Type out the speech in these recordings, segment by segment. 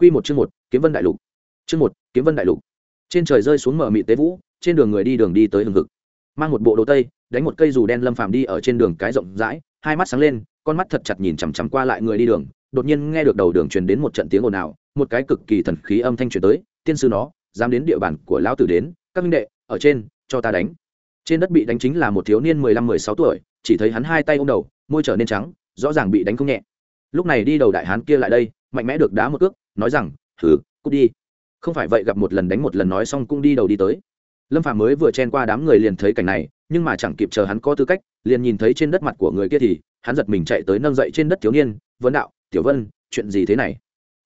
Quy một chương một, Kiếm Vân Đại Lục. Chương một, Kiếm Vân Đại Lục. Trên trời rơi xuống mở mịt tế vũ, trên đường người đi đường đi tới hừng hực. Mang một bộ đồ tây, đánh một cây dù đen Lâm Phàm đi ở trên đường cái rộng rãi, hai mắt sáng lên, con mắt thật chặt nhìn chằm chằm qua lại người đi đường, đột nhiên nghe được đầu đường truyền đến một trận tiếng ồn ào, một cái cực kỳ thần khí âm thanh truyền tới, tiên sư nó, dám đến địa bàn của lão tử đến, các minh đệ, ở trên, cho ta đánh. Trên đất bị đánh chính là một thiếu niên mười lăm mười sáu tuổi, chỉ thấy hắn hai tay ôm đầu, môi trở nên trắng, rõ ràng bị đánh không nhẹ. Lúc này đi đầu đại hán kia lại đây, mạnh mẽ được đá một cước, nói rằng thử cút đi. Không phải vậy gặp một lần đánh một lần nói xong cũng đi đầu đi tới. Lâm phạm mới vừa chen qua đám người liền thấy cảnh này, nhưng mà chẳng kịp chờ hắn có tư cách, liền nhìn thấy trên đất mặt của người kia thì, hắn giật mình chạy tới nâng dậy trên đất thiếu niên vấn đạo, tiểu vân, chuyện gì thế này?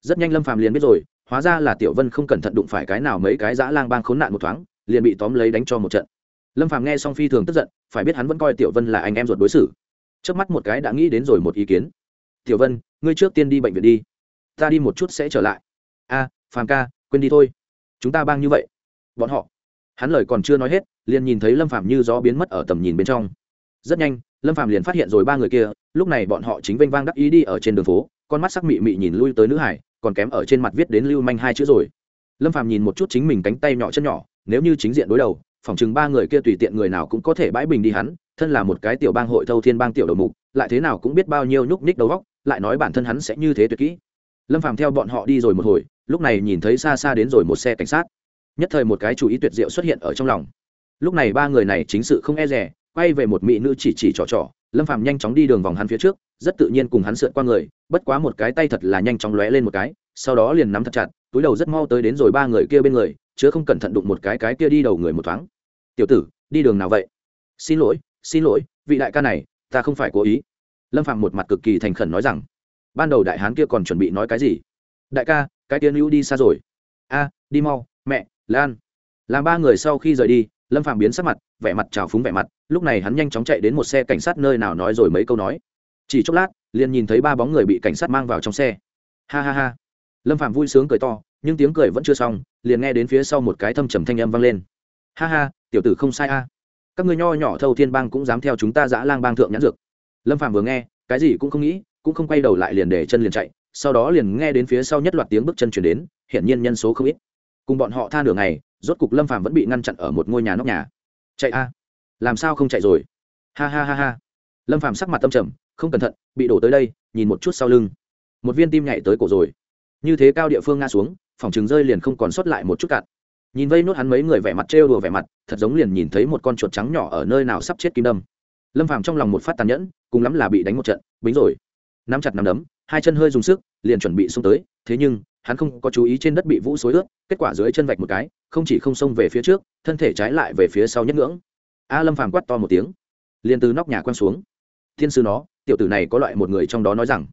Rất nhanh lâm phạm liền biết rồi, hóa ra là tiểu vân không cẩn thận đụng phải cái nào mấy cái dã lang bang khốn nạn một thoáng, liền bị tóm lấy đánh cho một trận. Lâm phạm nghe xong phi thường tức giận, phải biết hắn vẫn coi tiểu vân là anh em ruột đối xử. Trước mắt một cái đã nghĩ đến rồi một ý kiến. Tiểu vân, ngươi trước tiên đi bệnh viện đi ta đi một chút sẽ trở lại. A, phàm ca, quên đi thôi. Chúng ta bang như vậy. Bọn họ. Hắn lời còn chưa nói hết, liền nhìn thấy lâm phạm như gió biến mất ở tầm nhìn bên trong. Rất nhanh, lâm phạm liền phát hiện rồi ba người kia, lúc này bọn họ chính vênh vang đắc ý đi ở trên đường phố, con mắt sắc mị mị nhìn lui tới nữ hải, còn kém ở trên mặt viết đến lưu manh hai chữ rồi. Lâm phạm nhìn một chút chính mình cánh tay nhỏ chân nhỏ, nếu như chính diện đối đầu phỏng chừng ba người kia tùy tiện người nào cũng có thể bãi bình đi hắn, thân là một cái tiểu bang hội thâu thiên bang tiểu đầu mục, lại thế nào cũng biết bao nhiêu nhúc nhích đầu góc lại nói bản thân hắn sẽ như thế tuyệt kỹ lâm phàm theo bọn họ đi rồi một hồi, lúc này nhìn thấy xa xa đến rồi một xe cảnh sát. Nhất thời một cái chủ ý tuyệt diệu xuất hiện ở trong lòng. Lúc này ba người này chính sự không e rè quay về một mỹ nữ chỉ chỉ trò trò. Lâm phàm nhanh chóng đi đường vòng hắn phía trước, rất tự nhiên cùng hắn sượt qua người, bất quá một cái tay thật là nhanh chóng lóe lên một cái, sau đó liền nắm thật chặt, túi đầu rất mau tới đến rồi ba người kia bên người, chứa không cẩn thận đụng một cái cái kia đi đầu người một thoáng. Tiểu tử, đi đường nào vậy? Xin lỗi xin lỗi, vị đại ca này, ta không phải cố ý. Lâm phạm một mặt cực kỳ thành khẩn nói rằng ban đầu đại hán kia còn chuẩn bị nói cái gì? Đại ca, cái tiên hữu đi xa rồi. A, đi mau, mẹ, lan. Làm ba người sau khi rời đi, lâm phạm biến sắc mặt, vẻ mặt trào phúng vẻ mặt, lúc này hắn nhanh chóng chạy đến một xe cảnh sát nơi nào nói rồi mấy câu nói. Chỉ chốc lát, liền nhìn thấy ba bóng người bị cảnh sát mang vào trong xe. Ha ha ha. Lâm phạm vui sướng cười to, nhưng tiếng cười vẫn chưa xong, liền nghe đến phía sau một cái thâm trầm thanh âm vang lên. Ha ha, tiểu tử không sai a. Các người nho nhỏ thâu thiên bang cũng dám theo chúng ta dã lang bang thượng nhãn dược. Lâm phạm vừa nghe, cái gì cũng không nghĩ cũng không quay đầu lại liền để chân liền chạy, sau đó liền nghe đến phía sau nhất loạt tiếng bước chân chuyển đến, hiển nhiên nhân số không ít. Cùng bọn họ tha nửa ngày, rốt cục lâm phàm vẫn bị ngăn chặn ở một ngôi nhà nóc nhà. Chạy a, làm sao không chạy rồi? Ha ha ha ha. Lâm phàm sắc mặt tâm trầm, không cẩn thận, bị đổ tới đây, nhìn một chút sau lưng. Một viên tim nhảy tới cổ rồi. Như thế cao địa phương ngã xuống, phòng trường rơi liền không còn sót lại một chút cạn. Nhìn vây nốt hắn mấy người vẻ mặt trêu đùa vẻ mặt, thật giống liền nhìn thấy một con chuột trắng nhỏ ở nơi nào sắp chết kim đâm. Lâm phàm trong lòng một phát tàn nhẫn, cùng lắm là bị đánh một trận, bính rồi nắm chặt nắm đấm, hai chân hơi dùng sức, liền chuẩn bị xông tới, thế nhưng, hắn không có chú ý trên đất bị vũ xối ướt, kết quả dưới chân vạch một cái, không chỉ không xông về phía trước, thân thể trái lại về phía sau nhất ngưỡng. A lâm phàm quát to một tiếng, liền từ nóc nhà quăng xuống. Thiên sư nó, tiểu tử này có loại một người trong đó nói rằng.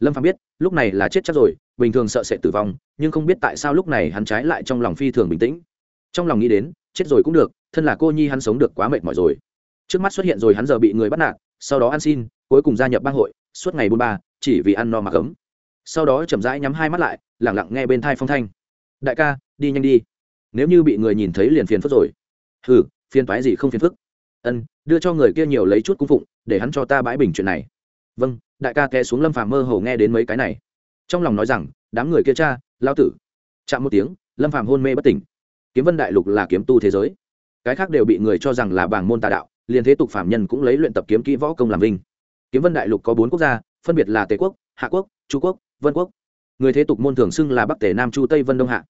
Lâm phàm biết, lúc này là chết chắc rồi, bình thường sợ sẽ tử vong, nhưng không biết tại sao lúc này hắn trái lại trong lòng phi thường bình tĩnh. Trong lòng nghĩ đến, chết rồi cũng được, thân là cô nhi hắn sống được quá mệt mỏi rồi. Trước mắt xuất hiện rồi hắn giờ bị người bắt nạt, sau đó ăn xin cuối cùng gia nhập bang hội, suốt ngày bôn ba, chỉ vì ăn no mặc ấm sau đó chậm rãi nhắm hai mắt lại, lẳng lặng nghe bên thai phong thanh. Đại ca, đi nhanh đi. Nếu như bị người nhìn thấy liền phiền phức rồi. Hừ, phiền toái gì không phiền phức. Ân, đưa cho người kia nhiều lấy chút cung phụng, để hắn cho ta bãi bình chuyện này. Vâng đại ca té xuống lâm phàm mơ hồ nghe đến mấy cái này. Trong lòng nói rằng, đám người kia cha, lao tử. Chạm một tiếng, lâm phàm hôn mê bất tỉnh. Kiếm vân đại lục là kiếm tu thế giới. Cái khác đều bị người cho rằng là bảng môn tà đạo, liền thế tục phạm nhân cũng lấy luyện tập kiếm kỹ võ công làm vinh kiếm vân đại lục có bốn quốc gia, phân biệt là tề quốc, hạ quốc, chu quốc, vân quốc. Người thế tục môn thường xưng là bắc tề nam chu tây vân đông hạ.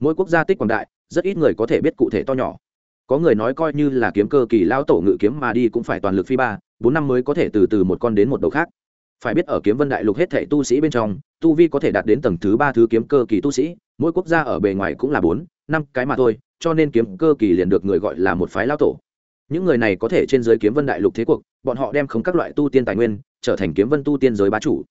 Mỗi quốc gia tích quảng đại, rất ít người có thể biết cụ thể to nhỏ. Có người nói coi như là kiếm cơ kỳ lao tổ ngự kiếm mà đi cũng phải toàn lực phi ba, bốn năm mới có thể từ từ một con đến một đầu khác. Phải biết ở kiếm vân đại lục hết thể tu sĩ bên trong, tu vi có thể đạt đến tầng thứ ba thứ kiếm cơ kỳ tu sĩ, mỗi quốc gia ở bề ngoài cũng là bốn, năm cái mà thôi, cho nên kiếm cơ kỳ liền được người gọi là một phái lao tổ những người này có thể trên giới kiếm vân đại lục thế cuộc, bọn họ đem không các loại tu tiên tài nguyên, trở thành kiếm vân tu tiên giới bá chủ.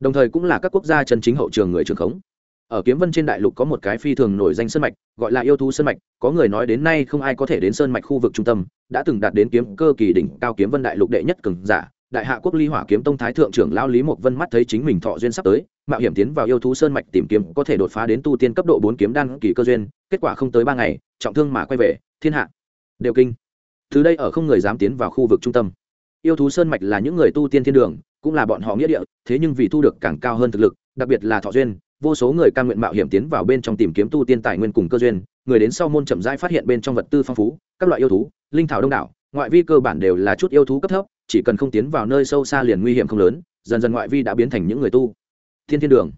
Đồng thời cũng là các quốc gia chân chính hậu trường người trường khống. Ở kiếm vân trên đại lục có một cái phi thường nổi danh sơn mạch, gọi là yêu thú sơn mạch, có người nói đến nay không ai có thể đến sơn mạch khu vực trung tâm, đã từng đạt đến kiếm cơ kỳ đỉnh cao kiếm vân đại lục đệ nhất cường giả, đại hạ quốc ly hỏa kiếm tông thái thượng trưởng lao lý mộc vân mắt thấy chính mình thọ duyên sắp tới, mạo hiểm tiến vào yêu thú sơn mạch tìm kiếm, có thể đột phá đến tu tiên cấp độ bốn kiếm đan kỳ cơ duyên, kết quả không tới ba ngày, trọng thương mà quay về, thiên hạ. Đều kinh từ đây ở không người dám tiến vào khu vực trung tâm. Yêu thú sơn mạch là những người tu tiên thiên đường, cũng là bọn họ nghĩa địa, thế nhưng vì thu được càng cao hơn thực lực, đặc biệt là thọ duyên, vô số người cam nguyện mạo hiểm tiến vào bên trong tìm kiếm tu tiên tài nguyên cùng cơ duyên, người đến sau môn chậm rãi phát hiện bên trong vật tư phong phú, các loại yêu thú, linh thảo đông đảo, ngoại vi cơ bản đều là chút yêu thú cấp thấp, chỉ cần không tiến vào nơi sâu xa liền nguy hiểm không lớn, dần dần ngoại vi đã biến thành những người tu thiên thiên đường.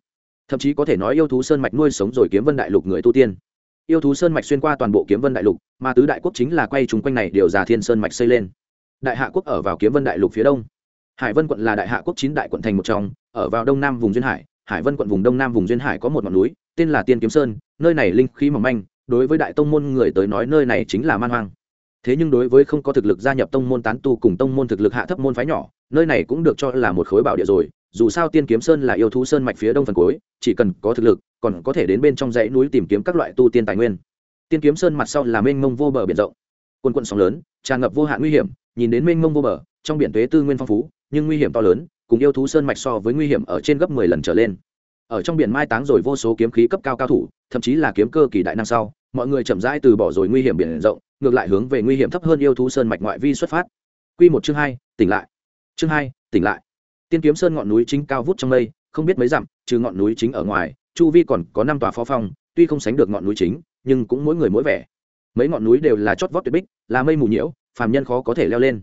Thậm chí có thể nói yêu thú sơn mạch nuôi sống rồi kiếm vân đại lục người tu tiên yêu thú sơn mạch xuyên qua toàn bộ kiếm vân đại lục, mà tứ đại quốc chính là quay chung quanh này điều già thiên sơn mạch xây lên. Đại hạ quốc ở vào kiếm vân đại lục phía đông. Hải vân quận là đại hạ quốc chín đại quận thành một trong, ở vào đông nam vùng duyên hải hải vân quận vùng đông nam vùng duyên hải có một ngọn núi, tên là tiên kiếm sơn, nơi này linh khí mỏng manh, đối với đại tông môn người tới nói nơi này chính là man hoang. Thế nhưng đối với không có thực lực gia nhập tông môn tán tu cùng tông môn thực lực hạ thấp môn phái nhỏ, nơi này cũng được cho là một khối bảo địa rồi, dù sao tiên kiếm sơn là yêu thú sơn mạch phía đông phần cuối, chỉ cần có thực lực còn có thể đến bên trong dãy núi tìm kiếm các loại tu tiên tài nguyên. Tiên kiếm sơn mặt sau là mênh mông vô bờ biển rộng. Quân quận sóng lớn, tràn ngập vô hạn nguy hiểm, nhìn đến mênh mông vô bờ, trong biển tuế tư nguyên phong phú, nhưng nguy hiểm to lớn, cùng yêu thú sơn mạch so với nguy hiểm ở trên gấp mười lần trở lên. Ở trong biển mai táng rồi vô số kiếm khí cấp cao cao thủ, thậm chí là kiếm cơ kỳ đại năng sau, mọi người chậm rãi từ bỏ rồi nguy hiểm biển rộng, ngược lại hướng về nguy hiểm thấp hơn yêu thú sơn mạch ngoại vi xuất phát. Quy một chương hai, tỉnh lại. Chương hai, tỉnh lại. Tiên kiếm sơn ngọn núi chính cao vút trong mây, không biết mấy dặm, trừ ngọn núi chính ở ngoài chu vi còn có năm tòa phó phong, tuy không sánh được ngọn núi chính, nhưng cũng mỗi người mỗi vẻ. Mấy ngọn núi đều là chót vót tuyệt bích, là mây mù nhiễu, phàm nhân khó có thể leo lên.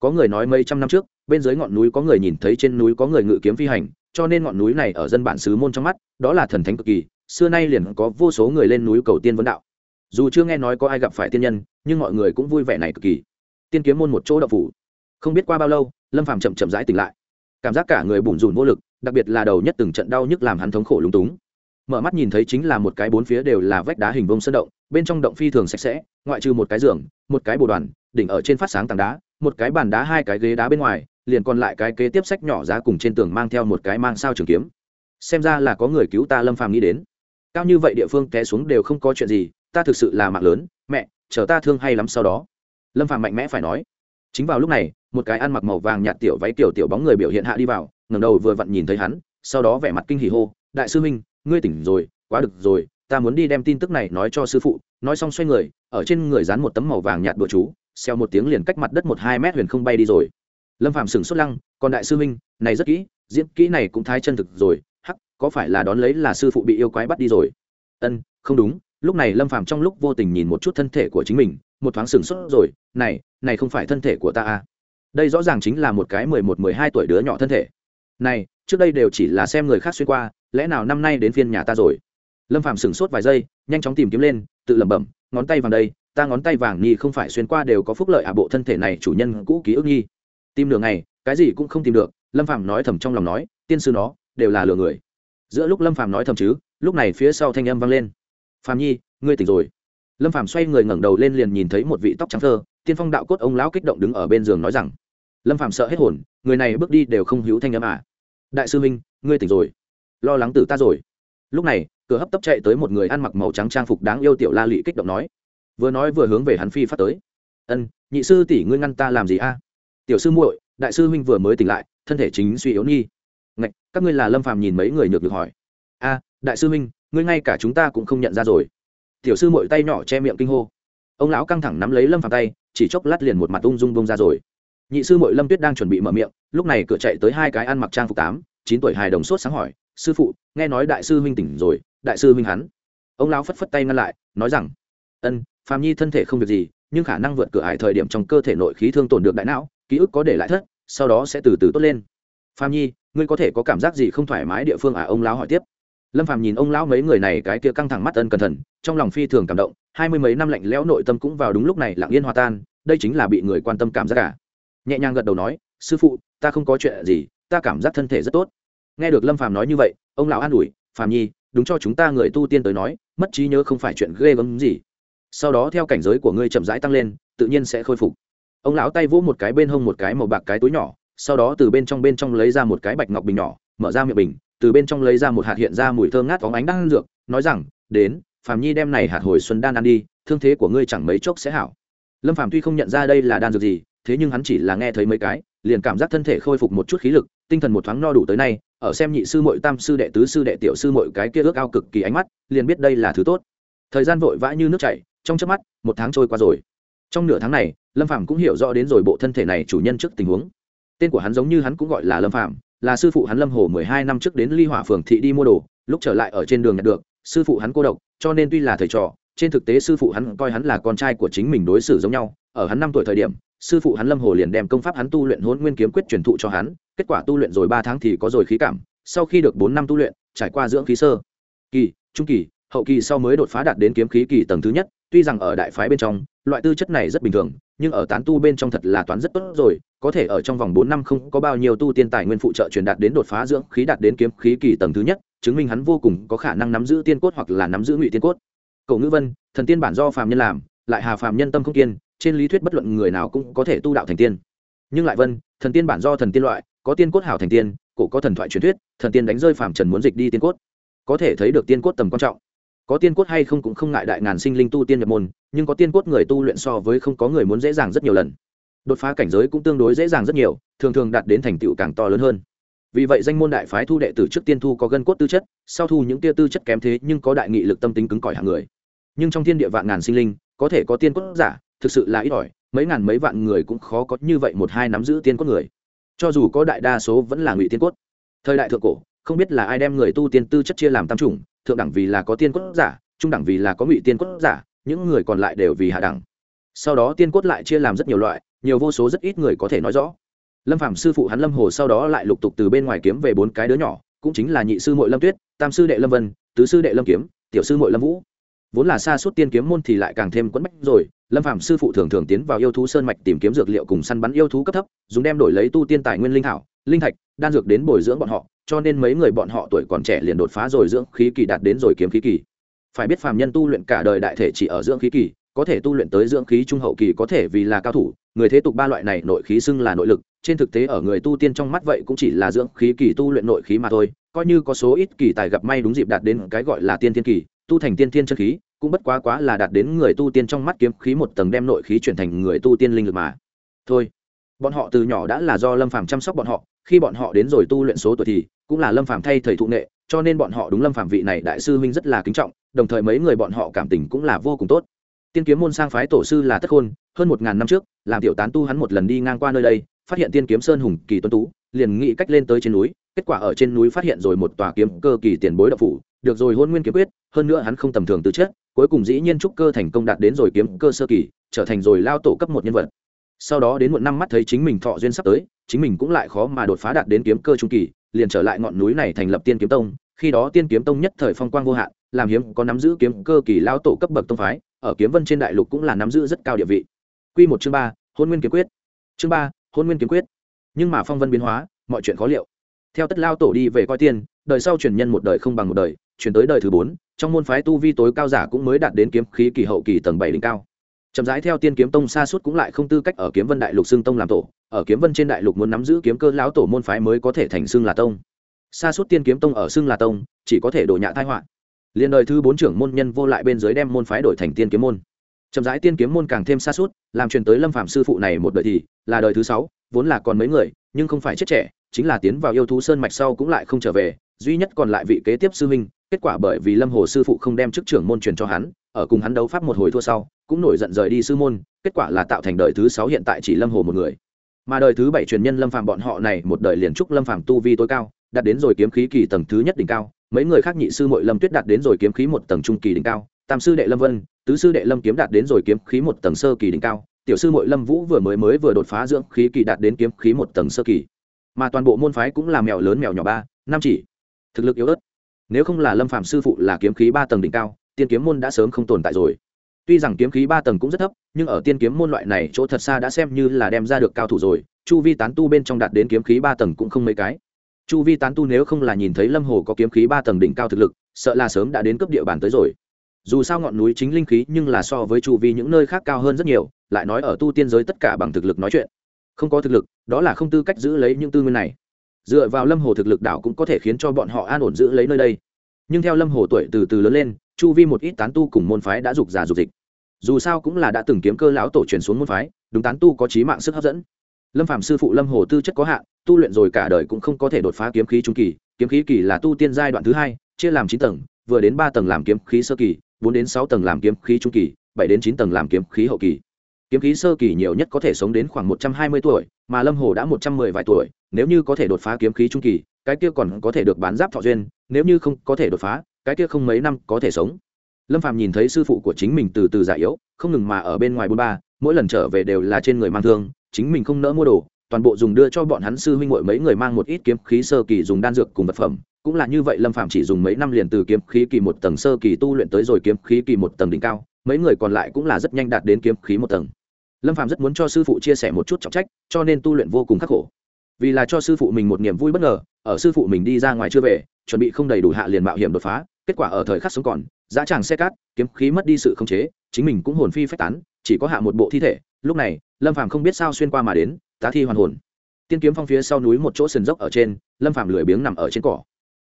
Có người nói mấy trăm năm trước, bên dưới ngọn núi có người nhìn thấy trên núi có người ngự kiếm phi hành, cho nên ngọn núi này ở dân bản xứ môn trong mắt, đó là thần thánh cực kỳ, xưa nay liền có vô số người lên núi cầu tiên vấn đạo. Dù chưa nghe nói có ai gặp phải tiên nhân, nhưng mọi người cũng vui vẻ này cực kỳ. Tiên kiếm môn một chỗ đậu phủ. Không biết qua bao lâu, lâm phàm chậm chậm rãi tỉnh lại. Cảm giác cả người bủn rủn vô lực, đặc biệt là đầu nhất từng trận đau nhức làm hắn thống khổ lúng túng mở mắt nhìn thấy chính là một cái bốn phía đều là vách đá hình vông sơn động, bên trong động phi thường sạch sẽ, ngoại trừ một cái giường, một cái bồ đoàn, đỉnh ở trên phát sáng tảng đá, một cái bàn đá, hai cái ghế đá bên ngoài, liền còn lại cái kế tiếp sách nhỏ giá cùng trên tường mang theo một cái mang sao trường kiếm. Xem ra là có người cứu ta lâm phàm nghĩ đến. Cao như vậy địa phương té xuống đều không có chuyện gì, ta thực sự là mạng lớn, mẹ, chờ ta thương hay lắm sau đó. Lâm phàm mạnh mẽ phải nói. Chính vào lúc này, một cái ăn mặc màu vàng nhạt tiểu váy tiểu tiểu bóng người biểu hiện hạ đi vào, ngẩng đầu vừa vặn nhìn thấy hắn, sau đó vẻ mặt kinh hỉ hô, đại sư minh ngươi tỉnh rồi, quá được rồi, ta muốn đi đem tin tức này nói cho sư phụ. Nói xong xoay người, ở trên người dán một tấm màu vàng nhạt bữa chú xeo một tiếng liền cách mặt đất một hai mét huyền không bay đi rồi. Lâm phạm sừng sốt lăng, còn đại sư minh này rất kỹ, diễn kỹ này cũng thái chân thực rồi, hắc, có phải là đón lấy là sư phụ bị yêu quái bắt đi rồi? Ân, không đúng. Lúc này lâm phạm trong lúc vô tình nhìn một chút thân thể của chính mình, một thoáng sừng sốt rồi, này này không phải thân thể của ta à? Đây rõ ràng chính là một cái mười một, mười hai tuổi đứa nhỏ thân thể. Này, trước đây đều chỉ là xem người khác xuyên qua lẽ nào năm nay đến phiên nhà ta rồi? Lâm phạm sửng sốt vài giây, nhanh chóng tìm kiếm lên, tự lẩm bẩm, ngón tay vàng đây, ta ngón tay vàng nhi không phải xuyên qua đều có phúc lợi à bộ thân thể này chủ nhân cũ ký ức nghi. tìm đường này cái gì cũng không tìm được, lâm phạm nói thầm trong lòng nói, tiên sư nó, đều là lừa người. Giữa lúc lâm phạm nói thầm chứ, lúc này phía sau thanh âm vang lên. Phạm nhi ngươi tỉnh rồi. Lâm phạm xoay người ngẩng đầu lên liền nhìn thấy một vị tóc trắng thơ, tiên phong đạo cốt ông lão kích động đứng ở bên giường nói rằng, lâm phạm sợ hết hồn, người này bước đi đều không hữu thanh âm à. Đại sư minh, ngươi tỉnh rồi lo lắng tử ta rồi. Lúc này, cửa hấp tấp chạy tới một người ăn mặc màu trắng trang phục đáng yêu tiểu la lị kích động nói. Vừa nói vừa hướng về hắn phi phát tới. Ân, nhị sư tỷ ngươi ngăn ta làm gì a? Tiểu sư muội, đại sư huynh vừa mới tỉnh lại, thân thể chính suy yếu nhi. Ngạch, các ngươi là lâm phàm nhìn mấy người nhược được hỏi. A, đại sư huynh, ngươi ngay cả chúng ta cũng không nhận ra rồi. Tiểu sư muội tay nhỏ che miệng kinh hô. Ông lão căng thẳng nắm lấy lâm phàm tay, chỉ chốc lát liền một mặt ung dung bông ra rồi. Nhị sư muội lâm tuyết đang chuẩn bị mở miệng, lúc này cửa chạy tới hai cái ăn mặc trang phục tám, chín tuổi hài đồng sốt sáng hỏi sư phụ, nghe nói đại sư huynh tỉnh rồi, đại sư huynh hắn. Ông lão phất phất tay ngăn lại, nói rằng, ân phàm nhi thân thể không việc gì, nhưng khả năng vượt cửa ải thời điểm trong cơ thể nội khí thương tổn được đại não, ký ức có để lại thất, sau đó sẽ từ từ tốt lên. Phàm nhi, ngươi có thể có cảm giác gì không thoải mái địa phương à? Ông lão hỏi tiếp. Lâm phàm nhìn ông lão mấy người này cái kia căng thẳng mắt ân cẩn thận, trong lòng phi thường cảm động, hai mươi mấy năm lạnh lẽo nội tâm cũng vào đúng lúc này lặng yên hòa tan, đây chính là bị người quan tâm cảm giác cả nhẹ nhàng gật đầu nói, sư phụ, ta không có chuyện gì, ta cảm giác thân thể rất tốt nghe được lâm phàm nói như vậy, ông lão an ủi, phàm nhi, đúng cho chúng ta người tu tiên tới nói, mất trí nhớ không phải chuyện ghê gớm gì. Sau đó theo cảnh giới của ngươi chậm rãi tăng lên, tự nhiên sẽ khôi phục. Ông lão tay vỗ một cái bên hông một cái màu bạc cái túi nhỏ, sau đó từ bên trong bên trong lấy ra một cái bạch ngọc bình nhỏ, mở ra miệng bình, từ bên trong lấy ra một hạt hiện ra mùi thơm ngát phóng ánh đan dược, nói rằng, đến, phàm nhi đem này hạt hồi xuân đan ăn đi, thương thế của ngươi chẳng mấy chốc sẽ hảo. Lâm phàm tuy không nhận ra đây là đan dược gì, thế nhưng hắn chỉ là nghe thấy mấy cái, liền cảm giác thân thể khôi phục một chút khí lực, tinh thần một thoáng no đủ tới nay ở xem nhị sư mội tam sư đệ, tứ sư đệ, tiểu sư mội cái kia ước ao cực kỳ ánh mắt, liền biết đây là thứ tốt. Thời gian vội vã như nước chảy, trong chớp mắt, một tháng trôi qua rồi. Trong nửa tháng này, lâm phạm cũng hiểu rõ đến rồi bộ thân thể này chủ nhân trước tình huống. Tên của hắn giống như hắn cũng gọi là lâm phạm là sư phụ hắn lâm hồ mười hai năm trước đến ly hỏa phường thị đi mua đồ, lúc trở lại ở trên đường nhận được, sư phụ hắn cô độc, cho nên tuy là thầy trò, trên thực tế sư phụ hắn coi hắn là con trai của chính mình đối xử giống nhau. Ở hắn năm tuổi thời điểm, sư phụ hắn lâm hồ liền đem công pháp hắn tu luyện hôn nguyên kiếm quyết truyền thụ cho hắn kết quả tu luyện rồi ba tháng thì có rồi khí cảm, sau khi được bốn năm tu luyện, trải qua dưỡng khí sơ, kỳ, trung kỳ, hậu kỳ sau mới đột phá đạt đến kiếm khí kỳ tầng thứ nhất, tuy rằng ở đại phái bên trong, loại tư chất này rất bình thường, nhưng ở tán tu bên trong thật là toán rất tốt rồi, có thể ở trong vòng bốn năm không có bao nhiêu tu tiên tài nguyên phụ trợ truyền đạt đến đột phá dưỡng khí đạt đến kiếm khí kỳ tầng thứ nhất, chứng minh hắn vô cùng có khả năng nắm giữ tiên cốt hoặc là nắm giữ ngụy tiên cốt. Cậu ngữ vân, thần tiên bản do phàm nhân làm, lại hà phàm nhân tâm không kiên, trên lý thuyết bất luận người nào cũng có thể tu đạo thành tiên. Nhưng lại vân, thần tiên bản do thần tiên loại có tiên cốt hảo thành tiên, cổ có thần thoại truyền thuyết, thần tiên đánh rơi phàm trần muốn dịch đi tiên cốt. Có thể thấy được tiên cốt tầm quan trọng. Có tiên cốt hay không cũng không ngại đại ngàn sinh linh tu tiên nhập môn, nhưng có tiên cốt người tu luyện so với không có người muốn dễ dàng rất nhiều lần. Đột phá cảnh giới cũng tương đối dễ dàng rất nhiều, thường thường đạt đến thành tựu càng to lớn hơn. Vì vậy danh môn đại phái thu đệ tử trước tiên thu có gân cốt tư chất, sau thu những tia tư chất kém thế nhưng có đại nghị lực tâm tính cứng cỏi hạng người. Nhưng trong thiên địa vạn ngàn sinh linh, có thể có tiên cốt giả, thực sự là ít ỏi, mấy ngàn mấy vạn người cũng khó có như vậy một hai nắm giữ tiên cốt người cho dù có đại đa số vẫn là ngụy tiên cốt. Thời đại thượng cổ, không biết là ai đem người tu tiên tư chất chia làm tam chủng, thượng đẳng vì là có tiên cốt giả, trung đẳng vì là có ngụy tiên cốt giả, những người còn lại đều vì hạ đẳng. Sau đó tiên cốt lại chia làm rất nhiều loại, nhiều vô số rất ít người có thể nói rõ. Lâm phạm sư phụ hắn lâm hồ sau đó lại lục tục từ bên ngoài kiếm về bốn cái đứa nhỏ, cũng chính là nhị sư mội lâm tuyết, tam sư đệ lâm vân, tứ sư đệ lâm kiếm, tiểu sư mội lâm vũ. Vốn là xa suốt tiên kiếm môn thì lại càng thêm quẫn bách rồi lâm phạm sư phụ thường thường tiến vào yêu thú sơn mạch tìm kiếm dược liệu cùng săn bắn yêu thú cấp thấp, dùng đem đổi lấy tu tiên tài nguyên linh thảo, linh thạch, đan dược đến bồi dưỡng bọn họ, cho nên mấy người bọn họ tuổi còn trẻ liền đột phá rồi dưỡng khí kỳ đạt đến rồi kiếm khí kỳ. Phải biết phàm nhân tu luyện cả đời đại thể chỉ ở dưỡng khí kỳ, có thể tu luyện tới dưỡng khí trung hậu kỳ có thể vì là cao thủ, người thế tục ba loại này nội khí xưng là nội lực, trên thực tế ở người tu tiên trong mắt vậy cũng chỉ là dưỡng khí kỳ tu luyện nội khí mà thôi, coi như có số ít kỳ tài gặp may đúng dịp đạt đến cái gọi là tiên thiên kỳ, tu thành tiên thiên chân khí cũng bất quá quá là đạt đến người tu tiên trong mắt kiếm khí một tầng đem nội khí chuyển thành người tu tiên linh lực mà. Thôi, bọn họ từ nhỏ đã là do lâm phàm chăm sóc bọn họ, khi bọn họ đến rồi tu luyện số tuổi thì cũng là lâm phàm thay thầy thụ nghệ, cho nên bọn họ đúng lâm phàm vị này đại sư huynh rất là kính trọng, đồng thời mấy người bọn họ cảm tình cũng là vô cùng tốt. Tiên kiếm môn sang phái tổ sư là tất khôn, hơn một ngàn năm trước, làm tiểu tán tu hắn một lần đi ngang qua nơi đây, phát hiện tiên kiếm sơn hùng kỳ tuấn tú, liền nghĩ cách lên tới trên núi kết quả ở trên núi phát hiện rồi một tòa kiếm cơ kỳ tiền bối đạo phủ, được rồi hôn nguyên kiếm quyết, hơn nữa hắn không tầm thường từ chất, cuối cùng dĩ nhiên trúc cơ thành công đạt đến rồi kiếm cơ sơ kỳ, trở thành rồi lao tổ cấp một nhân vật. Sau đó đến một năm mắt thấy chính mình thọ duyên sắp tới, chính mình cũng lại khó mà đột phá đạt đến kiếm cơ trung kỳ, liền trở lại ngọn núi này thành lập tiên kiếm tông, khi đó tiên kiếm tông nhất thời phong quang vô hạn, làm hiếm có nắm giữ kiếm cơ kỳ lao tổ cấp bậc tông phái, ở kiếm vân trên đại lục cũng là nắm giữ rất cao địa vị. Quy một chương ba, hôn nguyên kiếm quyết. Chương ba, hôn nguyên kiếm quyết. Nhưng mà phong vân biến hóa, mọi chuyện khó liệu theo tất lao tổ đi về coi tiên, đời sau truyền nhân một đời không bằng một đời chuyển tới đời thứ bốn, trong môn phái tu vi tối cao giả cũng mới đạt đến kiếm khí kỳ hậu kỳ tầng bảy đỉnh cao. Chậm rãi theo tiên kiếm tông xa suốt cũng lại không tư cách ở kiếm vân đại lục xưng tông làm tổ, ở kiếm vân trên đại lục muốn nắm giữ kiếm cơ lão tổ môn phái mới có thể thành xưng là tông. Xa suốt tiên kiếm tông ở xưng là tông, chỉ có thể đổ nhạ thai họa. Liền đời thứ bốn trưởng môn nhân vô lại bên dưới đem môn phái đổi thành tiên kiếm môn. Chậm rãi tiên kiếm môn càng thêm xa suốt, làm truyền tới lâm phạm sư phụ này một đời thì là đời thứ sáu, vốn là còn mấy người, nhưng không phải chết trẻ chính là tiến vào yêu thú sơn mạch sau cũng lại không trở về, duy nhất còn lại vị kế tiếp sư huynh, kết quả bởi vì lâm hồ sư phụ không đem chức trưởng môn truyền cho hắn, ở cùng hắn đấu pháp một hồi thua sau, cũng nổi giận rời đi sư môn, kết quả là tạo thành đời thứ sáu hiện tại chỉ lâm hồ một người. Mà đời thứ bảy truyền nhân lâm phạm bọn họ này một đời liền trúc lâm phạm tu vi tối cao, đạt đến rồi kiếm khí kỳ tầng thứ nhất đỉnh cao, mấy người khác nhị sư mội lâm tuyết đạt đến rồi kiếm khí một tầng trung kỳ đỉnh cao, tam sư đệ lâm vân, tứ sư đệ lâm kiếm đạt đến rồi kiếm khí một tầng sơ kỳ đỉnh cao, tiểu sư mội lâm vũ vừa mới mới vừa đột phá dưỡng khí kỳ đạt đến kiếm khí một tầng sơ kỳ mà toàn bộ môn phái cũng là mèo lớn mèo nhỏ ba, năm chỉ. Thực lực yếu ớt. Nếu không là lâm phạm sư phụ là kiếm khí ba tầng đỉnh cao, tiên kiếm môn đã sớm không tồn tại rồi. Tuy rằng kiếm khí ba tầng cũng rất thấp, nhưng ở tiên kiếm môn loại này chỗ thật xa đã xem như là đem ra được cao thủ rồi, chu vi tán tu bên trong đạt đến kiếm khí ba tầng cũng không mấy cái. Chu vi tán tu nếu không là nhìn thấy lâm hồ có kiếm khí ba tầng đỉnh cao thực lực, sợ là sớm đã đến cấp địa bàn tới rồi. Dù sao ngọn núi chính linh khí nhưng là so với chu vi những nơi khác cao hơn rất nhiều, lại nói ở tu tiên giới tất cả bằng thực lực nói chuyện không có thực lực, đó là không tư cách giữ lấy những tư nguyên này. Dựa vào lâm hồ thực lực đảo cũng có thể khiến cho bọn họ an ổn giữ lấy nơi đây. Nhưng theo lâm hồ tuổi từ từ lớn lên, chu vi một ít tán tu cùng môn phái đã dục già dục dịch. Dù sao cũng là đã từng kiếm cơ lão tổ truyền xuống môn phái, đúng tán tu có trí mạng sức hấp dẫn. Lâm phạm sư phụ lâm hồ tư chất có hạn, tu luyện rồi cả đời cũng không có thể đột phá kiếm khí trung kỳ, kiếm khí kỳ là tu tiên giai đoạn thứ hai, chia làm chín tầng, vừa đến ba tầng làm kiếm khí sơ kỳ, bốn đến sáu tầng làm kiếm khí trung kỳ, bảy đến chín tầng làm kiếm khí hậu kỳ kiếm khí sơ kỳ nhiều nhất có thể sống đến khoảng một trăm hai mươi tuổi, mà lâm hồ đã một trăm mười vài tuổi, nếu như có thể đột phá kiếm khí trung kỳ, cái kia còn có thể được bán giáp thọ duyên, nếu như không có thể đột phá, cái kia không mấy năm có thể sống. Lâm phàm nhìn thấy sư phụ của chính mình từ từ già yếu, không ngừng mà ở bên ngoài bôn ba, mỗi lần trở về đều là trên người mang thương, chính mình không nỡ mua đồ, toàn bộ dùng đưa cho bọn hắn sư huynh muội mấy người mang một ít kiếm khí sơ kỳ dùng đan dược cùng vật phẩm. Cũng là như vậy lâm phàm chỉ dùng mấy năm liền từ kiếm khí kỳ một tầng sơ kỳ tu luyện tới rồi kiếm khí kỳ một tầng đỉnh cao, mấy người còn lại cũng là rất nhanh đạt đến kiếm khí một tầng lâm Phạm rất muốn cho sư phụ chia sẻ một chút trọng trách, cho nên tu luyện vô cùng khắc khổ. Vì là cho sư phụ mình một niềm vui bất ngờ, ở sư phụ mình đi ra ngoài chưa về, chuẩn bị không đầy đủ hạ liền mạo hiểm đột phá, kết quả ở thời khắc sống còn, dã tràng xe cát, kiếm khí mất đi sự khống chế, chính mình cũng hồn phi phách tán, chỉ có hạ một bộ thi thể. Lúc này, lâm phàm không biết sao xuyên qua mà đến, tá thi hoàn hồn. Tiên kiếm phong phía sau núi một chỗ sườn dốc ở trên, lâm phàm lười biếng nằm ở trên cỏ.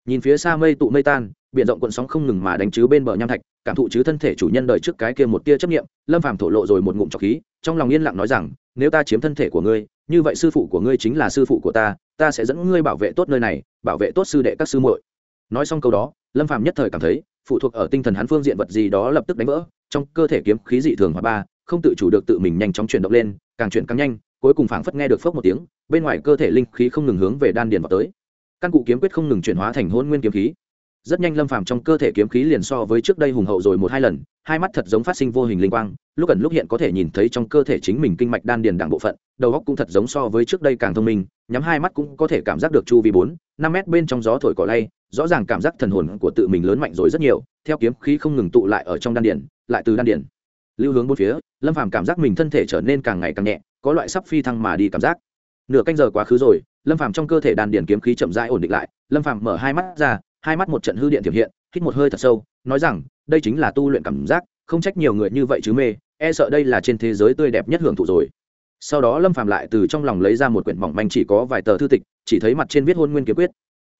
Nhìn phía xa mây tụ mây tan biển rộng cuộn sóng không ngừng mà đánh chứ bên bờ nham thạch, cảm thụ chứ thân thể chủ nhân đời trước cái kia một tia chấp nghiệm lâm phàm thổ lộ rồi một ngụm trọc khí, trong lòng yên lặng nói rằng, nếu ta chiếm thân thể của ngươi, như vậy sư phụ của ngươi chính là sư phụ của ta ta sẽ dẫn ngươi bảo vệ tốt nơi này, bảo vệ tốt sư đệ các sư muội. Nói xong câu đó, lâm phàm nhất thời cảm thấy, phụ thuộc ở tinh thần hắn phương diện vật gì đó lập tức đánh vỡ, trong cơ thể kiếm khí dị thường hóa ba, không tự chủ được tự mình nhanh chóng chuyển động lên, càng chuyển càng nhanh, cuối cùng phảng phất nghe được phốc một tiếng, bên ngoài cơ thể linh khí không ngừng hướng về đan điền vào tới. Căn cụ kiếm quyết không ngừng chuyển hóa thành hôn nguyên kiếm khí rất nhanh lâm phàm trong cơ thể kiếm khí liền so với trước đây hùng hậu rồi một hai lần, hai mắt thật giống phát sinh vô hình linh quang, lúc ẩn lúc hiện có thể nhìn thấy trong cơ thể chính mình kinh mạch đan điền đảng bộ phận, đầu óc cũng thật giống so với trước đây càng thông minh, nhắm hai mắt cũng có thể cảm giác được chu vi bốn, năm mét bên trong gió thổi cỏ lay, rõ ràng cảm giác thần hồn của tự mình lớn mạnh rồi rất nhiều, theo kiếm khí không ngừng tụ lại ở trong đan điền, lại từ đan điền lưu hướng bốn phía, lâm phàm cảm giác mình thân thể trở nên càng ngày càng nhẹ, có loại sắp phi thăng mà đi cảm giác. Nửa canh giờ quá khứ rồi, lâm phàm trong cơ thể đan điền kiếm khí chậm rãi ổn định lại, lâm phàm mở hai mắt ra hai mắt một trận hư điện thiểm hiện, hít một hơi thật sâu, nói rằng, đây chính là tu luyện cảm giác, không trách nhiều người như vậy chứ mê e sợ đây là trên thế giới tươi đẹp nhất hưởng thụ rồi. Sau đó lâm phàm lại từ trong lòng lấy ra một quyển mỏng manh chỉ có vài tờ thư tịch, chỉ thấy mặt trên viết hôn nguyên kiếm quyết.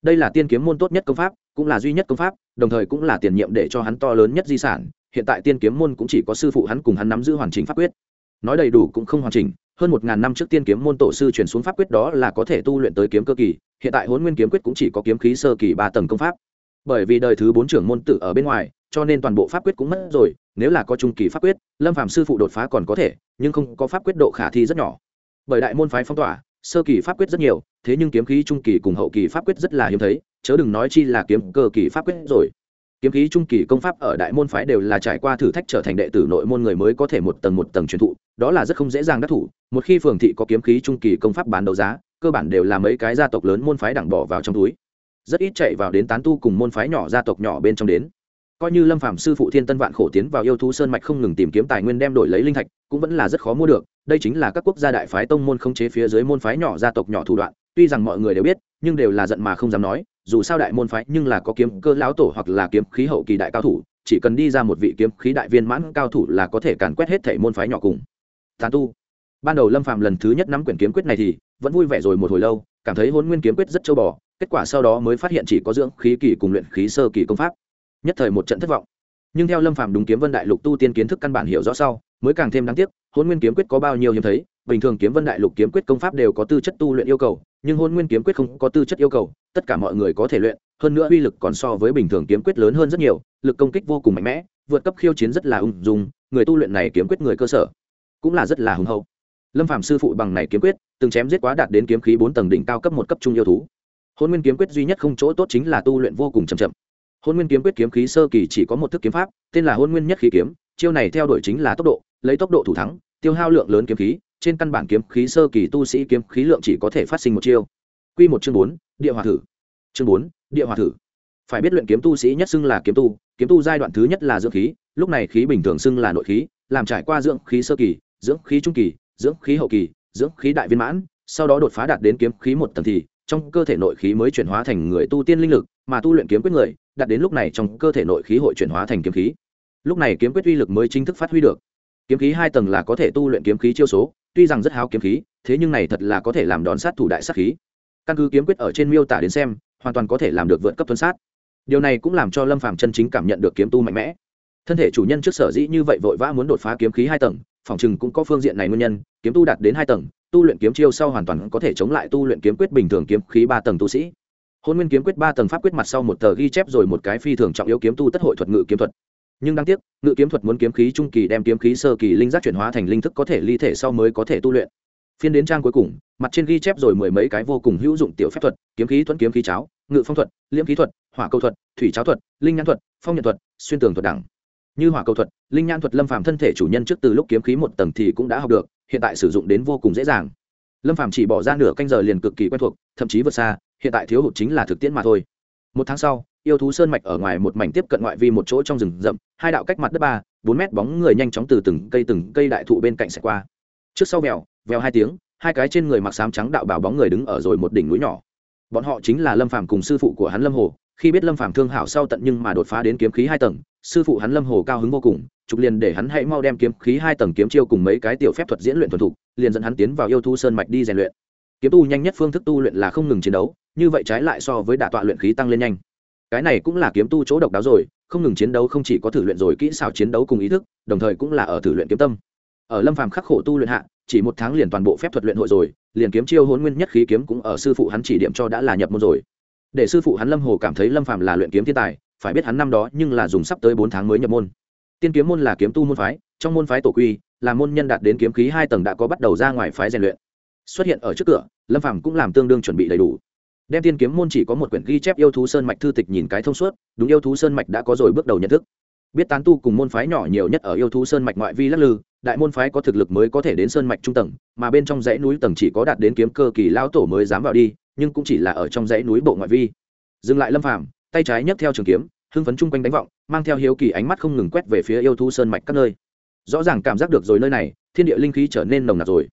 Đây là tiên kiếm môn tốt nhất công pháp, cũng là duy nhất công pháp, đồng thời cũng là tiền nhiệm để cho hắn to lớn nhất di sản, hiện tại tiên kiếm môn cũng chỉ có sư phụ hắn cùng hắn nắm giữ hoàn chỉnh pháp quyết. Nói đầy đủ cũng không hoàn chỉnh, hơn một ngàn năm trước tiên kiếm môn tổ sư truyền xuống pháp quyết đó là có thể tu luyện tới kiếm cơ kỳ, hiện tại hôn nguyên kiếm quyết cũng chỉ có kiếm khí sơ kỳ ba tầng công pháp bởi vì đời thứ bốn trưởng môn tử ở bên ngoài, cho nên toàn bộ pháp quyết cũng mất rồi, nếu là có trung kỳ pháp quyết, lâm phạm sư phụ đột phá còn có thể, nhưng không có pháp quyết độ khả thi rất nhỏ. Bởi đại môn phái phong tỏa, sơ kỳ pháp quyết rất nhiều, thế nhưng kiếm khí trung kỳ cùng hậu kỳ pháp quyết rất là hiếm thấy, chớ đừng nói chi là kiếm cơ kỳ pháp quyết rồi. Kiếm khí trung kỳ công pháp ở đại môn phái đều là trải qua thử thách trở thành đệ tử nội môn người mới có thể một tầng một tầng truyền thụ, đó là rất không dễ dàng đắc thủ, một khi phường thị có kiếm khí trung kỳ công pháp bán đấu giá, cơ bản đều là mấy cái gia tộc lớn môn phái đẳng bỏ vào trong túi rất ít chạy vào đến tán tu cùng môn phái nhỏ gia tộc nhỏ bên trong đến. Coi như lâm phạm sư phụ thiên tân vạn khổ tiến vào yêu thú sơn mạch không ngừng tìm kiếm tài nguyên đem đổi lấy linh thạch, cũng vẫn là rất khó mua được. Đây chính là các quốc gia đại phái tông môn không chế phía dưới môn phái nhỏ gia tộc nhỏ thủ đoạn. Tuy rằng mọi người đều biết, nhưng đều là giận mà không dám nói. Dù sao đại môn phái nhưng là có kiếm cơ lão tổ hoặc là kiếm khí hậu kỳ đại cao thủ, chỉ cần đi ra một vị kiếm khí đại viên mãn cao thủ là có thể càn quét hết thể môn phái nhỏ cùng. Tán tu. Ban đầu lâm phạm lần thứ nhất nắm quyển kiếm quyết này thì vẫn vui vẻ rồi một hồi lâu, cảm thấy hôn nguyên kiếm quyết rất châu bò kết quả sau đó mới phát hiện chỉ có dưỡng khí kỳ cùng luyện khí sơ kỳ công pháp. Nhất thời một trận thất vọng. Nhưng theo lâm phạm đúng kiếm vân đại lục tu tiên kiến thức căn bản hiểu rõ sau, mới càng thêm đáng tiếc hôn nguyên kiếm quyết có bao nhiêu hiếm thấy, bình thường kiếm vân đại lục kiếm quyết công pháp đều có tư chất tu luyện yêu cầu, nhưng hôn nguyên kiếm quyết không có tư chất yêu cầu, tất cả mọi người có thể luyện, hơn nữa uy lực còn so với bình thường kiếm quyết lớn hơn rất nhiều, lực công kích vô cùng mạnh mẽ, vượt cấp khiêu chiến rất là ung dung, người tu luyện này kiếm quyết người cơ sở cũng là rất là hùng hậu. Lâm phạm sư phụ bằng này kiếm quyết, từng chém giết quá đạt đến kiếm khí bốn tầng đỉnh cao cấp một cấp trung yêu thú hôn nguyên kiếm quyết duy nhất không chỗ tốt chính là tu luyện vô cùng chậm chậm. Hôn nguyên kiếm quyết kiếm khí sơ kỳ chỉ có một thức kiếm pháp, tên là hôn nguyên nhất khí kiếm, chiêu này theo đuổi chính là tốc độ, lấy tốc độ thủ thắng, tiêu hao lượng lớn kiếm khí, trên căn bản kiếm khí sơ kỳ tu sĩ kiếm khí lượng chỉ có thể phát sinh một chiêu. Q một chương bốn, địa hòa thử. Chương bốn, địa hòa thử. Phải biết luyện kiếm tu sĩ nhất xưng là kiếm tu kiếm tu giai đoạn thứ nhất là dưỡng khí, lúc này khí bình thường xưng là nội khí, làm trải qua dưỡng khí sơ kỳ, dưỡng khí trung kỳ, dưỡng khí hậu kỳ, dưỡng khí đại viên mãn, sau đó đột phá đạt đến kiếm khí một tầng thì trong cơ thể nội khí mới chuyển hóa thành người tu tiên linh lực, mà tu luyện kiếm quyết người, đạt đến lúc này trong cơ thể nội khí hội chuyển hóa thành kiếm khí. Lúc này kiếm quyết uy lực mới chính thức phát huy được. Kiếm khí hai tầng là có thể tu luyện kiếm khí chiêu số, tuy rằng rất háo kiếm khí, thế nhưng này thật là có thể làm đòn sát thủ đại sát khí. Căn cứ kiếm quyết ở trên miêu tả đến xem, hoàn toàn có thể làm được vượt cấp tuân sát. Điều này cũng làm cho lâm phàm chân chính cảm nhận được kiếm tu mạnh mẽ. Thân thể chủ nhân trước sở dĩ như vậy vội vã muốn đột phá kiếm khí hai tầng phòng chừng cũng có phương diện này nguyên nhân, kiếm tu đạt đến hai tầng, tu luyện kiếm chiêu sau hoàn toàn có thể chống lại tu luyện kiếm quyết bình thường kiếm khí ba tầng tu sĩ. Hôn nguyên kiếm quyết ba tầng pháp quyết mặt sau một tờ ghi chép rồi một cái phi thường trọng yếu kiếm tu tất hội thuật ngự kiếm thuật. Nhưng đáng tiếc, ngự kiếm thuật muốn kiếm khí trung kỳ đem kiếm khí sơ kỳ linh giác chuyển hóa thành linh thức có thể ly thể sau mới có thể tu luyện. Phiên đến trang cuối cùng, mặt trên ghi chép rồi mười mấy cái vô cùng hữu dụng tiểu phép thuật, kiếm khí thuẫn kiếm khí cháo, ngự phong thuật, liễm khí thuật, hỏa câu thuật, thủy cháo thuật, linh nhãn thuật, phong nhận thuật, xuyên tường thuật đẳng như hỏa cầu thuật, linh nhãn thuật lâm phàm thân thể chủ nhân trước từ lúc kiếm khí một tầng thì cũng đã học được, hiện tại sử dụng đến vô cùng dễ dàng. Lâm phàm chỉ bỏ ra nửa canh giờ liền cực kỳ quen thuộc, thậm chí vượt xa, hiện tại thiếu hụt chính là thực tiễn mà thôi. Một tháng sau, yêu thú sơn mạch ở ngoài một mảnh tiếp cận ngoại vi một chỗ trong rừng rậm, hai đạo cách mặt đất ba, bốn mét bóng người nhanh chóng từ từng cây từng cây đại thụ bên cạnh xẻ qua. Trước sau vèo vèo hai tiếng, hai cái trên người mặc xám trắng đạo bảo bóng người đứng ở rồi một đỉnh núi nhỏ. Bọn họ chính là lâm phàm cùng sư phụ của hắn lâm hồ, khi biết lâm phàm thương hảo sau tận nhưng mà đột phá đến kiếm khí hai tầng sư phụ hắn lâm hồ cao hứng vô cùng trục liền để hắn hãy mau đem kiếm khí hai tầng kiếm chiêu cùng mấy cái tiểu phép thuật diễn luyện thuần thục, liền dẫn hắn tiến vào yêu thu sơn mạch đi rèn luyện. Kiếm tu nhanh nhất phương thức tu luyện là không ngừng chiến đấu, như vậy trái lại so với đả tọa luyện khí tăng lên nhanh. Cái này cũng là kiếm tu chỗ độc đáo rồi, không ngừng chiến đấu không chỉ có thử luyện rồi kỹ xảo chiến đấu cùng ý thức, đồng thời cũng là ở thử luyện kiếm tâm. Ở lâm phàm khắc khổ tu luyện hạ, chỉ một tháng liền toàn bộ phép thuật luyện hội rồi, liền kiếm chiêu hôn nguyên nhất khí kiếm cũng ở sư phụ hắn chỉ điểm cho đã là nhập môn rồi. Để sư phụ hắn lâm hồ cảm thấy lâm phàm là luyện kiếm thiên tài phải biết hắn năm đó nhưng là dùng sắp tới bốn tháng mới nhập môn. Tiên kiếm môn là kiếm tu môn phái, trong môn phái tổ quy, là môn nhân đạt đến kiếm khí hai tầng đã có bắt đầu ra ngoài phái rèn luyện. Xuất hiện ở trước cửa, lâm phàm cũng làm tương đương chuẩn bị đầy đủ. Đem tiên kiếm môn chỉ có một quyển ghi chép yêu thú sơn mạch thư tịch nhìn cái thông suốt, đúng yêu thú sơn mạch đã có rồi bước đầu nhận thức. Biết tán tu cùng môn phái nhỏ nhiều nhất ở yêu thú sơn mạch ngoại vi lắc lư, đại môn phái có thực lực mới có thể đến sơn mạch trung tầng, mà bên trong dãy núi tầng chỉ có đạt đến kiếm cơ kỳ lão tổ mới dám vào đi, nhưng cũng chỉ là ở trong dãy núi bộ ngoại vi. Dừng lại lâm phàm tay trái nhấc theo trường kiếm hưng phấn chung quanh đánh vọng mang theo hiếu kỳ ánh mắt không ngừng quét về phía yêu thú sơn mạch các nơi. Rõ ràng cảm giác được rồi nơi này thiên địa linh khí trở nên nồng nặc rồi.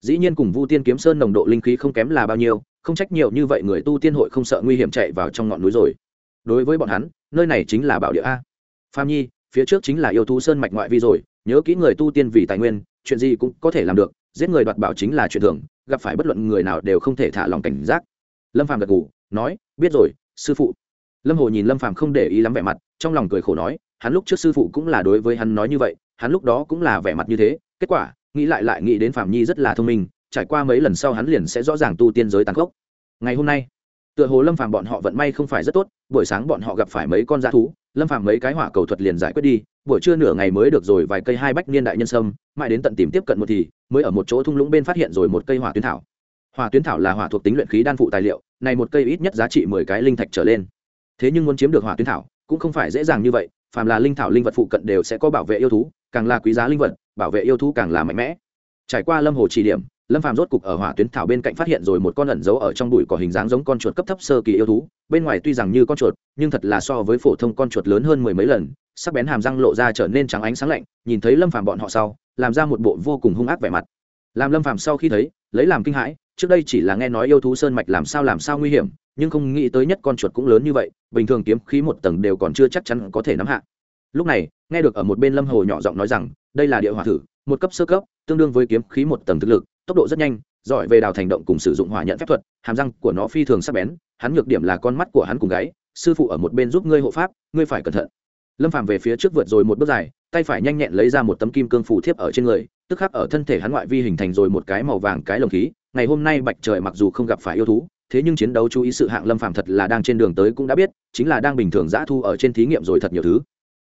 Dĩ nhiên cùng vu tiên kiếm sơn nồng độ linh khí không kém là bao nhiêu không trách nhiều như vậy người tu tiên hội không sợ nguy hiểm chạy vào trong ngọn núi rồi. Đối với bọn hắn nơi này chính là bảo địa a. Pham nhi phía trước chính là yêu thú sơn mạch ngoại vi rồi nhớ kỹ người tu tiên vì tài nguyên chuyện gì cũng có thể làm được giết người đoạt bảo chính là chuyện thường gặp phải bất luận người nào đều không thể thả lòng cảnh giác. Lâm phàm gật gù, nói biết rồi sư phụ lâm hồ nhìn lâm phàm không để ý lắm vẻ mặt, trong lòng cười khổ nói, hắn lúc trước sư phụ cũng là đối với hắn nói như vậy, hắn lúc đó cũng là vẻ mặt như thế, kết quả, nghĩ lại lại nghĩ đến Phạm nhi rất là thông minh, trải qua mấy lần sau hắn liền sẽ rõ ràng tu tiên giới tàn khốc. Ngày hôm nay, tựa hồ lâm phàm bọn họ vận may không phải rất tốt, buổi sáng bọn họ gặp phải mấy con dã thú, lâm phàm mấy cái hỏa cầu thuật liền giải quyết đi, buổi trưa nửa ngày mới được rồi vài cây hai bách niên đại nhân sâm, mãi đến tận tìm tiếp cận một thì, mới ở một chỗ thung lũng bên phát hiện rồi một cây hỏa tuyến thảo. Hỏa tuyến thảo là hỏa thuộc tính luyện khí đan phụ tài liệu, này một cây ít nhất giá trị mười cái linh thạch trở lên thế nhưng muốn chiếm được hỏa tuyến thảo, cũng không phải dễ dàng như vậy, phàm là linh thảo linh vật phụ cận đều sẽ có bảo vệ yêu thú, càng là quý giá linh vật, bảo vệ yêu thú càng là mạnh mẽ. Trải qua lâm hồ chỉ điểm, lâm phàm rốt cục ở hỏa tuyến thảo bên cạnh phát hiện rồi một con ẩn giấu ở trong bụi cỏ hình dáng giống con chuột cấp thấp sơ kỳ yêu thú, bên ngoài tuy rằng như con chuột, nhưng thật là so với phổ thông con chuột lớn hơn mười mấy lần, sắc bén hàm răng lộ ra trở nên trắng ánh sáng lạnh, nhìn thấy lâm phàm bọn họ sau, làm ra một bộ vô cùng hung ác vẻ mặt. Làm lâm phàm sau khi thấy, lấy làm kinh hãi trước đây chỉ là nghe nói yêu thú sơn mạch làm sao làm sao nguy hiểm, nhưng không nghĩ tới nhất con chuột cũng lớn như vậy, bình thường kiếm khí một tầng đều còn chưa chắc chắn có thể nắm hạ. Lúc này, nghe được ở một bên lâm hồ nhỏ giọng nói rằng, đây là địa hỏa thử, một cấp sơ cấp, tương đương với kiếm khí một tầng thực lực, tốc độ rất nhanh, giỏi về đào thành động cùng sử dụng hỏa nhận phép thuật, hàm răng của nó phi thường sắc bén, hắn nhược điểm là con mắt của hắn cùng gáy, sư phụ ở một bên giúp ngươi hộ pháp, ngươi phải cẩn thận. Lâm phàm về phía trước vượt rồi một bước dài, tay phải nhanh nhẹn lấy ra một tấm kim cương phủ thiếp ở trên người, tức khắc ở thân thể hắn ngoại vi hình thành rồi một cái màu vàng cái lồng khí ngày hôm nay bạch trời mặc dù không gặp phải yêu thú, thế nhưng chiến đấu chú ý sự hạng lâm phàm thật là đang trên đường tới cũng đã biết, chính là đang bình thường giã thu ở trên thí nghiệm rồi thật nhiều thứ.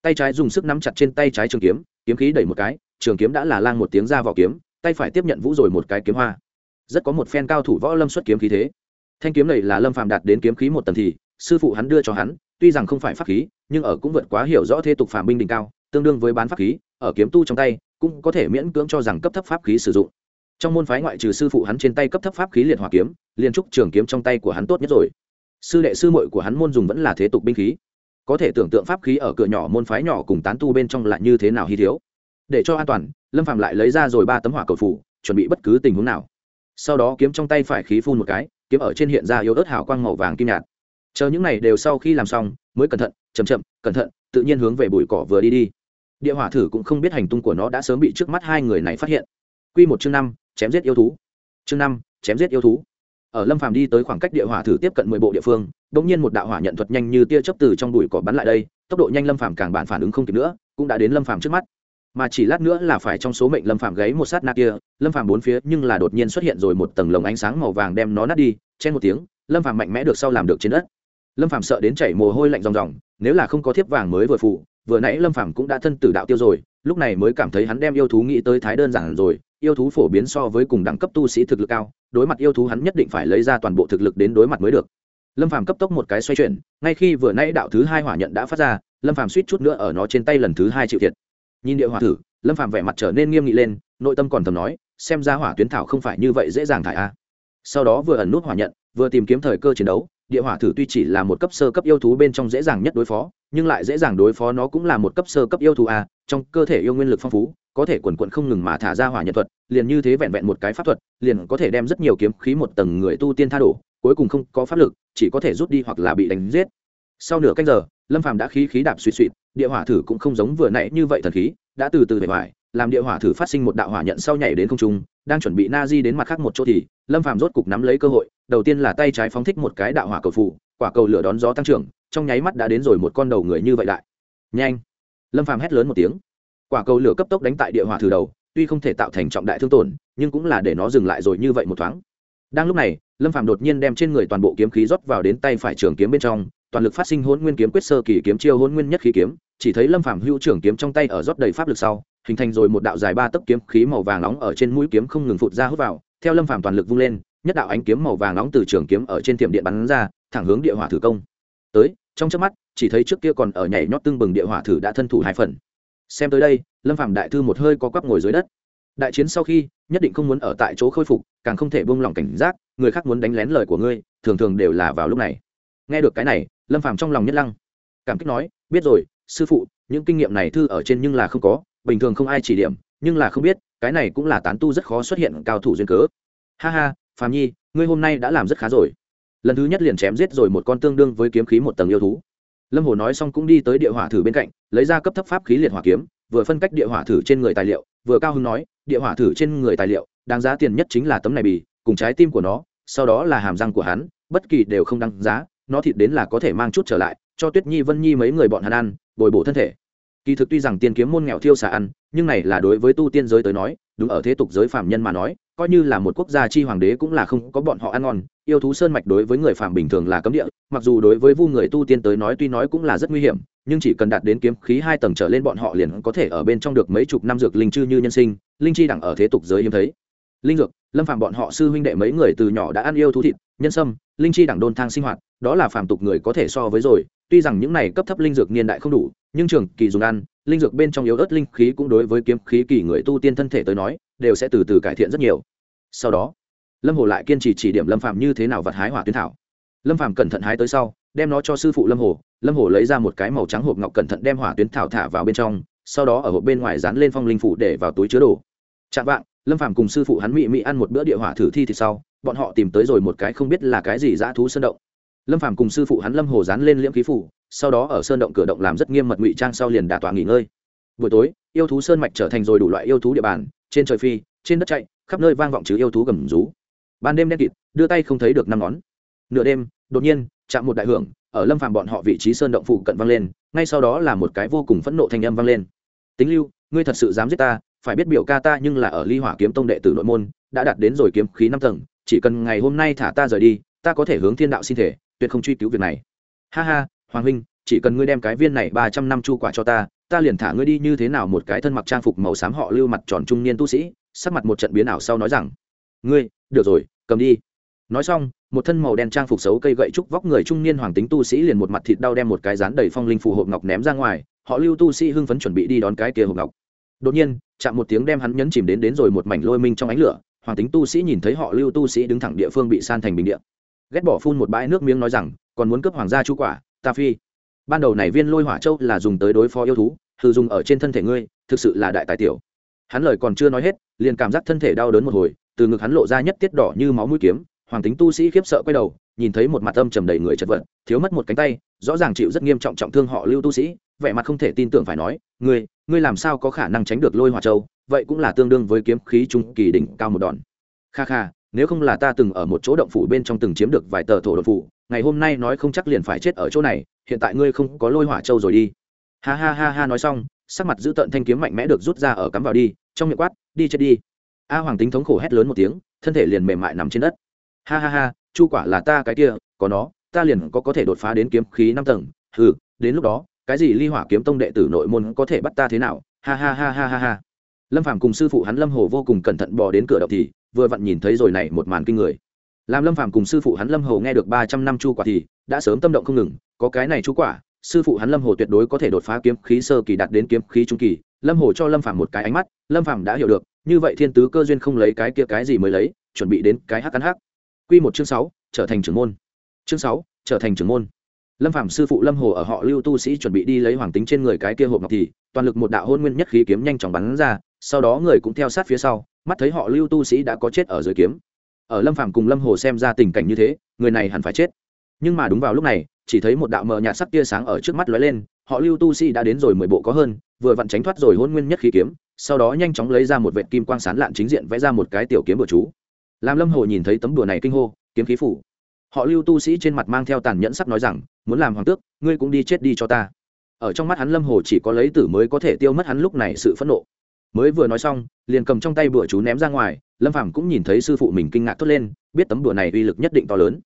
Tay trái dùng sức nắm chặt trên tay trái trường kiếm kiếm khí đẩy một cái, trường kiếm đã là lang một tiếng ra vào kiếm, tay phải tiếp nhận vũ rồi một cái kiếm hoa. Rất có một phen cao thủ võ lâm xuất kiếm khí thế. Thanh kiếm này là lâm phàm đạt đến kiếm khí một tầng thì, sư phụ hắn đưa cho hắn, tuy rằng không phải pháp khí, nhưng ở cũng vượt quá hiểu rõ thế tục phàm binh đỉnh cao, tương đương với bán pháp khí, ở kiếm tu trong tay, cũng có thể miễn cưỡng cho rằng cấp thấp pháp khí sử dụng trong môn phái ngoại trừ sư phụ hắn trên tay cấp thấp pháp khí liệt hỏa kiếm liên trúc trường kiếm trong tay của hắn tốt nhất rồi. Sư đệ sư muội của hắn môn dùng vẫn là thế tục binh khí. Có thể tưởng tượng pháp khí ở cửa nhỏ môn phái nhỏ cùng tán tu bên trong lại như thế nào hy thiếu. Để cho an toàn, lâm phạm lại lấy ra rồi ba tấm hỏa cầu phủ, chuẩn bị bất cứ tình huống nào. Sau đó kiếm trong tay phải khí phun một cái, kiếm ở trên hiện ra yếu ớt hào quang màu vàng kim nhạt. Chờ những này đều sau khi làm xong, mới cẩn thận, chậm chậm, cẩn thận, tự nhiên hướng về bụi cỏ vừa đi đi. Địa hỏa thử cũng không biết hành tung của nó đã sớm bị trước mắt hai người này phát hiện. Q một chương năm chém giết yêu thú. Chương năm, chém giết yêu thú. Ở lâm phàm đi tới khoảng cách địa hỏa thử tiếp cận mười bộ địa phương đ nhiên một đạo hỏa nhận thuật nhanh như tia chớp từ trong bụi cỏ bắn lại đây, tốc độ nhanh lâm phàm càng bản phản ứng không kịp nữa, cũng đã đến lâm phàm trước mắt. Mà chỉ lát nữa là phải trong số mệnh lâm phàm gáy một sát na kia, lâm phàm bốn phía nhưng là đột nhiên xuất hiện rồi một tầng lồng ánh sáng màu vàng đem nó nát đi chen một tiếng, lâm phàm mạnh mẽ được sau làm được trên đất. Lâm phàm sợ đến chảy mồ hôi lạnh ròng ròng, nếu là không có thiếp vàng mới vừa phụ vừa nãy lâm phàm cũng đã thân tử đạo tiêu rồi, lúc này mới cảm thấy hắn đem yêu thú nghĩ tới thái đơn giản rồi yêu thú phổ biến so với cùng đẳng cấp tu sĩ thực lực cao, đối mặt yêu thú hắn nhất định phải lấy ra toàn bộ thực lực đến đối mặt mới được. Lâm phàm cấp tốc một cái xoay chuyển, ngay khi vừa nãy đạo thứ hai hỏa nhận đã phát ra, lâm phàm suýt chút nữa ở nó trên tay lần thứ hai chịu thiệt. Nhìn địa hỏa thử, lâm phàm vẻ mặt trở nên nghiêm nghị lên, nội tâm còn thầm nói, xem ra hỏa tuyến thảo không phải như vậy dễ dàng thải a. Sau đó vừa ẩn nút hỏa nhận, vừa tìm kiếm thời cơ chiến đấu, địa hỏa thử tuy chỉ là một cấp sơ cấp yêu thú bên trong dễ dàng nhất đối phó, nhưng lại dễ dàng đối phó nó cũng là một cấp sơ cấp yêu thú a, trong cơ thể yêu nguyên lực phong phú có thể quần quận không ngừng mà thả ra hỏa nhật thuật, liền như thế vẹn vẹn một cái pháp thuật, liền có thể đem rất nhiều kiếm khí một tầng người tu tiên tha đổ, cuối cùng không có pháp lực, chỉ có thể rút đi hoặc là bị đánh giết. Sau nửa canh giờ, lâm phàm đã khí khí đạp suy suy địa hỏa thử cũng không giống vừa nãy như vậy thần khí, đã từ từ bề ngoài làm địa hỏa thử phát sinh một đạo hỏa nhận sau nhảy đến không trung, đang chuẩn bị na di đến mặt khác một chỗ thì, lâm phàm rốt cục nắm lấy cơ hội, đầu tiên là tay trái phóng thích một cái đạo hỏa cầu phủ quả cầu lửa đón gió tăng trưởng, trong nháy mắt đã đến rồi một con đầu người như vậy lại. Nhanh! Lâm phàm hét lớn một tiếng quả cầu lửa cấp tốc đánh tại địa hỏa thử đầu, tuy không thể tạo thành trọng đại thương tổn, nhưng cũng là để nó dừng lại rồi như vậy một thoáng. Đang lúc này, lâm phàm đột nhiên đem trên người toàn bộ kiếm khí rót vào đến tay phải trường kiếm bên trong, toàn lực phát sinh hôn nguyên kiếm quyết sơ kỳ kiếm chiêu hôn nguyên nhất khí kiếm, chỉ thấy lâm phàm hữu trưởng kiếm trong tay ở rót đầy pháp lực sau, hình thành rồi một đạo dài ba tấc kiếm khí màu vàng nóng ở trên mũi kiếm không ngừng phụt ra hút vào, theo lâm phàm toàn lực vung lên, nhất đạo ánh kiếm màu vàng nóng từ trường kiếm ở trên tiệm điện bắn ra, thẳng hướng địa hỏa thử công. Tới, trong chớp mắt, chỉ thấy trước kia còn ở nhảy nhót tương bừng địa hỏa thử đã thân thủ hai phần xem tới đây, lâm phàm đại thư một hơi có quắp ngồi dưới đất. Đại chiến sau khi, nhất định không muốn ở tại chỗ khôi phục, càng không thể buông lỏng cảnh giác, người khác muốn đánh lén lời của ngươi, thường thường đều là vào lúc này. Nghe được cái này, lâm phàm trong lòng nhất lăng. Cảm kích nói, biết rồi, sư phụ, những kinh nghiệm này thư ở trên nhưng là không có, bình thường không ai chỉ điểm, nhưng là không biết, cái này cũng là tán tu rất khó xuất hiện cao thủ duyên cớ. Ha ha, phàm nhi, ngươi hôm nay đã làm rất khá rồi. Lần thứ nhất liền chém giết rồi một con tương đương với kiếm khí một tầng yêu thú lâm hồ nói xong cũng đi tới địa hỏa thử bên cạnh, lấy ra cấp thấp pháp khí liệt hỏa kiếm, vừa phân cách địa hỏa thử trên người tài liệu, vừa cao hưng nói, địa hỏa thử trên người tài liệu, đáng giá tiền nhất chính là tấm này bì, cùng trái tim của nó, sau đó là hàm răng của hắn, bất kỳ đều không đáng giá, nó thịt đến là có thể mang chút trở lại, cho tuyết nhi, vân nhi mấy người bọn hắn ăn, bồi bổ thân thể kỳ thực tuy rằng tiên kiếm môn nghèo thiêu xả ăn, nhưng này là đối với tu tiên giới tới nói, đúng ở thế tục giới phạm nhân mà nói, coi như là một quốc gia chi hoàng đế cũng là không có bọn họ ăn ngon. Yêu thú sơn mạch đối với người phạm bình thường là cấm địa, mặc dù đối với vu người tu tiên tới nói tuy nói cũng là rất nguy hiểm, nhưng chỉ cần đạt đến kiếm khí hai tầng trở lên bọn họ liền có thể ở bên trong được mấy chục năm dược linh chư như nhân sinh, linh chi đẳng ở thế tục giới hiếm thấy. Linh dược, lâm phạm bọn họ sư huynh đệ mấy người từ nhỏ đã ăn yêu thú thịt, nhân sâm, linh chi đẳng đôn thang sinh hoạt, đó là phàm tục người có thể so với rồi, tuy rằng những này cấp thấp linh dược niên đại không đủ nhưng trường kỳ dùng ăn, linh dược bên trong yếu ớt linh khí cũng đối với kiếm khí kỳ người tu tiên thân thể tới nói, đều sẽ từ từ cải thiện rất nhiều. Sau đó, lâm hồ lại kiên trì chỉ điểm lâm phạm như thế nào vật hái hỏa tuyến thảo. Lâm phạm cẩn thận hái tới sau, đem nó cho sư phụ lâm hồ. Lâm hồ lấy ra một cái màu trắng hộp ngọc cẩn thận đem hỏa tuyến thảo thả vào bên trong, sau đó ở hộp bên ngoài dán lên phong linh phụ để vào túi chứa đồ. Chạm vạng, lâm phạm cùng sư phụ hắn mị mị ăn một bữa địa hỏa thử thi thì sau, bọn họ tìm tới rồi một cái không biết là cái gì dã thú sơn động lâm phạm cùng sư phụ hắn lâm hồ dán lên liễm khí phủ, sau đó ở sơn động cửa động làm rất nghiêm mật ngụy trang sau liền đả tọa nghỉ ngơi. Buổi tối, yêu thú sơn mạch trở thành rồi đủ loại yêu thú địa bàn, trên trời phi, trên đất chạy, khắp nơi vang vọng chứ yêu thú gầm rú. Ban đêm đen kịt, đưa tay không thấy được năm ngón. Nửa đêm, đột nhiên, chạm một đại hưởng, ở lâm phàm bọn họ vị trí sơn động phụ cận vang lên, ngay sau đó là một cái vô cùng phẫn nộ thanh âm vang lên. Tính lưu, ngươi thật sự dám giết ta, phải biết biểu ca ta nhưng là ở ly hỏa kiếm tông đệ tử nội môn, đã đạt đến rồi kiếm khí năm tầng, chỉ cần ngày hôm nay thả ta rời đi, ta có thể hướng thiên đạo xin thể tuyệt không truy cứu việc này. Ha ha, hoàng huynh, chỉ cần ngươi đem cái viên này ba trăm năm chu quả cho ta ta liền thả ngươi đi như thế nào một cái thân mặc trang phục màu xám họ lưu mặt tròn trung niên tu sĩ, sắc mặt một trận biến ảo sau nói rằng, ngươi, được rồi, cầm đi. Nói xong, một thân màu đen trang phục xấu cây gậy trúc vóc người trung niên hoàng tính tu sĩ liền một mặt thịt đau đem một cái rán đầy phong linh phù hộp ngọc ném ra ngoài, họ lưu tu sĩ hưng phấn chuẩn bị đi đón cái kia hộp ngọc. Đột nhiên, chạm một tiếng đem hắn nhấn chìm đến đến rồi một mảnh lôi minh trong ánh lửa, hoàng tính tu sĩ nhìn thấy họ lưu tu sĩ đứng thẳng địa phương bị san thành bình địa ghét bỏ phun một bãi nước miếng nói rằng, còn muốn cướp hoàng gia chu quả, ta phi. Ban đầu này viên lôi hỏa châu là dùng tới đối phó yêu thú, thử dùng ở trên thân thể ngươi, thực sự là đại tài tiểu. Hắn lời còn chưa nói hết, liền cảm giác thân thể đau đớn một hồi, từ ngực hắn lộ ra nhất tiết đỏ như máu mũi kiếm, hoàng tính tu sĩ khiếp sợ quay đầu, nhìn thấy một mặt âm trầm đầy người chật vật, thiếu mất một cánh tay, rõ ràng chịu rất nghiêm trọng trọng thương họ lưu tu sĩ, vẻ mặt không thể tin tưởng phải nói, ngươi ngươi làm sao có khả năng tránh được lôi hỏa châu, vậy cũng là tương đương với kiếm khí trung kỳ đỉnh cao một đòn. Kha kha nếu không là ta từng ở một chỗ động phủ bên trong từng chiếm được vài tờ thổ đột phủ, ngày hôm nay nói không chắc liền phải chết ở chỗ này, hiện tại ngươi không có lôi hỏa châu rồi đi. Ha ha ha ha nói xong, sắc mặt giữ tận thanh kiếm mạnh mẽ được rút ra ở cắm vào đi, trong miệng quát, đi chết đi. A hoàng tính thống khổ hét lớn một tiếng, thân thể liền mềm mại nằm trên đất. Ha ha ha, chu quả là ta cái kia, có nó, ta liền có có thể đột phá đến kiếm khí năm tầng ừ đến lúc đó, cái gì ly hỏa kiếm tông đệ tử nội môn có thể bắt ta thế nào? Ha ha ha ha ha ha. Lâm phàm cùng sư phụ hắn lâm hồ vô cùng cẩn thận bò đến cửa động thì vừa vặn nhìn thấy rồi này một màn kinh người. Làm lâm phàm cùng sư phụ hắn lâm hồ nghe được ba trăm năm chu quả thì đã sớm tâm động không ngừng, có cái này chu quả, sư phụ hắn lâm hồ tuyệt đối có thể đột phá kiếm khí sơ kỳ đạt đến kiếm khí trung kỳ. Lâm hồ cho lâm phàm một cái ánh mắt, lâm phàm đã hiểu được, như vậy thiên tứ cơ duyên không lấy cái kia cái gì mới lấy, chuẩn bị đến cái hắc cắn hắc. Quy một chương sáu, trở thành trưởng môn. Chương sáu, trở thành trưởng môn. Lâm phàm sư phụ lâm hồ ở họ lưu tu sĩ chuẩn bị đi lấy hoàng tính trên người cái kia hộp ngọc thì, toàn lực một đạo hôn nguyên nhất khí kiếm nhanh chóng bắn ra, sau đó người cũng theo sát phía sau mắt thấy họ lưu tu sĩ đã có chết ở dưới kiếm. Ở lâm phàm cùng lâm hồ xem ra tình cảnh như thế, người này hẳn phải chết. Nhưng mà đúng vào lúc này, chỉ thấy một đạo mờ nhạt sắc tia sáng ở trước mắt lóe lên, họ lưu tu sĩ đã đến rồi mười bộ có hơn, vừa vặn tránh thoát rồi hôn nguyên nhất khí kiếm, sau đó nhanh chóng lấy ra một vệt kim quang sán lạn chính diện vẽ ra một cái tiểu kiếm bừa chú. Làm lâm hồ nhìn thấy tấm đùa này kinh hô, kiếm khí phủ. Họ lưu tu sĩ trên mặt mang theo tàn nhẫn sắc nói rằng, muốn làm hoàng tước, ngươi cũng đi chết đi cho ta. Ở trong mắt hắn lâm hồ chỉ có lấy tử mới có thể tiêu mất hắn lúc này sự phẫn nộ mới vừa nói xong liền cầm trong tay bữa chú ném ra ngoài lâm phàm cũng nhìn thấy sư phụ mình kinh ngạc thốt lên biết tấm đùa này uy lực nhất định to lớn.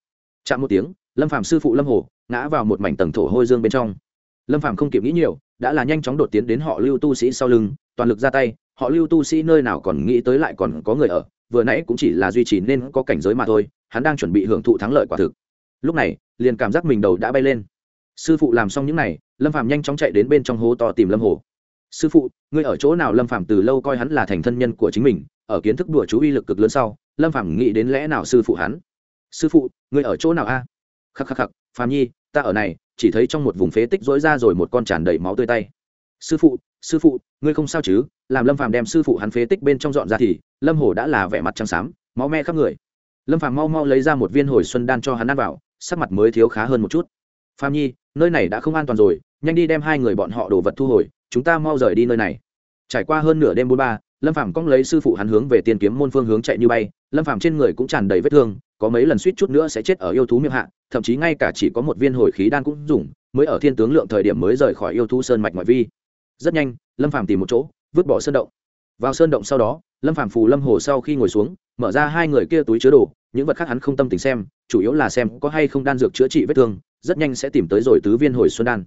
Chạm một tiếng lâm phàm sư phụ lâm hồ ngã vào một mảnh tầng thổ hôi dương bên trong. Lâm phàm không kịp nghĩ nhiều đã là nhanh chóng đột tiến đến họ lưu tu sĩ sau lưng toàn lực ra tay họ lưu tu sĩ nơi nào còn nghĩ tới lại còn có người ở vừa nãy cũng chỉ là duy trì nên có cảnh giới mà thôi hắn đang chuẩn bị hưởng thụ thắng lợi quả thực. Lúc này liền cảm giác mình đầu đã bay lên. Sư phụ làm xong những này, lâm Phàm nhanh chóng chạy đến bên trong hố to tìm lâm hồ sư phụ, ngươi ở chỗ nào lâm phạm từ lâu coi hắn là thành thân nhân của chính mình, ở kiến thức đùa chú uy lực cực lớn sau, lâm phạm nghĩ đến lẽ nào sư phụ hắn? Sư phụ, ngươi ở chỗ nào a? Khắc khắc khắc phạm nhi, ta ở này, chỉ thấy trong một vùng phế tích rỗi ra rồi một con tràn đầy máu tươi tay. Sư phụ sư phụ, ngươi không sao chứ? Làm lâm phàm đem sư phụ hắn phế tích bên trong dọn ra thì, lâm hồ đã là vẻ mặt trắng xám, máu me khắp người. Lâm phàm mau mau lấy ra một viên hồi xuân đan cho hắn ăn vào, sắc mặt mới thiếu khá hơn một chút. Phàm nhi nơi này đã không an toàn rồi, nhanh đi đem hai người bọn họ đồ vật thu hồi, chúng ta mau rời đi nơi này. Trải qua hơn nửa đêm bốn ba, lâm phàm cong lấy sư phụ hắn hướng về tiên kiếm môn phương hướng chạy như bay. Lâm phàm trên người cũng tràn đầy vết thương, có mấy lần suýt chút nữa sẽ chết ở yêu thú miệng hạ, thậm chí ngay cả chỉ có một viên hồi khí đan cũng dùng, mới ở thiên tướng lượng thời điểm mới rời khỏi yêu thú sơn mạch ngoại vi. Rất nhanh, lâm phàm tìm một chỗ, vứt bỏ sơn động. Vào sơn động sau đó, lâm phàm phù lâm hồ sau khi ngồi xuống, mở ra hai người kia túi chứa đồ, những vật khác hắn không tâm tình xem, chủ yếu là xem có hay không đan dược chữa trị vết thương rất nhanh sẽ tìm tới rồi tứ viên hồi xuân đan.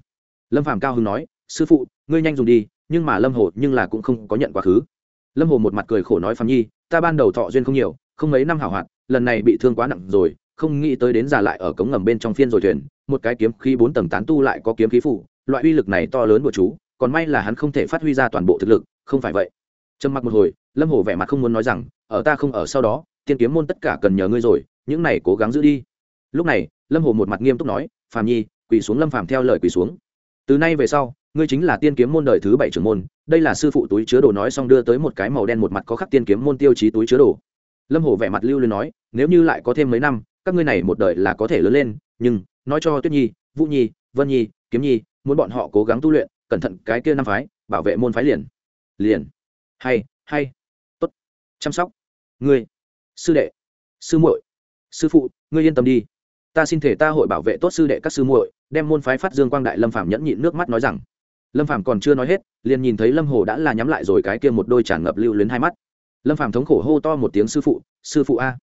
Lâm phàm cao hưng nói, sư phụ, ngươi nhanh dùng đi, nhưng mà lâm hồ nhưng là cũng không có nhận quá khứ. Lâm hồ một mặt cười khổ nói, phàm nhi, ta ban đầu thọ duyên không nhiều, không mấy năm hảo hoạt, lần này bị thương quá nặng rồi, không nghĩ tới đến già lại ở cống ngầm bên trong phiên rồi thuyền, một cái kiếm khí bốn tầng tán tu lại có kiếm khí phủ loại uy lực này to lớn của chú, còn may là hắn không thể phát huy ra toàn bộ thực lực, không phải vậy. Trầm mặc một hồi, lâm hồ vẻ mặt không muốn nói rằng, ở ta không ở sau đó, tiên kiếm môn tất cả cần nhờ ngươi rồi, những này cố gắng giữ đi. Lúc này, lâm hồ một mặt nghiêm túc nói phàm nhi, quỳ xuống lâm phàm theo lời quỳ xuống. Từ nay về sau, ngươi chính là tiên kiếm môn đời thứ bảy trưởng môn, đây là sư phụ túi chứa đồ nói xong đưa tới một cái màu đen một mặt có khắc tiên kiếm môn tiêu chí túi chứa đồ. Lâm hồ vẻ mặt lưu luyến nói, nếu như lại có thêm mấy năm, các ngươi này một đời là có thể lớn lên, nhưng, nói cho tuyết nhi, vũ nhi, vân nhi, kiếm nhi, muốn bọn họ cố gắng tu luyện, cẩn thận cái kia năm phái, bảo vệ môn phái liền. Liền. Hay hay. Tốt. Chăm sóc. Ngươi. Sư đệ. Sư muội. Sư phụ, ngươi yên tâm đi ta xin thể ta hội bảo vệ tốt sư đệ các sư muội, đem môn phái phát dương quang đại lâm phạm nhẫn nhịn nước mắt nói rằng. Lâm phạm còn chưa nói hết, liền nhìn thấy lâm hồ đã là nhắm lại rồi cái kia một đôi tràn ngập lưu luyến hai mắt. Lâm phạm thống khổ hô to một tiếng sư phụ sư phụ a.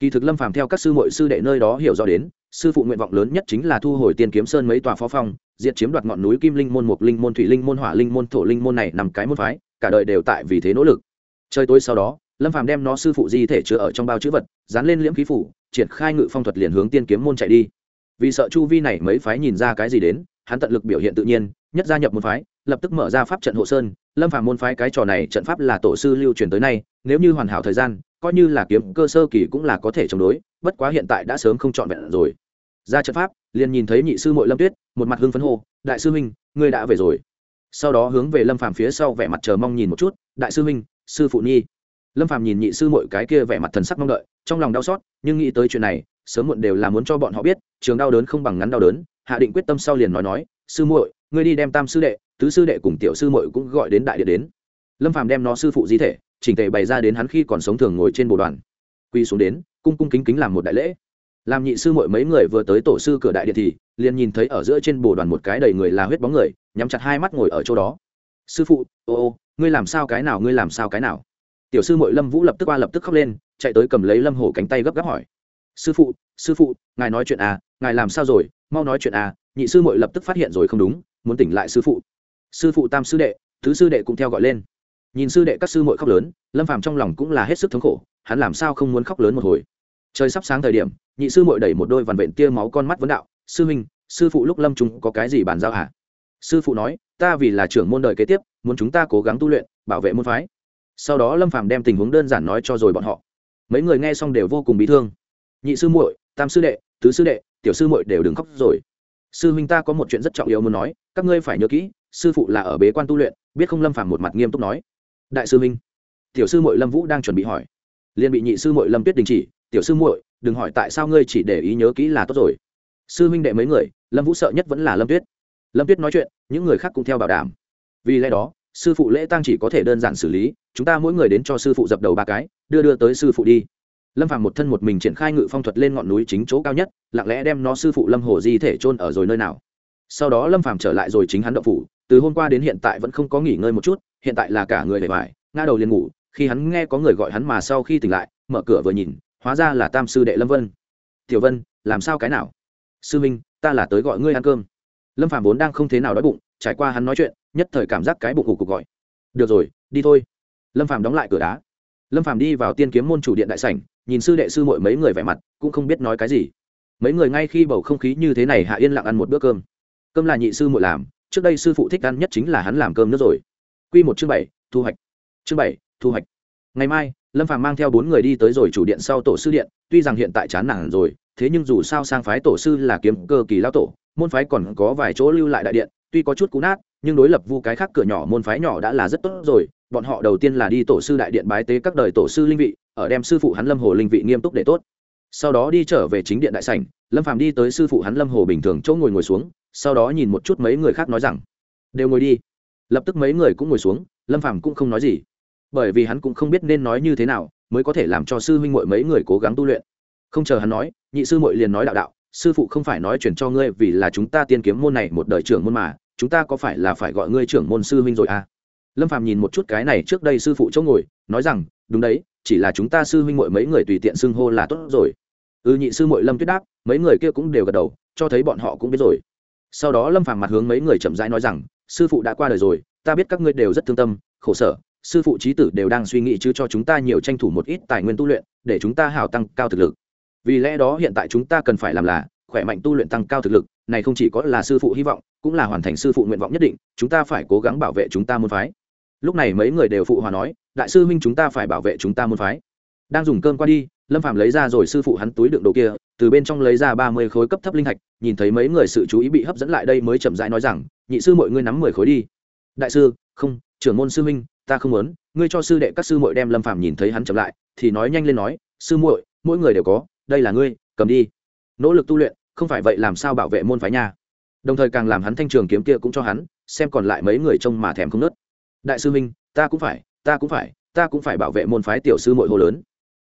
Kỳ thực lâm phạm theo các sư muội sư đệ nơi đó hiểu rõ đến, sư phụ nguyện vọng lớn nhất chính là thu hồi tiên kiếm sơn mấy tòa phó phong, diệt chiếm đoạt ngọn núi kim linh môn, mục linh môn, thủy linh môn, hỏa linh môn, thổ linh môn này nằm cái môn phái, cả đời đều tại vì thế nỗ lực. Trời tối sau đó lâm phàm đem nó sư phụ di thể chứa ở trong bao chữ vật, dán lên liễm khí phủ, triển khai ngự phong thuật liền hướng tiên kiếm môn chạy đi. Vì sợ chu vi này mấy phái nhìn ra cái gì đến, hắn tận lực biểu hiện tự nhiên, nhất gia nhập một phái, lập tức mở ra pháp trận hộ sơn. Lâm phàm môn phái cái trò này trận pháp là tổ sư lưu truyền tới nay, nếu như hoàn hảo thời gian, coi như là kiếm cơ sơ kỳ cũng là có thể chống đối, bất quá hiện tại đã sớm không chọn vẹn rồi. Ra trận pháp, liền nhìn thấy nhị sư mội lâm tuyết, một mặt hưng phấn hô, đại sư huynh, ngươi đã về rồi. Sau đó hướng về lâm phàm phía sau vẻ mặt chờ mong nhìn một chút, đại sư huynh, sư phụ nhi lâm phàm nhìn nhị sư mội cái kia vẻ mặt thần sắc mong đợi, trong lòng đau xót, nhưng nghĩ tới chuyện này, sớm muộn đều là muốn cho bọn họ biết, trường đau đớn không bằng ngắn đau đớn, hạ định quyết tâm sau liền nói nói, sư muội, ngươi đi đem tam sư đệ, tứ sư đệ cùng tiểu sư muội cũng gọi đến đại địa đến. Lâm phàm đem nó sư phụ di thể, chỉnh tề bày ra đến hắn khi còn sống thường ngồi trên bồ đoàn. Quy xuống đến, cung cung kính kính làm một đại lễ. Làm nhị sư muội mấy người vừa tới tổ sư cửa đại điện thì, liền nhìn thấy ở giữa trên bồ đoàn một cái đầy người là huyết bóng người, nhắm chặt hai mắt ngồi ở chỗ đó. Sư phụ, ô ô, ngươi làm sao cái nào, ngươi làm sao cái nào? Tiểu sư mội lâm vũ lập tức qua lập tức khóc lên, chạy tới cầm lấy lâm hổ cánh tay gấp gáp hỏi. Sư phụ sư phụ, ngài nói chuyện à ngài làm sao rồi, mau nói chuyện à nhị sư mội lập tức phát hiện rồi không đúng, muốn tỉnh lại sư phụ. Sư phụ tam sư đệ, thứ sư đệ cũng theo gọi lên. Nhìn sư đệ các sư Mội khóc lớn, lâm phàm trong lòng cũng là hết sức thống khổ, hắn làm sao không muốn khóc lớn một hồi. Trời sắp sáng thời điểm, nhị sư Mội đẩy một đôi vằn vện tia máu con mắt vấn đạo, sư minh sư phụ lúc lâm chúng có cái gì bàn giao hả? Sư phụ nói, ta vì là trưởng môn đời kế tiếp, muốn chúng ta cố gắng tu luyện, bảo vệ môn phái sau đó lâm phàm đem tình huống đơn giản nói cho rồi bọn họ. Mấy người nghe xong đều vô cùng bị thương. Nhị sư muội, tam sư đệ, tứ sư đệ, tiểu sư muội đều đừng khóc rồi. Sư huynh ta có một chuyện rất trọng yếu muốn nói, các ngươi phải nhớ kỹ, sư phụ là ở bế quan tu luyện, biết không lâm phàm một mặt nghiêm túc nói. Đại sư huynh, tiểu sư muội lâm vũ đang chuẩn bị hỏi. Liền bị nhị sư muội lâm tuyết đình chỉ, tiểu sư muội, đừng hỏi tại sao ngươi chỉ để ý nhớ kỹ là tốt rồi. Sư huynh đệ mấy người, lâm vũ sợ nhất vẫn là lâm tuyết. Lâm tuyết nói chuyện, những người khác cũng theo bảo đảm. Vì lẽ đó sư phụ lễ tang chỉ có thể đơn giản xử lý, chúng ta mỗi người đến cho sư phụ dập đầu ba cái, đưa đưa tới sư phụ đi. Lâm phàm một thân một mình triển khai ngự phong thuật lên ngọn núi chính chỗ cao nhất, lặng lẽ đem nó sư phụ lâm hồ di thể chôn ở rồi nơi nào. Sau đó lâm phàm trở lại rồi chính hắn đậu phủ, từ hôm qua đến hiện tại vẫn không có nghỉ ngơi một chút, hiện tại là cả người bề hoài ngã đầu liền ngủ, khi hắn nghe có người gọi hắn mà sau khi tỉnh lại, mở cửa vừa nhìn, hóa ra là tam sư đệ lâm vân. Tiểu vân, làm sao cái nào? Sư minh, ta là tới gọi ngươi ăn cơm. Lâm Phàm vốn đang không thế nào đói bụng, trải qua hắn nói chuyện nhất thời cảm giác cái bụng cục cục gọi. Được rồi, đi thôi. Lâm phàm đóng lại cửa đá. Lâm phàm đi vào tiên kiếm môn chủ điện đại sảnh, nhìn sư đệ sư mội mấy người vẻ mặt, cũng không biết nói cái gì. Mấy người ngay khi bầu không khí như thế này hạ yên lặng ăn một bữa cơm. Cơm là nhị sư mội làm, trước đây sư phụ thích ăn nhất chính là hắn làm cơm nữa rồi. Q một chương bảy, thu hoạch. Chương bảy, thu hoạch. Ngày mai, lâm phàm mang theo bốn người đi tới rồi chủ điện sau tổ sư điện, tuy rằng hiện tại chán nản rồi, thế nhưng dù sao sang phái tổ sư là kiếm cơ kỳ lao tổ, môn phái còn có vài chỗ lưu lại đại điện, tuy có chút cũ nát nhưng đối lập vu cái khác cửa nhỏ môn phái nhỏ đã là rất tốt rồi, bọn họ đầu tiên là đi tổ sư đại điện bái tế các đời tổ sư linh vị, ở đem sư phụ hắn lâm hồ linh vị nghiêm túc để tốt. Sau đó đi trở về chính điện đại sảnh, lâm phàm đi tới sư phụ hắn lâm hồ bình thường chỗ ngồi ngồi xuống, sau đó nhìn một chút mấy người khác nói rằng, đều ngồi đi. Lập tức mấy người cũng ngồi xuống, lâm phàm cũng không nói gì. Bởi vì hắn cũng không biết nên nói như thế nào, mới có thể làm cho sư huynh muội mấy người cố gắng tu luyện. Không chờ hắn nói, nhị sư muội liền nói đạo đạo, sư phụ không phải nói chuyển cho ngươi vì là chúng ta tiên kiếm môn này một đời trưởng môn mà chúng ta có phải là phải gọi ngươi trưởng môn sư huynh rồi à? Lâm phàm nhìn một chút cái này trước đây sư phụ chỗ ngồi nói rằng đúng đấy chỉ là chúng ta sư huynh mội mấy người tùy tiện xưng hô là tốt rồi. Ư ừ, nhị sư mội lâm tuyết đáp mấy người kia cũng đều gật đầu cho thấy bọn họ cũng biết rồi. Sau đó lâm phàm mặt hướng mấy người chậm rãi nói rằng sư phụ đã qua đời rồi ta biết các ngươi đều rất thương tâm khổ sở sư phụ trí tử đều đang suy nghĩ chứ cho chúng ta nhiều tranh thủ một ít tài nguyên tu luyện để chúng ta hào tăng cao thực lực. Vì lẽ đó hiện tại chúng ta cần phải làm là khỏe mạnh tu luyện tăng cao thực lực này không chỉ có là sư phụ hy vọng, cũng là hoàn thành sư phụ nguyện vọng nhất định, chúng ta phải cố gắng bảo vệ chúng ta môn phái. Lúc này mấy người đều phụ hòa nói, đại sư huynh chúng ta phải bảo vệ chúng ta môn phái. Đang dùng cơm qua đi, lâm phạm lấy ra rồi sư phụ hắn túi đựng đồ kia, từ bên trong lấy ra ba mươi khối cấp thấp linh thạch, nhìn thấy mấy người sự chú ý bị hấp dẫn lại đây mới chậm rãi nói rằng, nhị sư mọi ngươi nắm mười khối đi. Đại sư, không, trưởng môn sư huynh, ta không muốn, ngươi cho sư đệ các sư muội đem lâm phàm nhìn thấy hắn chậm lại, thì nói nhanh lên nói, sư muội, mỗi người đều có, đây là ngươi, cầm đi. Nỗ lực tu luyện không phải vậy làm sao bảo vệ môn phái nha. Đồng thời càng làm hắn thanh trường kiếm kia cũng cho hắn, xem còn lại mấy người trông mà thèm không nớt. Đại sư minh, ta cũng phải, ta cũng phải, ta cũng phải bảo vệ môn phái tiểu sư muội hồ lớn.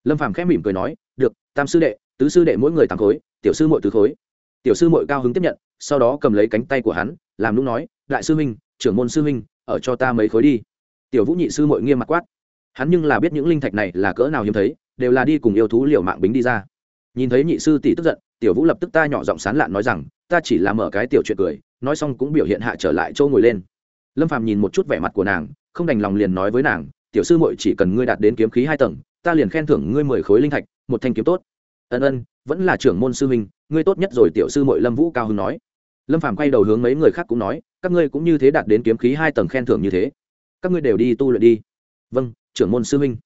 Lâm phàm khẽ mỉm cười nói, được, tam sư đệ, tứ sư đệ mỗi người tám khối, tiểu sư muội tứ khối. Tiểu sư muội cao hứng tiếp nhận, sau đó cầm lấy cánh tay của hắn, làm lúc nói, đại sư minh, trưởng môn sư minh, ở cho ta mấy khối đi. Tiểu vũ nhị sư mội nghiêm mặt quát. Hắn nhưng là biết những linh thạch này là cỡ nào hiếm thấy, đều là đi cùng yêu thú liều mạng bính đi ra. Nhìn thấy nhị sư tỷ tức giận tiểu vũ lập tức ta nhỏ giọng sán lạn nói rằng, ta chỉ là mở cái tiểu chuyện cười, nói xong cũng biểu hiện hạ trở lại châu ngồi lên. Lâm phàm nhìn một chút vẻ mặt của nàng, không đành lòng liền nói với nàng, tiểu sư muội chỉ cần ngươi đạt đến kiếm khí hai tầng, ta liền khen thưởng ngươi mười khối linh thạch, một thanh kiếm tốt. Ân ân, vẫn là trưởng môn sư huynh, ngươi tốt nhất rồi. Tiểu sư muội lâm vũ cao hưng nói. Lâm phàm quay đầu hướng mấy người khác cũng nói, các ngươi cũng như thế đạt đến kiếm khí hai tầng khen thưởng như thế. Các ngươi đều đi tu luyện đi. Vâng trưởng môn sư huynh.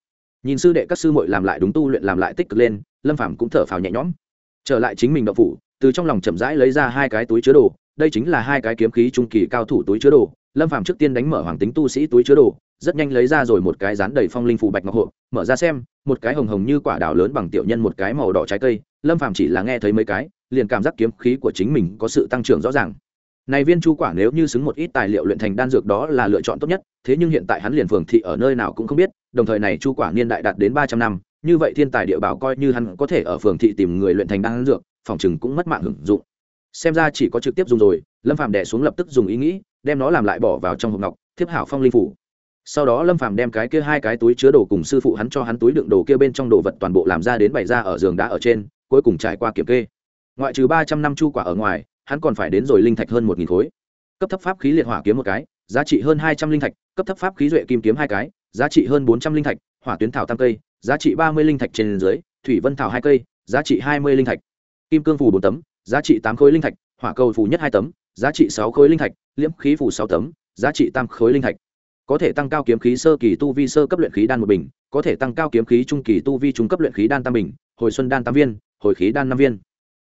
Nhìn sư đệ các sư muội làm lại đúng tu luyện làm lại tích cực lên, lâm phàm cũng thở phào nhẹ nhõm trở lại chính mình đậu phủ, từ trong lòng chậm rãi lấy ra hai cái túi chứa đồ, đây chính là hai cái kiếm khí trung kỳ cao thủ túi chứa đồ. Lâm phàm trước tiên đánh mở hoàng tính tu sĩ túi chứa đồ, rất nhanh lấy ra rồi một cái rán đầy phong linh phủ bạch ngọc hộ mở ra xem, một cái hồng hồng như quả đào lớn bằng tiểu nhân một cái màu đỏ trái cây. Lâm phàm chỉ là nghe thấy mấy cái, liền cảm giác kiếm khí của chính mình có sự tăng trưởng rõ ràng. Này viên chu quả nếu như xứng một ít tài liệu luyện thành đan dược đó là lựa chọn tốt nhất, thế nhưng hiện tại hắn liền phường thị ở nơi nào cũng không biết, đồng thời này chu quả niên đại đạt đến ba trăm năm như vậy thiên tài địa bảo coi như hắn có thể ở phường thị tìm người luyện thành đan dược, phòng chừng cũng mất mạng hưởng dụng. Xem ra chỉ có trực tiếp dùng rồi, lâm phàm đẻ xuống lập tức dùng ý nghĩ, đem nó làm lại bỏ vào trong hộp ngọc, thiếp hảo phong linh phủ. Sau đó lâm phàm đem cái kia hai cái túi chứa đồ cùng sư phụ hắn cho hắn túi đựng đồ kia bên trong đồ vật toàn bộ làm ra đến bày ra ở giường đá ở trên, cuối cùng trải qua kiểm kê. Ngoại trừ ba trăm năm chu quả ở ngoài, hắn còn phải đến rồi linh thạch hơn một nghìn khối. Cấp thấp pháp khí liệt hỏa kiếm một cái, giá trị hơn hai trăm linh thạch, cấp thấp pháp khí duệ kim kiếm hai cái, giá trị hơn bốn trăm linh thạch, hỏa tuyến thảo tam cây giá trị ba mươi linh thạch trên dưới, thủy vân thảo hai cây, giá trị hai mươi linh thạch. Kim cương phủ bốn tấm, giá trị tám khối linh thạch, hỏa cầu phủ nhất hai tấm, giá trị sáu khối linh thạch, liễm khí phủ sáu tấm, giá trị tam khối linh thạch. Có thể tăng cao kiếm khí sơ kỳ tu vi sơ cấp luyện khí đan một bình, có thể tăng cao kiếm khí trung kỳ tu vi trung cấp luyện khí đan tam bình, hồi xuân đan tam viên, hồi khí đan năm viên.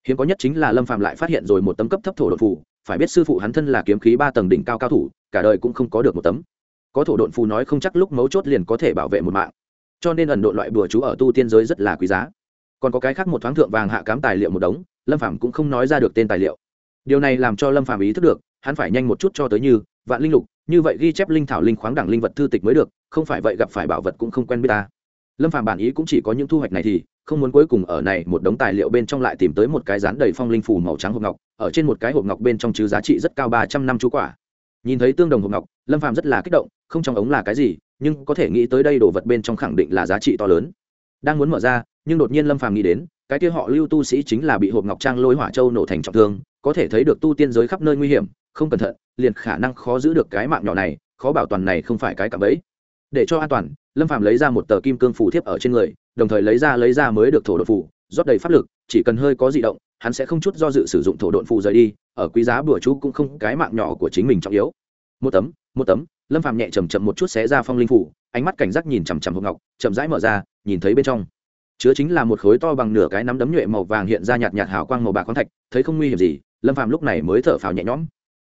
Hiếm có nhất chính là lâm phạm lại phát hiện rồi một tấm cấp thấp thổ đột phủ phải biết sư phụ hắn thân là kiếm khí ba tầng đỉnh cao cao thủ, cả đời cũng không có được một tấm. Có thổ độn phù nói không chắc lúc mấu chốt liền có thể bảo vệ một mạng cho nên ẩn độ loại bùa chú ở tu tiên giới rất là quý giá. Còn có cái khác một thoáng thượng vàng hạ cám tài liệu một đống, lâm phạm cũng không nói ra được tên tài liệu. Điều này làm cho lâm phạm ý thức được, hắn phải nhanh một chút cho tới như, vạn linh lục, như vậy ghi chép linh thảo linh khoáng đẳng linh vật thư tịch mới được, không phải vậy gặp phải bảo vật cũng không quen biết ta. Lâm phạm bản ý cũng chỉ có những thu hoạch này thì, không muốn cuối cùng ở này một đống tài liệu bên trong lại tìm tới một cái rán đầy phong linh phủ màu trắng hộp ngọc, ở trên một cái hộp ngọc bên trong chứ giá trị rất cao ba trăm năm chú quả. Nhìn thấy tương đồng hộp ngọc lâm phạm rất là kích động, không trong ống là cái gì, nhưng có thể nghĩ tới đây đồ vật bên trong khẳng định là giá trị to lớn. Đang muốn mở ra, nhưng đột nhiên lâm phàm nghĩ đến, cái kia họ lưu tu sĩ chính là bị hộp ngọc trang lôi hỏa châu nổ thành trọng thương, có thể thấy được tu tiên giới khắp nơi nguy hiểm, không cẩn thận, liền khả năng khó giữ được cái mạng nhỏ này, khó bảo toàn này không phải cái cạm bẫy. Để cho an toàn, lâm phàm lấy ra một tờ kim cương phủ thiếp ở trên người, đồng thời lấy ra lấy ra mới được thổ đột phủ rót đầy pháp lực, chỉ cần hơi có di động, hắn sẽ không chút do dự sử dụng thổ độn phù rời đi, ở quý giá bữa chú cũng không cái mạng nhỏ của chính mình trọng yếu. Một tấm một tấm, lâm phàm nhẹ chầm chậm một chút xé ra phong linh phủ, ánh mắt cảnh giác nhìn chằm chằm hộp ngọc, chậm rãi mở ra, nhìn thấy bên trong. Chứa chính là một khối to bằng nửa cái nắm đấm nhuệ màu vàng hiện ra nhạt nhạt hào quang màu bạc khoáng thạch, thấy không nguy hiểm gì, lâm phàm lúc này mới thở phào nhẹ nhõm.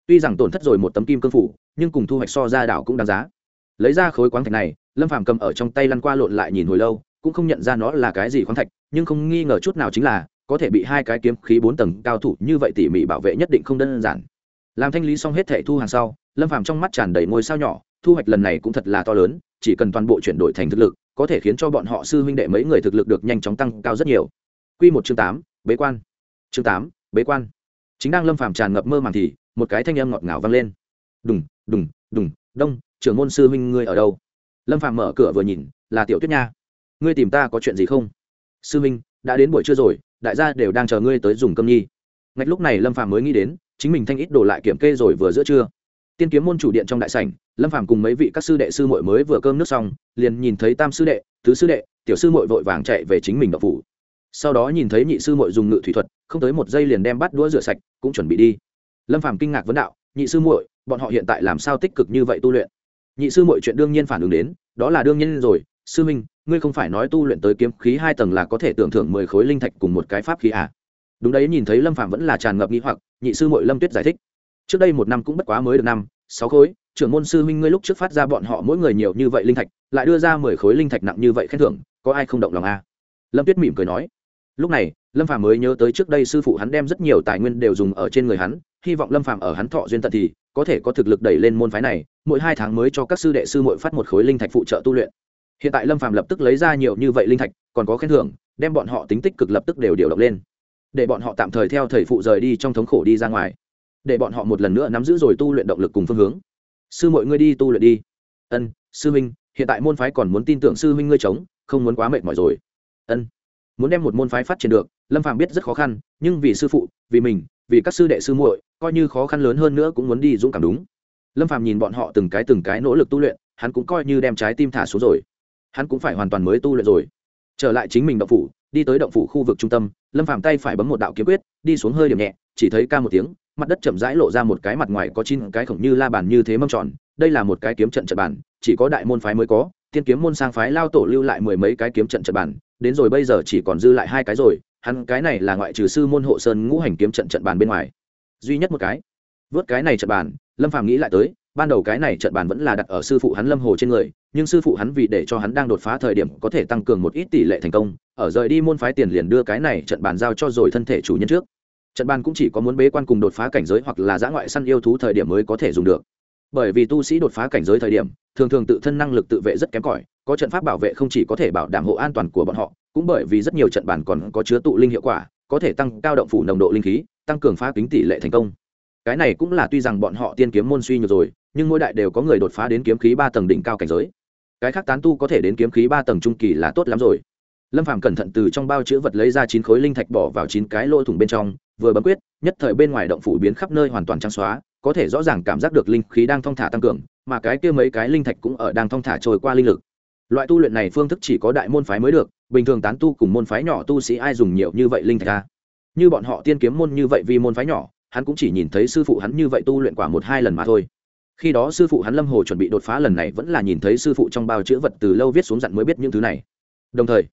Tuy rằng tổn thất rồi một tấm kim cương phủ, nhưng cùng thu hoạch so ra đảo cũng đáng giá. Lấy ra khối khoáng thạch này, lâm phàm cầm ở trong tay lăn qua lộn lại nhìn hồi lâu, cũng không nhận ra nó là cái gì khoáng thạch, nhưng không nghi ngờ chút nào chính là, có thể bị hai cái kiếm khí bốn tầng cao thủ như vậy tỉ mỉ bảo vệ nhất định không đơn giản. Làm thanh lý xong hết thẻ thu hàng sau lâm phàm trong mắt tràn đầy ngôi sao nhỏ, thu hoạch lần này cũng thật là to lớn, chỉ cần toàn bộ chuyển đổi thành thực lực, có thể khiến cho bọn họ sư huynh đệ mấy người thực lực được nhanh chóng tăng cao rất nhiều. Quy một chương tám, bế quan. Chương tám, bế quan. Chính đang lâm phàm tràn ngập mơ màng thì, một cái thanh âm ngọt ngào vang lên. Đùng đùng đùng, đông, trưởng môn sư huynh ngươi ở đâu? Lâm phàm mở cửa vừa nhìn, là tiểu tuyết nha. Ngươi tìm ta có chuyện gì không? Sư huynh, đã đến buổi trưa rồi, đại gia đều đang chờ ngươi tới dùng cơm nhi. Ngay lúc này lâm phàm mới nghĩ đến, chính mình thanh ít đồ lại kiểm kê rồi vừa giữa trưa tiên kiếm môn chủ điện trong đại sảnh, lâm phàm cùng mấy vị các sư đệ sư muội mới vừa cơm nước xong, liền nhìn thấy tam sư đệ, tứ sư đệ, tiểu sư muội vội vàng chạy về chính mình đậu phủ. Sau đó nhìn thấy nhị sư muội dùng ngự thủy thuật, không tới một giây liền đem bắt đũa rửa sạch, cũng chuẩn bị đi. Lâm phàm kinh ngạc vấn đạo, nhị sư muội, bọn họ hiện tại làm sao tích cực như vậy tu luyện? Nhị sư muội chuyện đương nhiên phản ứng đến, đó là đương nhiên rồi, sư minh ngươi không phải nói tu luyện tới kiếm khí hai tầng là có thể tưởng thưởng mười khối linh thạch cùng một cái pháp khí à? Đúng đấy, nhìn thấy lâm Phàm vẫn là tràn ngập nghi hoặc, nhị sư mội lâm tuyết giải thích trước đây một năm cũng bất quá mới được năm, sáu khối. Trưởng môn sư huynh ngươi lúc trước phát ra bọn họ mỗi người nhiều như vậy linh thạch, lại đưa ra mười khối linh thạch nặng như vậy khen thưởng, có ai không động lòng à? lâm tuyết mỉm cười nói. Lúc này, lâm Phàm mới nhớ tới trước đây sư phụ hắn đem rất nhiều tài nguyên đều dùng ở trên người hắn, hy vọng lâm Phàm ở hắn thọ duyên tận thì có thể có thực lực đẩy lên môn phái này, mỗi hai tháng mới cho các sư đệ sư mội phát một khối linh thạch phụ trợ tu luyện. Hiện tại lâm Phàm lập tức lấy ra nhiều như vậy linh thạch, còn có khen thưởng, đem bọn họ tính tích cực lập tức đều điều động lên. Để bọn họ tạm thời theo thầy phụ rời đi trong thống khổ đi ra ngoài để bọn họ một lần nữa nắm giữ rồi tu luyện động lực cùng phương hướng. Sư mọi ngươi đi tu luyện đi. Ân, sư huynh, hiện tại môn phái còn muốn tin tưởng sư huynh ngươi chống, không muốn quá mệt mỏi rồi. Ân, muốn đem một môn phái phát triển được, lâm phàm biết rất khó khăn, nhưng vì sư phụ, vì mình, vì các sư đệ sư muội, coi như khó khăn lớn hơn nữa cũng muốn đi dũng cảm đúng. Lâm phàm nhìn bọn họ từng cái từng cái nỗ lực tu luyện, hắn cũng coi như đem trái tim thả xuống rồi. Hắn cũng phải hoàn toàn mới tu luyện rồi. Trở lại chính mình động phủ, đi tới động phủ khu vực trung tâm, lâm phàm tay phải bấm một đạo kiếm quyết, đi xuống hơi điểm nhẹ, chỉ thấy ca một tiếng mặt đất chậm rãi lộ ra một cái mặt ngoài có chín cái khổng như la bàn như thế mâm tròn, đây là một cái kiếm trận trận bàn, chỉ có đại môn phái mới có, tiên kiếm môn sang phái lao tổ lưu lại mười mấy cái kiếm trận trận bàn, đến rồi bây giờ chỉ còn dư lại hai cái rồi, hắn cái này là ngoại trừ sư môn hộ sơn ngũ hành kiếm trận trận bàn bên ngoài. Duy nhất một cái. Vớt cái này trận bàn, lâm phàm nghĩ lại tới, ban đầu cái này trận bàn vẫn là đặt ở sư phụ hắn lâm hồ trên người, nhưng sư phụ hắn vì để cho hắn đang đột phá thời điểm có thể tăng cường một ít tỷ lệ thành công, ở rời đi môn phái tiền liền đưa cái này trận bàn giao cho rồi thân thể chủ nhân trước trận bàn cũng chỉ có muốn bế quan cùng đột phá cảnh giới hoặc là giã ngoại săn yêu thú thời điểm mới có thể dùng được. Bởi vì tu sĩ đột phá cảnh giới thời điểm, thường thường tự thân năng lực tự vệ rất kém cỏi, có trận pháp bảo vệ không chỉ có thể bảo đảm hộ an toàn của bọn họ, cũng bởi vì rất nhiều trận bàn còn có chứa tụ linh hiệu quả, có thể tăng cao động phủ nồng độ linh khí, tăng cường phá kính tỷ lệ thành công. Cái này cũng là tuy rằng bọn họ tiên kiếm môn suy nhược rồi, nhưng mỗi đại đều có người đột phá đến kiếm khí ba tầng đỉnh cao cảnh giới. Cái khác tán tu có thể đến kiếm khí ba tầng trung kỳ là tốt lắm rồi. Lâm phàm cẩn thận từ trong bao chữ vật lấy ra chín khối linh thạch bỏ vào chín cái lỗ thủng bên trong vừa bấm quyết, nhất thời bên ngoài động phủ biến khắp nơi hoàn toàn trắng xóa, có thể rõ ràng cảm giác được linh khí đang thong thả tăng cường, mà cái kia mấy cái linh thạch cũng ở đang thong thả trôi qua linh lực. Loại tu luyện này phương thức chỉ có đại môn phái mới được, bình thường tán tu cùng môn phái nhỏ tu sĩ ai dùng nhiều như vậy linh thạch ra? Như bọn họ tiên kiếm môn như vậy vì môn phái nhỏ, hắn cũng chỉ nhìn thấy sư phụ hắn như vậy tu luyện quả một hai lần mà thôi. Khi đó sư phụ hắn lâm hồ chuẩn bị đột phá lần này vẫn là nhìn thấy sư phụ trong bao chữ vật từ lâu viết xuống dặn mới biết những thứ này. Đồng thời,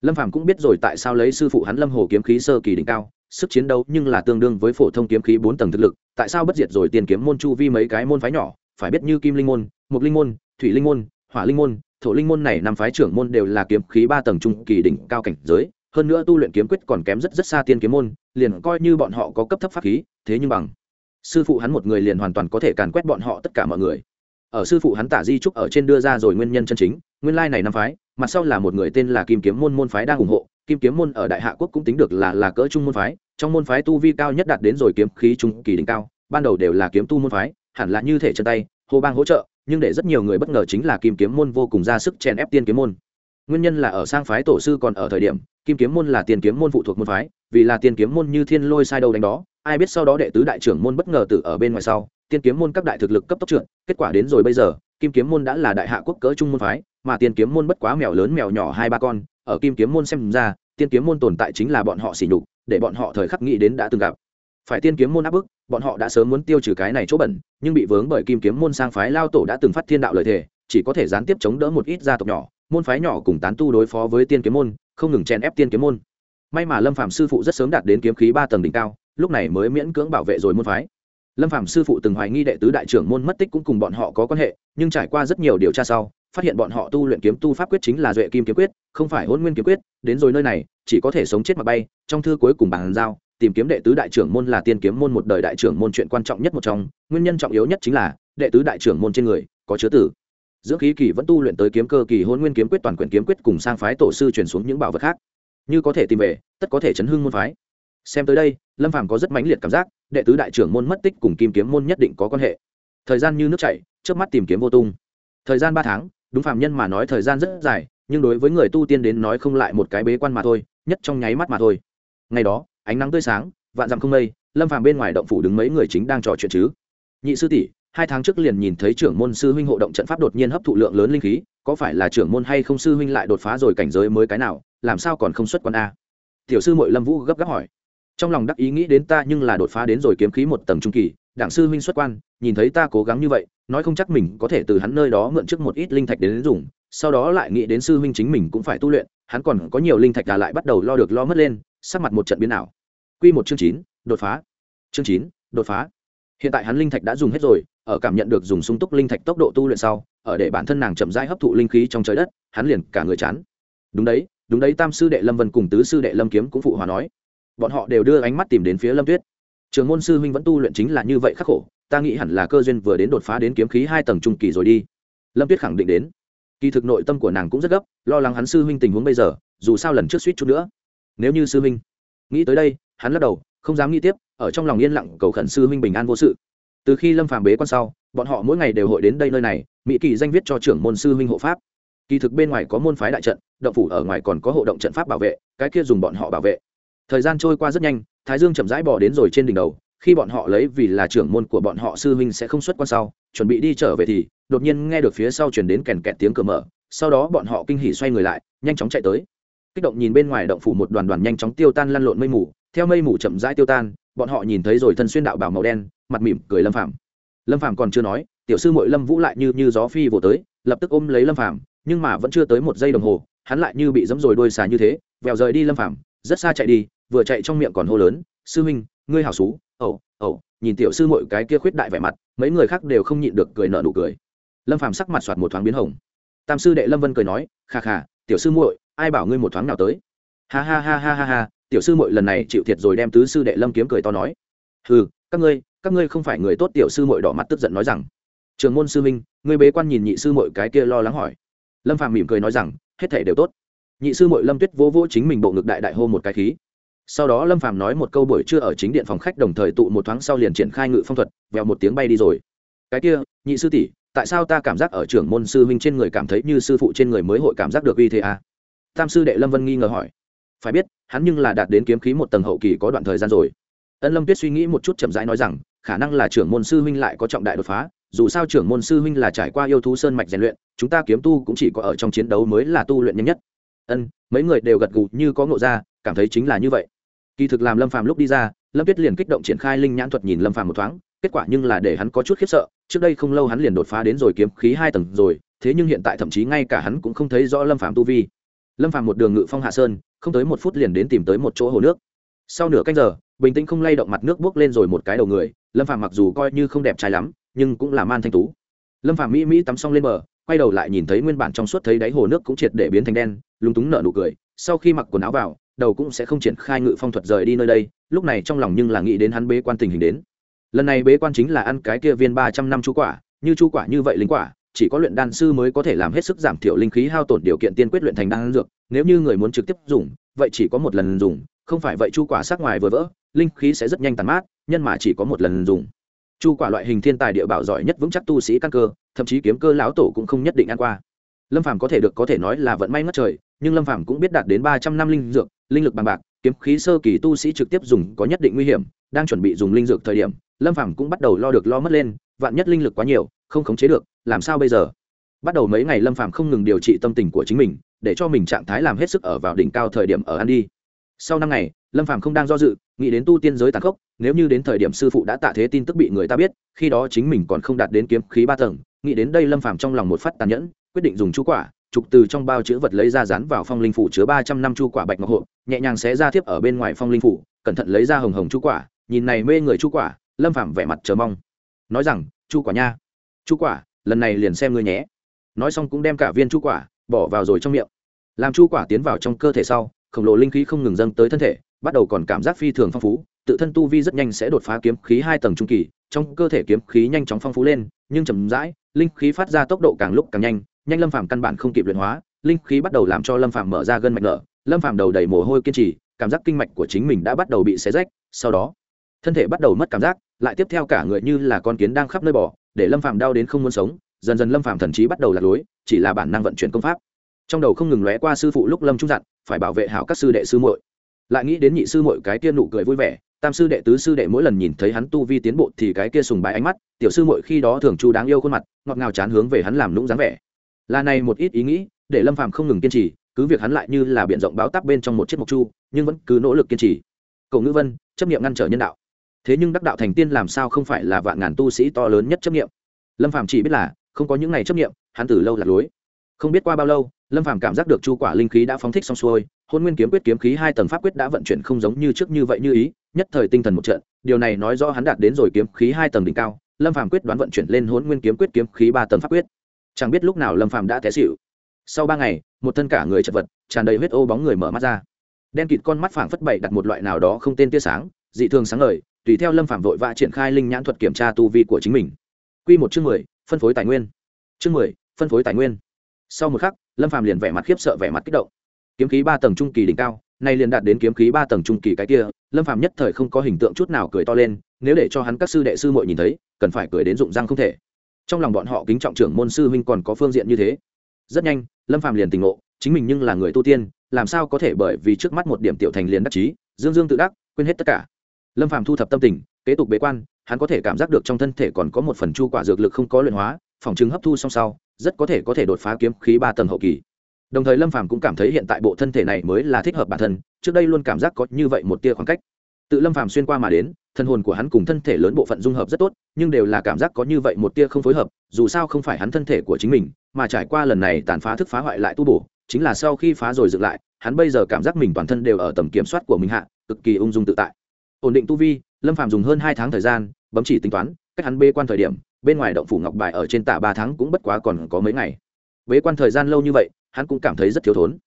lâm phàm cũng biết rồi tại sao lấy sư phụ hắn lâm hồ kiếm khí sơ kỳ đỉnh cao sức chiến đấu nhưng là tương đương với phổ thông kiếm khí bốn tầng thực lực, tại sao bất diệt rồi tiền kiếm môn chu vi mấy cái môn phái nhỏ, phải biết như kim linh môn mục linh môn, thủy linh môn, hỏa linh môn, thổ linh môn này năm phái trưởng môn đều là kiếm khí ba tầng trung kỳ đỉnh cao cảnh giới, hơn nữa tu luyện kiếm quyết còn kém rất rất xa tiên kiếm môn, liền coi như bọn họ có cấp thấp pháp khí, thế nhưng bằng. Sư phụ hắn một người liền hoàn toàn có thể càn quét bọn họ tất cả mọi người. Ở sư phụ hắn tả di trúc ở trên đưa ra rồi nguyên nhân chân chính, nguyên lai này năm phái, mặt sau là một người tên là kim kiếm môn môn phái đang ủng hộ kim kiếm môn ở đại hạ quốc cũng tính được là là cỡ trung môn phái, trong môn phái tu vi cao nhất đạt đến rồi kiếm khí trung kỳ đỉnh cao, ban đầu đều là kiếm tu môn phái, hẳn là như thể chân tay, hô bang hỗ trợ, nhưng để rất nhiều người bất ngờ chính là kim kiếm môn vô cùng ra sức chèn ép tiên kiếm môn. Nguyên nhân là ở sang phái tổ sư còn ở thời điểm, kim kiếm môn là tiền kiếm môn phụ thuộc môn phái, vì là tiền kiếm môn như thiên lôi sai đâu đánh đó, ai biết sau đó đệ tứ đại trưởng môn bất ngờ tử ở bên ngoài sau, tiên kiếm môn các đại thực lực cấp tốc trưởng kết quả đến rồi bây giờ, kim kiếm môn đã là đại hạ quốc cỡ trung môn phái, mà tiên kiếm môn bất quá mèo lớn mèo nhỏ hai ba con ở kim kiếm môn xem ra, tiên kiếm môn tồn tại chính là bọn họ xỉ nhục, để bọn họ thời khắc nghĩ đến đã từng gặp. Phải tiên kiếm môn áp bức, bọn họ đã sớm muốn tiêu trừ cái này chỗ bẩn, nhưng bị vướng bởi kim kiếm môn sang phái lao tổ đã từng phát thiên đạo lời thề, chỉ có thể gián tiếp chống đỡ một ít gia tộc nhỏ, môn phái nhỏ cùng tán tu đối phó với tiên kiếm môn, không ngừng chèn ép tiên kiếm môn. May mà lâm phạm sư phụ rất sớm đạt đến kiếm khí ba tầng đỉnh cao, lúc này mới miễn cưỡng bảo vệ rồi môn phái. Lâm phạm sư phụ từng hoài nghi đệ tứ đại trưởng môn mất tích cũng cùng bọn họ có quan hệ, nhưng trải qua rất nhiều điều tra sau phát hiện bọn họ tu luyện kiếm tu pháp quyết chính là duệ kim kiếm quyết, không phải hôn nguyên kiếm quyết, đến rồi nơi này, chỉ có thể sống chết mà bay, trong thư cuối cùng bàn giao, tìm kiếm đệ tứ đại trưởng môn là tiên kiếm môn một đời đại trưởng môn chuyện quan trọng nhất một trong, nguyên nhân trọng yếu nhất chính là, đệ tứ đại trưởng môn trên người, có chứa tử. Dưỡng khí kỳ vẫn tu luyện tới kiếm cơ kỳ hôn nguyên kiếm quyết toàn quyển kiếm quyết cùng sang phái tổ sư truyền xuống những bảo vật khác. Như có thể tìm về, tất có thể chấn hưng môn phái. Xem tới đây, lâm phàm có rất mãnh liệt cảm giác, đệ tứ đại trưởng môn mất tích cùng kim kiếm môn nhất định có quan hệ. Thời gian như nước chảy trước mắt tìm kiếm vô tung. Thời gian ba tháng đúng phàm nhân mà nói thời gian rất dài, nhưng đối với người tu tiên đến nói không lại một cái bế quan mà thôi, nhất trong nháy mắt mà thôi. Ngày đó, ánh nắng tươi sáng, vạn dặm không mây, lâm phàm bên ngoài động phủ đứng mấy người chính đang trò chuyện chứ. Nhị sư tỷ, hai tháng trước liền nhìn thấy trưởng môn sư huynh hộ động trận pháp đột nhiên hấp thụ lượng lớn linh khí, có phải là trưởng môn hay không sư huynh lại đột phá rồi cảnh giới mới cái nào, làm sao còn không xuất quan a? Tiểu sư mội lâm vũ gấp gáp hỏi. Trong lòng đắc ý nghĩ đến ta nhưng là đột phá đến rồi kiếm khí một tầng trung kỳ đảng sư huynh xuất quan, nhìn thấy ta cố gắng như vậy, nói không chắc mình có thể từ hắn nơi đó mượn trước một ít linh thạch đến dùng, sau đó lại nghĩ đến sư huynh chính mình cũng phải tu luyện, hắn còn có nhiều linh thạch đà lại bắt đầu lo được lo mất lên, sắc mặt một trận biến ảo. Q một chương chín, đột phá. Chương chín, đột phá. Hiện tại hắn linh thạch đã dùng hết rồi, ở cảm nhận được dùng sung túc linh thạch tốc độ tu luyện sau, ở để bản thân nàng chậm rãi hấp thụ linh khí trong trời đất, hắn liền cả người chán. Đúng đấy đúng đấy, tam sư đệ lâm vân cùng tứ sư đệ lâm kiếm cũng phụ hòa nói. Bọn họ đều đưa ánh mắt tìm đến phía lâm tuyết trường môn sư huynh vẫn tu luyện chính là như vậy khắc khổ, ta nghĩ hẳn là cơ duyên vừa đến đột phá đến kiếm khí hai tầng trung kỳ rồi đi. Lâm tuyết khẳng định đến. Kỳ thực nội tâm của nàng cũng rất gấp, lo lắng hắn sư huynh tình huống bây giờ, dù sao lần trước suýt chút nữa. Nếu như sư huynh nghĩ tới đây, hắn lắc đầu, không dám nghĩ tiếp, ở trong lòng yên lặng cầu khẩn sư huynh bình an vô sự. Từ khi lâm phàm bế quan sau, bọn họ mỗi ngày đều hội đến đây nơi này, mỹ kỳ danh viết cho trưởng môn sư huynh hộ pháp. Kỳ thực bên ngoài có môn phái đại trận, động phủ ở ngoài còn có hộ động trận pháp bảo vệ, cái kia dùng bọn họ bảo vệ thời gian trôi qua rất nhanh, thái dương chậm rãi bỏ đến rồi trên đỉnh đầu, khi bọn họ lấy vì là trưởng môn của bọn họ sư huynh sẽ không xuất quan sau, chuẩn bị đi trở về thì, đột nhiên nghe được phía sau chuyển đến kèn kẹt tiếng cửa mở, sau đó bọn họ kinh hỉ xoay người lại, nhanh chóng chạy tới. Kích động nhìn bên ngoài động phủ một đoàn đoàn nhanh chóng tiêu tan lăn lộn mây mù, theo mây mù chậm rãi tiêu tan, bọn họ nhìn thấy rồi thân xuyên đạo bảo màu đen, mặt mỉm cười lâm phàm. Lâm phàm còn chưa nói, tiểu sư mội lâm vũ lại như như gió phi vỗ tới, lập tức ôm lấy lâm phàm, nhưng mà vẫn chưa tới một giây đồng hồ, hắn lại như bị dẫm rồi đôi xà như thế, vèo rời đi lâm phàm rất xa chạy đi, vừa chạy trong miệng còn hô lớn, sư huynh, ngươi hào xú, ẩu ẩu. Nhìn tiểu sư mội cái kia khuyết đại vẻ mặt, mấy người khác đều không nhịn được cười nợ nụ cười. Lâm phàm sắc mặt soạt một thoáng biến hồng. Tam sư đệ lâm vân cười nói, kha kha, tiểu sư muội, ai bảo ngươi một thoáng nào tới? Ha ha ha ha ha ha, tiểu sư muội lần này chịu thiệt rồi đem tứ sư đệ lâm kiếm cười to nói. Ừ các ngươi các ngươi không phải người tốt. Tiểu sư muội đỏ mặt tức giận nói rằng. Trường môn sư minh ngươi bế quan nhìn nhị sư muội cái kia lo lắng hỏi. Lâm phàm mỉm cười nói rằng, hết thể đều tốt nhị sư muội lâm tuyết vô vô chính mình bộ ngực đại đại hô một cái khí. Sau đó lâm phàm nói một câu buổi trưa ở chính điện phòng khách đồng thời tụ một thoáng sau liền triển khai ngự phong thuật, vèo một tiếng bay đi rồi. Cái kia, nhị sư tỷ, tại sao ta cảm giác ở trưởng môn sư huynh trên người cảm thấy như sư phụ trên người mới hội cảm giác được uy thế à? tam sư đệ lâm vân nghi ngờ hỏi. Phải biết, hắn nhưng là đạt đến kiếm khí một tầng hậu kỳ có đoạn thời gian rồi. Ân lâm tuyết suy nghĩ một chút chậm rãi nói rằng, khả năng là trưởng môn sư huynh lại có trọng đại đột phá, dù sao trưởng môn sư huynh là trải qua yêu thú sơn mạch rèn luyện, chúng ta kiếm tu cũng chỉ có ở trong chiến đấu mới là tu luyện nhanh nhất ân, mấy người đều gật gù như có ngộ ra, cảm thấy chính là như vậy. Kỳ thực làm lâm phàm lúc đi ra, lâm tuyết liền kích động triển khai linh nhãn thuật nhìn lâm phàm một thoáng, kết quả nhưng là để hắn có chút khiếp sợ, trước đây không lâu hắn liền đột phá đến rồi kiếm khí hai tầng rồi, thế nhưng hiện tại thậm chí ngay cả hắn cũng không thấy rõ lâm phàm tu vi. Lâm phàm một đường ngự phong hạ sơn, không tới một phút liền đến tìm tới một chỗ hồ nước. Sau nửa canh giờ, bình tĩnh không lay động mặt nước buốc lên rồi một cái đầu người, lâm phàm mặc dù coi như không đẹp trai lắm, nhưng cũng là man thanh tú. Lâm phàm mỹ mỹ tắm xong lên bờ quay đầu lại nhìn thấy nguyên bản trong suốt thấy đáy hồ nước cũng triệt để biến thành đen, lúng túng nở nụ cười, sau khi mặc quần áo vào, đầu cũng sẽ không triển khai ngự phong thuật rời đi nơi đây, lúc này trong lòng nhưng là nghĩ đến hắn bế quan tình hình đến. Lần này bế quan chính là ăn cái kia viên ba trăm năm chú quả, như chú quả như vậy linh quả, chỉ có luyện đan sư mới có thể làm hết sức giảm thiểu linh khí hao tổn điều kiện tiên quyết luyện thành đan dược, nếu như người muốn trực tiếp dùng, vậy chỉ có một lần dùng, không phải vậy chu quả sắc ngoài vừa vỡ, linh khí sẽ rất nhanh tàn mát, nhân mà chỉ có một lần dùng chu quả loại hình thiên tài địa bảo giỏi nhất vững chắc tu sĩ căn cơ, thậm chí kiếm cơ lão tổ cũng không nhất định ăn qua. Lâm phàm có thể được có thể nói là vận may ngất trời, nhưng lâm phàm cũng biết đạt đến ba trăm năm linh dược, linh lực bằng bạc, kiếm khí sơ kỳ tu sĩ trực tiếp dùng có nhất định nguy hiểm, đang chuẩn bị dùng linh dược thời điểm, lâm phàm cũng bắt đầu lo được lo mất lên, vạn nhất linh lực quá nhiều, không khống chế được, làm sao bây giờ? Bắt đầu mấy ngày lâm phàm không ngừng điều trị tâm tình của chính mình, để cho mình trạng thái làm hết sức ở vào đỉnh cao thời điểm ở ăn đi. Sau năm ngày, lâm phàm không đang do dự, nghĩ đến tu tiên giới tàn khốc nếu như đến thời điểm sư phụ đã tạ thế tin tức bị người ta biết, khi đó chính mình còn không đạt đến kiếm khí ba tầng, nghĩ đến đây lâm phàm trong lòng một phát tàn nhẫn, quyết định dùng chú quả, trục từ trong bao chữ vật lấy ra dán vào phong linh phủ chứa ba trăm năm chu quả bạch ngọc hộ nhẹ nhàng xé ra tiếp ở bên ngoài phong linh phủ, cẩn thận lấy ra hồng hồng chu quả, nhìn này mê người chu quả, lâm phàm vẻ mặt chờ mong. Nói rằng chu quả nha chu quả, lần này liền xem ngươi nhé. Nói xong cũng đem cả viên chu quả bỏ vào rồi trong miệng. Làm chu quả tiến vào trong cơ thể sau, khổng lồ linh khí không ngừng dâng tới thân thể, bắt đầu còn cảm giác phi thường phong phú tự thân tu vi rất nhanh sẽ đột phá kiếm khí hai tầng trung kỳ, trong cơ thể kiếm khí nhanh chóng phong phú lên, nhưng chậm rãi, linh khí phát ra tốc độ càng lúc càng nhanh nhanh lâm phàm căn bản không kịp luyện hóa, linh khí bắt đầu làm cho lâm phàm mở ra gân mạch nở, lâm phàm đầu đầy mồ hôi kiên trì, cảm giác kinh mạch của chính mình đã bắt đầu bị xé rách, sau đó, thân thể bắt đầu mất cảm giác, lại tiếp theo cả người như là con kiến đang khắp nơi bỏ để lâm phàm đau đến không muốn sống, dần dần lâm phàm thần trí bắt đầu lạc lối, chỉ là bản năng vận chuyển công pháp. Trong đầu không ngừng lóe qua sư phụ lúc lâm trung dặn, phải bảo vệ hảo các sư đệ sư muội. Lại nghĩ đến nhị sư muội cái tiên nụ cười vui vẻ tam sư đệ tứ sư đệ mỗi lần nhìn thấy hắn tu vi tiến bộ thì cái kia sùng bái ánh mắt, tiểu sư muội khi đó thường chu đáng yêu khuôn mặt, ngọt ngào chán hướng về hắn làm lũng dáng vẻ. Là này một ít ý nghĩ, để lâm phàm không ngừng kiên trì, cứ việc hắn lại như là biện rộng báo tắp bên trong một chiếc mộc chu, nhưng vẫn cứ nỗ lực kiên trì. Cậu ngữ vân, chấp nghiệm ngăn trở nhân đạo. Thế nhưng đắc đạo thành tiên làm sao không phải là vạn ngàn tu sĩ to lớn nhất chấp nghiệm lâm phàm chỉ biết là, không có những ngày chấp nghiệm hắn từ lâu lạc lối. Không biết qua bao lâu, lâm phàm cảm giác được chu quả linh khí đã phóng thích xong xuôi hôn nguyên kiếm quyết kiếm khí hai tầng pháp quyết đã vận chuyển không giống như trước như vậy như ý, nhất thời tinh thần một trận, điều này nói rõ hắn đạt đến rồi kiếm khí hai tầng đỉnh cao, lâm phàm quyết đoán vận chuyển lên hôn nguyên kiếm quyết kiếm khí ba tầng pháp quyết. Chẳng biết lúc nào lâm phàm đã té xịu sau ba ngày, một thân cả người chật vật, tràn đầy huyết ô bóng người mở mắt ra. Đen kịt con mắt phảng phất bảy đặt một loại nào đó không tên tia sáng, dị thường sáng ngời, tùy theo lâm phàm vội vã triển khai linh nhãn thuật kiểm tra tu vi của chính mình. Quy một chương mười, phân phối tài nguyên. Chương mười, phân phối tài nguyên. Sau một khắc, lâm phàm liền vẻ mặt khiếp sợ, vẻ mặt kích động kiếm khí ba tầng trung kỳ đỉnh cao, nay liền đạt đến kiếm khí ba tầng trung kỳ cái kia, lâm phàm nhất thời không có hình tượng chút nào cười to lên, nếu để cho hắn các sư đệ sư muội nhìn thấy, cần phải cười đến rụng răng không thể. Trong lòng bọn họ kính trọng trưởng môn sư huynh còn có phương diện như thế. Rất nhanh, lâm phàm liền tình ngộ, chính mình nhưng là người tu tiên, làm sao có thể bởi vì trước mắt một điểm tiểu thành liền đắc chí, dương dương tự đắc, quên hết tất cả. Lâm phàm thu thập tâm tình, kế tục bế quan, hắn có thể cảm giác được trong thân thể còn có một phần chu quả dược lực không có luyện hóa, phòng chứng hấp thu song sau, rất có thể có thể đột phá kiếm khí ba tầng hậu kỳ đồng thời lâm phàm cũng cảm thấy hiện tại bộ thân thể này mới là thích hợp bản thân, trước đây luôn cảm giác có như vậy một tia khoảng cách. Tự lâm phàm xuyên qua mà đến, thân hồn của hắn cùng thân thể lớn bộ phận dung hợp rất tốt, nhưng đều là cảm giác có như vậy một tia không phối hợp, dù sao không phải hắn thân thể của chính mình, mà trải qua lần này tàn phá thức phá hoại lại tu bổ, chính là sau khi phá rồi dựng lại, hắn bây giờ cảm giác mình toàn thân đều ở tầm kiểm soát của mình hạ, cực kỳ ung dung tự tại. Ổn định tu vi, lâm phàm dùng hơn hai tháng thời gian, bấm chỉ tính toán, cách hắn bê quan thời điểm, bên ngoài động phủ ngọc bài ở trên tạ ba tháng cũng bất quá còn có mấy ngày. Bế quan thời gian lâu như vậy hắn cũng cảm thấy rất thiếu thốn.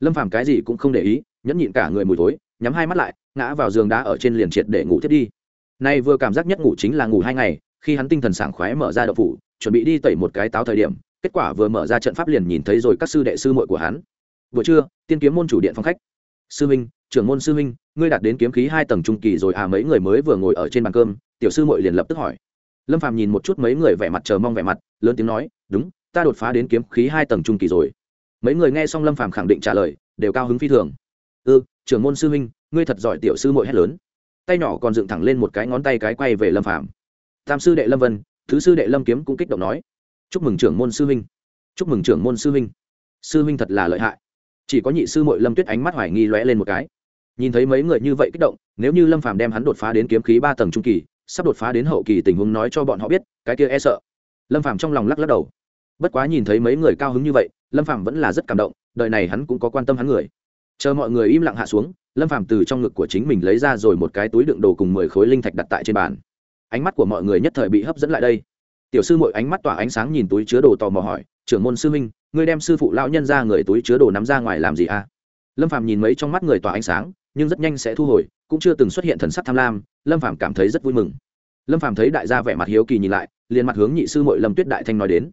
Lâm phàm cái gì cũng không để ý, nhẫn nhịn cả người mùi tối nhắm hai mắt lại, ngã vào giường đá ở trên liền triệt để ngủ thiết đi. Nay vừa cảm giác nhất ngủ chính là ngủ hai ngày, khi hắn tinh thần sảng khoái mở ra đậu phủ, chuẩn bị đi tẩy một cái táo thời điểm, kết quả vừa mở ra trận pháp liền nhìn thấy rồi các sư đệ sư muội của hắn. Vừa trưa, tiên kiếm môn chủ điện phong khách. Sư minh, trưởng môn sư minh, ngươi đạt đến kiếm khí hai tầng trung kỳ rồi à mấy người mới vừa ngồi ở trên bàn cơm, tiểu sư muội liền lập tức hỏi. Lâm phàm nhìn một chút mấy người vẻ mặt chờ mong vẻ mặt, lớn tiếng nói, đúng, ta đột phá đến kiếm khí hai tầng trung kỳ rồi mấy người nghe xong lâm phàm khẳng định trả lời, đều cao hứng phi thường. Ư trưởng môn sư huynh, ngươi thật giỏi tiểu sư muội hét lớn. Tay nhỏ còn dựng thẳng lên một cái ngón tay cái quay về lâm phàm. Tam sư đệ lâm vân, thứ sư đệ lâm kiếm cũng kích động nói, chúc mừng trưởng môn sư huynh, chúc mừng trưởng môn sư huynh. Sư huynh thật là lợi hại. Chỉ có nhị sư mội lâm tuyết ánh mắt hoài nghi lóe lên một cái. Nhìn thấy mấy người như vậy kích động, nếu như lâm phàm đem hắn đột phá đến kiếm khí ba tầng trung kỳ, sắp đột phá đến hậu kỳ tình huống nói cho bọn họ biết, cái kia e sợ. Lâm phàm trong lòng lắc lắc đầu. Bất quá nhìn thấy mấy người cao hứng như vậy lâm phàm vẫn là rất cảm động, đời này hắn cũng có quan tâm hắn người. Chờ mọi người im lặng hạ xuống, lâm phàm từ trong ngực của chính mình lấy ra rồi một cái túi đựng đồ cùng mười khối linh thạch đặt tại trên bàn. Ánh mắt của mọi người nhất thời bị hấp dẫn lại đây. Tiểu sư mội ánh mắt tỏa ánh sáng nhìn túi chứa đồ tò mò hỏi, trưởng môn sư minh ngươi đem sư phụ lão nhân ra người túi chứa đồ nắm ra ngoài làm gì à? Lâm phàm nhìn mấy trong mắt người tỏa ánh sáng, nhưng rất nhanh sẽ thu hồi, cũng chưa từng xuất hiện thần sắc tham lam, lâm phàm cảm thấy rất vui mừng. Lâm phàm thấy đại gia vẻ mặt hiếu kỳ nhìn lại, liền mặt hướng nhị sư muội lâm tuyết đại thanh nói đến,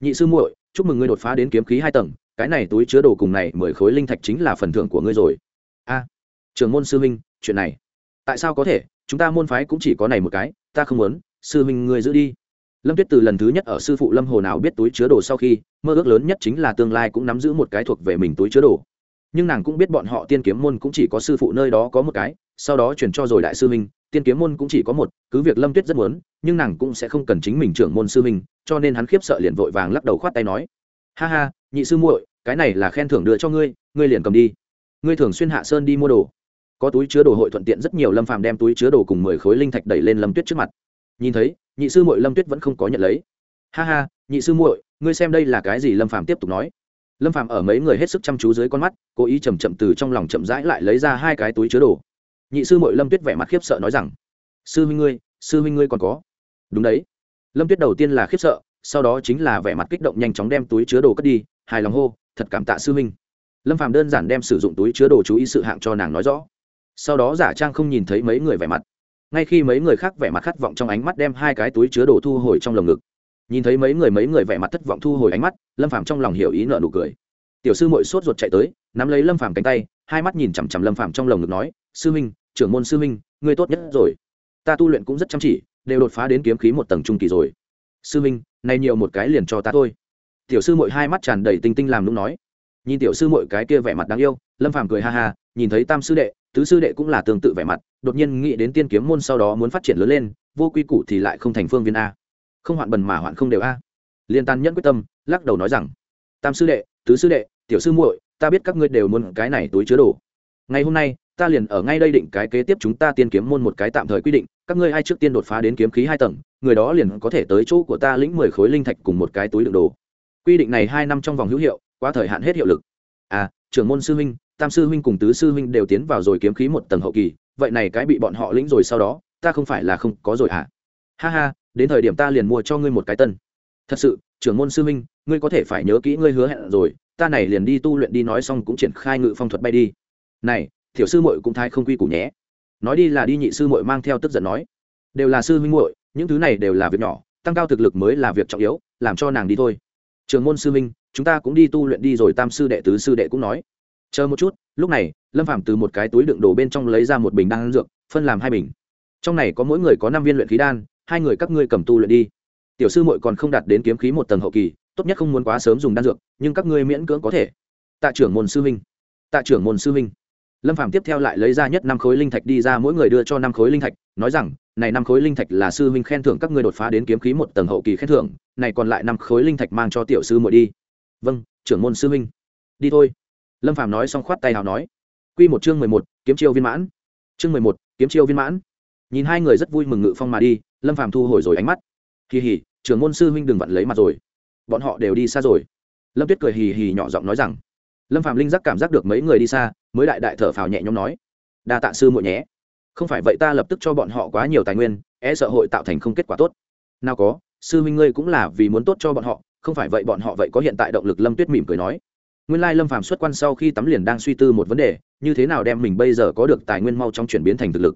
nhị sư muội chúc mừng ngươi đột phá đến kiếm khí hai tầng, cái này túi chứa đồ cùng này mười khối linh thạch chính là phần thưởng của ngươi rồi. A, trưởng môn sư huynh, chuyện này, tại sao có thể? Chúng ta môn phái cũng chỉ có này một cái, ta không muốn, sư huynh ngươi giữ đi. Lâm tuyết từ lần thứ nhất ở sư phụ lâm hồ nào biết túi chứa đồ sau khi, mơ ước lớn nhất chính là tương lai cũng nắm giữ một cái thuộc về mình túi chứa đồ nhưng nàng cũng biết bọn họ tiên kiếm môn cũng chỉ có sư phụ nơi đó có một cái, sau đó chuyển cho rồi đại sư minh tiên kiếm môn cũng chỉ có một, cứ việc lâm tuyết rất muốn, nhưng nàng cũng sẽ không cần chính mình trưởng môn sư minh cho nên hắn khiếp sợ liền vội vàng lắc đầu khoát tay nói, ha ha, nhị sư muội, cái này là khen thưởng đưa cho ngươi ngươi liền cầm đi. Ngươi thường xuyên hạ sơn đi mua đồ. Có túi chứa đồ hội thuận tiện rất nhiều lâm phàm đem túi chứa đồ cùng mười khối linh thạch đẩy lên lâm tuyết trước mặt. Nhìn thấy, nhị sư muội lâm tuyết vẫn không có nhận lấy. Ha ha, nhị sư muội, ngươi xem đây là cái gì? Lâm phàm tiếp tục nói lâm phàm ở mấy người hết sức chăm chú dưới con mắt, cố ý chầm chậm từ trong lòng chậm rãi lại lấy ra hai cái túi chứa đồ. Nhị sư muội lâm tuyết vẻ mặt khiếp sợ nói rằng, sư huynh ngươi, sư huynh ngươi còn có. Đúng đấy. Lâm tuyết đầu tiên là khiếp sợ, sau đó chính là vẻ mặt kích động nhanh chóng đem túi chứa đồ cất đi, hài lòng hô, thật cảm tạ sư huynh. Lâm phàm đơn giản đem sử dụng túi chứa đồ chú ý sự hạng cho nàng nói rõ. Sau đó giả trang không nhìn thấy mấy người vẻ mặt. Ngay khi mấy người khác vẻ mặt khát vọng trong ánh mắt đem hai cái túi chứa đồ thu hồi trong lồng ngực nhìn thấy mấy người mấy người vẻ mặt thất vọng thu hồi ánh mắt, lâm phàm trong lòng hiểu ý nợ nụ cười. Tiểu sư mội sốt ruột chạy tới, nắm lấy lâm phàm cánh tay, hai mắt nhìn chằm chằm lâm phàm trong lồng ngực nói, sư minh trưởng môn sư minh ngươi tốt nhất rồi. Ta tu luyện cũng rất chăm chỉ, đều đột phá đến kiếm khí một tầng trung kỳ rồi. Sư minh này nhiều một cái liền cho ta thôi. Tiểu sư mội hai mắt tràn đầy tinh tinh làm lúc nói. Nhìn tiểu sư mội cái kia vẻ mặt đáng yêu, lâm phàm cười ha ha, nhìn thấy tam sư đệ, tứ sư đệ cũng là tương tự vẻ mặt, đột nhiên nghĩ đến tiên kiếm môn sau đó muốn phát triển lớn lên, vô quy củ thì lại không thành phương viên a không hoạn bần mà hoạn không đều a. Liên tàn nhẫn quyết tâm, lắc đầu nói rằng, tam sư đệ, tứ sư đệ, tiểu sư muội, ta biết các ngươi đều muốn cái này túi chứa đồ. Ngày hôm nay, ta liền ở ngay đây định cái kế tiếp chúng ta tiên kiếm môn một cái tạm thời quy định, các ngươi ai trước tiên đột phá đến kiếm khí hai tầng, người đó liền có thể tới chỗ của ta lĩnh mười khối linh thạch cùng một cái túi đựng đồ. Quy định này hai năm trong vòng hữu hiệu qua thời hạn hết hiệu lực. À trưởng môn sư huynh, tam sư huynh cùng tứ sư huynh đều tiến vào rồi kiếm khí một tầng hậu kỳ, vậy này cái bị bọn họ lĩnh rồi sau đó, ta không phải là không có rồi à? Ha ha đến thời điểm ta liền mua cho ngươi một cái tân. Thật sự trưởng môn sư minh, ngươi có thể phải nhớ kỹ ngươi hứa hẹn rồi ta này liền đi tu luyện đi nói xong cũng triển khai ngự phong thuật bay đi. Này tiểu sư muội cũng thái không quy củ nhé. Nói đi là đi nhị sư muội mang theo tức giận nói. Đều là sư huynh muội những thứ này đều là việc nhỏ tăng cao thực lực mới là việc trọng yếu làm cho nàng đi thôi. Trường môn sư minh, chúng ta cũng đi tu luyện đi rồi tam sư đệ tứ sư đệ cũng nói. Chờ một chút lúc này lâm phạm từ một cái túi đựng đồ bên trong lấy ra một bình đan dược phân làm hai bình. Trong này có mỗi người có năm viên luyện khí đan hai người các ngươi cầm tu luyện đi. Tiểu sư muội còn không đạt đến kiếm khí một tầng hậu kỳ, tốt nhất không muốn quá sớm dùng đan dược, nhưng các ngươi miễn cưỡng có thể. Tạ trưởng môn sư huynh. Tạ trưởng môn sư huynh. Lâm phạm tiếp theo lại lấy ra nhất năm khối linh thạch đi ra mỗi người đưa cho năm khối linh thạch, nói rằng, này năm khối linh thạch là sư huynh khen thưởng các ngươi đột phá đến kiếm khí một tầng hậu kỳ khen thưởng, này còn lại năm khối linh thạch mang cho tiểu sư muội đi. Vâng trưởng môn sư huynh. Đi thôi. Lâm phạm nói xong khoát tay nào nói. Quy một chương mười một, kiếm chiêu viên mãn. Chương mười một, kiếm chiêu viên mãn. Nhìn hai người rất vui mừng ngự phong mà đi lâm phạm thu hồi rồi ánh mắt. Kỳ hỉ trưởng môn sư huynh đừng vặn lấy mặt rồi. Bọn họ đều đi xa rồi. Lâm tuyết cười hì hì nhỏ giọng nói rằng. Lâm phạm linh giác cảm giác được mấy người đi xa, mới đại đại thở phào nhẹ nhõm nói. Đa tạ sư muội nhé. Không phải vậy ta lập tức cho bọn họ quá nhiều tài nguyên e sợ hội tạo thành không kết quả tốt. Nào có, sư huynh ngươi cũng là vì muốn tốt cho bọn họ, không phải vậy bọn họ vậy có hiện tại động lực, lâm tuyết mỉm cười nói. Nguyên lai lâm phàm xuất quan sau khi tắm liền đang suy tư một vấn đề, như thế nào đem mình bây giờ có được tài nguyên mau trong chuyển biến thành thực lực.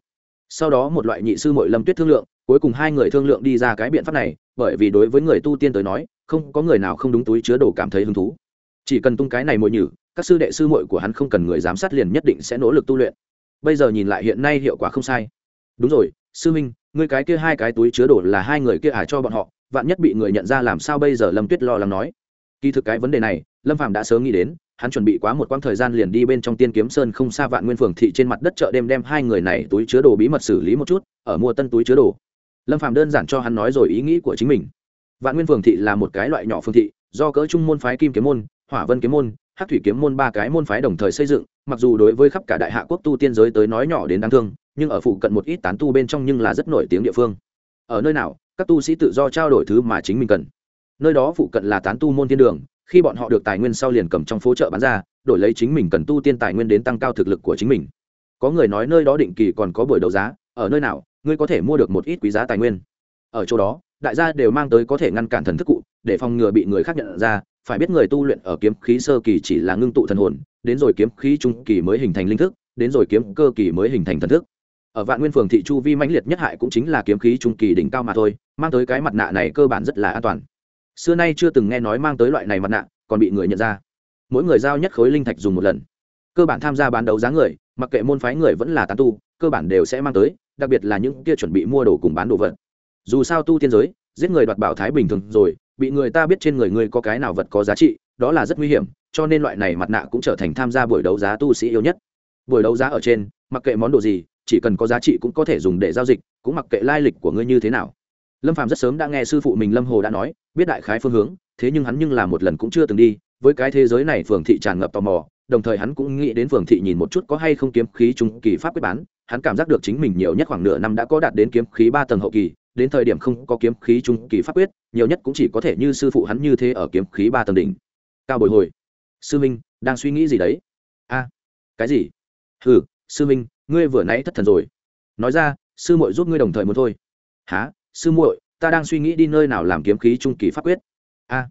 Sau đó một loại nhị sư mội lâm tuyết thương lượng cuối cùng hai người thương lượng đi ra cái biện pháp này, bởi vì đối với người tu tiên tới nói, không có người nào không đúng túi chứa đồ cảm thấy hứng thú. Chỉ cần tung cái này mội nhử, các sư đệ sư muội của hắn không cần người giám sát liền nhất định sẽ nỗ lực tu luyện. Bây giờ nhìn lại hiện nay hiệu quả không sai. Đúng rồi, sư minh ngươi cái kia hai cái túi chứa đồ là hai người kia ả cho bọn họ, vạn nhất bị người nhận ra làm sao bây giờ lâm tuyết lo lắng nói. Kỳ thực cái vấn đề này, lâm phạm đã sớm nghĩ đến, hắn chuẩn bị quá một quãng thời gian liền đi bên trong tiên kiếm sơn không xa vạn nguyên phường thị trên mặt đất chợ đêm đem hai người này túi chứa đồ bí mật xử lý một chút, ở mua tân túi chứa đồ lâm phạm đơn giản cho hắn nói rồi ý nghĩ của chính mình. Vạn nguyên phường thị là một cái loại nhỏ phương thị, do cỡ trung môn phái kim kiếm môn, hỏa vân kiếm môn, hắc thủy kiếm môn ba cái môn phái đồng thời xây dựng, mặc dù đối với khắp cả đại hạ quốc tu tiên giới tới nói nhỏ đến đáng thương, nhưng ở phụ cận một ít tán tu bên trong nhưng là rất nổi tiếng địa phương. Ở nơi nào, các tu sĩ tự do trao đổi thứ mà chính mình cần. Nơi đó phụ cận là tán tu môn thiên đường, khi bọn họ được tài nguyên sau liền cầm trong phố chợ bán ra, đổi lấy chính mình cần tu tiên tài nguyên đến tăng cao thực lực của chính mình. Có người nói nơi đó định kỳ còn có buổi đấu giá, ở nơi nào ngươi có thể mua được một ít quý giá tài nguyên. Ở chỗ đó, đại gia đều mang tới có thể ngăn cản thần thức cụ, để phòng ngừa bị người khác nhận ra. Phải biết người tu luyện ở kiếm khí sơ kỳ chỉ là ngưng tụ thần hồn, đến rồi kiếm khí trung kỳ mới hình thành linh thức, đến rồi kiếm cơ kỳ mới hình thành thần thức. Ở vạn nguyên phường thị chu vi mãnh liệt nhất hại cũng chính là kiếm khí trung kỳ đỉnh cao mà thôi, mang tới cái mặt nạ này cơ bản rất là an toàn. Xưa nay chưa từng nghe nói mang tới loại này mặt nạ, còn bị người nhận ra. Mỗi người giao nhất khối linh thạch dùng một lần. Cơ bản tham gia bán đấu giá người, mặc kệ môn phái người vẫn là tán tu cơ bản đều sẽ mang tới, đặc biệt là những kia chuẩn bị mua đồ cùng bán đồ vật. Dù sao tu tiên giới, giết người đoạt bảo thái bình thường rồi, bị người ta biết trên người ngươi có cái nào vật có giá trị, đó là rất nguy hiểm, cho nên loại này mặt nạ cũng trở thành tham gia buổi đấu giá tu sĩ yêu nhất. Buổi đấu giá ở trên, mặc kệ món đồ gì, chỉ cần có giá trị cũng có thể dùng để giao dịch, cũng mặc kệ lai lịch của ngươi như thế nào. Lâm phạm rất sớm đã nghe sư phụ mình lâm hồ đã nói, biết đại khái phương hướng, thế nhưng hắn nhưng là một lần cũng chưa từng đi, với cái thế giới này phường thị tràn ngập tò mò đồng thời hắn cũng nghĩ đến phường thị nhìn một chút có hay không kiếm khí trung kỳ pháp quyết bán, hắn cảm giác được chính mình nhiều nhất khoảng nửa năm đã có đạt đến kiếm khí ba tầng hậu kỳ, đến thời điểm không có kiếm khí trung kỳ pháp quyết, nhiều nhất cũng chỉ có thể như sư phụ hắn như thế ở kiếm khí ba tầng đỉnh. Cao bồi hồi, sư minh, đang suy nghĩ gì đấy? A, cái gì? Ừ sư minh, ngươi vừa nãy thất thần rồi. Nói ra, sư muội giúp ngươi đồng thời muốn thôi. Há sư muội, ta đang suy nghĩ đi nơi nào làm kiếm khí trung kỳ pháp quyết? A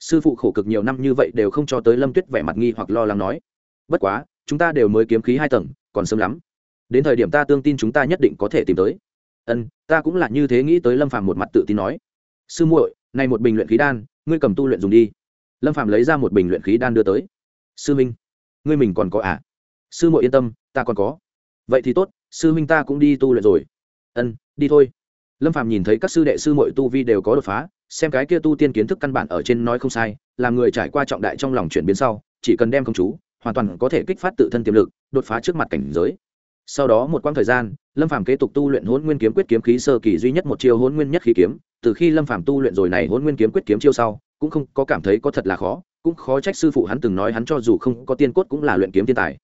sư phụ khổ cực nhiều năm như vậy đều không cho tới lâm tuyết vẻ mặt nghi hoặc lo lắng nói. Bất quá, chúng ta đều mới kiếm khí hai tầng, còn sớm lắm. Đến thời điểm ta tương tin chúng ta nhất định có thể tìm tới. Ân, ta cũng là như thế nghĩ tới lâm phàm một mặt tự tin nói. Sư muội, này một bình luyện khí đan, ngươi cầm tu luyện dùng đi. Lâm phàm lấy ra một bình luyện khí đan đưa tới. Sư minh, ngươi mình còn có à? Sư muội yên tâm, ta còn có. Vậy thì tốt, sư minh ta cũng đi tu luyện rồi. Ân, đi thôi. Lâm phàm nhìn thấy các sư đệ sư muội tu vi đều có đột phá xem cái kia tu tiên kiến thức căn bản ở trên nói không sai, làm người trải qua trọng đại trong lòng chuyển biến sau, chỉ cần đem công chú, hoàn toàn có thể kích phát tự thân tiềm lực, đột phá trước mặt cảnh giới. Sau đó một quãng thời gian, lâm phàm kế tục tu luyện hôn nguyên kiếm quyết kiếm khí sơ kỳ duy nhất một chiêu hôn nguyên nhất khí kiếm. Từ khi lâm phàm tu luyện rồi này hôn nguyên kiếm quyết kiếm chiêu sau, cũng không có cảm thấy có thật là khó, cũng khó trách sư phụ hắn từng nói hắn cho dù không có tiên cốt cũng là luyện kiếm thiên tài.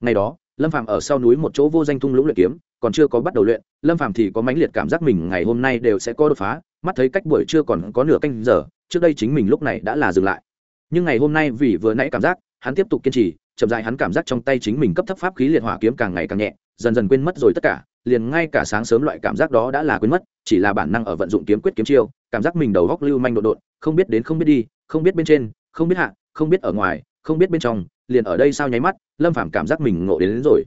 Ngày đó, lâm phàm ở sau núi một chỗ vô danh thung lũng luyện kiếm còn chưa có bắt đầu luyện lâm phàm thì có mãnh liệt cảm giác mình ngày hôm nay đều sẽ có đột phá mắt thấy cách buổi trưa còn có nửa canh giờ trước đây chính mình lúc này đã là dừng lại. Nhưng ngày hôm nay vì vừa nãy cảm giác hắn tiếp tục kiên trì chậm dại hắn cảm giác trong tay chính mình cấp thấp pháp khí liệt hỏa kiếm càng ngày càng nhẹ dần dần quên mất rồi tất cả liền ngay cả sáng sớm loại cảm giác đó đã là quên mất chỉ là bản năng ở vận dụng kiếm quyết kiếm chiêu cảm giác mình đầu góc lưu manh đột đột không biết đến không biết đi không biết bên trên không biết hạ không biết ở ngoài không biết bên trong liền ở đây sao nháy mắt lâm phàm cảm giác mình ngộ đến, đến rồi.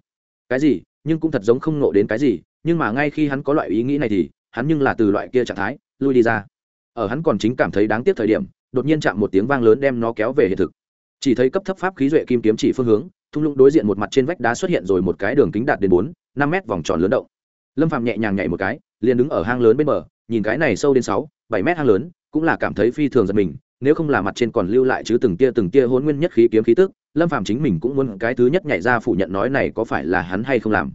Cái gì? Nhưng cũng thật giống không nộ đến cái gì, nhưng mà ngay khi hắn có loại ý nghĩ này thì, hắn nhưng là từ loại kia trạng thái, lui đi ra. Ở hắn còn chính cảm thấy đáng tiếc thời điểm, đột nhiên chạm một tiếng vang lớn đem nó kéo về hiện thực. Chỉ thấy cấp thấp pháp khí duệ kim kiếm chỉ phương hướng, thung lũng đối diện một mặt trên vách đá xuất hiện rồi một cái đường kính đạt đến bốn, năm mét vòng tròn lớn động. Lâm phạm nhẹ nhàng nhảy một cái, liền đứng ở hang lớn bên bờ, nhìn cái này sâu đến sáu, bảy mét hang lớn, cũng là cảm thấy phi thường giật mình, nếu không là mặt trên còn lưu lại chứ từng tia từng tia hôn nguyên nhất khí kiếm khí tức lâm phạm chính mình cũng muốn cái thứ nhất nhảy ra phủ nhận nói này có phải là hắn hay không làm.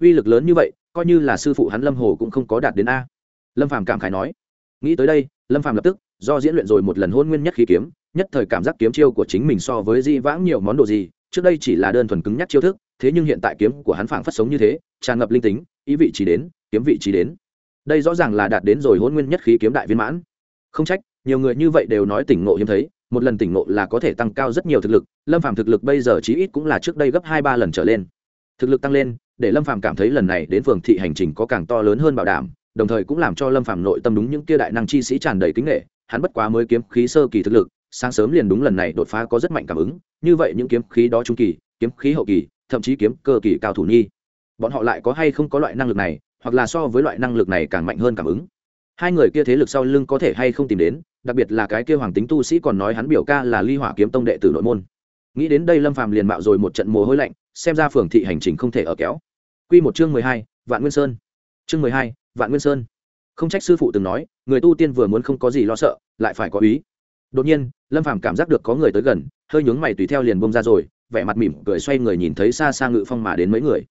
Uy lực lớn như vậy, coi như là sư phụ hắn lâm hồ cũng không có đạt đến a. Lâm phạm cảm khải nói. Nghĩ tới đây, lâm phạm lập tức, do diễn luyện rồi một lần hôn nguyên nhất khí kiếm, nhất thời cảm giác kiếm chiêu của chính mình so với di vãng nhiều món đồ gì, trước đây chỉ là đơn thuần cứng nhắc chiêu thức, thế nhưng hiện tại kiếm của hắn phảng phất sống như thế, tràn ngập linh tính, ý vị trí đến, kiếm vị trí đến. Đây rõ ràng là đạt đến rồi hôn nguyên nhất khí kiếm đại viên mãn. Không trách, nhiều người như vậy đều nói tỉnh ngộ hiếm thấy một lần tỉnh ngộ là có thể tăng cao rất nhiều thực lực, lâm phàm thực lực bây giờ chí ít cũng là trước đây gấp hai ba lần trở lên. Thực lực tăng lên, để lâm phàm cảm thấy lần này đến phường thị hành trình có càng to lớn hơn bảo đảm, đồng thời cũng làm cho lâm phàm nội tâm đúng những kia đại năng chi sĩ tràn đầy kính nghệ hắn bất quá mới kiếm khí sơ kỳ thực lực, sáng sớm liền đúng lần này đột phá có rất mạnh cảm ứng, như vậy những kiếm khí đó trung kỳ, kiếm khí hậu kỳ, thậm chí kiếm cơ kỳ cao thủ nhi, bọn họ lại có hay không có loại năng lực này, hoặc là so với loại năng lực này càng mạnh hơn cảm ứng hai người kia thế lực sau lưng có thể hay không tìm đến, đặc biệt là cái kia hoàng tính tu sĩ còn nói hắn biểu ca là ly hỏa kiếm tông đệ tử nội môn. Nghĩ đến đây lâm phàm liền mạo rồi một trận mồ hôi lạnh, xem ra phường thị hành trình không thể ở kéo. Quy một chương mười hai, vạn nguyên sơn. Chương mười hai, vạn nguyên sơn. Không trách sư phụ từng nói, người tu tiên vừa muốn không có gì lo sợ, lại phải có ý. Đột nhiên, lâm phàm cảm giác được có người tới gần, hơi nhướng mày tùy theo liền bông ra rồi, vẻ mặt mỉm cười xoay người nhìn thấy xa xa ngự phong mà đến mấy người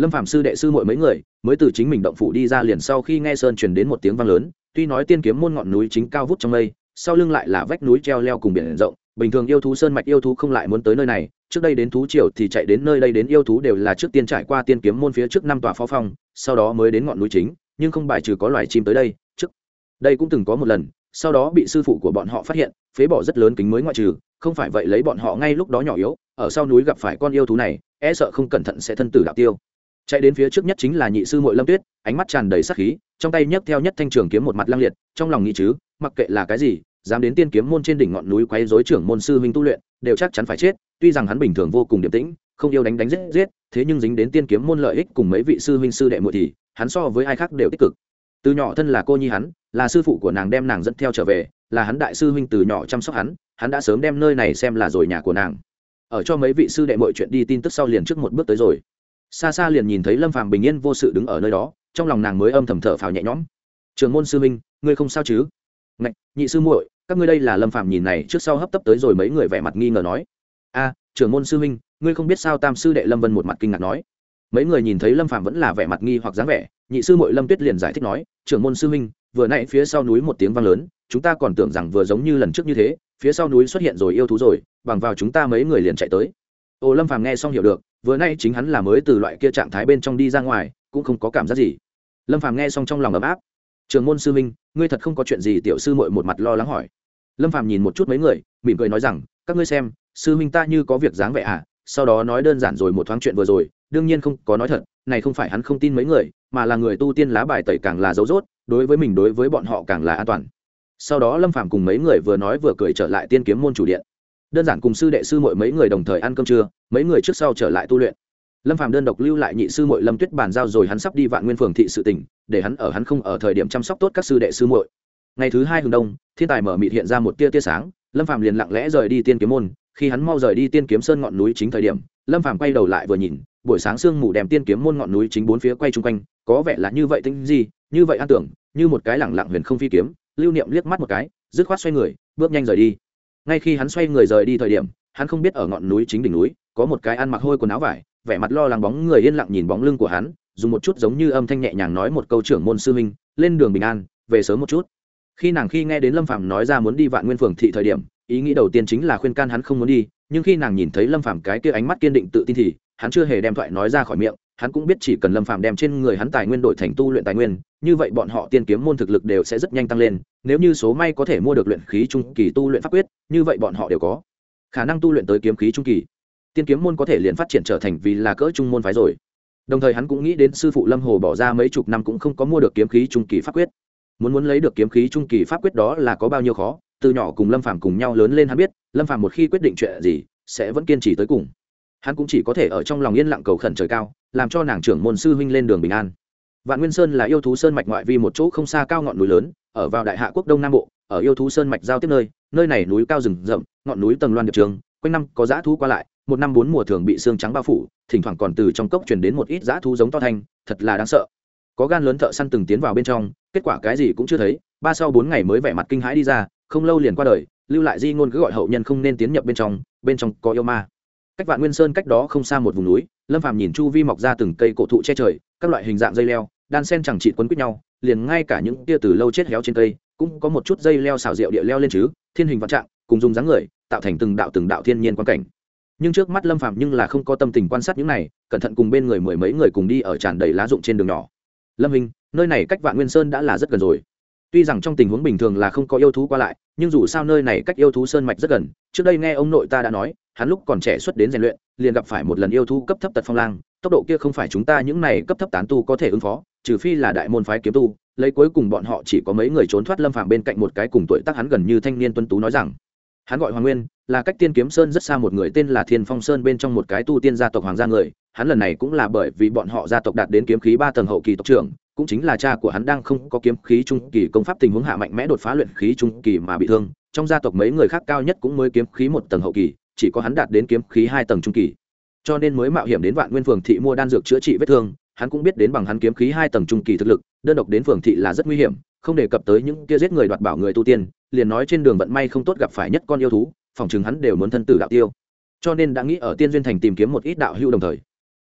lâm Phạm sư đệ sư muội mấy người mới từ chính mình động phủ đi ra liền sau khi nghe sơn truyền đến một tiếng vang lớn, tuy nói tiên kiếm môn ngọn núi chính cao vút trong mây, sau lưng lại là vách núi treo leo cùng biển rộng, bình thường yêu thú sơn mạch yêu thú không lại muốn tới nơi này, trước đây đến thú triều thì chạy đến nơi đây đến yêu thú đều là trước tiên trải qua tiên kiếm môn phía trước năm tòa phó phong, sau đó mới đến ngọn núi chính, nhưng không bài trừ có loài chim tới đây, trước. Đây cũng từng có một lần, sau đó bị sư phụ của bọn họ phát hiện, phế bỏ rất lớn kính mới ngoại trừ, không phải vậy lấy bọn họ ngay lúc đó nhỏ yếu, ở sau núi gặp phải con yêu thú này e sợ không cẩn thận sẽ thân tử đạo tiêu chạy đến phía trước nhất chính là nhị sư mội lâm tuyết, ánh mắt tràn đầy sắc khí, trong tay nhấc theo nhất thanh trường kiếm một mặt lăng liệt, trong lòng nghĩ chứ, mặc kệ là cái gì, dám đến tiên kiếm môn trên đỉnh ngọn núi quấy dối trưởng môn sư huynh tu luyện, đều chắc chắn phải chết, tuy rằng hắn bình thường vô cùng điềm tĩnh, không yêu đánh đánh giết giết, thế nhưng dính đến tiên kiếm môn lợi ích cùng mấy vị sư huynh sư đệ muội thì, hắn so với ai khác đều tích cực. Từ nhỏ thân là cô nhi hắn, là sư phụ của nàng đem nàng dẫn theo trở về, là hắn đại sư huynh từ nhỏ chăm sóc hắn hắn đã sớm đem nơi này xem là rồi nhà của nàng. Ở cho mấy vị sư đệ mọi chuyện đi tin tức sau liền trước một bước tới rồi xa xa liền nhìn thấy lâm phàm bình yên vô sự đứng ở nơi đó trong lòng nàng mới âm thầm thở phào nhẹ nhõm. Trường môn sư Minh, ngươi không sao chứ? Ngạch nhị sư muội các ngươi đây là lâm phàm nhìn này trước sau hấp tấp tới rồi mấy người vẻ mặt nghi ngờ nói. A trưởng môn sư Minh, ngươi không biết sao tam sư đệ lâm vân một mặt kinh ngạc nói. Mấy người nhìn thấy lâm phàm vẫn là vẻ mặt nghi hoặc dáng vẻ nhị sư muội lâm tuyết liền giải thích nói trưởng môn sư Minh, vừa nãy phía sau núi một tiếng vang lớn chúng ta còn tưởng rằng vừa giống như lần trước như thế phía sau núi xuất hiện rồi yêu thú rồi bằng vào chúng ta mấy người liền chạy tới ô lâm phàm nghe xong hiểu được, vừa nay chính hắn là mới từ loại kia trạng thái bên trong đi ra ngoài, cũng không có cảm giác gì. Lâm phàm nghe xong trong lòng ấm áp. Trường môn sư minh ngươi thật không có chuyện gì? Tiểu sư mội một mặt lo lắng hỏi. Lâm phàm nhìn một chút mấy người, mỉm cười nói rằng, các ngươi xem, sư minh ta như có việc dáng vẻ à sau đó nói đơn giản rồi một thoáng chuyện vừa rồi, đương nhiên không có nói thật, này không phải hắn không tin mấy người, mà là người tu tiên lá bài tẩy càng là dấu dốt, đối với mình đối với bọn họ càng là an toàn. Sau đó lâm phàm cùng mấy người vừa nói vừa cười trở lại tiên kiếm môn chủ điện đơn giản cùng sư đệ sư mọi mấy người đồng thời ăn cơm trưa, mấy người trước sau trở lại tu luyện. Lâm phàm đơn độc lưu lại nhị sư muội lâm tuyết bàn giao rồi hắn sắp đi vạn nguyên phường thị sự tỉnh, để hắn ở hắn không ở thời điểm chăm sóc tốt các sư đệ sư muội. Ngày thứ hai hừng đông, thiên tài mở mịt hiện ra một tia tia sáng, lâm phàm liền lặng lẽ rời đi tiên kiếm môn. Khi hắn mau rời đi tiên kiếm sơn ngọn núi chính thời điểm, lâm phàm quay đầu lại vừa nhìn, buổi sáng sương mù đèm tiên kiếm môn ngọn núi chính bốn phía quay chung quanh, có vẻ là như vậy tinh gì như vậy an tưởng, như một cái lẳng lặng huyền không phi kiếm, lưu niệm liếc mắt một cái, dứt khoát xoay người, bước nhanh rời đi ngay khi hắn xoay người rời đi thời điểm, hắn không biết ở ngọn núi chính đỉnh núi, có một cái ăn mặc hôi quần áo vải, vẻ mặt lo lắng bóng người yên lặng nhìn bóng lưng của hắn, dùng một chút giống như âm thanh nhẹ nhàng nói một câu trưởng môn sư minh lên đường bình an, về sớm một chút. Khi nàng khi nghe đến lâm phạm nói ra muốn đi vạn nguyên phường thị thời điểm, ý nghĩ đầu tiên chính là khuyên can hắn không muốn đi, nhưng khi nàng nhìn thấy lâm phạm cái kia ánh mắt kiên định tự tin thì, hắn chưa hề đem thoại nói ra khỏi miệng hắn cũng biết chỉ cần lâm phạm đem trên người hắn tài nguyên đổi thành tu luyện tài nguyên, như vậy bọn họ tiên kiếm môn thực lực đều sẽ rất nhanh tăng lên, nếu như số may có thể mua được luyện khí trung kỳ tu luyện pháp quyết, như vậy bọn họ đều có khả năng tu luyện tới kiếm khí trung kỳ. Tiên kiếm môn có thể liền phát triển trở thành vì là cỡ trung môn phái rồi. Đồng thời hắn cũng nghĩ đến sư phụ lâm hồ bỏ ra mấy chục năm cũng không có mua được kiếm khí trung kỳ pháp quyết. Muốn muốn lấy được kiếm khí trung kỳ pháp quyết đó là có bao nhiêu khó, từ nhỏ cùng lâm phàm cùng nhau lớn lên hắn biết, lâm phàm một khi quyết định chuyện gì, sẽ vẫn kiên trì tới cùng hắn cũng chỉ có thể ở trong lòng yên lặng cầu khẩn trời cao, làm cho nàng trưởng môn sư huynh lên đường bình an. Vạn nguyên sơn là yêu thú sơn mạch ngoại vi một chỗ không xa cao ngọn núi lớn, ở vào đại hạ quốc đông nam bộ, ở yêu thú sơn mạch giao tiếp nơi nơi này núi cao rừng rậm, ngọn núi tầng loan điệp trường, quanh năm có dã thú qua lại, một năm bốn mùa thường bị xương trắng bao phủ, thỉnh thoảng còn từ trong cốc truyền đến một ít dã thú giống to thanh, thật là đáng sợ. Có gan lớn thợ săn từng tiến vào bên trong, kết quả cái gì cũng chưa thấy, ba sau bốn ngày mới vẻ mặt kinh hãi đi ra, không lâu liền qua đời, lưu lại di ngôn cứ gọi hậu nhân không nên tiến nhập bên trong bên trong có yêu ma cách vạn nguyên sơn cách đó không xa một vùng núi, lâm phàm nhìn chu vi mọc ra từng cây cổ thụ che trời, các loại hình dạng dây leo, đan sen chẳng trị quấn quýt nhau, liền ngay cả những tia từ lâu chết héo trên cây, cũng có một chút dây leo xào rượu địa leo lên chứ, thiên hình vạn trạng, cùng dùng dáng người, tạo thành từng đạo từng đạo thiên nhiên quan cảnh. Nhưng trước mắt lâm phạm nhưng là không có tâm tình quan sát những này, cẩn thận cùng bên người mười mấy người cùng đi ở tràn đầy lá rụng trên đường nhỏ. Lâm hình, nơi này cách vạn nguyên sơn đã là rất gần rồi tuy rằng trong tình huống bình thường là không có yêu thú qua lại, nhưng dù sao nơi này cách yêu thú sơn mạch rất gần, trước đây nghe ông nội ta đã nói, hắn lúc còn trẻ xuất đến rèn luyện, liền gặp phải một lần yêu thú cấp thấp tật phong lang, tốc độ kia không phải chúng ta những này cấp thấp tán tu có thể ứng phó, trừ phi là đại môn phái kiếm tu, lấy cuối cùng bọn họ chỉ có mấy người trốn thoát lâm phạm bên cạnh một cái cùng tuổi tác hắn gần như thanh niên tuân tú nói rằng, hắn gọi hoàng nguyên, là cách tiên kiếm sơn rất xa một người tên là thiên phong sơn bên trong một cái tu tiên gia tộc hoàng gia người, hắn lần này cũng là bởi vì bọn họ gia tộc đạt đến kiếm khí ba tầng hậu kỳ tộc trưởng cũng chính là cha của hắn đang không có kiếm khí trung kỳ, công pháp tình huống hạ mạnh mẽ đột phá luyện khí trung kỳ mà bị thương. Trong gia tộc mấy người khác cao nhất cũng mới kiếm khí một tầng hậu kỳ, chỉ có hắn đạt đến kiếm khí hai tầng trung kỳ. Cho nên mới mạo hiểm đến vạn nguyên phường thị mua đan dược chữa trị vết thương. Hắn cũng biết đến bằng hắn kiếm khí hai tầng trung kỳ thực lực, đơn độc đến phường thị là rất nguy hiểm, không đề cập tới những kia giết người đoạt bảo người tu tiên, liền nói trên đường vận may không tốt gặp phải nhất con yêu thú, phòng chừng hắn đều muốn thân tử đạo tiêu. Cho nên đã nghĩ ở tiên duyên thành tìm kiếm một ít đạo hữu đồng thời.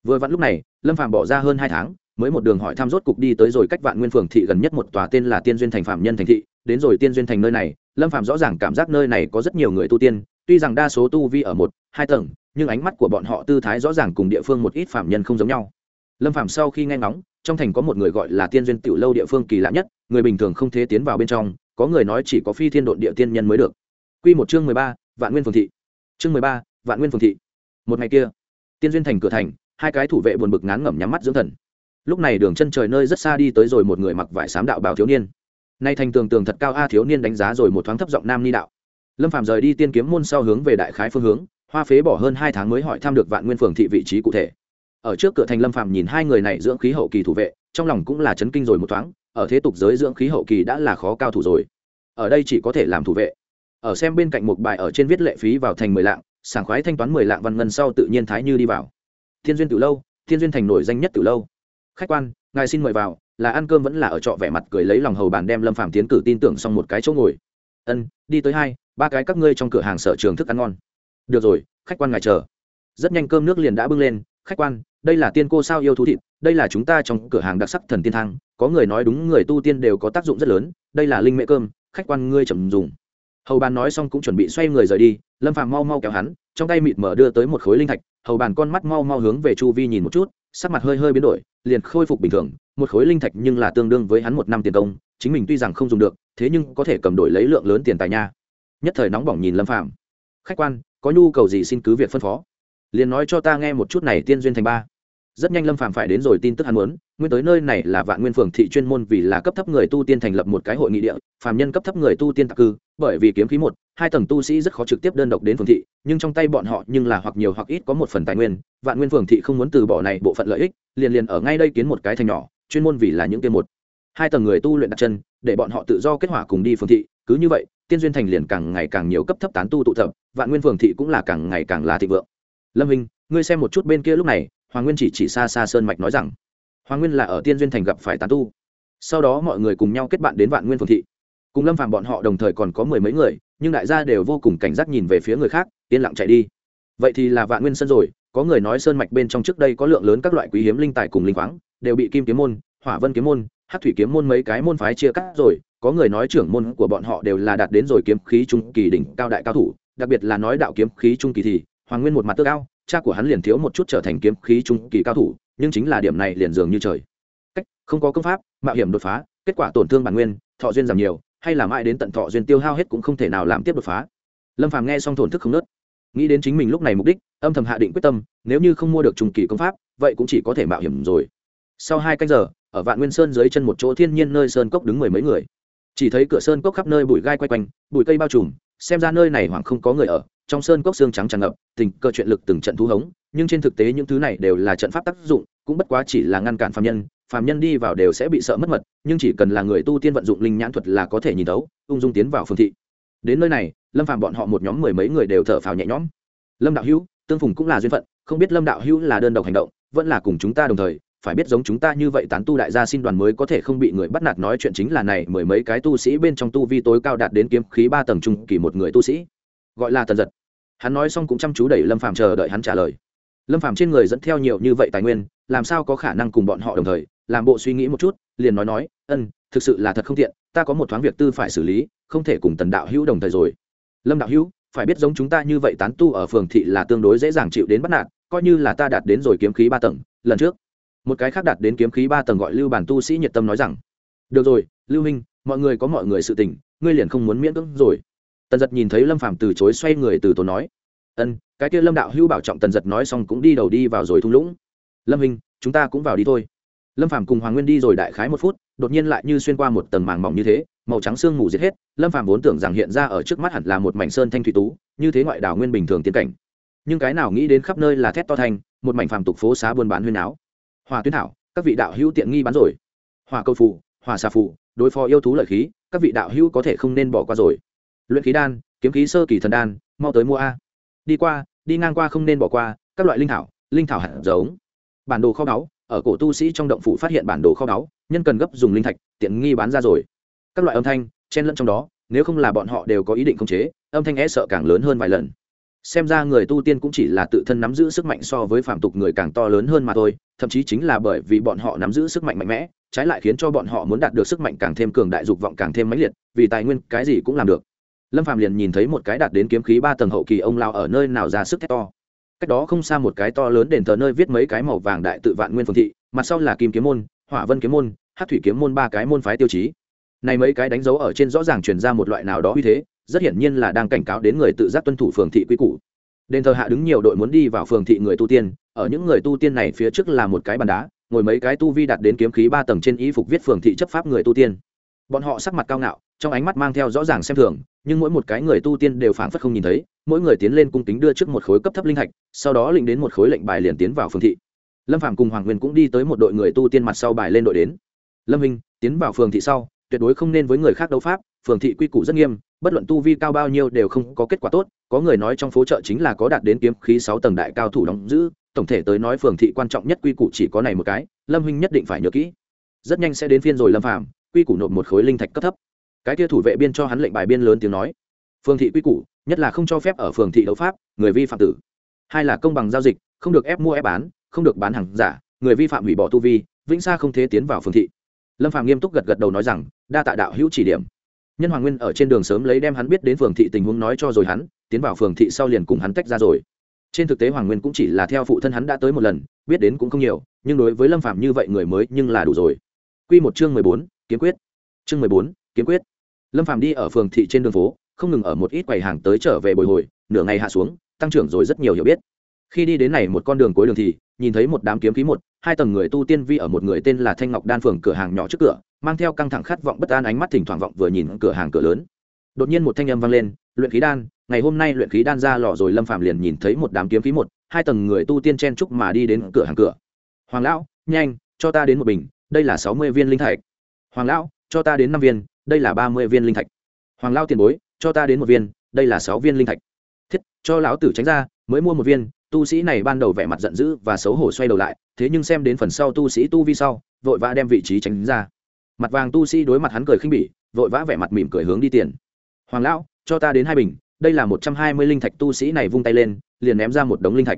Vừa vặn lúc này, lâm phàm bỏ ra hơn hai tháng mới một đường hỏi thăm rốt cục đi tới rồi cách vạn nguyên phường thị gần nhất một tòa tên là tiên duyên thành phạm nhân thành thị. Đến rồi tiên duyên thành nơi này, lâm phạm rõ ràng cảm giác nơi này có rất nhiều người tu tiên, tuy rằng đa số tu vi ở một, hai tầng, nhưng ánh mắt của bọn họ tư thái rõ ràng cùng địa phương một ít phạm nhân không giống nhau. Lâm phạm sau khi nghe ngóng, trong thành có một người gọi là tiên duyên tiểu lâu địa phương kỳ lạ nhất, người bình thường không thể tiến vào bên trong, có người nói chỉ có phi thiên độn địa tiên nhân mới được. Quy một chương mười ba, vạn nguyên phường thị. Chương mười ba, vạn nguyên phường thị. Một ngày kia, tiên duyên thành cửa thành, hai cái thủ vệ buồn bực ngán ngẩm nhắm mắt dưỡng thần lúc này đường chân trời nơi rất xa đi tới rồi một người mặc vải sám đạo bào thiếu niên. Nay thành tường tường thật cao, a thiếu niên đánh giá rồi một thoáng thấp giọng nam ni đạo. Lâm phạm rời đi tiên kiếm môn sau hướng về đại khái phương hướng, hoa phế bỏ hơn hai tháng mới hỏi thăm được vạn nguyên phường thị vị trí cụ thể. Ở trước cửa thành lâm phạm nhìn hai người này dưỡng khí hậu kỳ thủ vệ, trong lòng cũng là chấn kinh rồi một thoáng, ở thế tục giới dưỡng khí hậu kỳ đã là khó cao thủ rồi. Ở đây chỉ có thể làm thủ vệ. Ở xem bên cạnh một bài ở trên viết lệ phí vào thành mười lạng, sảng khoái thanh toán mười lạng văn ngân sau tự nhiên thái như đi vào. Thiên duyên từ lâu, thiên duyên thành nổi danh nhất từ lâu khách quan, ngài xin mời vào, là ăn cơm vẫn là ở trọ vẻ mặt cười lấy lòng hầu bàn đem lâm phạm tiến cử tin tưởng xong một cái chỗ ngồi. Ân, đi tới hai, ba cái các ngươi trong cửa hàng sở trường thức ăn ngon. Được rồi, khách quan ngài chờ. Rất nhanh cơm nước liền đã bưng lên, khách quan, đây là tiên cô sao yêu thú thịt, đây là chúng ta trong cửa hàng đặc sắc thần tiên thang, có người nói đúng người tu tiên đều có tác dụng rất lớn, đây là linh mễ cơm, khách quan ngươi chậm dùng. Hầu bàn nói xong cũng chuẩn bị xoay người rời đi, lâm phàm mau mau kéo hắn, trong tay mịt mở đưa tới một khối linh thạch, hầu bàn con mắt mau mau hướng về chu vi nhìn một chút sắc mặt hơi hơi biến đổi, liền khôi phục bình thường, một khối linh thạch nhưng là tương đương với hắn một năm tiền công, chính mình tuy rằng không dùng được, thế nhưng có thể cầm đổi lấy lượng lớn tiền tài nha. Nhất thời nóng bỏng nhìn lâm phàm. Khách quan, có nhu cầu gì xin cứ việc phân phó. Liền nói cho ta nghe một chút này tiên duyên thành ba rất nhanh lâm phàm phải đến rồi tin tức hắn muốn, nguyên tới nơi này là vạn nguyên phường thị chuyên môn vì là cấp thấp người tu tiên thành lập một cái hội nghị địa, phàm nhân cấp thấp người tu tiên tạc cư, bởi vì kiếm khí một, hai tầng tu sĩ rất khó trực tiếp đơn độc đến phường thị, nhưng trong tay bọn họ nhưng là hoặc nhiều hoặc ít có một phần tài nguyên, vạn nguyên phường thị không muốn từ bỏ này bộ phận lợi ích, liền liền ở ngay đây kiến một cái thành nhỏ, chuyên môn vì là những kia một. Hai tầng người tu luyện đặt chân, để bọn họ tự do kết hỏa cùng đi phường thị, cứ như vậy, tiên duyên thành liền càng ngày càng nhiều cấp thấp tán tu tụ tập, vạn nguyên phường thị cũng là càng ngày càng là thịnh vượng. Lâm hình ngươi xem một chút bên kia lúc này hoàng nguyên chỉ chỉ xa xa sơn mạch nói rằng, hoàng nguyên là ở tiên duyên thành gặp phải tán tu. Sau đó mọi người cùng nhau kết bạn đến vạn nguyên phường thị. Cùng lâm phạm bọn họ đồng thời còn có mười mấy người, nhưng đại gia đều vô cùng cảnh giác nhìn về phía người khác, yên lặng chạy đi. Vậy thì là vạn nguyên sân rồi, có người nói sơn mạch bên trong trước đây có lượng lớn các loại quý hiếm linh tài cùng linh khoáng, đều bị kim kiếm môn, hỏa vân kiếm môn hát thủy kiếm môn mấy cái môn phái chia cắt rồi, có người nói trưởng môn của bọn họ đều là đạt đến rồi kiếm khí trung kỳ đỉnh cao đại cao thủ, đặc biệt là nói đạo kiếm khí trung kỳ thì, hoàng nguyên một mặt tước cao cha của hắn liền thiếu một chút trở thành kiếm khí trung kỳ cao thủ, nhưng chính là điểm này liền dường như trời. Cách, không có công pháp, mạo hiểm đột phá, kết quả tổn thương bản nguyên, thọ duyên giảm nhiều, hay là mãi đến tận thọ duyên tiêu hao hết cũng không thể nào làm tiếp đột phá. Lâm phàm nghe xong thổn thức không nớt. Nghĩ đến chính mình lúc này mục đích, âm thầm hạ định quyết tâm, nếu như không mua được trung kỳ công pháp, vậy cũng chỉ có thể mạo hiểm rồi. Sau hai canh giờ, ở vạn nguyên sơn dưới chân một chỗ thiên nhiên nơi sơn cốc đứng mười mấy người. Chỉ thấy cửa sơn cốc khắp nơi bụi gai quay quanh, bụi cây bao trùm, xem ra nơi này hoảng không có người ở trong sơn cốc xương trắng tràn ngập, tình cơ chuyện lực từng trận thu hống, nhưng trên thực tế những thứ này đều là trận pháp tác dụng, cũng bất quá chỉ là ngăn cản phạm nhân phạm nhân đi vào đều sẽ bị sợ mất mật, nhưng chỉ cần là người tu tiên vận dụng linh nhãn thuật là có thể nhìn thấu, ung dung tiến vào phương thị. Đến nơi này, lâm phạm bọn họ một nhóm mười mấy người đều thở phào nhẹ nhõm. Lâm đạo hữu, tương phùng cũng là duyên phận, không biết lâm đạo hữu là đơn độc hành động, vẫn là cùng chúng ta đồng thời, phải biết giống chúng ta như vậy tán tu đại gia xin đoàn mới có thể không bị người bắt nạt nói chuyện chính là này mười mấy cái tu sĩ bên trong tu vi tối cao đạt đến kiếm khí ba tầng trung kỳ một người tu sĩ, gọi là tần giật hắn nói xong cũng chăm chú đẩy lâm phàm chờ đợi hắn trả lời lâm phàm trên người dẫn theo nhiều như vậy tài nguyên làm sao có khả năng cùng bọn họ đồng thời làm bộ suy nghĩ một chút liền nói nói ân thực sự là thật không tiện ta có một thoáng việc tư phải xử lý không thể cùng tần đạo hữu đồng thời rồi lâm đạo hữu phải biết giống chúng ta như vậy tán tu ở phường thị là tương đối dễ dàng chịu đến bắt nạt coi như là ta đạt đến rồi kiếm khí ba tầng lần trước một cái khác đạt đến kiếm khí ba tầng gọi lưu bản tu sĩ nhiệt tâm nói rằng được rồi lưu minh mọi người có mọi người sự tình ngươi liền không muốn miễn cưỡng rồi tần giật nhìn thấy lâm phàm từ chối xoay người từ tốn nói ân cái kia lâm đạo hữu bảo trọng tần giật nói xong cũng đi đầu đi vào rồi thung lũng. Lâm hình chúng ta cũng vào đi thôi. Lâm phàm cùng hoàng nguyên đi rồi đại khái một phút đột nhiên lại như xuyên qua một tầng màng mỏng như thế màu trắng sương mù giết hết lâm phàm vốn tưởng rằng hiện ra ở trước mắt hẳn là một mảnh sơn thanh thủy tú như thế ngoại đảo nguyên bình thường tiến cảnh. Nhưng cái nào nghĩ đến khắp nơi là thét to thành, một mảnh phàm tục phố xá buôn bán huyên áo. Hòa tuyên thảo các vị đạo hữu tiện nghi bán rồi. Hòa câu phù hòa xà phù đối phó yêu thú lợi khí các vị đạo hữu có thể không nên bỏ qua rồi luyện khí đan, kiếm khí sơ kỳ thần đan, mau tới mua a. Đi qua, đi ngang qua không nên bỏ qua, các loại linh thảo linh thảo hạt giống. Bản đồ kho báu, ở cổ tu sĩ trong động phủ phát hiện bản đồ kho báu, nhân cần gấp dùng linh thạch, tiện nghi bán ra rồi. Các loại âm thanh, chen lẫn trong đó, nếu không là bọn họ đều có ý định khống chế, âm thanh e sợ càng lớn hơn vài lần. Xem ra người tu tiên cũng chỉ là tự thân nắm giữ sức mạnh so với phạm tục người càng to lớn hơn mà thôi, thậm chí chính là bởi vì bọn họ nắm giữ sức mạnh mạnh mẽ, trái lại khiến cho bọn họ muốn đạt được sức mạnh càng thêm cường đại, dục vọng càng thêm mãnh liệt, vì tài nguyên cái gì cũng làm được lâm phạm liền nhìn thấy một cái đạt đến kiếm khí ba tầng hậu kỳ ông lao ở nơi nào ra sức thét to. Cách đó không xa một cái to lớn đền thờ nơi viết mấy cái màu vàng đại tự vạn nguyên phương thị, mặt sau là kim kiếm môn, hỏa vân kiếm môn hát thủy kiếm môn ba cái môn phái tiêu chí. Này mấy cái đánh dấu ở trên rõ ràng truyền ra một loại nào đó uy thế, rất hiển nhiên là đang cảnh cáo đến người tự giác tuân thủ phường thị quy củ. Đền thờ hạ đứng nhiều đội muốn đi vào phường thị người tu tiên, ở những người tu tiên này phía trước là một cái bàn đá, ngồi mấy cái tu vi đạt đến kiếm khí ba tầng trên y phục viết phường thị chấp pháp người tu tiên bọn họ sắc mặt cao ngạo, trong ánh mắt mang theo rõ ràng xem thường, nhưng mỗi một cái người tu tiên đều phảng phất không nhìn thấy, mỗi người tiến lên cung kính đưa trước một khối cấp thấp linh thạch, sau đó lĩnh đến một khối lệnh bài liền tiến vào phường thị. Lâm phạm cùng hoàng nguyên cũng đi tới một đội người tu tiên mặt sau bài lên đội đến. Lâm minh, tiến vào phường thị sau, tuyệt đối không nên với người khác đấu pháp phường thị quy củ rất nghiêm, bất luận tu vi cao bao nhiêu đều không có kết quả tốt, có người nói trong phố chợ chính là có đạt đến kiếm khí sáu tầng đại cao thủ đóng giữ, tổng thể tới nói phường thị quan trọng nhất quy củ chỉ có này một cái, lâm huynh nhất định phải nhớ kỹ. Rất nhanh sẽ đến phiên rồi, lâm phạm quy củ nộp một khối linh thạch cấp thấp. Cái kia thủ vệ biên cho hắn lệnh bài biên lớn tiếng nói. Phường thị quy củ, nhất là không cho phép ở phường thị đấu pháp, người vi phạm tử. Hai là công bằng giao dịch, không được ép mua ép bán, không được bán hàng giả, người vi phạm hủy bỏ tu vi, vĩnh xa không thể tiến vào phường thị. Lâm phạm nghiêm túc gật gật đầu nói rằng, đa tạ đạo hữu chỉ điểm. Nhân hoàng nguyên ở trên đường sớm lấy đem hắn biết đến phường thị tình huống nói cho rồi hắn, tiến vào phường thị sau liền cùng hắn tách ra rồi. Trên thực tế hoàng nguyên cũng chỉ là theo phụ thân hắn đã tới một lần, biết đến cũng không nhiều, nhưng đối với lâm phạm như vậy người mới nhưng là đủ rồi. Quy một chương mười bốn kiếm quyết. Chương mười bốn, kiếm quyết. Lâm phạm đi ở phường thị trên đường phố, không ngừng ở một ít quầy hàng tới trở về bồi hồi, nửa ngày hạ xuống, tăng trưởng rồi rất nhiều hiểu biết. Khi đi đến này một con đường cuối đường thì, nhìn thấy một đám kiếm khí một, hai tầng người tu tiên vi ở một người tên là thanh ngọc đan phường cửa hàng nhỏ trước cửa, mang theo căng thẳng khát vọng bất an ánh mắt thỉnh thoảng vọng vừa nhìn cửa hàng cửa lớn. Đột nhiên một thanh âm vang lên, luyện khí đan, ngày hôm nay luyện khí đan ra lò rồi. Lâm phạm liền nhìn thấy một đám kiếm khí một, hai tầng người tu tiên chen trúc mà đi đến cửa hàng cửa. Hoàng lão, nhanh, cho ta đến một bình, đây là sáu mươi viên linh thạch hoàng lão, cho ta đến năm viên, đây là ba mươi viên linh thạch. Hoàng lão tiền bối, cho ta đến một viên, đây là sáu viên linh thạch. Thiết, cho lão tử tránh ra, mới mua một viên. Tu sĩ này ban đầu vẻ mặt giận dữ và xấu hổ xoay đầu lại, thế nhưng xem đến phần sau tu sĩ tu vi sau, vội vã đem vị trí tránh ra. Mặt vàng tu sĩ đối mặt hắn cười khinh bỉ, vội vã vẻ mặt mỉm cười hướng đi tiền. Hoàng lão, cho ta đến hai bình, đây là một trăm hai mươi linh thạch. Tu sĩ này vung tay lên, liền ném ra một đống linh thạch.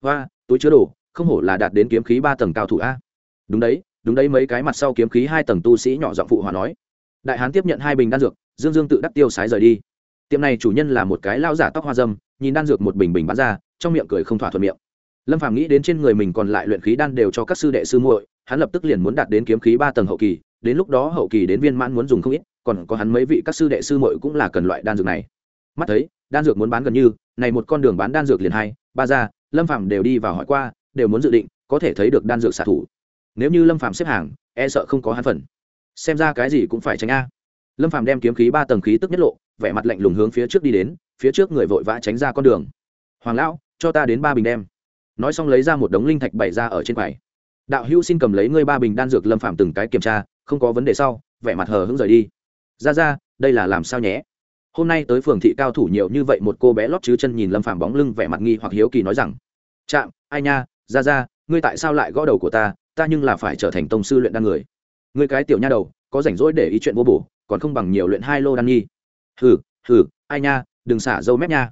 Và túi chứa đồ, không hổ là đạt đến kiếm khí ba tầng cao thủ a. Đúng đấy đúng đấy, mấy cái mặt sau kiếm khí hai tầng tu sĩ nhỏ giọng phụ hòa nói. Đại hán tiếp nhận hai bình đan dược, dương dương tự đắc tiêu sái rời đi. Tiệm này chủ nhân là một cái lao giả tóc hoa dâm, nhìn đan dược một bình bình bán ra, trong miệng cười không thỏa thuận miệng. Lâm phàm nghĩ đến trên người mình còn lại luyện khí đan đều cho các sư đệ sư muội, hắn lập tức liền muốn đạt đến kiếm khí ba tầng hậu kỳ, đến lúc đó hậu kỳ đến viên mãn muốn dùng không ít, còn có hắn mấy vị các sư đệ sư muội cũng là cần loại đan dược này. Mắt thấy, đan dược muốn bán gần như, này một con đường bán đan dược liền hai ba ra lâm phàm đều đi vào hỏi qua, đều muốn dự định, có thể thấy được đan dược xạ thủ nếu như lâm phàm xếp hàng e sợ không có hắn phần. Xem ra cái gì cũng phải tránh a. Lâm phàm đem kiếm khí ba tầng khí tức nhất lộ, vẻ mặt lạnh lùng hướng phía trước đi đến, phía trước người vội vã tránh ra con đường. Hoàng lão, cho ta đến ba bình đem. Nói xong lấy ra một đống linh thạch bày ra ở trên quầy. Đạo hữu xin cầm lấy ngươi ba bình đan dược. Lâm phạm từng cái kiểm tra, không có vấn đề sau, vẻ mặt hờ hững rời đi. Ra ra, đây là làm sao nhé? Hôm nay tới phường thị cao thủ nhiều như vậy, một cô bé lót chứ chân nhìn lâm phạm bóng lưng vẻ mặt nghi hoặc hiếu kỳ nói rằng chạm ai nha? Ra ra, ngươi tại sao lại gõ đầu của ta? Ta nhưng là phải trở thành tông sư luyện đan người. Ngươi cái tiểu nha đầu, có rảnh rỗi để ý chuyện vô bổ, còn không bằng nhiều luyện hai lô đan nhi. Hừ hừ, ai nha, đừng xả dâu mép nha.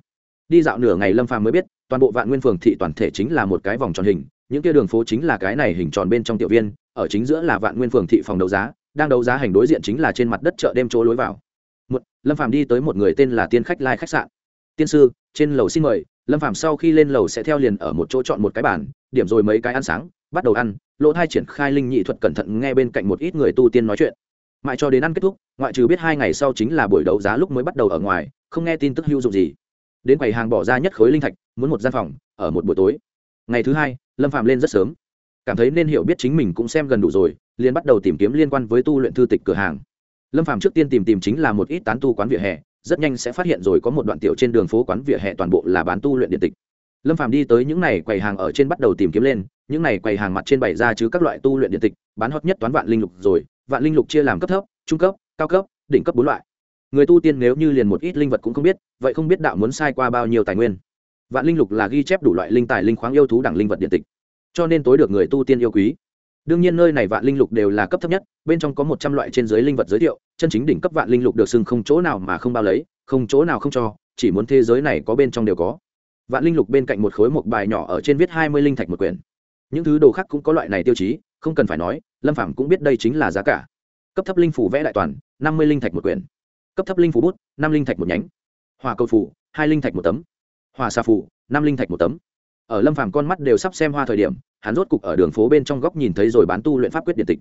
Đi dạo nửa ngày lâm phàm mới biết, toàn bộ vạn nguyên phường thị toàn thể chính là một cái vòng tròn hình, những kia đường phố chính là cái này hình tròn bên trong tiểu viên, ở chính giữa là vạn nguyên phường thị phòng đấu giá, đang đấu giá hành đối diện chính là trên mặt đất chợ đêm chỗ lối vào. Một, lâm phàm đi tới một người tên là tiên khách lai khách sạn. Tiên sư, trên lầu xin mời. Lâm phàm sau khi lên lầu sẽ theo liền ở một chỗ chọn một cái bàn, điểm rồi mấy cái ăn sáng bắt đầu ăn, lỗ thai triển khai linh nhị thuật cẩn thận nghe bên cạnh một ít người tu tiên nói chuyện. Mãi cho đến ăn kết thúc, ngoại trừ biết hai ngày sau chính là buổi đấu giá lúc mới bắt đầu ở ngoài, không nghe tin tức hữu dụng gì. Đến quầy hàng bỏ ra nhất khối linh thạch, muốn một gian phòng, ở một buổi tối. Ngày thứ hai, lâm phạm lên rất sớm. Cảm thấy nên hiểu biết chính mình cũng xem gần đủ rồi, liền bắt đầu tìm kiếm liên quan với tu luyện thư tịch cửa hàng. Lâm phạm trước tiên tìm tìm chính là một ít tán tu quán vỉa hè, rất nhanh sẽ phát hiện rồi có một đoạn tiểu trên đường phố quán vỉa hè toàn bộ là bán tu luyện điện tịch. Lâm phạm đi tới những này quầy hàng ở trên bắt đầu tìm kiếm lên những này quầy hàng mặt trên bày ra chứ các loại tu luyện điện tịch, bán hot nhất toán vạn linh lục rồi, vạn linh lục chia làm cấp thấp, trung cấp, cao cấp, đỉnh cấp bốn loại. Người tu tiên nếu như liền một ít linh vật cũng không biết, vậy không biết đạo muốn sai qua bao nhiêu tài nguyên. Vạn linh lục là ghi chép đủ loại linh tài linh khoáng yêu thú đẳng linh vật điện tịch, cho nên tối được người tu tiên yêu quý. Đương nhiên nơi này vạn linh lục đều là cấp thấp nhất, bên trong có một trăm loại trên giới linh vật giới thiệu, chân chính đỉnh cấp vạn linh lục được xưng không chỗ nào mà không bao lấy, không chỗ nào không cho, chỉ muốn thế giới này có bên trong đều có. Vạn linh lục bên cạnh một khối một bài nhỏ ở trên viết hai mươi linh thạch một quyển những thứ đồ khác cũng có loại này tiêu chí, không cần phải nói, lâm phạm cũng biết đây chính là giá cả. Cấp thấp linh phủ vẽ đại toàn, năm mươi linh thạch một quyển. Cấp thấp linh phủ bút, năm linh thạch một nhánh. Hòa cầu phủ, hai linh thạch một tấm. Hòa xà phủ, năm linh thạch một tấm. Ở lâm phàm con mắt đều sắp xem hoa thời điểm, hắn rốt cục ở đường phố bên trong góc nhìn thấy rồi bán tu luyện pháp quyết điện tịch.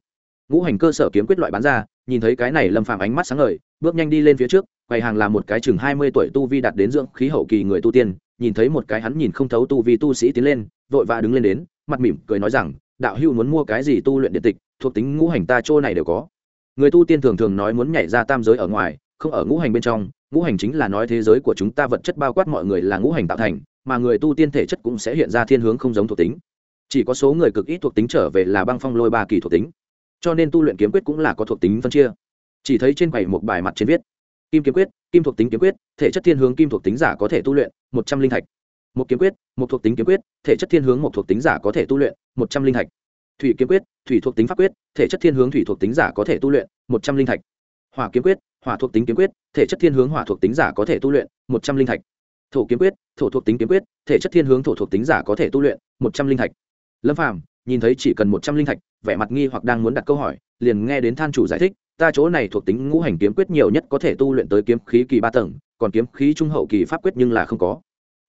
Ngũ hành cơ sở kiếm quyết loại bán ra, nhìn thấy cái này lâm phàm ánh mắt sáng ngời, bước nhanh đi lên phía trước, quầy hàng là một cái chừng hai mươi tuổi tu vi đạt đến dưỡng khí hậu kỳ người tu tiên, nhìn thấy một cái hắn nhìn không thấu tu vi tu sĩ tiến lên vội vã đứng lên đến, mặt mỉm cười nói rằng, đạo hữu muốn mua cái gì tu luyện điện tịch, thuộc tính ngũ hành ta chỗ này đều có. Người tu tiên thường thường nói muốn nhảy ra tam giới ở ngoài, không ở ngũ hành bên trong, ngũ hành chính là nói thế giới của chúng ta vật chất bao quát mọi người là ngũ hành tạo thành, mà người tu tiên thể chất cũng sẽ hiện ra thiên hướng không giống thuộc tính. Chỉ có số người cực ít thuộc tính trở về là băng phong lôi ba kỳ thuộc tính. Cho nên tu luyện kiếm quyết cũng là có thuộc tính phân chia. Chỉ thấy trên quầy một bài mặt trên viết, kim kiếm quyết, kim thuộc tính kiếm quyết, thể chất thiên hướng kim thuộc tính giả có thể tu luyện, một trăm linh thạch một kiếm quyết, một thuộc tính kiếm quyết, thể chất thiên hướng một thuộc tính giả có thể tu luyện, một trăm linh thạch thủy kiếm quyết, thủy thuộc tính pháp quyết, thể chất thiên hướng thủy thuộc tính giả có thể tu luyện, một trăm linh thạch hỏa kiếm quyết, hỏa thuộc tính kiếm quyết, thể chất thiên hướng hỏa thuộc tính giả có thể tu luyện, một trăm linh thạch thổ kiếm quyết, thổ thuộc tính kiếm quyết, thể chất thiên hướng thổ thuộc tính giả có thể tu luyện, một trăm linh thạch lâm phàm, nhìn thấy chỉ cần một trăm linh thạch vẻ mặt nghi hoặc đang muốn đặt câu hỏi, liền nghe đến than chủ giải thích, ta chỗ này thuộc tính ngũ hành kiếm quyết nhiều nhất có thể tu luyện tới kiếm khí kỳ ba tầng, còn kiếm khí trung hậu kỳ pháp quyết nhưng là không có.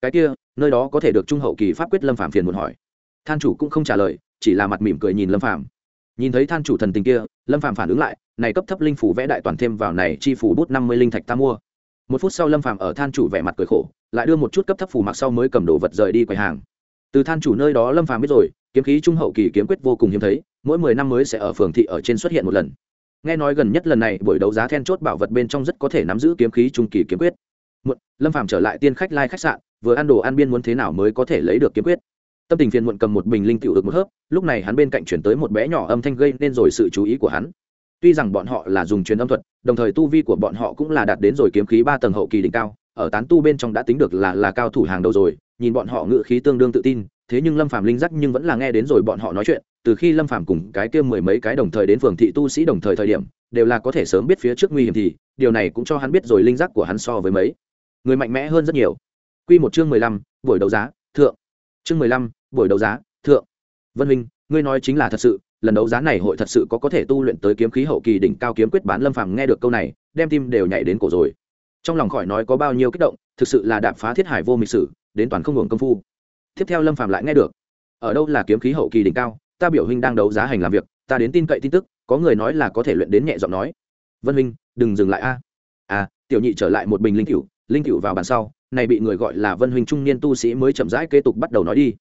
Cái kia nơi đó có thể được trung hậu kỳ pháp quyết lâm phàm phiền muốn hỏi. Than chủ cũng không trả lời, chỉ là mặt mỉm cười nhìn lâm phàm. Nhìn thấy than chủ thần tình kia, lâm phàm phản ứng lại, này cấp thấp linh phủ vẽ đại toàn thêm vào này chi phủ bút năm mươi linh thạch ta mua. Một phút sau lâm phàm ở than chủ vẻ mặt cười khổ, lại đưa một chút cấp thấp phủ mặc sau mới cầm đồ vật rời đi quầy hàng. Từ than chủ nơi đó lâm phàm biết rồi, kiếm khí trung hậu kỳ kiếm quyết vô cùng hiếm thấy, mỗi mười năm mới sẽ ở phường thị ở trên xuất hiện một lần. Nghe nói gần nhất lần này, buổi đấu giá then chốt bảo vật bên trong rất có thể nắm giữ kiếm khí trung kỳ kiếm quyết. Một, lâm phàm trở lại tiên khách lai khách sạn vừa ăn đồ ăn biên muốn thế nào mới có thể lấy được kiếm quyết. Tâm tình phiền muộn cầm một bình linh tiểu được một hớp, lúc này hắn bên cạnh chuyển tới một bé nhỏ âm thanh gây nên rồi sự chú ý của hắn. Tuy rằng bọn họ là dùng truyền âm thuật, đồng thời tu vi của bọn họ cũng là đạt đến rồi kiếm khí ba tầng hậu kỳ đỉnh cao, ở tán tu bên trong đã tính được là là cao thủ hàng đầu rồi, nhìn bọn họ ngự khí tương đương tự tin, thế nhưng lâm phàm linh giác nhưng vẫn là nghe đến rồi bọn họ nói chuyện, từ khi lâm phàm cùng cái kia mười mấy cái đồng thời đến phường thị tu sĩ đồng thời thời điểm, đều là có thể sớm biết phía trước nguy hiểm thì, điều này cũng cho hắn biết rồi linh giác của hắn so với mấy. Người mạnh mẽ hơn rất nhiều quy một chương mười lăm, buổi đấu giá, thượng. Chương mười lăm, buổi đấu giá, thượng. Vân minh, ngươi nói chính là thật sự, lần đấu giá này hội thật sự có có thể tu luyện tới kiếm khí hậu kỳ đỉnh cao kiếm quyết bán lâm phàm nghe được câu này, đem tim đều nhảy đến cổ rồi. Trong lòng khỏi nói có bao nhiêu kích động, thực sự là đạp phá thiết hải vô mịch sử, đến toàn không ngừng công phu. Tiếp theo lâm phàm lại nghe được, ở đâu là kiếm khí hậu kỳ đỉnh cao, ta biểu huynh đang đấu giá hành làm việc, ta đến tin cậy tin tức, có người nói là có thể luyện đến nhẹ giọng nói. Vân huynh đừng dừng lại a. À. à tiểu nhị trở lại một bình linh cửu linh cửu vào bàn sau này bị người gọi là vân huynh trung niên tu sĩ mới chậm rãi kế tục bắt đầu nói đi.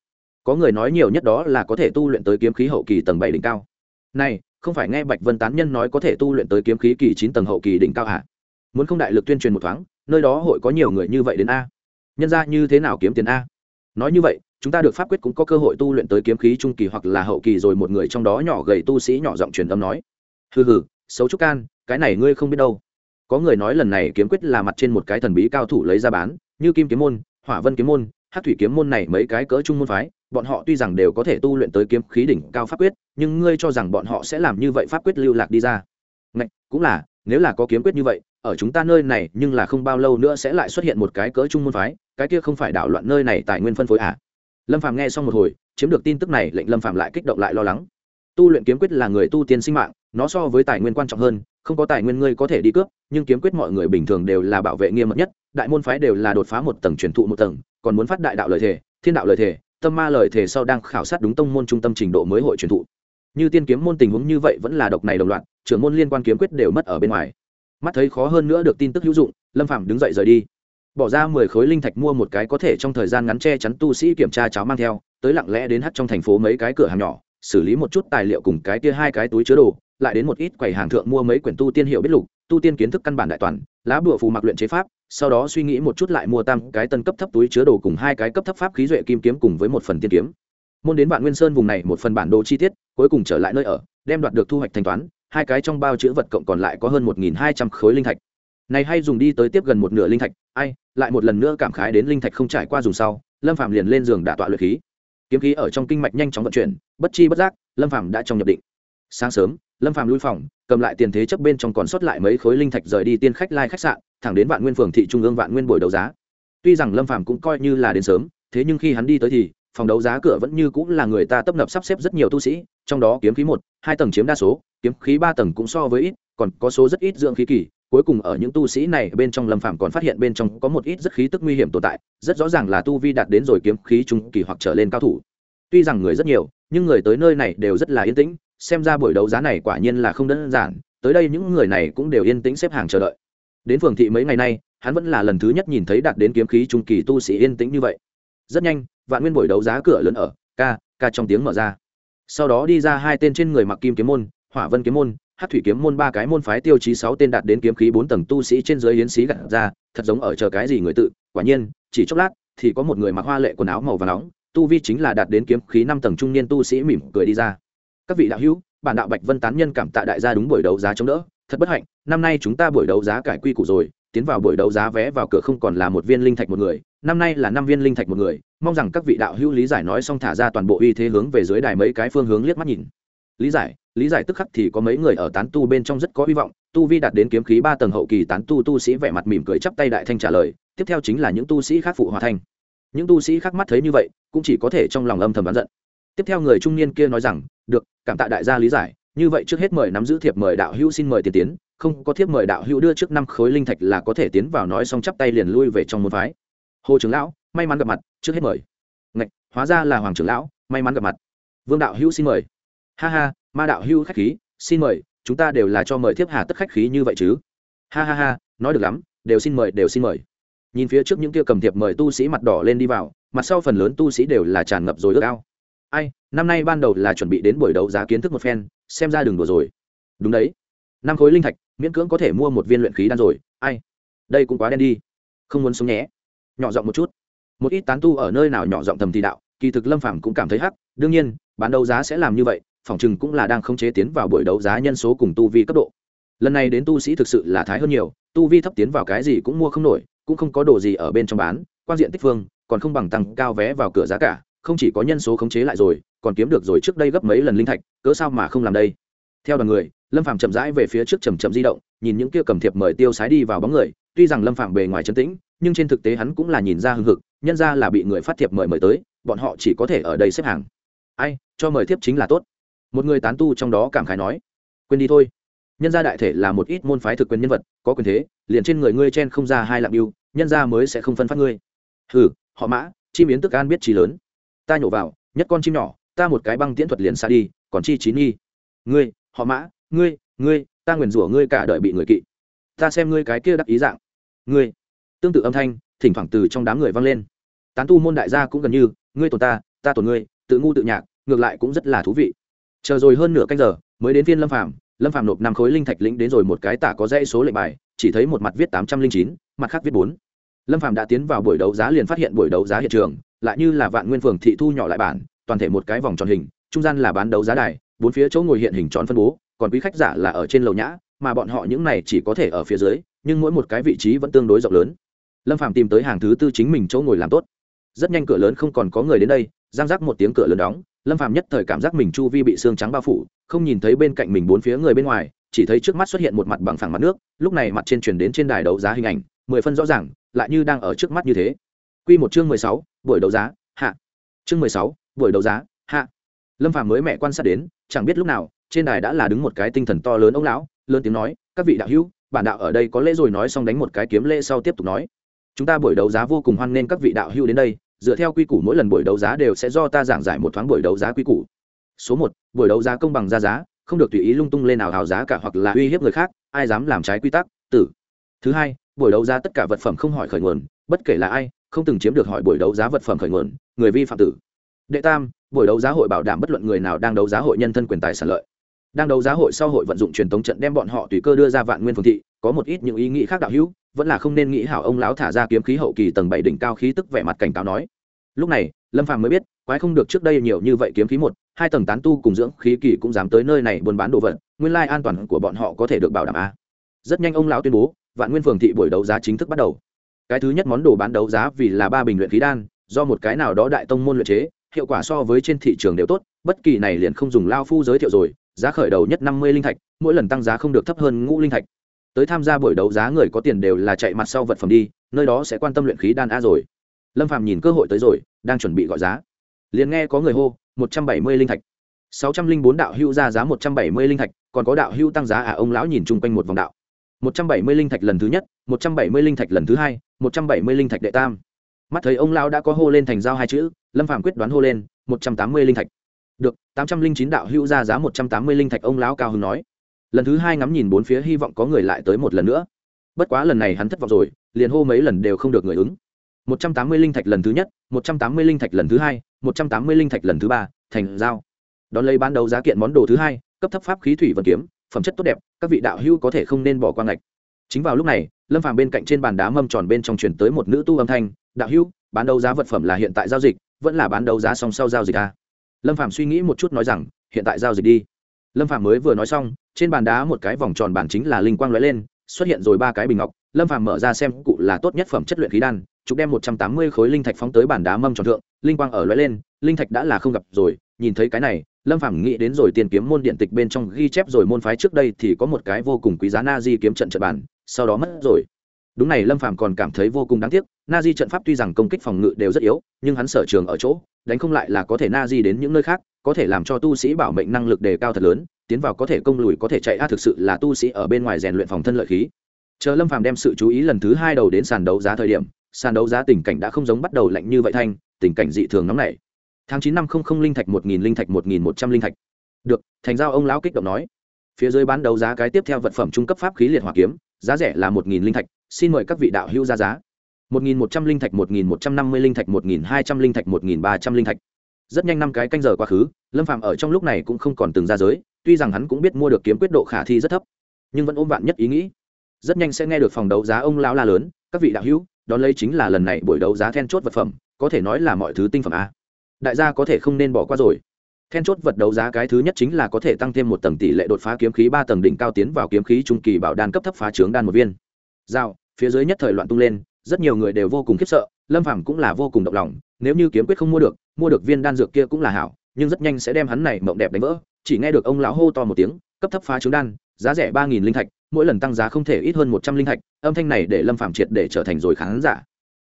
Có người nói nhiều nhất đó là có thể tu luyện tới kiếm khí hậu kỳ tầng bảy đỉnh cao. Này, không phải nghe bạch vân tán nhân nói có thể tu luyện tới kiếm khí kỳ chín tầng hậu kỳ đỉnh cao hả? Muốn không đại lực tuyên truyền một thoáng, nơi đó hội có nhiều người như vậy đến a. Nhân ra như thế nào kiếm tiền a? Nói như vậy, chúng ta được pháp quyết cũng có cơ hội tu luyện tới kiếm khí trung kỳ hoặc là hậu kỳ rồi một người trong đó nhỏ gầy tu sĩ nhỏ giọng truyền âm nói. Hừ hừ, xấu trúc can, cái này ngươi không biết đâu. Có người nói lần này kiếm quyết là mặt trên một cái thần bí cao thủ lấy ra bán như kim kiếm môn hỏa vân kiếm môn hát thủy kiếm môn này mấy cái cỡ trung môn phái bọn họ tuy rằng đều có thể tu luyện tới kiếm khí đỉnh cao pháp quyết nhưng ngươi cho rằng bọn họ sẽ làm như vậy pháp quyết lưu lạc đi ra. Ngạch, cũng là nếu là có kiếm quyết như vậy ở chúng ta nơi này nhưng là không bao lâu nữa sẽ lại xuất hiện một cái cỡ trung môn phái cái kia không phải đảo loạn nơi này tài nguyên phân phối à? Lâm phàm nghe xong một hồi chiếm được tin tức này lệnh lâm phàm lại kích động lại lo lắng. Tu luyện kiếm quyết là người tu tiên sinh mạng nó so với tài nguyên quan trọng hơn không có tài nguyên ngươi có thể đi cướp, nhưng kiếm quyết mọi người bình thường đều là bảo vệ nghiêm mật nhất, đại môn phái đều là đột phá một tầng truyền thụ một tầng, còn muốn phát đại đạo lời thể thiên đạo lời thể tâm ma lời thể sau đang khảo sát đúng tông môn trung tâm trình độ mới hội truyền thụ. Như tiên kiếm môn tình huống như vậy vẫn là độc này đồng loạt, trưởng môn liên quan kiếm quyết đều mất ở bên ngoài. Mắt thấy khó hơn nữa được tin tức hữu dụng, lâm phạm đứng dậy rời đi. Bỏ ra mười khối linh thạch mua một cái có thể trong thời gian ngắn che chắn tu sĩ kiểm tra cháo mang theo, tới lặng lẽ đến hát trong thành phố mấy cái cửa hàng nhỏ xử lý một chút tài liệu cùng cái kia hai cái túi chứa đồ, lại đến một ít quầy hàng thượng mua mấy quyển tu tiên hiệu biết lục, tu tiên kiến thức căn bản đại toàn, lá bùa phù mặc luyện chế pháp, sau đó suy nghĩ một chút lại mua tam cái tân cấp thấp túi chứa đồ cùng hai cái cấp thấp pháp khí duệ kim kiếm cùng với một phần tiên kiếm. Môn đến bạn nguyên sơn vùng này một phần bản đồ chi tiết, cuối cùng trở lại nơi ở, đem đoạt được thu hoạch thanh toán, hai cái trong bao chữ vật cộng còn lại có hơn một nghìn hai trăm khối linh thạch. Này hay dùng đi tới tiếp gần một nửa linh thạch, ai, lại một lần nữa cảm khái đến linh thạch không trải qua dùng sau, lâm phạm liền lên giường đả tọa luyện khí kiếm khí ở trong kinh mạch nhanh chóng vận chuyển, bất chi bất giác, lâm Phàm đã trong nhập định. Sáng sớm, lâm Phàm lui phòng, cầm lại tiền thế chấp bên trong còn sót lại mấy khối linh thạch rời đi tiên khách lai khách sạn, thẳng đến vạn nguyên phường thị trung ương vạn nguyên buổi đấu giá. Tuy rằng lâm Phàm cũng coi như là đến sớm, thế nhưng khi hắn đi tới thì, phòng đấu giá cửa vẫn như cũng là người ta tấp nập sắp xếp rất nhiều tu sĩ, trong đó kiếm khí một, hai tầng chiếm đa số, kiếm khí ba tầng cũng so với ít, còn có số rất ít dưỡng khí kỳ cuối cùng ở những tu sĩ này bên trong lâm phạm còn phát hiện bên trong có một ít rất khí tức nguy hiểm tồn tại, rất rõ ràng là tu vi đạt đến rồi kiếm khí trung kỳ hoặc trở lên cao thủ. Tuy rằng người rất nhiều, nhưng người tới nơi này đều rất là yên tĩnh, xem ra buổi đấu giá này quả nhiên là không đơn giản, tới đây những người này cũng đều yên tĩnh xếp hàng chờ đợi. Đến phường thị mấy ngày nay, hắn vẫn là lần thứ nhất nhìn thấy đạt đến kiếm khí trung kỳ tu sĩ yên tĩnh như vậy. Rất nhanh, vạn nguyên buổi đấu giá cửa lớn ở, ca ca trong tiếng mở ra. Sau đó đi ra hai tên trên người mặc kim kiếm môn, hỏa vân kiếm môn hát thủy kiếm môn ba cái môn phái tiêu chí sáu tên đạt đến kiếm khí bốn tầng tu sĩ trên dưới yến xí gặt ra, thật giống ở chờ cái gì người tự. Quả nhiên, chỉ chốc lát, thì có một người mặc hoa lệ quần áo màu và nóng, tu vi chính là đạt đến kiếm khí năm tầng trung niên tu sĩ mỉm cười đi ra. Các vị đạo hữu, bản đạo bạch vân tán nhân cảm tạ đại gia đúng buổi đấu giá chống đỡ. Thật bất hạnh, năm nay chúng ta buổi đấu giá cải quy củ rồi, tiến vào buổi đấu giá vé vào cửa không còn là một viên linh thạch một người, năm nay là năm viên linh thạch một người. Mong rằng các vị đạo hữu lý giải nói xong thả ra toàn bộ uy thế hướng về dưới đài mấy cái phương hướng liếc mắt nhìn lý giải lý giải tức khắc thì có mấy người ở tán tu bên trong rất có hy vọng, tu vi đạt đến kiếm khí ba tầng hậu kỳ tán tu tu sĩ vẻ mặt mỉm cười chắp tay đại thanh trả lời, tiếp theo chính là những tu sĩ khác phụ hòa thanh. Những tu sĩ khác mắt thấy như vậy, cũng chỉ có thể trong lòng âm thầm bán giận. Tiếp theo người trung niên kia nói rằng, được, cảm tạ đại gia lý giải, như vậy trước hết mời nắm giữ thiệp mời đạo hữu xin mời tiền tiến, không có thiệp mời đạo hữu đưa trước năm khối linh thạch là có thể tiến vào nói xong chắp tay liền lui về trong môn phái. Hồ trưởng lão, may mắn gặp mặt, trước hết mời. Ngạch, hóa ra là hoàng trưởng lão, may mắn gặp mặt. Vương đạo hữu xin mời ha ha, ma đạo hưu khách khí, xin mời, chúng ta đều là cho mời thiếp hà tất khách khí như vậy chứ? Ha ha ha, nói được lắm, đều xin mời, đều xin mời. Nhìn phía trước những kia cầm thiệp mời tu sĩ mặt đỏ lên đi vào, mặt sau phần lớn tu sĩ đều là tràn ngập rồi ước ao. Ai, năm nay ban đầu là chuẩn bị đến buổi đấu giá kiến thức một phen, xem ra đường đùa rồi. Đúng đấy. Năm khối linh thạch, miễn cưỡng có thể mua một viên luyện khí đan rồi. Ai, đây cũng quá đen đi. Không muốn sống nhé. Nhỏ giọng một chút. Một ít tán tu ở nơi nào nhỏ giọng thầm thì đạo, kỳ thực lâm phàm cũng cảm thấy hắc, đương nhiên, bán đấu giá sẽ làm như vậy phòng chừng cũng là đang không chế tiến vào buổi đấu giá nhân số cùng tu vi cấp độ. Lần này đến tu sĩ thực sự là thái hơn nhiều, tu vi thấp tiến vào cái gì cũng mua không nổi, cũng không có đồ gì ở bên trong bán, quan diện tích phương còn không bằng tăng cao vé vào cửa giá cả, không chỉ có nhân số khống chế lại rồi, còn kiếm được rồi trước đây gấp mấy lần linh thạch, cớ sao mà không làm đây? Theo đoàn người, lâm phàm chậm rãi về phía trước chầm chậm di động, nhìn những kia cầm thiệp mời tiêu sái đi vào bóng người, tuy rằng lâm phàm bề ngoài chân tĩnh, nhưng trên thực tế hắn cũng là nhìn ra hưng hực, nhân ra là bị người phát thiệp mời mời tới, bọn họ chỉ có thể ở đây xếp hàng. Ai, cho mời thiếp chính là tốt một người tán tu trong đó cảm khái nói, quên đi thôi. Nhân gia đại thể là một ít môn phái thực quyền nhân vật, có quyền thế, liền trên người ngươi chen không ra hai lạng yêu nhân gia mới sẽ không phân phát ngươi. Hừ, họ mã, chim yến tức an biết trí lớn. Ta nhổ vào, nhất con chim nhỏ, ta một cái băng tiễn thuật liền xa đi, còn chi chín nghi. Ngươi, họ mã, ngươi ngươi, ta nguyền rủa ngươi cả đời bị người kỵ. Ta xem ngươi cái kia đắc ý dạng. Ngươi. Tương tự âm thanh, thỉnh thoảng từ trong đám người vang lên. Tán tu môn đại gia cũng gần như, ngươi tổn ta ta tổn ngươi, tự ngu tự nhạc, ngược lại cũng rất là thú vị chờ rồi hơn nửa canh giờ, mới đến phiên lâm phàm. Lâm phàm nộp năm khối linh thạch lĩnh đến rồi một cái tả có dãy số lệnh bài, chỉ thấy một mặt viết tám trăm linh chín, mặt khác viết bốn. Lâm phàm đã tiến vào buổi đấu giá liền phát hiện buổi đấu giá hiện trường, lại như là vạn nguyên phường thị thu nhỏ lại bản, toàn thể một cái vòng tròn hình, trung gian là bán đấu giá đài, bốn phía chỗ ngồi hiện hình tròn phân bố, còn quý khách giả là ở trên lầu nhã, mà bọn họ những này chỉ có thể ở phía dưới, nhưng mỗi một cái vị trí vẫn tương đối rộng lớn. Lâm phàm tìm tới hàng thứ tư chính mình chỗ ngồi làm tốt. Rất nhanh cửa lớn không còn có người đến đây, giang giác một tiếng cửa lớn đóng lâm phàm nhất thời cảm giác mình chu vi bị xương trắng bao phủ, không nhìn thấy bên cạnh mình bốn phía người bên ngoài, chỉ thấy trước mắt xuất hiện một mặt bằng phẳng mặt nước, lúc này mặt trên chuyển đến trên đài đấu giá hình ảnh, mười phân rõ ràng, lại như đang ở trước mắt như thế. Quy một chương mười sáu, buổi đấu giá, hạ. Chương mười sáu, buổi đấu giá, hạ. Lâm phàm mới mẹ quan sát đến, chẳng biết lúc nào, trên đài đã là đứng một cái tinh thần to lớn ông lão, lớn tiếng nói, các vị đạo hữu, bản đạo ở đây có lễ rồi nói xong đánh một cái kiếm lễ sau tiếp tục nói. Chúng ta buổi đấu giá vô cùng hoan nghênh các vị đạo hữu đến đây dựa theo quy củ mỗi lần buổi đấu giá đều sẽ do ta giảng giải một thoáng buổi đấu giá quy củ. Số một, buổi đấu giá công bằng ra giá, không được tùy ý lung tung lên nào hào giá cả hoặc là uy hiếp người khác, ai dám làm trái quy tắc? Tử. Thứ hai, buổi đấu giá tất cả vật phẩm không hỏi khởi nguồn, bất kể là ai, không từng chiếm được hỏi buổi đấu giá vật phẩm khởi nguồn, người vi phạm tử. Đệ tam, buổi đấu giá hội bảo đảm bất luận người nào đang đấu giá hội nhân thân quyền tài sản lợi. Đang đấu giá hội sau hội vận dụng truyền thống trận đem bọn họ tùy cơ đưa ra vạn nguyên phương thị, có một ít những ý nghĩ khác đạo hữu vẫn là không nên nghĩ hảo ông lão thả ra kiếm khí hậu kỳ tầng bảy đỉnh cao khí tức vẻ mặt cảnh cáo nói. Lúc này, lâm phàm mới biết, quái không được trước đây nhiều như vậy kiếm khí một, hai tầng tán tu cùng dưỡng khí kỳ cũng dám tới nơi này buôn bán đồ vật, nguyên lai an toàn của bọn họ có thể được bảo đảm a. Rất nhanh ông lão tuyên bố, vạn nguyên phường thị buổi đấu giá chính thức bắt đầu. Cái thứ nhất món đồ bán đấu giá vì là ba bình luyện khí đan, do một cái nào đó đại tông môn luyện chế, hiệu quả so với trên thị trường đều tốt, bất kỳ này liền không dùng lao phu giới thiệu rồi, giá khởi đầu nhất năm mươi linh thạch, mỗi lần tăng giá không được thấp hơn ngũ linh thạch tới tham gia buổi đấu giá người có tiền đều là chạy mặt sau vật phẩm đi, nơi đó sẽ quan tâm luyện khí đan a rồi. Lâm phàm nhìn cơ hội tới rồi, đang chuẩn bị gọi giá. Liền nghe có người hô, một trăm bảy mươi linh thạch. Sáu trăm linh bốn đạo hưu ra giá một trăm bảy mươi linh thạch, còn có đạo hưu tăng giá à? Ông lão nhìn chung quanh một vòng đạo. Một trăm bảy mươi linh thạch lần thứ nhất, một trăm bảy mươi linh thạch lần thứ hai, một trăm bảy mươi linh thạch đệ tam. Mắt thấy ông lão đã có hô lên thành giao hai chữ, lâm phàm quyết đoán hô lên, một trăm tám mươi linh thạch. Được. Tám trăm linh chín đạo hưu ra giá một trăm tám mươi linh thạch, ông lão cao hứng nói lần thứ hai ngắm nhìn bốn phía, hy vọng có người lại tới một lần nữa. Bất quá lần này hắn thất vọng rồi, liền hô mấy lần đều không được người ứng. Một trăm tám mươi linh thạch lần thứ nhất, một trăm tám mươi linh thạch lần thứ hai, một trăm tám mươi linh thạch lần thứ ba, thành giao. Đón lấy ban đầu giá kiện món đồ thứ hai, cấp thấp pháp khí thủy vận kiếm, phẩm chất tốt đẹp, các vị đạo hữu có thể không nên bỏ qua ngạch. Chính vào lúc này, lâm phàm bên cạnh trên bàn đá mâm tròn bên trong truyền tới một nữ tu âm thanh, đạo hữu, bán đấu giá vật phẩm là hiện tại giao dịch, vẫn là bán đấu giá song sau giao dịch à? lâm phàm suy nghĩ một chút nói rằng, hiện tại giao dịch đi lâm phàm mới vừa nói xong, trên bàn đá một cái vòng tròn bản chính là linh quang lóe lên, xuất hiện rồi ba cái bình ngọc. Lâm phàm mở ra xem, cụ là tốt nhất phẩm chất luyện khí đan chúng đem một trăm tám mươi khối linh thạch phóng tới bàn đá mâm tròn thượng, linh quang ở lóe lên, linh thạch đã là không gặp rồi. Nhìn thấy cái này, lâm phàm nghĩ đến rồi tiền kiếm môn điện tịch bên trong ghi chép rồi môn phái trước đây thì có một cái vô cùng quý giá na di kiếm trận trận bản, sau đó mất rồi đúng này, lâm phàm còn cảm thấy vô cùng đáng tiếc na di trận pháp tuy rằng công kích phòng ngự đều rất yếu, nhưng hắn sở trường ở chỗ, đánh không lại là có thể na di đến những nơi khác, có thể làm cho tu sĩ bảo mệnh năng lực đề cao thật lớn, tiến vào có thể công lùi, có thể chạy, a, thực sự là tu sĩ ở bên ngoài rèn luyện phòng thân lợi khí. Chờ lâm phàm đem sự chú ý lần thứ hai đầu đến sàn đấu giá thời điểm, sàn đấu giá tình cảnh đã không giống bắt đầu lạnh như vậy thanh, tình cảnh dị thường nóng nảy. Tháng chín năm không không linh thạch một nghìn, linh thạch một nghìn một trăm linh thạch. Được, thành giao ông lão kích động nói. Phía dưới bán đấu giá cái tiếp theo vật phẩm trung cấp pháp khí liệt hỏa kiếm, giá rẻ là một nghìn linh thạch xin mời các vị đạo hữu ra giá. Một nghìn một trăm linh thạch, một nghìn một trăm năm mươi linh thạch, một nghìn hai trăm linh thạch, một nghìn ba trăm linh thạch. Rất nhanh năm cái canh giờ quá khứ, lâm phạm ở trong lúc này cũng không còn từng ra giới, tuy rằng hắn cũng biết mua được kiếm quyết độ khả thi rất thấp, nhưng vẫn ôm vạn nhất ý nghĩ. Rất nhanh sẽ nghe được phòng đấu giá ông lão la lớn, các vị đạo hữu, đón lấy chính là lần này buổi đấu giá then chốt vật phẩm, có thể nói là mọi thứ tinh phẩm a. Đại gia có thể không nên bỏ qua rồi. Then chốt vật đấu giá cái thứ nhất chính là có thể tăng thêm một tầng tỷ lệ đột phá kiếm khí ba tầng đỉnh cao tiến vào kiếm khí trung kỳ bảo đan cấp thấp phá trướng đan một viên dao phía dưới nhất thời loạn tung lên, rất nhiều người đều vô cùng khiếp sợ, lâm phàm cũng là vô cùng động lòng, nếu như kiếm quyết không mua được mua được viên đan dược kia cũng là hảo, nhưng rất nhanh sẽ đem hắn này mộng đẹp đánh vỡ. Chỉ nghe được ông lão hô to một tiếng, cấp thấp phá trứng đan, giá rẻ ba nghìn linh thạch, mỗi lần tăng giá không thể ít hơn một trăm linh thạch, âm thanh này để lâm phàm triệt để trở thành rồi khán giả.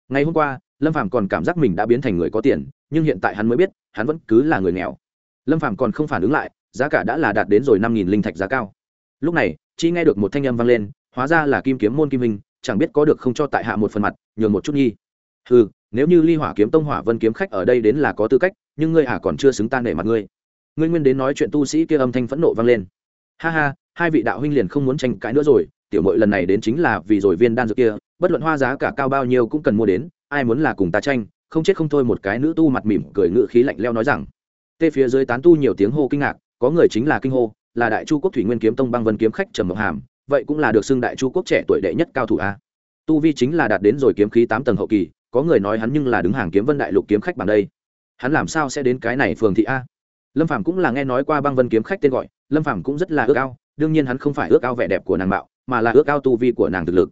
Ngày hôm qua, lâm phàm còn cảm giác mình đã biến thành người có tiền, nhưng hiện tại hắn mới biết, hắn vẫn cứ là người nghèo. Lâm phàm còn không phản ứng lại, giá cả đã là đạt đến rồi năm nghìn linh thạch giá cao. Lúc này chi nghe được một thanh âm vang lên hóa ra là kim kiếm môn kim hình, chẳng biết có được không cho tại hạ một phần mặt, nhường một chút nhi. Ừ nếu như ly hỏa kiếm tông hỏa vân kiếm khách ở đây đến là có tư cách, nhưng ngươi hả còn chưa xứng tan để mặt ngươi. Ngươi nguyên đến nói chuyện tu sĩ kia âm thanh phẫn nộ vang lên. Ha ha, hai vị đạo huynh liền không muốn tranh cãi nữa rồi, tiểu mội lần này đến chính là vì rồi viên đan dược kia, bất luận hoa giá cả cao bao nhiêu cũng cần mua đến, ai muốn là cùng ta tranh, không chết không thôi một cái nữ tu mặt mỉm cười ngự khí lạnh leo nói rằng. Tê phía dưới tán tu nhiều tiếng hô kinh ngạc, có người chính là kinh hô, là đại chu quốc thủy nguyên kiếm tông băng vân kiếm khách trầm mộng hàm vậy cũng là được xưng đại chu quốc trẻ tuổi đệ nhất cao thủ a. Tu vi chính là đạt đến rồi kiếm khí tám tầng hậu kỳ, có người nói hắn nhưng là đứng hàng kiếm vân đại lục kiếm khách bằng đây. Hắn làm sao sẽ đến cái này phường thị a? Lâm phàm cũng là nghe nói qua băng vân kiếm khách tên gọi, lâm phàm cũng rất là ước ao, đương nhiên hắn không phải ước ao vẻ đẹp của nàng mạo, mà là ước ao tu vi của nàng thực lực.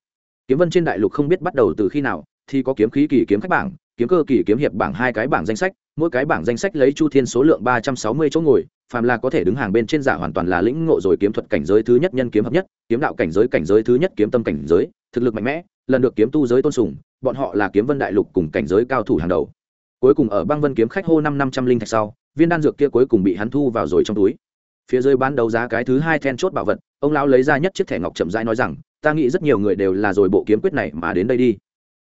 Kiếm vân trên đại lục không biết bắt đầu từ khi nào, thì có kiếm khí kỳ kiếm khách bảng, kiếm cơ kỳ kiếm hiệp bảng hai cái bảng danh sách, mỗi cái bảng danh sách lấy chu thiên số lượng ba trăm sáu mươi chỗ ngồi phàm là có thể đứng hàng bên trên giả hoàn toàn là lĩnh ngộ rồi kiếm thuật cảnh giới thứ nhất, nhân kiếm hợp nhất, kiếm đạo cảnh giới cảnh giới thứ nhất, kiếm tâm cảnh giới, thực lực mạnh mẽ, lần được kiếm tu giới tôn sùng, bọn họ là kiếm vân đại lục cùng cảnh giới cao thủ hàng đầu. Cuối cùng ở băng vân kiếm khách hô năm năm trăm linh thạch sau, viên đan dược kia cuối cùng bị hắn thu vào rồi trong túi. Phía dưới bán đấu giá cái thứ hai then chốt bảo vật, ông lão lấy ra nhất chiếc thẻ ngọc chậm rãi nói rằng, ta nghĩ rất nhiều người đều là rồi bộ kiếm quyết này mà đến đây đi.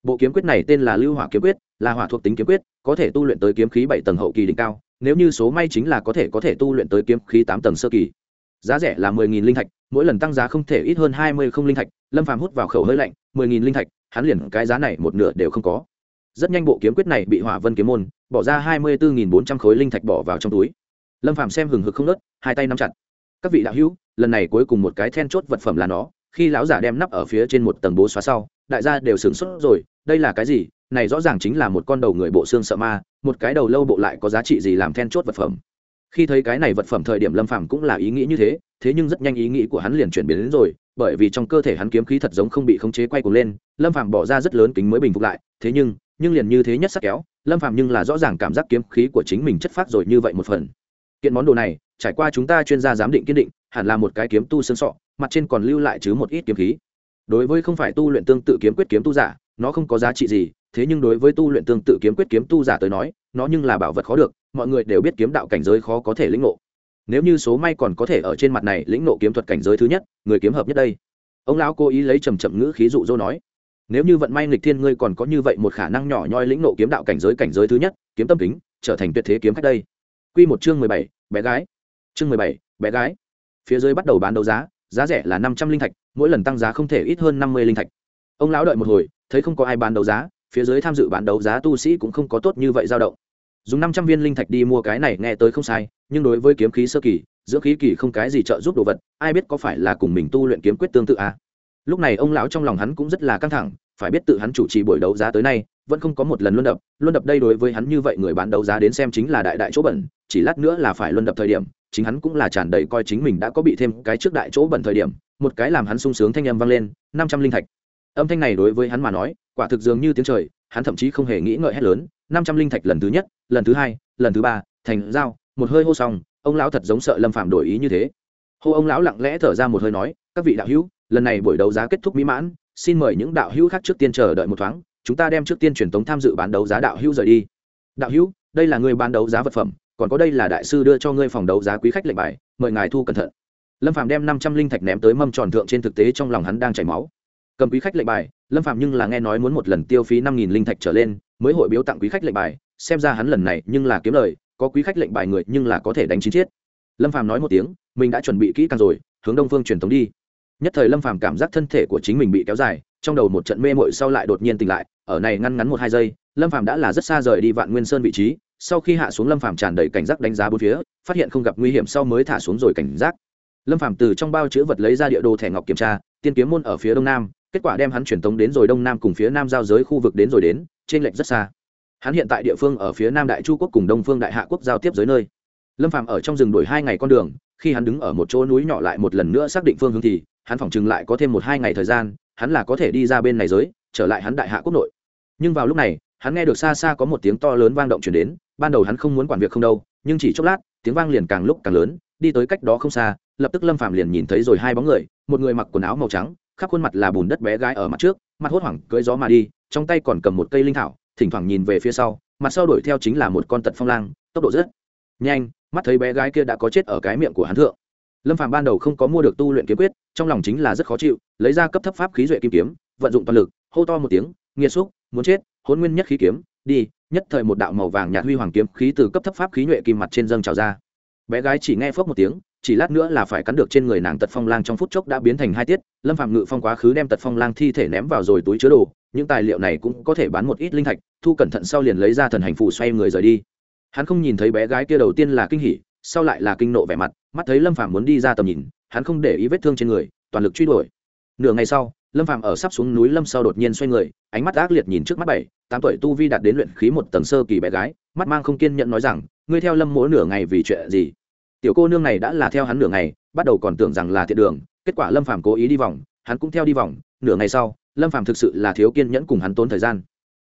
Bộ kiếm quyết này tên là lưu hỏa kiếm quyết, là hỏa thuộc tính kiếm quyết, có thể tu luyện tới kiếm khí bảy tầng hậu kỳ đỉnh cao nếu như số may chính là có thể có thể tu luyện tới kiếm khí tám tầng sơ kỳ, giá rẻ là mười nghìn linh thạch, mỗi lần tăng giá không thể ít hơn hai mươi không linh thạch, lâm phàm hút vào khẩu hơi lạnh, mười nghìn linh thạch, hắn liền cái giá này một nửa đều không có. Rất nhanh bộ kiếm quyết này bị hỏa vân kiếm môn, bỏ ra hai mươi bốn bốn trăm khối linh thạch bỏ vào trong túi. Lâm phàm xem hừng hực không nớt, hai tay nắm chặt. Các vị đạo hữu, lần này cuối cùng một cái then chốt vật phẩm là nó, khi lão giả đem nắp ở phía trên một tầng bố xóa sau, đại gia đều sửng sốt rồi, đây là cái gì? Này rõ ràng chính là một con đầu người bộ xương sợ ma, một cái đầu lâu bộ lại có giá trị gì làm then chốt vật phẩm. Khi thấy cái này vật phẩm thời điểm lâm phàm cũng là ý nghĩ như thế thế nhưng rất nhanh ý nghĩ của hắn liền chuyển biến đến rồi, bởi vì trong cơ thể hắn kiếm khí thật giống không bị khống chế quay cuồng lên, lâm phàm bỏ ra rất lớn kính mới bình phục lại, thế nhưng nhưng liền như thế nhất sắc kéo, lâm phàm nhưng là rõ ràng cảm giác kiếm khí của chính mình chất phát rồi như vậy một phần. Kiện món đồ này, trải qua chúng ta chuyên gia giám định kiên định, hẳn là một cái kiếm tu xương sọ, mặt trên còn lưu lại chứ một ít kiếm khí. Đối với không phải tu luyện tương tự kiếm quyết kiếm tu giả, nó không có giá trị gì thế nhưng đối với tu luyện tương tự kiếm quyết kiếm tu giả tới nói, nó nhưng là bảo vật khó được, mọi người đều biết kiếm đạo cảnh giới khó có thể lĩnh ngộ. Nếu như số may còn có thể ở trên mặt này lĩnh ngộ kiếm thuật cảnh giới thứ nhất, người kiếm hợp nhất đây. Ông lão cố ý lấy trầm chậm ngữ khí dụ dỗ nói, nếu như vận may nghịch thiên ngươi còn có như vậy một khả năng nhỏ nhoi lĩnh ngộ kiếm đạo cảnh giới cảnh giới thứ nhất, kiếm tâm kính, trở thành tuyệt thế kiếm khách đây. Quy một chương mười bảy, bé gái. Chương mười bảy, bé gái. Phía dưới bắt đầu bán đấu giá giá rẻ là năm trăm linh thạch, mỗi lần tăng giá không thể ít hơn năm mươi linh thạch. Ông lão đợi một hồi, thấy không có ai bán đấu giá phía dưới tham dự bán đấu giá tu sĩ cũng không có tốt như vậy dao động. Dùng năm trăm viên linh thạch đi mua cái này nghe tới không sai, nhưng đối với kiếm khí sơ kỳ giữa khí kỳ không cái gì trợ giúp đồ vật, ai biết có phải là cùng mình tu luyện kiếm quyết tương tự à? lúc này ông lão trong lòng hắn cũng rất là căng thẳng, phải biết tự hắn chủ trì buổi đấu giá tới nay, vẫn không có một lần luân đập. Luân đập đây đối với hắn như vậy người bán đấu giá đến xem chính là đại đại chỗ bẩn, chỉ lát nữa là phải luân đập thời điểm, chính hắn cũng là tràn đầy coi chính mình đã có bị thêm cái trước đại chỗ bẩn thời điểm, một cái làm hắn sung sướng thanh âm vang lên, năm trăm linh thạch. Âm thanh này đối với hắn mà nói quả thực dường như tiếng trời, hắn thậm chí không hề nghĩ ngợi hét lớn, năm trăm linh thạch lần thứ nhất, lần thứ hai, lần thứ ba, thành dao một hơi hô xong, ông lão thật giống sợ lâm phạm đổi ý như thế. Hô ông lão lặng lẽ thở ra một hơi nói, các vị đạo hữu, lần này buổi đấu giá kết thúc mỹ mãn, xin mời những đạo hữu khác trước tiên chờ đợi một thoáng, chúng ta đem trước tiên truyền tống tham dự bán đấu giá đạo hữu rời đi. Đạo hữu, đây là người bán đấu giá vật phẩm, còn có đây là đại sư đưa cho ngươi phòng đấu giá quý khách lệnh bài, mời ngài thu cẩn thận. Lâm phạm đem năm trăm linh thạch ném tới mâm tròn thượng trên thực tế trong lòng hắn đang chảy máu cầm quý khách lệnh bài, lâm phạm nhưng là nghe nói muốn một lần tiêu phí năm nghìn linh thạch trở lên, mới hội biếu tặng quý khách lệnh bài, xem ra hắn lần này nhưng là kiếm lời, có quý khách lệnh bài người nhưng là có thể đánh chín chiết. Lâm phạm nói một tiếng, mình đã chuẩn bị kỹ càng rồi, hướng đông phương truyền thống đi. Nhất thời lâm phàm cảm giác thân thể của chính mình bị kéo dài, trong đầu một trận mê mội sau lại đột nhiên tỉnh lại, ở này ngăn ngắn một hai giây, lâm phàm đã là rất xa rời đi vạn nguyên sơn vị trí, sau khi hạ xuống lâm phàm tràn đầy cảnh giác đánh giá bốn phía, phát hiện không gặp nguy hiểm sau mới thả xuống rồi cảnh giác. Lâm phàm từ trong bao chữ vật lấy ra địa đồ thẻ ngọc kiểm tra, tiên kiếm môn ở phía đông nam kết quả đem hắn truyền tống đến rồi đông nam cùng phía nam giao giới khu vực đến rồi đến, trên lệnh rất xa. Hắn hiện tại địa phương ở phía nam đại chu quốc cùng đông phương đại hạ quốc giao tiếp giới nơi. Lâm phàm ở trong rừng đuổi hai ngày con đường, khi hắn đứng ở một chỗ núi nhỏ lại một lần nữa xác định phương hướng thì, hắn phỏng chừng lại có thêm một hai ngày thời gian, hắn là có thể đi ra bên này giới, trở lại hắn đại hạ quốc nội. Nhưng vào lúc này, hắn nghe được xa xa có một tiếng to lớn vang động chuyển đến, ban đầu hắn không muốn quản việc không đâu, nhưng chỉ chốc lát, tiếng vang liền càng lúc càng lớn, đi tới cách đó không xa, lập tức lâm phạm liền nhìn thấy rồi hai bóng người, một người mặc quần áo màu trắng khắp khuôn mặt là bùn đất bé gái ở mặt trước, mặt hốt hoảng cưỡi gió mà đi, trong tay còn cầm một cây linh thảo, thỉnh thoảng nhìn về phía sau, mặt sau đuổi theo chính là một con tật phong lang, tốc độ rất nhanh, mắt thấy bé gái kia đã có chết ở cái miệng của hắn thượng. Lâm phàm ban đầu không có mua được tu luyện kiếm quyết, trong lòng chính là rất khó chịu, lấy ra cấp thấp pháp khí duệ kim kiếm, vận dụng toàn lực, hô to một tiếng, nghiệt xúc, muốn chết hôn nguyên nhất khí kiếm, đi, nhất thời một đạo màu vàng nhạt huy hoàng kiếm khí từ cấp thấp pháp khí nhuệ kim mặt trên dâng trào ra. Bé gái chỉ nghe phốc một tiếng chỉ lát nữa là phải cắn được trên người nàng tật phong lang trong phút chốc đã biến thành hai tiết, lâm phạm ngự phong quá khứ đem tật phong lang thi thể ném vào rồi túi chứa đồ, những tài liệu này cũng có thể bán một ít linh thạch, thu cẩn thận sau liền lấy ra thần hành phù xoay người rời đi. Hắn không nhìn thấy bé gái kia đầu tiên là kinh hỉ, sau lại là kinh nộ vẻ mặt, mắt thấy lâm phạm muốn đi ra tầm nhìn, hắn không để ý vết thương trên người, toàn lực truy đuổi. Nửa ngày sau, lâm phạm ở sắp xuống núi lâm sau đột nhiên xoay người, ánh mắt ác liệt nhìn trước mắt bảy, tám tuổi tu vi đạt đến luyện khí một tầng sơ kỳ bé gái, mắt mang không kiên nhận nói rằng, ngươi theo lâm mỗi nửa ngày vì chuyện gì? Tiểu cô nương này đã là theo hắn nửa ngày, bắt đầu còn tưởng rằng là thiện đường, kết quả lâm phạm cố ý đi vòng, hắn cũng theo đi vòng, nửa ngày sau, lâm phạm thực sự là thiếu kiên nhẫn cùng hắn tốn thời gian.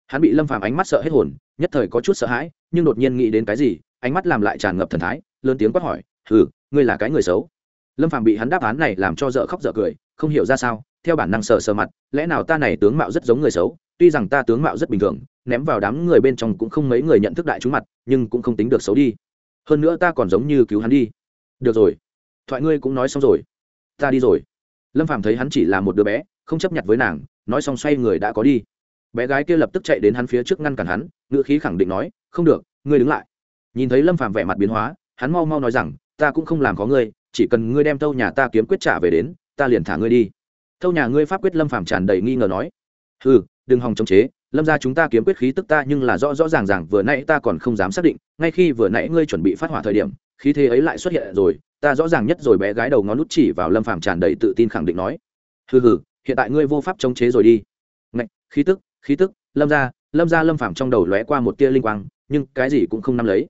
Hắn bị lâm phạm ánh mắt sợ hết hồn, nhất thời có chút sợ hãi, nhưng đột nhiên nghĩ đến cái gì, ánh mắt làm lại tràn ngập thần thái, lớn tiếng quát hỏi ừ ngươi là cái người xấu. Lâm phạm bị hắn đáp án này làm cho dợ khóc dợ cười, không hiểu ra sao, theo bản năng sờ sờ mặt, lẽ nào ta này tướng mạo rất giống người xấu? Tuy rằng ta tướng mạo rất bình thường, ném vào đám người bên trong cũng không mấy người nhận thức đại chúng mặt, nhưng cũng không tính được xấu đi hơn nữa ta còn giống như cứu hắn đi. Được rồi. Thoại ngươi cũng nói xong rồi. Ta đi rồi. Lâm phàm thấy hắn chỉ là một đứa bé, không chấp nhận với nàng, nói xong xoay người đã có đi. Bé gái kia lập tức chạy đến hắn phía trước ngăn cản hắn, ngữ khí khẳng định nói, không được, ngươi đứng lại. Nhìn thấy lâm phàm vẻ mặt biến hóa, hắn mau mau nói rằng, ta cũng không làm có ngươi, chỉ cần ngươi đem thâu nhà ta kiếm quyết trả về đến, ta liền thả ngươi đi. Thâu nhà ngươi pháp quyết lâm phàm tràn đầy nghi ngờ nói ừ đừng hòng chống chế lâm ra chúng ta kiếm quyết khí tức ta nhưng là rõ rõ ràng ràng, vừa nãy ta còn không dám xác định, ngay khi vừa nãy ngươi chuẩn bị phát hỏa thời điểm, khí thế ấy lại xuất hiện rồi, ta rõ ràng nhất rồi bé gái đầu ngón nút chỉ vào lâm Phàm tràn đầy tự tin khẳng định nói. Hừ hừ, hiện tại ngươi vô pháp chống chế rồi đi. Ngạch, khí tức khí tức, lâm ra lâm ra lâm Phàm trong đầu lóe qua một tia linh quang, nhưng cái gì cũng không nắm lấy.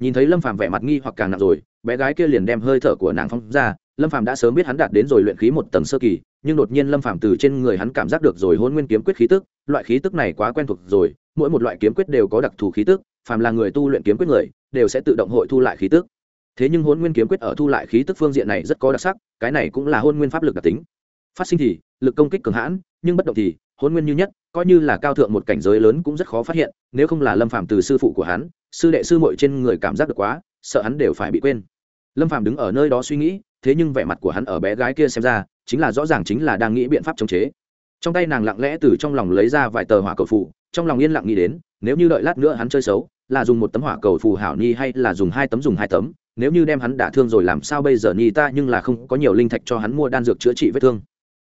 Nhìn thấy lâm phàm vẻ mặt nghi hoặc càng nặng rồi, bé gái kia liền đem hơi thở của nàng phong ra lâm phàm đã sớm biết hắn đạt đến rồi luyện khí một tầng sơ kỳ, nhưng đột nhiên lâm phàm từ trên người hắn cảm giác được rồi hôn nguyên kiếm quyết khí tức, loại khí tức này quá quen thuộc rồi, mỗi một loại kiếm quyết đều có đặc thù khí tức, phàm là người tu luyện kiếm quyết người, đều sẽ tự động hội thu lại khí tức. Thế nhưng hôn nguyên kiếm quyết ở thu lại khí tức phương diện này rất có đặc sắc, cái này cũng là hôn nguyên pháp lực đặc tính. Phát sinh thì, lực công kích cường hãn, nhưng bất động thì hôn nguyên như nhất, coi như là cao thượng một cảnh giới lớn cũng rất khó phát hiện, nếu không là lâm phàm từ sư phụ của hắn, sư đệ sư muội trên người cảm giác được quá, sợ hắn đều phải bị quên. Lâm phàm đứng ở nơi đó suy nghĩ thế nhưng vẻ mặt của hắn ở bé gái kia xem ra, chính là rõ ràng chính là đang nghĩ biện pháp chống chế. Trong tay nàng lặng lẽ từ trong lòng lấy ra vài tờ hỏa cầu phụ trong lòng yên lặng nghĩ đến, nếu như đợi lát nữa hắn chơi xấu, là dùng một tấm hỏa cầu phù hảo ni hay là dùng hai tấm dùng hai tấm, nếu như đem hắn đả thương rồi làm sao bây giờ ni ta nhưng là không có nhiều linh thạch cho hắn mua đan dược chữa trị vết thương.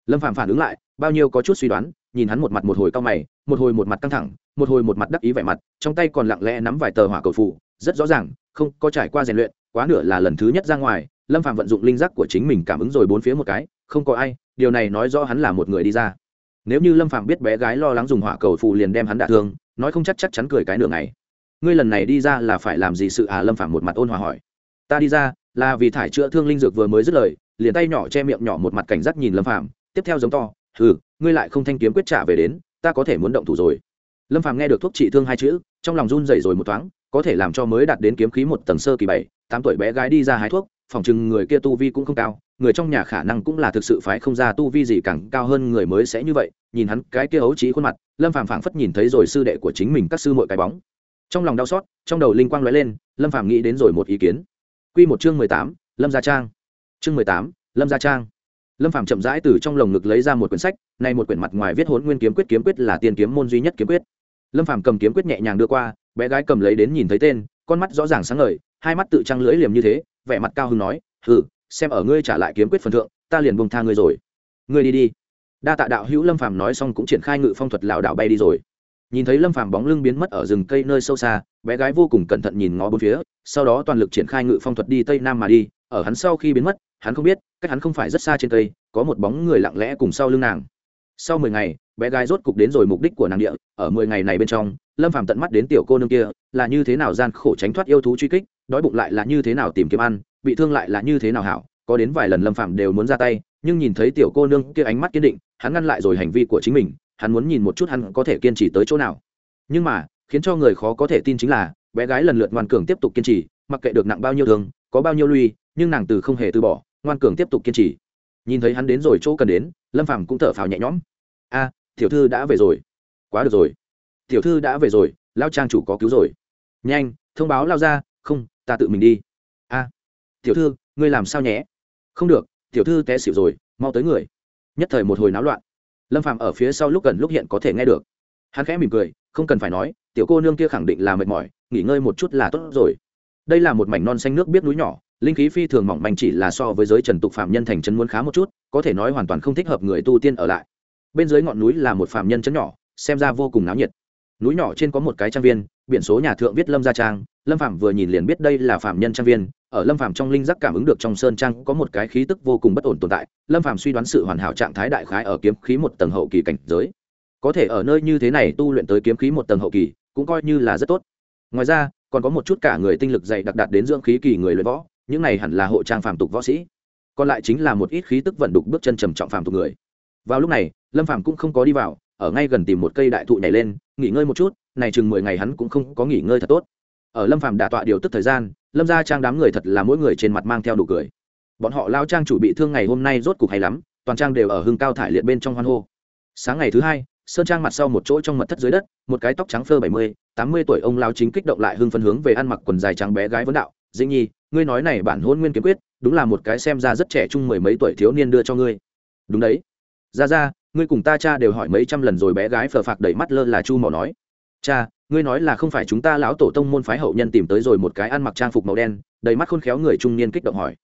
Lâm phạm phản ứng lại, bao nhiêu có chút suy đoán, nhìn hắn một mặt một hồi cao mày, một hồi một mặt căng thẳng, một hồi một mặt đắc ý vẻ mặt, trong tay còn lặng lẽ nắm vài tờ hỏa cầu phụ rất rõ ràng, không có trải qua rèn luyện, quá nửa là lần thứ nhất ra ngoài lâm phạm vận dụng linh giác của chính mình cảm ứng rồi bốn phía một cái, không có ai, điều này nói rõ hắn là một người đi ra. Nếu như lâm phạm biết bé gái lo lắng dùng hỏa cầu phù liền đem hắn đả thương, nói không chắc chắc chắn cười cái nửa ngày. Ngươi lần này đi ra là phải làm gì sự à? Lâm phạm một mặt ôn hòa hỏi. Ta đi ra, là vì thải chữa thương linh dược vừa mới dứt lời, liền tay nhỏ che miệng nhỏ một mặt cảnh giác nhìn lâm phạm tiếp theo giống to ừ ngươi lại không thanh kiếm quyết trả về đến, ta có thể muốn động thủ rồi. Lâm phạm nghe được thuốc trị thương hai chữ, trong lòng run rẩy rồi một thoáng, có thể làm cho mới đạt đến kiếm khí một tầng sơ kỳ bảy, tám tuổi bé gái đi ra hái thuốc phòng chừng người kia tu vi cũng không cao, người trong nhà khả năng cũng là thực sự phải không ra tu vi gì càng cao hơn người mới sẽ như vậy. Nhìn hắn cái kia ấu trí khuôn mặt, lâm phàm phảng phất nhìn thấy rồi sư đệ của chính mình các sư muội cái bóng. Trong lòng đau xót, trong đầu linh quang lóe lên, lâm phàm nghĩ đến rồi một ý kiến. Quy một chương mười tám, lâm gia trang. Chương mười tám, lâm gia trang. Lâm phàm chậm rãi từ trong lồng ngực lấy ra một quyển sách nay một quyển mặt ngoài viết hốn nguyên kiếm quyết kiếm quyết là tiên kiếm môn duy nhất kiếm quyết. Lâm phàm cầm kiếm quyết nhẹ nhàng đưa qua, bé gái cầm lấy đến nhìn thấy tên, con mắt rõ ràng sáng ngời, hai mắt tự trăng lưỡi liềm như thế vẻ mặt cao hứng nói, hừ, xem ở ngươi trả lại kiếm quyết phần thượng, ta liền buông tha ngươi rồi. Ngươi đi đi. Đa tạ đạo hữu lâm phàm nói xong cũng triển khai ngự phong thuật lảo đảo bay đi rồi. Nhìn thấy lâm phàm bóng lưng biến mất ở rừng cây nơi sâu xa, bé gái vô cùng cẩn thận nhìn ngó bốn phía, sau đó toàn lực triển khai ngự phong thuật đi tây nam mà đi, ở hắn sau khi biến mất, hắn không biết, cách hắn không phải rất xa trên cây có một bóng người lặng lẽ cùng sau lưng nàng. Sau mười ngày bé gái rốt cục đến rồi mục đích của nàng địa, ở mười ngày này bên trong, lâm phàm tận mắt đến tiểu cô nương kia, là như thế nào gian khổ tránh thoát yêu thú truy kích, đói bụng lại là như thế nào tìm kiếm ăn, bị thương lại là như thế nào hảo, có đến vài lần lâm phàm đều muốn ra tay, nhưng nhìn thấy tiểu cô nương kia ánh mắt kiên định, hắn ngăn lại rồi hành vi của chính mình, hắn muốn nhìn một chút hắn có thể kiên trì tới chỗ nào. Nhưng mà, khiến cho người khó có thể tin chính là, bé gái lần lượt ngoan cường tiếp tục kiên trì, mặc kệ được nặng bao nhiêu thương, có bao nhiêu lui, nhưng nàng từ không hề từ bỏ, ngoan cường tiếp tục kiên trì. Nhìn thấy hắn đến rồi chỗ cần đến, lâm phàm cũng thở phào nhẹ nhõm. A tiểu thư đã về rồi. Quá được rồi. Tiểu thư đã về rồi lao trang chủ có cứu rồi. Nhanh, thông báo lao ra, không, ta tự mình đi. A, tiểu thư, ngươi làm sao nhé? Không được, tiểu thư té xỉu rồi, mau tới người. Nhất thời một hồi náo loạn. Lâm phạm ở phía sau lúc gần lúc hiện có thể nghe được. Hắn khẽ mỉm cười, không cần phải nói, tiểu cô nương kia khẳng định là mệt mỏi, nghỉ ngơi một chút là tốt rồi. Đây là một mảnh non xanh nước biết núi nhỏ, linh khí phi thường mỏng manh chỉ là so với giới trần tục phạm nhân thành trấn muốn khá một chút, có thể nói hoàn toàn không thích hợp người tu tiên ở lại bên dưới ngọn núi là một phạm nhân chấn nhỏ, xem ra vô cùng náo nhiệt. Núi nhỏ trên có một cái trang viên, biển số nhà thượng viết lâm gia trang. Lâm phạm vừa nhìn liền biết đây là phạm nhân trang viên. Ở lâm phạm trong linh giác cảm ứng được trong sơn trang có một cái khí tức vô cùng bất ổn tồn tại. Lâm phạm suy đoán sự hoàn hảo trạng thái đại khái ở kiếm khí một tầng hậu kỳ cảnh giới. Có thể ở nơi như thế này tu luyện tới kiếm khí một tầng hậu kỳ, cũng coi như là rất tốt. Ngoài ra, còn có một chút cả người tinh lực dày đặc đạt đến dưỡng khí kỳ người luyện võ, những này hẳn là hộ trang phàm tục võ sĩ. Còn lại chính là một ít khí tức vận đục bước chân trầm trọng phàm tục người vào lúc này, lâm phàm cũng không có đi vào, ở ngay gần tìm một cây đại thụ nhảy lên, nghỉ ngơi một chút, này chừng mười ngày hắn cũng không có nghỉ ngơi thật tốt. Ở lâm phàm đả tọa điều tức thời gian, lâm ra trang đám người thật là mỗi người trên mặt mang theo đủ cười. Bọn họ lao trang chủ bị thương ngày hôm nay rốt cục hay lắm, toàn trang đều ở hưng cao thải liệt bên trong hoan hô. Sáng ngày thứ hai, sơn trang mặt sau một chỗ trong mật thất dưới đất, một cái tóc trắng phơ bảy mươi, tám mươi tuổi ông lao chính kích động lại hưng phân hướng về ăn mặc quần dài trắng bé gái vấn đạo, dĩnh nhi, ngươi nói này bản hôn nguyên kiếm quyết, đúng là một cái xem ra rất trẻ trung mười mấy tuổi thiếu niên đưa cho ngươi. Đúng đấy ra ra, ngươi cùng ta cha đều hỏi mấy trăm lần rồi bé gái phờ phạc đẩy mắt lơ là chu mỏ nói. Cha, ngươi nói là không phải chúng ta lão tổ tông môn phái hậu nhân tìm tới rồi một cái ăn mặc trang phục màu đen, đầy mắt khôn khéo người trung niên kích động hỏi.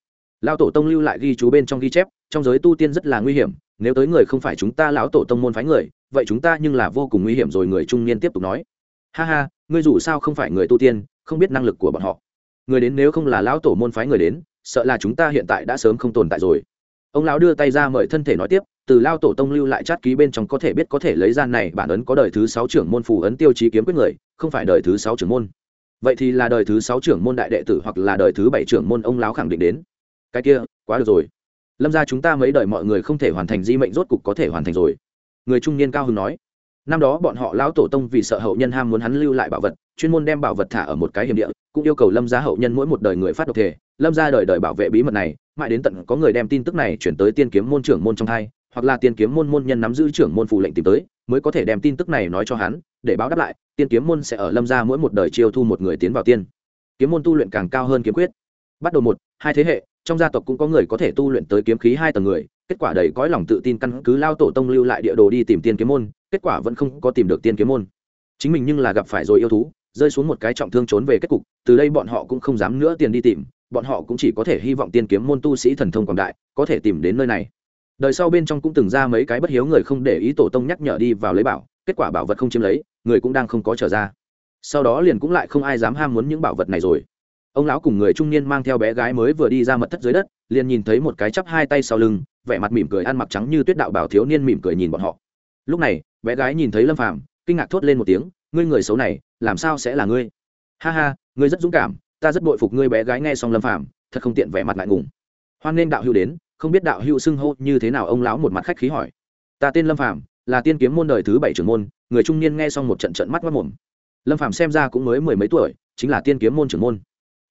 Lão tổ tông lưu lại ghi chú bên trong ghi chép, trong giới tu tiên rất là nguy hiểm, nếu tới người không phải chúng ta lão tổ tông môn phái người, vậy chúng ta nhưng là vô cùng nguy hiểm rồi, người trung niên tiếp tục nói. Ha ha, ngươi dù sao không phải người tu tiên, không biết năng lực của bọn họ. Người đến nếu không là lão tổ môn phái người đến, sợ là chúng ta hiện tại đã sớm không tồn tại rồi ông lão đưa tay ra mời thân thể nói tiếp, từ lao tổ tông lưu lại chát ký bên trong có thể biết có thể lấy gian này bản ấn có đời thứ sáu trưởng môn phù ấn tiêu chí kiếm quyết người, không phải đời thứ sáu trưởng môn. Vậy thì là đời thứ sáu trưởng môn đại đệ tử hoặc là đời thứ bảy trưởng môn ông lão khẳng định đến. Cái kia, quá được rồi. Lâm ra chúng ta mấy đời mọi người không thể hoàn thành di mệnh rốt cục có thể hoàn thành rồi. Người trung niên cao hưng nói, năm đó bọn họ lão tổ tông vì sợ hậu nhân ham muốn hắn lưu lại bảo vật, chuyên môn đem bảo vật thả ở một cái hiểm địa, cũng yêu cầu lâm gia hậu nhân mỗi một đời người phát độc thể. Lâm gia đời đời bảo vệ bí mật này mãi đến tận có người đem tin tức này chuyển tới tiên kiếm môn trưởng môn trong hai, hoặc là tiên kiếm môn môn nhân nắm giữ trưởng môn phụ lệnh tìm tới, mới có thể đem tin tức này nói cho hắn, để báo đáp lại, tiên kiếm môn sẽ ở lâm gia mỗi một đời chiêu thu một người tiến vào tiên. Kiếm môn tu luyện càng cao hơn kiếm quyết. Bắt đầu một, hai thế hệ, trong gia tộc cũng có người có thể tu luyện tới kiếm khí hai tầng người, kết quả đầy cõi lòng tự tin căn cứ lao tổ tông lưu lại địa đồ đi tìm tiên kiếm môn, kết quả vẫn không có tìm được tiên kiếm môn. Chính mình nhưng là gặp phải rồi yêu thú, rơi xuống một cái trọng thương trốn về kết cục, từ đây bọn họ cũng không dám nữa tiền đi tìm bọn họ cũng chỉ có thể hy vọng tiên kiếm môn tu sĩ thần thông quảng đại có thể tìm đến nơi này. Đời sau bên trong cũng từng ra mấy cái bất hiếu người không để ý tổ tông nhắc nhở đi vào lấy bảo, kết quả bảo vật không chiếm lấy, người cũng đang không có trở ra. Sau đó liền cũng lại không ai dám ham muốn những bảo vật này rồi. Ông lão cùng người trung niên mang theo bé gái mới vừa đi ra mật thất dưới đất, liền nhìn thấy một cái chắp hai tay sau lưng, vẻ mặt mỉm cười ăn mặc trắng như tuyết đạo bảo thiếu niên mỉm cười nhìn bọn họ. Lúc này, bé gái nhìn thấy lâm phàm, kinh ngạc thốt lên một tiếng, ngươi người xấu này, làm sao sẽ là ngươi? Ha ha, ngươi rất dũng cảm ta rất bội phục ngươi bé gái nghe xong lâm phàm, thật không tiện vẻ mặt ngại ngùng. Hoan nên đạo hữu đến, không biết đạo hữu xưng hô như thế nào, ông lão một mặt khách khí hỏi. Ta tên lâm phàm, là tiên kiếm môn đời thứ bảy trưởng môn, người trung niên nghe xong một trận trận mắt mất mồm. Lâm phàm xem ra cũng mới mười mấy tuổi, chính là tiên kiếm môn trưởng môn.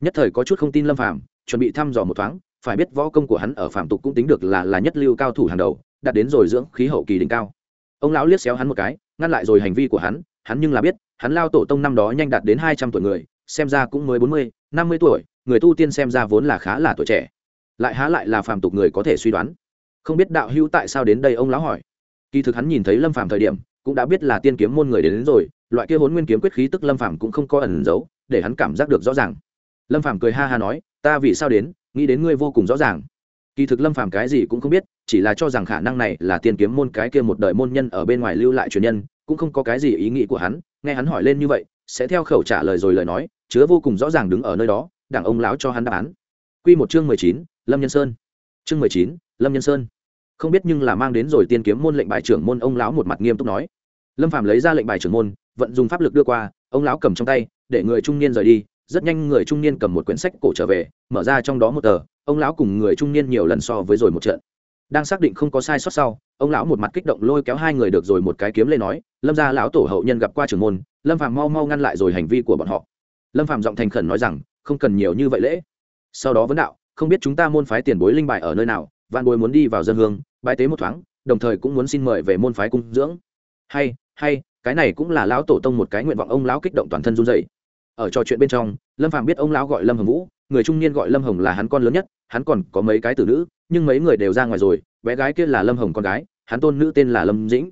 Nhất thời có chút không tin lâm phàm, chuẩn bị thăm dò một thoáng, phải biết võ công của hắn ở phạm tục cũng tính được là là nhất lưu cao thủ hàng đầu, đạt đến rồi dưỡng khí hậu kỳ đỉnh cao. Ông lão liếc xéo hắn một cái, ngăn lại rồi hành vi của hắn hắn nhưng là biết, hắn lao tổ tông năm đó nhanh đạt đến hai trăm tuổi người, xem ra cũng mới bốn mươi năm mươi tuổi người tu tiên xem ra vốn là khá là tuổi trẻ. Lại há lại là phàm tục người có thể suy đoán. Không biết đạo hữu tại sao đến đây ông lão hỏi. Kỳ thực hắn nhìn thấy lâm phàm thời điểm cũng đã biết là tiên kiếm môn người đến, đến rồi loại kia hốn nguyên kiếm quyết khí tức lâm phàm cũng không có ẩn giấu để hắn cảm giác được rõ ràng. Lâm phàm cười ha ha nói ta vì sao đến nghĩ đến ngươi vô cùng rõ ràng. Kỳ thực lâm phàm cái gì cũng không biết chỉ là cho rằng khả năng này là tiên kiếm môn cái kia một đời môn nhân ở bên ngoài lưu lại truyền nhân cũng không có cái gì ý nghĩ của hắn nghe hắn hỏi lên như vậy sẽ theo khẩu trả lời rồi lời nói, chứa vô cùng rõ ràng đứng ở nơi đó, đảng ông lão cho hắn đáp án. Quy một chương mười chín, lâm nhân sơn. Chương mười chín, lâm nhân sơn. Không biết nhưng là mang đến rồi tiên kiếm môn lệnh bài trưởng môn ông lão một mặt nghiêm túc nói. Lâm Phạm lấy ra lệnh bài trưởng môn, vận dùng pháp lực đưa qua, ông lão cầm trong tay, để người trung niên rời đi, rất nhanh người trung niên cầm một quyển sách cổ trở về, mở ra trong đó một tờ, ông lão cùng người trung niên nhiều lần so với rồi một trận. Đang xác định không có sai sót sau ông lão một mặt kích động lôi kéo hai người được rồi một cái kiếm lên nói, lâm gia lão tổ hậu nhân gặp qua trưởng môn, lâm phàm mau mau ngăn lại rồi hành vi của bọn họ. Lâm phàm giọng thành khẩn nói rằng, không cần nhiều như vậy lễ. Sau đó vấn đạo, không biết chúng ta môn phái tiền bối linh bài ở nơi nào, vạn bối muốn đi vào dân hương, bái tế một thoáng, đồng thời cũng muốn xin mời về môn phái cung dưỡng. Hay hay, cái này cũng là lão tổ tông một cái nguyện vọng. Ông lão kích động toàn thân run dậy ở trò chuyện bên trong, lâm phàm biết ông lão gọi lâm hồng vũ, người trung niên gọi lâm hồng là hắn con lớn nhất, hắn còn có mấy cái tử nữ, nhưng mấy người đều ra ngoài rồi, bé gái kia là lâm hồng con gái hắn tôn nữ tên là lâm dĩnh,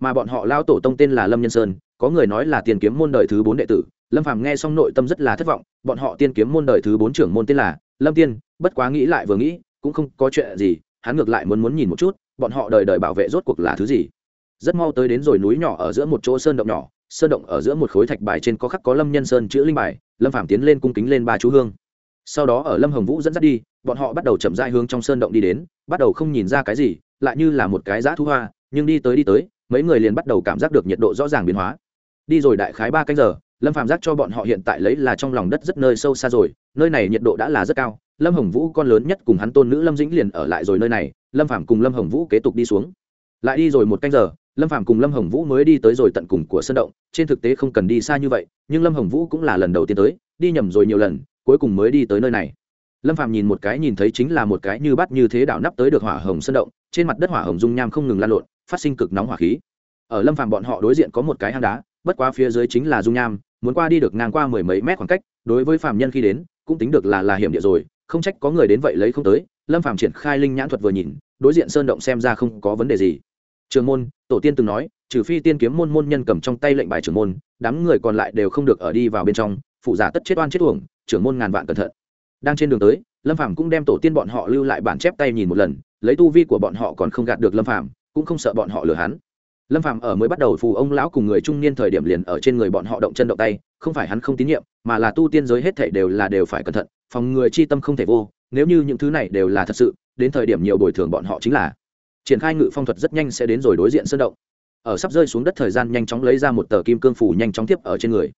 mà bọn họ lao tổ tông tên là lâm nhân sơn, có người nói là tiền kiếm môn đời thứ bốn đệ tử. Lâm phàm nghe xong nội tâm rất là thất vọng, bọn họ tiên kiếm môn đời thứ bốn trưởng môn tên là lâm tiên, bất quá nghĩ lại vừa nghĩ, cũng không có chuyện gì, hắn ngược lại muốn muốn nhìn một chút, bọn họ đời đời bảo vệ rốt cuộc là thứ gì. Rất mau tới đến rồi núi nhỏ ở giữa một chỗ sơn động nhỏ, sơn động ở giữa một khối thạch bài trên có khắc có lâm nhân sơn chữ linh bài, lâm phàm tiến lên cung kính lên ba chú hương. Sau đó ở lâm hồng vũ dẫn dắt đi, bọn họ bắt đầu chậm rãi hướng trong sơn động đi đến, bắt đầu không nhìn ra cái gì lại như là một cái giã thu hoa, nhưng đi tới đi tới, mấy người liền bắt đầu cảm giác được nhiệt độ rõ ràng biến hóa. Đi rồi đại khái ba canh giờ, lâm Phạm giác cho bọn họ hiện tại lấy là trong lòng đất rất nơi sâu xa rồi, nơi này nhiệt độ đã là rất cao. Lâm hồng vũ con lớn nhất cùng hắn tôn nữ lâm dĩnh liền ở lại rồi nơi này, lâm Phạm cùng lâm hồng vũ kế tục đi xuống. Lại đi rồi một canh giờ, lâm Phạm cùng lâm hồng vũ mới đi tới rồi tận cùng của sân động, trên thực tế không cần đi xa như vậy, nhưng lâm hồng vũ cũng là lần đầu tiên tới, đi nhầm rồi nhiều lần, cuối cùng mới đi tới nơi này. Lâm Phạm nhìn một cái nhìn thấy chính là một cái như bắt như thế đảo nắp tới được hỏa hồng sân động trên mặt đất hỏa hồng dung nham không ngừng lan lộn, phát sinh cực nóng hỏa khí. Ở lâm phàm bọn họ đối diện có một cái hang đá, bất quá phía dưới chính là dung nham, muốn qua đi được ngang qua mười mấy mét khoảng cách, đối với phàm nhân khi đến, cũng tính được là là hiểm địa rồi, không trách có người đến vậy lấy không tới. Lâm phàm triển khai linh nhãn thuật vừa nhìn, đối diện sơn động xem ra không có vấn đề gì. Trường môn, tổ tiên từng nói, trừ phi tiên kiếm môn môn nhân cầm trong tay lệnh bài trưởng môn, đám người còn lại đều không được ở đi vào bên trong, phụ giả tất chết oan chết uổng, trưởng môn ngàn vạn cẩn thận. Đang trên đường tới, lâm phàm cũng đem tổ tiên bọn họ lưu lại bản chép tay nhìn một lần lấy tu vi của bọn họ còn không gạt được lâm phàm, cũng không sợ bọn họ lừa hắn. Lâm phàm ở mới bắt đầu phù ông lão cùng người trung niên thời điểm liền ở trên người bọn họ động chân động tay, không phải hắn không tín nhiệm, mà là tu tiên giới hết thảy đều là đều phải cẩn thận, phòng người chi tâm không thể vô, nếu như những thứ này đều là thật sự, đến thời điểm nhiều bồi thường bọn họ chính là. Triển khai ngự phong thuật rất nhanh sẽ đến rồi đối diện sơn động. Ở sắp rơi xuống đất thời gian nhanh chóng lấy ra một tờ kim cương phủ nhanh chóng tiếp ở trên người.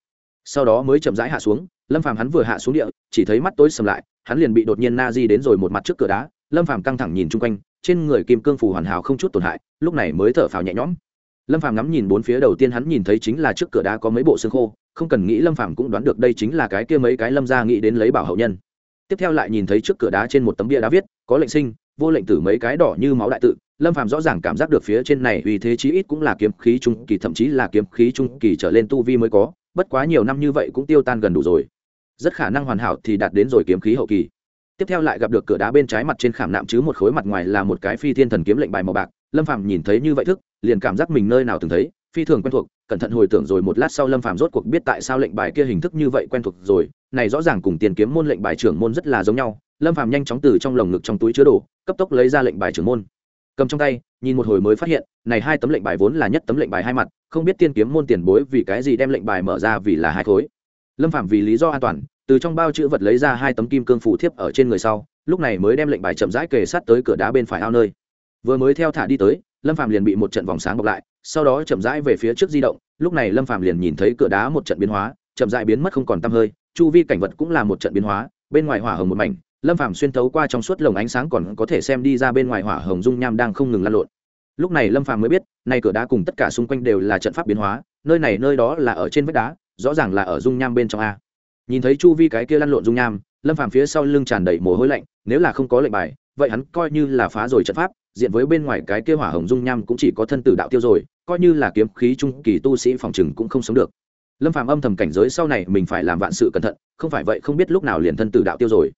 Sau đó mới chậm rãi hạ xuống, lâm phàm hắn vừa hạ xuống địa, chỉ thấy mắt tối sầm lại, hắn liền bị đột nhiên na di đến rồi một mặt trước cửa đá lâm phàm căng thẳng nhìn chung quanh, trên người kim cương phủ hoàn hảo không chút tổn hại, lúc này mới thở phào nhẹ nhõm. Lâm phàm ngắm nhìn bốn phía đầu tiên hắn nhìn thấy chính là trước cửa đá có mấy bộ xương khô, không cần nghĩ lâm phàm cũng đoán được đây chính là cái kia mấy cái lâm gia nghĩ đến lấy bảo hậu nhân. Tiếp theo lại nhìn thấy trước cửa đá trên một tấm bia đá viết, có lệnh sinh, vô lệnh tử mấy cái đỏ như máu đại tự. Lâm phàm rõ ràng cảm giác được phía trên này vì thế chí ít cũng là kiếm khí trung kỳ, thậm chí là kiếm khí trung kỳ trở lên tu vi mới có, bất quá nhiều năm như vậy cũng tiêu tan gần đủ rồi. Rất khả năng hoàn hảo thì đạt đến rồi kiếm khí hậu kỳ tiếp theo lại gặp được cửa đá bên trái mặt trên khảm nạm chứ một khối mặt ngoài là một cái phi thiên thần kiếm lệnh bài màu bạc. Lâm phàm nhìn thấy như vậy thức, liền cảm giác mình nơi nào từng thấy, phi thường quen thuộc. Cẩn thận hồi tưởng rồi một lát sau lâm phàm rốt cuộc biết tại sao lệnh bài kia hình thức như vậy quen thuộc rồi. Này rõ ràng cùng tiền kiếm môn lệnh bài trưởng môn rất là giống nhau. Lâm phàm nhanh chóng từ trong lồng ngực trong túi chứa đồ, cấp tốc lấy ra lệnh bài trưởng môn. Cầm trong tay, nhìn một hồi mới phát hiện, này hai tấm lệnh bài vốn là nhất tấm lệnh bài hai mặt, không biết tiên kiếm môn tiền bối vì cái gì đem lệnh bài mở ra vì là hai khối. Lâm phạm vì lý do an toàn từ trong bao chữ vật lấy ra hai tấm kim cương phủ thiếp ở trên người sau, lúc này mới đem lệnh bài chậm rãi kề sát tới cửa đá bên phải ao nơi. Vừa mới theo thả đi tới, lâm phàm liền bị một trận vòng sáng bọc lại, sau đó chậm rãi về phía trước di động, lúc này lâm phàm liền nhìn thấy cửa đá một trận biến hóa, chậm rãi biến mất không còn tăm hơi, chu vi cảnh vật cũng là một trận biến hóa, bên ngoài hỏa hồng một mảnh, lâm phàm xuyên thấu qua trong suốt lồng ánh sáng còn có thể xem đi ra bên ngoài hỏa hồng dung nham đang không ngừng lăn lộn. Lúc này lâm phàm mới biết, nay cửa đá cùng tất cả xung quanh đều là trận pháp biến hóa, nơi này nơi đó là ở trên vách đá, rõ ràng là ở dung nham bên trong a nhìn thấy chu vi cái kia lăn lộn dung nham, lâm phàm phía sau lưng tràn đầy mồ hôi lạnh, nếu là không có lệnh bài, vậy hắn coi như là phá rồi trận pháp, diện với bên ngoài cái kia hỏa hồng dung nham cũng chỉ có thân tử đạo tiêu rồi, coi như là kiếm khí trung kỳ tu sĩ phòng chừng cũng không sống được. Lâm phàm âm thầm cảnh giới sau này mình phải làm vạn sự cẩn thận, không phải vậy không biết lúc nào liền thân tử đạo tiêu rồi.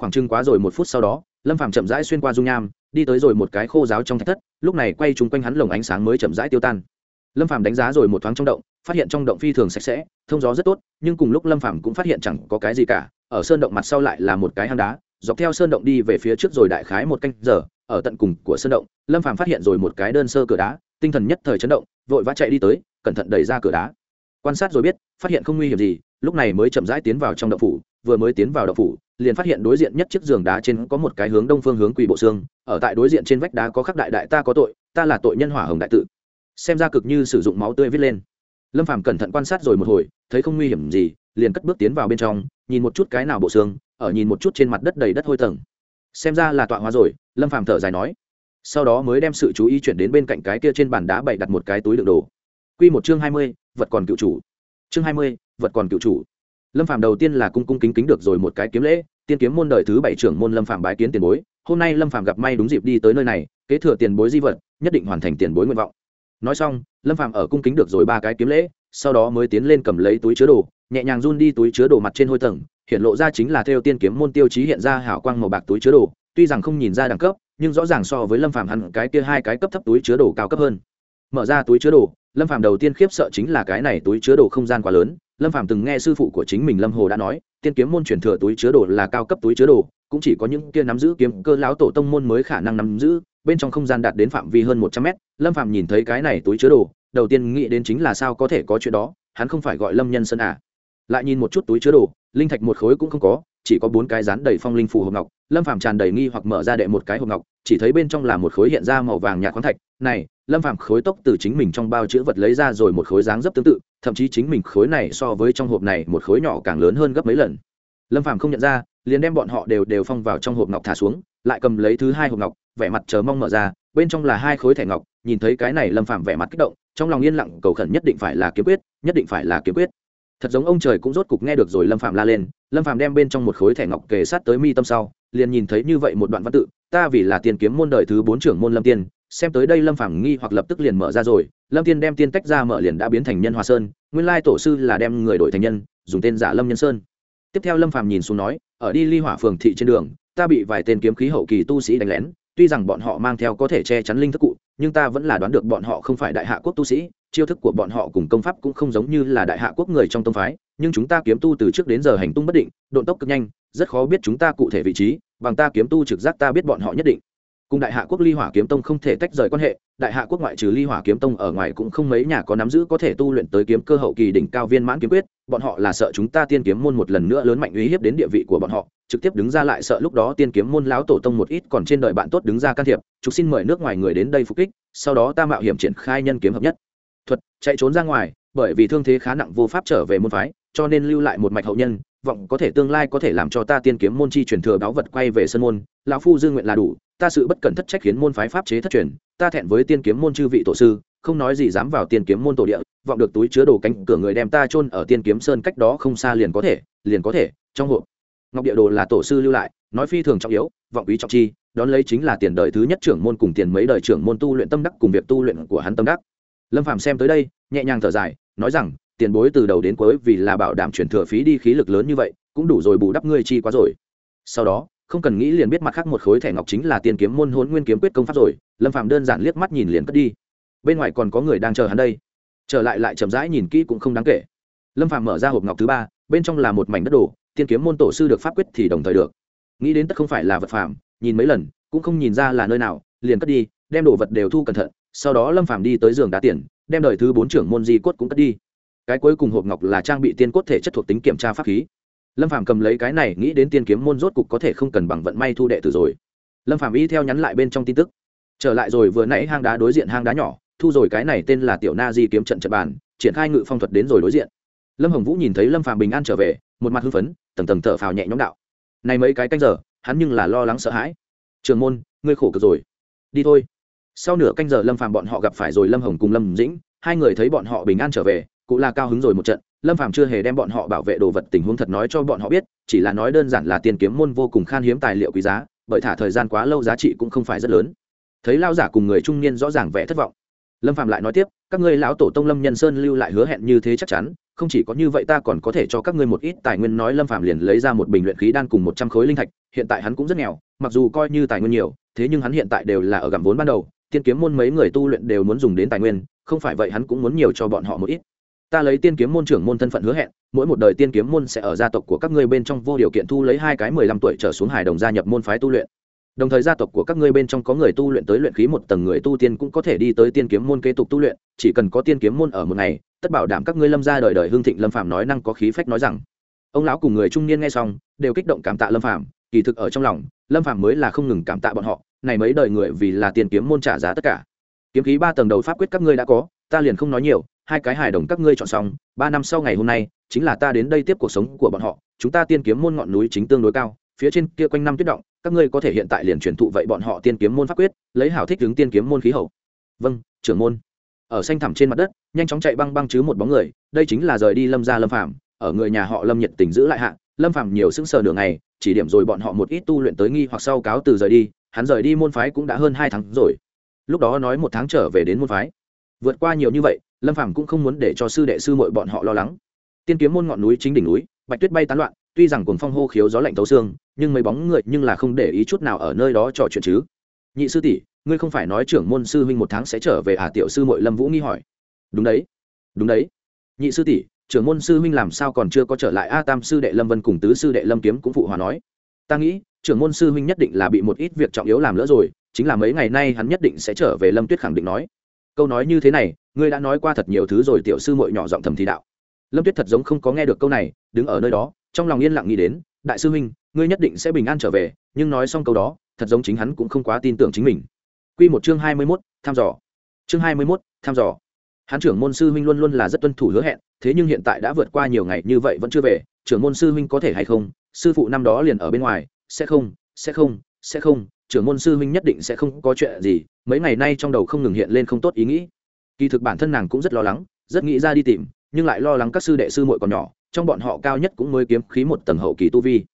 Khoảng chừng quá rồi một phút sau đó, lâm phàm chậm rãi xuyên qua dung nham, đi tới rồi một cái khô giáo trong thạch thất, lúc này quay chung quanh hắn lồng ánh sáng mới chậm rãi tiêu tan. Lâm phàm đánh giá rồi một thoáng trong động phát hiện trong động phi thường sạch sẽ, thông gió rất tốt, nhưng cùng lúc lâm phàm cũng phát hiện chẳng có cái gì cả, ở sơn động mặt sau lại là một cái hang đá, dọc theo sơn động đi về phía trước rồi đại khái một canh giờ, ở tận cùng của sơn động, lâm phàm phát hiện rồi một cái đơn sơ cửa đá, tinh thần nhất thời chấn động, vội vã chạy đi tới, cẩn thận đẩy ra cửa đá. Quan sát rồi biết, phát hiện không nguy hiểm gì, lúc này mới chậm rãi tiến vào trong động phủ, vừa mới tiến vào động phủ, liền phát hiện đối diện nhất chiếc giường đá trên có một cái hướng đông phương hướng quỳ bộ xương, ở tại đối diện trên vách đá có khắc đại đại ta có tội, ta là tội nhân hỏa hồng đại tự. Xem ra cực như sử dụng máu tươi viết lên lâm phàm cẩn thận quan sát rồi một hồi thấy không nguy hiểm gì liền cất bước tiến vào bên trong nhìn một chút cái nào bộ xương ở nhìn một chút trên mặt đất đầy đất hôi tầng. Xem ra là tọa hóa rồi lâm phàm thở dài nói. Sau đó mới đem sự chú ý chuyển đến bên cạnh cái kia trên bàn đá bày đặt một cái túi đựng đồ. Quy một chương hai mươi, vật còn cựu chủ. Chương hai mươi, vật còn cựu chủ. Lâm phạm đầu tiên là cung cung kính kính được rồi một cái kiếm lễ tiên kiếm môn đời thứ bảy trưởng môn lâm phạm bái kiến tiền bối. Hôm nay lâm phạm gặp may đúng dịp đi tới nơi này kế thừa tiền bối di vật nhất định hoàn thành tiền bối nguyện vọng nói xong, lâm phạm ở cung kính được rồi ba cái kiếm lễ, sau đó mới tiến lên cầm lấy túi chứa đồ, nhẹ nhàng run đi túi chứa đồ mặt trên hôi tầng, hiện lộ ra chính là theo tiên kiếm môn tiêu chí hiện ra hảo quang màu bạc túi chứa đồ, tuy rằng không nhìn ra đẳng cấp, nhưng rõ ràng so với lâm phạm hẳn cái kia hai cái cấp thấp túi chứa đồ cao cấp hơn. Mở ra túi chứa đồ, lâm phạm đầu tiên khiếp sợ chính là cái này túi chứa đồ không gian quá lớn, lâm phạm từng nghe sư phụ của chính mình lâm hồ đã nói, tiên kiếm môn truyền thừa túi chứa đồ là cao cấp túi chứa đồ, cũng chỉ có những kia nắm giữ kiếm cơ lão tổ tông môn mới khả năng nắm giữ bên trong không gian đạt đến phạm vi hơn một trăm mét, lâm phạm nhìn thấy cái này túi chứa đồ, đầu tiên nghĩ đến chính là sao có thể có chuyện đó, hắn không phải gọi lâm nhân sân à. Lại nhìn một chút túi chứa đồ, linh thạch một khối cũng không có, chỉ có bốn cái rán đầy phong linh phù hộp ngọc, lâm phạm tràn đầy nghi hoặc mở ra đệ một cái hộp ngọc, chỉ thấy bên trong là một khối hiện ra màu vàng nhạt khoáng thạch, này, lâm phạm khối tốc từ chính mình trong bao chữ vật lấy ra rồi một khối dáng dấp tương tự, thậm chí chính mình khối này so với trong hộp này một khối nhỏ càng lớn hơn gấp mấy lần. Lâm phạm không nhận ra, liền đem bọn họ đều đều phong vào trong hộp ngọc thả xuống, lại cầm lấy thứ hai hộp ngọc vẻ mặt chờ mong mở ra, bên trong là hai khối thẻ ngọc, nhìn thấy cái này lâm phạm vẻ mặt kích động, trong lòng yên lặng cầu khẩn nhất định phải là kiếm quyết, nhất định phải là kiếm quyết. Thật giống ông trời cũng rốt cục nghe được rồi lâm phạm la lên, lâm phạm đem bên trong một khối thẻ ngọc kề sát tới mi tâm sau, liền nhìn thấy như vậy một đoạn văn tự, ta vì là tiền kiếm môn đời thứ bốn trưởng môn lâm tiên, xem tới đây lâm phàm nghi hoặc lập tức liền mở ra rồi, lâm tiên đem tiên tách ra mở liền đã biến thành nhân hoa sơn, nguyên lai tổ sư là đem người đổi thành nhân, dùng tên giả lâm nhân sơn. Tiếp theo lâm phàm nhìn xuống nói, ở đi ly hỏa phường thị trên đường, ta bị vài tên kiếm khí hậu kỳ tu sĩ đánh lén tuy rằng bọn họ mang theo có thể che chắn linh thức cụ, nhưng ta vẫn là đoán được bọn họ không phải đại hạ quốc tu sĩ, chiêu thức của bọn họ cùng công pháp cũng không giống như là đại hạ quốc người trong tông phái, nhưng chúng ta kiếm tu từ trước đến giờ hành tung bất định, độn tốc cực nhanh, rất khó biết chúng ta cụ thể vị trí, bằng ta kiếm tu trực giác ta biết bọn họ nhất định cùng đại hạ quốc ly hỏa kiếm tông không thể tách rời quan hệ, đại hạ quốc ngoại trừ ly hỏa kiếm tông ở ngoài cũng không mấy nhà có nắm giữ có thể tu luyện tới kiếm cơ hậu kỳ đỉnh cao viên mãn kiếm quyết, bọn họ là sợ chúng ta tiên kiếm môn một lần nữa lớn mạnh uy hiếp đến địa vị của bọn họ, trực tiếp đứng ra lại sợ lúc đó tiên kiếm môn lão tổ tông một ít còn trên đời bạn tốt đứng ra can thiệp, chúng xin mời nước ngoài người đến đây phục kích, sau đó ta mạo hiểm triển khai nhân kiếm hợp nhất. Thuật, chạy trốn ra ngoài, bởi vì thương thế khá nặng vô pháp trở về môn phái, cho nên lưu lại một mạch hậu nhân vọng có thể tương lai có thể làm cho ta tiên kiếm môn chi truyền thừa báo vật quay về sân môn, lão phu dương nguyện là đủ, ta sự bất cẩn thất trách khiến môn phái pháp chế thất truyền, ta thẹn với tiên kiếm môn chư vị tổ sư, không nói gì dám vào tiên kiếm môn tổ địa, vọng được túi chứa đồ cánh cửa người đem ta chôn ở tiên kiếm sơn cách đó không xa liền có thể, liền có thể, trong hộp. Ngọc địa đồ là tổ sư lưu lại, nói phi thường trọng yếu, vọng quý trọng chi, đón lấy chính là tiền đời thứ nhất trưởng môn cùng tiền mấy đời trưởng môn tu luyện tâm đắc cùng việc tu luyện của hắn tâm đắc. Lâm phạm xem tới đây, nhẹ nhàng thở dài, nói rằng tiền bối từ đầu đến cuối vì là bảo đảm chuyển thừa phí đi khí lực lớn như vậy, cũng đủ rồi bù đắp ngươi chi quá rồi. Sau đó, không cần nghĩ liền biết mặt khác một khối thẻ ngọc chính là tiền kiếm môn hôn nguyên kiếm quyết công pháp rồi, lâm phạm đơn giản liếc mắt nhìn liền cất đi. Bên ngoài còn có người đang chờ hắn đây. Trở lại lại chậm rãi nhìn kỹ cũng không đáng kể. Lâm phạm mở ra hộp ngọc thứ ba, bên trong là một mảnh đất đồ, tiên kiếm môn tổ sư được pháp quyết thì đồng thời được. Nghĩ đến tất không phải là vật phạm nhìn mấy lần, cũng không nhìn ra là nơi nào, liền cất đi, đem đồ vật đều thu cẩn thận, sau đó lâm phạm đi tới giường đá tiền, đem đời thứ bốn trưởng môn di cốt cũng cất đi cái cuối cùng hộp ngọc là trang bị tiên cốt thể chất thuộc tính kiểm tra pháp khí. Lâm phạm cầm lấy cái này, nghĩ đến tiên kiếm môn rốt cục có thể không cần bằng vận may thu đệ tử rồi. Lâm phạm y theo nhắn lại bên trong tin tức. Trở lại rồi vừa nãy hang đá đối diện hang đá nhỏ, thu rồi cái này tên là tiểu na di kiếm trận trận bàn, triển khai ngự phong thuật đến rồi đối diện. Lâm hồng vũ nhìn thấy lâm phạm bình an trở về, một mặt hưng phấn, tầng tầng thở phào nhẹ nhõm đạo. Này mấy cái canh giờ, hắn nhưng là lo lắng sợ hãi. Trường môn, ngươi khổ cực rồi. Đi thôi. Sau nửa canh giờ lâm phạm bọn họ gặp phải rồi lâm hồng cùng lâm dĩnh, hai người thấy bọn họ bình an trở về cũng là cao hứng rồi một trận, lâm phạm chưa hề đem bọn họ bảo vệ đồ vật tình huống thật nói cho bọn họ biết, chỉ là nói đơn giản là tiền kiếm môn vô cùng khan hiếm tài liệu quý giá, bởi thả thời gian quá lâu giá trị cũng không phải rất lớn. Thấy lao giả cùng người trung niên rõ ràng vẻ thất vọng. Lâm phạm lại nói tiếp, các ngươi lão tổ tông lâm nhân sơn lưu lại hứa hẹn như thế chắc chắn, không chỉ có như vậy ta còn có thể cho các ngươi một ít tài nguyên. Nói lâm phạm liền lấy ra một bình luyện khí đan cùng một trăm khối linh thạch, hiện tại hắn cũng rất nghèo, mặc dù coi như tài nguyên nhiều, thế nhưng hắn hiện tại đều là ở gặm vốn ban đầu, tiên kiếm môn mấy người tu luyện đều muốn dùng đến tài nguyên, không phải vậy hắn cũng muốn nhiều cho bọn họ một ít ta lấy tiên kiếm môn trưởng môn thân phận hứa hẹn, mỗi một đời tiên kiếm môn sẽ ở gia tộc của các ngươi bên trong vô điều kiện thu lấy hai cái mười lăm tuổi trở xuống hài đồng gia nhập môn phái tu luyện. Đồng thời gia tộc của các ngươi bên trong có người tu luyện tới luyện khí một tầng người tu tiên cũng có thể đi tới tiên kiếm môn kế tục tu luyện, chỉ cần có tiên kiếm môn ở một ngày, tất bảo đảm các ngươi lâm gia đời đời hương thịnh lâm phạm nói năng có khí phách nói rằng. Ông lão cùng người trung niên nghe xong, đều kích động cảm tạ lâm phạm kỳ thực ở trong lòng, lâm phạm mới là không ngừng cảm tạ bọn họ, này mấy đời người vì là tiên kiếm môn trả giá tất cả. Kiếm khí ba tầng đầu pháp quyết các ngươi đã có, ta liền không nói nhiều hai cái hài đồng các ngươi chọn xong, ba năm sau ngày hôm nay, chính là ta đến đây tiếp cuộc sống của bọn họ, chúng ta tiên kiếm môn ngọn núi chính tương đối cao, phía trên kia quanh năm tuyết động, các ngươi có thể hiện tại liền truyền thụ vậy bọn họ tiên kiếm môn pháp quyết, lấy hảo thích hướng tiên kiếm môn khí hậu. Vâng trưởng môn. Ở xanh thẳm trên mặt đất, nhanh chóng chạy băng băng chứ một bóng người, đây chính là rời đi lâm gia lâm phạm ở người nhà họ lâm nhiệt tình giữ lại hạ, lâm phạm nhiều sững sờ nửa ngày, chỉ điểm rồi bọn họ một ít tu luyện tới nghi hoặc sau cáo từ rời đi, hắn rời đi môn phái cũng đã hơn hai tháng rồi. Lúc đó nói một tháng trở về đến môn phái. Vượt qua nhiều như vậy lâm phàm cũng không muốn để cho sư đệ sư mội bọn họ lo lắng. Tiên kiếm môn ngọn núi chính đỉnh núi, bạch tuyết bay tán loạn, tuy rằng cuồng phong hô khiếu gió lạnh tấu xương, nhưng mấy bóng người nhưng là không để ý chút nào ở nơi đó trò chuyện chứ. Nhị sư tỷ, ngươi không phải nói trưởng môn sư huynh một tháng sẽ trở về à? Tiểu sư mội lâm vũ nghi hỏi. Đúng đấy đúng đấy. Nhị sư tỷ, trưởng môn sư huynh làm sao còn chưa có trở lại? A tam sư đệ lâm vân cùng tứ sư đệ lâm kiếm cũng phụ hòa nói. Ta nghĩ, trưởng môn sư huynh nhất định là bị một ít việc trọng yếu làm lỡ rồi, chính là mấy ngày nay hắn nhất định sẽ trở về lâm tuyết khẳng định nói. Câu nói như thế này ngươi đã nói qua thật nhiều thứ rồi, tiểu sư muội nhỏ giọng thầm thì đạo. Lâm tuyết thật giống không có nghe được câu này, đứng ở nơi đó, trong lòng yên lặng nghĩ đến, đại sư huynh, ngươi nhất định sẽ bình an trở về, nhưng nói xong câu đó, thật giống chính hắn cũng không quá tin tưởng chính mình. Q một chương hai mươi mốt, thăm dò. Chương hai mươi mốt, thăm dò. Hắn trưởng môn sư huynh luôn luôn là rất tuân thủ hứa hẹn, thế nhưng hiện tại đã vượt qua nhiều ngày như vậy vẫn chưa về, trưởng môn sư huynh có thể hay không? Sư phụ năm đó liền ở bên ngoài, sẽ không sẽ không sẽ không, trưởng môn sư huynh nhất định sẽ không có chuyện gì, mấy ngày nay trong đầu không ngừng hiện lên không tốt ý nghĩ kỳ thực bản thân nàng cũng rất lo lắng, rất nghĩ ra đi tìm, nhưng lại lo lắng các sư đệ sư muội còn nhỏ, trong bọn họ cao nhất cũng mới kiếm khí một tầng hậu kỳ tu vi.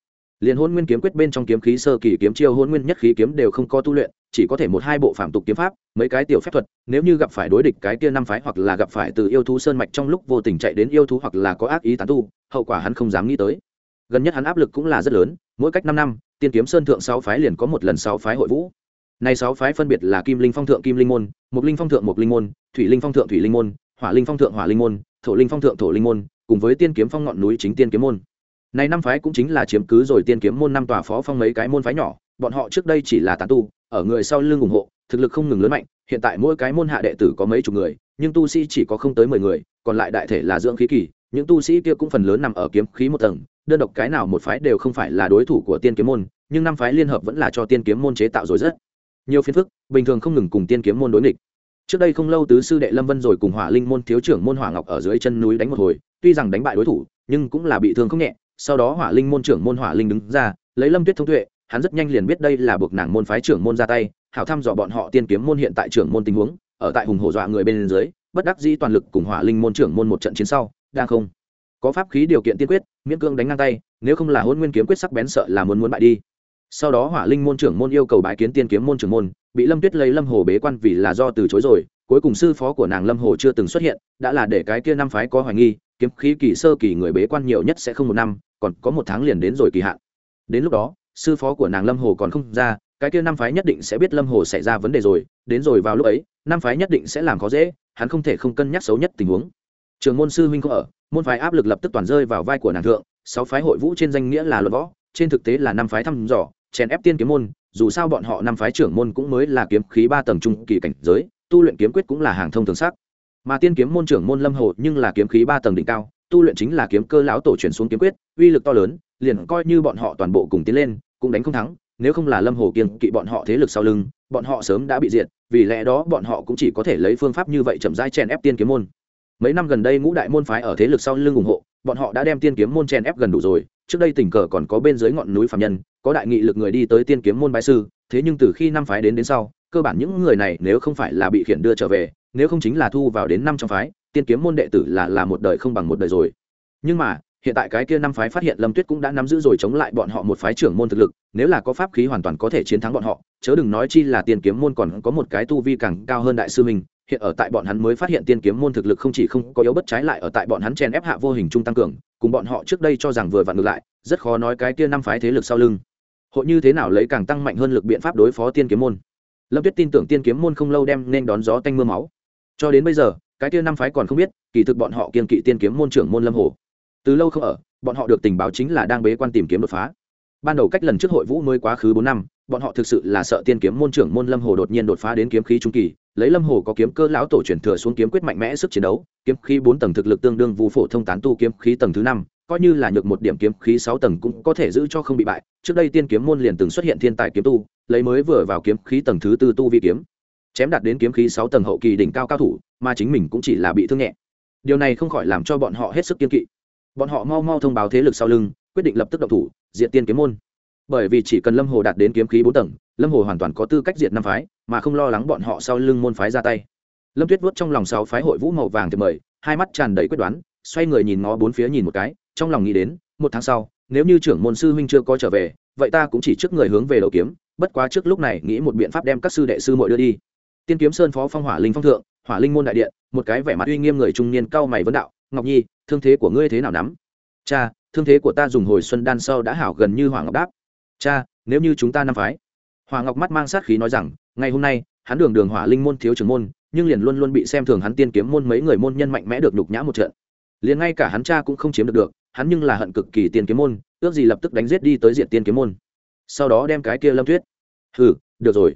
Liền hôn nguyên kiếm quyết bên trong kiếm khí sơ kỳ kiếm chiêu hôn nguyên nhất khí kiếm đều không có tu luyện, chỉ có thể một hai bộ phạm tục kiếm pháp, mấy cái tiểu phép thuật, nếu như gặp phải đối địch cái kia năm phái hoặc là gặp phải từ yêu thú sơn mạch trong lúc vô tình chạy đến yêu thú hoặc là có ác ý tán tu, hậu quả hắn không dám nghĩ tới. Gần nhất hắn áp lực cũng là rất lớn, mỗi cách năm năm, tiên kiếm sơn thượng sáu phái liền có một lần sáu phái hội vũ này sáu phái phân biệt là kim linh phong thượng kim linh môn mục linh phong thượng mục linh môn, thủy linh phong thượng thủy linh môn, hỏa linh phong thượng hỏa linh môn, thổ linh phong thượng thổ linh môn, cùng với tiên kiếm phong ngọn núi chính tiên kiếm môn. Này năm phái cũng chính là chiếm cứ rồi tiên kiếm môn năm tòa phó phong mấy cái môn phái nhỏ, bọn họ trước đây chỉ là tán tu, ở người sau lưng ủng hộ, thực lực không ngừng lớn mạnh, hiện tại mỗi cái môn hạ đệ tử có mấy chục người, nhưng tu sĩ chỉ có không tới mười người, còn lại đại thể là dưỡng khí kỳ, những tu sĩ kia cũng phần lớn nằm ở kiếm khí một tầng, đơn độc cái nào một phái đều không phải là đối thủ của tiên kiếm môn, nhưng năm phái liên hợp vẫn là cho tiên kiếm môn chế tạo rồi rất nhiều phiền phức, bình thường không ngừng cùng tiên kiếm môn đối nghịch. Trước đây không lâu tứ sư đệ lâm vân rồi cùng hỏa linh môn thiếu trưởng môn hỏa ngọc ở dưới chân núi đánh một hồi, tuy rằng đánh bại đối thủ, nhưng cũng là bị thương không nhẹ. Sau đó hỏa linh môn trưởng môn hỏa linh đứng ra, lấy lâm tuyết thông tuệ, hắn rất nhanh liền biết đây là buộc nàng môn phái trưởng môn ra tay, hảo thăm dò bọn họ tiên kiếm môn hiện tại trưởng môn tình huống, ở tại hùng hổ dọa người bên dưới, bất đắc dĩ toàn lực cùng hỏa linh môn trưởng môn một trận chiến sau, đang không. Có pháp khí điều kiện tiên quyết, miễn cương đánh ngang tay, nếu không là hôn nguyên kiếm quyết sắc bén sợ là muốn muốn bại đi sau đó hỏa linh môn trưởng môn yêu cầu bái kiến tiên kiếm môn trưởng môn, bị lâm tuyết lấy lâm hồ bế quan vì là do từ chối rồi, cuối cùng sư phó của nàng lâm hồ chưa từng xuất hiện, đã là để cái kia năm phái có hoài nghi, kiếm khí kỳ sơ kỳ người bế quan nhiều nhất sẽ không một năm, còn có một tháng liền đến rồi kỳ hạn. Đến lúc đó, sư phó của nàng lâm hồ còn không ra, cái kia năm phái nhất định sẽ biết lâm hồ xảy ra vấn đề rồi, đến rồi vào lúc ấy, năm phái nhất định sẽ làm khó dễ, hắn không thể không cân nhắc xấu nhất tình huống. Trường môn sư huynh không ở, môn phái áp lực lập tức toàn rơi vào vai của nàng thượng, sáu phái hội vũ trên danh nghĩa là luật võ, trên thực tế là năm phái thăm dò chèn ép tiên kiếm môn, dù sao bọn họ năm phái trưởng môn cũng mới là kiếm khí ba tầng trung kỳ cảnh giới, tu luyện kiếm quyết cũng là hàng thông thường sắc. Mà tiên kiếm môn trưởng môn lâm hồ nhưng là kiếm khí ba tầng đỉnh cao, tu luyện chính là kiếm cơ lão tổ chuyển xuống kiếm quyết, uy lực to lớn, liền coi như bọn họ toàn bộ cùng tiến lên, cũng đánh không thắng, nếu không là lâm hồ kiên kỵ bọn họ thế lực sau lưng, bọn họ sớm đã bị diệt, vì lẽ đó bọn họ cũng chỉ có thể lấy phương pháp như vậy chậm rãi chèn ép tiên kiếm môn. Mấy năm gần đây ngũ đại môn phái ở thế lực sau lưng ủng hộ, bọn họ đã đem tiên kiếm môn chèn ép gần đủ rồi trước đây tình cờ còn có bên dưới ngọn núi phạm nhân, có đại nghị lực người đi tới tiên kiếm môn bái sư, thế nhưng từ khi năm phái đến đến sau, cơ bản những người này nếu không phải là bị khiển đưa trở về, nếu không chính là thu vào đến năm trong phái, tiên kiếm môn đệ tử là là một đời không bằng một đời rồi. Nhưng mà, hiện tại cái kia năm phái phát hiện lâm tuyết cũng đã nắm giữ rồi chống lại bọn họ một phái trưởng môn thực lực, nếu là có pháp khí hoàn toàn có thể chiến thắng bọn họ, chớ đừng nói chi là tiên kiếm môn còn có một cái tu vi càng cao hơn đại sư mình hiện ở tại bọn hắn mới phát hiện tiên kiếm môn thực lực không chỉ không có yếu bất trái lại ở tại bọn hắn chen ép hạ vô hình trung tăng cường, cùng bọn họ trước đây cho rằng vừa vặn ngược lại, rất khó nói cái kia năm phái thế lực sau lưng. Hội như thế nào lấy càng tăng mạnh hơn lực biện pháp đối phó tiên kiếm môn? Lâm tuyết tin tưởng tiên kiếm môn không lâu đem nên đón gió tanh mưa máu. Cho đến bây giờ, cái kia năm phái còn không biết, kỳ thực bọn họ kiên kỵ tiên kiếm môn trưởng môn lâm hồ. Từ lâu không ở, bọn họ được tình báo chính là đang bế quan tìm kiếm đột phá. Ban đầu cách lần trước hội vũ mới quá khứ bốn năm bọn họ thực sự là sợ tiên kiếm môn trưởng môn lâm hồ đột nhiên đột phá đến kiếm khí trung kỳ, lấy lâm hồ có kiếm cơ lão tổ truyền thừa xuống kiếm quyết mạnh mẽ sức chiến đấu, kiếm khí bốn tầng thực lực tương đương vu phổ thông tán tu kiếm khí tầng thứ năm, coi như là nhược một điểm kiếm khí sáu tầng cũng có thể giữ cho không bị bại. Trước đây tiên kiếm môn liền từng xuất hiện thiên tài kiếm tu, lấy mới vừa vào kiếm khí tầng thứ tư tu vi kiếm, chém đạt đến kiếm khí sáu tầng hậu kỳ đỉnh cao cao thủ, mà chính mình cũng chỉ là bị thương nhẹ. Điều này không khỏi làm cho bọn họ hết sức kiên kỵ. Bọn họ mau mau thông báo thế lực sau lưng, quyết định lập tức động thủ diện tiên kiếm môn bởi vì chỉ cần lâm hồ đạt đến kiếm khí bốn tầng, lâm hồ hoàn toàn có tư cách diệt năm phái, mà không lo lắng bọn họ sau lưng môn phái ra tay. Lâm tuyết vuốt trong lòng sáu phái hội vũ màu vàng thì mời, hai mắt tràn đầy quyết đoán, xoay người nhìn ngó bốn phía nhìn một cái, trong lòng nghĩ đến, một tháng sau, nếu như trưởng môn sư huynh chưa có trở về, vậy ta cũng chỉ trước người hướng về đầu kiếm, bất quá trước lúc này nghĩ một biện pháp đem các sư đệ sư muội đưa đi. Tiên kiếm sơn phó phong hỏa linh phong thượng, hỏa linh môn đại điện, một cái vẻ mặt uy nghiêm người trung niên cao mày vấn đạo, ngọc nhi, thương thế của ngươi thế nào nắm? Cha, thương thế của ta dùng hồi xuân đan sau đã hảo gần như hỏa ngọc đáp cha, nếu như chúng ta năm phái. Hoàng ngọc mắt mang sát khí nói rằng, ngày hôm nay, hắn đường đường hỏa linh môn thiếu trưởng môn, nhưng liền luôn luôn bị xem thường hắn tiên kiếm môn mấy người môn nhân mạnh mẽ được nhục nhã một trận. Liền ngay cả hắn cha cũng không chiếm được được, hắn nhưng là hận cực kỳ tiên kiếm môn, ước gì lập tức đánh giết đi tới diện tiên kiếm môn. Sau đó đem cái kia lâm tuyết. Hừ, được rồi.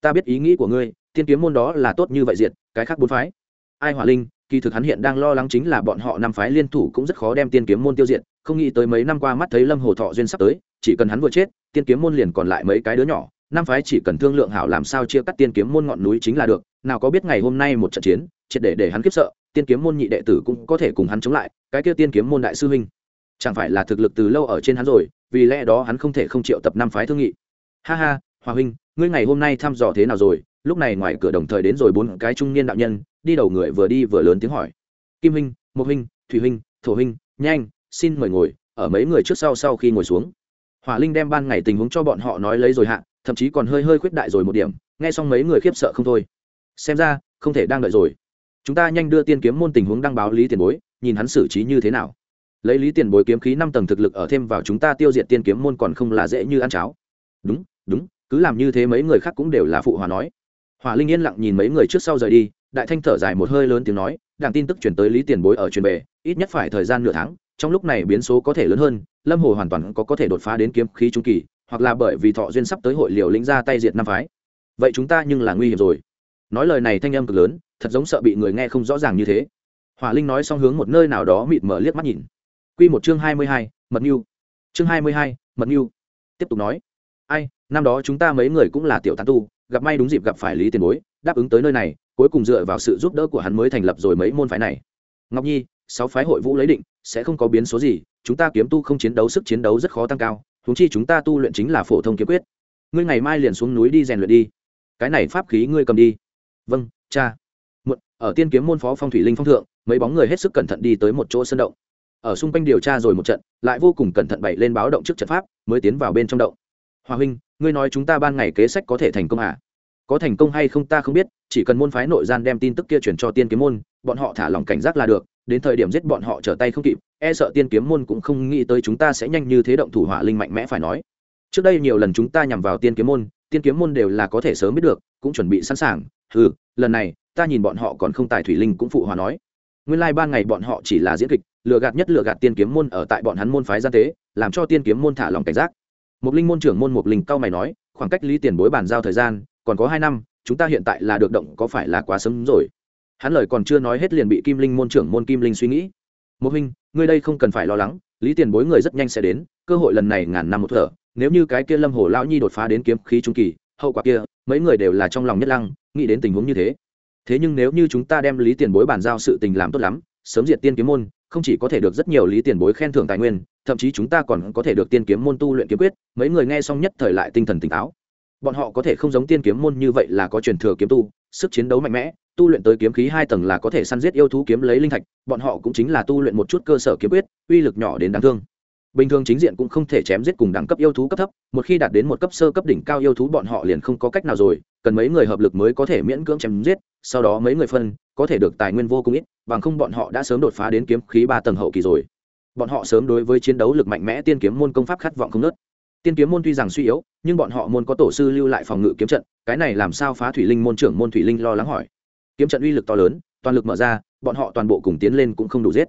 Ta biết ý nghĩ của ngươi, tiên kiếm môn đó là tốt như vậy diệt, cái khác bốn phái. Ai hỏa linh kỳ thực hắn hiện đang lo lắng chính là bọn họ năm phái liên thủ cũng rất khó đem tiên kiếm môn tiêu diệt, không nghĩ tới mấy năm qua mắt thấy lâm hồ thọ duyên sắp tới, chỉ cần hắn vừa chết, tiên kiếm môn liền còn lại mấy cái đứa nhỏ, năm phái chỉ cần thương lượng hảo làm sao chia cắt tiên kiếm môn ngọn núi chính là được, nào có biết ngày hôm nay một trận chiến, triệt để để hắn kiếp sợ, tiên kiếm môn nhị đệ tử cũng có thể cùng hắn chống lại, cái kia tiên kiếm môn đại sư huynh. Chẳng phải là thực lực từ lâu ở trên hắn rồi, vì lẽ đó hắn không thể không triệu tập năm phái thương nghị. Ha ha, hòa huynh, ngươi ngày hôm nay thăm dò thế nào rồi? Lúc này ngoài cửa đồng thời đến rồi bốn cái trung niên đạo nhân, đi đầu người vừa đi vừa lớn tiếng hỏi. Kim huynh mộc huynh thủy huynh thổ huynh nhanh, xin mời ngồi, ở mấy người trước sau sau khi ngồi xuống. Hỏa linh đem ban ngày tình huống cho bọn họ nói lấy rồi hạ, thậm chí còn hơi hơi khuyết đại rồi một điểm, nghe xong mấy người khiếp sợ không thôi. Xem ra, không thể đang đợi rồi. Chúng ta nhanh đưa tiên kiếm môn tình huống đăng báo lý tiền bối, nhìn hắn xử trí như thế nào. Lấy lý tiền bối kiếm khí năm tầng thực lực ở thêm vào chúng ta tiêu diệt tiên kiếm môn còn không là dễ như ăn cháo. Đúng đúng, cứ làm như thế mấy người khác cũng đều là phụ hòa nói hỏa linh yên lặng nhìn mấy người trước sau rời đi, đại thanh thở dài một hơi lớn tiếng nói, đảng tin tức chuyển tới lý tiền bối ở truyền về, ít nhất phải thời gian nửa tháng, trong lúc này biến số có thể lớn hơn, lâm hồ hoàn toàn có có thể đột phá đến kiếm khí trung kỳ, hoặc là bởi vì thọ duyên sắp tới hội liều lĩnh ra tay diệt năm phái. Vậy chúng ta nhưng là nguy hiểm rồi. Nói lời này thanh âm cực lớn, thật giống sợ bị người nghe không rõ ràng như thế. Hỏa linh nói xong hướng một nơi nào đó mịt mở liếc mắt nhìn. Q một chương hai mươi hai, mật mưu chương hai mươi hai, mật mưu tiếp tục nói. Ai, năm đó chúng ta mấy người cũng là tiểu tán tu gặp may đúng dịp gặp phải lý tiền bối, đáp ứng tới nơi này, cuối cùng dựa vào sự giúp đỡ của hắn mới thành lập rồi mấy môn phái này. Ngọc nhi, sáu phái hội vũ lấy định, sẽ không có biến số gì, chúng ta kiếm tu không chiến đấu sức chiến đấu rất khó tăng cao húng chi chúng ta tu luyện chính là phổ thông kiếm quyết. Ngươi ngày mai liền xuống núi đi rèn luyện đi. Cái này pháp khí ngươi cầm đi. Vâng cha. Một ở tiên kiếm môn phó phong thủy linh phong thượng, mấy bóng người hết sức cẩn thận đi tới một chỗ sân động. Ở xung quanh điều tra rồi một trận, lại vô cùng cẩn thận bày lên báo động trước trận pháp, mới tiến vào bên trong động. Hòa huynh ngươi nói chúng ta ban ngày kế sách có thể thành công à? Có thành công hay không ta không biết, chỉ cần môn phái nội gian đem tin tức kia chuyển cho tiên kiếm môn, bọn họ thả lòng cảnh giác là được, đến thời điểm giết bọn họ trở tay không kịp e sợ tiên kiếm môn cũng không nghĩ tới chúng ta sẽ nhanh như thế động thủ hỏa linh mạnh mẽ phải nói. Trước đây nhiều lần chúng ta nhằm vào tiên kiếm môn, tiên kiếm môn đều là có thể sớm biết được, cũng chuẩn bị sẵn sàng. Ừ lần này, ta nhìn bọn họ còn không tài thủy linh cũng phụ hòa nói. Nguyên lai ban ngày bọn họ chỉ là diễn kịch, lừa gạt nhất lừa gạt tiên kiếm môn ở tại bọn hắn môn phái gian tế, làm cho tiên kiếm môn thả lòng cảnh giác một linh môn trưởng môn một linh cao mày nói, khoảng cách lý tiền bối bàn giao thời gian còn có hai năm, chúng ta hiện tại là được động có phải là quá sớm rồi? Hắn lời còn chưa nói hết liền bị kim linh môn trưởng môn kim linh suy nghĩ. Một huynh, ngươi đây không cần phải lo lắng, lý tiền bối người rất nhanh sẽ đến, cơ hội lần này ngàn năm một thở, nếu như cái kia lâm hồ lão nhi đột phá đến kiếm khí trung kỳ, hậu quả kia, mấy người đều là trong lòng nhất lăng, nghĩ đến tình huống như thế. Thế nhưng nếu như chúng ta đem lý tiền bối bàn giao sự tình làm tốt lắm, sớm diệt tiên kiếm môn không chỉ có thể được rất nhiều lý tiền bối khen thưởng tài nguyên, thậm chí chúng ta còn có thể được tiên kiếm môn tu luyện kiếm quyết, mấy người nghe xong nhất thời lại tinh thần tỉnh táo. Bọn họ có thể không giống tiên kiếm môn như vậy là có truyền thừa kiếm tu, sức chiến đấu mạnh mẽ, tu luyện tới kiếm khí hai tầng là có thể săn giết yêu thú kiếm lấy linh thạch, bọn họ cũng chính là tu luyện một chút cơ sở kiếm quyết, uy lực nhỏ đến đáng thương. Bình thường chính diện cũng không thể chém giết cùng đẳng cấp yêu thú cấp thấp, một khi đạt đến một cấp sơ cấp đỉnh cao yêu thú bọn họ liền không có cách nào rồi, cần mấy người hợp lực mới có thể miễn cưỡng chém giết, sau đó mấy người phân, có thể được tài nguyên vô cùng ít bằng không bọn họ đã sớm đột phá đến kiếm khí ba tầng hậu kỳ rồi. Bọn họ sớm đối với chiến đấu lực mạnh mẽ tiên kiếm môn công pháp khát vọng không nớt tiên kiếm môn tuy rằng suy yếu, nhưng bọn họ môn có tổ sư lưu lại phòng ngự kiếm trận, cái này làm sao phá thủy linh môn trưởng môn thủy linh lo lắng hỏi. Kiếm trận uy lực to lớn, toàn lực mở ra, bọn họ toàn bộ cùng tiến lên cũng không đủ giết.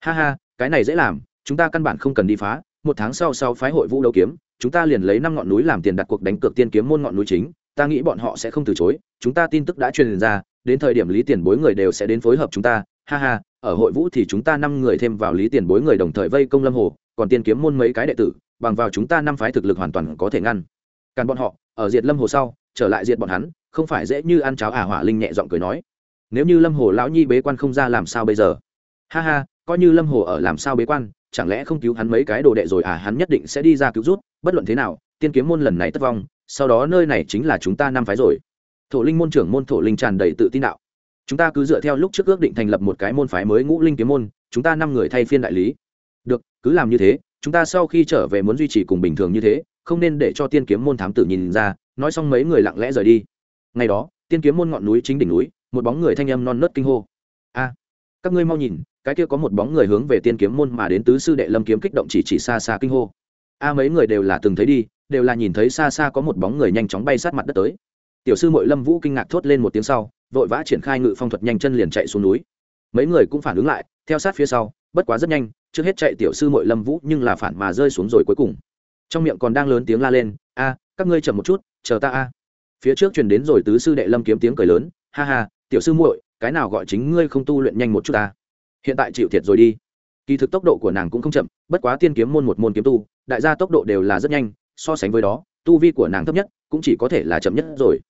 Ha ha, cái này dễ làm, chúng ta căn bản không cần đi phá, một tháng sau sau phái hội vũ đấu kiếm, chúng ta liền lấy năm ngọn núi làm tiền đặt cuộc đánh cược tiên kiếm môn ngọn núi chính, ta nghĩ bọn họ sẽ không từ chối, chúng ta tin tức đã truyền ra, đến thời điểm lý tiền bối người đều sẽ đến phối hợp chúng ta ha ha, ở hội vũ thì chúng ta năm người thêm vào lý tiền bối người đồng thời vây công lâm hồ, còn tiên kiếm môn mấy cái đệ tử, bằng vào chúng ta năm phái thực lực hoàn toàn có thể ngăn. Càn bọn họ, ở diệt lâm hồ sau, trở lại diệt bọn hắn, không phải dễ như ăn cháo ả hỏa linh nhẹ giọng cười nói. Nếu như lâm hồ lão nhi bế quan không ra làm sao bây giờ? Ha ha, coi như lâm hồ ở làm sao bế quan, chẳng lẽ không cứu hắn mấy cái đồ đệ rồi à hắn nhất định sẽ đi ra cứu rút, bất luận thế nào, tiên kiếm môn lần này thất vong, sau đó nơi này chính là chúng ta năm phái rồi. Thổ linh môn trưởng môn thổ linh tràn đầy tự tin đạo chúng ta cứ dựa theo lúc trước ước định thành lập một cái môn phái mới ngũ linh kiếm môn, chúng ta năm người thay phiên đại lý. Được, cứ làm như thế, chúng ta sau khi trở về muốn duy trì cùng bình thường như thế, không nên để cho tiên kiếm môn thám tử nhìn ra, nói xong mấy người lặng lẽ rời đi. Ngày đó, tiên kiếm môn ngọn núi chính đỉnh núi, một bóng người thanh âm non nớt kinh hô. A, các ngươi mau nhìn, cái kia có một bóng người hướng về tiên kiếm môn mà đến tứ sư đệ lâm kiếm kích động chỉ chỉ xa xa kinh hô. A, mấy người đều là từng thấy đi, đều là nhìn thấy xa xa có một bóng người nhanh chóng bay sát mặt đất tới tiểu sư mội lâm vũ kinh ngạc thốt lên một tiếng sau, vội vã triển khai ngự phong thuật nhanh chân liền chạy xuống núi. Mấy người cũng phản ứng lại, theo sát phía sau, bất quá rất nhanh, trước hết chạy tiểu sư mội lâm vũ nhưng là phản mà rơi xuống rồi cuối cùng. Trong miệng còn đang lớn tiếng la lên, a, các ngươi chậm một chút, chờ ta a. Phía trước truyền đến rồi tứ sư đệ lâm kiếm tiếng cười lớn, ha ha, tiểu sư muội cái nào gọi chính ngươi không tu luyện nhanh một chút ta? Hiện tại chịu thiệt rồi đi. Kỳ thực tốc độ của nàng cũng không chậm, bất quá tiên kiếm môn một môn kiếm tu, đại gia tốc độ đều là rất nhanh, so sánh với đó, tu vi của nàng thấp nhất cũng chỉ có thể là chậm nhất rồi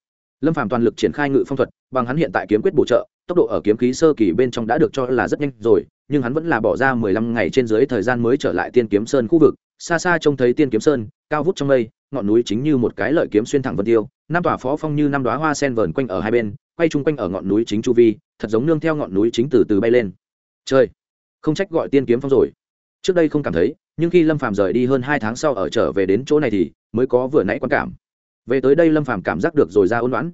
lâm Phạm toàn lực triển khai ngự phong thuật, bằng hắn hiện tại kiếm quyết bổ trợ, tốc độ ở kiếm khí sơ kỳ bên trong đã được cho là rất nhanh rồi, nhưng hắn vẫn là bỏ ra mười lăm ngày trên dưới thời gian mới trở lại tiên kiếm sơn khu vực. Xa xa trông thấy tiên kiếm sơn, cao vút trong mây, ngọn núi chính như một cái lợi kiếm xuyên thẳng vân tiêu, năm tòa phó phong như năm đoá hoa sen vờn quanh ở hai bên, quay chung quanh ở ngọn núi chính chu vi, thật giống nương theo ngọn núi chính từ từ bay lên. Chơi không trách gọi tiên kiếm phong rồi. Trước đây không cảm thấy, nhưng khi lâm phàm rời đi hơn hai tháng sau ở trở về đến chỗ này thì mới có vừa nãy quan cảm về tới đây lâm phàm cảm giác được rồi ra ôn loãn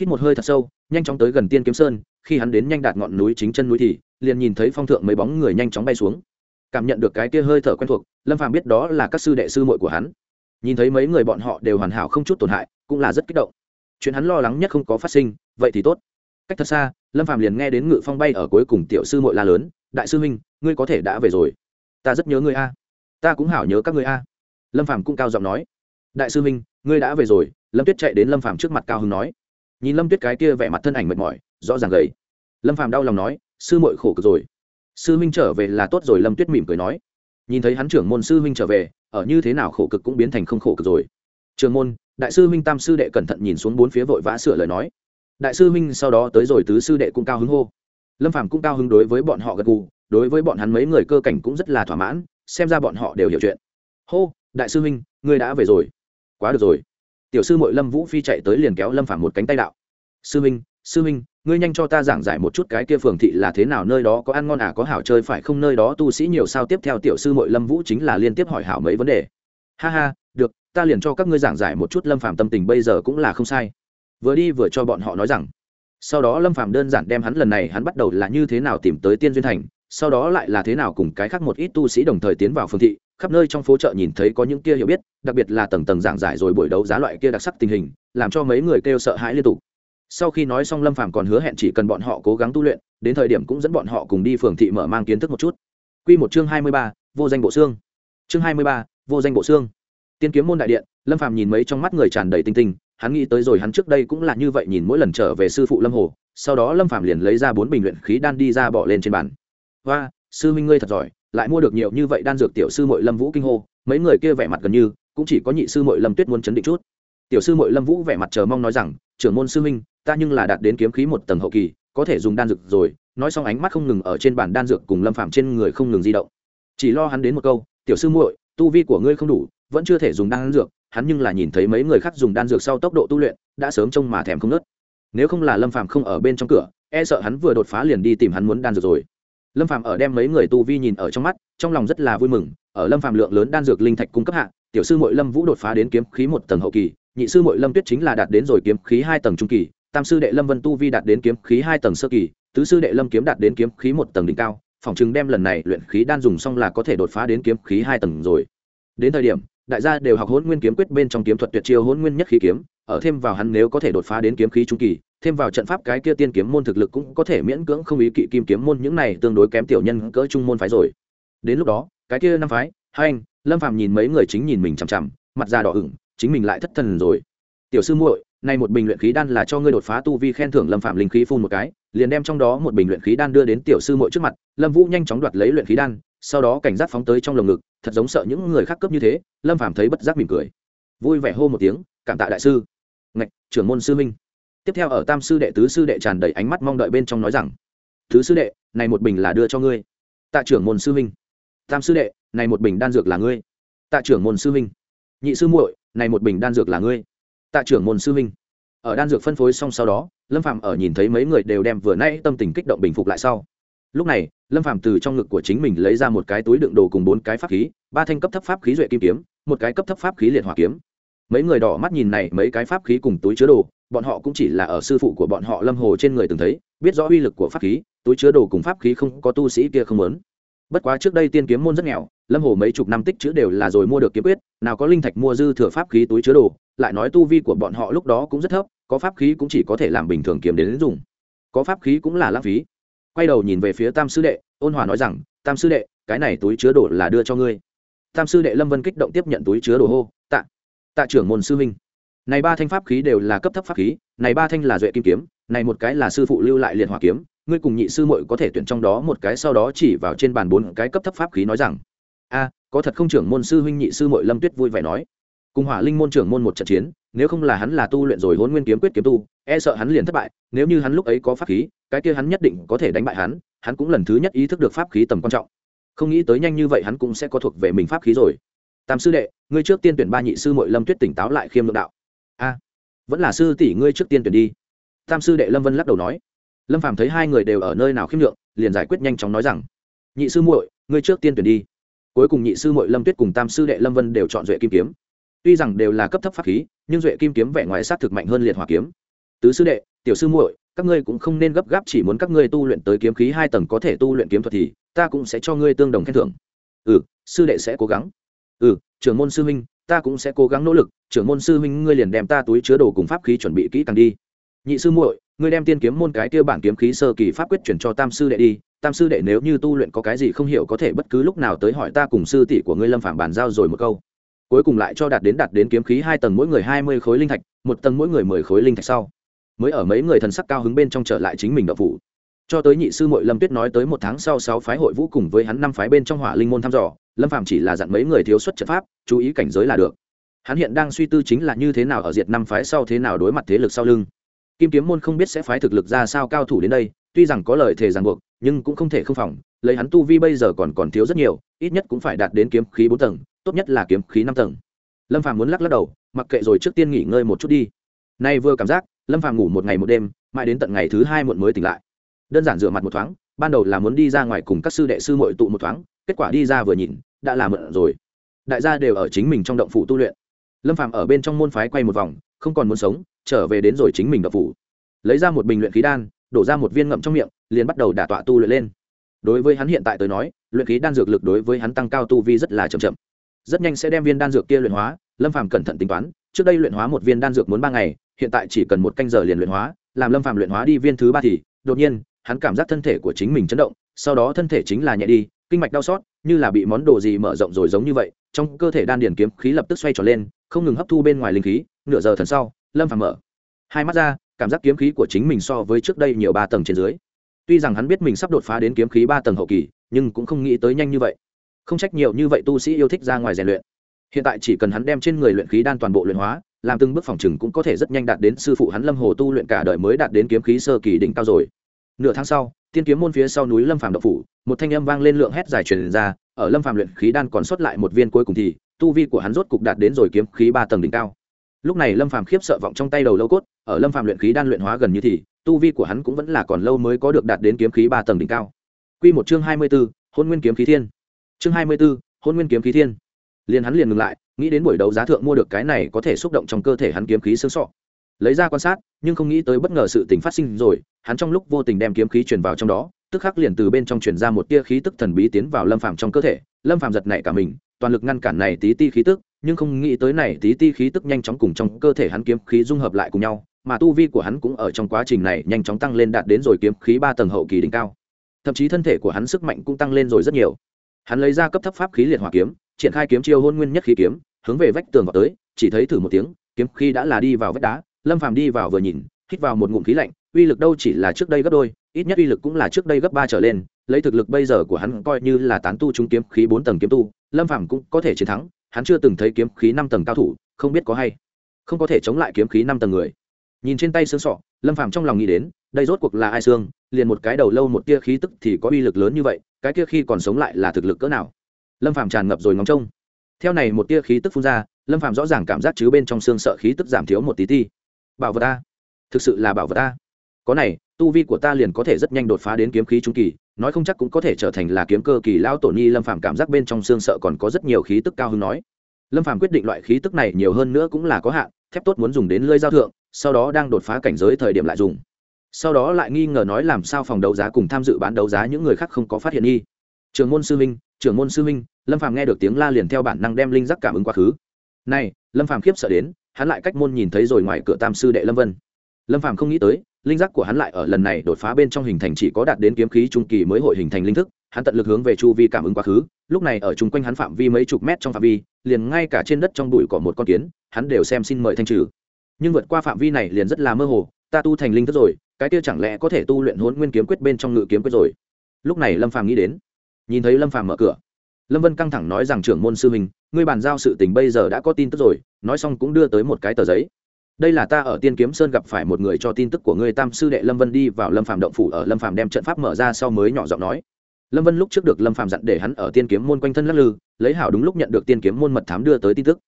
hít một hơi thật sâu, nhanh chóng tới gần tiên kiếm sơn, khi hắn đến nhanh đạt ngọn núi chính chân núi thì, liền nhìn thấy phong thượng mấy bóng người nhanh chóng bay xuống. Cảm nhận được cái kia hơi thở quen thuộc, lâm phàm biết đó là các sư đệ sư muội của hắn. Nhìn thấy mấy người bọn họ đều hoàn hảo không chút tổn hại, cũng là rất kích động. Chuyện hắn lo lắng nhất không có phát sinh, vậy thì tốt. Cách thật xa, lâm phàm liền nghe đến ngự phong bay ở cuối cùng tiểu sư muội la lớn, đại sư huynh, ngươi có thể đã về rồi. Ta rất nhớ ngươi a. Ta cũng hảo nhớ các ngươi a. Lâm phàm cũng cao giọng nói, đại sư huynh ngươi đã về rồi, lâm tuyết chạy đến lâm phàm trước mặt cao hưng nói. Nhìn lâm tuyết cái kia vẻ mặt thân ảnh mệt mỏi, rõ ràng gầy. Lâm phàm đau lòng nói, sư muội khổ cực rồi. Sư huynh trở về là tốt rồi, lâm tuyết mỉm cười nói. Nhìn thấy hắn trưởng môn sư huynh trở về, ở như thế nào khổ cực cũng biến thành không khổ cực rồi. Trường môn, đại sư huynh tam sư đệ cẩn thận nhìn xuống bốn phía vội vã sửa lời nói. Đại sư huynh sau đó tới rồi, tứ sư đệ cũng cao hứng hô. Lâm phàm cũng cao hứng đối với bọn họ gật gù, đối với bọn hắn mấy người cơ cảnh cũng rất là thỏa mãn, xem ra bọn họ đều hiểu chuyện. Hô, đại sư huynh, ngươi đã về rồi quá được rồi. Tiểu sư mội lâm vũ phi chạy tới liền kéo lâm phàm một cánh tay đạo. Sư Minh, sư Minh, ngươi nhanh cho ta giảng giải một chút cái kia phường thị là thế nào nơi đó có ăn ngon à có hảo chơi phải không nơi đó tu sĩ nhiều sao? Tiếp theo tiểu sư mội lâm vũ chính là liên tiếp hỏi hảo mấy vấn đề. Ha ha được ta liền cho các ngươi giảng giải một chút lâm phàm tâm tình bây giờ cũng là không sai. Vừa đi vừa cho bọn họ nói rằng. Sau đó lâm phàm đơn giản đem hắn lần này hắn bắt đầu là như thế nào tìm tới tiên duyên thành sau đó lại là thế nào cùng cái khác một ít tu sĩ đồng thời tiến vào phương thị khắp nơi trong phố chợ nhìn thấy có những kia hiểu biết đặc biệt là tầng tầng giảng giải rồi buổi đấu giá loại kia đặc sắc tình hình làm cho mấy người kêu sợ hãi liên tục. Sau khi nói xong lâm phàm còn hứa hẹn chỉ cần bọn họ cố gắng tu luyện đến thời điểm cũng dẫn bọn họ cùng đi phường thị mở mang kiến thức một chút. Quy một chương hai mươi ba, vô danh bộ xương. Chương hai mươi ba, vô danh bộ xương. Tiên kiếm môn đại điện lâm phàm nhìn mấy trong mắt người tràn đầy tinh tinh hắn nghĩ tới rồi hắn trước đây cũng là như vậy nhìn mỗi lần trở về sư phụ lâm hồ sau đó lâm phàm liền lấy ra bốn bình luyện khí đan đi ra bỏ lên trên bàn. Và sư minh ngươi thật giỏi lại mua được nhiều như vậy đan dược tiểu sư mội lâm vũ kinh hô, mấy người kia vẻ mặt gần như, cũng chỉ có nhị sư mội lâm tuyết muốn chấn định chút. Tiểu sư mội lâm vũ vẻ mặt chờ mong nói rằng, trưởng môn sư minh ta nhưng là đạt đến kiếm khí một tầng hậu kỳ, có thể dùng đan dược rồi. Nói xong ánh mắt không ngừng ở trên bàn đan dược cùng lâm phạm trên người không ngừng di động. Chỉ lo hắn đến một câu, tiểu sư muội tu vi của ngươi không đủ, vẫn chưa thể dùng đan dược. Hắn nhưng là nhìn thấy mấy người khác dùng đan dược sau tốc độ tu luyện, đã sớm trông mà thèm không nớt. Nếu không là lâm phạm không ở bên trong cửa e sợ hắn vừa đột phá liền đi tìm hắn muốn đan dược rồi lâm phàm ở đem mấy người tu vi nhìn ở trong mắt, trong lòng rất là vui mừng. Ở lâm phàm lượng lớn đan dược linh thạch cung cấp hạ, tiểu sư mội lâm vũ đột phá đến kiếm khí một tầng hậu kỳ, nhị sư mội lâm tuyết chính là đạt đến rồi kiếm khí hai tầng trung kỳ, tam sư đệ lâm vân tu vi đạt đến kiếm khí hai tầng sơ kỳ, tứ sư đệ lâm kiếm đạt đến kiếm khí một tầng đỉnh cao. Phòng chứng đem lần này luyện khí đan dùng xong là có thể đột phá đến kiếm khí hai tầng rồi. Đến thời điểm, đại gia đều học hôn nguyên kiếm quyết bên trong kiếm thuật tuyệt chiêu hôn nguyên nhất khí kiếm, ở thêm vào hắn nếu có thể đột phá đến kiếm khí trung kỳ thêm vào trận pháp cái kia tiên kiếm môn thực lực cũng có thể miễn cưỡng không ý kỵ kim kiếm môn những này tương đối kém tiểu nhân cỡ trung môn phái rồi. Đến lúc đó, cái kia năm phái, hai anh, lâm phàm nhìn mấy người chính nhìn mình chằm chằm, mặt da đỏ ửng, chính mình lại thất thần rồi. Tiểu sư muội, nay một bình luyện khí đan là cho ngươi đột phá tu vi khen thưởng. Lâm phạm linh khí phun một cái, liền đem trong đó một bình luyện khí đan đưa đến tiểu sư muội trước mặt. Lâm vũ nhanh chóng đoạt lấy luyện khí đan, sau đó cảnh giác phóng tới trong lồng ngực, thật giống sợ những người khác cướp như thế. Lâm phạm thấy bất giác mỉm cười, vui vẻ hô một tiếng, cảm tạ đại sư. Ngạch, trưởng môn sư minh tiếp theo ở tam sư đệ, tứ sư đệ tràn đầy ánh mắt mong đợi bên trong nói rằng thứ sư đệ, này một bình là đưa cho ngươi. Tạ trưởng môn sư minh tam sư đệ, này một bình đan dược là ngươi. Tạ trưởng môn sư minh nhị sư muội, này một bình đan dược là ngươi. Tạ trưởng môn sư minh ở đan dược phân phối xong sau đó, lâm phạm ở nhìn thấy mấy người đều đem vừa nãy tâm tình kích động bình phục lại sau. Lúc này, lâm phạm từ trong ngực của chính mình lấy ra một cái túi đựng đồ cùng bốn cái pháp khí, ba thanh cấp thấp pháp khí duệ kim kiếm, một cái cấp thấp pháp khí liệt hỏa kiếm. Mấy người đỏ mắt nhìn này mấy cái pháp khí cùng túi chứa đồ bọn họ cũng chỉ là ở sư phụ của bọn họ lâm hồ trên người từng thấy, biết rõ uy lực của pháp khí, túi chứa đồ cùng pháp khí không có tu sĩ kia không lớn bất quá trước đây tiên kiếm môn rất nghèo, lâm hồ mấy chục năm tích chữ đều là rồi mua được kiếm quyết, nào có linh thạch mua dư thừa pháp khí túi chứa đồ, lại nói tu vi của bọn họ lúc đó cũng rất thấp, có pháp khí cũng chỉ có thể làm bình thường kiếm đến dùng. Có pháp khí cũng là lãng phí. Quay đầu nhìn về phía tam sư đệ, ôn hòa nói rằng, tam sư đệ, cái này túi chứa đồ là đưa cho ngươi. Tam sư đệ lâm vân kích động tiếp nhận túi chứa đồ hô, tạ tạ trưởng môn sư minh này ba thanh pháp khí đều là cấp thấp pháp khí, này ba thanh là duệ kim kiếm, này một cái là sư phụ lưu lại liệt hỏa kiếm, ngươi cùng nhị sư muội có thể tuyển trong đó một cái sau đó chỉ vào trên bàn bốn cái cấp thấp pháp khí nói rằng, a, có thật không trưởng môn sư huynh nhị sư muội lâm tuyết vui vẻ nói. Cùng hỏa linh môn trưởng môn một trận chiến, nếu không là hắn là tu luyện rồi hôn nguyên kiếm quyết kiếm tu e sợ hắn liền thất bại, nếu như hắn lúc ấy có pháp khí, cái kia hắn nhất định có thể đánh bại hắn hắn cũng lần thứ nhất ý thức được pháp khí tầm quan trọng. Không nghĩ tới nhanh như vậy hắn cũng sẽ có thuộc về mình pháp khí rồi. Tam sư đệ, ngươi trước tiên tuyển ba nhị sư muội lâm tuyết tỉnh táo lại khiêm lượng đạo a vẫn là sư tỷ ngươi trước tiên tuyển đi. Tam sư đệ lâm vân lắc đầu nói. Lâm phàm thấy hai người đều ở nơi nào khiêm lượng liền giải quyết nhanh chóng nói rằng, nhị sư muội, ngươi trước tiên tuyển đi. Cuối cùng nhị sư muội lâm tuyết cùng tam sư đệ lâm vân đều chọn duệ kim kiếm. Tuy rằng đều là cấp thấp pháp khí, nhưng duệ kim kiếm vẻ ngoài sát thực mạnh hơn liệt hỏa kiếm. Tứ sư đệ, tiểu sư muội, các ngươi cũng không nên gấp gáp, chỉ muốn các ngươi tu luyện tới kiếm khí hai tầng có thể tu luyện kiếm thuật thì ta cũng sẽ cho ngươi tương đồng khen thưởng. Ừ sư đệ sẽ cố gắng. Ừ trưởng môn sư huynh ta cũng sẽ cố gắng nỗ lực, trưởng môn sư huynh ngươi liền đem ta túi chứa đồ cùng pháp khí chuẩn bị kỹ càng đi. Nhị sư muội, ngươi đem tiên kiếm môn cái kia bản kiếm khí sơ kỳ pháp quyết chuyển cho tam sư đệ đi, tam sư đệ nếu như tu luyện có cái gì không hiểu có thể bất cứ lúc nào tới hỏi ta cùng sư tỷ của ngươi lâm phạm bàn giao rồi một câu. Cuối cùng lại cho đạt đến đạt đến kiếm khí hai tầng mỗi người hai mươi khối linh thạch, một tầng mỗi người mười khối linh thạch sau. Mới ở mấy người thần sắc cao hứng bên trong trở lại chính mình đậu phủ cho tới nhị sư mội lâm tuyết nói tới một tháng sau sáu phái hội vũ cùng với hắn năm phái bên trong hỏa linh môn thăm dò, lâm phạm chỉ là dặn mấy người thiếu xuất trận pháp, chú ý cảnh giới là được. Hắn hiện đang suy tư chính là như thế nào ở diệt năm phái sau thế nào đối mặt thế lực sau lưng. Kim kiếm môn không biết sẽ phái thực lực ra sao cao thủ đến đây, tuy rằng có lời thề ràng buộc, nhưng cũng không thể không phòng, lấy hắn tu vi bây giờ còn còn thiếu rất nhiều, ít nhất cũng phải đạt đến kiếm khí bốn tầng, tốt nhất là kiếm khí năm tầng. Lâm phàm muốn lắc lắc đầu, mặc kệ rồi trước tiên nghỉ ngơi một chút đi. Nay vừa cảm giác, lâm phàm ngủ một ngày một đêm, mãi đến tận ngày thứ hai muộn mới tỉnh lại đơn giản rửa mặt một thoáng, ban đầu là muốn đi ra ngoài cùng các sư đệ sư muội tụ một thoáng, kết quả đi ra vừa nhìn, đã là mượn rồi. Đại gia đều ở chính mình trong động phủ tu luyện. Lâm phạm ở bên trong môn phái quay một vòng, không còn muốn sống, trở về đến rồi chính mình đập phủ. Lấy ra một bình luyện khí đan, đổ ra một viên ngậm trong miệng, liền bắt đầu đả tọa tu luyện lên. Đối với hắn hiện tại tới nói, luyện khí đan dược lực đối với hắn tăng cao tu vi rất là chậm chậm. Rất nhanh sẽ đem viên đan dược kia luyện hóa, lâm phàm cẩn thận tính toán, trước đây luyện hóa một viên đan dược muốn ba ngày, hiện tại chỉ cần một canh giờ liền luyện hóa, làm lâm phàm luyện hóa đi viên thứ ba thì, đột nhiên hắn cảm giác thân thể của chính mình chấn động, sau đó thân thể chính là nhẹ đi, kinh mạch đau xót, như là bị món đồ gì mở rộng rồi giống như vậy, trong cơ thể đan điền kiếm khí lập tức xoay tròn lên, không ngừng hấp thu bên ngoài linh khí, nửa giờ thần sau, lâm phàm mở hai mắt ra, cảm giác kiếm khí của chính mình so với trước đây nhiều ba tầng trên dưới. Tuy rằng hắn biết mình sắp đột phá đến kiếm khí ba tầng hậu kỳ, nhưng cũng không nghĩ tới nhanh như vậy. Không trách nhiều như vậy tu sĩ yêu thích ra ngoài rèn luyện. Hiện tại chỉ cần hắn đem trên người luyện khí đan toàn bộ luyện hóa, làm từng bước phòng trừng cũng có thể rất nhanh đạt đến sư phụ hắn lâm hồ tu luyện cả đời mới đạt đến kiếm khí sơ kỳ đỉnh cao rồi nửa tháng sau tiên kiếm môn phía sau núi lâm phàm độc phủ một thanh âm vang lên lượng hét dài truyền ra ở lâm phàm luyện khí đan còn sót lại một viên cuối cùng thì tu vi của hắn rốt cục đạt đến rồi kiếm khí ba tầng đỉnh cao. Lúc này lâm phàm khiếp sợ vọng trong tay đầu lâu cốt ở lâm phàm luyện khí đan luyện hóa gần như thì tu vi của hắn cũng vẫn là còn lâu mới có được đạt đến kiếm khí ba tầng đỉnh cao. Quy một chương hai mươi 24, hôn nguyên kiếm khí thiên. Chương hai mươi 24, hôn nguyên kiếm khí thiên. Liền hắn liền ngừng lại nghĩ đến buổi đấu giá thượng mua được cái này có thể xúc động trong cơ thể hắn kiếm khí xương sọ lấy ra quan sát, nhưng không nghĩ tới bất ngờ sự tình phát sinh rồi, hắn trong lúc vô tình đem kiếm khí truyền vào trong đó, tức khắc liền từ bên trong truyền ra một tia khí tức thần bí tiến vào lâm phàm trong cơ thể. Lâm phàm giật nảy cả mình, toàn lực ngăn cản này tí ti khí tức, nhưng không nghĩ tới này tí ti khí tức nhanh chóng cùng trong cơ thể hắn kiếm khí dung hợp lại cùng nhau, mà tu vi của hắn cũng ở trong quá trình này nhanh chóng tăng lên đạt đến rồi kiếm khí ba tầng hậu kỳ đỉnh cao. Thậm chí thân thể của hắn sức mạnh cũng tăng lên rồi rất nhiều. Hắn lấy ra cấp thấp pháp khí liệt hỏa kiếm, triển khai kiếm chiêu hôn nguyên nhất khí kiếm, hướng về vách tường vào tới, chỉ thấy thử một tiếng, kiếm khí đã là đi vào vách đá lâm phàm đi vào vừa nhìn, hít vào một ngụm khí lạnh, uy lực đâu chỉ là trước đây gấp đôi, ít nhất uy lực cũng là trước đây gấp ba trở lên, lấy thực lực bây giờ của hắn coi như là tán tu trung kiếm khí bốn tầng kiếm tu, lâm phàm cũng có thể chiến thắng, hắn chưa từng thấy kiếm khí năm tầng cao thủ, không biết có hay không có thể chống lại kiếm khí năm tầng người. Nhìn trên tay xương sọ, lâm phàm trong lòng nghĩ đến, đây rốt cuộc là ai xương, liền một cái đầu lâu một tia khí tức thì có uy lực lớn như vậy, cái kia khi còn sống lại là thực lực cỡ nào? Lâm phàm tràn ngập rồi ngóng trông. Theo này một tia khí tức phun ra, lâm phàm rõ ràng cảm giác chứ bên trong xương sợ khí tức giảm thiếu một tí ti bảo vật ta thực sự là bảo vật ta có này, tu vi của ta liền có thể rất nhanh đột phá đến kiếm khí trung kỳ, nói không chắc cũng có thể trở thành là kiếm cơ kỳ lao tổ nhi lâm phàm cảm giác bên trong xương sợ còn có rất nhiều khí tức cao hơn nói. Lâm phàm quyết định loại khí tức này nhiều hơn nữa cũng là có hạn, thép tốt muốn dùng đến lưỡi giao thượng, sau đó đang đột phá cảnh giới thời điểm lại dùng. Sau đó lại nghi ngờ nói làm sao phòng đấu giá cùng tham dự bán đấu giá những người khác không có phát hiện nghi. Trường môn sư minh trưởng môn sư minh lâm phàm nghe được tiếng la liền theo bản năng đem linh giác cảm ứng quá khứ. Này, lâm phàm khiếp sợ đến hắn lại cách môn nhìn thấy rồi ngoài cửa tam sư đệ lâm vân lâm phàm không nghĩ tới linh giác của hắn lại ở lần này đột phá bên trong hình thành chỉ có đạt đến kiếm khí trung kỳ mới hội hình thành linh thức hắn tận lực hướng về chu vi cảm ứng quá khứ lúc này ở chung quanh hắn phạm vi mấy chục mét trong phạm vi liền ngay cả trên đất trong bụi cỏ một con kiến hắn đều xem xin mời thanh trừ nhưng vượt qua phạm vi này liền rất là mơ hồ ta tu thành linh thức rồi cái kia chẳng lẽ có thể tu luyện hôn nguyên kiếm quyết bên trong ngự kiếm quyết rồi lúc này lâm phàm nghĩ đến nhìn thấy lâm phàm mở cửa lâm vân căng thẳng nói rằng trưởng môn sư mình ngươi bàn giao sự tình bây giờ đã có tin tức rồi, nói xong cũng đưa tới một cái tờ giấy. Đây là ta ở tiên kiếm sơn gặp phải một người cho tin tức của ngươi, tam sư đệ lâm vân đi vào lâm phàm động phủ ở lâm phàm đem trận pháp mở ra sau mới nhỏ giọng nói. Lâm vân lúc trước được lâm phàm dặn để hắn ở tiên kiếm môn quanh thân lắc lư, lấy hảo đúng lúc nhận được tiên kiếm môn mật thám đưa tới tin tức.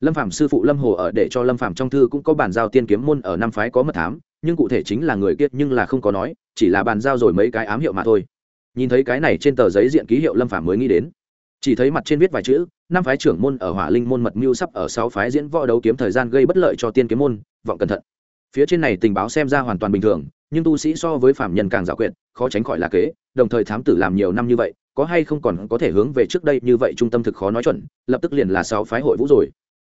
Lâm phàm sư phụ lâm hồ ở để cho lâm phàm trong thư cũng có bàn giao tiên kiếm môn ở năm phái có mật thám, nhưng cụ thể chính là người kiết nhưng là không có nói, chỉ là bàn giao rồi mấy cái ám hiệu mà thôi. Nhìn thấy cái này trên tờ giấy diện ký hiệu lâm phàm mới nghĩ đến chỉ thấy mặt trên viết vài chữ, năm phái trưởng môn ở hỏa linh môn mật mưu sắp ở sáu phái diễn võ đấu kiếm thời gian gây bất lợi cho tiên kiếm môn, vọng cẩn thận. Phía trên này tình báo xem ra hoàn toàn bình thường, nhưng tu sĩ so với phạm nhân càng giảo quyệt, khó tránh khỏi là kế, đồng thời thám tử làm nhiều năm như vậy, có hay không còn có thể hướng về trước đây như vậy trung tâm thực khó nói chuẩn, lập tức liền là sáu phái hội vũ rồi.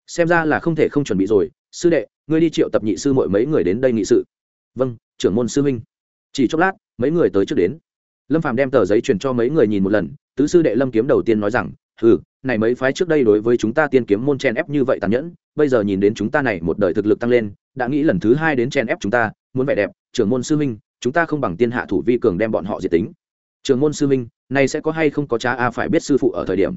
Xem ra là không thể không chuẩn bị rồi. Sư đệ, ngươi đi triệu tập nhị sư mọi mấy người đến đây nghị sự. Vâng trưởng môn sư huynh. Chỉ chốc lát, mấy người tới trước đến lâm phàm đem tờ giấy truyền cho mấy người nhìn một lần, tứ sư đệ lâm kiếm đầu tiên nói rằng ừ này mấy phái trước đây đối với chúng ta tiên kiếm môn chen ép như vậy tàn nhẫn, bây giờ nhìn đến chúng ta này một đời thực lực tăng lên, đã nghĩ lần thứ hai đến chen ép chúng ta, muốn vẻ đẹp, trưởng môn sư minh chúng ta không bằng tiên hạ thủ vi cường đem bọn họ diệt tính. Trưởng môn sư minh này sẽ có hay không có cha a, phải biết sư phụ ở thời điểm.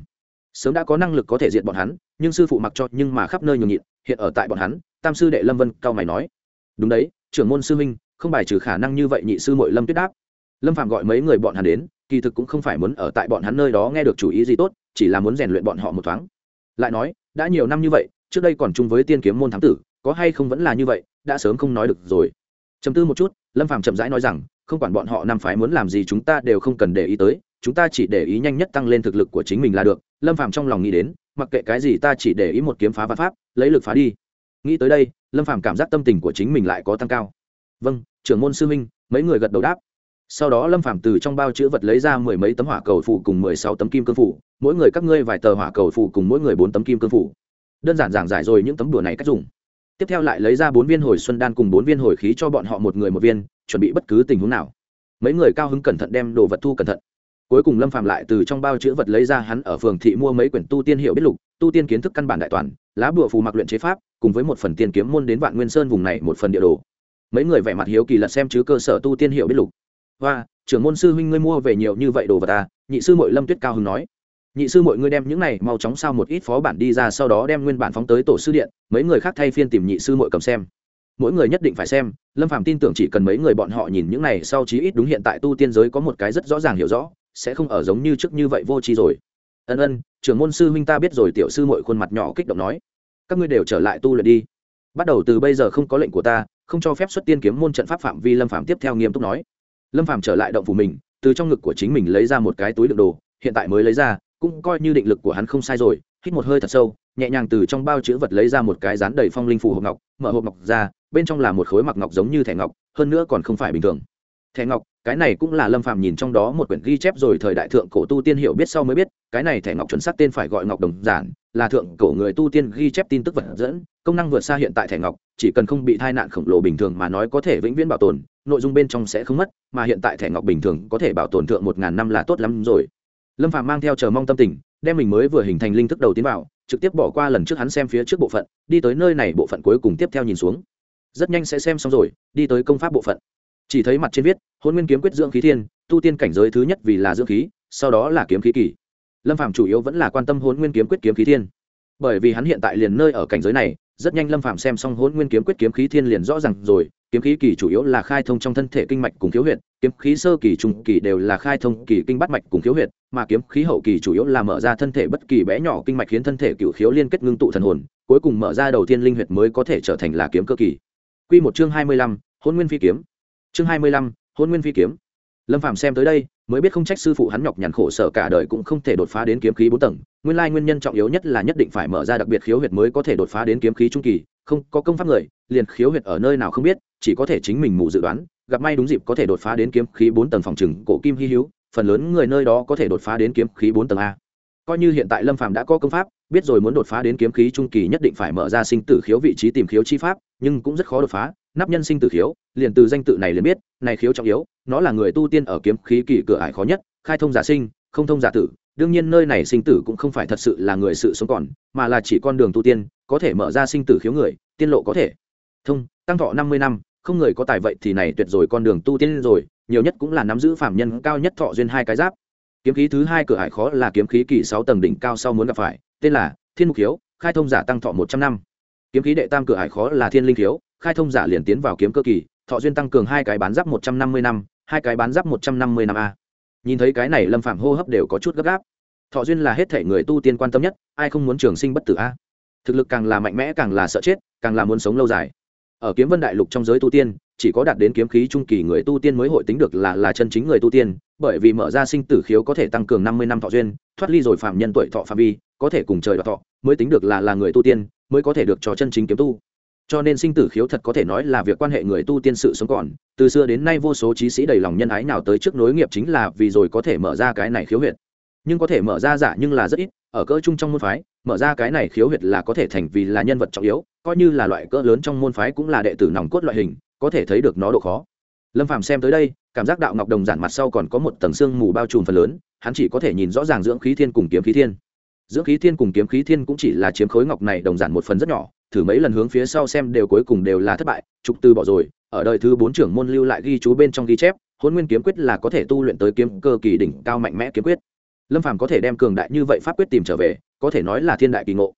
Sớm đã có năng lực có thể diệt bọn hắn, nhưng sư phụ mặc cho, nhưng mà khắp nơi nhường nhịn, hiện ở tại bọn hắn. Tam sư đệ lâm vân cao mày nói. Đúng đấy, trưởng môn sư minh không bài trừ khả năng như vậy nhị sư mội lâm tuyết đáp lâm phạm gọi mấy người bọn hắn đến, kỳ thực cũng không phải muốn ở tại bọn hắn nơi đó nghe được chủ ý gì tốt, chỉ là muốn rèn luyện bọn họ một thoáng. Lại nói, đã nhiều năm như vậy, trước đây còn chung với tiên kiếm môn thám tử, có hay không vẫn là như vậy, đã sớm không nói được rồi. Chấm tư một chút, lâm Phạm chậm rãi nói rằng, không quản bọn họ năm phái muốn làm gì chúng ta đều không cần để ý tới, chúng ta chỉ để ý nhanh nhất tăng lên thực lực của chính mình là được. Lâm Phạm trong lòng nghĩ đến, mặc kệ cái gì ta chỉ để ý một kiếm phá và pháp, lấy lực phá đi. Nghĩ tới đây, lâm Phạm cảm giác tâm tình của chính mình lại có tăng cao. Vâng trưởng môn sư minh mấy người gật đầu đáp sau đó lâm phàm từ trong bao chữ vật lấy ra mười mấy tấm hỏa cầu phụ cùng mười sáu tấm kim cương phủ, mỗi người các ngươi vài tờ hỏa cầu phụ cùng mỗi người bốn tấm kim cương phủ. Đơn giản giảng giải rồi những tấm đùa này cách dùng. Tiếp theo lại lấy ra bốn viên hồi xuân đan cùng bốn viên hồi khí cho bọn họ một người một viên, chuẩn bị bất cứ tình huống nào. Mấy người cao hứng cẩn thận đem đồ vật thu cẩn thận. Cuối cùng lâm phàm lại từ trong bao chữ vật lấy ra hắn ở phường thị mua mấy quyển tu tiên hiệu biết lục, tu tiên kiến thức căn bản đại toàn, lá bùa phù mặc luyện chế pháp, cùng với một phần tiên kiếm môn đến vạn nguyên sơn vùng này một phần địa đồ. Mấy người vẻ mặt hiếu kỳ lật xem chứ cơ sở tu tiên hiệu biết lục hoa, trưởng môn sư huynh ngươi mua về nhiều như vậy đồ vật ta nhị sư mội lâm tuyết cao hưng nói. Nhị sư mội ngươi đem những này mau chóng sao một ít phó bản đi ra sau đó đem nguyên bản phóng tới tổ sư điện, mấy người khác thay phiên tìm nhị sư mội cầm xem. Mỗi người nhất định phải xem, lâm Phạm tin tưởng chỉ cần mấy người bọn họ nhìn những này sau chí ít đúng hiện tại tu tiên giới có một cái rất rõ ràng hiểu rõ, sẽ không ở giống như trước như vậy vô tri rồi. Ân ân, trưởng môn sư huynh ta biết rồi, tiểu sư mội khuôn mặt nhỏ kích động nói. Các ngươi đều trở lại tu luyện đi. Bắt đầu từ bây giờ không có lệnh của ta, không cho phép xuất tiên kiếm môn trận pháp phạm vi, lâm Phạm tiếp theo nghiêm túc nói lâm phàm trở lại động phủ mình, từ trong ngực của chính mình lấy ra một cái túi đựng đồ, hiện tại mới lấy ra, cũng coi như định lực của hắn không sai rồi, hít một hơi thật sâu, nhẹ nhàng từ trong bao chữ vật lấy ra một cái rán đầy phong linh phù hộp ngọc, mở hộp ngọc ra, bên trong là một khối mặc ngọc giống như thẻ ngọc, hơn nữa còn không phải bình thường. Thẻ ngọc, cái này cũng là lâm phàm nhìn trong đó một quyển ghi chép rồi thời đại thượng cổ tu tiên hiểu biết sau mới biết, cái này thẻ ngọc chuẩn xác tên phải gọi ngọc đồng giản là thượng cổ người tu tiên ghi chép tin tức vật dẫn, công năng vượt xa hiện tại thẻ ngọc, chỉ cần không bị tai nạn khổng lồ bình thường mà nói có thể vĩnh viễn bảo tồn, nội dung bên trong sẽ không mất, mà hiện tại thẻ ngọc bình thường có thể bảo tồn thượng một ngàn năm là tốt lắm rồi. Lâm phàm mang theo chờ mong tâm tình, đem mình mới vừa hình thành linh thức đầu tiến vào, trực tiếp bỏ qua lần trước hắn xem phía trước bộ phận, đi tới nơi này bộ phận cuối cùng tiếp theo nhìn xuống. Rất nhanh sẽ xem xong rồi, đi tới công pháp bộ phận. Chỉ thấy mặt trên viết, hôn nguyên kiếm quyết dưỡng khí thiên, tu tiên cảnh giới thứ nhất vì là dưỡng khí, sau đó là kiếm khí kỳ lâm phạm chủ yếu vẫn là quan tâm hôn nguyên kiếm quyết kiếm khí thiên bởi vì hắn hiện tại liền nơi ở cảnh giới này rất nhanh lâm phạm xem xong hôn nguyên kiếm quyết kiếm khí thiên liền rõ r à n g rồi kiếm khí kỳ chủ yếu là khai thông trong thân thể kinh mạch cùng khiếu huyệt kiếm khí sơ kỳ trung kỳ đều là khai thông kỳ kinh bắt mạch cùng khiếu huyệt mà kiếm khí hậu kỳ chủ yếu là mở ra thân thể bất kỳ bé nhỏ kinh mạch khiến thân thể cựu khiếu liên kết ngưng tụ thần hồn cuối cùng mở ra đầu tiên linh huyệt mới có thể trở thành là kiếm cơ kỳ Quy một chương hai mươi lăm, Hôn Nguyên Phi kiếm. Chương hai mươi lăm, Hôn Nguyên Phi kiếm. Lâm Phàm xem tới đây, mới biết không trách sư phụ hắn nhọc nhằn khổ sở cả đời cũng không thể đột phá đến kiếm khí bốn tầng, nguyên lai nguyên nhân trọng yếu nhất là nhất định phải mở ra đặc biệt khiếu huyệt mới có thể đột phá đến kiếm khí trung kỳ, không có công pháp người, liền khiếu huyệt ở nơi nào không biết, chỉ có thể chính mình mù dự đoán. Gặp may đúng dịp có thể đột phá đến kiếm khí bốn tầng phòng trừng cổ kim hy hữu phần lớn người nơi đó có thể đột phá đến kiếm khí bốn tầng a coi như hiện tại lâm phàm đã có công pháp, biết rồi muốn đột phá đến kiếm khí trung kỳ nhất định phải mở ra sinh tử khiếu vị trí tìm khiếu chi pháp, nhưng cũng rất khó đột phá, nắp nhân sinh tử khiếu, liền từ danh tự này liền biết, này khiếu trọng yếu, nó là người tu tiên ở kiếm khí kỳ cửa ải khó nhất, khai thông giả sinh, không thông giả tử, đương nhiên nơi này sinh tử cũng không phải thật sự là người sự sống còn, mà là chỉ con đường tu tiên, có thể mở ra sinh tử khiếu người, tiên lộ có thể. Thông, tăng thọ năm mươi năm, không người có tài vậy thì này tuyệt rồi, con đường tu tiên rồi, nhiều nhất cũng là nắm giữ phạm nhân cao nhất thọ duyên hai cái giáp kiếm khí thứ hai cửa hải khó là kiếm khí kỳ sáu tầng đỉnh cao sau muốn gặp phải, tên là thiên mục hiếu khai thông giả tăng thọ một trăm năm. Kiếm khí đệ tam cửa hải khó là thiên linh hiếu khai thông giả liền tiến vào kiếm cơ kỳ, thọ duyên tăng cường hai cái bán giáp một trăm năm mươi năm, hai cái bán giáp một trăm năm mươi năm a. Nhìn thấy cái này lâm phạm hô hấp đều có chút gấp gáp. Thọ duyên là hết thể người tu tiên quan tâm nhất, ai không muốn trường sinh bất tử a. Thực lực càng là mạnh mẽ càng là sợ chết, càng là muốn sống lâu dài. Ở kiếm vân đại lục trong giới tu tiên, chỉ có đạt đến kiếm khí trung kỳ người tu tiên mới hội tính được là là chân chính người tu tiên bởi vì mở ra sinh tử khiếu có thể tăng cường năm mươi năm thọ duyên, thoát ly rồi phạm nhân tuổi thọ phạm vi, có thể cùng trời đoạt thọ, mới tính được là là người tu tiên, mới có thể được cho chân chính kiếm tu. Cho nên sinh tử khiếu thật có thể nói là việc quan hệ người tu tiên sự sống còn. Từ xưa đến nay vô số trí sĩ đầy lòng nhân ái nào tới trước nối nghiệp chính là vì rồi có thể mở ra cái này khiếu huyệt. Nhưng có thể mở ra giả nhưng là rất ít, ở cỡ trung trong môn phái, mở ra cái này khiếu huyệt là có thể thành vì là nhân vật trọng yếu, coi như là loại cỡ lớn trong môn phái cũng là đệ tử nòng cốt loại hình, có thể thấy được nó độ khó. Lâm phàm xem tới đây cảm giác đạo ngọc đồng giản mặt sau còn có một tầng xương mù bao trùm phần lớn, hắn chỉ có thể nhìn rõ ràng dưỡng khí thiên cùng kiếm khí thiên. Dưỡng khí thiên cùng kiếm khí thiên cũng chỉ là chiếm khối ngọc này đồng giản một phần rất nhỏ, thử mấy lần hướng phía sau xem đều cuối cùng đều là thất bại, trục tư bỏ rồi, ở đời thứ bốn trưởng môn lưu lại ghi chú bên trong ghi chép hôn nguyên kiếm quyết là có thể tu luyện tới kiếm cơ kỳ đỉnh cao mạnh mẽ kiếm quyết. Lâm phàm có thể đem cường đại như vậy pháp quyết tìm trở về, có thể nói là thiên đại kỳ ngộ.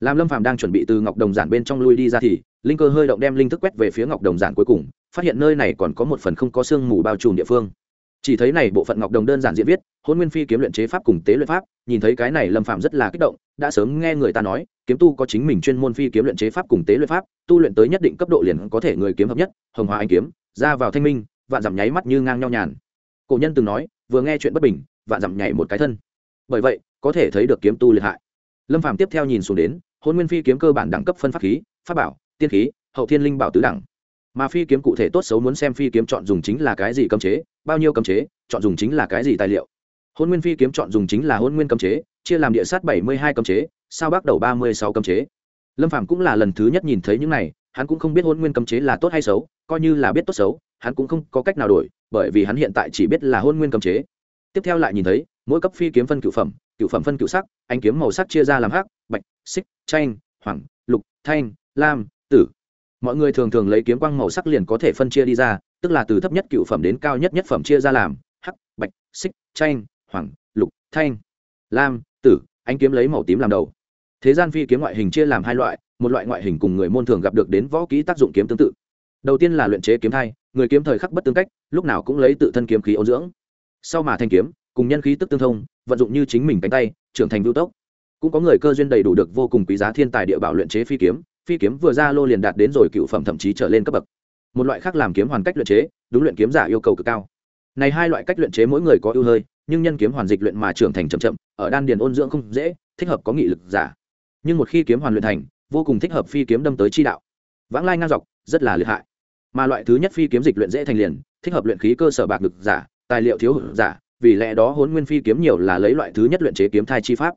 Làm lâm phàm đang chuẩn bị từ ngọc đồng giản bên trong lui đi ra thì, linh cơ hơi động đem linh thức quét về phía ngọc đồng giản cuối cùng phát hiện nơi này còn có một phần không có xương mù bao trùm địa phương. Chỉ thấy này bộ phận ngọc đồng đơn giản diễn viết, hôn nguyên phi kiếm luyện chế pháp cùng tế luyện pháp, nhìn thấy cái này lâm phạm rất là kích động, đã sớm nghe người ta nói, kiếm tu có chính mình chuyên môn phi kiếm luyện chế pháp cùng tế luyện pháp, tu luyện tới nhất định cấp độ liền có thể người kiếm hợp nhất, hồng hòa anh kiếm, ra vào thanh minh, vạn dặm nháy mắt như ngang nhau nhàn. Cổ nhân từng nói, vừa nghe chuyện bất bình, vạn dặm nhảy một cái thân. Bởi vậy, có thể thấy được kiếm tu liệt hại. Lâm phàm tiếp theo nhìn xuống đến, hôn nguyên phi kiếm cơ bản đẳng cấp phân pháp khí, pháp bảo, tiên khí, hậu thiên linh bảo tứ đẳng mà phi kiếm cụ thể tốt xấu muốn xem phi kiếm chọn dùng chính là cái gì cấm chế, bao nhiêu cấm chế, chọn dùng chính là cái gì tài liệu. Hôn nguyên phi kiếm chọn dùng chính là hôn nguyên cấm chế, chia làm địa sát bảy mươi hai cấm chế, sao bắt đầu ba mươi sáu cấm chế. Lâm phạm cũng là lần thứ nhất nhìn thấy những này, hắn cũng không biết hôn nguyên cấm chế là tốt hay xấu, coi như là biết tốt xấu, hắn cũng không có cách nào đổi, bởi vì hắn hiện tại chỉ biết là hôn nguyên cấm chế. Tiếp theo lại nhìn thấy, mỗi cấp phi kiếm phân cựu phẩm cựu phẩm phân cựu sắc anh kiếm màu sắc chia ra làm hắc, bạch, xích, chanh, hoàng, lục, thanh, lam, tử mọi người thường thường lấy kiếm quang màu sắc liền có thể phân chia đi ra, tức là từ thấp nhất cựu phẩm đến cao nhất nhất phẩm chia ra làm, hắc, bạch, xích, chanh hoàng lục, thanh, lam, tử anh kiếm lấy màu tím làm đầu. Thế gian phi kiếm ngoại hình chia làm hai loại, một loại ngoại hình cùng người môn thường gặp được đến võ kỹ tác dụng kiếm tương tự. Đầu tiên là luyện chế kiếm thai, người kiếm thời khắc bất tương cách, lúc nào cũng lấy tự thân kiếm khí ôn dưỡng. Sau mà thanh kiếm, cùng nhân khí tức tương thông, vận dụng như chính mình cánh tay, trưởng thành vưu tốc. Cũng có người cơ duyên đầy đủ được vô cùng quý giá thiên tài địa bảo luyện chế phi kiếm phi kiếm vừa ra lô liền đạt đến rồi cựu phẩm thậm chí trở lên cấp bậc. Một loại khác làm kiếm hoàn cách luyện chế, đúng luyện kiếm giả yêu cầu cực cao. Này hai loại cách luyện chế mỗi người có ưu hơi, nhưng nhân kiếm hoàn dịch luyện mà trưởng thành chậm chậm, ở đan điền ôn dưỡng không dễ, thích hợp có nghị lực giả. Nhưng một khi kiếm hoàn luyện thành, vô cùng thích hợp phi kiếm đâm tới chi đạo. Vãng lai ngang dọc, rất là liệt hại. Mà loại thứ nhất phi kiếm dịch luyện dễ thành liền, thích hợp luyện khí cơ sở bạc lực giả, tài liệu thiếu hụt giả, vì lẽ đó hôn nguyên phi kiếm nhiều là lấy loại thứ nhất luyện chế kiếm thai chi pháp.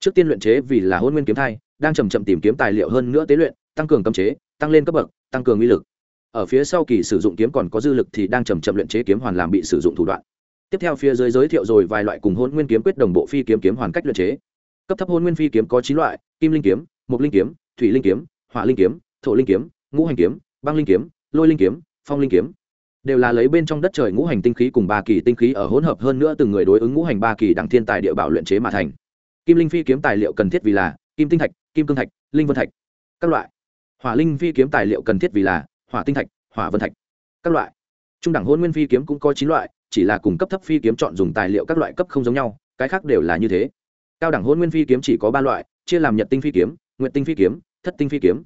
Trước tiên luyện chế vì là hôn nguyên kiếm thai đang chầm chậm tìm kiếm tài liệu hơn nữa tế luyện, tăng cường cấm chế, tăng lên cấp bậc, tăng cường uy lực. Ở phía sau kỳ sử dụng kiếm còn có dư lực thì đang chầm chậm luyện chế kiếm hoàn làm bị sử dụng thủ đoạn. Tiếp theo phía dưới giới thiệu rồi vài loại cùng hôn nguyên kiếm quyết đồng bộ phi kiếm kiếm hoàn cách luyện chế. Cấp thấp hôn nguyên phi kiếm có chín loại, kim linh kiếm mục linh kiếm, thủy linh kiếm, hỏa linh kiếm, thổ linh kiếm, ngũ hành kiếm, băng linh kiếm, lôi linh kiếm, phong linh kiếm. Đều là lấy bên trong đất trời ngũ hành tinh khí cùng ba kỳ tinh khí ở hỗn hợp hơn nữa từng người đối ứng ngũ hành ba kỳ đẳng thiên tài địa bảo luyện chế mà thành. Kim linh phi kiếm tài liệu cần thiết vì là kim tinh thạch, kim cương thạch, linh vân thạch, các loại. Hỏa linh phi kiếm tài liệu cần thiết vì là hỏa tinh thạch, hỏa vân thạch, các loại. Trung đẳng hôn nguyên phi kiếm cũng có chín loại, chỉ là cùng cấp thấp phi kiếm chọn dùng tài liệu các loại cấp không giống nhau, cái khác đều là như thế. Cao đẳng hôn nguyên phi kiếm chỉ có ba loại, chia làm nhật tinh phi kiếm nguyện tinh phi kiếm, thất tinh phi kiếm.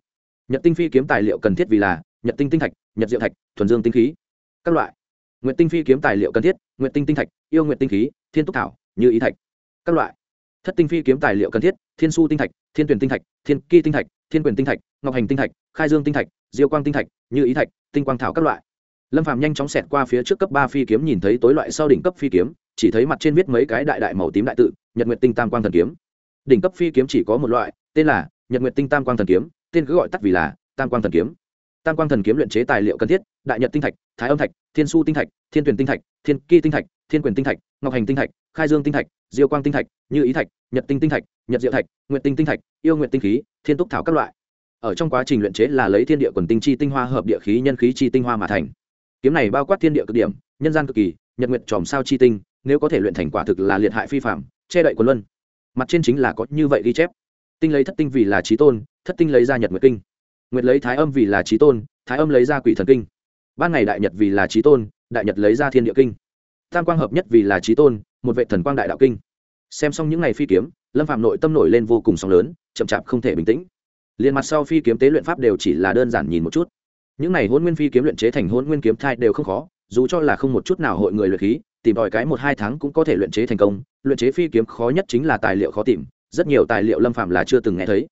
Nhật tinh phi kiếm tài liệu cần thiết vì là nhật tinh tinh thạch, nhật diệu thạch, thuần dương tinh khí, các loại. Nguyện tinh phi kiếm tài liệu cần thiết nguyện tinh tinh thạch, yêu nguyện tinh khí, thiên túc thảo, như ý thạch, các loại thất tinh phi kiếm tài liệu cần thiết, thiên su tinh thạch, thiên tuyển tinh thạch, thiên kỳ tinh thạch, thiên quyền tinh thạch, ngọc hành tinh thạch, khai dương tinh thạch, diêu quang tinh thạch, như ý thạch, tinh quang thảo các loại. Lâm phạm nhanh chóng xẹt qua phía trước cấp ba phi kiếm nhìn thấy tối loại sau đỉnh cấp phi kiếm, chỉ thấy mặt trên viết mấy cái đại đại màu tím đại tự, nhật nguyện tinh tam quang thần kiếm. Đỉnh cấp phi kiếm chỉ có một loại, tên là nhật nguyện tinh tam quang thần kiếm, tên cứ gọi tắt vì là tam quang thần kiếm tam quang thần kiếm luyện chế tài liệu cần thiết đại nhật tinh thạch thái âm thạch thiên su tinh thạch thiên tuyển tinh thạch thiên kỳ tinh thạch thiên quyền tinh thạch ngọc hành tinh thạch khai dương tinh thạch diêu quang tinh thạch như ý thạch nhật tinh tinh thạch nhật diệu thạch nguyện tinh tinh thạch yêu nguyện tinh khí thiên túc thảo các loại ở trong quá trình luyện chế là lấy thiên địa quần tinh chi tinh hoa hợp địa khí nhân khí chi tinh hoa mà thành kiếm này bao quát thiên địa cực điểm nhân gian cực kỳ nhật nguyện tròm sao chi tinh nếu có thể luyện thành quả thực là liệt hại phi phạm che đậy quần luân mặt trên chính là có như vậy ghi chép tinh lấy thất tinh vì là trí tôn thất tinh lấy ra nhật nguyệt kinh nguyệt lấy thái âm vì là trí tôn, thái âm lấy ra quỷ thần kinh. Ban ngày đại nhật vì là trí tôn, đại nhật lấy ra thiên địa kinh. Tam quang hợp nhất vì là trí tôn, một vệ thần quang đại đạo kinh. Xem xong những ngày phi kiếm, lâm phạm nội tâm nổi lên vô cùng sóng lớn, chậm chạp không thể bình tĩnh. Liền mặt sau phi kiếm tế luyện pháp đều chỉ là đơn giản nhìn một chút. Những này hôn nguyên phi kiếm luyện chế thành hôn nguyên kiếm thai đều không khó, dù cho là không một chút nào hội người luyện khí, tìm tòi cái một hai tháng cũng có thể luyện chế thành công. Luyện chế phi kiếm khó nhất chính là tài liệu khó tìm, rất nhiều tài liệu lâm phạm là chưa từng nghe thấy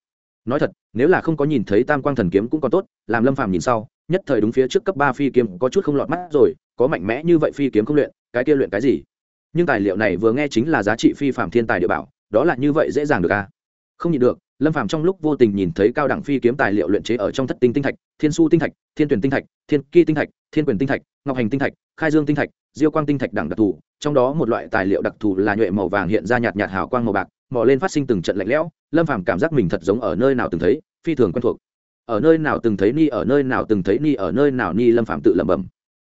nói thật, nếu là không có nhìn thấy tam quang thần kiếm cũng còn tốt, làm lâm Phàm nhìn sau, nhất thời đúng phía trước cấp ba phi kiếm có chút không lọt mắt rồi, có mạnh mẽ như vậy phi kiếm không luyện, cái kia luyện cái gì? Nhưng tài liệu này vừa nghe chính là giá trị phi phạm thiên tài địa bảo, đó là như vậy dễ dàng được à? Không nhịn được, lâm Phàm trong lúc vô tình nhìn thấy cao đẳng phi kiếm tài liệu luyện chế ở trong thất tinh tinh thạch, thiên su tinh thạch, thiên tuyển tinh thạch, thiên kỳ tinh thạch, thiên quyền tinh thạch, ngọc hành tinh thạch, khai dương tinh thạch diêu quang tinh thạch đẳng đặc thù trong đó một loại tài liệu đặc thù là nhuệ màu vàng hiện ra nhạt nhạt hào quang màu bạc mò lên phát sinh từng trận lạnh lẽo lâm phàm cảm giác mình thật giống ở nơi nào từng thấy phi thường quen thuộc. Ở nơi nào từng thấy ni ở nơi nào từng thấy ni ở nơi nào ni lâm phàm tự lẩm bẩm.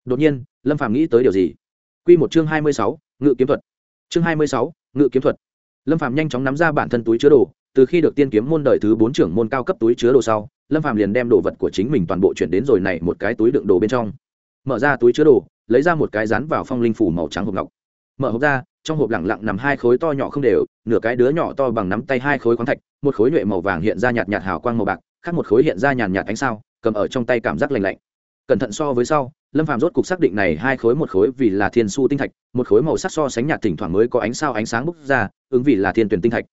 Đột nhiên lâm phàm nghĩ tới điều gì? Quy một chương hai mươi sáu, ngự kiếm thuật. Chương hai mươi sáu, ngự kiếm thuật. Lâm phàm nhanh chóng nắm ra bản thân túi chứa đồ từ khi được tiên kiếm môn đời thứ bốn trưởng môn cao cấp túi chứa đồ sau lâm phàm liền đem đồ vật của chính mình toàn bộ chuyển đến rồi này một cái túi đựng đồ bên trong. Mở ra túi chứa đồ lấy ra một cái rán vào phong linh phủ màu trắng hộp ngọc. Mở hộp ra, trong hộp lẳng lặng nằm hai khối to nhỏ không đều, nửa cái đứa nhỏ to bằng nắm tay hai khối khoáng thạch, một khối nhuệ màu vàng hiện ra nhạt nhạt hào quang màu bạc, khác một khối hiện ra nhàn nhạt ánh sao, cầm ở trong tay cảm giác lành lạnh. Cẩn thận so với sau, lâm phàm rốt cục xác định này hai khối một khối vì là thiên su tinh thạch, một khối màu sắc so sánh nhạt thỉnh thoảng mới có ánh sao ánh sáng bốc ra, ứng vì là thiên tuyển tinh thạch.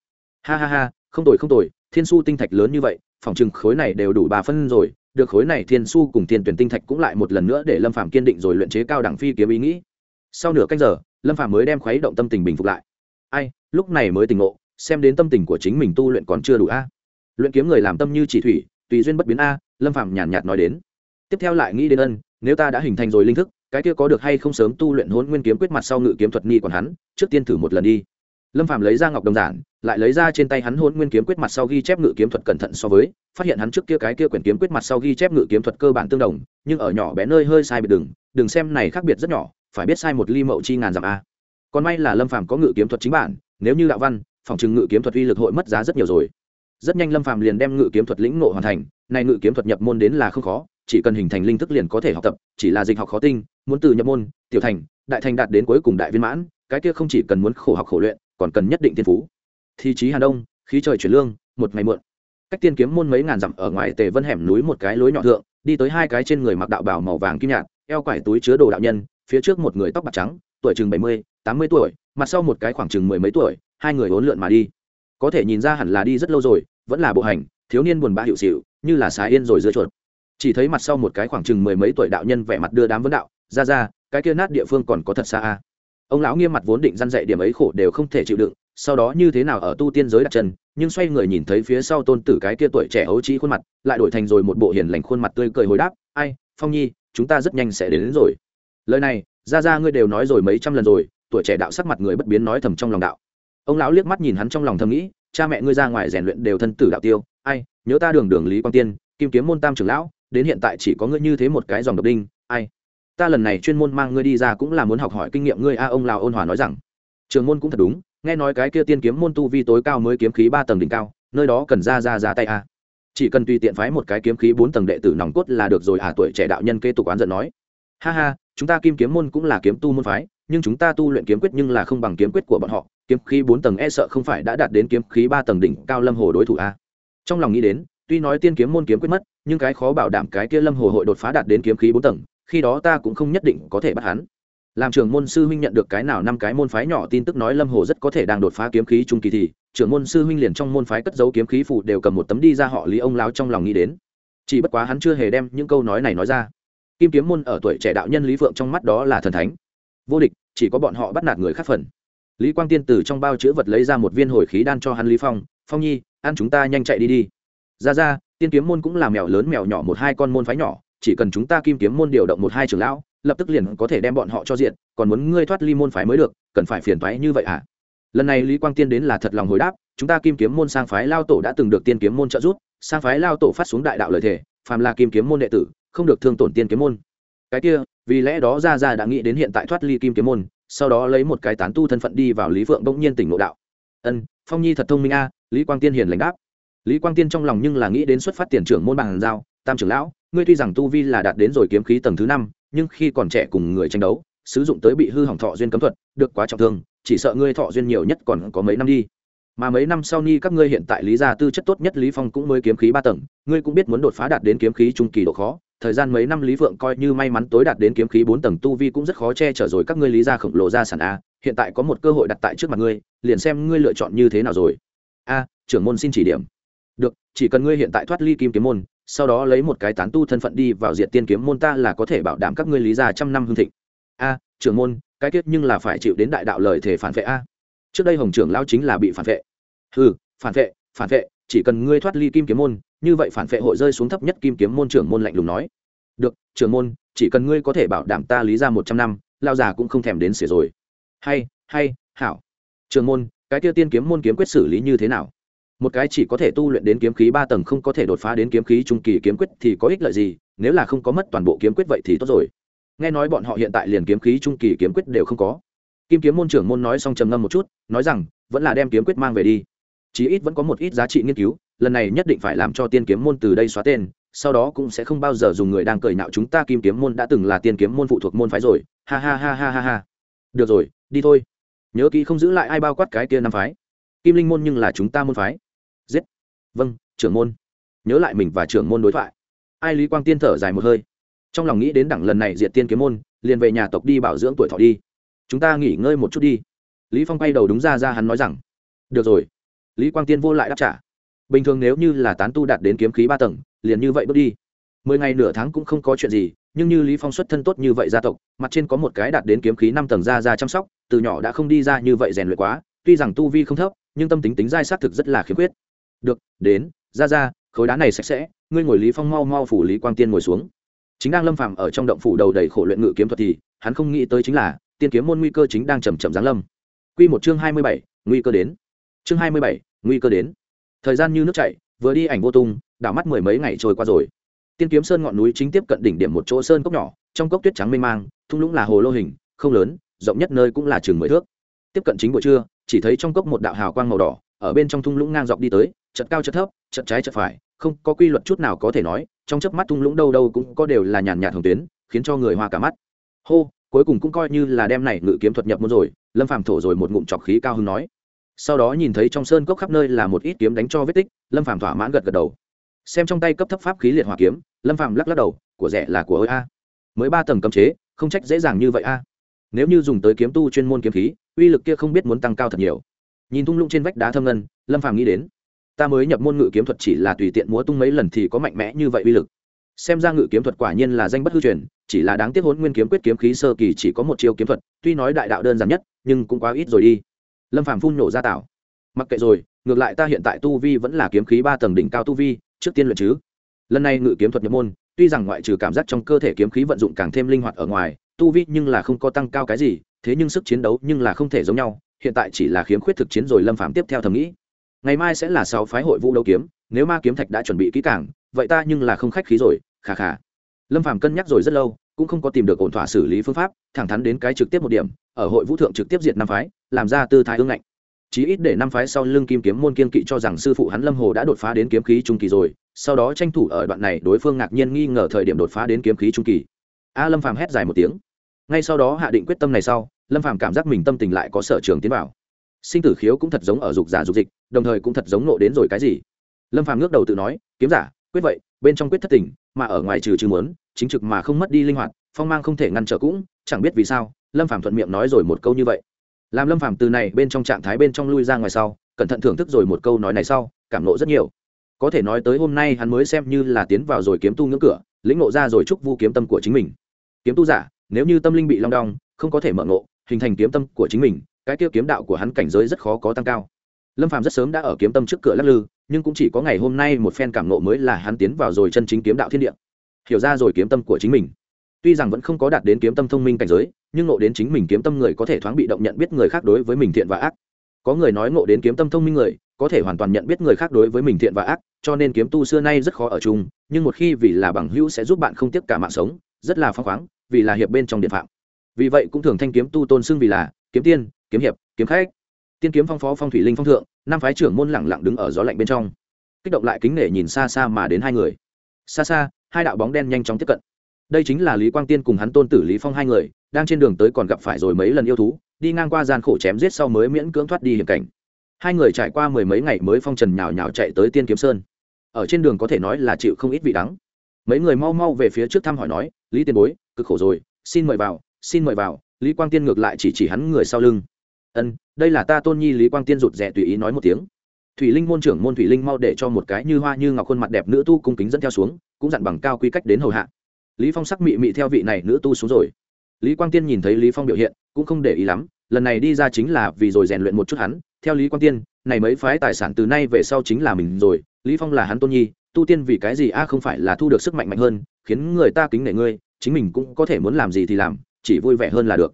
Ha ha ha, không tồi không tồi, thiên su tinh thạch lớn như vậy, phòng chừng khối này đều đủ ba phân rồi được khối này thiên su cùng thiên tuyển tinh thạch cũng lại một lần nữa để lâm phạm kiên định rồi luyện chế cao đẳng phi kiếm ý nghĩ. Sau nửa canh giờ, lâm phạm mới đem khuấy động tâm tình bình phục lại. Ai, lúc này mới tỉnh ngộ, xem đến tâm tình của chính mình tu luyện còn chưa đủ a. Luyện kiếm người làm tâm như chỉ thủy, tùy duyên bất biến a, lâm phạm nhàn nhạt nói đến. Tiếp theo lại nghĩ đến ân, nếu ta đã hình thành rồi linh thức, cái kia có được hay không sớm tu luyện hôn nguyên kiếm quyết mặt sau ngự kiếm thuật nghi còn hắn, trước tiên thử một lần đi lâm phạm lấy ra ngọc đồng giản, lại lấy ra trên tay hắn hôn nguyên kiếm quyết mặt sau ghi chép ngự kiếm thuật cẩn thận so với, phát hiện hắn trước kia cái kia quyển kiếm quyết mặt sau ghi chép ngự kiếm thuật cơ bản tương đồng, nhưng ở nhỏ bé nơi hơi sai biệt đừng đừng xem này khác biệt rất nhỏ, phải biết sai một ly mậu chi ngàn dặm a. Còn may là lâm phạm có ngự kiếm thuật chính bản, nếu như đạo văn, phòng trừng ngự kiếm thuật uy lực hội mất giá rất nhiều rồi. Rất nhanh lâm phạm liền đem ngự kiếm thuật lĩnh ngộ hoàn thành này ngự kiếm thuật nhập môn đến là không khó, chỉ cần hình thành linh thức liền có thể học tập, chỉ là dịch học khó tinh, muốn từ nhập môn, tiểu thành, đại thành đạt đến cuối cùng đại viên mãn, cái kia không chỉ cần muốn khổ học khổ luyện còn cần nhất định thiên phú. Thì trí hà đông, khí trời chuyển lương, một ngày muộn. Cách tiên kiếm môn mấy ngàn dặm ở ngoài tề vân hẻm núi một cái lối nhỏ thượng, đi tới hai cái trên người mặc đạo bảo màu vàng kim nhạt, eo quải túi chứa đồ đạo nhân, phía trước một người tóc bạc trắng, tuổi chừng bảy mươi, tám mươi tuổi, mặt sau một cái khoảng chừng mười mấy tuổi, hai người hỗn lượn mà đi. Có thể nhìn ra hẳn là đi rất lâu rồi, vẫn là bộ hành, thiếu niên buồn bã hiệu xịu, như là xá yên rồi dưa chuột. Chỉ thấy mặt sau một cái khoảng chừng mười mấy tuổi đạo nhân vẻ mặt đưa đám vấn đạo, ra ra, cái kia nát địa phương còn có thật xa a ông lão nghiêm mặt vốn định răn dạy điểm ấy khổ đều không thể chịu đựng sau đó như thế nào ở tu tiên giới đặt chân nhưng xoay người nhìn thấy phía sau tôn tử cái kia tuổi trẻ ấu trí khuôn mặt lại đổi thành rồi một bộ hiền lành khuôn mặt tươi cười hồi đáp ai phong nhi chúng ta rất nhanh sẽ đến, đến rồi. Lời này ra ra ngươi đều nói rồi mấy trăm lần rồi tuổi trẻ đạo sắc mặt người bất biến nói thầm trong lòng đạo. Ông lão liếc mắt nhìn hắn trong lòng thầm nghĩ cha mẹ ngươi ra ngoài rèn luyện đều thân tử đạo tiêu ai nhớ ta đường đường lý quang tiên kim kiếm môn tam trưởng lão đến hiện tại chỉ có ngươi như thế một cái dòng độc đinh ai ta lần này chuyên môn mang ngươi đi ra cũng là muốn học hỏi kinh nghiệm ngươi a ông lào ôn hòa nói rằng. Trường môn cũng thật đúng, nghe nói cái kia tiên kiếm môn tu vi tối cao mới kiếm khí ba tầng đỉnh cao, nơi đó cần ra ra ra tay a. Chỉ cần tùy tiện phái một cái kiếm khí bốn tầng đệ tử nòng cốt là được rồi à tuổi trẻ đạo nhân kế tục oán giận nói. Ha ha, chúng ta kim kiếm môn cũng là kiếm tu môn phái, nhưng chúng ta tu luyện kiếm quyết nhưng là không bằng kiếm quyết của bọn họ, kiếm khí bốn tầng e sợ không phải đã đạt đến kiếm khí ba tầng đỉnh cao lâm hồ đối thủ a. Trong lòng nghĩ đến, tuy nói tiên kiếm môn kiếm quyết mất, nhưng cái khó bảo đảm cái kia lâm hồ hội đột phá đạt đến kiếm khí bốn tầng khi đó ta cũng không nhất định có thể bắt hắn. Làm trưởng môn sư huynh nhận được cái nào năm cái môn phái nhỏ tin tức nói lâm hồ rất có thể đang đột phá kiếm khí trung kỳ thì, trưởng môn sư huynh liền trong môn phái cất giấu kiếm khí phụ đều cầm một tấm đi ra họ lý ông láo trong lòng nghĩ đến. Chỉ bất quá hắn chưa hề đem những câu nói này nói ra. Kim kiếm môn ở tuổi trẻ đạo nhân lý phượng trong mắt đó là thần thánh. Vô địch, chỉ có bọn họ bắt nạt người khác phần. Lý quang tiên từ trong bao chữ vật lấy ra một viên hồi khí đan cho hắn lý phong phong nhi, ăn chúng ta nhanh chạy đi đi. Ra ra, tiên kiếm môn cũng là mèo lớn mèo nhỏ một hai con môn phái nhỏ chỉ cần chúng ta kim kiếm môn điều động một hai trưởng lão, lập tức liền có thể đem bọn họ cho diện còn muốn ngươi thoát ly môn phái mới được, cần phải phiền thoái như vậy à lần này lý quang tiên đến là thật lòng hồi đáp, chúng ta kim kiếm môn sang phái lao tổ đã từng được tiên kiếm môn trợ giúp, sang phái lao tổ phát xuống đại đạo lời thể phàm là kim kiếm môn đệ tử, không được thương tổn tiên kiếm môn. Cái kia, vì lẽ đó ra ra đã nghĩ đến hiện tại thoát ly kim kiếm môn, sau đó lấy một cái tán tu thân phận đi vào lý phượng bỗng nhiên tỉnh ngộ đạo. Ân, phong nhi thật thông minh a, lý quang tiên hiền lãnh đáp. Lý quang tiên trong lòng nhưng là nghĩ đến xuất phát tiền trưởng môn bằng giao, tam trưởng lão ngươi tuy rằng tu vi là đạt đến rồi kiếm khí tầng thứ năm, nhưng khi còn trẻ cùng người tranh đấu, sử dụng tới bị hư hỏng thọ duyên cấm thuật, được quá trọng thương, chỉ sợ ngươi thọ duyên nhiều nhất còn có mấy năm đi. Mà mấy năm sau ni các ngươi hiện tại lý gia tư chất tốt nhất lý phong cũng mới kiếm khí ba tầng, ngươi cũng biết muốn đột phá đạt đến kiếm khí trung kỳ độ khó, thời gian mấy năm lý vượng coi như may mắn tối đạt đến kiếm khí bốn tầng tu vi cũng rất khó che chở rồi các ngươi lý gia khổng lồ ra sản a, hiện tại có một cơ hội đặt tại trước mặt ngươi, liền xem ngươi lựa chọn như thế nào rồi. A, trưởng môn xin chỉ điểm. Được, chỉ cần ngươi hiện tại thoát ly kim kiếm môn sau đó lấy một cái tán tu thân phận đi vào diện tiên kiếm môn ta là có thể bảo đảm các ngươi lý gia trăm năm hương thịnh. A, trưởng môn, cái kết nhưng là phải chịu đến đại đạo lời thể phản vệ a. Trước đây hồng trưởng lao chính là bị phản vệ. Ừ phản vệ phản vệ, chỉ cần ngươi thoát ly kim kiếm môn, như vậy phản vệ hội rơi xuống thấp nhất kim kiếm môn trưởng môn lạnh lùng nói. Được, trưởng môn, chỉ cần ngươi có thể bảo đảm ta lý ra một trăm năm lao già cũng không thèm đến xỉa rồi. Hay hay, hảo. Trưởng môn, cái kia tiên kiếm môn kiếm quyết xử lý như thế nào? Một cái chỉ có thể tu luyện đến kiếm khí ba tầng không có thể đột phá đến kiếm khí trung kỳ kiếm quyết thì có ích lợi gì? Nếu là không có mất toàn bộ kiếm quyết vậy thì tốt rồi. Nghe nói bọn họ hiện tại liền kiếm khí trung kỳ kiếm quyết đều không có. Kim kiếm môn trưởng môn nói xong trầm ngâm một chút, nói rằng, vẫn là đem kiếm quyết mang về đi. Chí ít vẫn có một ít giá trị nghiên cứu, lần này nhất định phải làm cho tiên kiếm môn từ đây xóa tên, sau đó cũng sẽ không bao giờ dùng người đang cười nạo chúng ta. Kim kiếm môn đã từng là tiên kiếm môn phụ thuộc môn phái rồi. Ha ha ha ha ha ha. Được rồi, đi thôi. Nhớ kỹ không giữ lại ai bao quát cái kia năm phái. Kim linh môn nhưng là chúng ta môn phái vâng trưởng môn. Nhớ lại mình và trưởng môn đối thoại. Ai lý quang tiên thở dài một hơi. Trong lòng nghĩ đến đẳng lần này diệt tiên kiếm môn, liền về nhà tộc đi bảo dưỡng tuổi thọ đi. Chúng ta nghỉ ngơi một chút đi. Lý phong quay đầu đúng ra ra hắn nói rằng, được rồi. Lý quang tiên vô lại đáp trả. Bình thường nếu như là tán tu đạt đến kiếm khí ba tầng, liền như vậy bước đi. Mười ngày nửa tháng cũng không có chuyện gì, nhưng như lý phong xuất thân tốt như vậy gia tộc, mặt trên có một cái đạt đến kiếm khí năm tầng ra ra chăm sóc, từ nhỏ đã không đi ra như vậy rèn luyện quá, tuy rằng tu vi không thấp, nhưng tâm tính tính giai xác thực rất là khiếm khuyết được đến ra ra khối đá này sạch sẽ ngươi ngồi lý phong mau mau phủ lý quang tiên ngồi xuống. Chính đang lâm phàm ở trong động phủ đầu đầy khổ luyện ngự kiếm thuật thì hắn không nghĩ tới chính là tiên kiếm môn nguy cơ chính đang chậm chậm giáng lâm. Quy một chương hai mươi bảy, nguy cơ đến. Chương hai mươi bảy, nguy cơ đến. Thời gian như nước chảy vừa đi ảnh vô tung đảo mắt mười mấy ngày trôi qua rồi. Tiên kiếm sơn ngọn núi chính tiếp cận đỉnh điểm một chỗ sơn cốc nhỏ trong cốc tuyết trắng mênh mang thung lũng là hồ lô hình không lớn rộng nhất nơi cũng là chừng mười thước. Tiếp cận chính buổi trưa chỉ thấy trong cốc một đạo hào quang màu đỏ ở bên trong thung lũng ngang dọc đi tới, chật cao chật thấp, chật trái chật phải, không có quy luật chút nào có thể nói, trong chớp mắt thung lũng đâu đâu cũng có đều là nhàn nhạt hồng tuyến, khiến cho người hoa cả mắt. Hô, cuối cùng cũng coi như là đem này ngự kiếm thuật nhập môn rồi, lâm phàm thổ rồi một ngụm trọc khí cao hứng nói. Sau đó nhìn thấy trong sơn cốc khắp nơi là một ít kiếm đánh cho vết tích, lâm phàm thỏa mãn gật gật đầu. Xem trong tay cấp thấp pháp khí liệt hỏa kiếm, lâm phàm lắc lắc đầu, của rẻ là của ơi a. Mới ba tầng cấm chế, không trách dễ dàng như vậy a. Nếu như dùng tới kiếm tu chuyên môn kiếm khí, uy lực kia không biết muốn tăng cao thật nhiều nhìn thung lũng trên vách đá thâm ngân, lâm phàm nghĩ đến, ta mới nhập môn ngự kiếm thuật chỉ là tùy tiện múa tung mấy lần thì có mạnh mẽ như vậy uy lực. Xem ra ngự kiếm thuật quả nhiên là danh bất hư truyền, chỉ là đáng tiếc hôn nguyên kiếm quyết kiếm khí sơ kỳ chỉ có một chiêu kiếm thuật, tuy nói đại đạo đơn giản nhất, nhưng cũng quá ít rồi đi. Lâm phàm phun nổ ra tảo. Mặc kệ rồi, ngược lại ta hiện tại tu vi vẫn là kiếm khí ba tầng đỉnh cao tu vi, trước tiên luyện chứ. Lần này ngự kiếm thuật nhập môn, tuy rằng ngoại trừ cảm giác trong cơ thể kiếm khí vận dụng càng thêm linh hoạt ở ngoài, tu vi nhưng là không có tăng cao cái gì, thế nhưng sức chiến đấu nhưng là không thể giống nhau hiện tại chỉ là khiếm khuyết thực chiến rồi lâm phạm tiếp theo thầm nghĩ. Ngày mai sẽ là sáu phái hội vũ đấu kiếm, nếu ma kiếm thạch đã chuẩn bị kỹ càng, vậy ta nhưng là không khách khí rồi khà khà lâm phạm cân nhắc rồi rất lâu, cũng không có tìm được ổn thỏa xử lý phương pháp, thẳng thắn đến cái trực tiếp một điểm, ở hội vũ thượng trực tiếp diệt năm phái, làm ra tư thái ương ngạnh. Chí ít để năm phái sau lưng kim kiếm môn kiên kỵ cho rằng sư phụ hắn lâm hồ đã đột phá đến kiếm khí trung kỳ rồi, sau đó tranh thủ ở đoạn này đối phương ngạc nhiên nghi ngờ thời điểm đột phá đến kiếm khí trung kỳ. A lâm phàm hét dài một tiếng. Ngay sau đó hạ định quyết tâm này sau lâm phàm cảm giác mình tâm tình lại có sở trường tiến vào. Sinh tử khiếu cũng thật giống ở dục giả dục dịch, đồng thời cũng thật giống nộ đến rồi cái gì. Lâm phàm ngước đầu tự nói, kiếm giả, quyết vậy, bên trong quyết thất tình, mà ở ngoài trừ trừ muốn, chính trực mà không mất đi linh hoạt, phong mang không thể ngăn trở cũng, chẳng biết vì sao. Lâm phàm thuận miệng nói rồi một câu như vậy. Làm lâm phàm từ này bên trong trạng thái bên trong lui ra ngoài sau, cẩn thận thưởng thức rồi một câu nói này sau, cảm nộ rất nhiều. Có thể nói tới hôm nay hắn mới xem như là tiến vào rồi kiếm tu ngưỡng cửa, lĩnh ngộ ra rồi chúc vu kiếm tâm của chính mình. Kiếm tu giả, nếu như tâm linh bị long đong, không có thể mở ngộ hình thành kiếm tâm của chính mình, cái kia kiếm đạo của hắn cảnh giới rất khó có tăng cao. Lâm phàm rất sớm đã ở kiếm tâm trước cửa lắc lư, nhưng cũng chỉ có ngày hôm nay một phen cảm nộ mới là hắn tiến vào rồi chân chính kiếm đạo thiên địa. Hiểu ra rồi kiếm tâm của chính mình. Tuy rằng vẫn không có đạt đến kiếm tâm thông minh cảnh giới, nhưng ngộ đến chính mình kiếm tâm người có thể thoáng bị động nhận biết người khác đối với mình thiện và ác. Có người nói ngộ đến kiếm tâm thông minh người, có thể hoàn toàn nhận biết người khác đối với mình thiện và ác, cho nên kiếm tu xưa nay rất khó ở chung, nhưng một khi vì là bằng hữu sẽ giúp bạn không tiếp cả mạng sống, rất là phăng khoáng, vì là hiệp bên trong điện phạm vì vậy cũng thường thanh kiếm tu tôn xưng vì là kiếm tiên, kiếm hiệp, kiếm khách. Tiên kiếm phong phó phong thủy linh phong thượng, năm phái trưởng môn lẳng lặng đứng ở gió lạnh bên trong. Kích động lại kính nể nhìn xa xa mà đến hai người. Xa xa, hai đạo bóng đen nhanh chóng tiếp cận. Đây chính là lý quang tiên cùng hắn tôn tử lý phong hai người, đang trên đường tới còn gặp phải rồi mấy lần yêu thú, đi ngang qua gian khổ chém giết sau mới miễn cưỡng thoát đi hiểm cảnh. Hai người trải qua mười mấy ngày mới phong trần nhào nhào chạy tới tiên kiếm sơn. Ở trên đường có thể nói là chịu không ít vị đắng. Mấy người mau mau về phía trước thăm hỏi nói, lý tiền bối, cực khổ rồi, xin mời vào xin mời vào, lý quang tiên ngược lại chỉ chỉ hắn người sau lưng. Ân, đây là ta tôn nhi. Lý quang tiên rụt rè tùy ý nói một tiếng. Thủy linh môn trưởng môn thủy linh mau để cho một cái như hoa như ngọc khuôn mặt đẹp nữ tu cung kính dẫn theo xuống, cũng dặn bằng cao quy cách đến hầu hạ. Lý phong sắc mị mị theo vị này nữ tu xuống rồi. Lý quang tiên nhìn thấy lý phong biểu hiện, cũng không để ý lắm, lần này đi ra chính là vì rồi rèn luyện một chút hắn. Theo lý quang tiên, này mấy phái tài sản từ nay về sau chính là mình rồi, lý phong là hắn tôn nhi, tu tiên vì cái gì a không phải là thu được sức mạnh mạnh hơn, khiến người ta kính nể ngươi, chính mình cũng có thể muốn làm gì thì làm chỉ vui vẻ hơn là được.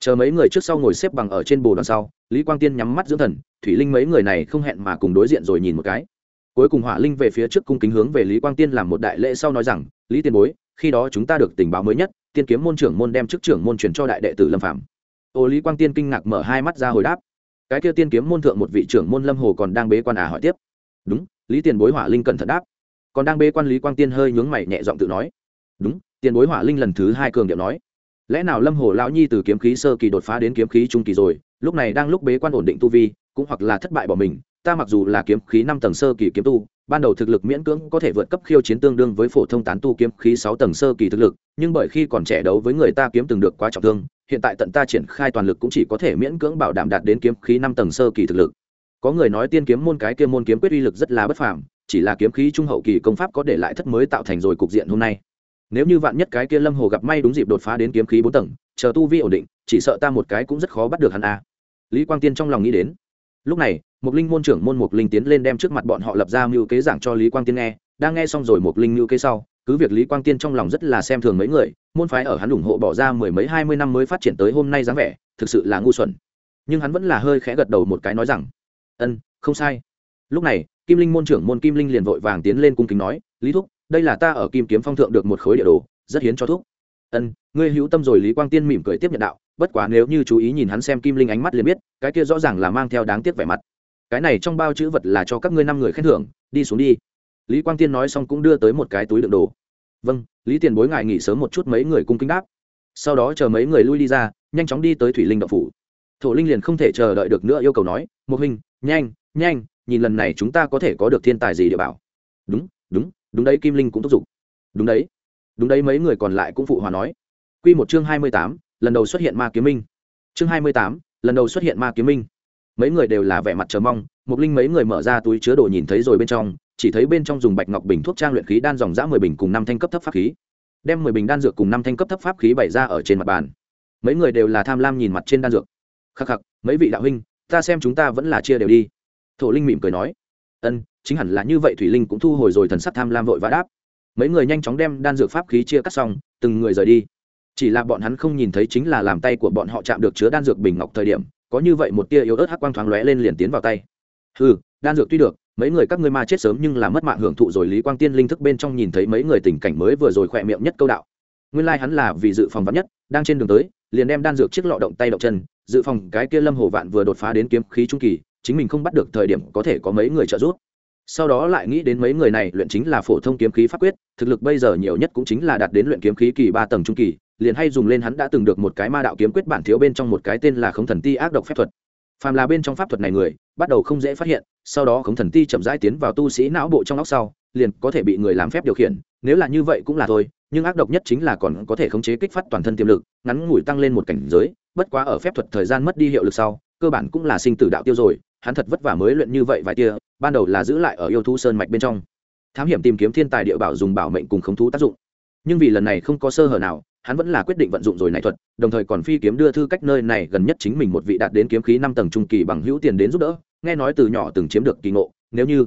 Chờ mấy người trước sau ngồi xếp bằng ở trên bồ đoàn sau, lý quang tiên nhắm mắt dưỡng thần, thủy linh mấy người này không hẹn mà cùng đối diện rồi nhìn một cái. Cuối cùng hỏa linh về phía trước cung kính hướng về lý quang tiên làm một đại lễ sau nói rằng, lý tiền bối, khi đó chúng ta được tình báo mới nhất, tiên kiếm môn trưởng môn đem chức trưởng môn truyền cho đại đệ tử lâm phạm ô lý quang tiên kinh ngạc mở hai mắt ra hồi đáp. Cái kia tiên kiếm môn thượng một vị trưởng môn lâm hồ còn đang bế quan à hỏi tiếp. Đúng, lý tiền bối, hỏa linh cẩn thận đáp. Còn đang bế quan lý quang tiên hơi nhướng mày nhẹ giọng tự nói. Đúng tiền bối, hỏa linh lần thứ hai cường điệu nói lẽ nào lâm hồ lão nhi từ kiếm khí sơ kỳ đột phá đến kiếm khí trung kỳ rồi, lúc này đang lúc bế quan ổn định tu vi, cũng hoặc là thất bại bỏ mình, ta mặc dù là kiếm khí năm tầng sơ kỳ kiếm tu, ban đầu thực lực miễn cưỡng có thể vượt cấp khiêu chiến tương đương với phổ thông tán tu kiếm khí sáu tầng sơ kỳ thực lực, nhưng bởi khi còn trẻ đấu với người ta kiếm từng được quá trọng thương, hiện tại tận ta triển khai toàn lực cũng chỉ có thể miễn cưỡng bảo đảm đạt đến kiếm khí năm tầng sơ kỳ thực lực. Có người nói tiên kiếm môn cái kia môn kiếm quyết uy lực rất là bất phàm, chỉ là kiếm khí trung hậu kỳ công pháp có để lại thất mới tạo thành rồi cục diện hôm nay nếu như vạn nhất cái kia lâm hồ gặp may đúng dịp đột phá đến kiếm khí bốn tầng, chờ tu vi ổn định, chỉ sợ ta một cái cũng rất khó bắt được hắn a. Lý quang tiên trong lòng nghĩ đến. Lúc này một linh môn trưởng môn Mục linh tiến lên đem trước mặt bọn họ lập ra mưu kế giảng cho lý quang tiên nghe. Đang nghe xong rồi Mục linh mưu kế sau, cứ việc lý quang tiên trong lòng rất là xem thường mấy người, môn phái ở hắn ủng hộ bỏ ra mười mấy hai mươi năm mới phát triển tới hôm nay dáng vẻ, thực sự là ngu xuẩn. Nhưng hắn vẫn là hơi khẽ gật đầu một cái nói rằng, ân, không sai. Lúc này, kim linh môn trưởng môn kim linh liền vội vàng tiến lên cung kính nói, lý thúc đây là ta ở kim kiếm phong thượng được một khối địa đồ rất hiến cho thuốc, ân ngươi hữu tâm rồi lý quang tiên mỉm cười tiếp nhận đạo bất quá nếu như chú ý nhìn hắn xem kim linh ánh mắt liền biết cái kia rõ ràng là mang theo đáng tiếc vẻ mặt. Cái này trong bao chữ vật là cho các ngươi năm người khen thưởng đi xuống đi. Lý quang tiên nói xong cũng đưa tới một cái túi đựng đồ. Vâng lý tiền bối ngài nghỉ sớm một chút mấy người cung kính đáp. Sau đó chờ mấy người lui đi ra nhanh chóng đi tới thủy linh động phủ. Thổ linh liền không thể chờ đợi được nữa yêu cầu nói một hình, nhanh nhanh nhìn lần này chúng ta có thể có được thiên tài gì địa bảo? Đúng đúng đúng đấy, kim linh cũng thúc giục. Đúng đấy. Đúng đấy, mấy người còn lại cũng phụ hòa nói. Q một chương hai mươi tám, lần đầu xuất hiện ma kiếm minh. Chương hai mươi tám, lần đầu xuất hiện ma kiếm minh. Mấy người đều là vẻ mặt chờ mong, mục linh mấy người mở ra túi chứa đồ nhìn thấy rồi bên trong, chỉ thấy bên trong dùng bạch ngọc bình thuốc trang luyện khí đan dòng dã mười bình cùng năm thanh cấp thấp pháp khí. Đem mười bình đan dược cùng năm thanh cấp thấp pháp khí bày ra ở trên mặt bàn. Mấy người đều là tham lam nhìn mặt trên đan dược. Khắc khắc, mấy vị đạo huynh, ta xem chúng ta vẫn là chia đều đi. Thổ linh mỉm cười nói. Ân chính hẳn là như vậy thủy linh cũng thu hồi rồi thần sắc tham lam vội vã đáp. Mấy người nhanh chóng đem đan dược pháp khí chia cắt xong, từng người rời đi. Chỉ là bọn hắn không nhìn thấy chính là làm tay của bọn họ chạm được chứa đan dược bình ngọc thời điểm, có như vậy một tia yếu ớt hắc quang thoáng lóe lên liền tiến vào tay. Ừ đan dược tuy được, mấy người các ngươi ma chết sớm nhưng là mất mạng hưởng thụ rồi lý quang tiên linh thức bên trong nhìn thấy mấy người tình cảnh mới vừa rồi khỏe miệng nhất câu đạo. Nguyên lai hắn là vì dự phòng vắn nhất, đang trên đường tới, liền đem đan dược chiếc lọ động tay động chân, dự phòng cái kia lâm hồ vạn vừa đột phá đến kiếm khí trung kỳ, chính mình không bắt được thời điểm có thể có mấy người trợ giúp sau đó lại nghĩ đến mấy người này, luyện chính là phổ thông kiếm khí pháp quyết, thực lực bây giờ nhiều nhất cũng chính là đạt đến luyện kiếm khí kỳ ba tầng trung kỳ, liền hay dùng lên hắn đã từng được một cái ma đạo kiếm quyết bản thiếu bên trong một cái tên là khống thần ti ác độc phép thuật. Phàm là bên trong pháp thuật này người, bắt đầu không dễ phát hiện, sau đó khống thần ti chậm rãi tiến vào tu sĩ não bộ trong óc sau, liền có thể bị người làm phép điều khiển, nếu là như vậy cũng là thôi, nhưng ác độc nhất chính là còn có thể khống chế kích phát toàn thân tiềm lực, ngắn ngủi tăng lên một cảnh giới, bất quá ở phép thuật thời gian mất đi hiệu lực sau, cơ bản cũng là sinh tử đạo tiêu rồi, hắn thật vất vả mới luyện như vậy vài tia ban đầu là giữ lại ở yêu thú sơn mạch bên trong. Thám hiểm tìm kiếm thiên tài địa bảo dùng bảo mệnh cùng khống thú tác dụng. Nhưng vì lần này không có sơ hở nào, hắn vẫn là quyết định vận dụng rồi này thuật, đồng thời còn phi kiếm đưa thư cách nơi này gần nhất chính mình một vị đạt đến kiếm khí năm tầng trung kỳ bằng hữu tiền đến giúp đỡ, nghe nói từ nhỏ từng chiếm được kỳ ngộ, nếu như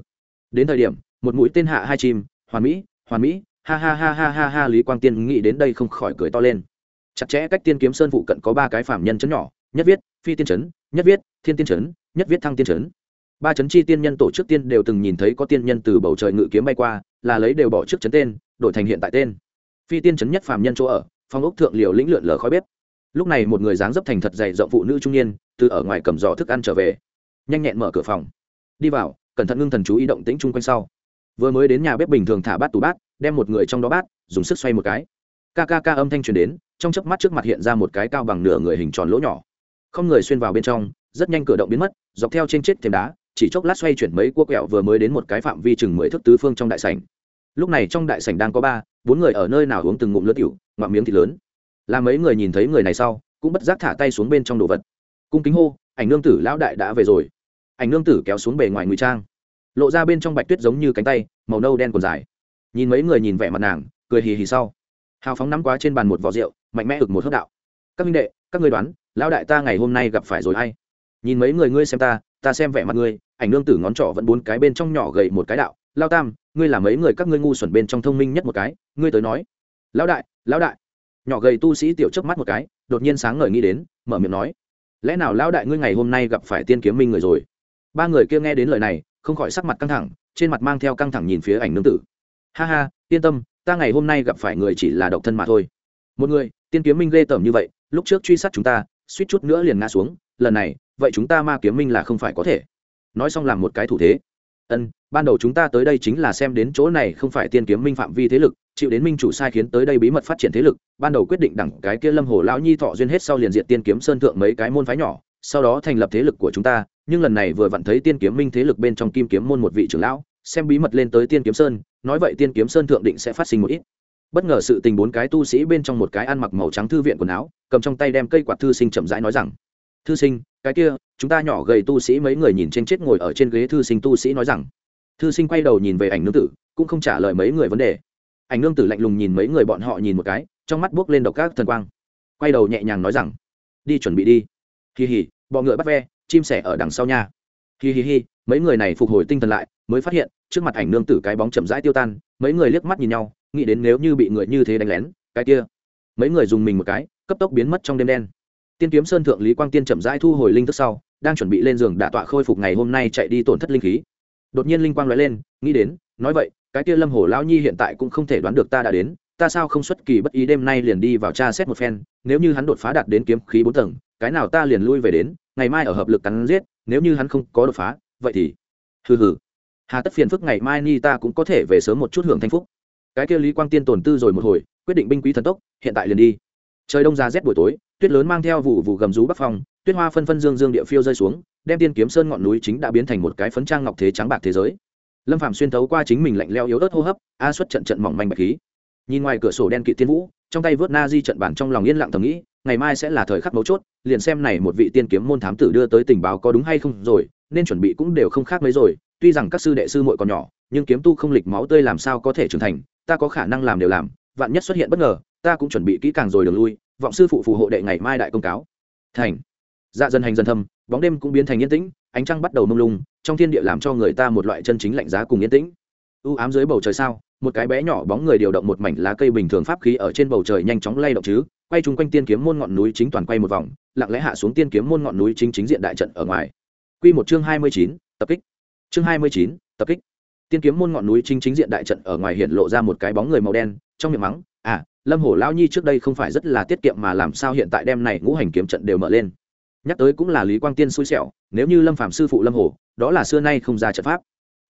đến thời điểm, một mũi tên hạ hai chim, hoàn mỹ hoàn mỹ, ha ha ha ha ha ha, lý quang tiên nghĩ đến đây không khỏi cười to lên. Chặt chẽ cách tiên kiếm sơn phụ cận có ba cái phạm nhân chấn nhỏ, nhất viết, phi tiên chấn, nhất viết, thiên tiên chấn, nhất viết thăng tiên chấn ba chấn chi tiên nhân tổ chức tiên đều từng nhìn thấy có tiên nhân từ bầu trời ngự kiếm bay qua, là lấy đều bỏ trước chấn tên, đổi thành hiện tại tên. Phi tiên chấn nhất phạm nhân chỗ ở, phong ốc thượng liều lĩnh lượn lờ khói bếp. Lúc này một người dáng dấp thành thật dày rộng phụ nữ trung niên, từ ở ngoài cầm giỏ thức ăn trở về. Nhanh nhẹn mở cửa phòng. Đi vào, cẩn thận ngưng thần chú ý động tĩnh chung quanh sau. Vừa mới đến nhà bếp bình thường thả bát tủ bát, đem một người trong đó bát, dùng sức xoay một cái. Ca ca ca âm thanh truyền đến, trong chớp mắt trước mặt hiện ra một cái cao bằng nửa người hình tròn lỗ nhỏ. Không người xuyên vào bên trong, rất nhanh cửa động biến mất, dọc theo trên chết thềm đá chỉ chốc lát xoay chuyển mấy cua quẹo vừa mới đến một cái phạm vi chừng mười thước tứ phương trong đại sảnh. Lúc này trong đại sảnh đang có ba, bốn người ở nơi nào uống từng ngụm lướt tiểu, ngoạm miếng thịt lớn. Là mấy người nhìn thấy người này sau, cũng bất giác thả tay xuống bên trong đồ vật. Cung kính hô, ảnh nương tử, lão đại đã về rồi. Ảnh nương tử kéo xuống bề ngoài ngụy trang. Lộ ra bên trong bạch tuyết giống như cánh tay, màu nâu đen còn dài. Nhìn mấy người nhìn vẻ mặt nàng, cười hì hì sau. Hào phóng nắm quá trên bàn một vò rượu, mạnh mẽ ực một hớp đạo. Các minh đệ, các ngươi đoán, lão đại ta ngày hôm nay gặp phải rồi hay nhìn mấy người ngươi xem ta ta xem vẻ mặt ngươi, ảnh nương tử ngón trỏ vẫn bốn cái bên trong nhỏ gầy một cái đạo. Lao tam, ngươi là mấy người các ngươi ngu xuẩn bên trong thông minh nhất một cái, ngươi tới nói. Lão đại lão đại. Nhỏ gầy tu sĩ tiểu chớp mắt một cái, đột nhiên sáng ngời nghĩ đến, mở miệng nói. Lẽ nào lão đại ngươi ngày hôm nay gặp phải tiên kiếm minh người rồi? Ba người kia nghe đến lời này, không khỏi sắc mặt căng thẳng, trên mặt mang theo căng thẳng nhìn phía ảnh nương tử. Ha ha, yên tâm, ta ngày hôm nay gặp phải người chỉ là độc thân mà thôi. Một người, tiên kiếm minh ghê tởm như vậy, lúc trước truy sát chúng ta, suýt chút nữa liền ngã xuống, lần này vậy chúng ta ma kiếm minh là không phải có thể. Nói xong làm một cái thủ thế. Ân, ban đầu chúng ta tới đây chính là xem đến chỗ này không phải tiên kiếm minh phạm vi thế lực, chịu đến minh chủ sai khiến tới đây bí mật phát triển thế lực, ban đầu quyết định đẳng cái kia lâm hồ lão nhi thọ duyên hết sau liền diện tiên kiếm sơn thượng mấy cái môn phái nhỏ, sau đó thành lập thế lực của chúng ta, nhưng lần này vừa vặn thấy tiên kiếm minh thế lực bên trong kim kiếm môn một vị trưởng lão, xem bí mật lên tới tiên kiếm sơn, nói vậy tiên kiếm sơn thượng định sẽ phát sinh một ít. Bất ngờ sự tình bốn cái tu sĩ bên trong một cái ăn mặc màu trắng thư viện quần áo, cầm trong tay đem cây quạt thư sinh chậm rãi nói rằng thư sinh, cái kia, chúng ta nhỏ gầy tu sĩ mấy người nhìn trên chết ngồi ở trên ghế thư sinh tu sĩ nói rằng. Thư sinh quay đầu nhìn về ảnh nương tử, cũng không trả lời mấy người vấn đề. Ảnh nương tử lạnh lùng nhìn mấy người bọn họ nhìn một cái, trong mắt buốc lên độc các thần quang. Quay đầu nhẹ nhàng nói rằng, đi chuẩn bị đi. Hì hì bọ ngựa bắt ve, chim sẻ ở đằng sau nha. Hì hì hì mấy người này phục hồi tinh thần lại, mới phát hiện, trước mặt ảnh nương tử cái bóng chậm rãi tiêu tan, mấy người liếc mắt nhìn nhau, nghĩ đến nếu như bị người như thế đánh lén, cái kia. Mấy người dùng mình một cái, cấp tốc biến mất trong đêm đen tiên kiếm sơn thượng lý quang tiên chậm rãi thu hồi linh thức sau, đang chuẩn bị lên giường đả tọa khôi phục ngày hôm nay chạy đi tổn thất linh khí. Đột nhiên linh quang nói lên, nghĩ đến, nói vậy, cái kia lâm hồ lão nhi hiện tại cũng không thể đoán được ta đã đến, ta sao không xuất kỳ bất ý đêm nay liền đi vào tra xét một phen, nếu như hắn đột phá đạt đến kiếm khí bốn tầng, cái nào ta liền lui về đến, ngày mai ở hợp lực cắn giết, nếu như hắn không có đột phá, vậy thì, hừ hừ. Hà tất phiền phức ngày mai ni ta cũng có thể về sớm một chút hưởng thanh phúc. Cái kia lý quang tiên tồn tư rồi một hồi, quyết định binh quý thần tốc, hiện tại liền đi trời đông giá rét buổi tối, tuyết lớn mang theo vụ vụ gầm rú bắc phong, tuyết hoa phân phân dương dương địa phiêu rơi xuống, đem tiên kiếm sơn ngọn núi chính đã biến thành một cái phấn trang ngọc thế trắng bạc thế giới. Lâm phạm xuyên thấu qua chính mình lạnh leo yếu ớt hô hấp, a xuất trận trận mỏng manh bạch khí. Nhìn ngoài cửa sổ đen kỵ tiên vũ, trong tay vớt na di trận bản trong lòng yên lặng thầm nghĩ, ngày mai sẽ là thời khắc mấu chốt, liền xem này một vị tiên kiếm môn thám tử đưa tới tình báo có đúng hay không rồi, nên chuẩn bị cũng đều không khác mấy rồi, tuy rằng các sư đệ sư muội còn nhỏ, nhưng kiếm tu không lịch máu tươi làm sao có thể trưởng thành, ta có khả năng làm đều làm vạn nhất xuất hiện bất ngờ, ta cũng chuẩn bị kỹ càng rồi đường lui, vọng sư phụ phù hộ đệ ngày mai đại công cáo. Thành. Dạ dần hành dần thâm, bóng đêm cũng biến thành yên tĩnh, ánh trăng bắt đầu mông lung, trong thiên địa làm cho người ta một loại chân chính lạnh giá cùng yên tĩnh. U ám dưới bầu trời sao, một cái bé nhỏ bóng người điều động một mảnh lá cây bình thường pháp khí ở trên bầu trời nhanh chóng lay động chứ, quay chung quanh tiên kiếm môn ngọn núi chính toàn quay một vòng, lặng lẽ hạ xuống tiên kiếm môn ngọn núi chính chính diện đại trận ở ngoài. Quy một chương hai mươi chín, tập kích. Chương hai mươi chín, tập kích. Tiên kiếm môn ngọn núi chính chính diện đại trận ở ngoài hiện lộ ra một cái bóng người màu đen trong miệng mắng à lâm hổ lao nhi trước đây không phải rất là tiết kiệm mà làm sao hiện tại đem này ngũ hành kiếm trận đều mở lên? Nhắc tới cũng là lý quang tiên xui xẻo, nếu như lâm phạm sư phụ lâm hổ, đó là xưa nay không ra trận pháp.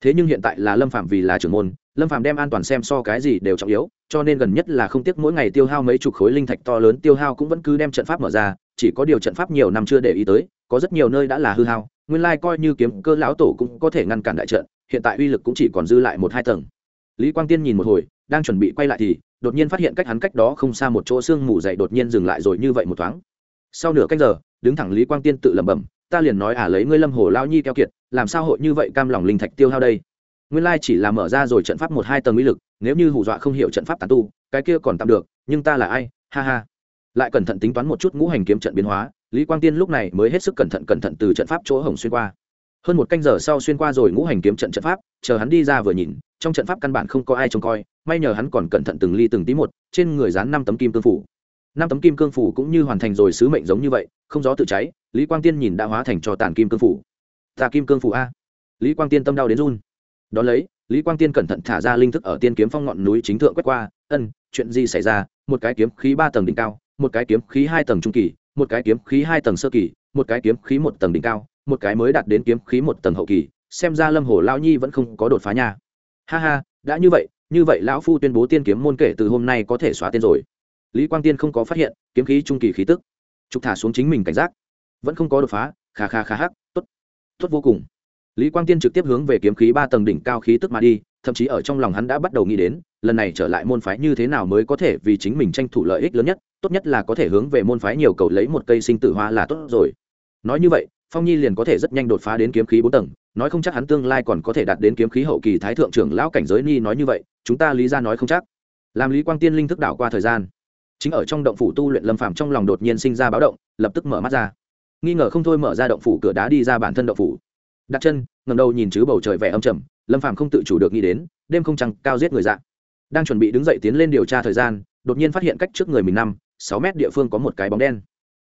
Thế nhưng hiện tại là lâm phạm vì là trưởng môn, lâm phạm đem an toàn xem so cái gì đều trọng yếu, cho nên gần nhất là không tiếc mỗi ngày tiêu hao mấy chục khối linh thạch to lớn, tiêu hao cũng vẫn cứ đem trận pháp mở ra, chỉ có điều trận pháp nhiều năm chưa để ý tới, có rất nhiều nơi đã là hư hao, nguyên lai coi như kiếm cơ lão tổ cũng có thể ngăn cản đại trận, hiện tại uy lực cũng chỉ còn dư lại một hai tầng. Lý quang tiên nhìn một hồi đang chuẩn bị quay lại thì đột nhiên phát hiện cách hắn cách đó không xa một chỗ xương mù dậy đột nhiên dừng lại rồi như vậy một thoáng. Sau nửa canh giờ, đứng thẳng lý quang tiên tự lẩm bẩm, ta liền nói à lấy ngươi lâm hồ lao nhi keo kiệt, làm sao hội như vậy cam lòng linh thạch tiêu hao đây? Nguyên lai chỉ là mở ra rồi trận pháp một hai tầng uy lực, nếu như hù dọa không hiểu trận pháp tàn tu, cái kia còn tạm được, nhưng ta là ai? Ha ha. Lại cẩn thận tính toán một chút ngũ hành kiếm trận biến hóa, lý quang tiên lúc này mới hết sức cẩn thận cẩn thận từ trận pháp chỗ hồng xuyên qua. Hơn một canh giờ sau xuyên qua rồi ngũ hành kiếm trận trận pháp, chờ hắn đi ra vừa nhìn trong trận pháp căn bản không có ai trông coi, may nhờ hắn còn cẩn thận từng ly từng tí một, trên người dán năm tấm kim cương phủ. Năm tấm kim cương phủ cũng như hoàn thành rồi sứ mệnh giống như vậy, không gió tự cháy, lý quang tiên nhìn đã hóa thành cho tàn kim cương phủ. Tà kim cương phủ a. Lý quang tiên tâm đau đến run. Đ ó lấy, lý quang tiên cẩn thận thả ra linh thức ở tiên kiếm phong ngọn núi chính thượng quét qua, ân, chuyện gì xảy ra? Một cái kiếm khí ba tầng đỉnh cao, một cái kiếm khí hai tầng trung kỳ, một cái kiếm khí hai tầng sơ kỳ, một cái kiếm khí một tầng đỉnh cao, một cái mới đạt đến kiếm khí một tầng hậu kỳ, xem ra lâm hồ lao nhi vẫn không có đột phá nha ha ha, đã như vậy như vậy lão phu tuyên bố tiên kiếm môn kể từ hôm nay có thể xóa tên rồi. Lý quang tiên không có phát hiện, kiếm khí trung kỳ khí tức. Trục thả xuống chính mình cảnh giác. Vẫn không có đột phá khà khà khà hắc, tốt. Tốt vô cùng. Lý quang tiên trực tiếp hướng về kiếm khí ba tầng đỉnh cao khí tức mà đi, thậm chí ở trong lòng hắn đã bắt đầu nghĩ đến, lần này trở lại môn phái như thế nào mới có thể vì chính mình tranh thủ lợi ích lớn nhất, tốt nhất là có thể hướng về môn phái nhiều cầu lấy một cây sinh tử hoa là tốt rồi. Nói như vậy phong nhi liền có thể rất nhanh đột phá đến kiếm khí bốn tầng, nói không chắc hắn tương lai còn có thể đạt đến kiếm khí hậu kỳ thái thượng trưởng lão cảnh giới ni nói như vậy, chúng ta lý ra nói không chắc. Làm lý quang tiên linh thức đảo qua thời gian, chính ở trong động phủ tu luyện lâm phạm trong lòng đột nhiên sinh ra báo động, lập tức mở mắt ra. Nghi ngờ không thôi mở ra động phủ cửa đá đi ra bản thân động phủ. Đặt chân ngầm đầu nhìn chứ bầu trời vẻ âm trầm, lâm phạm không tự chủ được nghĩ đến, đêm không trăng, cao giết người dạng đang chuẩn bị đứng dậy tiến lên điều tra thời gian, đột nhiên phát hiện cách trước người mình năm, sáu mét địa phương có một cái bóng đen.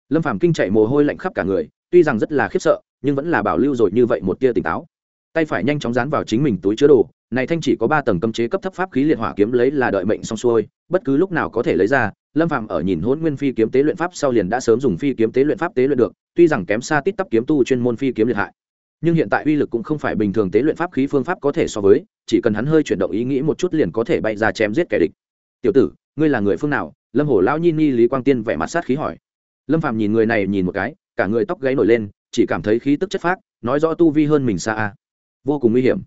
Lâm phạm kinh chạy mồ hôi lạnh khắp cả người tuy rằng rất là khiếp sợ, nhưng vẫn là bảo lưu rồi như vậy một tia tỉnh táo. Tay phải nhanh chóng dán vào chính mình túi chứa đồ, này thanh chỉ có ba tầng cấm chế cấp thấp pháp khí liệt hỏa kiếm lấy là đợi mệnh xong xuôi, bất cứ lúc nào có thể lấy ra, lâm phạm ở nhìn hôn nguyên phi kiếm tế luyện pháp sau liền đã sớm dùng phi kiếm tế luyện pháp tế luyện được, tuy rằng kém xa tít tắp kiếm tu chuyên môn phi kiếm liệt hại. Nhưng hiện tại uy lực cũng không phải bình thường tế luyện pháp khí phương pháp có thể so với, chỉ cần hắn hơi chuyển động ý nghĩ một chút liền có thể bay ra chém giết kẻ địch. Tiểu tử, ngươi là người phương nào? Lâm hổ lão nhi ni lý quang tiên vẻ mặt sát khí hỏi. Lâm phạm nhìn người này nhìn một cái cả người tóc gáy nổi lên, chỉ cảm thấy khí tức chất phác, nói rõ tu vi hơn mình xa a. Vô cùng nguy hiểm.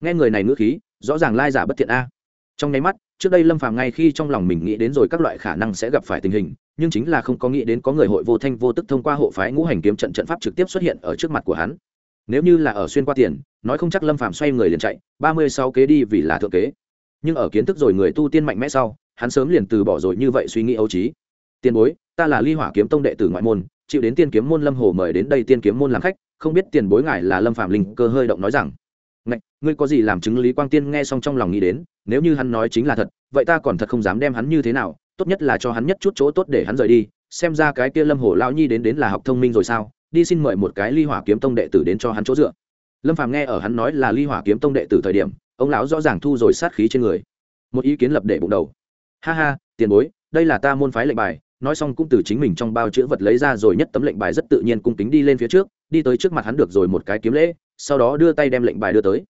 Nghe người này ngữ khí, rõ ràng lai giả bất thiện a. Trong nháy mắt, trước đây lâm phàm ngay khi trong lòng mình nghĩ đến rồi các loại khả năng sẽ gặp phải tình hình, nhưng chính là không có nghĩ đến có người hội vô thanh vô tức thông qua hộ phái ngũ hành kiếm trận trận pháp trực tiếp xuất hiện ở trước mặt của hắn. Nếu như là ở xuyên qua tiền, nói không chắc lâm phàm xoay người liền chạy, ba mươi sáu kế đi vì là thượng kế. Nhưng ở kiến thức rồi người tu tiên mạnh mẽ sau, hắn sớm liền từ bỏ rồi như vậy suy nghĩ ấu trí tiền bối, ta là ly hỏa kiếm tông đệ tử ngoại môn, chịu đến tiên kiếm môn lâm hồ mời đến đây tiên kiếm môn làm khách, không biết tiền bối ngài là lâm phạm linh cơ hơi động nói rằng. Ngạch, ngươi có gì làm chứng lý quang tiên nghe xong trong lòng nghĩ đến, nếu như hắn nói chính là thật, vậy ta còn thật không dám đem hắn như thế nào, tốt nhất là cho hắn nhất chút chỗ tốt để hắn rời đi, xem ra cái kia lâm hồ lao nhi đến đến là học thông minh rồi sao, đi xin mời một cái ly hỏa kiếm tông đệ tử đến cho hắn chỗ dựa. Lâm phàm nghe ở hắn nói là ly hỏa kiếm tông đệ tử thời điểm, ông lão rõ ràng thu rồi sát khí trên người. Một ý kiến lập đệ bụng đầu. Ha ha tiền bối, đây là ta môn phái lệnh bài nói xong cũng từ chính mình trong bao chữ vật lấy ra rồi nhất tấm lệnh bài rất tự nhiên cung kính đi lên phía trước, đi tới trước mặt hắn được rồi một cái kiếm lễ, sau đó đưa tay đem lệnh bài đưa tới.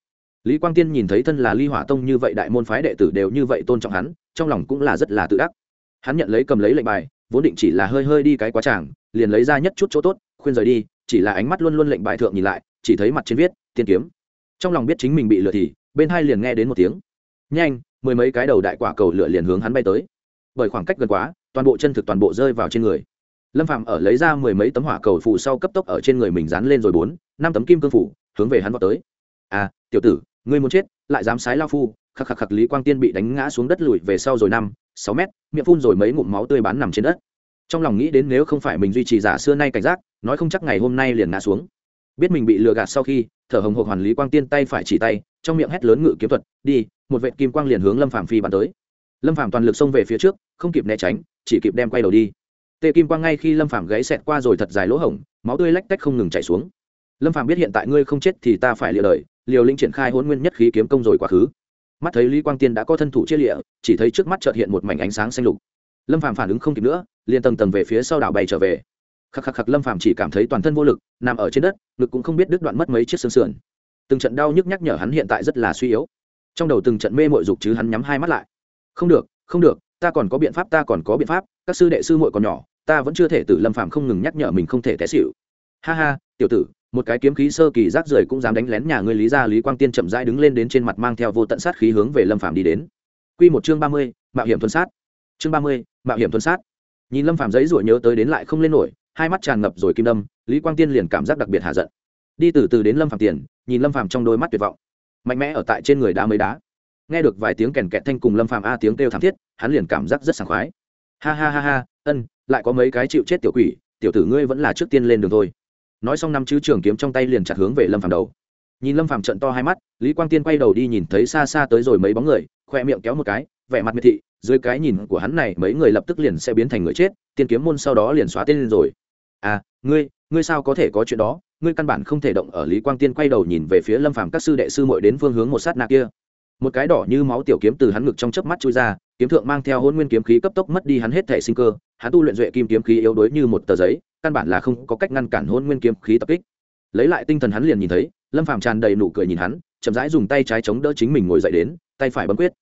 Lý quang tiên nhìn thấy thân là ly hỏa tông như vậy đại môn phái đệ tử đều như vậy tôn trọng hắn, trong lòng cũng là rất là tự đắc. Hắn nhận lấy cầm lấy lệnh bài, vốn định chỉ là hơi hơi đi cái quá tràng, liền lấy ra nhất chút chỗ tốt, khuyên rời đi, chỉ là ánh mắt luôn luôn lệnh bài thượng nhìn lại, chỉ thấy mặt trên viết, tiên kiếm. Trong lòng biết chính mình bị lừa thì, bên hai liền nghe đến một tiếng. Nhanh, mười mấy cái đầu đại quả cầu lửa liền hướng hắn bay tới. Bởi khoảng cách gần quá toàn bộ chân thực toàn bộ rơi vào trên người. Lâm phạm ở lấy ra mười mấy tấm hỏa cầu phủ sau cấp tốc ở trên người mình dán lên rồi bốn, năm tấm kim cương phủ, hướng về hắn vào tới. À tiểu tử, ngươi muốn chết, lại dám sái lao phu, khắc khắc khắc lý quang tiên bị đánh ngã xuống đất lùi về sau rồi năm, sáu mét, miệng phun rồi mấy ngụm máu tươi bắn nằm trên đất. Trong lòng nghĩ đến nếu không phải mình duy trì giả xưa nay cảnh giác, nói không chắc ngày hôm nay liền ngã xuống. Biết mình bị lừa gạt sau khi, thở hồng hộc hoàn lý quang tiên tay phải chỉ tay, trong miệng hét lớn ngự kiếm thuật, đi, một vệ kim quang liền hướng lâm phạm phi bắn tới. Lâm phạm toàn lực xông về phía trước, không kịp né tránh chỉ kịp đem quay đầu đi. Tề kim quang ngay khi lâm Phàm gáy xẹt qua rồi thật dài lỗ hổng, máu tươi lách tách không ngừng chảy xuống. Lâm Phàm biết hiện tại ngươi không chết thì ta phải liều đời, liều linh triển khai hôn nguyên nhất khí kiếm công rồi quá khứ. Mắt thấy lý quang tiên đã có thân thủ chia lịa chỉ thấy trước mắt trợt hiện một mảnh ánh sáng xanh lục. Lâm Phàm phản ứng không kịp nữa, liền tầng tầng về phía sau đảo bay trở về. Khắc khắc khắc, lâm Phàm chỉ cảm thấy toàn thân vô lực, nằm ở trên đất, ngực cũng không biết đứt đoạn mất mấy chiếc xương sườn. Từng trận đau nhức nhắc nhở hắn hiện tại rất là suy yếu. Trong đầu từng trận mê mội dục chứ hắn nhắm hai mắt lại. Không được không được ta còn có biện pháp, ta còn có biện pháp, các sư đệ sư muội còn nhỏ, ta vẫn chưa thể tử lâm phạm không ngừng nhắc nhở mình không thể té xịu ha ha, tiểu tử, một cái kiếm khí sơ kỳ rác rưởi cũng dám đánh lén nhà ngươi lý gia, lý quang tiên chậm rãi đứng lên đến trên mặt mang theo vô tận sát khí hướng về lâm phạm đi đến. Quy một chương ba mươi, mạo hiểm tuần sát. Chương ba mươi, mạo hiểm tuần sát. Nhìn lâm phạm giấy rủi nhớ tới đến lại không lên nổi, hai mắt tràn ngập rồi kim đâm, lý quang tiên liền cảm giác đặc biệt hạ giận. Đi từ từ đến lâm phạm tiền, nhìn lâm phạm trong đôi mắt tuyệt vọng. Mạnh mẽ ở tại trên người đá mới đá nghe được vài tiếng kèn kẹt thanh cùng lâm phàm a tiếng kêu thảm thiết, hắn liền cảm giác rất sảng khoái. Ha ha ha ha, ân, lại có mấy cái chịu chết tiểu quỷ, tiểu tử ngươi vẫn là trước tiên lên đường thôi. Nói xong năm chữ trường kiếm trong tay liền chặt hướng về lâm phàm đầu. Nhìn lâm phàm trận to hai mắt, lý quang tiên quay đầu đi nhìn thấy xa xa tới rồi mấy bóng người khoe miệng kéo một cái, vẻ mặt miệt thị, dưới cái nhìn của hắn này, mấy người lập tức liền sẽ biến thành người chết, tiên kiếm môn sau đó liền xóa tên lên rồi. À ngươi ngươi sao có thể có chuyện đó? Ngươi căn bản không thể động ở lý quang tiên quay đầu nhìn về phía lâm phàm các sư đệ sư muội đến phương hướng một sát na kia một cái đỏ như máu tiểu kiếm từ hắn ngực trong chớp mắt chui ra, kiếm thượng mang theo hôn nguyên kiếm khí cấp tốc mất đi hắn hết thể sinh cơ, hắn tu luyện duệ kim kiếm khí yếu đuối như một tờ giấy, căn bản là không có cách ngăn cản hôn nguyên kiếm khí tập kích. Lấy lại tinh thần hắn liền nhìn thấy, lâm phàm tràn đầy nụ cười nhìn hắn, chậm rãi dùng tay trái chống đỡ chính mình ngồi dậy đến, tay phải bấm quyết.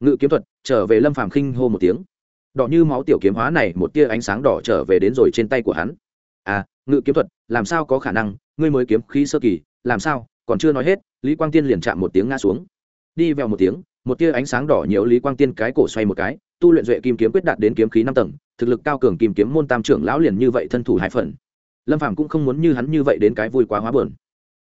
Ngự kiếm thuật, trở về lâm phàm khinh hô một tiếng. Đỏ như máu tiểu kiếm hóa này, một tia ánh sáng đỏ trở về đến rồi trên tay của hắn. À ngự kiếm thuật, làm sao có khả năng? Ngươi mới kiếm khí sơ kỳ, làm sao? Còn chưa nói hết, lý quang tiên liền chạm một tiếng ngã xuống đi vèo một tiếng, một tia ánh sáng đỏ nhiễu lý quang tiên cái cổ xoay một cái, tu luyện duệ kim kiếm quyết đạt đến kiếm khí năm tầng, thực lực cao cường kim kiếm môn tam trưởng lão liền như vậy thân thủ hai phần. Lâm phàm cũng không muốn như hắn như vậy đến cái vui quá hóa bờn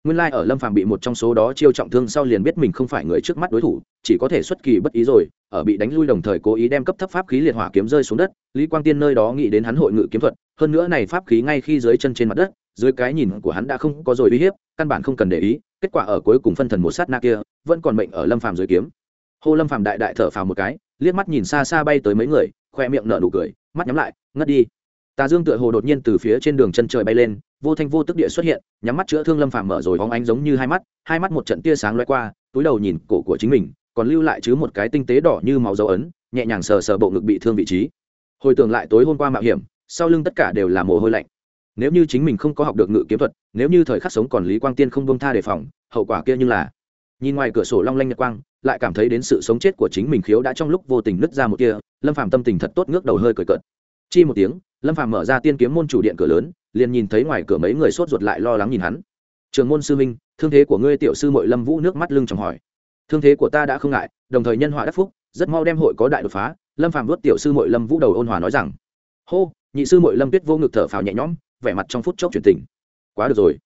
nguyên lai ở lâm phàm bị một trong số đó chiêu trọng thương sau liền biết mình không phải người trước mắt đối thủ, chỉ có thể xuất kỳ bất ý rồi, ở bị đánh lui đồng thời cố ý đem cấp thấp pháp khí liệt hỏa kiếm rơi xuống đất, lý quang tiên nơi đó nghĩ đến hắn hội ngự kiếm thuật, hơn nữa này pháp khí ngay khi dưới chân trên mặt đất, dưới cái nhìn của hắn đã không có rồi uy hiếp, căn bản không cần để ý kết quả ở cuối cùng phân thần một sát na kia, vẫn còn mệnh ở lâm phàm dưới kiếm. Hô lâm phàm đại đại thở phào một cái, liếc mắt nhìn xa xa bay tới mấy người, khoe miệng nở nụ cười, mắt nhắm lại, ngất đi. Tà dương tựa hồ đột nhiên từ phía trên đường chân trời bay lên, vô thanh vô tức địa xuất hiện, nhắm mắt chữa thương lâm phàm mở rồi hóng ánh giống như hai mắt hai mắt một trận tia sáng loay qua, túi đầu nhìn cổ của chính mình, còn lưu lại chứ một cái tinh tế đỏ như máu dấu ấn, nhẹ nhàng sờ sờ bộ ngực bị thương vị trí. Hồi tưởng lại tối hôm qua mạo hiểm, sau lưng tất cả đều là mồ hôi lạnh nếu như chính mình không có học được ngự kiếm thuật, nếu như thời khắc sống còn lý quang tiên không bông tha đề phòng, hậu quả kia như là, nhìn ngoài cửa sổ long lanh nhật quang, lại cảm thấy đến sự sống chết của chính mình khiếu đã trong lúc vô tình nứt ra một kia lâm phàm tâm tình thật tốt ngước đầu hơi cười cợt. Chi một tiếng, lâm phàm mở ra tiên kiếm môn chủ điện cửa lớn, liền nhìn thấy ngoài cửa mấy người sốt ruột lại lo lắng nhìn hắn. Trường môn sư minh thương thế của ngươi tiểu sư mội lâm vũ nước mắt lưng trong hỏi. Thương thế của ta đã không ngại, đồng thời nhân họa đắc phúc, rất mau đem hội có đại đột phá. Lâm phàm vớt tiểu sư mội lâm vũ đầu ôn hòa nói rằng. Hô, nhị sư mội lâm tuyết vô ngực thở phào nhẹ nhõm vẻ mặt trong phút chốc chuyển tình. Quá được rồi.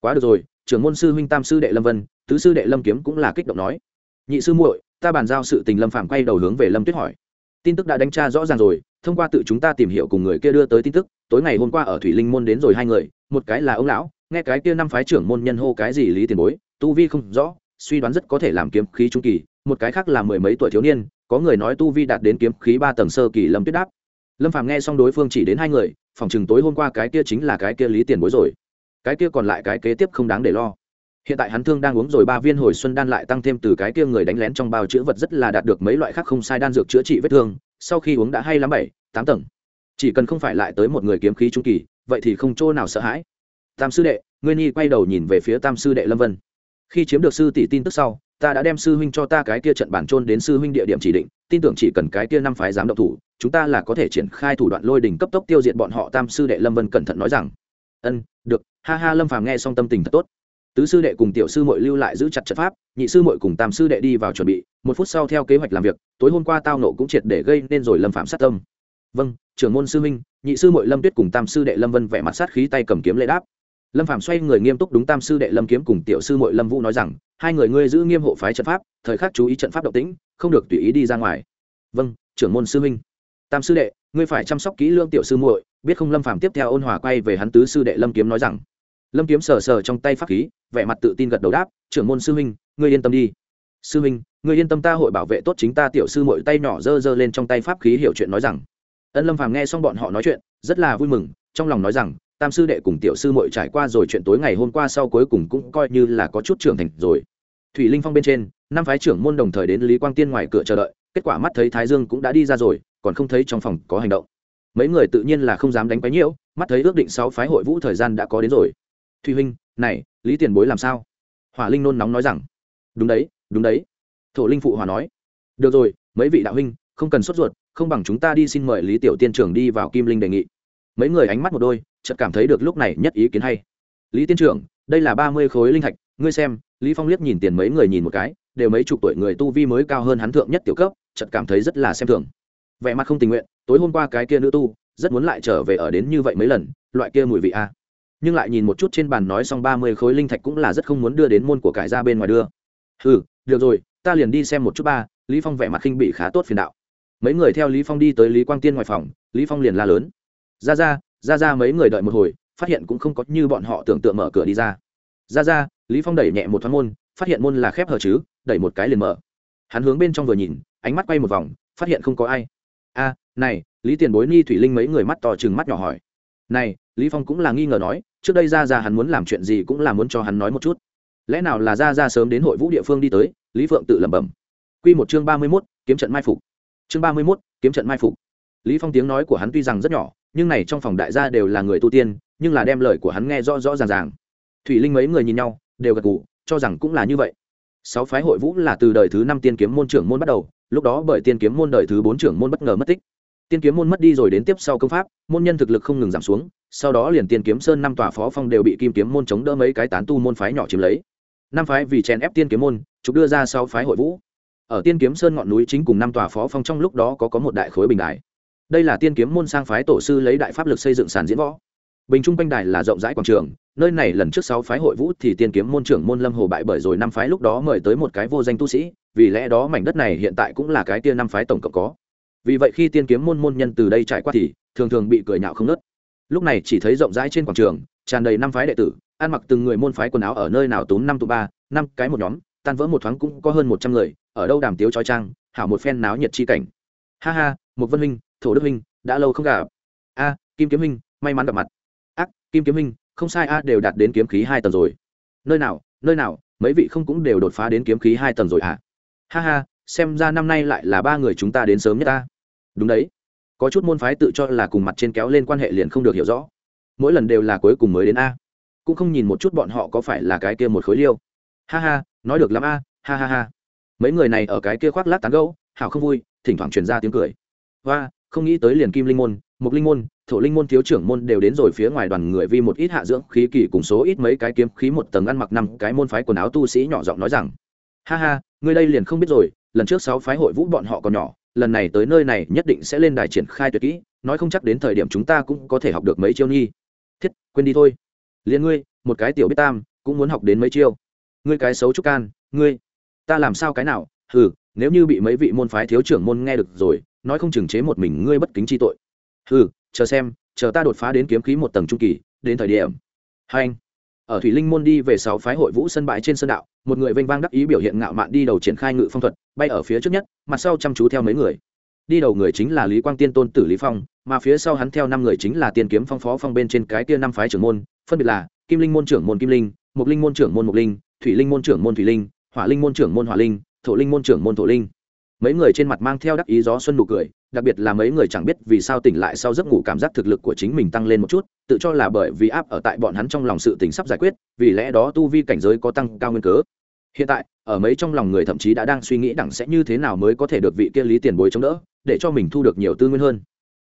Quá được rồi, trưởng môn sư huynh tam sư đệ lâm vân, tứ sư đệ lâm kiếm cũng là kích động nói. Nhị sư muội, ta bàn giao sự tình lâm phạm quay đầu hướng về lâm tuyết hỏi. Tin tức đã đánh tra rõ ràng rồi, thông qua tự chúng ta tìm hiểu cùng người kia đưa tới tin tức, tối ngày hôm qua ở thủy linh môn đến rồi hai người, một cái là ông lão, nghe cái kia năm phái trưởng môn nhân hô cái gì lý tiền bối, tu vi không rõ, suy đoán rất có thể làm kiếm khí trung kỳ, một cái khác là mười mấy tuổi thiếu niên, có người nói tu vi đạt đến kiếm khí ba tầng sơ kỳ lâm tuyết đáp. Lâm phàm nghe xong đối phương chỉ đến hai người phòng chừng tối hôm qua cái kia chính là cái kia lý tiền bối rồi. Cái kia còn lại cái kế tiếp không đáng để lo. Hiện tại hắn thương đang uống rồi ba viên hồi xuân đan lại tăng thêm từ cái kia người đánh lén trong bao chữa vật rất là đạt được mấy loại khác không sai đan dược chữa trị vết thương, sau khi uống đã hay lắm bảy, tám tầng. Chỉ cần không phải lại tới một người kiếm khí trung kỳ, vậy thì không chỗ nào sợ hãi. Tam sư đệ, ngươi nhi quay đầu nhìn về phía tam sư đệ lâm vân. Khi chiếm được sư tỷ tin tức sau ta đã đem sư huynh cho ta cái kia trận bản trôn đến sư huynh địa điểm chỉ định, tin tưởng chỉ cần cái kia năm phái dám động thủ, chúng ta là có thể triển khai thủ đoạn lôi đình cấp tốc tiêu diệt bọn họ, tam sư đệ lâm vân cẩn thận nói rằng. Ân, được, ha ha, lâm phàm nghe xong tâm tình thật tốt. Tứ sư đệ cùng tiểu sư mội lưu lại giữ chặt trận pháp, nhị sư mội cùng tam sư đệ đi vào chuẩn bị, một phút sau theo kế hoạch làm việc, tối hôm qua tao nộ cũng triệt để gây nên rồi lâm phạm sát tâm. Vâng trưởng môn sư minh nhị sư mội lâm tuyết cùng tam sư đệ lâm vân vẻ mặt sát khí tay cầm kiếm lễ đáp. Lâm phạm xoay người nghiêm túc đúng tam sư đệ lâm kiếm cùng tiểu sư mội lâm vũ nói rằng hai người ngươi giữ nghiêm hộ phái trận pháp thời khắc chú ý trận pháp độc tĩnh không được tùy ý đi ra ngoài. Vâng trưởng môn sư minh tam sư đệ ngươi phải chăm sóc kỹ lương tiểu sư muội biết không lâm Phàm tiếp theo ôn hòa quay về hắn tứ sư đệ lâm kiếm nói rằng. Lâm kiếm sờ sờ trong tay pháp khí vẻ mặt tự tin gật đầu đáp trưởng môn sư huynh ngươi yên tâm đi. Sư huynh ngươi yên tâm ta hội bảo vệ tốt chính ta tiểu sư muội, tay nhỏ giơ giơ lên trong tay pháp khí hiểu chuyện nói rằng. Ân lâm phàm nghe xong bọn họ nói chuyện rất là vui mừng trong lòng nói rằng tam sư đệ cùng tiểu sư muội trải qua rồi chuyện tối ngày hôm qua sau cuối cùng cũng coi như là có chút trưởng thành rồi. Thủy linh phong bên trên, năm phái trưởng môn đồng thời đến lý quang tiên ngoài cửa chờ đợi, kết quả mắt thấy thái dương cũng đã đi ra rồi, còn không thấy trong phòng có hành động. Mấy người tự nhiên là không dám đánh quái nhiễu, mắt thấy ước định sáu phái hội vũ thời gian đã có đến rồi. Thùy huynh, này, lý tiền bối làm sao? Hỏa linh nôn nóng nói rằng. Đúng đấy đúng đấy. Thổ linh phụ hòa nói. Được rồi, mấy vị đạo huynh, không cần sốt ruột, không bằng chúng ta đi xin mời lý tiểu tiên trưởng đi vào kim linh đề nghị. Mấy người ánh mắt một đôi chợt cảm thấy được lúc này nhất ý kiến hay. Lý tiên trưởng, đây là ba mươi khối linh thạch, ngươi xem, lý phong liếc nhìn tiền mấy người nhìn một cái, đều mấy chục tuổi người tu vi mới cao hơn hắn thượng nhất tiểu cấp, chợt cảm thấy rất là xem thường. Vẻ mặt không tình nguyện, tối hôm qua cái kia nữ tu, rất muốn lại trở về ở đến như vậy mấy lần, loại kia mùi vị a. Nhưng lại nhìn một chút trên bàn nói xong ba mươi khối linh thạch cũng là rất không muốn đưa đến môn của cải ra bên ngoài đưa. Ừ được rồi, ta liền đi xem một chút ba, lý phong vẻ mặt khinh bị khá tốt phiền đạo. Mấy người theo lý phong đi tới lý quang tiên ngoài phòng, lý phong liền la lớn. Ra ra ra ra mấy người đợi một hồi phát hiện cũng không có như bọn họ tưởng tượng mở cửa đi ra. Ra ra lý phong đẩy nhẹ một thoáng môn phát hiện môn là khép hờ chứ đẩy một cái liền mở. Hắn hướng bên trong vừa nhìn ánh mắt quay một vòng phát hiện không có ai. A này lý tiền bối ni thủy linh mấy người mắt to chừng mắt nhỏ hỏi. Này lý phong cũng là nghi ngờ nói trước đây ra ra hắn muốn làm chuyện gì cũng là muốn cho hắn nói một chút. Lẽ nào là ra ra sớm đến hội vũ địa phương đi tới lý phượng tự lẩm bẩm. Quy một chương ba mươi 31, kiếm trận mai phục. Chương ba mươi 31, kiếm trận mai phục. Lý phong tiếng nói của hắn tuy rằng rất nhỏ nhưng này trong phòng đại gia đều là người tu tiên, nhưng là đem lời của hắn nghe rõ rõ ràng ràng. Thủy linh mấy người nhìn nhau, đều gật gù, cho rằng cũng là như vậy. Sáu phái hội vũ là từ đời thứ năm tiên kiếm môn trưởng môn bắt đầu, lúc đó bởi tiên kiếm môn đời thứ bốn trưởng môn bất ngờ mất tích. Tiên kiếm môn mất đi rồi đến tiếp sau công pháp, môn nhân thực lực không ngừng giảm xuống, sau đó liền tiên kiếm sơn năm tòa phó phong đều bị kim kiếm môn chống đỡ mấy cái tán tu môn phái nhỏ chiếm lấy. Năm phái vì chèn ép tiên kiếm môn, trục đưa ra sau phái hội vũ. Ở tiên kiếm sơn ngọn núi chính cùng năm tòa phó phong trong lúc đó có có một đại khối bình đài đây là tiên kiếm môn sang phái tổ sư lấy đại pháp lực xây dựng sàn diễn võ. Bình trung quanh đài là rộng rãi quảng trường, nơi này lần trước sáu phái hội vũ thì tiên kiếm môn trưởng môn lâm hồ bại bởi rồi năm phái lúc đó mời tới một cái vô danh tu sĩ, vì lẽ đó mảnh đất này hiện tại cũng là cái tia năm phái tổng cộng có. Vì vậy khi tiên kiếm môn môn nhân từ đây trải qua thì thường thường bị cười nhạo không nớt lúc này chỉ thấy rộng rãi trên quảng trường, tràn đầy năm phái đệ tử, ăn mặc từng người môn phái quần áo ở nơi nào túm năm tụ ba, năm cái một nhóm, tan vỡ một thoáng cũng có hơn một trăm người, ở đâu đàm tiếu trói trang, hảo một phen náo nhiệt chi cảnh. Ha ha một vân huynh thổ đức huynh, đã lâu không gặp. A, kim kiếm huynh, may mắn gặp mặt. Ác, kim kiếm huynh, không sai a, đều đạt đến kiếm khí hai tầng rồi. Nơi nào nơi nào, mấy vị không cũng đều đột phá đến kiếm khí hai tầng rồi à ha ha, xem ra năm nay lại là ba người chúng ta đến sớm nhất ta. Đúng đấy. Có chút môn phái tự cho là cùng mặt trên kéo lên quan hệ liền không được hiểu rõ. Mỗi lần đều là cuối cùng mới đến a. Cũng không nhìn một chút bọn họ có phải là cái kia một khối liêu. Ha ha, nói được lắm a, ha ha ha. Mấy người này ở cái kia khoác lát tán gâu hảo không vui, thỉnh thoảng truyền ra tiếng cười. Và không nghĩ tới liền kim linh môn, mục linh môn, thổ linh môn thiếu trưởng môn đều đến rồi phía ngoài đoàn người vì một ít hạ dưỡng khí kỳ cùng số ít mấy cái kiếm khí một tầng ăn mặc năm cái môn phái quần áo tu sĩ nhỏ giọng nói rằng, ha ha ngươi đây liền không biết rồi, lần trước sáu phái hội vũ bọn họ còn nhỏ, lần này tới nơi này nhất định sẽ lên đài triển khai tuyệt kỹ, nói không chắc đến thời điểm chúng ta cũng có thể học được mấy chiêu nhi. Thiết, quên đi thôi. Liền ngươi, một cái tiểu biết tam, cũng muốn học đến mấy chiêu. Ngươi cái xấu trúc can, ngươi, ta làm sao cái nào? Ừ nếu như bị mấy vị môn phái thiếu trưởng môn nghe được rồi nói không chừng chế một mình ngươi bất kính chi tội. Ừ chờ xem, chờ ta đột phá đến kiếm khí một tầng trung kỳ, đến thời điểm. Hai anh, ở thủy linh môn đi về sáu phái hội vũ sân bãi trên sân đạo, một người vênh vang đắc ý biểu hiện ngạo mạn đi đầu triển khai ngự phong thuật, bay ở phía trước nhất, mặt sau chăm chú theo mấy người. Đi đầu người chính là lý quang tiên tôn tử lý phong, mà phía sau hắn theo năm người chính là tiên kiếm phong phó phong bên trên cái kia năm phái trưởng môn, phân biệt là kim linh môn trưởng môn kim linh mục linh môn trưởng môn mục linh, thủy linh môn trưởng môn thủy linh, hỏa linh môn trưởng môn hỏa linh, thổ linh môn trưởng môn thổ linh mấy người trên mặt mang theo đắc ý gió xuân nụ cười, đặc biệt là mấy người chẳng biết vì sao tỉnh lại sau giấc ngủ cảm giác thực lực của chính mình tăng lên một chút, tự cho là bởi vì áp ở tại bọn hắn trong lòng sự tỉnh sắp giải quyết, vì lẽ đó tu vi cảnh giới có tăng cao nguyên cớ. Hiện tại, ở mấy trong lòng người thậm chí đã đang suy nghĩ đẳng sẽ như thế nào mới có thể được vị kia lý tiền bối chống đỡ, để cho mình thu được nhiều tư nguyên hơn.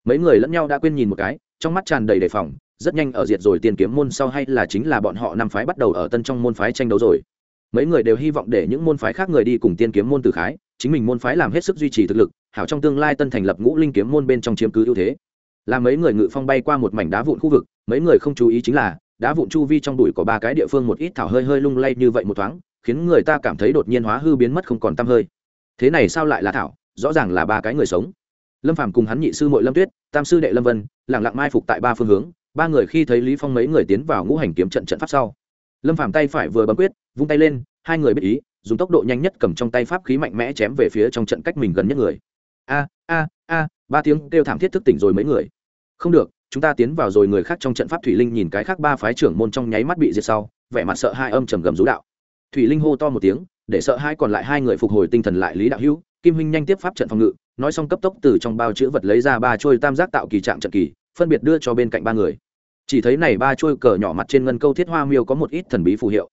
Mấy người lẫn nhau đã quên nhìn một cái, trong mắt tràn đầy đề phòng, rất nhanh ở diệt rồi tiền kiếm môn sau hay là chính là bọn họ năm phái bắt đầu ở tân trong môn phái tranh đấu rồi. Mấy người đều hy vọng để những môn phái khác người đi cùng tiên kiếm môn từ khái chính mình môn phái làm hết sức duy trì thực lực, hảo trong tương lai tân thành lập ngũ linh kiếm môn bên trong chiếm cứ ưu thế. Là mấy người ngự phong bay qua một mảnh đá vụn khu vực, mấy người không chú ý chính là, đá vụn chu vi trong đùi có ba cái địa phương một ít thảo hơi hơi lung lay như vậy một thoáng, khiến người ta cảm thấy đột nhiên hóa hư biến mất không còn t hơi. Thế này sao lại là thảo? Rõ ràng là ba cái người sống. Lâm phàm cùng hắn nhị sư mội lâm tuyết, tam sư đệ lâm vân lẳng lặng mai phục tại ba phương hướng, ba người khi thấy lý phong mấy người tiến vào ngũ hành kiếm trận trận pháp sau, lâm phàm tay phải vừa bấm quyết, vung tay lên, hai người biết ý dùng tốc độ nhanh nhất cầm trong tay pháp khí mạnh mẽ chém về phía trong trận cách mình gần nhất người. A a a, ba tiếng kêu thảm thiết thức tỉnh rồi mấy người. Không được, chúng ta tiến vào rồi người khác trong trận pháp thủy linh nhìn cái khác ba phái trưởng môn trong nháy mắt bị diệt sau, vẻ mặt sợ hai âm trầm gầm rú đạo. Thủy linh hô to một tiếng, để sợ hai còn lại hai người phục hồi tinh thần lại lý đạo hữu, kim huynh nhanh tiếp pháp trận phòng ngự, nói xong cấp tốc từ trong bao chữ vật lấy ra ba trôi tam giác tạo kỳ trạng trận kỳ, phân biệt đưa cho bên cạnh ba người. Chỉ thấy này ba trôi cờ nhỏ mặt trên ngân câu thiết hoa miêu có một ít thần bí phù hiệu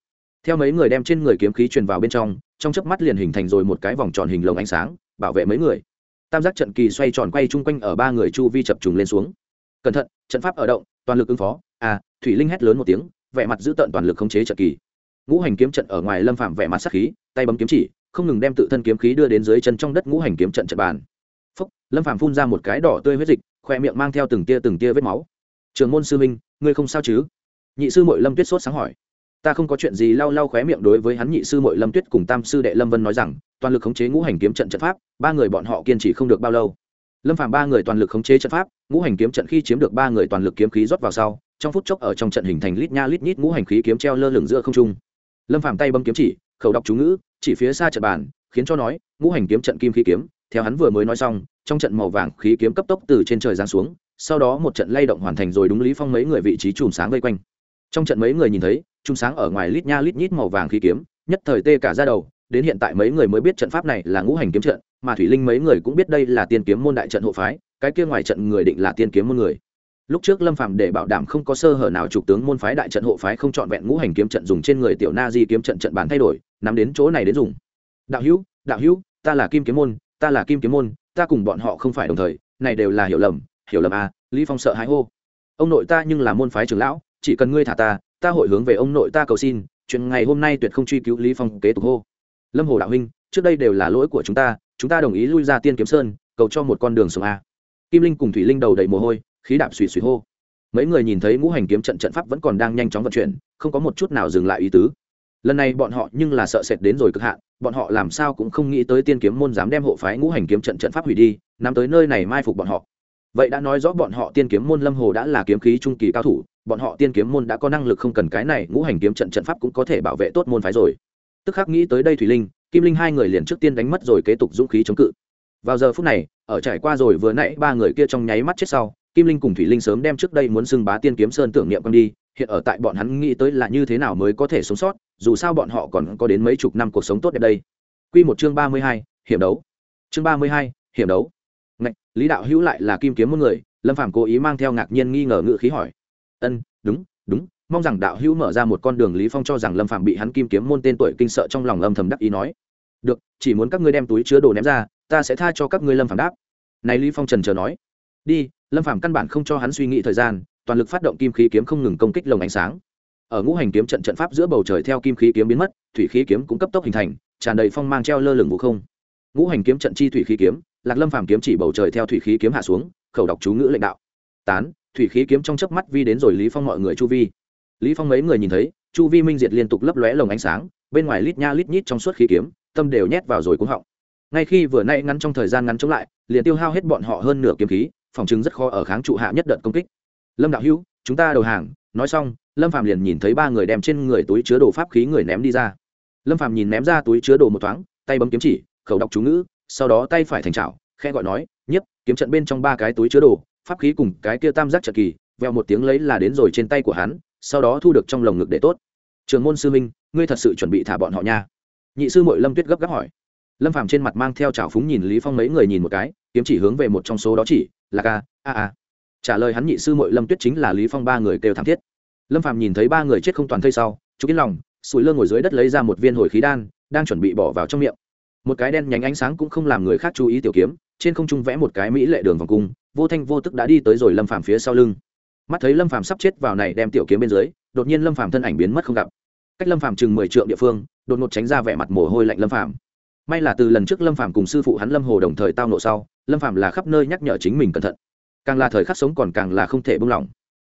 theo mấy người đem trên người kiếm khí truyền vào bên trong trong chớp mắt liền hình thành rồi một cái vòng tròn hình lồng ánh sáng, bảo vệ mấy người. Tam giác trận kỳ xoay tròn quay chung quanh ở ba người chu vi chập trùng lên xuống. Cẩn thận, trận pháp ở động, toàn lực ứng phó. À thủy linh hét lớn một tiếng, vẻ mặt giữ tận toàn lực khống chế trận kỳ. Ngũ hành kiếm trận ở ngoài lâm phạm vẻ mặt sắc khí, tay bấm kiếm chỉ, không ngừng đem tự thân kiếm khí đưa đến dưới chân trong đất ngũ hành kiếm trận trận bàn. Phúc, lâm phạm phun ra một cái đỏ tươi huyết dịch, khoe miệng mang theo từng tia từng tia vết máu. Trường môn sư minh ngươi không sao chứ? Nhị sư mội lâm tuyết sốt sáng hỏi ta không có chuyện gì lau lau khóe miệng đối với hắn nhị sư mội lâm tuyết cùng tam sư đệ lâm vân nói rằng, toàn lực khống chế ngũ hành kiếm trận trận pháp, ba người bọn họ kiên trì không được bao lâu. Lâm phàm ba người toàn lực khống chế trận pháp, ngũ hành kiếm trận khi chiếm được ba người toàn lực kiếm khí rót vào sau, trong phút chốc ở trong trận hình thành lít nha lít nhít ngũ hành khí kiếm treo lơ lửng giữa không trung. Lâm phàm tay bấm kiếm chỉ, khẩu đọc chú ngữ, chỉ phía xa trận bàn, khiến cho nói, ngũ hành kiếm trận kim khí kiếm, theo hắn vừa mới nói xong, trong trận màu vàng khí kiếm cấp tốc từ trên trời giáng xuống, sau đó một trận lay động hoàn thành rồi đúng lý phong mấy người vị trí chùm sáng vây quanh. Trong trận mấy người nhìn thấy Trung sáng ở ngoài lít nha lít nhít màu vàng khí kiếm, nhất thời tê cả ra đầu, đến hiện tại mấy người mới biết trận pháp này là ngũ hành kiếm trận, mà thủy linh mấy người cũng biết đây là tiên kiếm môn đại trận hộ phái, cái kia ngoài trận người định là tiên kiếm môn người. Lúc trước lâm Phàm để bảo đảm không có sơ hở nào trục tướng môn phái đại trận hộ phái không chọn vẹn ngũ hành kiếm trận dùng trên người tiểu na di kiếm trận trận bàn thay đổi, nắm đến chỗ này đến dùng. Đạo hữu đạo hữu, ta là kim kiếm môn, ta là kim kiếm môn, ta cùng bọn họ không phải đồng thời, này đều là hiểu lầm hiểu lầm à lý phong sợ hãi hô. Ông nội ta nhưng là môn phái trưởng lão, chỉ cần ngươi thả ta ta hội hướng về ông nội ta cầu xin, chuyện ngày hôm nay tuyệt không truy cứu lý phong kế tục hô. Lâm hồ đạo huynh, trước đây đều là lỗi của chúng ta chúng ta đồng ý lui ra tiên kiếm sơn, cầu cho một con đường sống a. Kim linh cùng thủy linh đầu đầy mồ hôi, khí đạp xùy xùy hô. Mấy người nhìn thấy ngũ hành kiếm trận trận pháp vẫn còn đang nhanh chóng vận chuyển, không có một chút nào dừng lại ý tứ. Lần này bọn họ nhưng là sợ sệt đến rồi cực hạn, bọn họ làm sao cũng không nghĩ tới tiên kiếm môn dám đem hộ phái ngũ hành kiếm trận trận pháp hủy đi, nắm tới nơi này mai phục bọn họ. Vậy đã nói rõ bọn họ tiên kiếm môn lâm hồ đã là kiếm khí trung kỳ cao thủ bọn họ tiên kiếm môn đã có năng lực không cần cái này ngũ hành kiếm trận trận pháp cũng có thể bảo vệ tốt môn phái rồi tức khắc nghĩ tới đây thủy linh kim linh hai người liền trước tiên đánh mất rồi kế tục dũng khí chống cự vào giờ phút này ở trải qua rồi vừa nãy ba người kia trong nháy mắt chết sau kim linh cùng thủy linh sớm đem trước đây muốn xưng bá tiên kiếm sơn tưởng niệm con đi hiện ở tại bọn hắn nghĩ tới là như thế nào mới có thể sống sót dù sao bọn họ còn có đến mấy chục năm cuộc sống tốt đẹp đây Quy một chương ba mươi hai, hiểm đấu. Chương ba mươi hai, hiểm đấu. Ngạch, Lý đạo hữu lại là kim kiếm một người, Lâm Phàm cố ý mang theo ngạc nhiên nghi ngờ ngự khí hỏi. "Ân, đúng, đúng, mong rằng đạo hữu mở ra một con đường Lý Phong cho rằng Lâm Phàm bị hắn kim kiếm môn tên tuổi kinh sợ trong lòng âm thầm đắc ý nói. "Được, chỉ muốn các ngươi đem túi chứa đồ ném ra, ta sẽ tha cho các ngươi Lâm Phàm đáp." Này Lý Phong trần chờ nói. "Đi." Lâm Phàm căn bản không cho hắn suy nghĩ thời gian, toàn lực phát động kim khí kiếm không ngừng công kích lồng ánh sáng. Ở ngũ hành kiếm trận trận pháp giữa bầu trời theo kim khí kiếm biến mất, thủy khí kiếm cũng cấp tốc hình thành, tràn đầy phong mang treo lơ lửng vũ không ngũ hành kiếm trận chi thủy khí kiếm lạc lâm phàm kiếm chỉ bầu trời theo thủy khí kiếm hạ xuống khẩu đọc chú ngữ lệnh đạo tán thủy khí kiếm trong chớp mắt vi đến rồi lý phong mọi người chu vi. Lý phong mấy người nhìn thấy, chu vi minh diệt liên tục lấp lóe lồng ánh sáng, bên ngoài lít nha lít nhít trong suốt khí kiếm, tâm đều nhét vào rồi cũng họng. Ngay khi vừa nay ngắn trong thời gian ngắn chống lại, liền tiêu hao hết bọn họ hơn nửa kiếm khí, phòng chứng rất khó ở kháng trụ hạ nhất đợt công kích. Lâm đạo hữu, chúng ta đầu hàng, nói xong, lâm phàm liền nhìn thấy ba người đem trên người túi chứa đồ pháp khí người ném đi ra. Lâm phàm nhìn ném ra túi chứa đồ một thoáng, tay bấm kiếm chỉ, khẩu đọc chú ngữ, sau đó tay phải thành trào khe gọi nói, nhiếp, kiếm trận bên trong ba cái túi chứa đồ pháp khí cùng cái kia tam giác trận kỳ, veo một tiếng lấy là đến rồi trên tay của hắn, sau đó thu được trong lồng ngực để tốt. Trường môn sư minh, ngươi thật sự chuẩn bị thả bọn họ nha. Nhị sư mội lâm tuyết gấp gáp hỏi. Lâm phàm trên mặt mang theo trào phúng nhìn lý phong mấy người nhìn một cái, kiếm chỉ hướng về một trong số đó chỉ, là ca, a a. Trả lời hắn nhị sư mội lâm tuyết chính là lý phong ba người kêu thảm thiết. Lâm phàm nhìn thấy ba người chết không toàn thây sau chú yên lòng, sủi lơ ngồi dưới đất lấy ra một viên hồi khí đan, đang chuẩn bị bỏ vào trong miệng. Một cái đen nhánh ánh sáng cũng không làm người khác chú ý tiểu kiếm, trên không trung vẽ một cái mỹ lệ đường vòng cung vô thanh vô tức đã đi tới rồi lâm phàm phía sau lưng. Mắt thấy lâm phàm sắp chết vào này đem tiểu kiếm bên dưới, đột nhiên lâm phàm thân ảnh biến mất không gặp. Cách lâm phàm chừng mười trượng địa phương, đột ngột tránh ra vẻ mặt mồ hôi lạnh lâm phàm. May là từ lần trước lâm phàm cùng sư phụ hắn lâm hồ đồng thời tao nộ sau, lâm phàm là khắp nơi nhắc nhở chính mình cẩn thận. Càng là thời khắc sống còn càng là không thể buông lỏng.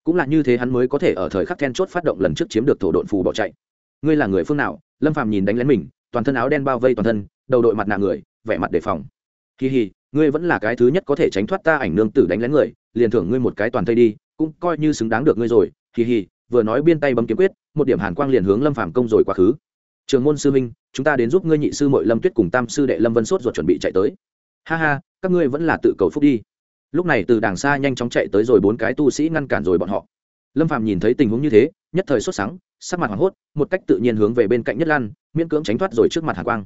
Cũng là như thế hắn mới có thể ở thời khắc then chốt phát động lần trước chiếm được thổ độn phù bỏ chạy. Ngươi là người phương nào? Lâm phàm nhìn đánh lén mình, toàn thân áo đen bao vây toàn thân, đầu đội mặt nạ người, vẻ mặt đề phòng. Kỳ hì ngươi vẫn là cái thứ nhất có thể tránh thoát ta ảnh nương tử đánh lén người, liền thưởng ngươi một cái toàn thây đi, cũng coi như xứng đáng được ngươi rồi. Hì hì, vừa nói biên tay bấm kiếm quyết, một điểm hàn quang liền hướng lâm phàm công rồi quá khứ. Trường môn sư minh chúng ta đến giúp ngươi nhị sư mội lâm tuyết cùng tam sư đệ lâm vân sốt ruột chuẩn bị chạy tới. Ha ha, các ngươi vẫn là tự cầu phúc đi. Lúc này từ đàng xa nhanh chóng chạy tới rồi bốn cái tu sĩ ngăn cản rồi bọn họ. Lâm phàm nhìn thấy tình huống như thế, nhất thời sốt sắng, sắc mặt hoảng hốt, một cách tự nhiên hướng về bên cạnh nhất lan, miễn cưỡng tránh thoát rồi trước mặt hàn quang.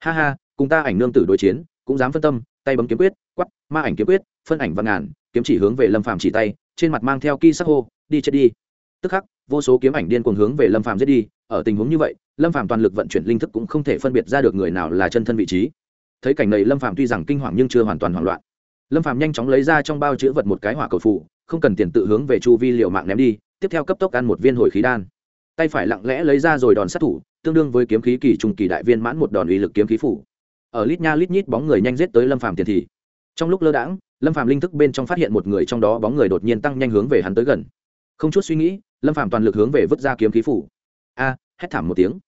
Ha ha, cùng ta ảnh nương tử đối chiến cũng dám phân tâm, tay bấm kiếm quyết quắp ma ảnh kiếm quyết, phân ảnh văn ngàn, kiếm chỉ hướng về lâm phàm chỉ tay, trên mặt mang theo ki sắc hô, đi chết đi. Tức khắc, vô số kiếm ảnh điên cuồng hướng về lâm phàm giết đi. Ở tình huống như vậy, lâm phàm toàn lực vận chuyển linh thức cũng không thể phân biệt ra được người nào là chân thân vị trí. Thấy cảnh này, lâm phàm tuy rằng kinh hoàng nhưng chưa hoàn toàn hoảng loạn. Lâm phàm nhanh chóng lấy ra trong bao chữ vật một cái hỏa cầu phụ không cần tiền tự hướng về chu vi liệu mạng ném đi, tiếp theo cấp tốc ăn một viên hồi khí đan. Tay phải lặng lẽ lấy ra rồi đòn sát thủ, tương đương với kiếm khí kỳ trùng kỳ đại viên mãn một đòn uy lực kiếm khí phủ ở lít nha lít nhít bóng người nhanh giết tới lâm phàm tiền thì. Trong lúc lơ đãng, lâm phàm linh thức bên trong phát hiện một người trong đó bóng người đột nhiên tăng nhanh hướng về hắn tới gần. Không chút suy nghĩ, lâm phàm toàn lực hướng về vứt ra kiếm khí phủ. A, hét thảm một tiếng.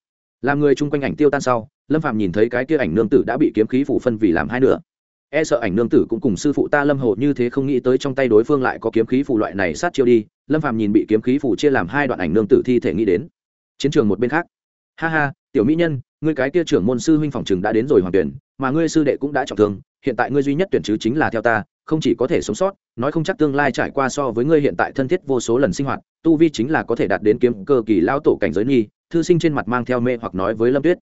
Làm người chung quanh ảnh tiêu tan sau, lâm phàm nhìn thấy cái kia ảnh nương tử đã bị kiếm khí phủ phân vì làm hai nửa. E sợ ảnh nương tử cũng cùng sư phụ ta lâm hồ như thế không nghĩ tới trong tay đối phương lại có kiếm khí phủ loại này sát chiêu đi. Lâm phàm nhìn bị kiếm khí phủ chia làm hai đoạn ảnh nương tử thi thể nghĩ đến. Chiến trường một bên khác ha ha, tiểu mỹ nhân, ngươi cái kia trưởng môn sư huynh phòng trường đã đến rồi hoàng tuyển, mà ngươi sư đệ cũng đã trọng thương, hiện tại ngươi duy nhất tuyển chứ chính là theo ta, không chỉ có thể sống sót, nói không chắc tương lai trải qua so với ngươi hiện tại thân thiết vô số lần sinh hoạt, tu vi chính là có thể đạt đến kiếm cơ kỳ lao tổ cảnh giới nghi thư sinh trên mặt mang theo mê hoặc nói với lâm tuyết.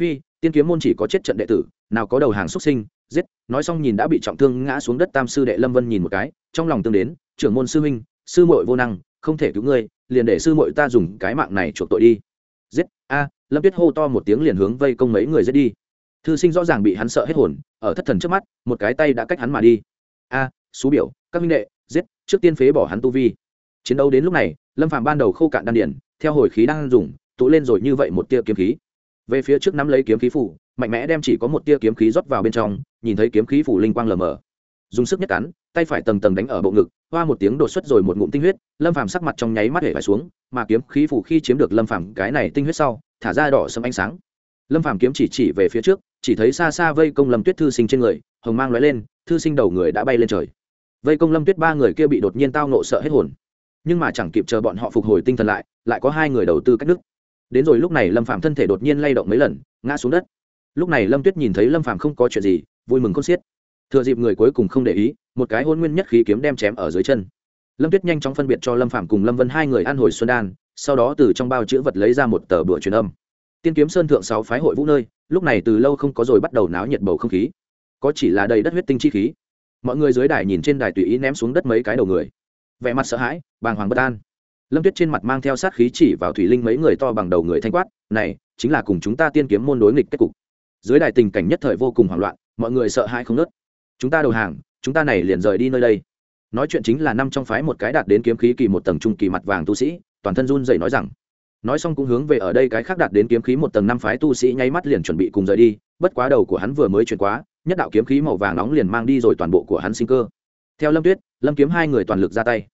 Phi, tiên kiếm môn chỉ có chết trận đệ tử, nào có đầu hàng xuất sinh, giết, nói xong nhìn đã bị trọng thương ngã xuống đất tam sư đệ lâm vân nhìn một cái, trong lòng tương đến, trưởng môn sư huynh, sư muội vô năng, không thể cứu ngươi, liền để sư muội ta dùng cái mạng này chuộc tội đi giết a lâm tuyết hô to một tiếng liền hướng vây công mấy người giết đi. Thư sinh rõ ràng bị hắn sợ hết hồn ở thất thần trước mắt một cái tay đã cách hắn mà đi. A à, xú biểu các minh đệ giết trước tiên phế bỏ hắn tu vi. Chiến đấu đến lúc này lâm phàm ban đầu khô cạn đan điển theo hồi khí đang dùng tụ lên rồi như vậy một tia kiếm khí. Về phía trước nắm lấy kiếm khí phủ mạnh mẽ đem chỉ có một tia kiếm khí rót vào bên trong nhìn thấy kiếm khí phủ linh quang lờ mờ. Dùng sức nhất cắn tay phải tầng tầng đánh ở bộ ngực, hoa một tiếng đột xuất rồi một ngụm tinh huyết, lâm phàm sắc mặt trong nháy mắt hể phải xuống, mà kiếm khí phủ khi chiếm được lâm phàm cái này tinh huyết sau, thả ra đỏ sâm ánh sáng. Lâm phàm kiếm chỉ chỉ về phía trước, chỉ thấy xa xa vây công lâm tuyết thư sinh trên người, hồng mang lóe lên, thư sinh đầu người đã bay lên trời. Vây công lâm tuyết ba người kia bị đột nhiên tao nộ sợ hết hồn. Nhưng mà chẳng kịp chờ bọn họ phục hồi tinh thần lại lại có hai người đầu tư cách đức đến rồi lúc này lâm phạm thân thể đột nhiên lay động mấy lần, ngã xuống đất. Lúc này lâm tuyết nhìn thấy lâm phạm không có chuyện gì, vui mừng con xiết thừa dịp người cuối cùng không để ý, một cái hôn nguyên nhất khí kiếm đem chém ở dưới chân. Lâm tuyết nhanh chóng phân biệt cho lâm phạm cùng lâm vân hai người ăn hồi xuân đan, sau đó từ trong bao chữ vật lấy ra một tờ bữa truyền âm. Tiên kiếm sơn thượng sáu phái hội vũ nơi, lúc này từ lâu không có rồi bắt đầu náo nhiệt bầu không khí. Có chỉ là đầy đất huyết tinh chi khí. Mọi người dưới đài nhìn trên đài tùy ý ném xuống đất mấy cái đầu người. Vẻ mặt sợ hãi, bàng hoàng bất an. Lâm tuyết trên mặt mang theo sát khí chỉ vào thủy linh mấy người to bằng đầu người thanh quát, này, chính là cùng chúng ta tiên kiếm môn đối nghịch kết cục. Dưới đài tình cảnh nhất thời vô cùng hoảng loạn, mọi người sợ hãi không nớt chúng ta đầu hàng, chúng ta này liền rời đi nơi đây. Nói chuyện chính là năm trong phái một cái đạt đến kiếm khí kỳ một tầng trung kỳ mặt vàng tu sĩ, toàn thân run dậy nói rằng. Nói xong cũng hướng về ở đây cái khác đạt đến kiếm khí một tầng năm phái tu sĩ nháy mắt liền chuẩn bị cùng rời đi, bất quá đầu của hắn vừa mới chuyển quá, nhất đạo kiếm khí màu vàng nóng liền mang đi rồi toàn bộ của hắn sinh cơ. Theo lâm tuyết, lâm kiếm hai người toàn lực ra tay.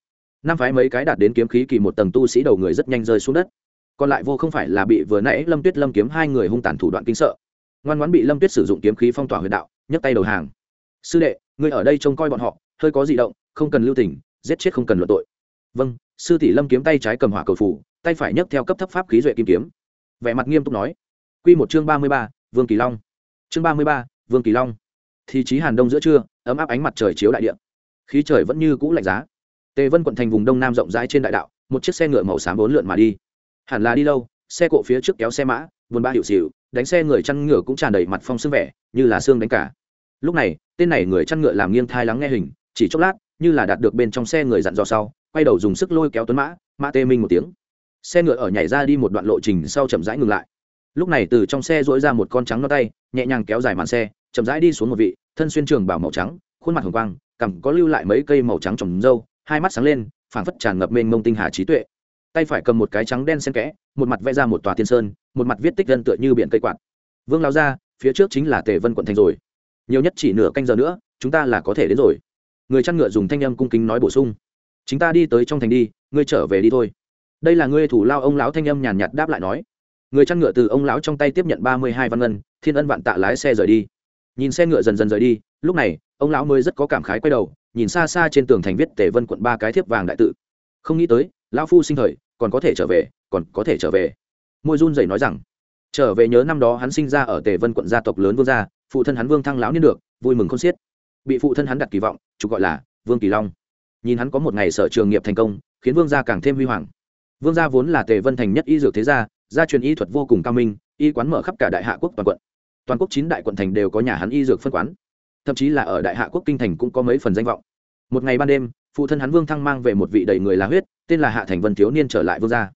Năm phái mấy cái đạt đến kiếm khí kỳ một tầng tu sĩ đầu người rất nhanh rơi xuống đất. Còn lại vô không phải là bị vừa nãy lâm tuyết, lâm kiếm hai người hung tàn thủ đoạn kinh sợ. Ngoan ngoãn bị lâm tuyết sử dụng kiếm khí phong tỏa huyệt đạo, nhấc tay đầu hàng sư đệ, ngươi ở đây trông coi bọn họ, hơi có di động, không cần lưu tình, giết chết không cần luận tội. Vâng sư tỷ lâm kiếm tay trái cầm hỏa cầu phủ tay phải nhấc theo cấp thấp pháp khí duệ kim kiếm. Vẻ mặt nghiêm túc nói. Quy một chương ba mươi ba, vương kỳ long. Chương ba mươi ba, vương kỳ long. Thì trí hàn đông giữa trưa, ấm áp ánh mặt trời chiếu đại địa. Khí trời vẫn như cũ lạnh giá. Tề vân quận thành vùng đông nam rộng rãi trên đại đạo, một chiếc xe ngựa màu xám bốn lượn mà đi. Hẳn là đi lâu, xe cộ phía trước kéo xe mã, buồn ba hiệu xịu đánh xe người chăn ngựa cũng tràn đầy mặt phong sương vẻ, như là xương đánh cả lúc này, tên này người chăn ngựa làm nghiêng thai lắng nghe hình, chỉ chốc lát, như là đạt được bên trong xe người dặn dò sau, quay đầu dùng sức lôi kéo tuấn mã mã tê minh một tiếng. Xe ngựa ở nhảy ra đi một đoạn lộ trình sau chậm rãi ngừng lại. Lúc này từ trong xe dỗi ra một con trắng nó tay, nhẹ nhàng kéo dài màn xe, chậm rãi đi xuống một vị, thân xuyên trường bảo màu trắng, khuôn mặt hồng quang, cằm có lưu lại mấy cây màu trắng trồng râu hai mắt sáng lên, phảng phất tràn ngập mênh mông tinh hà trí tuệ. Tay phải cầm một cái trắng đen xen kẽ, một mặt vẽ ra một tòa tiên sơn, một mặt viết tích dân tựa như biển cây quạt. Vương lao ra, phía trước chính là tề vân quận thành rồi nhiều nhất chỉ nửa canh giờ nữa, chúng ta là có thể đến rồi. Người chăn ngựa dùng thanh âm cung kính nói bổ sung. Chúng ta đi tới trong thành đi, ngươi trở về đi thôi. Đây là ngươi thủ lao ông lão thanh âm nhàn nhạt đáp lại nói. Người chăn ngựa từ ông lão trong tay tiếp nhận ba mươi hai văn ngân, thiên ân vạn tạ lái xe rời đi. Nhìn xe ngựa dần dần rời đi, lúc này, ông lão mới rất có cảm khái quay đầu, nhìn xa xa trên tường thành viết tề vân quận ba cái thiếp vàng đại tự. Không nghĩ tới, lão phu sinh thời, còn có thể trở về, còn có thể trở về. Môi run rẩy nói rằng, trở về nhớ năm đó hắn sinh ra ở tề vân quận gia tộc lớn vương gia phụ thân hắn vương thăng lão niên được, vui mừng không xiết. Bị phụ thân hắn đặt kỳ vọng, chủ gọi là vương kỳ long. Nhìn hắn có một ngày sở trường nghiệp thành công, khiến vương gia càng thêm huy hoàng. Vương gia vốn là tề vân thành nhất y dược thế gia gia truyền y thuật vô cùng cao minh, y quán mở khắp cả đại hạ quốc toàn quận. Toàn quốc chín đại quận thành đều có nhà hắn y dược phân quán. Thậm chí là ở đại hạ quốc kinh thành cũng có mấy phần danh vọng. Một ngày ban đêm, phụ thân hắn vương thăng mang về một vị đầy người là huyết, tên là hạ thành vân thiếu niên trở lại vương gia.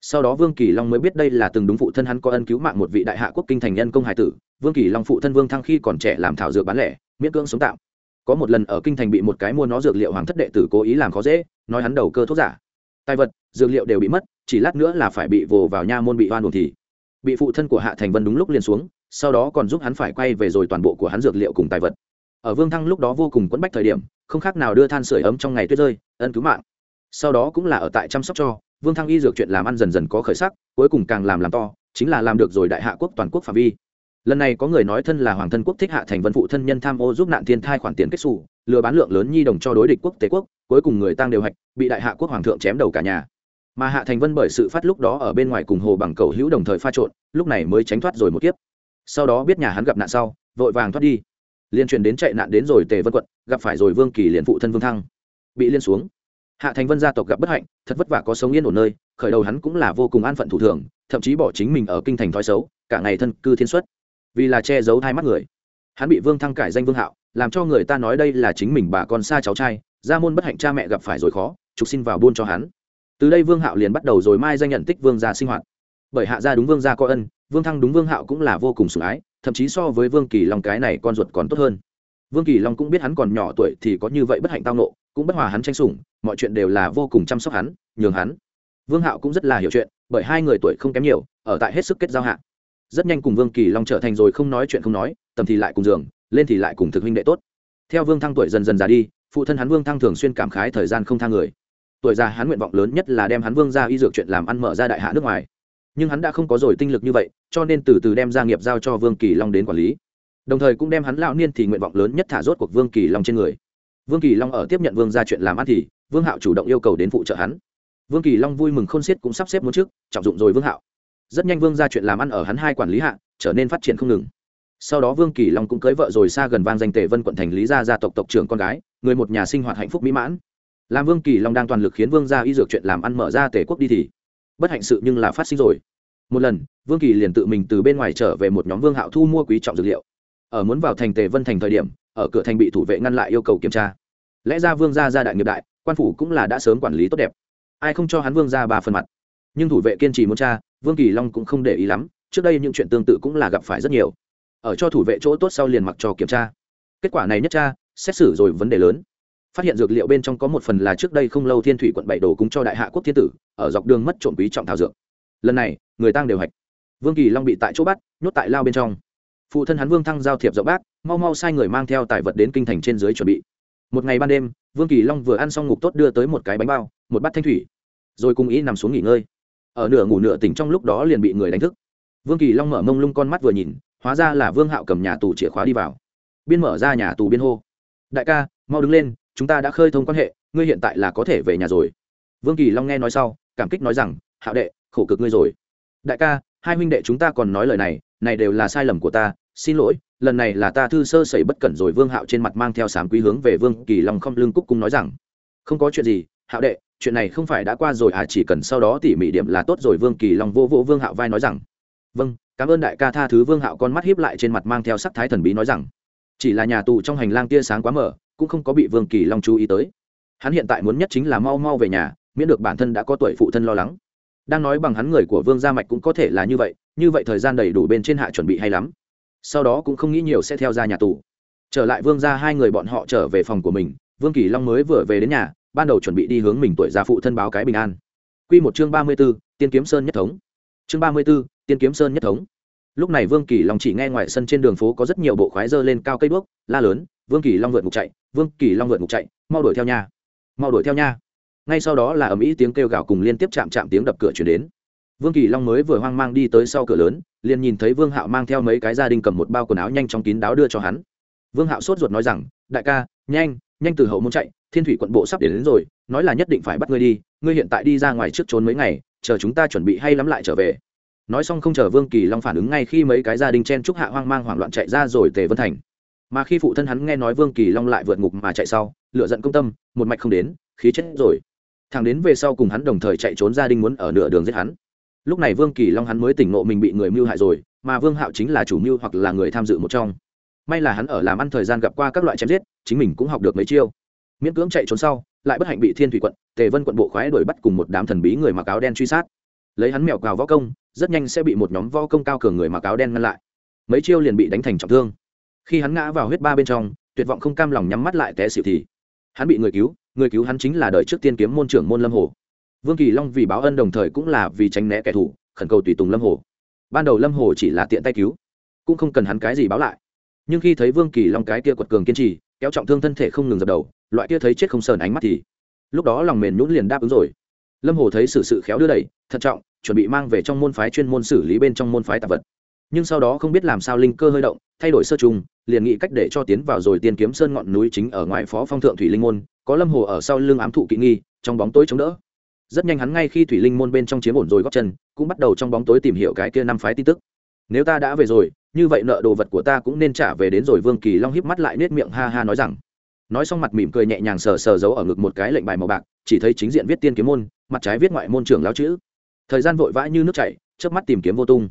Sau đó vương kỳ long mới biết đây là từng đúng phụ thân hắn có ân cứu mạng một vị đại hạ quốc kinh thành nhân công hải tử vương kỳ long phụ thân vương thăng khi còn trẻ làm thảo dược bán lẻ, miễn cưỡng sống tạm. Có một lần ở kinh thành bị một cái mua nó dược liệu hoàng thất đệ tử cố ý làm khó dễ, nói hắn đầu cơ thuốc giả. Tài vật, dược liệu đều bị mất, chỉ lát nữa là phải bị vồ vào nha môn bị oan đồn thì. Bị phụ thân của hạ thành vân đúng lúc liền xuống, sau đó còn giúp hắn phải quay về rồi toàn bộ của hắn dược liệu cùng tài vật. Ở vương thăng lúc đó vô cùng quẫn bách thời điểm, không khác nào đưa than sửa ấm trong ngày tuyết rơi, ân cứu mạng. Sau đó cũng là ở tại chăm sóc cho, vương thăng y dược chuyện làm ăn dần dần có khởi sắc, cuối cùng càng làm làm to, chính là làm được rồi đại hạ quốc toàn quốc phạm vi lần này có người nói thân là hoàng thân quốc thích hạ thành vân phụ thân nhân tham ô giúp nạn thiên thai khoản tiền kết xù, lừa bán lượng lớn nhi đồng cho đối địch quốc tế quốc, cuối cùng người tăng đều hạch, bị đại hạ quốc hoàng thượng chém đầu cả nhà. Mà hạ thành vân bởi sự phát lúc đó ở bên ngoài cùng hồ bằng cầu hữu đồng thời pha trộn, lúc này mới tránh thoát rồi một kiếp. Sau đó biết nhà hắn gặp nạn sau, vội vàng thoát đi. Liên truyền đến chạy nạn đến rồi tề vân quận, gặp phải rồi vương kỳ liền phụ thân vương thăng. Bị liên xuống. Hạ thành vân gia tộc gặp bất hạnh, thật vất vả có sống yên ổn nơi, khởi đầu hắn cũng là vô cùng an phận thủ thường, thậm chí bỏ chính mình ở kinh thành thói xấu, cả ngày thân cư thiên xuất vì là che giấu hai mắt người. Hắn bị vương thăng cải danh vương hạo, làm cho người ta nói đây là chính mình bà con xa cháu trai, Ra môn bất hạnh cha mẹ gặp phải rồi khó, trục xin vào buôn cho hắn. Từ đây vương hạo liền bắt đầu rồi mai danh nhận tích vương gia sinh hoạt. Bởi hạ gia đúng vương gia có ân, vương thăng đúng vương hạo cũng là vô cùng sủng ái, thậm chí so với vương kỳ long cái này con ruột còn tốt hơn. Vương kỳ long cũng biết hắn còn nhỏ tuổi thì có như vậy bất hạnh tao nộ cũng bất hòa hắn tranh sủng, mọi chuyện đều là vô cùng chăm sóc hắn, nhường hắn. Vương hạo cũng rất là hiểu chuyện, bởi hai người tuổi không kém nhiều, ở tại hết sức kết giao hạ rất nhanh cùng vương kỳ long trở thành rồi không nói chuyện không nói, tầm thì lại cùng giường, lên thì lại cùng thực huynh đệ tốt. Theo vương thăng tuổi dần dần già đi, phụ thân hắn vương thăng thường xuyên cảm khái thời gian không thang người. Tuổi già hắn nguyện vọng lớn nhất là đem hắn vương ra y dược chuyện làm ăn mở ra đại hạ nước ngoài. Nhưng hắn đã không có rồi tinh lực như vậy, cho nên từ từ đem gia nghiệp giao cho vương kỳ long đến quản lý. Đồng thời cũng đem hắn lão niên thì nguyện vọng lớn nhất thả rốt cuộc vương kỳ long trên người. Vương kỳ long ở tiếp nhận vương ra chuyện làm ăn thì, vương hạo chủ động yêu cầu đến phụ trợ hắn. Vương kỳ long vui mừng khôn xiết cũng sắp xếp muốn trước, trọng dụng rồi vương hạo rất nhanh vương ra chuyện làm ăn ở hắn hai quản lý hạ, trở nên phát triển không ngừng. Sau đó vương kỳ long cũng cưới vợ rồi xa gần vang danh tề vân quận thành lý gia gia tộc tộc trưởng con gái, người một nhà sinh hoạt hạnh phúc mỹ mãn. Làm vương kỳ long đang toàn lực khiến vương gia y dược chuyện làm ăn mở ra tề quốc đi thì bất hạnh sự nhưng là phát sinh rồi. Một lần, vương kỳ liền tự mình từ bên ngoài trở về một nhóm vương hạo thu mua quý trọng dược liệu. Ở muốn vào thành tề vân thành thời điểm, ở cửa thành bị thủ vệ ngăn lại yêu cầu kiểm tra. Lẽ ra vương gia gia đại nghiệp đại, quan phủ cũng là đã sớm quản lý tốt đẹp. Ai không cho hắn vương gia ba phần mặt. Nhưng thủ vệ kiên trì muốn tra vương kỳ long cũng không để ý lắm, trước đây những chuyện tương tự cũng là gặp phải rất nhiều. Ở cho thủ vệ chỗ tốt sau liền mặc cho kiểm tra. Kết quả này nhất tra, xét xử rồi vấn đề lớn. Phát hiện dược liệu bên trong có một phần là trước đây không lâu thiên thủy quận bảy đồ cúng cho đại hạ quốc thiên tử, ở dọc đường mất trộm quý trọng thảo dược. Lần này, người tăng đều hạch. Vương kỳ long bị tại chỗ bắt, nhốt tại lao bên trong. Phụ thân hắn vương thăng giao thiệp rộng bác, mau mau sai người mang theo tài vật đến kinh thành trên dưới chuẩn bị. Một ngày ban đêm, vương kỳ long vừa ăn xong ngục tốt đưa tới một cái bánh bao, một bát thanh thủy, rồi cùng ý nằm xuống nghỉ ngơi ở nửa ngủ nửa tỉnh trong lúc đó liền bị người đánh thức. Vương kỳ long mở mông lung con mắt vừa nhìn, hóa ra là vương hạo cầm nhà tù chìa khóa đi vào. Biên mở ra nhà tù biên hô. Đại ca, mau đứng lên, chúng ta đã khơi thông quan hệ, ngươi hiện tại là có thể về nhà rồi. Vương kỳ long nghe nói sau, cảm kích nói rằng, hạo đệ, khổ cực ngươi rồi. Đại ca, hai huynh đệ chúng ta còn nói lời này này đều là sai lầm của ta, xin lỗi, lần này là ta thư sơ sẩy bất cẩn rồi. Vương hạo trên mặt mang theo sám quý hướng về vương kỳ long không lưng cúc cung nói rằng, không có chuyện gì, hạo đệ chuyện này không phải đã qua rồi à chỉ cần sau đó tỉ mỉ điểm là tốt rồi, vương kỳ long vô vô vương hạo vai nói rằng. Vâng cảm ơn đại ca tha thứ, vương hạo con mắt hiếp lại trên mặt mang theo sắc thái thần bí nói rằng. Chỉ là nhà tù trong hành lang tia sáng quá mở cũng không có bị vương kỳ long chú ý tới. Hắn hiện tại muốn nhất chính là mau mau về nhà, miễn được bản thân đã có tuổi phụ thân lo lắng. Đang nói bằng hắn người của vương gia mạch cũng có thể là như vậy như vậy thời gian đầy đủ bên trên hạ chuẩn bị hay lắm. Sau đó cũng không nghĩ nhiều sẽ theo ra nhà tù. Trở lại vương gia, hai người bọn họ trở về phòng của mình, vương kỳ long mới vừa về đến nhà ban đầu chuẩn bị đi hướng mình tuổi gia phụ thân báo cái bình an. Q một chương ba mươi b ố tiên kiếm sơn nhất thống. Chương ba mươi b ố tiên kiếm sơn nhất thống. Lúc này vương kỳ long chỉ nghe ngoài sân trên đường phố có rất nhiều bộ khoái dơ lên cao cây đuốc, la lớn, vương kỳ long vượt ngục chạy, vương kỳ long vượt ngục chạy, mau đuổi theo nha, mau đuổi theo nha. Ngay sau đó là ầm ĩ tiếng kêu gào cùng liên tiếp chạm chạm tiếng đập cửa chuyển đến. Vương kỳ long mới vừa hoang mang đi tới sau cửa lớn, liền nhìn thấy vương hạo mang theo mấy cái gia đình cầm một bao quần áo nhanh chóng kín đáo đưa cho hắn. Vương hạo sốt ruột nói rằng, đại ca, nhanh nhanh từ hậu muốn chạy thiên thủy quận bộ sắp đến, đến rồi nói là nhất định phải bắt ngươi đi ngươi hiện tại đi ra ngoài trước trốn mấy ngày chờ chúng ta chuẩn bị hay lắm lại trở về. Nói xong không chờ vương kỳ long phản ứng ngay khi mấy cái gia đình chen trúc hạ hoang mang hoảng loạn chạy ra rồi tề vân thành. Mà khi phụ thân hắn nghe nói vương kỳ long lại vượt ngục mà chạy sau lựa giận công tâm một mạch không đến khí chết rồi. Thằng đến về sau cùng hắn đồng thời chạy trốn gia đình muốn ở nửa đường giết hắn. Lúc này vương kỳ long hắn mới tỉnh nộ mình bị người mưu hại rồi mà vương hạo chính là chủ mưu hoặc là người tham dự một trong may là hắn ở làm ăn thời gian gặp qua các loại chém giết, chính mình cũng học được mấy chiêu. Miễn cưỡng chạy trốn sau, lại bất hạnh bị thiên thủy quận, tề vân quận bộ khoái đuổi bắt cùng một đám thần bí người mặc áo đen truy sát. Lấy hắn mèo cào võ công, rất nhanh sẽ bị một nhóm võ công cao cường người mặc áo đen ngăn lại. Mấy chiêu liền bị đánh thành trọng thương. Khi hắn ngã vào huyết ba bên trong, tuyệt vọng không cam lòng nhắm mắt lại té xịu thì hắn bị người cứu người cứu hắn chính là đời trước tiên kiếm môn trưởng môn lâm hồ. Vương kỳ long vì báo ân đồng thời cũng là vì tránh né kẻ thù, khẩn cầu tùy tùng lâm hồ. Ban đầu lâm hồ chỉ là tiện tay cứu, cũng không cần hắn cái gì báo lại nhưng khi thấy vương kỳ long cái kia quật cường kiên trì, kéo trọng thương thân thể không ngừng dập đầu, loại kia thấy chết không sờn ánh mắt thì, lúc đó lòng mềm nhũn liền đáp ứng rồi. Lâm hồ thấy sự sự khéo đưa đẩy, thận trọng, chuẩn bị mang về trong môn phái chuyên môn xử lý bên trong môn phái tạp vật. Nhưng sau đó không biết làm sao linh cơ hơi động, thay đổi sơ trùng, liền nghĩ cách để cho tiến vào rồi tiên kiếm sơn ngọn núi chính ở ngoài phó phong thượng thủy linh môn, có lâm hồ ở sau lưng ám thụ kỵ nghi, trong bóng tối chống đỡ. Rất nhanh hắn ngay khi thủy linh môn bên trong chiếm ổn rồi góc chân, cũng bắt đầu trong bóng tối tìm hiểu cái kia năm phái tin tức. Nếu ta đã về rồi như vậy nợ đồ vật của ta cũng nên trả về đến rồi vương kỳ long híp mắt lại nết miệng ha ha nói rằng. Nói xong mặt mỉm cười nhẹ nhàng sờ sờ giấu ở ngực một cái lệnh bài màu bạc, chỉ thấy chính diện viết tiên kiếm môn, mặt trái viết ngoại môn trưởng lao chữ. Thời gian vội vã như nước chảy trước mắt tìm kiếm vô tung.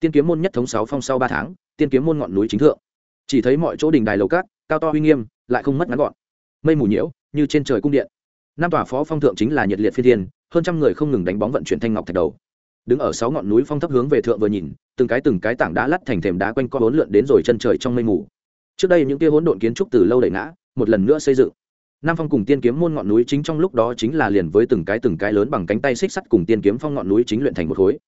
Tiên kiếm môn nhất thống sáu phong sau ba tháng, tiên kiếm môn ngọn núi chính thượng. Chỉ thấy mọi chỗ đình đài lầu cát, cao to uy nghiêm, lại không mất ngắn gọn. Mây mù nhiễu, như trên trời cung điện. Năm tòa phó phong thượng chính là nhiệt liệt phi thiên, hơn trăm người không ngừng đánh bóng vận chuyển thanh ngọc thạch đầu đứng ở sáu ngọn núi phong thấp hướng về thượng vừa nhìn, từng cái từng cái tảng đá lắt thành thềm đá quanh co hỗn lượn đến rồi chân trời trong mây mù. Trước đây những kia hỗn độn kiến trúc từ lâu đẩy ngã, một lần nữa xây dựng. Nam phong cùng tiên kiếm môn ngọn núi chính trong lúc đó chính là liền với từng cái từng cái lớn bằng cánh tay xích sắt cùng tiên kiếm phong ngọn núi chính luyện thành một khối.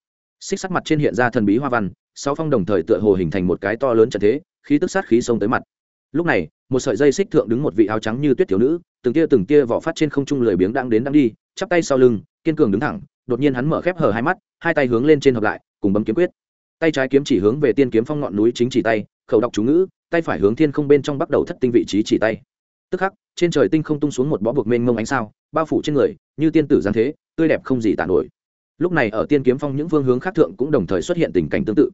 Xích sắt mặt trên hiện ra thần bí hoa văn, sáu phong đồng thời tựa hồ hình thành một cái to lớn trận thế, khí tức sát khí xông tới mặt. Lúc này, một sợi dây xích thượng đứng một vị áo trắng như tuyết thiếu nữ, từng tia từng tia vỏ phát trên không trung lười biếng đang đến đang đi, chắp tay sau lưng, kiên cường đứng thẳng đột nhiên hắn mở khép hở hai mắt, hai tay hướng lên trên hợp lại, cùng bấm kiếm quyết. Tay trái kiếm chỉ hướng về tiên kiếm phong ngọn núi chính chỉ tay, khẩu đọc chú ngữ, tay phải hướng thiên không bên trong bắt đầu thất tinh vị trí chỉ tay. Tức khắc, trên trời tinh không tung xuống một bó buộc mênh mông ánh sao, bao phủ trên người, như tiên tử giáng thế, tươi đẹp không gì tàn nổi. Lúc này ở tiên kiếm phong những phương hướng khác thượng cũng đồng thời xuất hiện tình cảnh tương tự.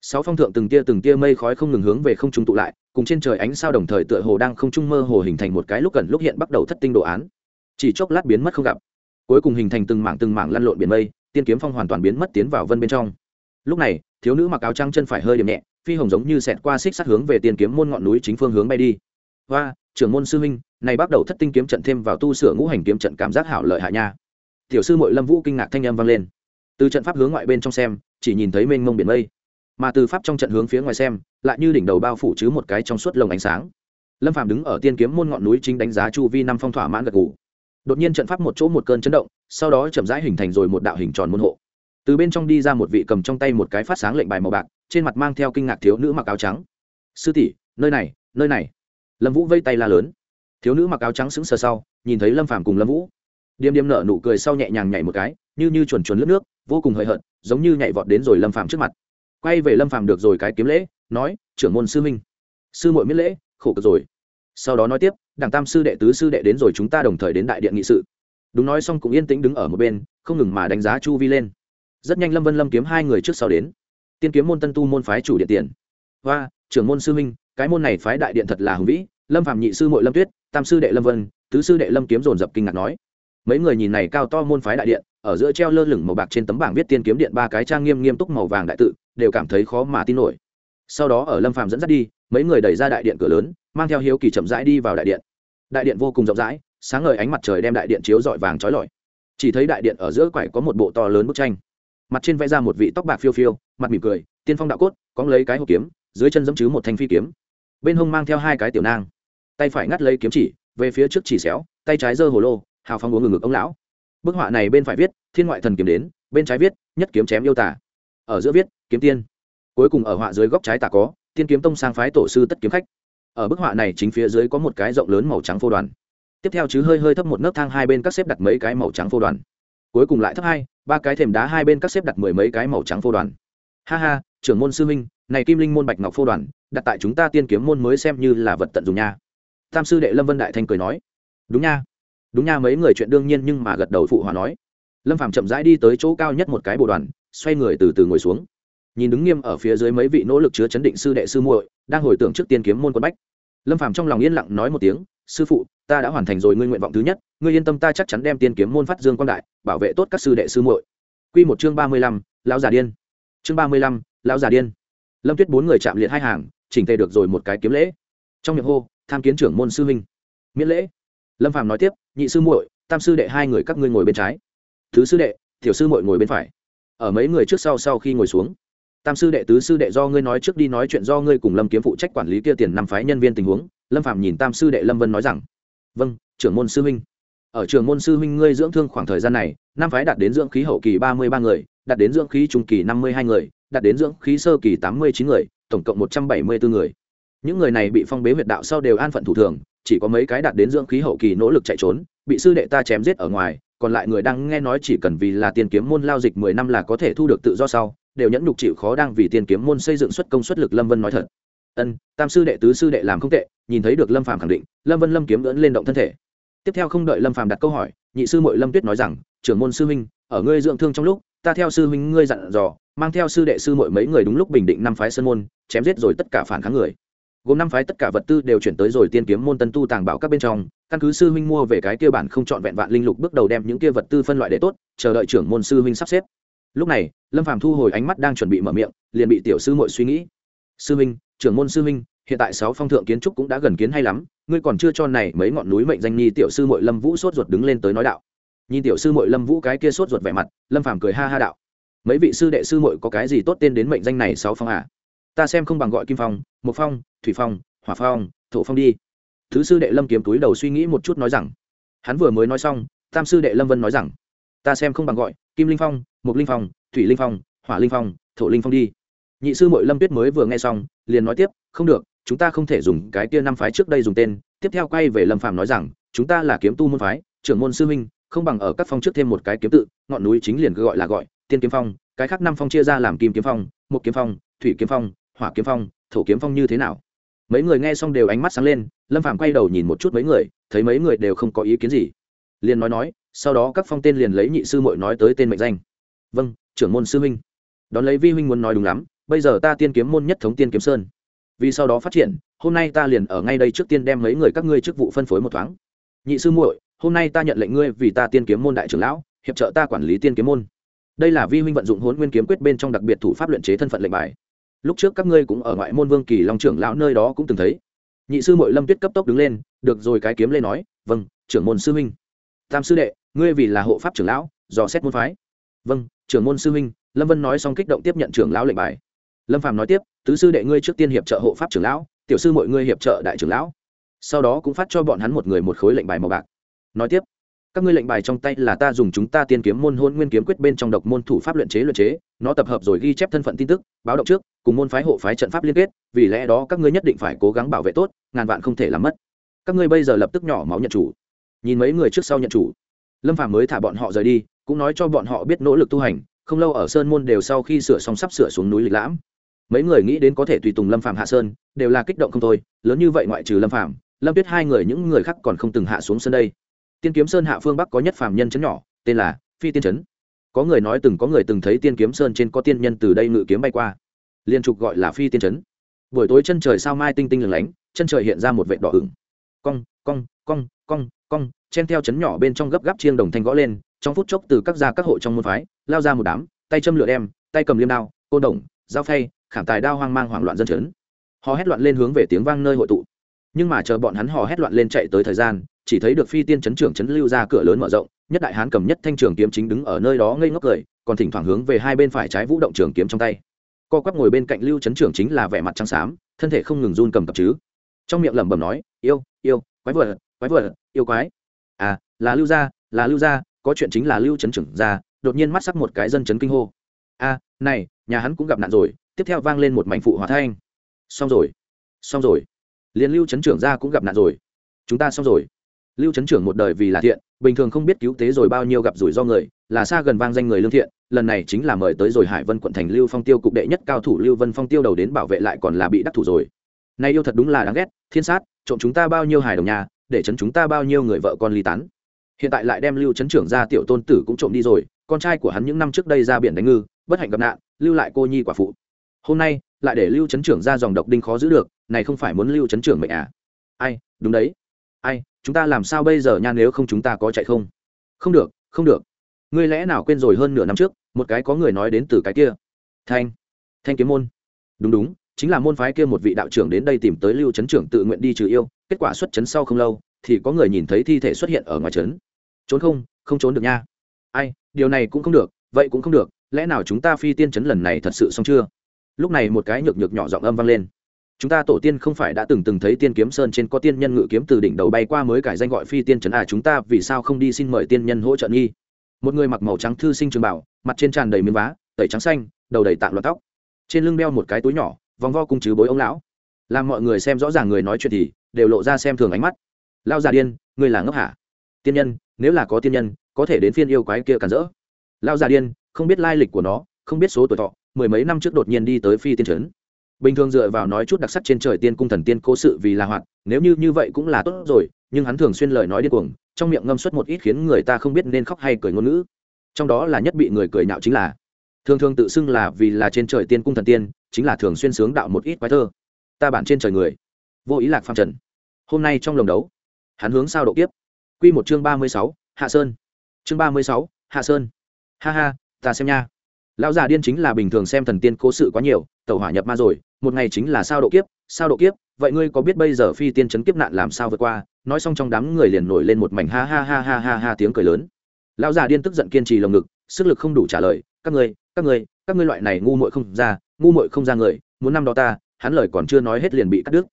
Sáu phong thượng từng tia từng tia mây khói không ngừng hướng về không trung tụ lại, cùng trên trời ánh sao đồng thời tựa hồ đang không trung mơ hồ hình thành một cái lúc gần lúc hiện bắt đầu thất tinh đồ án. Chỉ chốc lát biến mất không gặp cuối cùng hình thành từng mảng từng mảng lăn lộn biển mây, tiên kiếm phong hoàn toàn biến mất tiến vào vân bên trong. Lúc này, thiếu nữ mặc áo trăng chân phải hơi điểm nhẹ, phi hồng giống như xẹt qua xích sát hướng về tiên kiếm môn ngọn núi chính phương hướng bay đi. Và trưởng môn sư huynh, này bắt đầu thất tinh kiếm trận thêm vào tu sửa ngũ hành kiếm trận cảm giác hảo lợi hạ nha. Tiểu sư mội lâm vũ kinh ngạc thanh âm vang lên. Từ trận pháp hướng ngoại bên trong xem, chỉ nhìn thấy mênh mông biển mây. Mà từ pháp trong trận hướng phía ngoài xem, lại như đỉnh đầu bao phủ chứ một cái trong suốt lồng ánh sáng. Lâm phạm đứng ở tiên kiếm môn ngọn núi chính đánh giá chu vi năm phong thỏa mãn gật gù đột nhiên trận pháp một chỗ một cơn chấn động, sau đó chậm rãi hình thành rồi một đạo hình tròn môn hộ. Từ bên trong đi ra một vị cầm trong tay một cái phát sáng lệnh bài màu bạc, trên mặt mang theo kinh ngạc thiếu nữ mặc áo trắng. Sư tỷ, nơi này nơi này. Lâm vũ vây tay la lớn. Thiếu nữ mặc áo trắng sững sờ sau, nhìn thấy lâm phàm cùng lâm vũ. Điềm điềm nở nụ cười sau nhẹ nhàng nhảy một cái, như như chuồn chuồn lướt nước, vô cùng hời hợt, giống như nhảy vọt đến rồi lâm phàm trước mặt. Quay về lâm phàm được rồi cái kiếm lễ, nói, trưởng môn sư minh sư muội miễn lễ, khổ cực rồi sau đó nói tiếp, đảng tam sư đệ, tứ sư đệ đến rồi, chúng ta đồng thời đến đại điện nghị sự. Đúng nói xong cũng yên tĩnh đứng ở một bên, không ngừng mà đánh giá chu vi lên. Rất nhanh lâm vân lâm kiếm hai người trước sau đến. Tiên kiếm môn tân tu môn phái chủ điện tiền. Và trưởng môn sư minh cái môn này phái đại điện thật là hùng vĩ, lâm phạm nhị sư mội lâm tuyết, tam sư đệ lâm vân, tứ sư đệ lâm kiếm dồn dập kinh ngạc nói. Mấy người nhìn này cao to môn phái đại điện, ở giữa treo lơ lửng màu bạc trên tấm bảng viết tiên kiếm điện ba cái trang nghiêm nghiêm túc màu vàng đại tự, đều cảm thấy khó mà tin nổi. Sau đó ở lâm phạm dẫn dắt đi mấy người đẩy ra đại điện cửa lớn, mang theo hiếu kỳ chậm rãi đi vào đại điện. Đại điện vô cùng rộng rãi, sáng ngời ánh mặt trời đem đại điện chiếu rọi vàng trói lọi. Chỉ thấy đại điện ở giữa quải có một bộ to lớn bức tranh. Mặt trên vẽ ra một vị tóc bạc phiêu phiêu, mặt mỉm cười, tiên phong đạo cốt, có lấy cái hộp kiếm, dưới chân dẫm chứ một thanh phi kiếm. Bên hông mang theo hai cái tiểu nang. Tay phải ngắt lấy kiếm chỉ, về phía trước chỉ xéo, tay trái giơ hồ lô, hào phong uống ngừng ngực ông lão. Bức họa này bên phải viết, thiên ngoại thần kiếm đến bên trái viết, nhất kiếm chém yêu tả ở giữa viết, kiếm tiên cuối cùng ở họa dưới góc trái tả có tiên kiếm tông sang phái tổ sư tất kiếm khách. Ở bức họa này chính phía dưới có một cái rộng lớn màu trắng phô đoàn. Tiếp theo chứ hơi hơi thấp một nấc thang hai bên các xếp đặt mấy cái màu trắng phô đoàn. Cuối cùng lại thấp hai, ba cái thềm đá hai bên các xếp đặt mười mấy cái màu trắng phô đoàn. Ha ha, trưởng môn sư minh này kim linh môn bạch ngọc phô đoàn, đặt tại chúng ta tiên kiếm môn mới xem như là vật tận dùng nha. Tam sư đệ lâm vân đại thanh cười nói, đúng nha đúng nha, mấy người chuyện đương nhiên nhưng mà gật đầu phụ hòa nói. Lâm Phàm chậm rãi đi tới chỗ cao nhất một cái bộ đoàn, xoay người từ từ ngồi xuống nhìn đứng nghiêm ở phía dưới mấy vị nỗ lực chứa chấn định sư đệ sư muội, đang hồi tưởng trước tiên kiếm môn quân bách. Lâm phàm trong lòng yên lặng nói một tiếng, sư phụ, ta đã hoàn thành rồi ngươi nguyện vọng thứ nhất, ngươi yên tâm ta chắc chắn đem tiên kiếm môn phát dương quang đại, bảo vệ tốt các sư đệ sư muội. Quy một chương ba mươi lăm, lão già điên. Chương ba mươi lăm, lão già điên. Lâm tuyết bốn người chạm liệt hai hàng, chỉnh tề được rồi một cái kiếm lễ. Trong miệng hô, tham kiến trưởng môn sư huynh. Miễn lễ. Lâm phàm nói tiếp, nhị sư muội, tam sư đệ hai người các ngươi ngồi bên trái. Thứ sư đệ, tiểu sư muội ngồi bên phải. Ở mấy người trước sau sau khi ngồi xuống tam sư đệ, tứ sư đệ do ngươi nói trước đi, nói chuyện do ngươi cùng lâm kiếm phụ trách quản lý kia tiền năm phái nhân viên tình huống. Lâm phạm nhìn tam sư đệ lâm vân nói rằng vâng trưởng môn sư huynh. Ở trường môn sư huynh ngươi dưỡng thương khoảng thời gian này, năm phái đạt đến dưỡng khí hậu kỳ ba mươi ba người, đạt đến dưỡng khí trung kỳ năm mươi hai người, đạt đến dưỡng khí sơ kỳ tám mươi chín người, tổng cộng một trăm bảy mươi bốn người. Những người này bị phong bế huyệt đạo sau đều an phận thủ thường, chỉ có mấy cái đạt đến dưỡng khí hậu kỳ nỗ lực chạy trốn, bị sư đệ ta chém giết ở ngoài, còn lại người đang nghe nói chỉ cần vì là tiền kiếm môn lao dịch mười năm là có thể thu được tự do sau đều nhẫn nhục chịu khó đang vì tiên kiếm môn xây dựng xuất công suất lực lâm vân nói thật. Ân, tam sư đệ, tứ sư đệ làm không tệ, nhìn thấy được lâm phàm khẳng định, lâm vân lâm kiếm vẫn lên động thân thể. Tiếp theo không đợi lâm phàm đặt câu hỏi, nhị sư mội lâm tuyết nói rằng, trưởng môn sư huynh, ở ngươi dưỡng thương trong lúc, ta theo sư huynh ngươi dặn dò, mang theo sư đệ sư mội mấy người đúng lúc bình định năm phái sơn môn, chém giết rồi tất cả phản kháng người. Gồm năm phái tất cả vật tư đều chuyển tới rồi tiên kiếm môn tân tu tàng bảo các bên trong, căn cứ sư huynh mua về cái kia bản không chọn vẹn vạn linh lục bước đầu đem những kia vật tư phân loại để tốt, chờ đợi trưởng môn sư huynh sắp xếp lúc này, lâm phàm thu hồi ánh mắt đang chuẩn bị mở miệng, liền bị tiểu sư mội suy nghĩ. Sư minh, trưởng môn sư minh, hiện tại sáu phong thượng kiến trúc cũng đã gần kiến hay lắm, ngươi còn chưa cho này mấy ngọn núi mệnh danh nhi tiểu sư mội lâm vũ sốt ruột đứng lên tới nói đạo. Nhìn tiểu sư mội lâm vũ cái kia sốt ruột vẻ mặt, lâm phàm cười ha ha đạo. Mấy vị sư đệ sư mội có cái gì tốt tên đến mệnh danh này sáu phong à? Ta xem không bằng gọi kim phong, mộc phong, thủy phong, hỏa phong, thổ phong đi. Thứ sư đệ lâm kiếm túi đầu suy nghĩ một chút nói rằng. Hắn vừa mới nói xong, tam sư đệ lâm vân nói rằng ta xem không bằng gọi, kim linh phong mục linh phong, thủy linh phong, hỏa linh phong, thổ linh phong đi. Nhị sư mội lâm tuyết mới vừa nghe xong, liền nói tiếp, không được, chúng ta không thể dùng cái kia năm phái trước đây dùng tên. Tiếp theo quay về lâm phàm nói rằng, chúng ta là kiếm tu môn phái, trưởng môn sư minh không bằng ở các phong trước thêm một cái kiếm tự, ngọn núi chính liền cứ gọi là gọi, tiên kiếm phong, cái khác năm phong chia ra làm kim kiếm phong một kiếm phong, thủy kiếm phong, hỏa kiếm phong, thổ kiếm phong như thế nào? Mấy người nghe xong đều ánh mắt sáng lên, lâm phạm quay đầu nhìn một chút mấy người, thấy mấy người đều không có ý kiến gì. Liền nói nói sau đó các phong tên liền lấy nhị sư mội nói tới tên mệnh danh. Vâng trưởng môn sư huynh. Đón lấy vi huynh muốn nói đúng lắm, bây giờ ta tiên kiếm môn nhất thống tiên kiếm sơn. Vì sau đó phát triển, hôm nay ta liền ở ngay đây trước tiên đem mấy người các ngươi chức vụ phân phối một thoáng. Nhị sư muội, hôm nay ta nhận lệnh ngươi vì ta tiên kiếm môn đại trưởng lão, hiệp trợ ta quản lý tiên kiếm môn. Đây là vi huynh vận dụng hốn nguyên kiếm quyết bên trong đặc biệt thủ pháp luyện chế thân phận lệnh bài. Lúc trước các ngươi cũng ở ngoại môn vương kỳ long trưởng lão nơi đó cũng từng thấy. Nhị sư muội lâm tuyết cấp tốc đứng lên, được rồi, cái kiếm lên nói vâng trưởng môn sư huynh. Tam sư đệ ngươi vì là hộ pháp trưởng lão, dò xét môn phái. Vâng trưởng môn sư huynh, lâm vân nói xong kích động tiếp nhận trưởng lão lệnh bài. Lâm phạm nói tiếp, tứ sư đệ ngươi trước tiên hiệp trợ hộ pháp trưởng lão, tiểu sư mọi ngươi hiệp trợ đại trưởng lão. Sau đó cũng phát cho bọn hắn một người một khối lệnh bài màu bạc. Nói tiếp, các ngươi lệnh bài trong tay là ta dùng chúng ta tiên kiếm môn hôn nguyên kiếm quyết bên trong độc môn thủ pháp luyện chế luyện chế, nó tập hợp rồi ghi chép thân phận tin tức, báo động trước, cùng môn phái hộ phái trận pháp liên kết, vì lẽ đó các ngươi nhất định phải cố gắng bảo vệ tốt, ngàn vạn không thể làm mất. Các ngươi bây giờ lập tức nhỏ máu nhận chủ. Nhìn mấy người trước sau nhận chủ lâm phàm mới thả bọn họ rời đi, cũng nói cho bọn họ biết nỗ lực tu hành, không lâu ở sơn môn đều sau khi sửa xong sắp sửa xuống núi lịch lãm. Mấy người nghĩ đến có thể tùy tùng lâm phàm hạ sơn, đều là kích động không thôi, lớn như vậy ngoại trừ lâm phàm, lâm tuyết hai người những người khác còn không từng hạ xuống sân đây. Tiên kiếm sơn hạ phương bắc có nhất phàm nhân chấn nhỏ, tên là phi tiên chấn. Có người nói từng có người từng thấy tiên kiếm sơn trên có tiên nhân từ đây ngự kiếm bay qua. Liên trục gọi là phi tiên chấn. Buổi tối chân trời sao mai tinh tinh lừng lánh, chân trời hiện ra một vệ đỏ ửng cong cong cong cong cong, chen theo chấn nhỏ bên trong gấp gáp chiêng đồng thanh gõ lên, trong phút chốc từ các gia các hộ trong môn phái, lao ra một đám, tay châm lửa đem, tay cầm liêm đao, côn đồng, dao phay, khảm tài đao hoang mang hoảng loạn dân chấn. Họ hét loạn lên hướng về tiếng vang nơi hội tụ. Nhưng mà chờ bọn hắn hò hét loạn lên chạy tới thời gian, chỉ thấy được phi tiên chấn trưởng chấn lưu ra cửa lớn mở rộng, nhất đại hán cầm nhất thanh trường kiếm chính đứng ở nơi đó ngây ngốc cười, còn thỉnh thoảng hướng về hai bên phải trái vũ động trường kiếm trong tay. Co quắp ngồi bên cạnh lưu chấn trưởng chính là vẻ mặt trắng xám, thân thể không ngừng run cầm cập chứ. Trong miệng lẩm bẩm nói yêu yêu quái vợ quái vợ yêu quái. À là lưu gia là lưu gia có chuyện chính là lưu Trấn trưởng gia, đột nhiên mắt sắc một cái dân chấn kinh hô. A à, này nhà hắn cũng gặp nạn rồi tiếp theo vang lên một mảnh phụ hòa thanh. Xong rồi xong rồi. Liền lưu Trấn trưởng gia cũng gặp nạn rồi. Chúng ta xong rồi. Lưu Trấn trưởng một đời vì là thiện bình thường không biết cứu tế rồi bao nhiêu gặp rủi ro người là xa gần vang danh người lương thiện lần này chính là mời tới rồi hải vân quận thành lưu phong tiêu cục đệ nhất cao thủ lưu vân phong tiêu đầu đến bảo vệ lại còn là bị đắc thủ rồi. Nay yêu thật đúng là đáng ghét thiên sát trộm chúng ta bao nhiêu hài đồng nhà, để chấn chúng ta bao nhiêu người vợ con ly tán. Hiện tại lại đem lưu chấn trưởng ra tiểu tôn tử cũng trộm đi rồi, con trai của hắn những năm trước đây ra biển đánh ngư, bất hạnh gặp nạn, lưu lại cô nhi quả phụ. Hôm nay, lại để lưu chấn trưởng ra dòng độc đinh khó giữ được, này không phải muốn lưu chấn trưởng mệnh à? Ai, đúng đấy. Ai, chúng ta làm sao bây giờ nha nếu không chúng ta có chạy không? Không được không được. Ngươi lẽ nào quên rồi hơn nửa năm trước, một cái có người nói đến từ cái kia. Thanh thanh kiếm môn. Đúng đúng chính là môn phái kia một vị đạo trưởng đến đây tìm tới lưu chấn trưởng tự nguyện đi trừ yêu, kết quả xuất chấn sau không lâu, thì có người nhìn thấy thi thể xuất hiện ở ngoài trấn. Trốn không không trốn được nha. Ai, điều này cũng không được, vậy cũng không được, lẽ nào chúng ta phi tiên chấn lần này thật sự xong chưa? Lúc này một cái nhược nhược nhỏ giọng âm vang lên. Chúng ta tổ tiên không phải đã từng từng thấy tiên kiếm sơn trên có tiên nhân ngự kiếm từ đỉnh đầu bay qua mới cải danh gọi phi tiên trấn à chúng ta vì sao không đi xin mời tiên nhân hỗ trợ nghi? Một người mặc màu trắng thư sinh trường bảo, mặt trên tràn đầy miếng vá, tẩy trắng xanh, đầu đầy tạng loạt tóc. Trên lưng đeo một cái túi nhỏ vòng vo cung chứ bối ông lão. Làm mọi người xem rõ ràng người nói chuyện thì đều lộ ra xem thường ánh mắt. Lao già điên người là ngốc hả? Tiên nhân, nếu là có tiên nhân, có thể đến phiên yêu quái kia cản rỡ. Lao già điên, không biết lai lịch của nó, không biết số tuổi thọ, mười mấy năm trước đột nhiên đi tới phi tiên trấn. Bình thường dựa vào nói chút đặc sắc trên trời tiên cung thần tiên cố sự vì là hoạt, nếu như như vậy cũng là tốt rồi, nhưng hắn thường xuyên lời nói điên cuồng, trong miệng ngâm suất một ít khiến người ta không biết nên khóc hay cười ngôn ngữ. Trong đó là nhất bị người cười nhạo chính là, thường thường tự xưng là vì là trên trời tiên cung thần tiên chính là thường xuyên sướng đạo một ít quái thơ. Ta bản trên trời người. Vô ý lạc phàm trần. Hôm nay trong lồng đấu, hắn hướng sao độ kiếp. Quy một chương ba mươi sáu, hạ sơn. Chương ba mươi sáu, hạ sơn. Ha ha, ta xem nha. Lão già điên chính là bình thường xem thần tiên cố sự quá nhiều tàu hỏa nhập ma rồi, một ngày chính là sao độ kiếp, sao độ kiếp, vậy ngươi có biết bây giờ phi tiên chấn kiếp nạn làm sao vượt qua? Nói xong trong đám người liền nổi lên một mảnh ha ha ha ha ha ha tiếng cười lớn. Lão già điên tức giận kiên trì lồng ngực, sức lực không đủ trả lời, các ngươi các ngươi các ngươi loại này ngu muội không ra ngu muội không ra người, muốn năm đó ta, hắn lời còn chưa nói hết liền bị cắt đứt.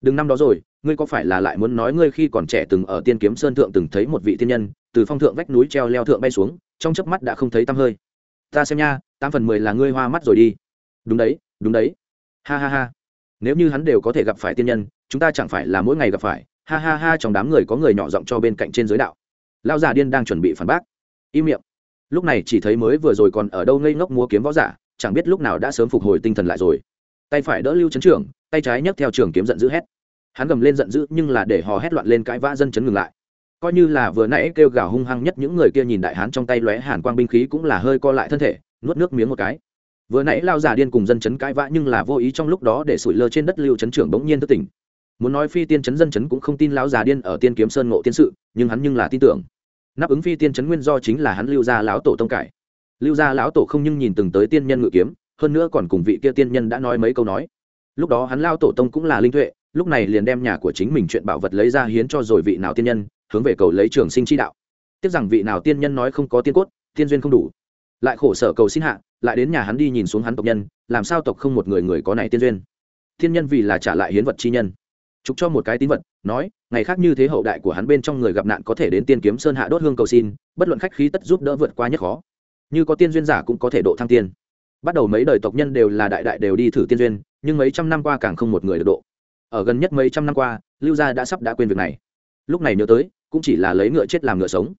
Đừng năm đó rồi, ngươi có phải là lại muốn nói ngươi khi còn trẻ từng ở tiên kiếm sơn thượng từng thấy một vị tiên nhân, từ phong thượng vách núi treo leo thượng bay xuống, trong chớp mắt đã không thấy tăm hơi. Ta xem nha, tám phần mười là ngươi hoa mắt rồi đi. Đúng đấy đúng đấy. Ha ha ha. Nếu như hắn đều có thể gặp phải tiên nhân, chúng ta chẳng phải là mỗi ngày gặp phải. Ha ha ha, trong đám người có người nhỏ giọng cho bên cạnh trên giới đạo. Lao già điên đang chuẩn bị phản bác. Im miệng. Lúc này chỉ thấy mới vừa rồi còn ở đâu ngây ngốc mua kiếm võ giả chẳng biết lúc nào đã sớm phục hồi tinh thần lại rồi. Tay phải đỡ lưu chấn trưởng, tay trái nhấc theo trường kiếm giận dữ hét. Hắn gầm lên giận dữ, nhưng là để hò hét loạn lên cãi vã dân chấn ngừng lại. Coi như là vừa nãy kêu gào hung hăng nhất những người kia nhìn đại hán trong tay lóe hàn quang binh khí cũng là hơi co lại thân thể, nuốt nước miếng một cái. Vừa nãy lao giả điên cùng dân chấn cãi vã nhưng là vô ý trong lúc đó để sủi lơ trên đất lưu chấn trưởng bỗng nhiên thức tỉnh. Muốn nói phi tiên chấn dân chấn cũng không tin lão già điên ở tiên kiếm sơn ngộ tiên sự, nhưng hắn nhưng là tin tưởng. Nắp ứng phi tiên chấn nguyên do chính là hắn lưu gia lão tổ tông cải lưu gia lão tổ không nhưng nhìn từng tới tiên nhân ngự kiếm, hơn nữa còn cùng vị kia tiên nhân đã nói mấy câu nói. Lúc đó hắn lao tổ tông cũng là linh tuệ, lúc này liền đem nhà của chính mình chuyện bảo vật lấy ra hiến cho rồi vị nào tiên nhân, hướng về cầu lấy trường sinh chi đạo. Tiếc rằng vị nào tiên nhân nói không có tiên cốt, tiên duyên không đủ. Lại khổ sở cầu xin hạ, lại đến nhà hắn đi nhìn xuống hắn tộc nhân, làm sao tộc không một người người có này tiên duyên? Thiên nhân vì là trả lại hiến vật chi nhân. Chúc cho một cái tín vật, nói, ngày khác như thế hậu đại của hắn bên trong người gặp nạn có thể đến tiên kiếm sơn hạ đốt hương cầu xin, bất luận khách khí tất giúp đỡ vượt qua nhất khó như có tiên duyên giả cũng có thể độ thăng tiên. Bắt đầu mấy đời tộc nhân đều là đại đại đều đi thử tiên duyên, nhưng mấy trăm năm qua càng không một người được độ. Ở gần nhất mấy trăm năm qua, lưu gia đã sắp đã quên việc này. Lúc này nhớ tới, cũng chỉ là lấy ngựa chết làm ngựa sống.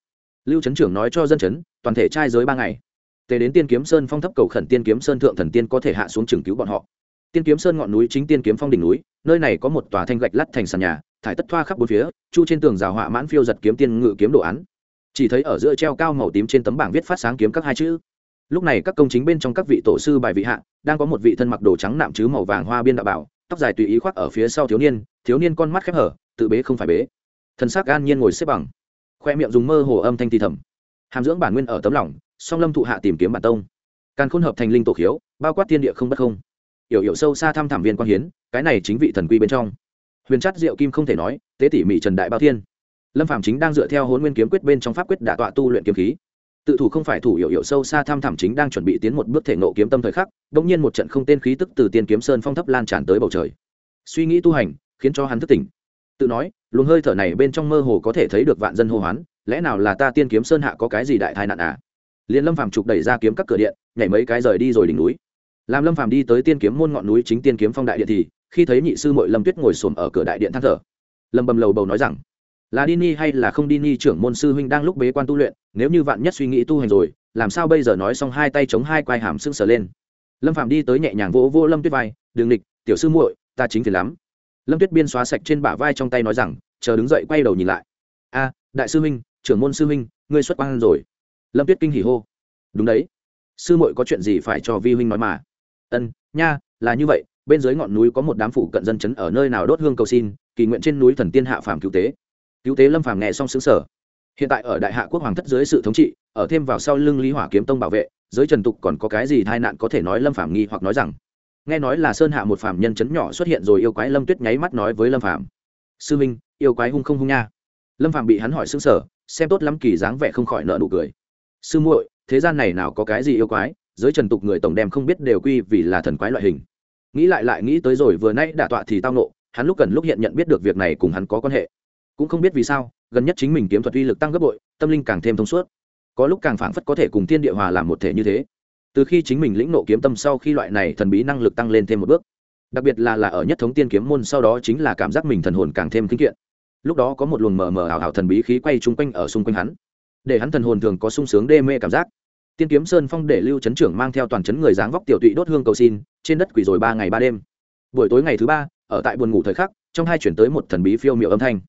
Lưu trấn trưởng nói cho dân chấn, toàn thể trai giới ba ngày. Tề đến tiên kiếm sơn phong thấp cầu khẩn tiên kiếm sơn thượng thần tiên có thể hạ xuống trường cứu bọn họ. Tiên kiếm sơn ngọn núi chính tiên kiếm phong đỉnh núi, nơi này có một tòa thanh gạch lắt thành sàn nhà, thải tất thoa khắp bốn phía, chu trên tường rào họa mãn phiêu giật kiếm tiên ngự kiếm đồ án chỉ thấy ở giữa treo cao màu tím trên tấm bảng viết phát sáng kiếm các hai chữ. Lúc này các công chính bên trong các vị tổ sư bài vị hạ, đang có một vị thân mặc đồ trắng nạm chứ màu vàng hoa biên đạo bảo, tóc dài tùy ý khoác ở phía sau thiếu niên thiếu niên con mắt khép hở, tự bế không phải bế. Thân xác an nhiên ngồi xếp bằng, khoe miệng dùng mơ hồ âm thanh thì thầm. Hàm dưỡng bản nguyên ở tấm lòng, song lâm thụ hạ tìm kiếm bản tông. Càng khôn hợp thành linh tổ khiếu, bao quát tiên địa không bất không. Yểu yểu sâu xa thăm thảm viên quan hiến, cái này chính vị thần quy bên trong. Huyền chất diệu kim không thể nói, tế tỉ mỉ trần đại bao thiên lâm phạm chính đang dựa theo hôn nguyên kiếm quyết bên trong pháp quyết đả tọa tu luyện kiếm khí. Tự thủ không phải thủ hiểu hiểu sâu xa tham thẳm chính đang chuẩn bị tiến một bước thể nộ kiếm tâm thời khắc, bỗng nhiên một trận không tên khí tức từ tiên kiếm sơn phong thấp lan tràn tới bầu trời. Suy nghĩ tu hành, khiến cho hắn thức tỉnh. Tự nói, luồng hơi thở này bên trong mơ hồ có thể thấy được vạn dân hô hoán, lẽ nào là ta tiên kiếm sơn hạ có cái gì đại tai nạn à? Liền lâm phàm trục đẩy ra kiếm các cửa điện, nhảy mấy cái rời đi rồi đỉnh núi. Làm lâm phàm đi tới tiên kiếm môn ngọn núi chính tiên kiếm phong đại điện thì, khi thấy nhị sư mội lâm tuyết ngồi xổm ở cửa đại điện than thở. Lâm bầm lầu bầu nói rằng là đi ni hay là không đi ni trưởng môn sư huynh đang lúc bế quan tu luyện, nếu như vạn nhất suy nghĩ tu hành rồi, làm sao bây giờ nói xong hai tay chống hai quai hàm sưng sờ lên. Lâm phạm đi tới nhẹ nhàng vỗ vô lâm tuyết vai, đường địch tiểu sư muội, ta chính phiền lắm. Lâm tuyết biên xóa sạch trên bả vai trong tay nói rằng, chờ đứng dậy quay đầu nhìn lại. A, đại sư huynh, trưởng môn sư huynh, ngươi xuất quan rồi. Lâm tuyết kinh hỉ hô. Đúng đấy. Sư muội có chuyện gì phải cho vi huynh nói mà. Ân, nha, là như vậy, bên dưới ngọn núi có một đám phủ cận dân chấn ở nơi nào đốt hương cầu xin, kỳ nguyện trên núi thần tiên hạ phàm cứu tế cứu tế lâm phàm nghe xong xứng sở hiện tại ở đại hạ quốc hoàng thất dưới sự thống trị, ở thêm vào sau lưng lý hỏa kiếm tông bảo vệ, giới trần tục còn có cái gì tai nạn có thể nói lâm phàm nghi hoặc nói rằng? Nghe nói là sơn hạ một phàm nhân chấn nhỏ xuất hiện rồi yêu quái lâm tuyết nháy mắt nói với lâm phàm. Sư minh, yêu quái hung không hung nha. Lâm phàm bị hắn hỏi xứng sở xem tốt lắm kỳ dáng vẻ không khỏi nợ nụ cười. Sư muội, thế gian này nào có cái gì yêu quái, giới trần tục người tổng đem không biết đều quy vì là thần quái loại hình. Nghĩ lại lại nghĩ tới rồi, vừa nãy đả tọa thì tao nộ hắn lúc cần lúc hiện nhận biết được việc này cùng hắn có quan hệ cũng không biết vì sao, gần nhất chính mình kiếm thuật uy lực tăng gấp bội, tâm linh càng thêm thông suốt. Có lúc càng phảng phất có thể cùng thiên địa hòa làm một thể như thế. Từ khi chính mình lĩnh nộ kiếm tâm sau khi loại này thần bí năng lực tăng lên thêm một bước. Đặc biệt là là ở nhất thống tiên kiếm môn sau đó chính là cảm giác mình thần hồn càng thêm kinh kiện lúc đó có một luồng mờ mờ ảo ảo thần bí khí quay chung quanh ở xung quanh hắn. Để hắn thần hồn thường có sung sướng đê mê cảm giác. Tiên kiếm sơn phong để lưu chấn trưởng mang theo toàn chấn người dáng vóc tiểu tụy đốt hương cầu xin, trên đất quỷ rồi ba ngày ba đêm. Buổi tối ngày thứ ba, ở tại buồn ngủ thời khắc, trong hai chuyển tới một thần bí phiêu miệu âm thanh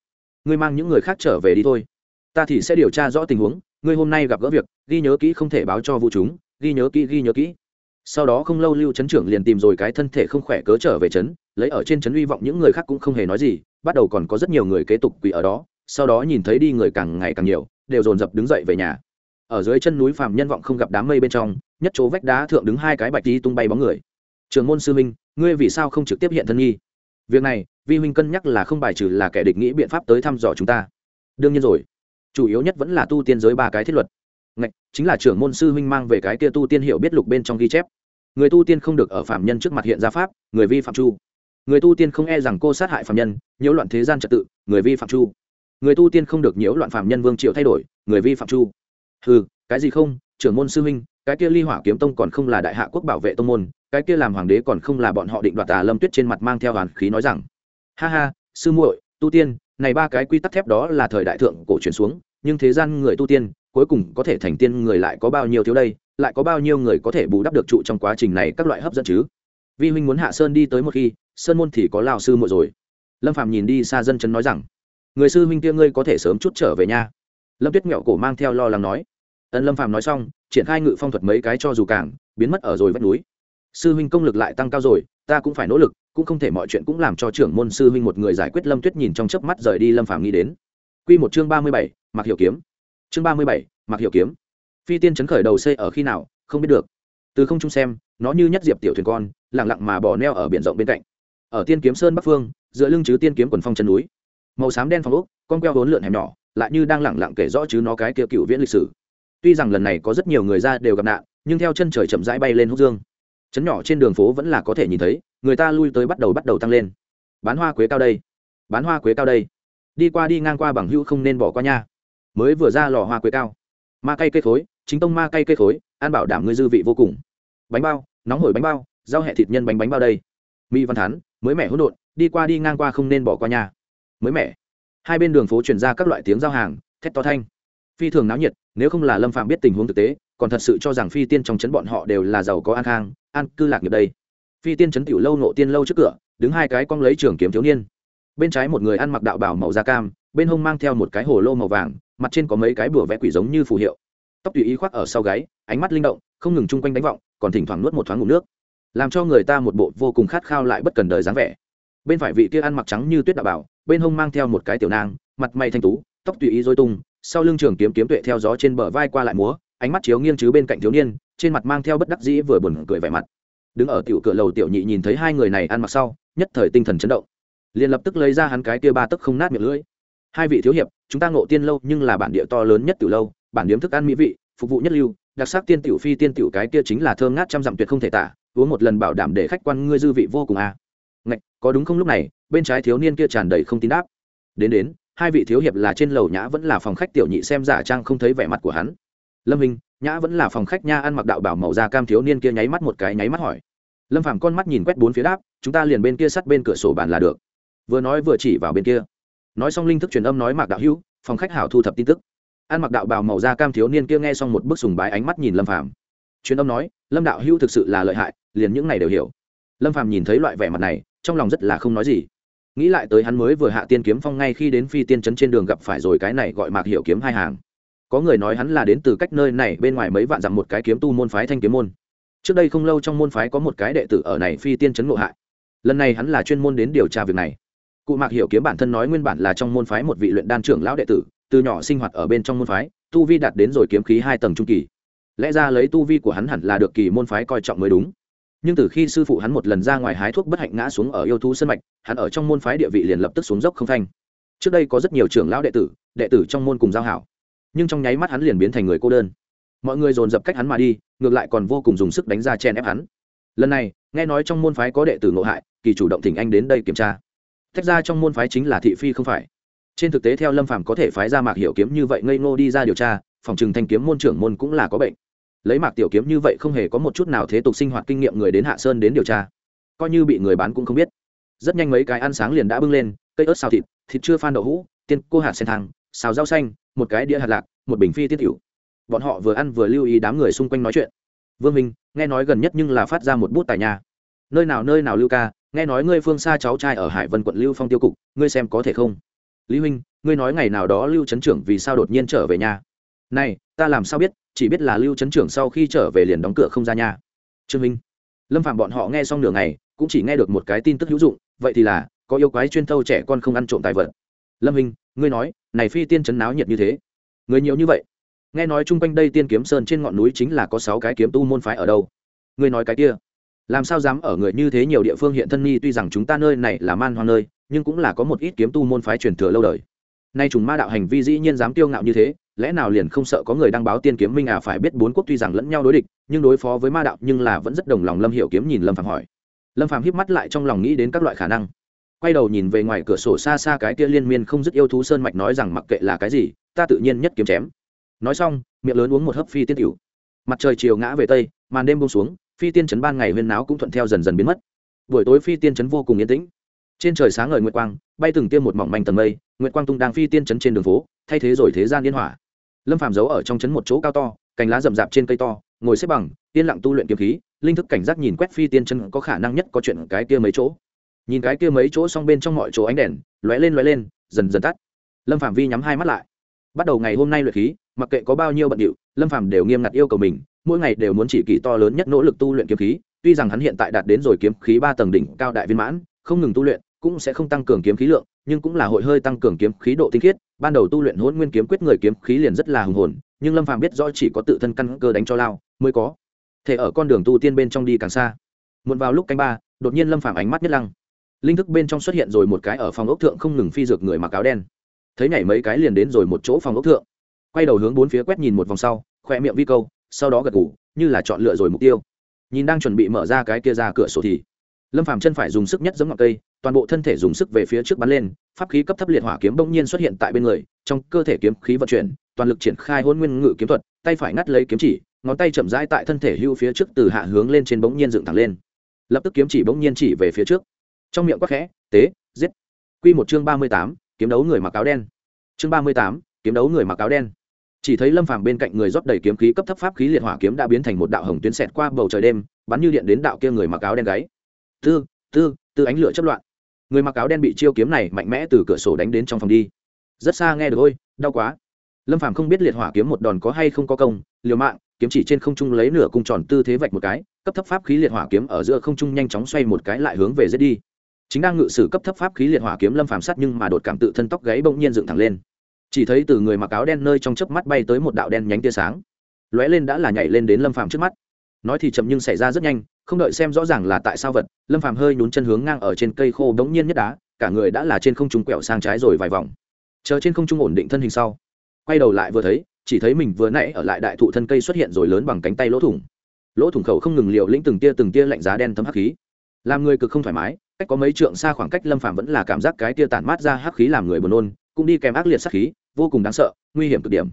ngươi mang những người khác trở về đi thôi. Ta thì sẽ điều tra rõ tình huống, ngươi hôm nay gặp gỡ việc, ghi nhớ kỹ không thể báo cho vụ chúng, ghi nhớ kỹ, ghi nhớ kỹ. Sau đó không lâu lưu chấn trưởng liền tìm rồi cái thân thể không khỏe cớ trở về chấn lấy ở trên chấn hy vọng những người khác cũng không hề nói gì, bắt đầu còn có rất nhiều người kế tục quỷ ở đó, sau đó nhìn thấy đi người càng ngày càng nhiều, đều dồn dập đứng dậy về nhà. Ở dưới chân núi phàm nhân vọng không gặp đám mây bên trong, nhất chỗ vách đá thượng đứng hai cái bạch đi tung bay bóng người. Trường môn sư minh ngươi vì sao không trực tiếp hiện thân nghi? Việc này vi huynh cân nhắc là không bài trừ là kẻ địch nghĩ biện pháp tới thăm dò chúng ta. Đương nhiên rồi chủ yếu nhất vẫn là tu tiên giới ba cái thiết luật. Ngạch, chính là trưởng môn sư huynh mang về cái kia tu tiên hiểu biết lục bên trong ghi chép. Người tu tiên không được ở phạm nhân trước mặt hiện ra pháp người vi phạm chu. Người tu tiên không e rằng cô sát hại phạm nhân nhiễu loạn thế gian trật tự người vi phạm chu. Người tu tiên không được nhiễu loạn phạm nhân vương triệu thay đổi người vi phạm chu. Ừ cái gì không trưởng môn sư huynh cái kia ly hỏa kiếm tông còn không là đại hạ quốc bảo vệ tông môn, cái kia làm hoàng đế còn không là bọn họ định đoạt tà lâm tuyết trên mặt mang theo hoàn khí nói rằng, ha ha, sư muội, tu tiên, này ba cái quy tắc thép đó là thời đại thượng cổ truyền xuống, nhưng thế gian người tu tiên, cuối cùng có thể thành tiên người lại có bao nhiêu thiếu đây, lại có bao nhiêu người có thể bù đắp được trụ trong quá trình này các loại hấp dẫn chứ? Vi huynh muốn hạ sơn đi tới một khi, sơn môn thì có lao sư muội rồi. Lâm phạm nhìn đi xa dân chân nói rằng, người sư huynh kia ngươi có thể sớm chút trở về nha. Lâm tuyết mẹo cổ mang theo lo lắng nói ân lâm Phàm nói xong, triển khai ngự phong thuật mấy cái cho dù càng, biến mất ở rồi vách núi. Sư huynh công lực lại tăng cao rồi, ta cũng phải nỗ lực, cũng không thể mọi chuyện cũng làm cho trưởng môn sư huynh một người giải quyết lâm tuyết nhìn trong chớp mắt rời đi lâm phàm nghĩ đến. Quy một chương ba mươi bảy mặc hiểu kiếm. Chương ba mươi bảy mặc hiểu kiếm. Phi tiên chấn khởi đầu xây ở khi nào, không biết được. Từ không trung xem, nó như nhất diệp tiểu thuyền con, lặng lặng mà bò neo ở biển rộng bên cạnh. Ở tiên kiếm sơn bắc phương, giữa lưng chứ tiên kiếm quần phong chân núi. Màu xám đen phong ốc, con queo vốn lượn hẻm nhỏ, lại như đang lặng lặng kể rõ chứ nó cái kia cựu viễn lịch sử tuy rằng lần này có rất nhiều người ra đều gặp nạn, nhưng theo chân trời chậm rãi bay lên húc dương. Chấn nhỏ trên đường phố vẫn là có thể nhìn thấy, người ta lui tới bắt đầu bắt đầu tăng lên. Bán hoa quế cao đây. Bán hoa quế cao đây. Đi qua đi ngang qua bằng hữu không nên bỏ qua nha. Mới vừa ra lò hoa quế cao. Ma cây cây khối, chính tông ma cây cây khối, an bảo đảm ngươi dư vị vô cùng. Bánh bao, nóng hổi bánh bao, rau hẹ thịt nhân bánh bánh bao đây. Mỹ văn thán, mới mẻ hỗn độn, đi qua đi ngang qua không nên bỏ qua nhà mới mẻ. Hai bên đường phố chuyển ra các loại tiếng giao hàng, thét to thanh phi thường náo nhiệt, nếu không là lâm phạm biết tình huống thực tế, còn thật sự cho rằng phi tiên trong chấn bọn họ đều là giàu có an khang, an cư lạc nghiệp đây. Phi tiên chấn tiểu lâu nộ tiên lâu trước cửa, đứng hai cái cong lấy trường kiếm thiếu niên. Bên trái một người ăn mặc đạo bảo màu da cam, bên hông mang theo một cái hồ lô màu vàng, mặt trên có mấy cái bửa vẽ quỷ giống như phù hiệu. Tóc tùy ý khoác ở sau gáy, ánh mắt linh động, không ngừng chung quanh đánh vọng, còn thỉnh thoảng nuốt một thoáng ngủ nước. Làm cho người ta một bộ vô cùng khát khao lại bất cần đời dáng vẻ. Bên phải vị kia ăn mặc trắng như tuyết đạo bảo bên hông mang theo một cái tiểu nang, mặt mày thanh tú, tóc tùy ý dối tung sau lưng trường kiếm kiếm tuệ theo gió trên bờ vai qua lại múa, ánh mắt chiếu nghiêng chứ bên cạnh thiếu niên, trên mặt mang theo bất đắc dĩ vừa buồn cười vẻ mặt. Đứng ở tiểu cửa lầu tiểu nhị nhìn thấy hai người này ăn mặc sau, nhất thời tinh thần chấn động. Liền lập tức lấy ra hắn cái kia ba tức không nát miệng lưỡi. Hai vị thiếu hiệp, chúng ta ngộ tiên lâu nhưng là bản địa to lớn nhất từ lâu, bản điếm thức ăn mỹ vị, phục vụ nhất lưu, đặc sắc tiên tiểu phi tiên tiểu cái kia chính là thơm ngát trăm dặm tuyệt không thể tả, uống một lần bảo đảm để khách quan ngươi dư vị vô cùng à. ngạch, có đúng không lúc này, bên trái thiếu niên kia tràn đầy không tin đáp. Đến đến hai vị thiếu hiệp là trên lầu nhã vẫn là phòng khách, tiểu nhị xem giả trang không thấy vẻ mặt của hắn. Lâm hình, nhã vẫn là phòng khách nha, ăn mặc đạo bảo màu da cam thiếu niên kia nháy mắt một cái, nháy mắt hỏi. Lâm phàm con mắt nhìn quét bốn phía đáp, chúng ta liền bên kia sắt bên cửa sổ bàn là được. Vừa nói vừa chỉ vào bên kia. Nói xong linh thức truyền âm nói mạc đạo hữu, phòng khách hảo thu thập tin tức. Ăn mặc đạo bào màu da cam thiếu niên kia nghe xong một bức sùng bái ánh mắt nhìn lâm phàm. Truyền âm nói, lâm đạo hữu thực sự là lợi hại, liền những này đều hiểu. Lâm phàm nhìn thấy loại vẻ mặt này, trong lòng rất là không nói gì nghĩ lại tới hắn mới vừa hạ tiên kiếm phong ngay khi đến phi tiên trấn trên đường gặp phải rồi cái này gọi mạc hiểu kiếm hai hàng. Có người nói hắn là đến từ cách nơi này, bên ngoài mấy vạn dặm một cái kiếm tu môn phái thanh kiếm môn. Trước đây không lâu trong môn phái có một cái đệ tử ở này phi tiên trấn ngộ hại. Lần này hắn là chuyên môn đến điều tra việc này. Cụ mạc hiểu kiếm bản thân nói nguyên bản là trong môn phái một vị luyện đan trưởng lão đệ tử, từ nhỏ sinh hoạt ở bên trong môn phái, tu vi đạt đến rồi kiếm khí hai tầng trung kỳ. Lẽ ra lấy tu vi của hắn hẳn là được kỳ môn phái coi trọng mới đúng nhưng từ khi sư phụ hắn một lần ra ngoài hái thuốc bất hạnh ngã xuống ở yêu thú sân mạch, hắn ở trong môn phái địa vị liền lập tức xuống dốc không phanh. Trước đây có rất nhiều trưởng lão đệ tử đệ tử trong môn cùng giao hảo, nhưng trong nháy mắt hắn liền biến thành người cô đơn. Mọi người dồn dập cách hắn mà đi, ngược lại còn vô cùng dùng sức đánh ra chen ép hắn. Lần này, nghe nói trong môn phái có đệ tử ngộ hại, kỳ chủ động thỉnh anh đến đây kiểm tra. Tách ra trong môn phái chính là thị phi không phải. Trên thực tế theo lâm phàm có thể phái ra mạc hiểu kiếm như vậy ngây ngô đi ra điều tra, phòng trừng thanh kiếm môn trưởng môn cũng là có bệnh lấy mạc tiểu kiếm như vậy không hề có một chút nào thế tục sinh hoạt kinh nghiệm người đến hạ sơn đến điều tra. Coi như bị người bán cũng không biết. Rất nhanh mấy cái ăn sáng liền đã bưng lên, cây ớt xào thịt thịt chưa phan đậu hũ, tiên cô hạt sen thang, xào rau xanh, một cái đĩa hạt lạc, một bình phi tiết hữu. Bọn họ vừa ăn vừa lưu ý đám người xung quanh nói chuyện. Vương minh, nghe nói gần nhất nhưng là phát ra một bút tài nhà. Nơi nào nơi nào lưu ca, nghe nói ngươi phương xa cháu trai ở hải vân quận lưu phong tiêu cục, ngươi xem có thể không? Lý huynh, ngươi nói ngày nào đó lưu trấn trưởng vì sao đột nhiên trở về nhà? Này, ta làm sao biết chỉ biết là lưu trấn trưởng sau khi trở về liền đóng cửa không ra nhà trương minh, lâm phạm bọn họ nghe xong nửa ngày, cũng chỉ nghe được một cái tin tức hữu dụng, vậy thì là, có yêu quái chuyên thâu trẻ con không ăn trộm tài vật. Lâm minh, ngươi nói, này phi tiên chấn náo nhiệt như thế. Người nhiều như vậy. Nghe nói chung quanh đây tiên kiếm sơn trên ngọn núi chính là có sáu cái kiếm tu môn phái ở đâu. Ngươi nói cái kia, làm sao dám ở người như thế nhiều địa phương hiện thân ni tuy rằng chúng ta nơi này là man hoang nơi, nhưng cũng là có một ít kiếm tu môn phái truyền thừa lâu đời. Nay chúng ma đạo hành vi dĩ nhiên dám tiêu ngạo như thế lẽ nào liền không sợ có người đăng báo tiên kiếm minh à phải biết bốn quốc tuy rằng lẫn nhau đối địch, nhưng đối phó với ma đạo nhưng là vẫn rất đồng lòng lâm hiểu kiếm nhìn lâm phạm hỏi. Lâm phạm híp mắt lại trong lòng nghĩ đến các loại khả năng. Quay đầu nhìn về ngoài cửa sổ xa xa cái kia liên miên không dứt yêu thú sơn mạch nói rằng mặc kệ là cái gì, ta tự nhiên nhất kiếm chém. Nói xong, miệng lớn uống một hớp phi tiên tiểu mặt trời chiều ngã về tây, màn đêm buông xuống, phi tiên chấn ban ngày huyên náo cũng thuận theo dần dần biến mất. Buổi tối phi tiên chấn vô cùng yên tĩnh. Trên trời sáng ngời nguyệt quang, bay từng tiêm một mỏng manh tầng mây, nguyệt quang tung đang phi tiên chấn trên đường phố, thay thế rồi thế gian yên hỏa lâm phàm giấu ở trong chấn một chỗ cao to, cành lá rậm rạp trên cây to, ngồi xếp bằng, yên lặng tu luyện kiếm khí, linh thức cảnh giác nhìn quét phi tiên chân có khả năng nhất có chuyện cái kia mấy chỗ. Nhìn cái kia mấy chỗ xong bên trong mọi chỗ ánh đèn, lóe lên lóe lên, dần dần tắt. Lâm phạm vi nhắm hai mắt lại. Bắt đầu ngày hôm nay luyện khí, mặc kệ có bao nhiêu bận điệu, lâm phạm đều nghiêm ngặt yêu cầu mình, mỗi ngày đều muốn chỉ kỳ to lớn nhất nỗ lực tu luyện kiếm khí, tuy rằng hắn hiện tại đạt đến rồi kiếm khí ba tầng đỉnh cao đại viên mãn, không ngừng tu luyện, cũng sẽ không tăng cường kiếm khí lượng nhưng cũng là hội hơi tăng cường kiếm khí độ tinh khiết, ban đầu tu luyện hôn nguyên kiếm quyết người kiếm khí liền rất là hùng hồn, nhưng lâm phàm biết rõ chỉ có tự thân căn cơ đánh cho lao, mới có thể ở con đường tu tiên bên trong đi càng xa. Muộn vào lúc canh ba, đột nhiên lâm phàm ánh mắt nhất lăng. Linh thức bên trong xuất hiện rồi một cái ở phòng ốc thượng không ngừng phi dược người mặc áo đen. Thấy nhảy mấy cái liền đến rồi một chỗ phòng ốc thượng. Quay đầu hướng bốn phía quét nhìn một vòng sau khoe miệng vi câu, sau đó gật ngủ như là chọn lựa rồi mục tiêu. Nhìn đang chuẩn bị mở ra cái kia ra cửa sổ thì lâm phàm chân phải dùng sức nhất giống ngọn cây, toàn bộ thân thể dùng sức về phía trước bắn lên, pháp khí cấp thấp liệt hỏa kiếm bỗng nhiên xuất hiện tại bên người, trong cơ thể kiếm khí vận chuyển, toàn lực triển khai hôn nguyên ngự kiếm thuật, tay phải ngắt lấy kiếm chỉ, ngón tay chậm rãi tại thân thể hưu phía trước từ hạ hướng lên trên bỗng nhiên dựng thẳng lên. Lập tức kiếm chỉ bỗng nhiên chỉ về phía trước. Trong miệng quắc khẽ, tế, giết! Quy một chương ba mươi tám, kiếm đấu người mặc áo đen. Chương ba mươi tám, kiếm đấu người mặc áo đen. Chỉ thấy lâm phàm bên cạnh người rót đầy kiếm khí cấp thấp pháp khí liệt hỏa kiếm đã biến thành một đạo hồng tuyến xẹt qua bầu trời đêm, bắn như điện đến đạo kia người mặc áo đen gáy tư tư tư ánh lửa chấp loạn. Người mặc áo đen bị chiêu kiếm này mạnh mẽ từ cửa sổ đánh đến trong phòng đi. Rất xa nghe được, ôi, đau quá. Lâm phàm không biết liệt hỏa kiếm một đòn có hay không có công, liều mạng, kiếm chỉ trên không trung lấy nửa cung tròn tư thế vạch một cái, cấp thấp pháp khí liệt hỏa kiếm ở giữa không trung nhanh chóng xoay một cái lại hướng về giết đi. Chính đang ngự sử cấp thấp pháp khí liệt hỏa kiếm lâm phàm sát nhưng mà đột cảm tự thân tóc gáy bỗng nhiên dựng thẳng lên. Chỉ thấy từ người mặc áo đen nơi trong chớp mắt bay tới một đạo đen nhánh tia sáng. Lóe lên đã là nhảy lên đến lâm phàm trước mắt. Nói thì chậm nhưng xảy ra rất nhanh không đợi xem rõ ràng là tại sao vật, lâm phàm hơi nhún chân hướng ngang ở trên cây khô đống nhiên nhất đá, cả người đã là trên không trung quẹo sang trái rồi vài vòng. Chờ trên không trung ổn định thân hình sau, quay đầu lại vừa thấy, chỉ thấy mình vừa nãy ở lại đại thụ thân cây xuất hiện rồi lớn bằng cánh tay lỗ thủng. Lỗ thủng khẩu không ngừng liều lĩnh từng tia từng tia lạnh giá đen thấm hắc khí. Làm người cực không thoải mái, cách có mấy trượng xa khoảng cách lâm phàm vẫn là cảm giác cái tia tản mát ra hắc khí làm người buồn nôn, cũng đi kèm ác liệt sát khí, vô cùng đáng sợ, nguy hiểm cực điểm.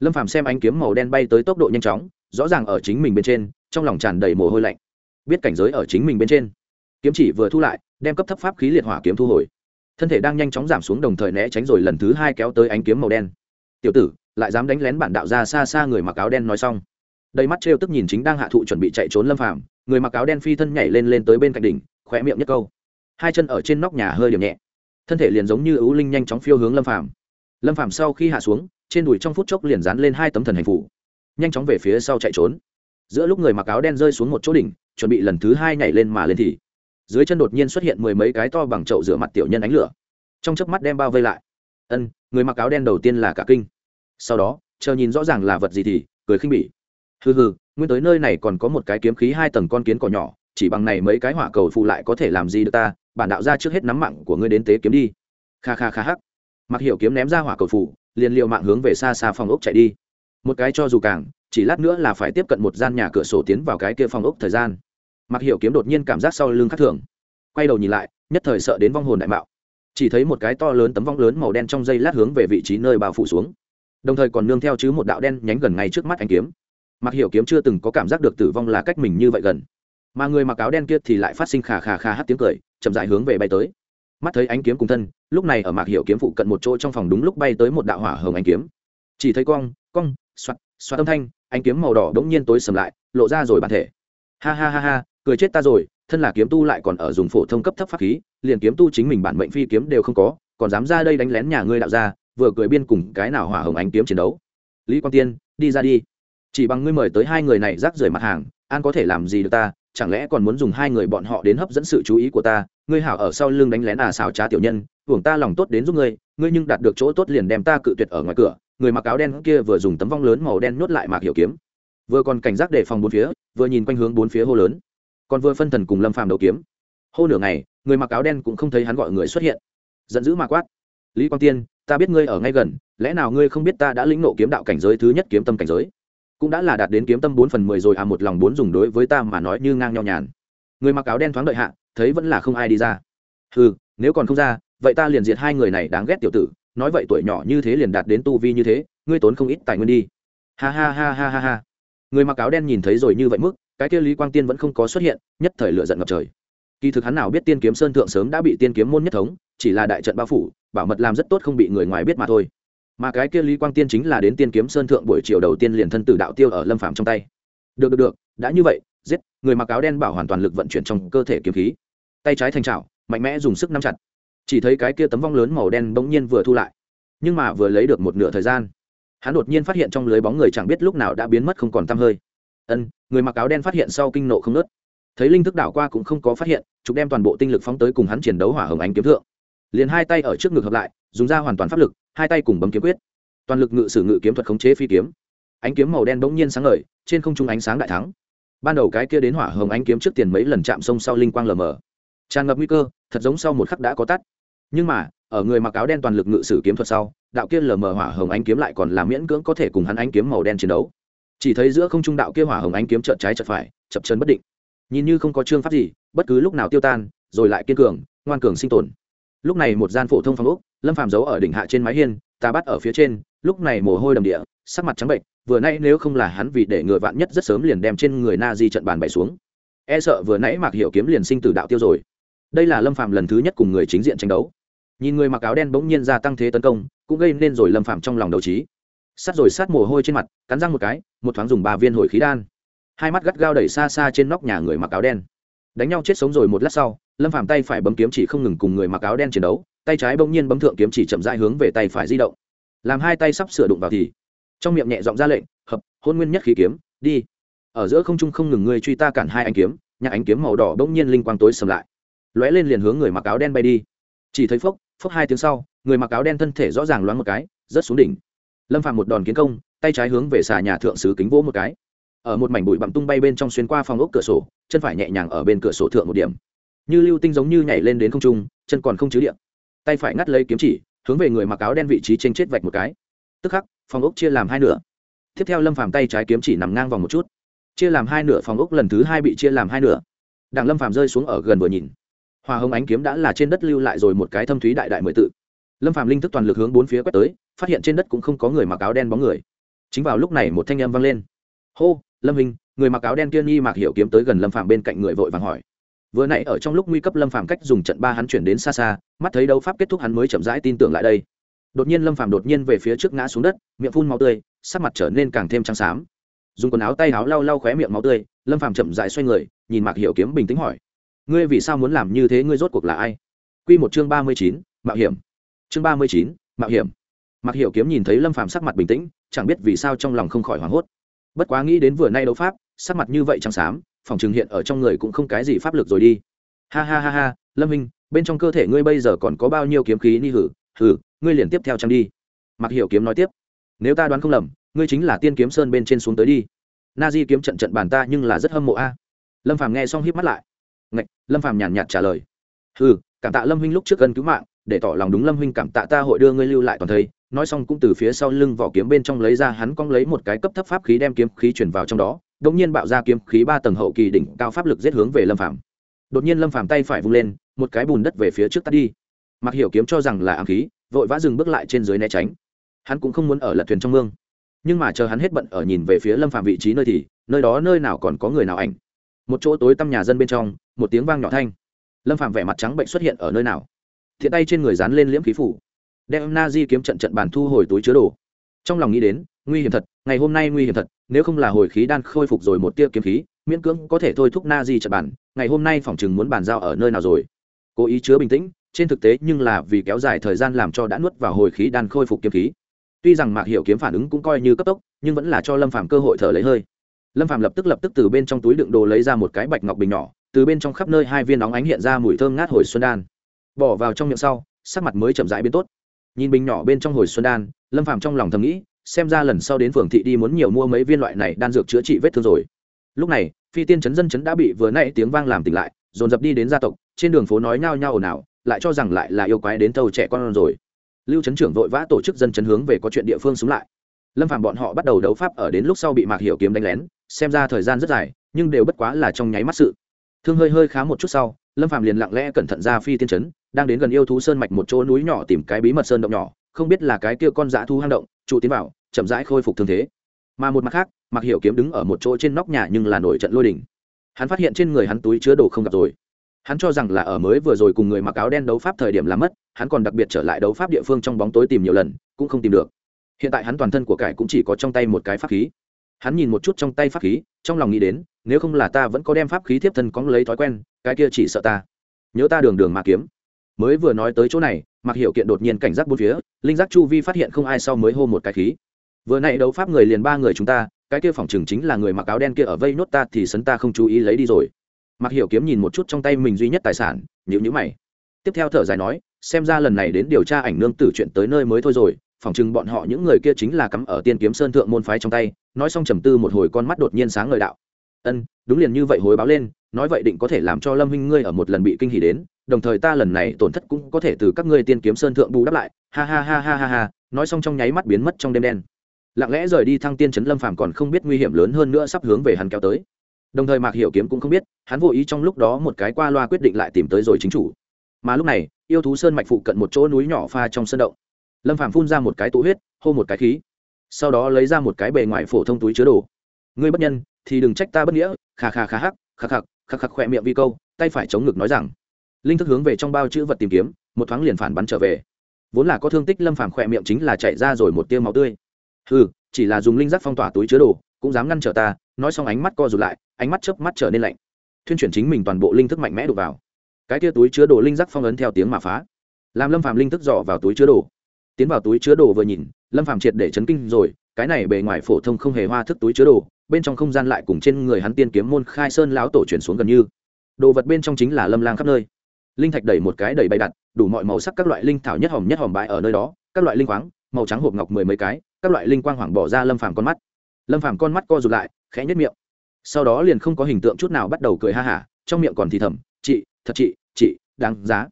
Lâm phàm xem ánh kiếm màu đen bay tới tốc độ nhanh chóng, rõ ràng ở chính mình bên trên, trong lòng tràn đầy mồ hôi lạnh biết cảnh giới ở chính mình bên trên. Kiếm chỉ vừa thu lại, đem cấp thấp pháp khí liệt hỏa kiếm thu hồi. Thân thể đang nhanh chóng giảm xuống đồng thời né tránh rồi lần thứ hai kéo tới ánh kiếm màu đen. Tiểu tử, lại dám đánh lén bản đạo ra xa xa người mặc áo đen nói xong. Đầy mắt trêu tức nhìn chính đang hạ thụ chuẩn bị chạy trốn lâm phàm, người mặc áo đen phi thân nhảy lên lên tới bên cạnh đỉnh khỏe miệng nhất câu. Hai chân ở trên nóc nhà hơi điểm nhẹ. Thân thể liền giống như ưu linh nhanh chóng phiêu hướng lâm phàm. Lâm phàm sau khi hạ xuống, trên đùi trong phút chốc liền dán lên hai tấm thần hành phủ, nhanh chóng về phía sau chạy trốn giữa lúc người mặc áo đen rơi xuống một chỗ đỉnh, chuẩn bị lần thứ hai nhảy lên mà lên thì, dưới chân đột nhiên xuất hiện mười mấy cái to bằng chậu rửa mặt tiểu nhân ánh lửa. Trong chớp mắt đem bao vây lại. Ân, người mặc áo đen đầu tiên là cả kinh. Sau đó, chờ nhìn rõ ràng là vật gì thì cười khinh bỉ. Hừ hừ, nguyên tới nơi này còn có một cái kiếm khí hai tầng con kiến cỏ nhỏ, chỉ bằng này mấy cái hỏa cầu phụ lại có thể làm gì được ta, bản đạo ra trước hết nắm mạng của ngươi đến tế kiếm đi. Kha kha kha hắc. Mặc hiểu kiếm ném ra hỏa cầu phụ, liền liệu mạng hướng về xa xa phòng ốc chạy đi một cái cho dù càng, chỉ lát nữa là phải tiếp cận một gian nhà cửa sổ tiến vào cái kia phòng ốc thời gian. Mặc hiểu kiếm đột nhiên cảm giác sau lưng khắc thường. Quay đầu nhìn lại, nhất thời sợ đến vong hồn đại mạo. Chỉ thấy một cái to lớn tấm vong lớn màu đen trong dây lát hướng về vị trí nơi bao phủ xuống. Đồng thời còn nương theo chứ một đạo đen nhánh gần ngay trước mắt anh kiếm. Mặc hiểu kiếm chưa từng có cảm giác được tử vong là cách mình như vậy gần. Mà người mặc áo đen kia thì lại phát sinh khà khà khà hát tiếng cười, chậm dại hướng về bay tới. Mắt thấy ánh kiếm cùng thân, lúc này ở mạc hiệu kiếm phụ cận một chỗ trong phòng đúng lúc bay tới một đạo hỏa hồng ánh kiếm. Chỉ thấy cong cong xoạt xoạt âm thanh, ánh kiếm màu đỏ đ ố n g nhiên tối sầm lại, lộ ra rồi bản thể. Ha ha ha ha, cười chết ta rồi, thân là kiếm tu lại còn ở dùng phổ thông cấp thấp pháp khí, liền kiếm tu chính mình bản mệnh phi kiếm đều không có, còn dám ra đây đánh lén nhà ngươi đạo ra vừa cười biên cùng cái nào hỏa hồng ánh kiếm chiến đấu. Lý quang tiên, đi ra đi. Chỉ bằng ngươi mời tới hai người này rác rưởi mặt hàng, an có thể làm gì được ta, chẳng lẽ còn muốn dùng hai người bọn họ đến hấp dẫn sự chú ý của ta, ngươi hảo ở sau lưng đánh lén à xào trá tiểu nhân, hưởng ta lòng tốt đến giúp ngươi ngươi nhưng đạt được chỗ tốt liền đem ta cự tuyệt ở ngoài cửa người mặc áo đen kia vừa dùng tấm vong lớn màu đen nhốt lại mạc hiểu kiếm, vừa còn cảnh giác đề phòng bốn phía, vừa nhìn quanh hướng bốn phía hô lớn, còn vừa phân thần cùng lâm phàm đầu kiếm. Hô nửa ngày, người mặc áo đen cũng không thấy hắn gọi người xuất hiện. Giận dữ mà quát, lý quang tiên, ta biết ngươi ở ngay gần, lẽ nào ngươi không biết ta đã lĩnh nộ kiếm đạo cảnh giới thứ nhất kiếm tâm cảnh giới? Cũng đã là đạt đến kiếm tâm bốn phần mười rồi à một lòng bốn dùng đối với ta mà nói như ngang nhau nhàn. Người mặc áo đen thoáng đợi hạ, thấy vẫn là không ai đi ra. Ừ nếu còn không ra, vậy ta liền diệt hai người này đáng ghét tiểu tử nói vậy tuổi nhỏ như thế liền đạt đến tu vi như thế, ngươi tốn không ít tài nguyên đi. Ha ha ha ha ha ha. Người mặc áo đen nhìn thấy rồi như vậy mức, cái kia lý quang tiên vẫn không có xuất hiện, nhất thời lựa giận ngập trời. Kỳ thực hắn nào biết tiên kiếm sơn thượng sớm đã bị tiên kiếm môn nhất thống, chỉ là đại trận bao phủ, bảo mật làm rất tốt không bị người ngoài biết mà thôi. Mà cái kia lý quang tiên chính là đến tiên kiếm sơn thượng buổi chiều đầu tiên liền thân tử đạo tiêu ở lâm phạm trong tay. Được được được, đã như vậy, giết, người mặc áo đen bảo hoàn toàn lực vận chuyển trong cơ thể kiếm khí. Tay trái thành trào mạnh mẽ dùng sức nắm chặt chỉ thấy cái kia tấm vong lớn màu đen bỗng nhiên vừa thu lại. Nhưng mà vừa lấy được một nửa thời gian, hắn đột nhiên phát hiện trong lưới bóng người chẳng biết lúc nào đã biến mất không còn t hơi. Ân, người mặc áo đen phát hiện sau kinh nộ không nớt. Thấy linh thức đảo qua cũng không có phát hiện chúng đem toàn bộ tinh lực phóng tới cùng hắn chiến đấu hỏa hồng ánh kiếm thượng. Liền hai tay ở trước ngực hợp lại, dùng ra hoàn toàn pháp lực, hai tay cùng bấm kiếm quyết. Toàn lực ngự sử ngự kiếm thuật khống chế phi kiếm. Ánh kiếm màu đen bỗng nhiên sáng ngời, trên không trung ánh sáng đại thắng. Ban đầu cái kia đến hỏa hồng ánh kiếm trước tiền mấy lần chạm sông sau linh quang lờ mờ. Tràn ngập nguy cơ, thật giống sau một khắc đã có tắt nhưng mà, ở người mặc áo đen toàn lực ngự sử kiếm thuật sau, đạo kia lờ mờ hỏa hồng ánh kiếm lại còn là miễn cưỡng có thể cùng hắn ánh kiếm màu đen chiến đấu. Chỉ thấy giữa không trung đạo kia hỏa hồng ánh kiếm chợt trái chợt phải, chập chân bất định. Nhìn như không có chương pháp gì, bất cứ lúc nào tiêu tan, rồi lại kiên cường, ngoan cường sinh tồn. Lúc này một gian phổ thông phòng úc lâm phàm giấu ở đỉnh hạ trên mái hiên, ta bắt ở phía trên, lúc này mồ hôi đầm địa, sắc mặt trắng bệnh vừa nãy nếu không là hắn vì để người vạn nhất rất sớm liền đem trên người na di trận bàn bày xuống. E sợ vừa nãy mạc hiểu kiếm liền sinh tử đạo tiêu rồi. Đây là lâm phàm lần thứ nhất cùng người chính diện tranh đấu nhìn người mặc áo đen bỗng nhiên gia tăng thế tấn công, cũng gây nên rồi lâm phạm trong lòng đấu trí. Sát rồi sát mồ hôi trên mặt, cắn răng một cái, một thoáng dùng ba viên hồi khí đan. Hai mắt gắt gao đẩy xa xa trên nóc nhà người mặc áo đen. Đánh nhau chết sống rồi một lát sau, lâm phạm tay phải bấm kiếm chỉ không ngừng cùng người mặc áo đen chiến đấu, tay trái bỗng nhiên bấm thượng kiếm chỉ chậm rãi hướng về tay phải di động. Làm hai tay sắp sửa đụng vào thì, trong miệng nhẹ giọng ra lệnh, hợp, hôn nguyên nhất khí kiếm, đi. Ở giữa không trung không ngừng người truy ta cản hai anh kiếm nhà ánh kiếm màu đỏ bỗng nhiên linh quang tối sầm lại. Lóe lên liền hướng người mặc áo đen bay đi. Chỉ thấy phốc phốc hai tiếng sau, người mặc áo đen thân thể rõ ràng loáng một cái, rớt xuống đỉnh. Lâm phạm một đòn kiến công, tay trái hướng về xà nhà thượng sứ kính vỗ một cái. Ở một mảnh bụi bặm tung bay bên trong xuyên qua phòng ốc cửa sổ, chân phải nhẹ nhàng ở bên cửa sổ thượng một điểm. Như lưu tinh giống như nhảy lên đến không trung, chân còn không chứ điện. Tay phải ngắt lấy kiếm chỉ, hướng về người mặc áo đen vị trí trên chết vạch một cái. Tức khắc, phòng ốc chia làm hai nửa. Tiếp theo lâm phàm tay trái kiếm chỉ nằm ngang vòng một chút. Chia làm hai nửa, phòng ốc lần thứ hai bị chia làm hai nửa. Đảng lâm phàm rơi xuống ở gần vừa nhìn. Hòa hồng ánh kiếm đã là trên đất lưu lại rồi một cái thâm thúy đại đại mười tự. Lâm Phạm linh thức toàn lực hướng bốn phía quét tới, phát hiện trên đất cũng không có người mặc áo đen bóng người. Chính vào lúc này một thanh âm vang lên. Hô, lâm hình, người mặc áo đen kia nghi mạc hiểu kiếm tới gần lâm Phạm bên cạnh người vội vàng hỏi. Vừa nãy ở trong lúc nguy cấp lâm phàm cách dùng trận ba hắn chuyển đến xa xa, mắt thấy đấu pháp kết thúc hắn mới chậm rãi tin tưởng lại đây. Đột nhiên lâm phàm đột nhiên về phía trước ngã xuống đất, miệng phun máu tươi, sắc mặt trở nên càng thêm trắng xám. Dùng quần áo tay áo lau lau khóe miệng máu tươi, lâm phàm chậm rãi xoay người, nhìn mạc hiểu kiếm bình tĩnh hỏi ngươi vì sao muốn làm như thế ngươi rốt cuộc là ai? Quy một chương ba mươi chín, mạo hiểm. Chương ba mươi chín, mạo hiểm. Mặc hiểu kiếm nhìn thấy lâm phàm sắc mặt bình tĩnh chẳng biết vì sao trong lòng không khỏi hoảng hốt. Bất quá nghĩ đến vừa nay đấu pháp sắc mặt như vậy trắng xám phòng trường hiện ở trong người cũng không cái gì pháp lực rồi đi. Ha ha ha ha lâm minh bên trong cơ thể ngươi bây giờ còn có bao nhiêu kiếm khí ni hử? Hử ngươi liền tiếp theo trang đi? Mặc hiểu kiếm nói tiếp. Nếu ta đoán không lầm ngươi chính là tiên kiếm sơn bên trên xuống tới đi. Na di kiếm trận trận bàn ta nhưng là rất hâm mộ a. Lâm phàm nghe xong híp mắt lại. Ngạch, lâm phàm nhàn nhạt trả lời. Hừ cảm tạ lâm huynh lúc trước gần cứu mạng để tỏ lòng đúng lâm huynh cảm tạ ta hội đưa ngươi lưu lại toàn thây. Nói xong cũng từ phía sau lưng vỏ kiếm bên trong lấy ra hắn cong lấy một cái cấp thấp pháp khí đem kiếm khí chuyển vào trong đó đột nhiên bạo ra kiếm khí ba tầng hậu kỳ đỉnh cao pháp lực giết hướng về lâm phàm. Đột nhiên lâm phàm tay phải vung lên một cái bùn đất về phía trước tắt đi. Mặc hiểu kiếm cho rằng là ám khí vội vã dừng bước lại trên dưới né tránh. Hắn cũng không muốn ở lật thuyền trong mương. Nhưng mà chờ hắn hết bận ở nhìn về phía lâm phàm vị trí nơi thì nơi đó nơi nào còn có người nào ảnh một chỗ tối tăm nhà dân bên trong, một tiếng vang nhỏ thanh. Lâm phạm vẻ mặt trắng bệnh xuất hiện ở nơi nào? Thiện tay trên người dán lên liễm khí phủ, đem na di kiếm trận trận bàn thu hồi túi chứa đồ. Trong lòng nghĩ đến, nguy hiểm thật, ngày hôm nay nguy hiểm thật, nếu không là hồi khí đan khôi phục rồi một tia kiếm khí, miễn cưỡng có thể thôi thúc na di trận bàn, ngày hôm nay phòng chừng muốn bàn giao ở nơi nào rồi? Cố ý chứa bình tĩnh, trên thực tế nhưng là vì kéo dài thời gian làm cho đã nuốt vào hồi khí đan khôi phục kiếm khí. Tuy rằng mạc hiểu kiếm phản ứng cũng coi như cấp tốc, nhưng vẫn là cho lâm phàm cơ hội thở lấy hơi lâm Phạm lập tức lập tức từ bên trong túi đựng đồ lấy ra một cái bạch ngọc bình nhỏ, từ bên trong khắp nơi hai viên nóng ánh hiện ra mùi thơm ngát hồi xuân đan. Bỏ vào trong miệng sau, sắc mặt mới chậm rãi biến tốt. Nhìn bình nhỏ bên trong hồi xuân đan, lâm Phạm trong lòng thầm nghĩ, xem ra lần sau đến phường thị đi muốn nhiều mua mấy viên loại này đan dược chữa trị vết thương rồi. Lúc này, phi tiên chấn dân chấn đã bị vừa nãy tiếng vang làm tỉnh lại, dồn dập đi đến gia tộc, trên đường phố nói nhao nhao ồn ào, lại cho rằng lại là yêu quái đến thâu trẻ con rồi. Lưu chấn trưởng vội vã tổ chức dân chấn hướng về có chuyện địa phương xuống lại. Lâm Phạm bọn họ bắt đầu đấu pháp ở đến lúc sau bị mạc hiểu kiếm đánh lén xem ra thời gian rất dài, nhưng đều bất quá là trong nháy mắt sự. Thương hơi hơi khá một chút sau, lâm phàm liền lặng lẽ cẩn thận ra phi tiên chấn, đang đến gần yêu thú sơn mạch một chỗ núi nhỏ tìm cái bí mật sơn động nhỏ, không biết là cái kia con dã thu hang động, trụ tiến vào, chậm rãi khôi phục thương thế. Mà một mặt khác mặc hiểu kiếm đứng ở một chỗ trên nóc nhà nhưng là nổi trận lôi đỉnh hắn phát hiện trên người hắn túi chứa đồ không gặp rồi. Hắn cho rằng là ở mới vừa rồi cùng người mặc áo đen đấu pháp thời điểm làm mất, hắn còn đặc biệt trở lại đấu pháp địa phương trong bóng tối tìm nhiều lần, cũng không tìm được. Hiện tại hắn toàn thân của cải cũng chỉ có trong tay một cái pháp khí hắn nhìn một chút trong tay pháp khí, trong lòng nghĩ đến, nếu không là ta vẫn có đem pháp khí tiếp thân cóng lấy thói quen, cái kia chỉ sợ ta. Nhớ ta đường đường mà kiếm. Mới vừa nói tới chỗ này mặc hiểu kiện đột nhiên cảnh giác bốn phía, linh giác chu vi phát hiện không ai sau mới hô một cái khí. Vừa nãy đấu pháp người liền ba người chúng ta, cái kia phòng chừng chính là người mặc áo đen kia ở vây nốt ta thì sấn ta không chú ý lấy đi rồi. Mặc hiểu kiếm nhìn một chút trong tay mình duy nhất tài sản nhữ nhữ mày. Tiếp theo thở dài nói, xem ra lần này đến điều tra ảnh nương tử chuyện tới nơi mới thôi rồi phòng chừng bọn họ những người kia chính là cắm ở tiên kiếm sơn thượng môn phái trong tay, nói xong trầm tư một hồi con mắt đột nhiên sáng ngời đạo. Ân, đúng liền như vậy hối báo lên, nói vậy định có thể làm cho lâm huynh ngươi ở một lần bị kinh hỉ đến, đồng thời ta lần này tổn thất cũng có thể từ các ngươi tiên kiếm sơn thượng bù đắp lại. Ha ha ha ha ha ha, nói xong trong nháy mắt biến mất trong đêm đen. Lặng lẽ rời đi thăng tiên trấn lâm phàm còn không biết nguy hiểm lớn hơn nữa sắp hướng về hắn kéo tới. Đồng thời mạc hiểu kiếm cũng không biết, hắn vô ý trong lúc đó một cái qua loa quyết định lại tìm tới rồi chính chủ. Mà lúc này, yêu thú sơn mạch phụ cận một chỗ núi nhỏ pha trong sân động lâm phàm phun ra một cái tụ huyết, hô một cái khí, sau đó lấy ra một cái bề ngoài phổ thông túi chứa đồ. Ngươi bất nhân, thì đừng trách ta bất nghĩa khà khà khà hắc khà khà khà khà khỏe miệng vi câu, tay phải chống ngực nói rằng. Linh thức hướng về trong bao chữ vật tìm kiếm, một thoáng liền phản bắn trở về. Vốn là có thương tích lâm phàm khỏe miệng chính là chạy ra rồi một tiêu máu tươi. Ừ chỉ là dùng linh giác phong tỏa túi chứa đồ, cũng dám ngăn trở ta, nói xong ánh mắt co rụt lại, ánh mắt chớp mắt trở nên lạnh. Thuyên chuyển chính mình toàn bộ linh thức mạnh mẽ đục vào. Cái tia túi chứa đồ linh giác phong ấn theo tiếng mà phá. Làm lâm phàm linh thức dò vào túi chứa đồ tiến vào túi chứa đồ vừa nhìn, lâm phàm triệt để chấn kinh rồi, cái này bề ngoài phổ thông không hề hoa thức túi chứa đồ, bên trong không gian lại cùng trên người hắn tiên kiếm môn khai sơn lão tổ chuyển xuống gần như. Đồ vật bên trong chính là lâm lang khắp nơi. Linh thạch đẩy một cái đẩy bày đặt, đủ mọi màu sắc các loại linh thảo nhất hòm nhất hòm bãi ở nơi đó, các loại linh khoáng, màu trắng hộp ngọc mười mấy cái, các loại linh quang hoảng bỏ ra lâm phàm con mắt. Lâm phàm con mắt co rụt lại, khẽ nhất miệng. Sau đó liền không có hình tượng chút nào bắt đầu cười ha hả, trong miệng còn thì thầm, chị, thật chị chị, đáng giá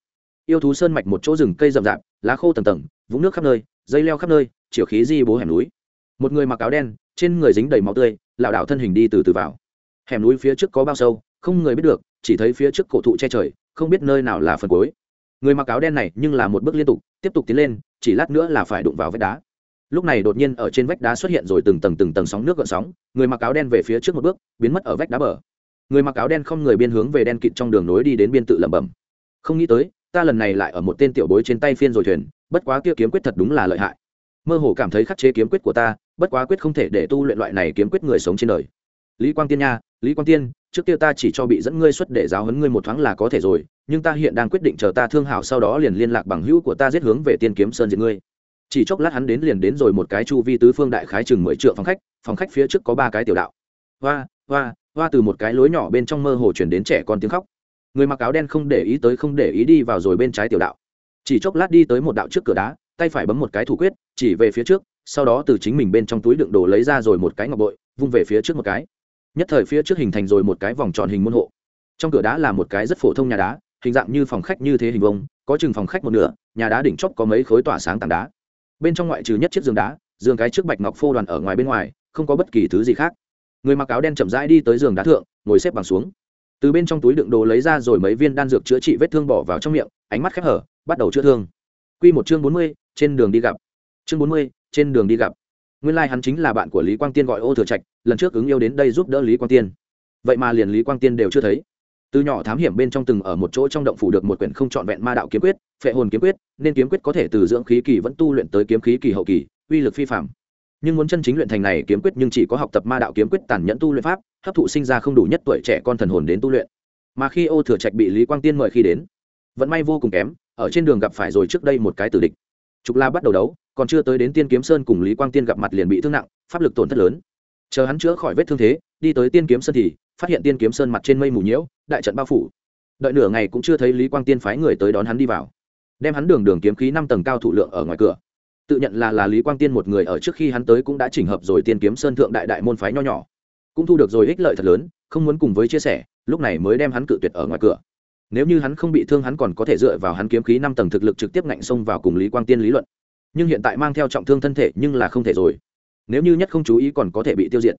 yêu thú sơn mạch một chỗ rừng cây rậm rạp, lá khô tầng tầng, vũng nước khắp nơi, dây leo khắp nơi, chiều khí di bố hẻm núi. Một người mặc áo đen, trên người dính đầy máu tươi, lảo đảo thân hình đi từ từ vào. Hẻm núi phía trước có bao sâu, không người biết được, chỉ thấy phía trước cổ thụ che trời, không biết nơi nào là phần cuối. Người mặc áo đen này nhưng là một bước liên tục, tiếp tục tiến lên, chỉ lát nữa là phải đụng vào vách đá. Lúc này đột nhiên ở trên vách đá xuất hiện rồi từng tầng từng tầng sóng nước gợn sóng, người mặc áo đen về phía trước một bước, biến mất ở vách đá bờ. Người mặc áo đen không người biên hướng về đen kịt trong đường nối đi đến biên tự lẩm bẩm. Không nghĩ tới ta lần này lại ở một tên tiểu bối trên tay phiên rồi thuyền, bất quá kia kiếm quyết thật đúng là lợi hại. Mơ hồ cảm thấy khắc chế kiếm quyết của ta, bất quá quyết không thể để tu luyện loại này kiếm quyết người sống trên đời. Lý quang tiên nha, lý quang tiên, trước kia ta chỉ cho bị dẫn ngươi xuất để giáo huấn ngươi một thoáng là có thể rồi, nhưng ta hiện đang quyết định chờ ta thương hảo sau đó liền liên lạc bằng hữu của ta giết hướng về tiên kiếm sơn diệt ngươi. Chỉ chốc lát hắn đến liền đến rồi một cái chu vi tứ phương đại khái chừng mười triệu phòng khách phòng khách phía trước có ba cái tiểu đạo. Hoa hoa hoa từ một cái lối nhỏ bên trong mơ hồ chuyển đến trẻ con tiếng khóc người mặc áo đen không để ý tới không để ý đi vào rồi bên trái tiểu đạo. Chỉ chốc lát đi tới một đạo trước cửa đá, tay phải bấm một cái thủ quyết, chỉ về phía trước, sau đó từ chính mình bên trong túi đựng đồ lấy ra rồi một cái ngọc bội, vung về phía trước một cái. Nhất thời phía trước hình thành rồi một cái vòng tròn hình môn hộ. Trong cửa đá là một cái rất phổ thông nhà đá, hình dạng như phòng khách như thế hình vông có chừng phòng khách một nửa, nhà đá đỉnh chóp có mấy khối tỏa sáng tảng đá. Bên trong ngoại trừ nhất chiếc giường đá, giường cái trước bạch ngọc phô đoàn ở ngoài bên ngoài, không có bất kỳ thứ gì khác. Người mặc áo đen chậm rãi đi tới giường đá thượng, ngồi xếp bằng xuống từ bên trong túi đựng đồ lấy ra rồi mấy viên đan dược chữa trị vết thương bỏ vào trong miệng, ánh mắt khép hở, bắt đầu chữa thương. Q một chương bốn mươi, trên đường đi gặp. Chương bốn mươi, trên đường đi gặp. Nguyên lai、like、hắn chính là bạn của lý quang tiên gọi ô thừa trạch, lần trước ứng yêu đến đây giúp đỡ lý quang tiên. Vậy mà liền lý quang tiên đều chưa thấy. Từ nhỏ thám hiểm bên trong từng ở một chỗ trong động phủ được một quyển không trọn vẹn ma đạo kiếm quyết, phệ hồn kiếm quyết, nên kiếm quyết có thể từ dưỡng khí kỳ vẫn tu luyện tới kiếm khí kỳ hậu kỳ, uy lực phi phạm nhưng muốn chân chính luyện thành này kiếm quyết nhưng chỉ có học tập ma đạo kiếm quyết tàn nhẫn tu luyện pháp, hấp thụ sinh ra không đủ nhất tuổi trẻ con thần hồn đến tu luyện. Mà khi ô thừa trạch bị lý quang tiên mời khi đến vẫn may vô cùng kém, ở trên đường gặp phải rồi trước đây một cái tử địch. Trục la bắt đầu đấu, còn chưa tới đến tiên kiếm sơn cùng lý quang tiên gặp mặt liền bị thương nặng, pháp lực tổn thất lớn. Chờ hắn chữa khỏi vết thương thế, đi tới tiên kiếm sơn thì phát hiện tiên kiếm sơn mặt trên mây mù nhiễu, đại trận bao phủ. Đợi nửa ngày cũng chưa thấy lý quang tiên phái người tới đón hắn đi vào. Đem hắn đường đường kiếm khí năm tầng cao thủ lượng ở ngoài cửa tự nhận là là lý quang tiên một người ở trước khi hắn tới cũng đã chỉnh hợp rồi tiên kiếm sơn thượng đại đại môn phái nho nhỏ. Cũng thu được rồi ích lợi thật lớn, không muốn cùng với chia sẻ, lúc này mới đem hắn cự tuyệt ở ngoài cửa. Nếu như hắn không bị thương hắn còn có thể dựa vào hắn kiếm khí năm tầng thực lực trực tiếp ngạnh xông vào cùng lý quang tiên lý luận. Nhưng hiện tại mang theo trọng thương thân thể nhưng là không thể rồi. Nếu như nhất không chú ý còn có thể bị tiêu diệt.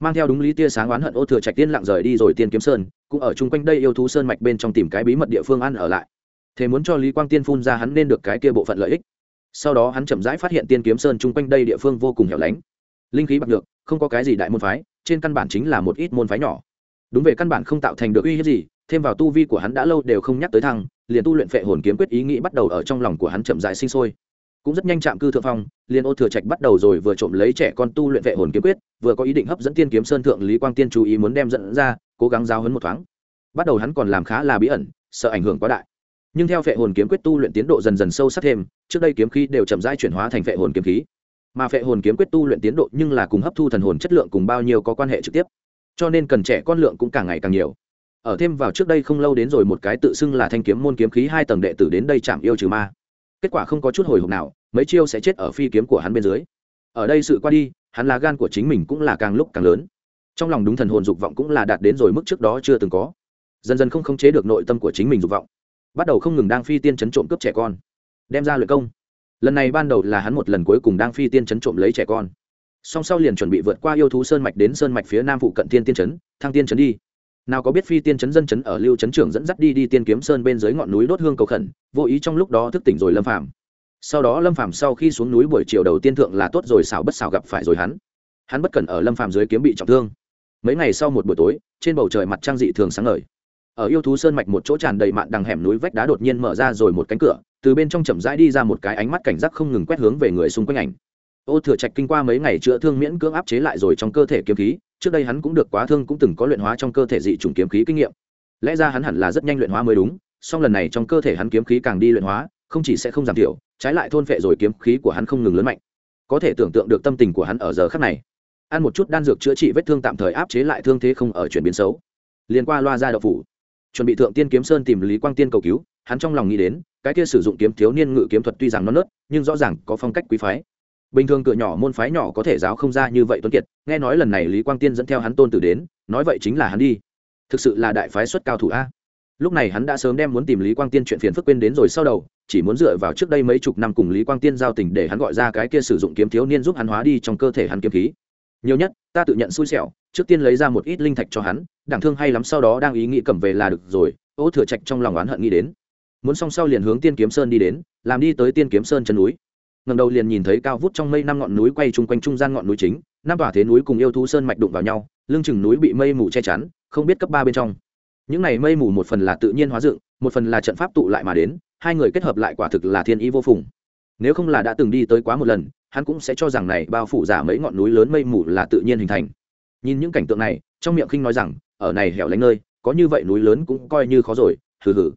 Mang theo đúng lý tia sáng oán hận ô thừa trạch tiên lặng rời đi rồi tiên kiếm sơn, cũng ở chung quanh đây yêu thú sơn mạch bên trong tìm cái bí mật địa phương ăn ở lại. Thế muốn cho lý quang tiên phun ra hắn nên được cái kia bộ phận lợi ích sau đó hắn chậm rãi phát hiện tiên kiếm sơn chung quanh đây địa phương vô cùng hẻo lánh. Linh khí bạc được không có cái gì đại môn phái, trên căn bản chính là một ít môn phái nhỏ. Đúng về căn bản không tạo thành được uy hiếp gì, thêm vào tu vi của hắn đã lâu đều không nhắc tới thăng, liền tu luyện phệ hồn kiếm quyết ý nghĩ bắt đầu ở trong lòng của hắn chậm rãi sinh sôi. Cũng rất nhanh chạm cư thượng phong, liền ô thừa trạch bắt đầu rồi vừa trộm lấy trẻ con tu luyện vệ hồn kiếm quyết, vừa có ý định hấp dẫn tiên kiếm sơn thượng lý quang tiên chú ý muốn đem dẫn ra, cố gắng giao hấn một thoáng. Bắt đầu hắn còn làm khá là bí ẩn, sợ ảnh hưởng quá đại nhưng theo phệ hồn kiếm quyết tu luyện tiến độ dần dần sâu sắc thêm, trước đây kiếm khí đều chậm rãi chuyển hóa thành phệ hồn kiếm khí. Mà phệ hồn kiếm quyết tu luyện tiến độ nhưng là cùng hấp thu thần hồn chất lượng cùng bao nhiêu có quan hệ trực tiếp. Cho nên cần trẻ con lượng cũng càng ngày càng nhiều. Ở thêm vào trước đây không lâu đến rồi một cái tự xưng là thanh kiếm môn kiếm khí hai tầng đệ tử đến đây chạm yêu trừ ma. Kết quả không có chút hồi hộp nào, mấy chiêu sẽ chết ở phi kiếm của hắn bên dưới. Ở đây sự qua đi, hắn là gan của chính mình cũng là càng lúc càng lớn. Trong lòng đúng thần hồn dục vọng cũng là đạt đến rồi mức trước đó chưa từng có. Dần dần không khống chế được nội tâm của chính mình dục vọng bắt đầu không ngừng đang phi tiên chấn trộm cướp trẻ con, đem ra luyện công. Lần này ban đầu là hắn một lần cuối cùng đang phi tiên chấn trộm lấy trẻ con. Song sau liền chuẩn bị vượt qua yêu thú sơn mạch đến sơn mạch phía nam phụ cận tiên tiên chấn, thăng tiên chấn đi. Nào có biết phi tiên chấn dân chấn ở lưu chấn trưởng dẫn dắt đi đi tiên kiếm sơn bên dưới ngọn núi đốt hương cầu khẩn, vô ý trong lúc đó thức tỉnh rồi lâm phàm. Sau đó lâm phàm sau khi xuống núi buổi chiều đầu tiên thượng là tốt rồi, xảo bất xảo gặp phải rồi hắn. Hắn bất cẩn ở lâm phàm dưới kiếm bị trọng thương. Mấy ngày sau một buổi tối, trên bầu trời mặt trăng dị thường sáng ngời ở yêu thú sơn mạch một chỗ tràn đầy mạn đằng hẻm núi vách đá đột nhiên mở ra rồi một cánh cửa, từ bên trong chậm rãi đi ra một cái ánh mắt cảnh giác không ngừng quét hướng về người xung quanh ảnh. Ô thừa trạch kinh qua mấy ngày chữa thương miễn cưỡng áp chế lại rồi trong cơ thể kiếm khí, trước đây hắn cũng được quá thương cũng từng có luyện hóa trong cơ thể dị chủng kiếm khí kinh nghiệm. Lẽ ra hắn hẳn là rất nhanh luyện hóa mới đúng, song lần này trong cơ thể hắn kiếm khí càng đi luyện hóa, không chỉ sẽ không giảm thiểu, trái lại thôn phệ rồi kiếm khí của hắn không ngừng lớn mạnh. Có thể tưởng tượng được tâm tình của hắn ở giờ khắc này. Ăn một chút đan dược chữa trị vết thương tạm thời áp chế lại thương thế không ở chuyển biến xấu. Liên qua loa ra đậu phủ chuẩn bị thượng tiên kiếm sơn tìm lý quang tiên cầu cứu, hắn trong lòng nghĩ đến, cái kia sử dụng kiếm thiếu niên ngự kiếm thuật tuy rằng nó nớt, nhưng rõ ràng có phong cách quý phái. Bình thường cửa nhỏ môn phái nhỏ có thể giáo không ra như vậy tuấn kiệt, nghe nói lần này lý quang tiên dẫn theo hắn tôn tử đến, nói vậy chính là hắn đi. Thực sự là đại phái xuất cao thủ a. Lúc này hắn đã sớm đem muốn tìm lý quang tiên chuyện phiền phức quên đến rồi sau đầu, chỉ muốn dựa vào trước đây mấy chục năm cùng lý quang tiên giao tình để hắn gọi ra cái kia sử dụng kiếm thiếu niên giúp hắn hóa đi trong cơ thể hắn kiếm khí nhiều nhất, ta tự nhận xui xẻo, trước tiên lấy ra một ít linh thạch cho hắn, đảng thương hay lắm sau đó đang ý nghĩ cầm về là được rồi, ô thừa trạch trong lòng oán hận nghĩ đến. Muốn xong sau liền hướng tiên kiếm sơn đi đến, làm đi tới tiên kiếm sơn chân núi. Ngầm đầu liền nhìn thấy cao vút trong mây năm ngọn núi quay chung quanh trung gian ngọn núi chính, năm tòa thế núi cùng yêu thú sơn mạch đụng vào nhau, lưng chừng núi bị mây mù che chắn, không biết cấp ba bên trong. Những này mây mù một phần là tự nhiên hóa dựng, một phần là trận pháp tụ lại mà đến, hai người kết hợp lại quả thực là thiên ý vô phùng. Nếu không là đã từng đi tới quá một lần hắn cũng sẽ cho rằng này bao phủ giả mấy ngọn núi lớn mây mù là tự nhiên hình thành. Nhìn những cảnh tượng này, trong miệng khinh nói rằng, ở này hẻo lánh nơi, có như vậy núi lớn cũng coi như khó rồi, hừ hừ.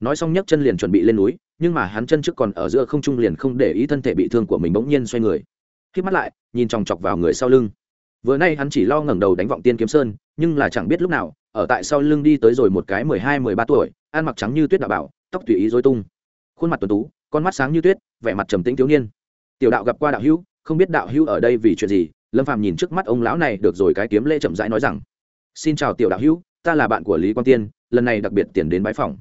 Nói xong nhấc chân liền chuẩn bị lên núi, nhưng mà hắn chân trước còn ở giữa không trung liền không để ý thân thể bị thương của mình bỗng nhiên xoay người. Khi mắt lại, nhìn chòng chọc vào người sau lưng. Vừa nay hắn chỉ lo ngẩng đầu đánh vọng tiên kiếm sơn, nhưng là chẳng biết lúc nào, ở tại sau lưng đi tới rồi một cái mười hai, mười ba tuổi, ăn mặc trắng như tuyết đạo bảo, tóc tùy ý dối tung. Khuôn mặt tuần tú, con mắt sáng như tuyết, vẻ mặt trầm tĩnh thiếu niên tiểu đạo gặp qua đạo hữu không biết đạo hữu ở đây vì chuyện gì? Lâm phàm nhìn trước mắt ông lão này được rồi cái kiếm lễ chậm rãi nói rằng xin chào tiểu đạo hữu ta là bạn của lý quang tiên lần này đặc biệt tiền đến bãi phòng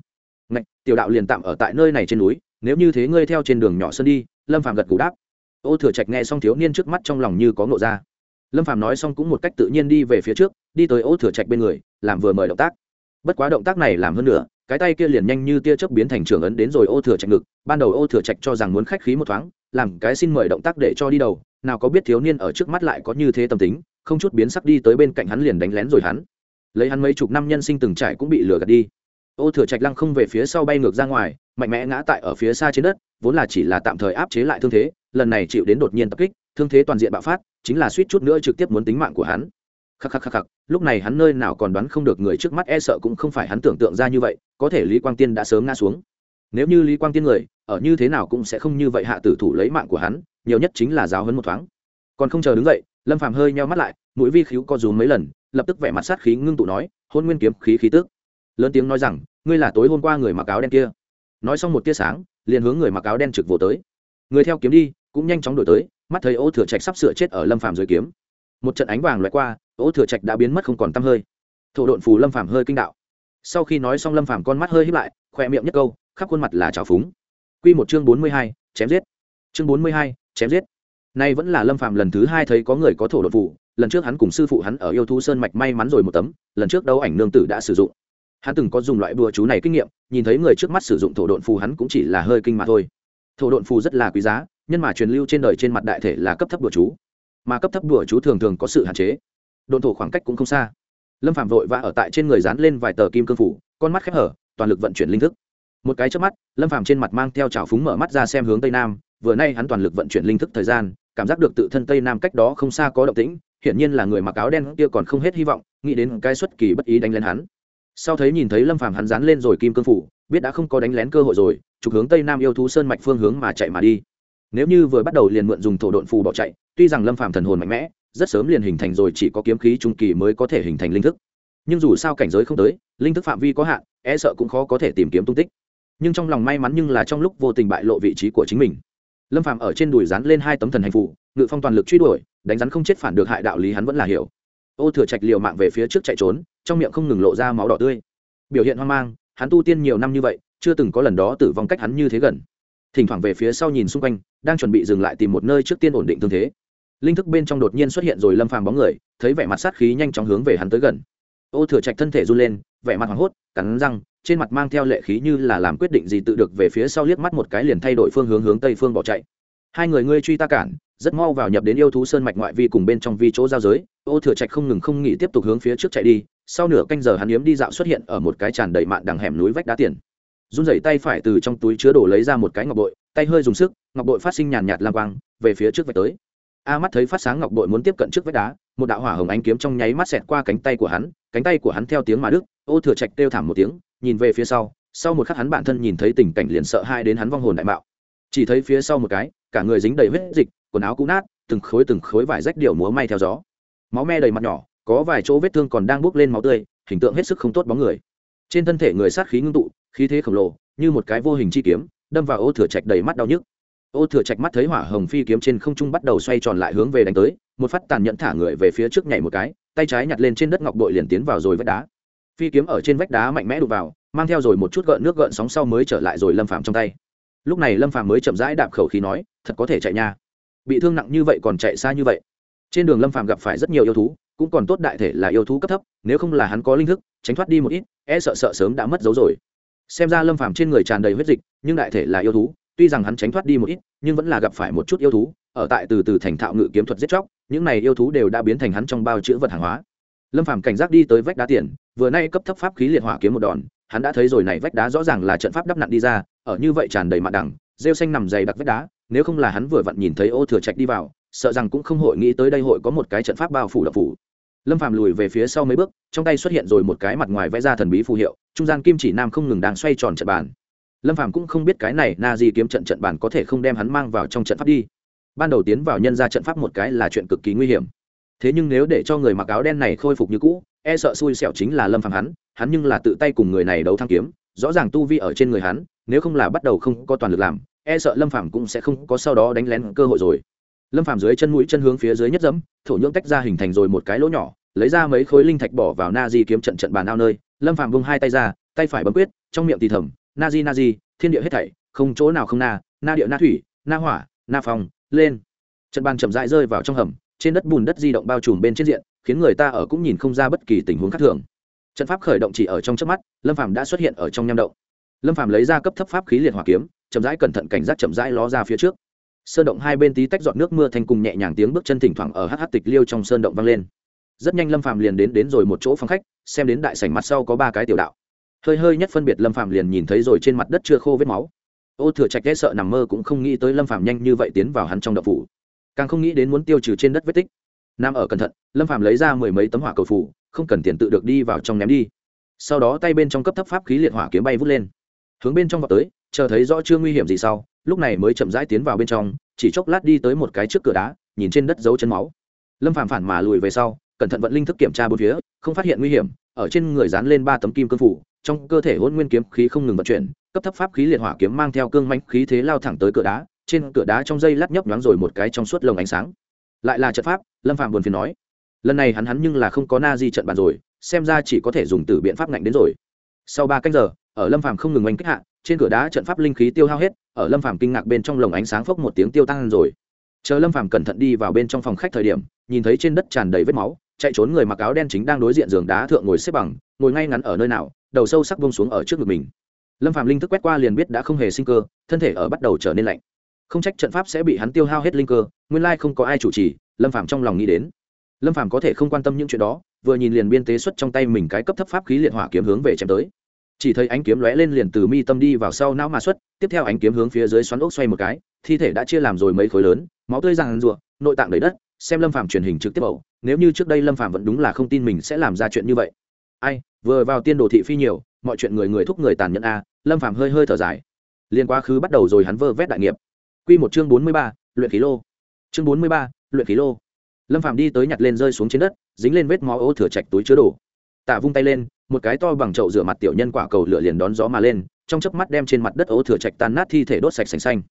Ngạch, tiểu đạo liền tạm ở tại nơi này trên núi nếu như thế ngươi theo trên đường nhỏ sơn đi. Lâm phàm gật gù đáp. Ô thừa trạch nghe xong thiếu niên trước mắt trong lòng như có ngộ ra. Lâm phàm nói xong cũng một cách tự nhiên đi về phía trước đi tới ô thừa trạch bên người làm vừa mời động tác. Bất quá động tác này làm hơn nữa cái tay kia liền nhanh như tia chớp biến thành trường ấn đến rồi ô thừa trạch ngực. Ban đầu ô thừa trạch cho rằng muốn khách khí một thoáng làm cái xin mời động tác để cho đi đầu, nào có biết thiếu niên ở trước mắt lại có như thế tâm tính, không chút biến sắc đi tới bên cạnh hắn liền đánh lén rồi hắn. Lấy hắn mấy chục năm nhân sinh từng trải cũng bị lừa gạt đi. Ô thừa trạch lăng không về phía sau bay ngược ra ngoài, mạnh mẽ ngã tại ở phía xa trên đất, vốn là chỉ là tạm thời áp chế lại thương thế, lần này chịu đến đột nhiên tập kích, thương thế toàn diện bạo phát, chính là suýt chút nữa trực tiếp muốn tính mạng của hắn. Khắc khắc khắc khắc, lúc này hắn nơi nào còn đoán không được người trước mắt e sợ cũng không phải hắn tưởng tượng ra như vậy, có thể lý quang tiên đã sớm ngã xuống nếu như lý quang tiên người, ở như thế nào cũng sẽ không như vậy hạ tử thủ lấy mạng của hắn, nhiều nhất chính là giáo hấn một thoáng. Còn không chờ đứng dậy, lâm phàm hơi nheo mắt lại, mũi vi khíu co rúm mấy lần, lập tức vẻ mặt sát khí ngưng tụ nói, hôn nguyên kiếm khí khí tức. Lớn tiếng nói rằng, ngươi là tối hôm qua người mặc áo đen kia. Nói xong một tia sáng, liền hướng người mặc áo đen trực vô tới. Người theo kiếm đi, cũng nhanh chóng đổi tới, mắt thấy ô thừa trạch sắp sửa chết ở lâm phàm dưới kiếm. Một trận ánh vàng loại qua, ô thừa trạch đã biến mất không còn tăm hơi. Thổ độn phù lâm phàm hơi kinh đạo. Sau khi nói xong lâm phàm con mắt hơi híp lại khoe miệng nhất câu khắp khuôn mặt là trào phúng. Quy một chương bốn mươi hai, chém giết. Chương bốn mươi hai, chém giết. Nay vẫn là lâm phàm lần thứ hai thấy có người có thổ đột phụ lần trước hắn cùng sư phụ hắn ở yêu thú sơn mạch may mắn rồi một tấm lần trước đấu ảnh nương tử đã sử dụng. Hắn từng có dùng loại bùa chú này kinh nghiệm nhìn thấy người trước mắt sử dụng thổ độn phù hắn cũng chỉ là hơi kinh mà thôi. Thổ độn phù rất là quý giá nhân mà truyền lưu trên đời trên mặt đại thể là cấp thấp bùa chú. Mà cấp thấp bùa chú thường thường có sự hạn chế. Độn thổ khoảng cách cũng không xa. Lâm phạm vội vã ở tại trên người dán lên vài tờ kim cương phủ con mắt khép hở toàn lực vận chuyển linh thức một cái trước mắt, lâm phạm trên mặt mang theo trào phúng mở mắt ra xem hướng tây nam, vừa nay hắn toàn lực vận chuyển linh thức thời gian, cảm giác được tự thân tây nam cách đó không xa có động tĩnh, hiển nhiên là người mặc áo đen kia còn không hết hy vọng, nghĩ đến cái xuất kỳ bất ý đánh lên hắn. Sau thấy nhìn thấy lâm phàm hắn dán lên rồi kim cương phủ, biết đã không có đánh lén cơ hội rồi, trục hướng tây nam yêu thú sơn mạch phương hướng mà chạy mà đi. Nếu như vừa bắt đầu liền mượn dùng thổ độn phù bỏ chạy, tuy rằng lâm phàm thần hồn mạnh mẽ, rất sớm liền hình thành rồi chỉ có kiếm khí trung kỳ mới có thể hình thành linh thức. Nhưng dù sao cảnh giới không tới, linh thức phạm vi có hạn e sợ cũng khó có thể tìm kiếm tung tích nhưng trong lòng may mắn nhưng là trong lúc vô tình bại lộ vị trí của chính mình. Lâm phàm ở trên đùi dán lên hai tấm thần hành phụ ngự phong toàn lực truy đuổi, đánh rắn không chết phản được hại đạo lý hắn vẫn là hiểu. Ô thừa trạch liều mạng về phía trước chạy trốn, trong miệng không ngừng lộ ra máu đỏ tươi. Biểu hiện hoang mang, hắn tu tiên nhiều năm như vậy, chưa từng có lần đó tử vong cách hắn như thế gần. Thỉnh thoảng về phía sau nhìn xung quanh, đang chuẩn bị dừng lại tìm một nơi trước tiên ổn định thương thế. Linh thức bên trong đột nhiên xuất hiện rồi lâm phàm bóng người, thấy vẻ mặt sát khí nhanh chóng hướng về hắn tới gần. Ô thừa trạch thân thể run lên, vẻ mặt hoảng hốt, cắn răng trên mặt mang theo lệ khí như là làm quyết định gì tự được về phía sau liếc mắt một cái liền thay đổi phương hướng hướng tây phương bỏ chạy. Hai người ngươi truy ta cản, rất mau vào nhập đến yêu thú sơn mạch ngoại vi cùng bên trong vi chỗ giao giới. Ô thừa trạch không ngừng không nghỉ tiếp tục hướng phía trước chạy đi, sau nửa canh giờ hắn yếm đi dạo xuất hiện ở một cái tràn đầy mạn đằng hẻm núi vách đá tiền. Run rẩy tay phải từ trong túi chứa đồ lấy ra một cái ngọc bội, tay hơi dùng sức, ngọc bội phát sinh nhàn nhạt lang quang, về phía trước vạch tới. A mắt thấy phát sáng ngọc bội muốn tiếp cận trước vách đá một đạo hỏa hồng ánh kiếm trong nháy mắt xẹt qua cánh tay của hắn, cánh tay của hắn theo tiếng mà đức, ô thừa trạch kêu thảm một tiếng, nhìn về phía sau sau một khắc hắn bản thân nhìn thấy tình cảnh liền sợ hai đến hắn vong hồn đại mạo. Chỉ thấy phía sau một cái, cả người dính đầy huyết dịch, quần áo cũ nát, từng khối từng khối vải rách điệu múa may theo gió. Máu me đầy mặt nhỏ, có vài chỗ vết thương còn đang bốc lên máu tươi, hình tượng hết sức không tốt bóng người. Trên thân thể người sát khí ngưng tụ, khí thế khổng lồ, như một cái vô hình chi kiếm, đâm vào ô thừa trạch đầy mắt đau nhức. Ô thừa trạch mắt thấy hỏa hồng phi kiếm trên không trung bắt đầu xoay tròn lại hướng về đánh tới một phát tàn nhẫn thả người về phía trước nhảy một cái, tay trái nhặt lên trên đất ngọc bội liền tiến vào rồi vách đá. Phi kiếm ở trên vách đá mạnh mẽ đục vào, mang theo rồi một chút gợn nước gợn sóng sau mới trở lại rồi lâm phàm trong tay. Lúc này lâm phàm mới chậm rãi đạp khẩu khí nói, thật có thể chạy nha. Bị thương nặng như vậy còn chạy xa như vậy. Trên đường lâm phàm gặp phải rất nhiều yêu thú, cũng còn tốt đại thể là yêu thú cấp thấp, nếu không là hắn có linh thức, tránh thoát đi một ít e sợ sợ sớm đã mất dấu rồi. Xem ra lâm phàm trên người tràn đầy huyết dịch, nhưng đại thể là yêu thú, tuy rằng hắn tránh thoát đi một ít, nhưng vẫn là gặp phải một chút yêu thú, ở tại từ từ thành thạo ngự kiếm thuật giết chóc những này yêu thú đều đã biến thành hắn trong bao chữ vật hàng hóa. Lâm phàm cảnh giác đi tới vách đá tiền, vừa nay cấp thấp pháp khí liệt hỏa kiếm một đòn, hắn đã thấy rồi này vách đá rõ ràng là trận pháp đắp nặn đi ra, ở như vậy tràn đầy mặt đằng rêu xanh nằm dày đặc vách đá, nếu không là hắn vừa vặn nhìn thấy ô thừa trạch đi vào, sợ rằng cũng không hội nghĩ tới đây hội có một cái trận pháp bao phủ đập phủ. Lâm phàm lùi về phía sau mấy bước, trong tay xuất hiện rồi một cái mặt ngoài vẽ ra thần bí phù hiệu, trung gian kim chỉ nam không ngừng đang xoay tròn trận bàn. Lâm phàm cũng không biết cái này na di kiếm trận trận bàn có thể không đem hắn mang vào trong trận pháp đi ban đầu tiến vào nhân ra trận pháp một cái là chuyện cực kỳ nguy hiểm. Thế nhưng nếu để cho người mặc áo đen này khôi phục như cũ e sợ xui xẻo chính là lâm phàm hắn hắn nhưng là tự tay cùng người này đấu thăng kiếm, rõ ràng tu vi ở trên người hắn, nếu không là bắt đầu không có toàn lực làm e sợ lâm phàm cũng sẽ không có sau đó đánh lén cơ hội rồi. Lâm phàm dưới chân mũi chân hướng phía dưới nhất dẫm, thổ nhưỡng tách ra hình thành rồi một cái lỗ nhỏ, lấy ra mấy khối linh thạch bỏ vào na di kiếm trận trận bàn ao nơi, lâm phàm vung hai tay ra, tay phải bấm quyết, trong miệng thì thầm na di na di thiên địa hết thảy, không chỗ nào không na na địa na thủy, na hỏa, na phòng lên. Trận bàn chậm rãi rơi vào trong hầm, trên đất bùn đất di động bao trùm bên trên diện, khiến người ta ở cũng nhìn không ra bất kỳ tình huống khác thường. Trận pháp khởi động chỉ ở trong trước mắt, lâm phàm đã xuất hiện ở trong nham động. Lâm phàm lấy ra cấp thấp pháp khí liệt hỏa kiếm, chậm rãi cẩn thận cảnh giác chậm rãi ló ra phía trước. Sơn động hai bên tí tách giọt nước mưa thành cùng nhẹ nhàng tiếng bước chân thỉnh thoảng ở hh tịch liêu trong sơn động vang lên. Rất nhanh lâm phàm liền đến đến rồi một chỗ phòng khách, xem đến đại sảnh mặt sau có ba cái tiểu đạo. Hơi hơi nhất phân biệt lâm phàm liền nhìn thấy rồi trên mặt đất chưa khô vết máu ô thừa trạch ghé sợ nằm mơ cũng không nghĩ tới lâm phàm nhanh như vậy tiến vào hắn trong đậu phủ. Càng không nghĩ đến muốn tiêu trừ trên đất vết tích. Nam ở cẩn thận, lâm phàm lấy ra mười mấy tấm hỏa cầu phủ, không cần tiền tự được đi vào trong ném đi. Sau đó tay bên trong cấp thấp pháp khí liệt hỏa kiếm bay vút lên. Hướng bên trong vào tới, chờ thấy rõ chưa nguy hiểm gì sau, lúc này mới chậm rãi tiến vào bên trong, chỉ chốc lát đi tới một cái trước cửa đá, nhìn trên đất dấu chân máu. Lâm phàm phản mà lùi về sau, cẩn thận vận linh thức kiểm tra bốn phía, không phát hiện nguy hiểm, ở trên người dán lên ba tấm kim cương phủ trong cơ thể hôn nguyên kiếm khí không ngừng vận chuyển, cấp thấp pháp khí liệt hỏa kiếm mang theo cương mánh khí thế lao thẳng tới cửa đá, trên cửa đá trong dây lát nhấp nhoáng rồi một cái trong suốt lồng ánh sáng. Lại là trận pháp, lâm phạm buồn phiền nói. Lần này hắn hắn nhưng là không có na di trận bàn rồi, xem ra chỉ có thể dùng từ biện pháp ngạnh đến rồi. Sau ba canh giờ, ở lâm phàm không ngừng oanh kích hạ, trên cửa đá trận pháp linh khí tiêu hao hết, ở lâm phàm kinh ngạc bên trong lồng ánh sáng phốc một tiếng tiêu tăng rồi. Chờ lâm phàm cẩn thận đi vào bên trong phòng khách thời điểm, nhìn thấy trên đất tràn đầy vết máu chạy trốn người mặc áo đen chính đang đối diện giường đá thượng ngồi xếp bằng, ngồi ngay ngắn ở nơi nào, đầu sâu sắc vông xuống ở trước ngực mình. Lâm phạm linh thức quét qua liền biết đã không hề sinh cơ, thân thể ở bắt đầu trở nên lạnh. Không trách trận pháp sẽ bị hắn tiêu hao hết linh cơ, nguyên lai không có ai chủ trì, lâm phạm trong lòng nghĩ đến. Lâm phạm có thể không quan tâm những chuyện đó, vừa nhìn liền biên tế xuất trong tay mình cái cấp thấp pháp khí liệt hỏa kiếm hướng về chém tới. Chỉ thấy ánh kiếm lóe lên liền từ mi tâm đi vào sau não mà xuất, tiếp theo ánh kiếm hướng phía dưới xoắn ốc xoay một cái, thi thể đã chia làm rồi mấy khối lớn, máu tươi ràng rụa nội tạng đầy đất xem lâm phàm truyền hình trực tiếp ẩu nếu như trước đây lâm phàm vẫn đúng là không tin mình sẽ làm ra chuyện như vậy. Ai vừa vào tiên đồ thị phi nhiều mọi chuyện người người thúc người tàn nhẫn a lâm phàm hơi hơi thở dài. Liên quá khứ bắt đầu rồi hắn vơ vét đại nghiệp. Quy một chương bốn mươi ba, luyện khí lô. Chương bốn mươi ba, luyện khí lô. Lâm phàm đi tới nhặt lên rơi xuống trên đất dính lên vết máu ô thừa chạch túi chứa đồ. Tạ vung tay lên một cái to bằng chậu rửa mặt tiểu nhân quả cầu lửa liền đón gió mà lên trong chớp mắt đem trên mặt đất ô thừa chạch tan nát thi thể đốt sạch sành xanh.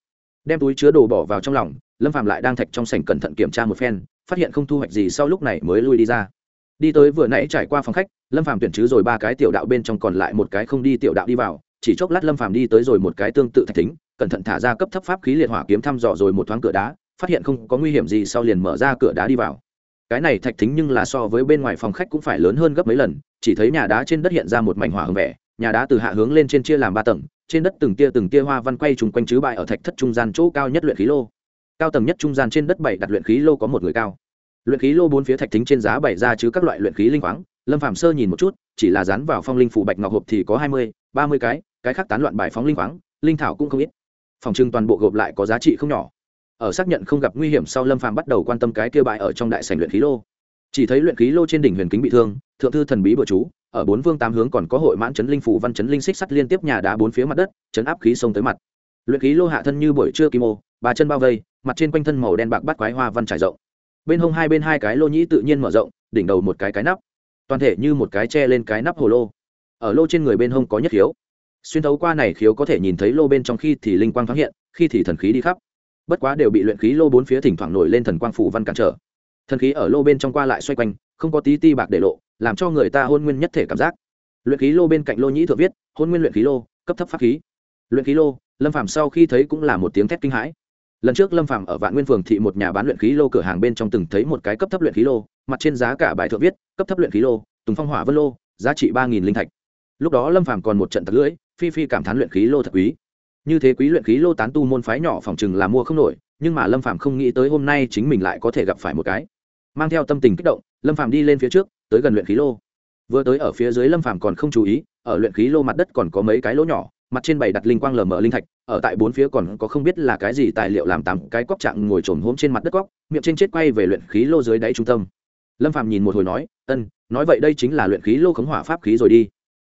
Đem túi chứa đồ bỏ vào trong lòng lâm Phạm lại đang thạch trong sảnh cẩn thận kiểm tra một phen, phát hiện không thu hoạch gì sau lúc này mới lui đi ra. Đi tới vừa nãy trải qua phòng khách, lâm Phạm tuyển chứ rồi ba cái tiểu đạo bên trong còn lại một cái không đi tiểu đạo đi vào, chỉ chốc lát lâm Phạm đi tới rồi một cái tương tự thạch thính, cẩn thận thả ra cấp thấp pháp khí liệt hỏa kiếm thăm dò rồi một thoáng cửa đá, phát hiện không có nguy hiểm gì sau liền mở ra cửa đá đi vào. Cái này thạch thính nhưng là so với bên ngoài phòng khách cũng phải lớn hơn gấp mấy lần, chỉ thấy nhà đá trên đất hiện ra một mảnh hỏa hương vẻ, nhà đá từ hạ hướng lên trên chia làm ba tầng, trên đất từng tia từng tia hoa văn quay trùng quanh chứ bại ở thạch thất trung gian chỗ cao nhất luyện khí lô cao tầng nhất trung gian trên đất bảy đặt luyện khí lô có một người cao. Luyện khí lô bốn phía thạch thính trên giá bảy ra chứ các loại luyện khí linh khoáng. Lâm phạm sơ nhìn một chút, chỉ là dán vào phong linh phủ bạch ngọc hộp thì có hai mươi, ba mươi cái cái khác tán loạn bài phóng linh khoáng, linh thảo cũng không ít. Phòng trưng toàn bộ gộp lại có giá trị không nhỏ. Ở xác nhận không gặp nguy hiểm sau lâm phàm bắt đầu quan tâm cái kia bại ở trong đại sảnh luyện khí lô. Chỉ thấy luyện khí lô trên đỉnh huyền kính bị thương, thượng thư thần bí bừa chú, ở bốn vương tám hướng còn có hội mãn chấn linh phủ văn chấn linh xích sắt liên tiếp nhà đá bốn phía mặt đất, chấn áp khí sông tới mặt. Luyện khí lô hạ thân như buổi trưa kim ô ba chân bao vây, mặt trên quanh thân màu đen bạc bắt quái hoa văn trải rộng. Bên hông hai bên hai cái lô nhĩ tự nhiên mở rộng, đỉnh đầu một cái cái nắp. Toàn thể như một cái che lên cái nắp hồ lô. Ở lô trên người bên hông có nhất khiếu. Xuyên thấu qua này khiếu có thể nhìn thấy lô bên trong khi thì linh quang thoáng hiện, khi thì thần khí đi khắp. Bất quá đều bị luyện khí lô bốn phía thỉnh thoảng nổi lên thần quang phủ văn cản trở. Thần khí ở lô bên trong qua lại xoay quanh, không có tí ti bạc để lộ, làm cho người ta hôn nguyên nhất thể cảm giác. Luyện khí lô bên cạnh lô nhĩ thượng viết, hôn nguyên luyện khí lô, cấp thấp pháp khí. Luyện khí lô, lâm phàm sau khi thấy cũng là một tiếng thét kinh hãi lần trước lâm phàm ở vạn nguyên phường thị một nhà bán luyện khí lô cửa hàng bên trong từng thấy một cái cấp thấp luyện khí lô, mặt trên giá cả bài thượng viết, cấp thấp luyện khí lô, tùng phong hỏa vân lô, giá trị ba nghìn linh thạch. Lúc đó lâm phàm còn một trận tật lưỡi, phi phi cảm thán luyện khí lô thật quý. Như thế quý luyện khí lô tán tu môn phái nhỏ phòng chừng là mua không nổi, nhưng mà lâm phàm không nghĩ tới hôm nay chính mình lại có thể gặp phải một cái. Mang theo tâm tình kích động, lâm phàm đi lên phía trước, tới gần luyện khí lô. Vừa tới ở phía dưới lâm phàm còn không chú ý, ở luyện khí lô mặt đất còn có mấy cái lỗ nhỏ mặt trên bày đặt linh quang lờ mờ linh thạch, ở tại bốn phía còn có không biết là cái gì tài liệu làm tám cái cóc trạng ngồi trồm hôm trên mặt đất cóc, miệng trên chết quay về luyện khí lô dưới đáy trung tâm. Lâm phàm nhìn một hồi nói, ân, nói vậy đây chính là luyện khí lô khống hỏa pháp khí rồi đi.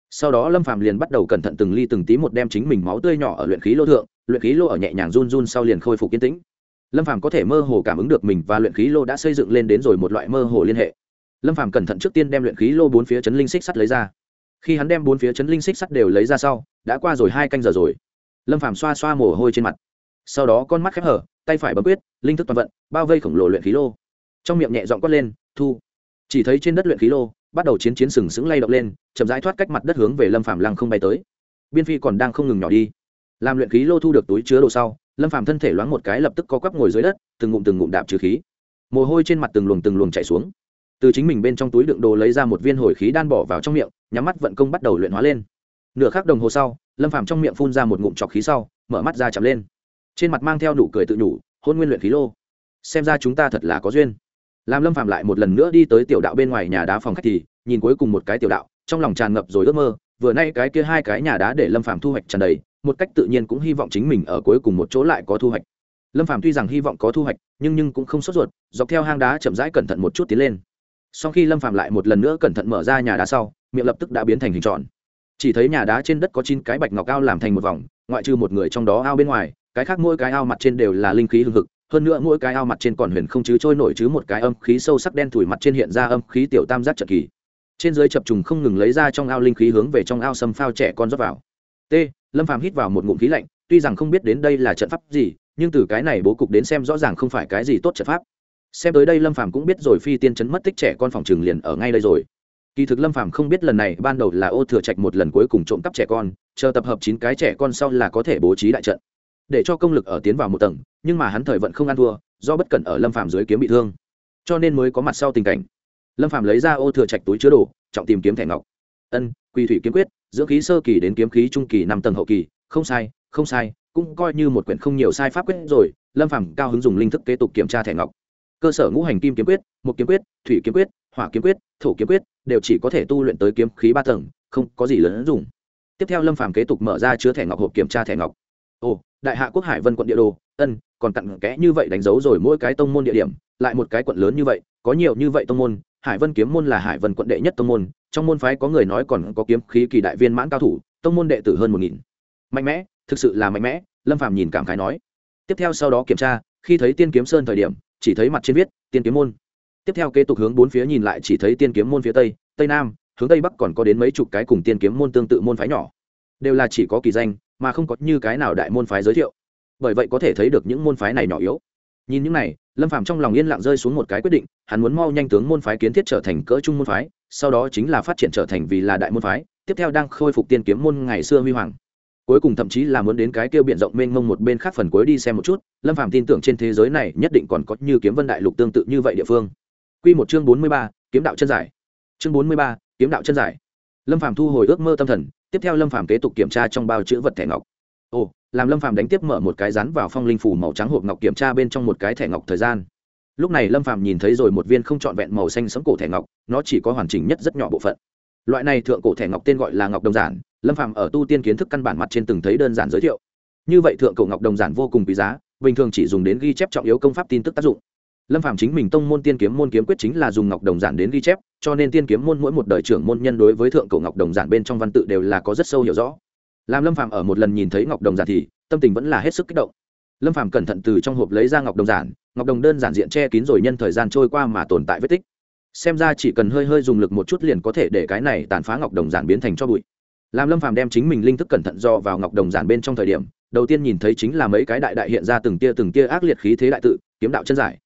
Sau đó lâm phàm liền bắt đầu cẩn thận từng ly từng tí một đem chính mình máu tươi nhỏ ở luyện khí lô thượng, luyện khí lô ở nhẹ nhàng run run sau liền khôi phục kiên tĩnh. Lâm phàm có thể mơ hồ cảm ứng được mình và luyện khí lô đã xây dựng lên đến rồi một loại mơ hồ liên hệ. Lâm phàm cẩn thận trước tiên đem luyện khí lô bốn phía chấn linh xích sắt lấy ra khi hắn đem bốn phía chấn linh xích sắt đều lấy ra sau, đã qua rồi hai canh giờ rồi. Lâm phàm xoa xoa mồ hôi trên mặt. Sau đó con mắt khép hở, tay phải bấm quyết, linh thức toàn vận, bao vây khổng lồ luyện khí lô. Trong miệng nhẹ dọn quát lên, thu. Chỉ thấy trên đất luyện khí lô, bắt đầu chiến chiến sừng sững lay động lên, chậm rãi thoát cách mặt đất hướng về lâm phàm lăng không bay tới. Biên phi còn đang không ngừng nhỏ đi. Làm luyện khí lô thu được túi chứa đồ sau, lâm phàm thân thể loáng một cái lập tức co quắp ngồi dưới đất, từng ngụm từng ngụm đạp trừ khí. Mồ hôi trên mặt từng luồng từng luồng chảy xuống từ chính mình bên trong túi đựng đồ lấy ra một viên hồi khí đan bỏ vào trong miệng, nhắm mắt vận công bắt đầu luyện hóa lên. Nửa khắc đồng hồ sau, lâm phàm trong miệng phun ra một ngụm trọc khí sau, mở mắt ra chậm lên. Trên mặt mang theo nụ cười tự nhủ, hôn nguyên luyện khí lô. Xem ra chúng ta thật là có duyên. Làm lâm phàm lại một lần nữa đi tới tiểu đạo bên ngoài nhà đá phòng khách thì, nhìn cuối cùng một cái tiểu đạo, trong lòng tràn ngập rồi ước mơ, vừa nay cái kia hai cái nhà đá để lâm phàm thu hoạch tràn đầy, một cách tự nhiên cũng hy vọng chính mình ở cuối cùng một chỗ lại có thu hoạch. Lâm phàm tuy rằng hy vọng có thu hoạch, nhưng nhưng cũng không sốt ruột, dọc theo hang đá chậm rãi cẩn thận một chút tiến lên sau khi lâm Phạm lại một lần nữa cẩn thận mở ra nhà đá sau, miệng lập tức đã biến thành hình tròn. Chỉ thấy nhà đá trên đất có chín cái bạch ngọc ao làm thành một vòng, ngoại trừ một người trong đó ao bên ngoài, cái khác mỗi cái ao mặt trên đều là linh khí hưng hực, hơn nữa mỗi cái ao mặt trên còn huyền không chứ trôi nổi chứ một cái âm khí sâu sắc đen thủi mặt trên hiện ra âm khí tiểu tam giác trận kỳ. Trên dưới chập trùng không ngừng lấy ra trong ao linh khí hướng về trong ao sâm phao trẻ con rót vào. T, lâm phàm hít vào một ngụm khí lạnh, tuy rằng không biết đến đây là trận pháp gì, nhưng từ cái này bố cục đến xem rõ ràng không phải cái gì tốt trận pháp xem tới đây lâm phàm cũng biết rồi, phi tiên chấn mất tích trẻ con phòng trường liền ở ngay đây rồi. Kỳ thực lâm phàm không biết lần này, ban đầu là ô thừa trạch một lần cuối cùng trộm cắp trẻ con, chờ tập hợp chín cái trẻ con sau là có thể bố trí đại trận. Để cho công lực ở tiến vào một tầng, nhưng mà hắn thời vận không ăn thua, do bất cẩn ở lâm phàm dưới kiếm bị thương. Cho nên mới có mặt sau tình cảnh. Lâm phàm lấy ra ô thừa trạch túi chứa đồ, trọng tìm kiếm thẻ ngọc. Ân quy thủy kiếm quyết, dưỡng khí sơ kỳ đến kiếm khí trung kỳ năm tầng hậu kỳ. Không sai không sai, cũng coi như một quyển không nhiều sai pháp quyết rồi. Lâm phàm cao hứng dùng linh thức kế tục kiểm tra thẻ ngọc cơ sở ngũ hành kim kiếm quyết, một kiếm quyết, thủy kiếm quyết, hỏa kiếm quyết, thổ kiếm quyết đều chỉ có thể tu luyện tới kiếm khí ba tầng, không có gì lớn dùng. Tiếp theo lâm phàm kế tục mở ra chứa thẻ ngọc hộp kiểm tra thẻ ngọc. Ồ, đại hạ quốc hải vân quận địa đồ, ân, còn cặn kẽ như vậy đánh dấu rồi mỗi cái tông môn địa điểm, lại một cái quận lớn như vậy, có nhiều như vậy tông môn, hải vân kiếm môn là hải vân quận đệ nhất tông môn, trong môn phái có người nói còn có kiếm khí kỳ đại viên mãn cao thủ, tông môn đệ tử hơn một nghìn. Mạnh mẽ, thực sự là mạnh mẽ, lâm phàm nhìn cảm khái nói. Tiếp theo sau đó kiểm tra, khi thấy tiên kiếm sơn thời điểm chỉ thấy mặt trên viết, tiên kiếm môn. Tiếp theo kế tục hướng bốn phía nhìn lại chỉ thấy tiên kiếm môn phía tây tây nam, hướng tây bắc còn có đến mấy chục cái cùng tiên kiếm môn tương tự môn phái nhỏ. Đều là chỉ có kỳ danh, mà không có như cái nào đại môn phái giới thiệu. Bởi vậy có thể thấy được những môn phái này nhỏ yếu. Nhìn những này, lâm phàm trong lòng yên lặng rơi xuống một cái quyết định, hắn muốn mau nhanh tướng môn phái kiến thiết trở thành cỡ trung môn phái, sau đó chính là phát triển trở thành vì là đại môn phái, tiếp theo đang khôi phục tiên kiếm môn ngày xưa huy hoàng cuối cùng thậm chí là muốn đến cái kêu biển rộng mênh mông một bên khác phần cuối đi xem một chút, lâm phàm tin tưởng trên thế giới này nhất định còn có như kiếm vân đại lục tương tự như vậy địa phương. Quy một chương bốn mươi ba, kiếm đạo chân giải. Chương bốn mươi ba, kiếm đạo chân giải. Lâm phàm thu hồi ước mơ tâm thần, tiếp theo lâm phàm kế tục kiểm tra trong bao chữ vật thẻ ngọc. Ồ, làm lâm phàm đánh tiếp mở một cái rắn vào phong linh phủ màu trắng hộp ngọc kiểm tra bên trong một cái thẻ ngọc thời gian. Lúc này lâm phàm nhìn thấy rồi một viên không trọn vẹn màu xanh sẫm cổ thẻ ngọc, nó chỉ có hoàn chỉnh nhất rất nhỏ bộ phận loại này thượng cổ thẻ ngọc tên gọi là ngọc đồng giản, lâm phàm ở tu tiên kiến thức căn bản mặt trên từng thấy đơn giản giới thiệu. Như vậy thượng cổ ngọc đồng giản vô cùng quý giá, bình thường chỉ dùng đến ghi chép trọng yếu công pháp tin tức tác dụng. Lâm phạm chính mình tông môn tiên kiếm môn kiếm quyết chính là dùng ngọc đồng giản đến ghi chép, cho nên tiên kiếm môn mỗi một đời trưởng môn nhân đối với thượng cổ ngọc đồng giản bên trong văn tự đều là có rất sâu hiểu rõ. Làm lâm phạm ở một lần nhìn thấy ngọc đồng giản thì, tâm tình vẫn là hết sức kích động. Lâm phạm cẩn thận từ trong hộp lấy ra ngọc đồng giản, ngọc đồng đơn giản diện che kín rồi nhân thời gian trôi qua mà tồn tại vết tích xem ra chỉ cần hơi hơi dùng lực một chút liền có thể để cái này tàn phá ngọc đồng giản biến thành cho bụi. Làm lâm phạm đem chính mình linh thức cẩn thận do vào ngọc đồng giản bên trong thời điểm, đầu tiên nhìn thấy chính là mấy cái đại đại hiện ra từng tia từng tia ác liệt khí thế đại tự, kiếm đạo chân giải.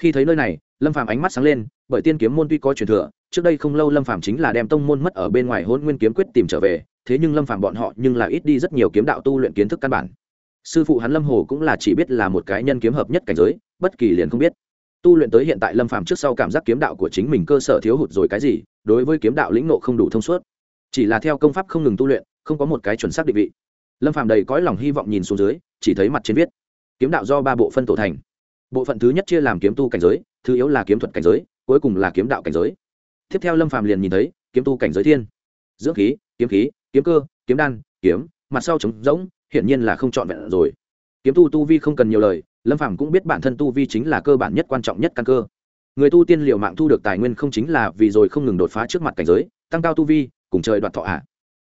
Khi thấy nơi này, lâm phàm ánh mắt sáng lên, bởi tiên kiếm môn tuy có truyền thừa, trước đây không lâu lâm phàm chính là đem tông môn mất ở bên ngoài hôn nguyên kiếm quyết tìm trở về, thế nhưng lâm phàm bọn họ nhưng là ít đi rất nhiều kiếm đạo tu luyện kiến thức căn bản. Sư phụ hắn lâm hồ cũng là chỉ biết là một cái nhân kiếm hợp nhất cảnh giới, bất kỳ liền không biết tu luyện tới hiện tại lâm phàm trước sau cảm giác kiếm đạo của chính mình cơ sở thiếu hụt rồi cái gì, đối với kiếm đạo lĩnh nộ không đủ thông suốt. Chỉ là theo công pháp không ngừng tu luyện, không có một cái chuẩn xác định vị. Lâm phàm đầy cõi lòng hy vọng nhìn xuống dưới, chỉ thấy mặt trên viết, kiếm đạo do ba bộ phân tổ thành. Bộ phận thứ nhất chia làm kiếm tu cảnh giới, thứ yếu là kiếm thuật cảnh giới, cuối cùng là kiếm đạo cảnh giới. Tiếp theo lâm phàm liền nhìn thấy, kiếm tu cảnh giới thiên. Dưỡng khí, kiếm khí, kiếm cơ, kiếm đan, kiếm, mặt sau trống rỗng, hiển nhiên là không trọn vẹn rồi. Kiếm tu tu vi không cần nhiều lời lâm phàm cũng biết bản thân tu vi chính là cơ bản nhất quan trọng nhất căn cơ. Người tu tiên liệu mạng thu được tài nguyên không chính là vì rồi không ngừng đột phá trước mặt cảnh giới, tăng cao tu vi, cùng trời đoạt thọ à?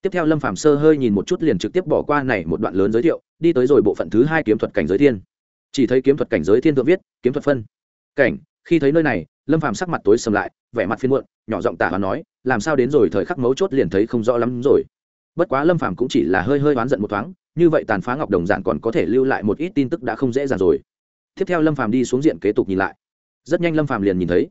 tiếp theo lâm phàm sơ hơi nhìn một chút liền trực tiếp bỏ qua này một đoạn lớn giới thiệu, đi tới rồi bộ phận thứ hai kiếm thuật cảnh giới thiên. Chỉ thấy kiếm thuật cảnh giới thiên thượng viết, kiếm thuật phân. Cảnh, khi thấy nơi này, lâm phàm sắc mặt tối sầm lại, vẻ mặt phiên muộn, nhỏ giọng tả và nói, làm sao đến rồi, thời khắc mấu chốt liền thấy không rõ lắm rồi. Bất quá lâm phàm cũng chỉ là hơi hơi oán giận một thoáng như vậy tàn phá ngọc đồng giản còn có thể lưu lại một ít tin tức đã không dễ dàng rồi. Tiếp theo lâm phàm đi xuống diện kế tục nhìn lại. Rất nhanh lâm phàm liền nhìn thấy,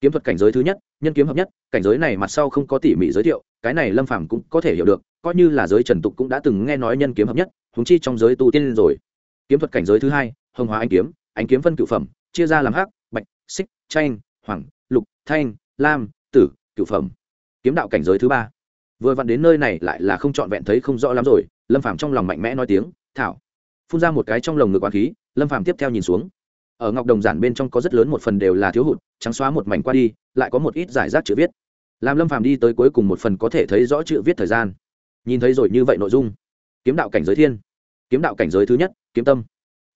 kiếm thuật cảnh giới thứ nhất, nhân kiếm hợp nhất, cảnh giới này mặt sau không có tỉ mỉ giới thiệu, cái này lâm phàm cũng có thể hiểu được, coi như là giới trần tục cũng đã từng nghe nói nhân kiếm hợp nhất húng chi trong giới tu tiên rồi. Kiếm thuật cảnh giới thứ hai, hồng hóa anh kiếm anh kiếm phân cựu phẩm, chia ra làm hắc, bạch, xích, tranh, hoàng, lục, thanh, lam, tử cựu phẩm. Kiếm đạo cảnh giới thứ ba. Vừa vặn đến nơi này lại là không trọn vẹn thấy không rõ lắm rồi lâm phàm trong lòng mạnh mẽ nói tiếng, thảo. Phun ra một cái trong lồng ngực quán khí, lâm phàm tiếp theo nhìn xuống. Ở ngọc đồng giản bên trong có rất lớn một phần đều là thiếu hụt, trắng xóa một mảnh qua đi, lại có một ít giải rác chữ viết. Làm lâm phàm đi tới cuối cùng một phần có thể thấy rõ chữ viết thời gian. Nhìn thấy rồi như vậy nội dung. Kiếm đạo cảnh giới thiên. Kiếm đạo cảnh giới thứ nhất, kiếm tâm.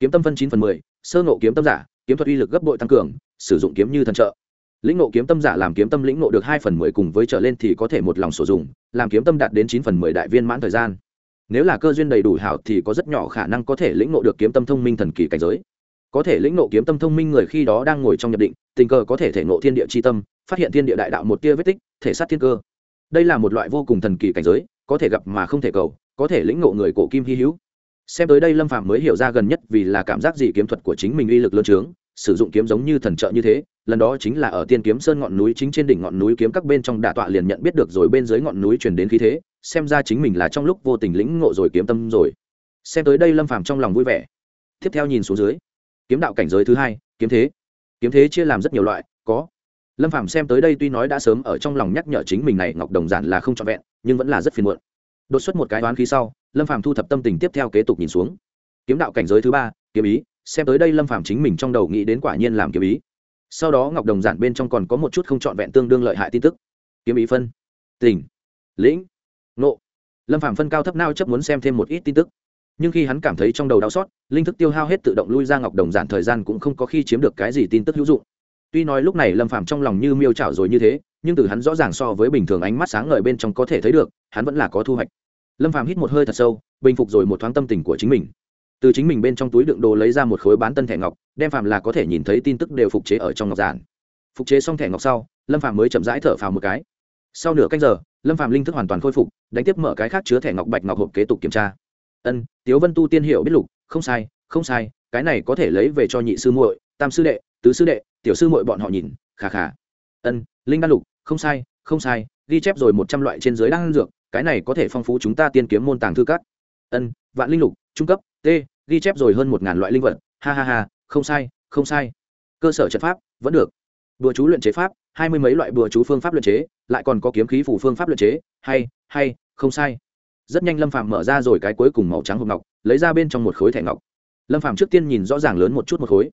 Kiếm tâm phân chín phần mười, sơ nộ kiếm tâm giả, kiếm thuật uy lực gấp bội tăng cường, sử dụng kiếm như thần trợ. Lĩnh nộ kiếm tâm giả làm kiếm tâm lĩnh nộ được hai phần mười cùng với trở lên thì có thể một lòng sử dụng, làm kiếm tâm đạt đến chín phần mười đại viên mãn thời gian nếu là cơ duyên đầy đủ hảo thì có rất nhỏ khả năng có thể lĩnh nộ được kiếm tâm thông minh thần kỳ cảnh giới. Có thể lĩnh nộ kiếm tâm thông minh người khi đó đang ngồi trong nhập định, tình cờ có thể thể nộ thiên địa c h i tâm, phát hiện thiên địa đại đạo một tia vết tích, thể sát thiên cơ. Đây là một loại vô cùng thần kỳ cảnh giới, có thể gặp mà không thể cầu, có thể lĩnh nộ người cổ kim hy hữu. Xem tới đây lâm phạm mới hiểu ra gần nhất vì là cảm giác gì kiếm thuật của chính mình uy lực lớn trướng sử dụng kiếm giống như thần trợ như thế lần đó chính là ở tiên kiếm sơn ngọn núi chính trên đỉnh ngọn núi kiếm các bên trong đả tọa liền nhận biết được rồi bên dưới ngọn núi truyền đến khí thế, xem ra chính mình là trong lúc vô tình lĩnh ngộ rồi kiếm tâm rồi. Xem tới đây lâm phàm trong lòng vui vẻ. Tiếp theo nhìn xuống dưới, kiếm đạo cảnh giới thứ hai, kiếm thế. Kiếm thế chia làm rất nhiều loại, có. Lâm phàm xem tới đây tuy nói đã sớm ở trong lòng nhắc nhở chính mình này ngọc đồng giản là không trọn vẹn, nhưng vẫn là rất phiền muộn. Đột xuất một cái đoán khí sau, lâm phàm thu thập tâm tình tiếp theo kế tục nhìn xuống. Kiếm đạo cảnh giới thứ ba, kiếm ý. Xem tới đây lâm phàm chính mình trong đầu nghĩ đến quả nhiên làm kiếm ý sau đó ngọc đồng giản bên trong còn có một chút không trọn vẹn tương đương lợi hại tin tức. Kiếm ý phân tỉnh lĩnh nộ lâm phạm phân cao thấp nao chấp muốn xem thêm một ít tin tức. Nhưng khi hắn cảm thấy trong đầu đau xót, linh thức tiêu hao hết tự động lui ra ngọc đồng giản thời gian cũng không có khi chiếm được cái gì tin tức hữu dụng. Tuy nói lúc này lâm phạm trong lòng như miêu trảo rồi như thế, nhưng từ hắn rõ ràng so với bình thường ánh mắt sáng ngời bên trong có thể thấy được, hắn vẫn là có thu hoạch. Lâm phạm hít một hơi thật sâu, bình phục rồi một thoáng tâm tình của chính mình từ chính mình bên trong túi đựng đồ lấy ra một khối bán tân thẻ ngọc, đem phàm là có thể nhìn thấy tin tức đều phục chế ở trong ngọc giản. Phục chế xong thẻ ngọc sau, lâm phàm mới chậm rãi thở phào một cái. Sau nửa canh giờ, lâm phàm linh thức hoàn toàn khôi phục, đánh tiếp mở cái khác chứa thẻ ngọc bạch ngọc hộp kế tục kiểm tra. Ân, tiếu vân tu tiên hiệu biết lục, không sai không sai, cái này có thể lấy về cho nhị sư muội, tam sư đệ, tứ sư đệ, tiểu sư muội bọn họ nhìn khà khà ân, linh đan lục, không sai không sai, ghi chép rồi một trăm loại trên dưới đan dược, cái này có thể phong phú chúng ta tiên kiếm môn tàng thư các. Ân, vạn linh lục, trung cấp, t ghi chép rồi hơn một ngàn loại linh vật. Ha ha ha, không sai không sai. Cơ sở trận pháp, vẫn được. Bừa chú luyện chế pháp, hai mươi mấy loại bùa chú phương pháp luyện chế, lại còn có kiếm khí phủ phương pháp luyện chế. Hay hay, không sai. Rất nhanh lâm phàm mở ra rồi cái cuối cùng màu trắng hộp ngọc, lấy ra bên trong một khối thẻ ngọc. Lâm phàm trước tiên nhìn rõ ràng lớn một chút một khối.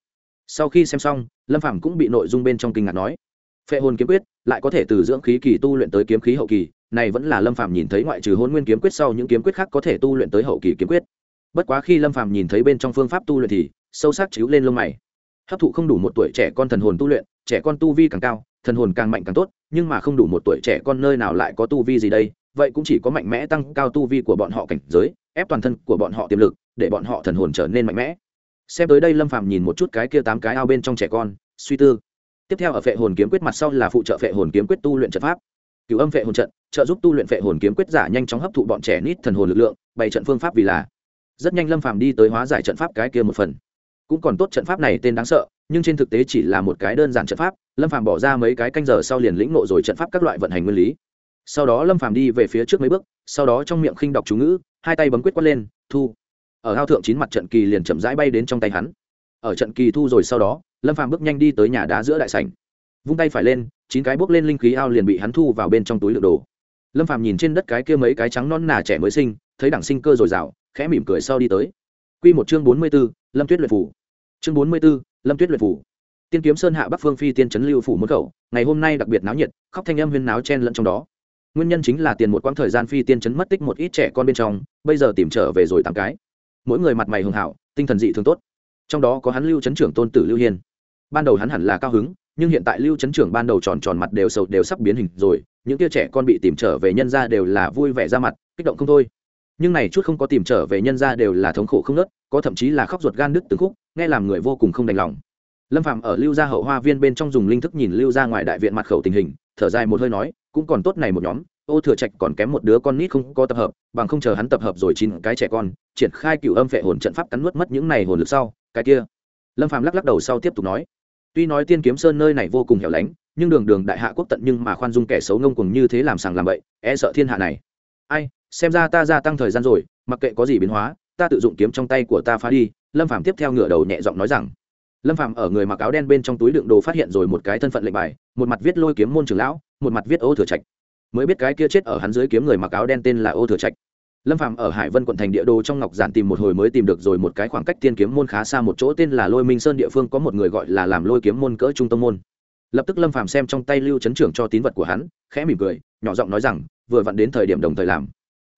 Sau khi xem xong, lâm phàm cũng bị nội dung bên trong kinh ngạc nói, phệ hồn kiếm quyết, lại có thể từ dưỡng khí kỳ tu luyện tới kiếm khí hậu kỳ, này vẫn là lâm phàm nhìn thấy ngoại trừ hôn nguyên kiếm quyết sau những kiếm quyết khác có thể tu luyện tới hậu kỳ kiếm quyết bất quá khi lâm phàm nhìn thấy bên trong phương pháp tu luyện thì sâu sắc chiếu lên lông mày. Hấp thụ không đủ một tuổi trẻ con thần hồn tu luyện, trẻ con tu vi càng cao, thần hồn càng mạnh càng tốt, nhưng mà không đủ một tuổi trẻ con nơi nào lại có tu vi gì đây, vậy cũng chỉ có mạnh mẽ tăng cao tu vi của bọn họ cảnh giới, ép toàn thân của bọn họ tiềm lực, để bọn họ thần hồn trở nên mạnh mẽ. Xem tới đây lâm phàm nhìn một chút cái kia tám cái ao bên trong trẻ con, suy tư. Tiếp theo ở phệ hồn kiếm quyết mặt sau là phụ trợ phệ hồn kiếm quyết tu luyện trận pháp. Cửu âm phệ hồn trận, trợ giúp tu luyện phệ hồn kiếm quyết giả nhanh chóng hấp thụ bọn trẻ nít thần hồn lực lượng, bày trận phương pháp vì là rất nhanh lâm phàm đi tới hóa giải trận pháp cái kia một phần. Cũng còn tốt trận pháp này tên đáng sợ, nhưng trên thực tế chỉ là một cái đơn giản trận pháp, lâm phàm bỏ ra mấy cái canh giờ sau liền lĩnh nộ rồi trận pháp các loại vận hành nguyên lý. Sau đó lâm phàm đi về phía trước mấy bước, sau đó trong miệng khinh đọc chú ngữ, hai tay bấm quyết quát lên, thu. Ở hao thượng chín mặt trận kỳ liền chậm rãi bay đến trong tay hắn. Ở trận kỳ thu rồi sau đó, lâm phàm bước nhanh đi tới nhà đá giữa đại sảnh. Vung tay phải lên, chín cái bước lên linh khí ao liền bị hắn thu vào bên trong túi lượng đồ. Lâm phàm nhìn trên đất cái kia mấy cái trắng non nà trẻ mới sinh, thấy đảng sinh cơ dồi dào khẽ mỉm cười sau đi tới. Quy một chương bốn mươi 44, lâm tuyết luyện phủ. Chương bốn mươi 44, lâm tuyết luyện phủ. Tiên kiếm sơn hạ bắc phương phi tiên trấn lưu phủ môn khẩu ngày hôm nay đặc biệt náo nhiệt khóc thanh âm huyên náo chen lẫn trong đó. Nguyên nhân chính là tiền một quãng thời gian phi tiên trấn mất tích một ít trẻ con bên trong bây giờ tìm trở về rồi tám cái. Mỗi người mặt mày hường hảo tinh thần dị thường tốt. Trong đó có hắn lưu trấn trưởng tôn tử lưu hiên. Ban đầu hắn hẳn là cao hứng nhưng hiện tại lưu trấn trưởng ban đầu tròn tròn mặt đều sầu đều sắp biến hình rồi những kia trẻ con bị tìm trở về nhân ra đều là vui vẻ ra mặt kích động không thôi nhưng này chút không có tìm trở về nhân ra đều là thống khổ không nớt, có thậm chí là khóc ruột gan đứt từng khúc, nghe làm người vô cùng không đành lòng. Lâm phạm ở lưu gia hậu hoa viên bên trong dùng linh thức nhìn lưu ra ngoài đại viện mặt khẩu tình hình, thở dài một hơi nói, cũng còn tốt này một nhóm, ô thừa trạch còn kém một đứa con nít không có tập hợp, bằng không chờ hắn tập hợp rồi chín cái trẻ con, triển khai cựu âm phệ hồn trận pháp cắn nuốt mất những này hồn lực sau, cái kia. Lâm phạm lắc lắc đầu sau tiếp tục nói, tuy nói tiên kiếm sơn nơi này vô cùng hẻo lánh, nhưng đường đường đại hạ quốc tận nhưng mà khoan dung kẻ xấu ngông cùng như thế làm sàng làm bậy e sợ thiên hạ này. Ai xem ra ta gia tăng thời gian rồi, mặc kệ có gì biến hóa, ta tự dụng kiếm trong tay của ta phá đi. Lâm phạm tiếp theo ngửa đầu nhẹ giọng nói rằng. Lâm phạm ở người mặc áo đen bên trong túi đựng đồ phát hiện rồi một cái thân phận lệnh bài, một mặt viết lôi kiếm môn trường lão một mặt viết ô thừa trạch mới biết cái kia chết ở hắn dưới kiếm người mặc áo đen tên là ô thừa trạch. Lâm phạm ở hải vân quận thành địa đồ trong ngọc giản tìm một hồi mới tìm được rồi một cái khoảng cách tiên kiếm môn khá xa một chỗ tên là lôi minh sơn địa phương, có một người gọi là làm lôi kiếm môn cỡ trung tâm môn. Lập tức lâm phạm xem trong tay lưu chấn trưởng cho tín vật của hắn, khẽ mỉm cười, nhỏ giọng nói rằng, vừa vặn đến thời điểm đồng thời làm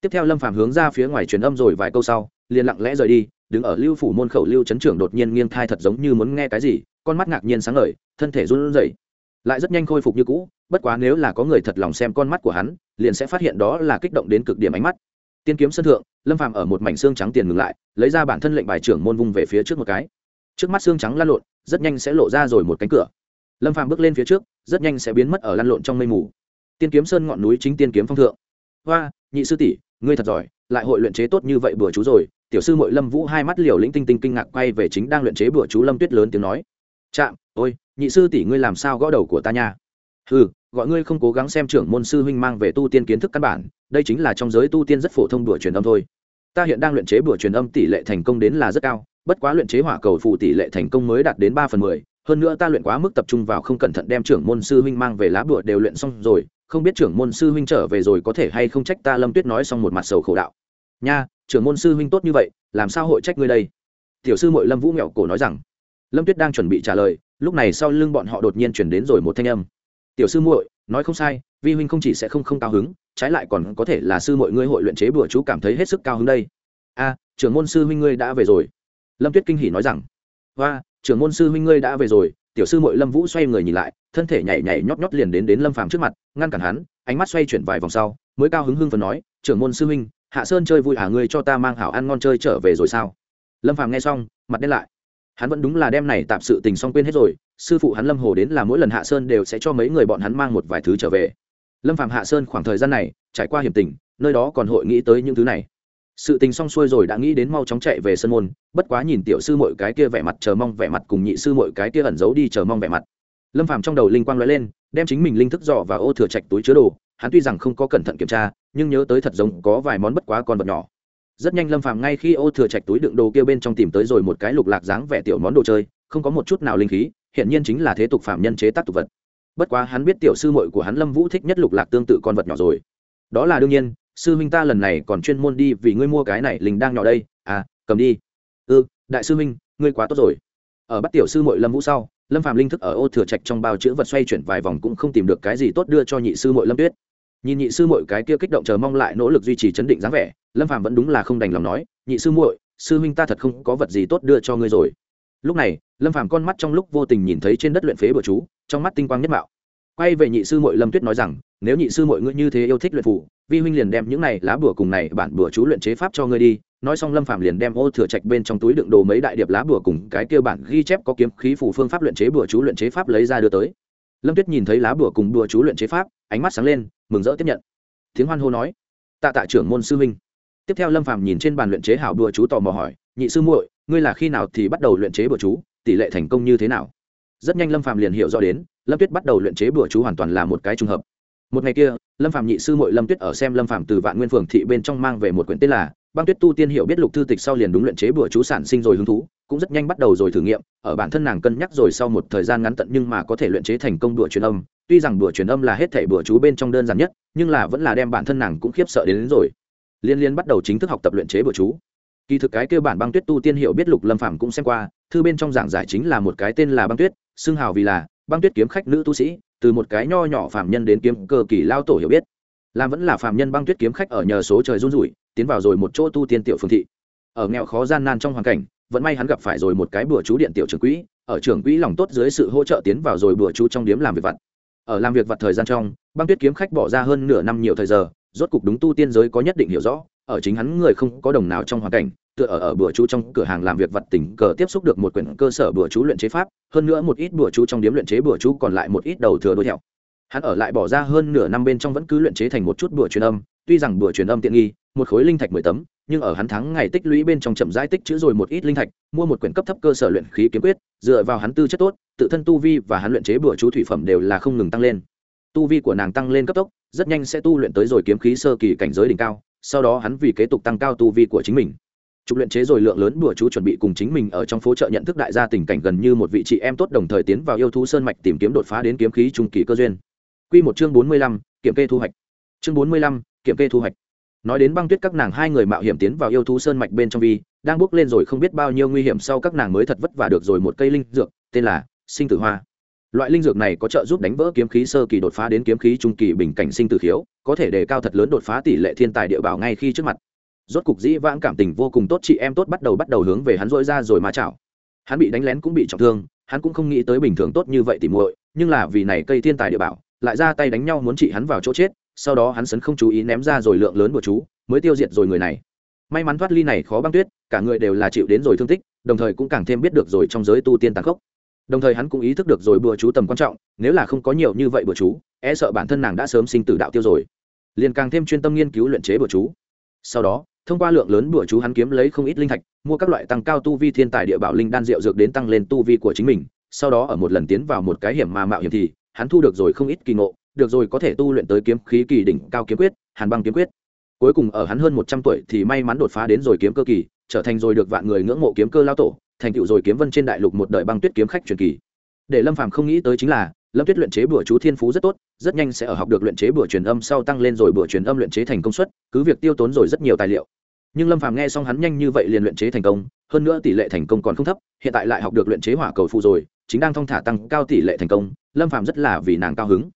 tiếp theo lâm phạm hướng ra phía ngoài truyền âm rồi vài câu sau, liền lặng lẽ rời đi, đứng ở lưu phủ môn khẩu lưu chấn trưởng đột nhiên nghiêng thai thật giống như muốn nghe cái gì, con mắt ngạc nhiên sáng ngời, thân thể run rẩy. Lại rất nhanh khôi phục như cũ, bất quá nếu là có người thật lòng xem con mắt của hắn, liền sẽ phát hiện đó là kích động đến cực điểm ánh mắt. Tiên kiếm sân thượng, lâm phàm ở một mảnh xương trắng tiền ngừng lại, lấy ra bản thân lệnh bài trưởng môn vung về phía trước một cái. Trước mắt xương trắng lăn lộn, rất nhanh sẽ lộ ra rồi một cánh cửa. Lâm phàm bước lên phía trước, rất nhanh sẽ biến mất ở lăn lộn trong mây mù. Tiên kiếm sơn ngọn núi chính tiên kiếm phong thượng. Hoa nhị sư tỷ, ngươi thật giỏi, lại hội luyện chế tốt như vậy bừa chú rồi. Tiểu sư mội lâm vũ hai mắt liều lĩnh tinh tinh kinh ngạc quay về chính đang luyện chế bừa chú lâm tuyết lớn tiếng nói. Chạm, ôi, nhị sư tỷ ngươi làm sao gõ đầu của ta nha? Ừ gọi ngươi không cố gắng xem trưởng môn sư huynh mang về tu tiên kiến thức căn bản, đây chính là trong giới tu tiên rất phổ thông đùa truyền âm thôi. Ta hiện đang luyện chế bữa truyền âm tỷ lệ thành công đến là rất cao, bất quá luyện chế hỏa cầu phụ tỷ lệ thành công mới đạt đến ba phần mười, hơn nữa ta luyện quá mức tập trung vào không cẩn thận đem trưởng môn sư huynh mang về lá bùa đều luyện xong rồi không biết trưởng môn sư huynh trở về rồi có thể hay không trách ta lâm tuyết nói xong một mặt sầu khổ đạo. Nha, trưởng môn sư huynh tốt như vậy, làm sao hội trách ngươi đây? Tiểu sư mội lâm vũ mẹo cổ nói rằng. Lâm tuyết đang chuẩn bị trả lời, lúc này sau lưng bọn họ đột nhiên chuyển đến rồi một thanh âm. Tiểu sư muội, nói không sai, vi huynh không chỉ sẽ không không cao hứng, trái lại còn có thể là sư muội ngươi hội luyện chế bữa chú cảm thấy hết sức cao hứng đây. A, trưởng môn sư huynh ngươi đã về rồi. Lâm tuyết kinh hỉ nói rằng. Hoa trưởng môn sư huynh ngươi đã về rồi tiểu sư muội lâm vũ xoay người nhìn lại, thân thể nhảy nhảy nhót nhót liền đến đến lâm phàm trước mặt, ngăn cản hắn, ánh mắt xoay chuyển vài vòng sau, mới cao hứng hưng phần nói, trưởng môn sư huynh, hạ sơn chơi vui à ngươi cho ta mang hảo ăn ngon chơi trở về rồi sao? Lâm phàm nghe xong, mặt đen lại. Hắn vẫn đúng là đem này tạm sự tình xong quên hết rồi, sư phụ hắn lâm hồ đến là mỗi lần hạ sơn đều sẽ cho mấy người bọn hắn mang một vài thứ trở về. Lâm Phàm hạ sơn khoảng thời gian này, trải qua hiểm tình, nơi đó còn hội nghĩ tới những thứ này sự tình xong xuôi rồi đã nghĩ đến mau chóng chạy về sân môn, bất quá nhìn tiểu sư mội cái kia vẻ mặt chờ mong vẻ mặt cùng nhị sư mội cái kia ẩn giấu đi chờ mong vẻ mặt. Lâm Phàm trong đầu linh quang l lên, đem chính mình linh thức dò và ô thừa trạch túi chứa đồ, hắn tuy rằng không có cẩn thận kiểm tra, nhưng nhớ tới thật giống có vài món bất quá con vật nhỏ. Rất nhanh lâm Phàm ngay khi ô thừa trạch túi đựng đồ kia bên trong tìm tới rồi một cái lục lạc dáng vẻ tiểu món đồ chơi, không có một chút nào linh khí hiện nhiên chính là thế tục phạm nhân chế tác tục vật. Bất quá hắn biết tiểu sư muội của hắn lâm vũ thích nhất lục lạc tương tự con vật nhỏ rồi. Đó là đương nhiên sư huynh ta lần này còn chuyên môn đi vì ngươi mua cái này linh đang nhỏ đây. À cầm đi. Ư đại sư huynh, ngươi quá tốt rồi. Ở bắt tiểu sư Mội lâm vũ sau, lâm phạm linh thức ở ô thừa trạch trong bao chữ vật xoay chuyển vài vòng cũng không tìm được cái gì tốt đưa cho nhị sư Mội lâm tuyết. Nhìn nhị sư Mội cái kia kích động chờ mong lại nỗ lực duy trì chấn định dáng vẻ, lâm phạm vẫn đúng là không đành lòng nói, nhị sư muội, sư huynh ta thật không có vật gì tốt đưa cho ngươi rồi. Lúc này, lâm phạm con mắt trong lúc vô tình nhìn thấy trên đất luyện phế bừa chú, trong mắt tinh quang nhất mạo. Quay về nhị sư Mội lâm tuyết nói rằng, nếu nhị sư Mội ngươi như thế yêu thích luyện phủ vi huynh liền đem những này lá bùa cùng này bản bùa chú luyện chế pháp cho ngươi đi. Nói xong lâm phạm liền đem ô thừa trạch bên trong túi đựng đồ mấy đại điệp lá bùa cùng cái kia bản ghi chép có kiếm khí phủ phương pháp luyện chế bùa chú luyện chế pháp lấy ra đưa tới. Lâm tuyết nhìn thấy lá bùa cùng bùa chú luyện chế pháp, ánh mắt sáng lên, mừng rỡ tiếp nhận. Tiếng hoan hô nói, tạ tạ trưởng môn sư huynh. Tiếp theo lâm phạm nhìn trên bàn luyện chế hảo bùa chú tò mò hỏi, nhị sư muội, ngươi là khi nào thì bắt đầu luyện chế bùa chú, tỷ lệ thành công như thế nào? Rất nhanh lâm phạm liền hiểu rõ đến, lâm tuyết bắt đầu luyện chế bùa chú hoàn toàn là một cái trùng hợp một ngày kia lâm phạm nhị sư mội lâm tuyết ở xem lâm phạm từ vạn nguyên phường thị bên trong mang về một quyển tên là băng tuyết tu tiên hiệu biết lục thư tịch sau liền đúng luyện chế bữa chú sản sinh rồi hứng thú cũng rất nhanh bắt đầu rồi thử nghiệm ở bản thân nàng cân nhắc rồi sau một thời gian ngắn tận nhưng mà có thể luyện chế thành công đùa truyền âm. Tuy rằng đùa truyền âm là hết thể bữa chú bên trong đơn giản nhất nhưng là vẫn là đem bản thân nàng cũng khiếp sợ đến, đến rồi. Liên liên bắt đầu chính thức học tập luyện chế bữa chú. Kỳ thực cái kêu bản băng tuyết tu tiên hiệu biết lục lâm phạm cũng xem qua thư bên trong giảng giải chính là một cái tên là băng tuyết xưng hào vì là băng tuyết kiếm khách nữ tu sĩ từ một cái nho nhỏ phạm nhân đến kiếm cơ kỳ lao tổ hiểu biết. Làm vẫn là phạm nhân băng tuyết kiếm khách ở nhờ số trời run rủi, tiến vào rồi một chỗ tu tiên tiểu phương thị. Ở nghèo khó gian nan trong hoàn cảnh, vẫn may hắn gặp phải rồi một cái bữa chú điện tiểu trưởng quỹ, ở trưởng quỹ lòng tốt dưới sự hỗ trợ tiến vào rồi bữa chú trong điếm làm việc vặt. Ở làm việc vặt thời gian trong, băng tuyết kiếm khách bỏ ra hơn nửa năm nhiều thời giờ, rốt cục đúng tu tiên giới có nhất định hiểu rõ, ở chính hắn người không có đồng nào trong hoàn cảnh tựa ở ở bữa chú trong cửa hàng làm việc vật tỉnh cờ tiếp xúc được một quyển cơ sở bữa chú luyện chế pháp, hơn nữa một ít bữa chú trong điểm luyện chế bữa chú còn lại một ít đầu thừa đuôi theo hắn ở lại bỏ ra hơn nửa năm bên trong vẫn cứ luyện chế thành một chút bữa truyền âm, tuy rằng bữa truyền âm tiện nghi, một khối linh thạch mười tấm, nhưng ở hắn thắng ngày tích lũy bên trong chậm rãi tích chữ rồi một ít linh thạch, mua một quyển cấp thấp cơ sở luyện khí kiếm quyết, dựa vào hắn tư chất tốt, tự thân tu vi và hắn luyện chế bữa chú thủy phẩm đều là không ngừng tăng lên. Tu vi của nàng tăng lên cấp tốc, rất nhanh sẽ tu luyện tới rồi kiếm khí sơ kỳ cảnh giới đỉnh cao, sau đó hắn vì kế tục tăng cao tu vi của chính mình trục luyện chế rồi lượng lớn đùa chú chuẩn bị cùng chính mình ở trong phố chợ nhận thức đại gia tình cảnh gần như một vị chị em tốt đồng thời tiến vào yêu thú sơn mạch tìm kiếm đột phá đến kiếm khí trung kỳ cơ duyên Quy một chương bốn mươi lăm, kiểm kê thu hoạch. Chương bốn mươi lăm, kiểm kê thu hoạch. Nói đến băng tuyết các nàng hai người mạo hiểm tiến vào yêu thú sơn mạch bên trong vi, đang bước lên rồi không biết bao nhiêu nguy hiểm sau các nàng mới thật vất vả được rồi một cây linh dược, tên là Sinh tử hoa. Loại linh dược này có trợ giúp đánh vỡ kiếm khí sơ kỳ đột phá đến kiếm khí trung kỳ bình cảnh sinh tử khiếu, có thể đề cao thật lớn đột phá tỷ lệ thiên tài địa bảo ngay khi trước mặt rốt cục dĩ vãng cảm tình vô cùng tốt, chị em tốt bắt đầu bắt đầu hướng về hắn dỗi ra rồi mà chảo. Hắn bị đánh lén cũng bị trọng thương, hắn cũng không nghĩ tới bình thường tốt như vậy tìm muội, nhưng là vì này cây thiên tài địa bảo, lại ra tay đánh nhau muốn chị hắn vào chỗ chết, sau đó hắn sấn không chú ý ném ra rồi lượng lớn của chú, mới tiêu diệt rồi người này. May mắn thoát ly này khó băng tuyết, cả người đều là chịu đến rồi thương tích, đồng thời cũng càng thêm biết được rồi trong giới tu tiên tàn khốc. Đồng thời hắn cũng ý thức được rồi bừa chú tầm quan trọng, nếu là không có nhiều như vậy bừa chú e sợ bản thân nàng đã sớm sinh tử đạo tiêu rồi. Liền càng thêm chuyên tâm nghiên cứu luyện chế bừa chú. Sau đó thông qua lượng lớn đùa chú hắn kiếm lấy không ít linh thạch, mua các loại tăng cao tu vi thiên tài địa bảo linh đan rượu dược đến tăng lên tu vi của chính mình. Sau đó ở một lần tiến vào một cái hiểm mà mạo hiểm thì, hắn thu được rồi không ít kỳ ngộ, được rồi có thể tu luyện tới kiếm khí kỳ đỉnh cao kiếm quyết, hàn băng kiếm quyết. Cuối cùng ở hắn hơn một trăm tuổi thì may mắn đột phá đến rồi kiếm cơ kỳ, trở thành rồi được vạn người ngưỡng mộ kiếm cơ lao tổ, thành tựu rồi kiếm vân trên đại lục một đời băng tuyết kiếm khách truyền kỳ. Để lâm phàm không nghĩ tới chính là lâm tuyết luyện chế bùa chú thiên phú rất tốt, rất nhanh sẽ ở học được luyện chế bùa truyền âm sau tăng lên rồi bùa truyền âm luyện chế thành công suất, cứ việc tiêu tốn rồi rất nhiều tài liệu. Nhưng lâm phàm nghe xong hắn nhanh như vậy liền luyện chế thành công, hơn nữa tỷ lệ thành công còn không thấp, hiện tại lại học được luyện chế hỏa cầu phụ rồi, chính đang thong thả tăng cao tỷ lệ thành công, lâm phàm rất là vì nàng cao hứng.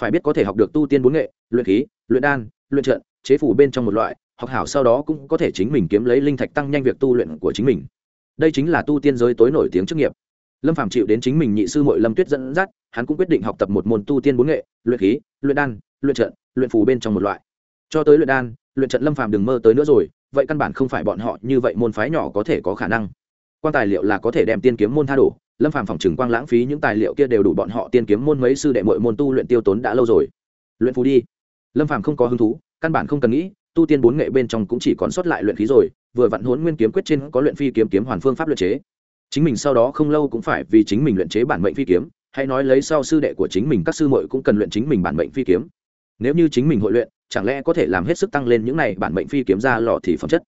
Phải biết có thể học được tu tiên bốn nghệ, luyện khí, luyện đan, luyện trận, chế phủ bên trong một loại, học hảo sau đó cũng có thể chính mình kiếm lấy linh thạch tăng nhanh việc tu luyện của chính mình. Đây chính là tu tiên giới tối nổi tiếng chức nghiệp. Lâm Phàm chịu đến chính mình nhị sư mội lâm tuyết dẫn dắt hắn cũng quyết định học tập một môn tu tiên bốn nghệ, luyện khí, luyện đan, luyện trận, luyện phù bên trong một loại. Cho tới luyện đan, luyện trận lâm Phàm đừng mơ tới nữa rồi, vậy căn bản không phải bọn họ, như vậy môn phái nhỏ có thể có khả năng. Quan tài liệu là có thể đem tiên kiếm môn tha đổ, lâm Phàm phòng chừng quang lãng phí những tài liệu kia đều đủ bọn họ tiên kiếm môn mấy sư đệ mội môn tu luyện tiêu tốn đã lâu rồi. Luyện phù đi. Lâm Phàm không có hứng thú, căn bản không cần nghĩ, tu tiên bốn nghệ bên trong cũng chỉ còn sót lại luyện khí rồi, vừa vặn hốn nguyên kiếm quyết trên có luyện phi kiếm kiếm hoàn phương pháp luyện chế. Chính mình sau đó không lâu cũng phải vì chính mình luyện chế bản mệnh phi kiếm. Hãy nói lấy sau sư đệ của chính mình các sư muội cũng cần luyện chính mình bản mệnh phi kiếm. Nếu như chính mình hội luyện, chẳng lẽ có thể làm hết sức tăng lên những này bản mệnh phi kiếm ra lò thì phẩm chất?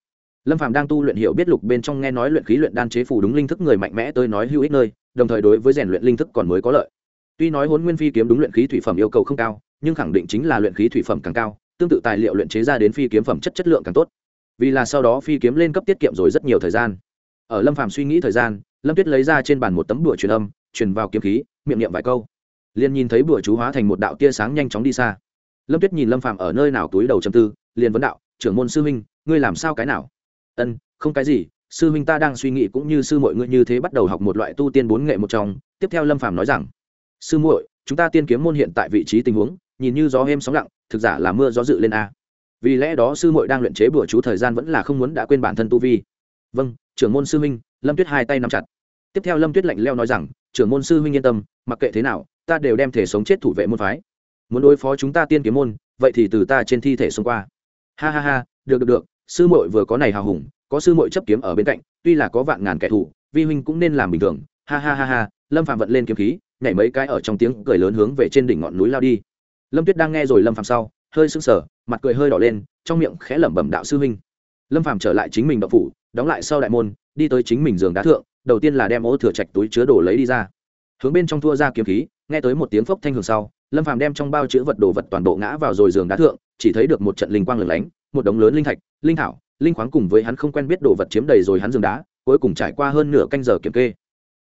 Lâm phàm đang tu luyện hiểu biết lục bên trong nghe nói luyện khí luyện đan chế phù đúng linh thức người mạnh mẽ tôi nói hữu ích nơi, đồng thời đối với rèn luyện linh thức còn mới có lợi. Tuy nói huấn nguyên phi kiếm đúng luyện khí thủy phẩm yêu cầu không cao, nhưng khẳng định chính là luyện khí thủy phẩm càng cao, tương tự tài liệu luyện chế ra đến phi kiếm phẩm chất chất lượng càng tốt. Vì là sau đó phi kiếm lên cấp tiết kiệm rồi rất nhiều thời gian. Ở lâm phàm suy nghĩ thời gian, lâm tuyết lấy ra trên bàn một tấm bửa truyền âm truyền vào kiếm khí, miệng niệm vài câu. Liền nhìn thấy bùa chú hóa thành một đạo tia sáng nhanh chóng đi xa. Lâm tuyết nhìn lâm phàm ở nơi nào túi đầu trầm tư, liền vấn đạo, trưởng môn sư huynh, ngươi làm sao cái nào? Ân, không cái gì, sư huynh ta đang suy nghĩ cũng như sư muội ngươi như thế bắt đầu học một loại tu tiên bốn nghệ một trong. Tiếp theo lâm phàm nói rằng, sư muội, chúng ta tiên kiếm môn hiện tại vị trí tình huống, nhìn như gió êm sóng lặng, thực giả là mưa gió dự lên a. Vì lẽ đó sư muội đang luyện chế bữa chú thời gian vẫn là không muốn đã quên bản thân tu vi. Vâng trưởng môn sư huynh. Lâm tuyết hai tay nắm chặt. Tiếp theo lâm tuyết lạnh leo nói rằng trưởng môn sư huynh yên tâm, mặc kệ thế nào, ta đều đem thể sống chết thủ vệ môn phái. Muốn đối phó chúng ta tiên kiếm môn, vậy thì từ ta trên thi thể xông qua. Ha ha ha, được được được, sư muội vừa có này hào hùng, có sư muội chấp kiếm ở bên cạnh, tuy là có vạn ngàn kẻ thù, vi huynh cũng nên làm bình thường. Ha ha ha ha, lâm phạm vận lên kiếm khí, nhảy mấy cái ở trong tiếng cười lớn hướng về trên đỉnh ngọn núi lao đi. Lâm tuyết đang nghe rồi lâm phạm sau, hơi sưng sờ, mặt cười hơi đỏ lên, trong miệng khẽ lẩm bẩm đạo sư huynh. Lâm phạm trở lại chính mình đậu phủ, đóng lại sau đại môn, đi tới chính mình giường đá thượng đầu tiên là đem ô thừa trạch túi chứa đồ lấy đi ra. Hướng bên trong thua ra kiếm khí, nghe tới một tiếng phốc thanh hưởng sau, lâm phàm đem trong bao chữ vật đồ vật toàn bộ ngã vào rồi giường đá thượng, chỉ thấy được một trận linh quang lửng lánh, một đống lớn linh thạch, linh thảo, linh khoáng cùng với hắn không quen biết đồ vật chiếm đầy rồi hắn giường đá, cuối cùng trải qua hơn nửa canh giờ kiểm kê.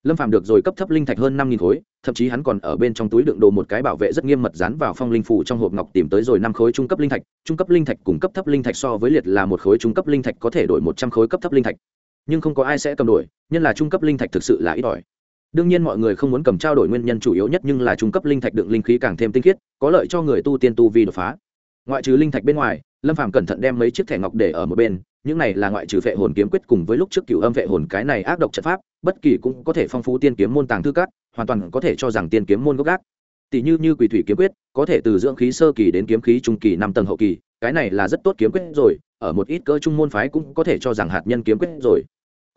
Lâm phàm được rồi cấp thấp linh thạch hơn năm nghìn khối, thậm chí hắn còn ở bên trong túi đựng đồ một cái bảo vệ rất nghiêm mật dán vào phong linh phủ trong hộp ngọc tìm tới rồi năm khối trung cấp linh thạch, trung cấp linh thạch cùng cấp thấp linh thạch so với liệt là một khối trung cấp linh thạch có thể đổi một trăm khối cấp thấp linh thạch nhưng không có ai sẽ cầm đổi, nhân là trung cấp linh thạch thực sự là ít ỏi. Đương nhiên mọi người không muốn cầm trao đổi nguyên nhân chủ yếu nhất nhưng là trung cấp linh thạch đựng linh khí càng thêm tinh khiết, có lợi cho người tu tiên tu vi đột phá. Ngoại trừ linh thạch bên ngoài, lâm phàm cẩn thận đem mấy chiếc thẻ ngọc để ở một bên, những này là ngoại trừ vệ hồn kiếm quyết cùng với lúc trước cựu âm vệ hồn cái này ác độc trận pháp, bất kỳ cũng có thể phong phú tiên kiếm môn tàng thư cát hoàn toàn có thể cho rằng tiên kiếm môn gốc gác. Tỷ như như quỷ thủy kiếm quyết, có thể từ dưỡng khí sơ kỳ đến kiếm khí trung kỳ năm tầng hậu kỳ, cái này là rất tốt kiếm quyết rồi, ở một ít cơ trung môn phái cũng có thể cho rằng hạt nhân kiếm quyết rồi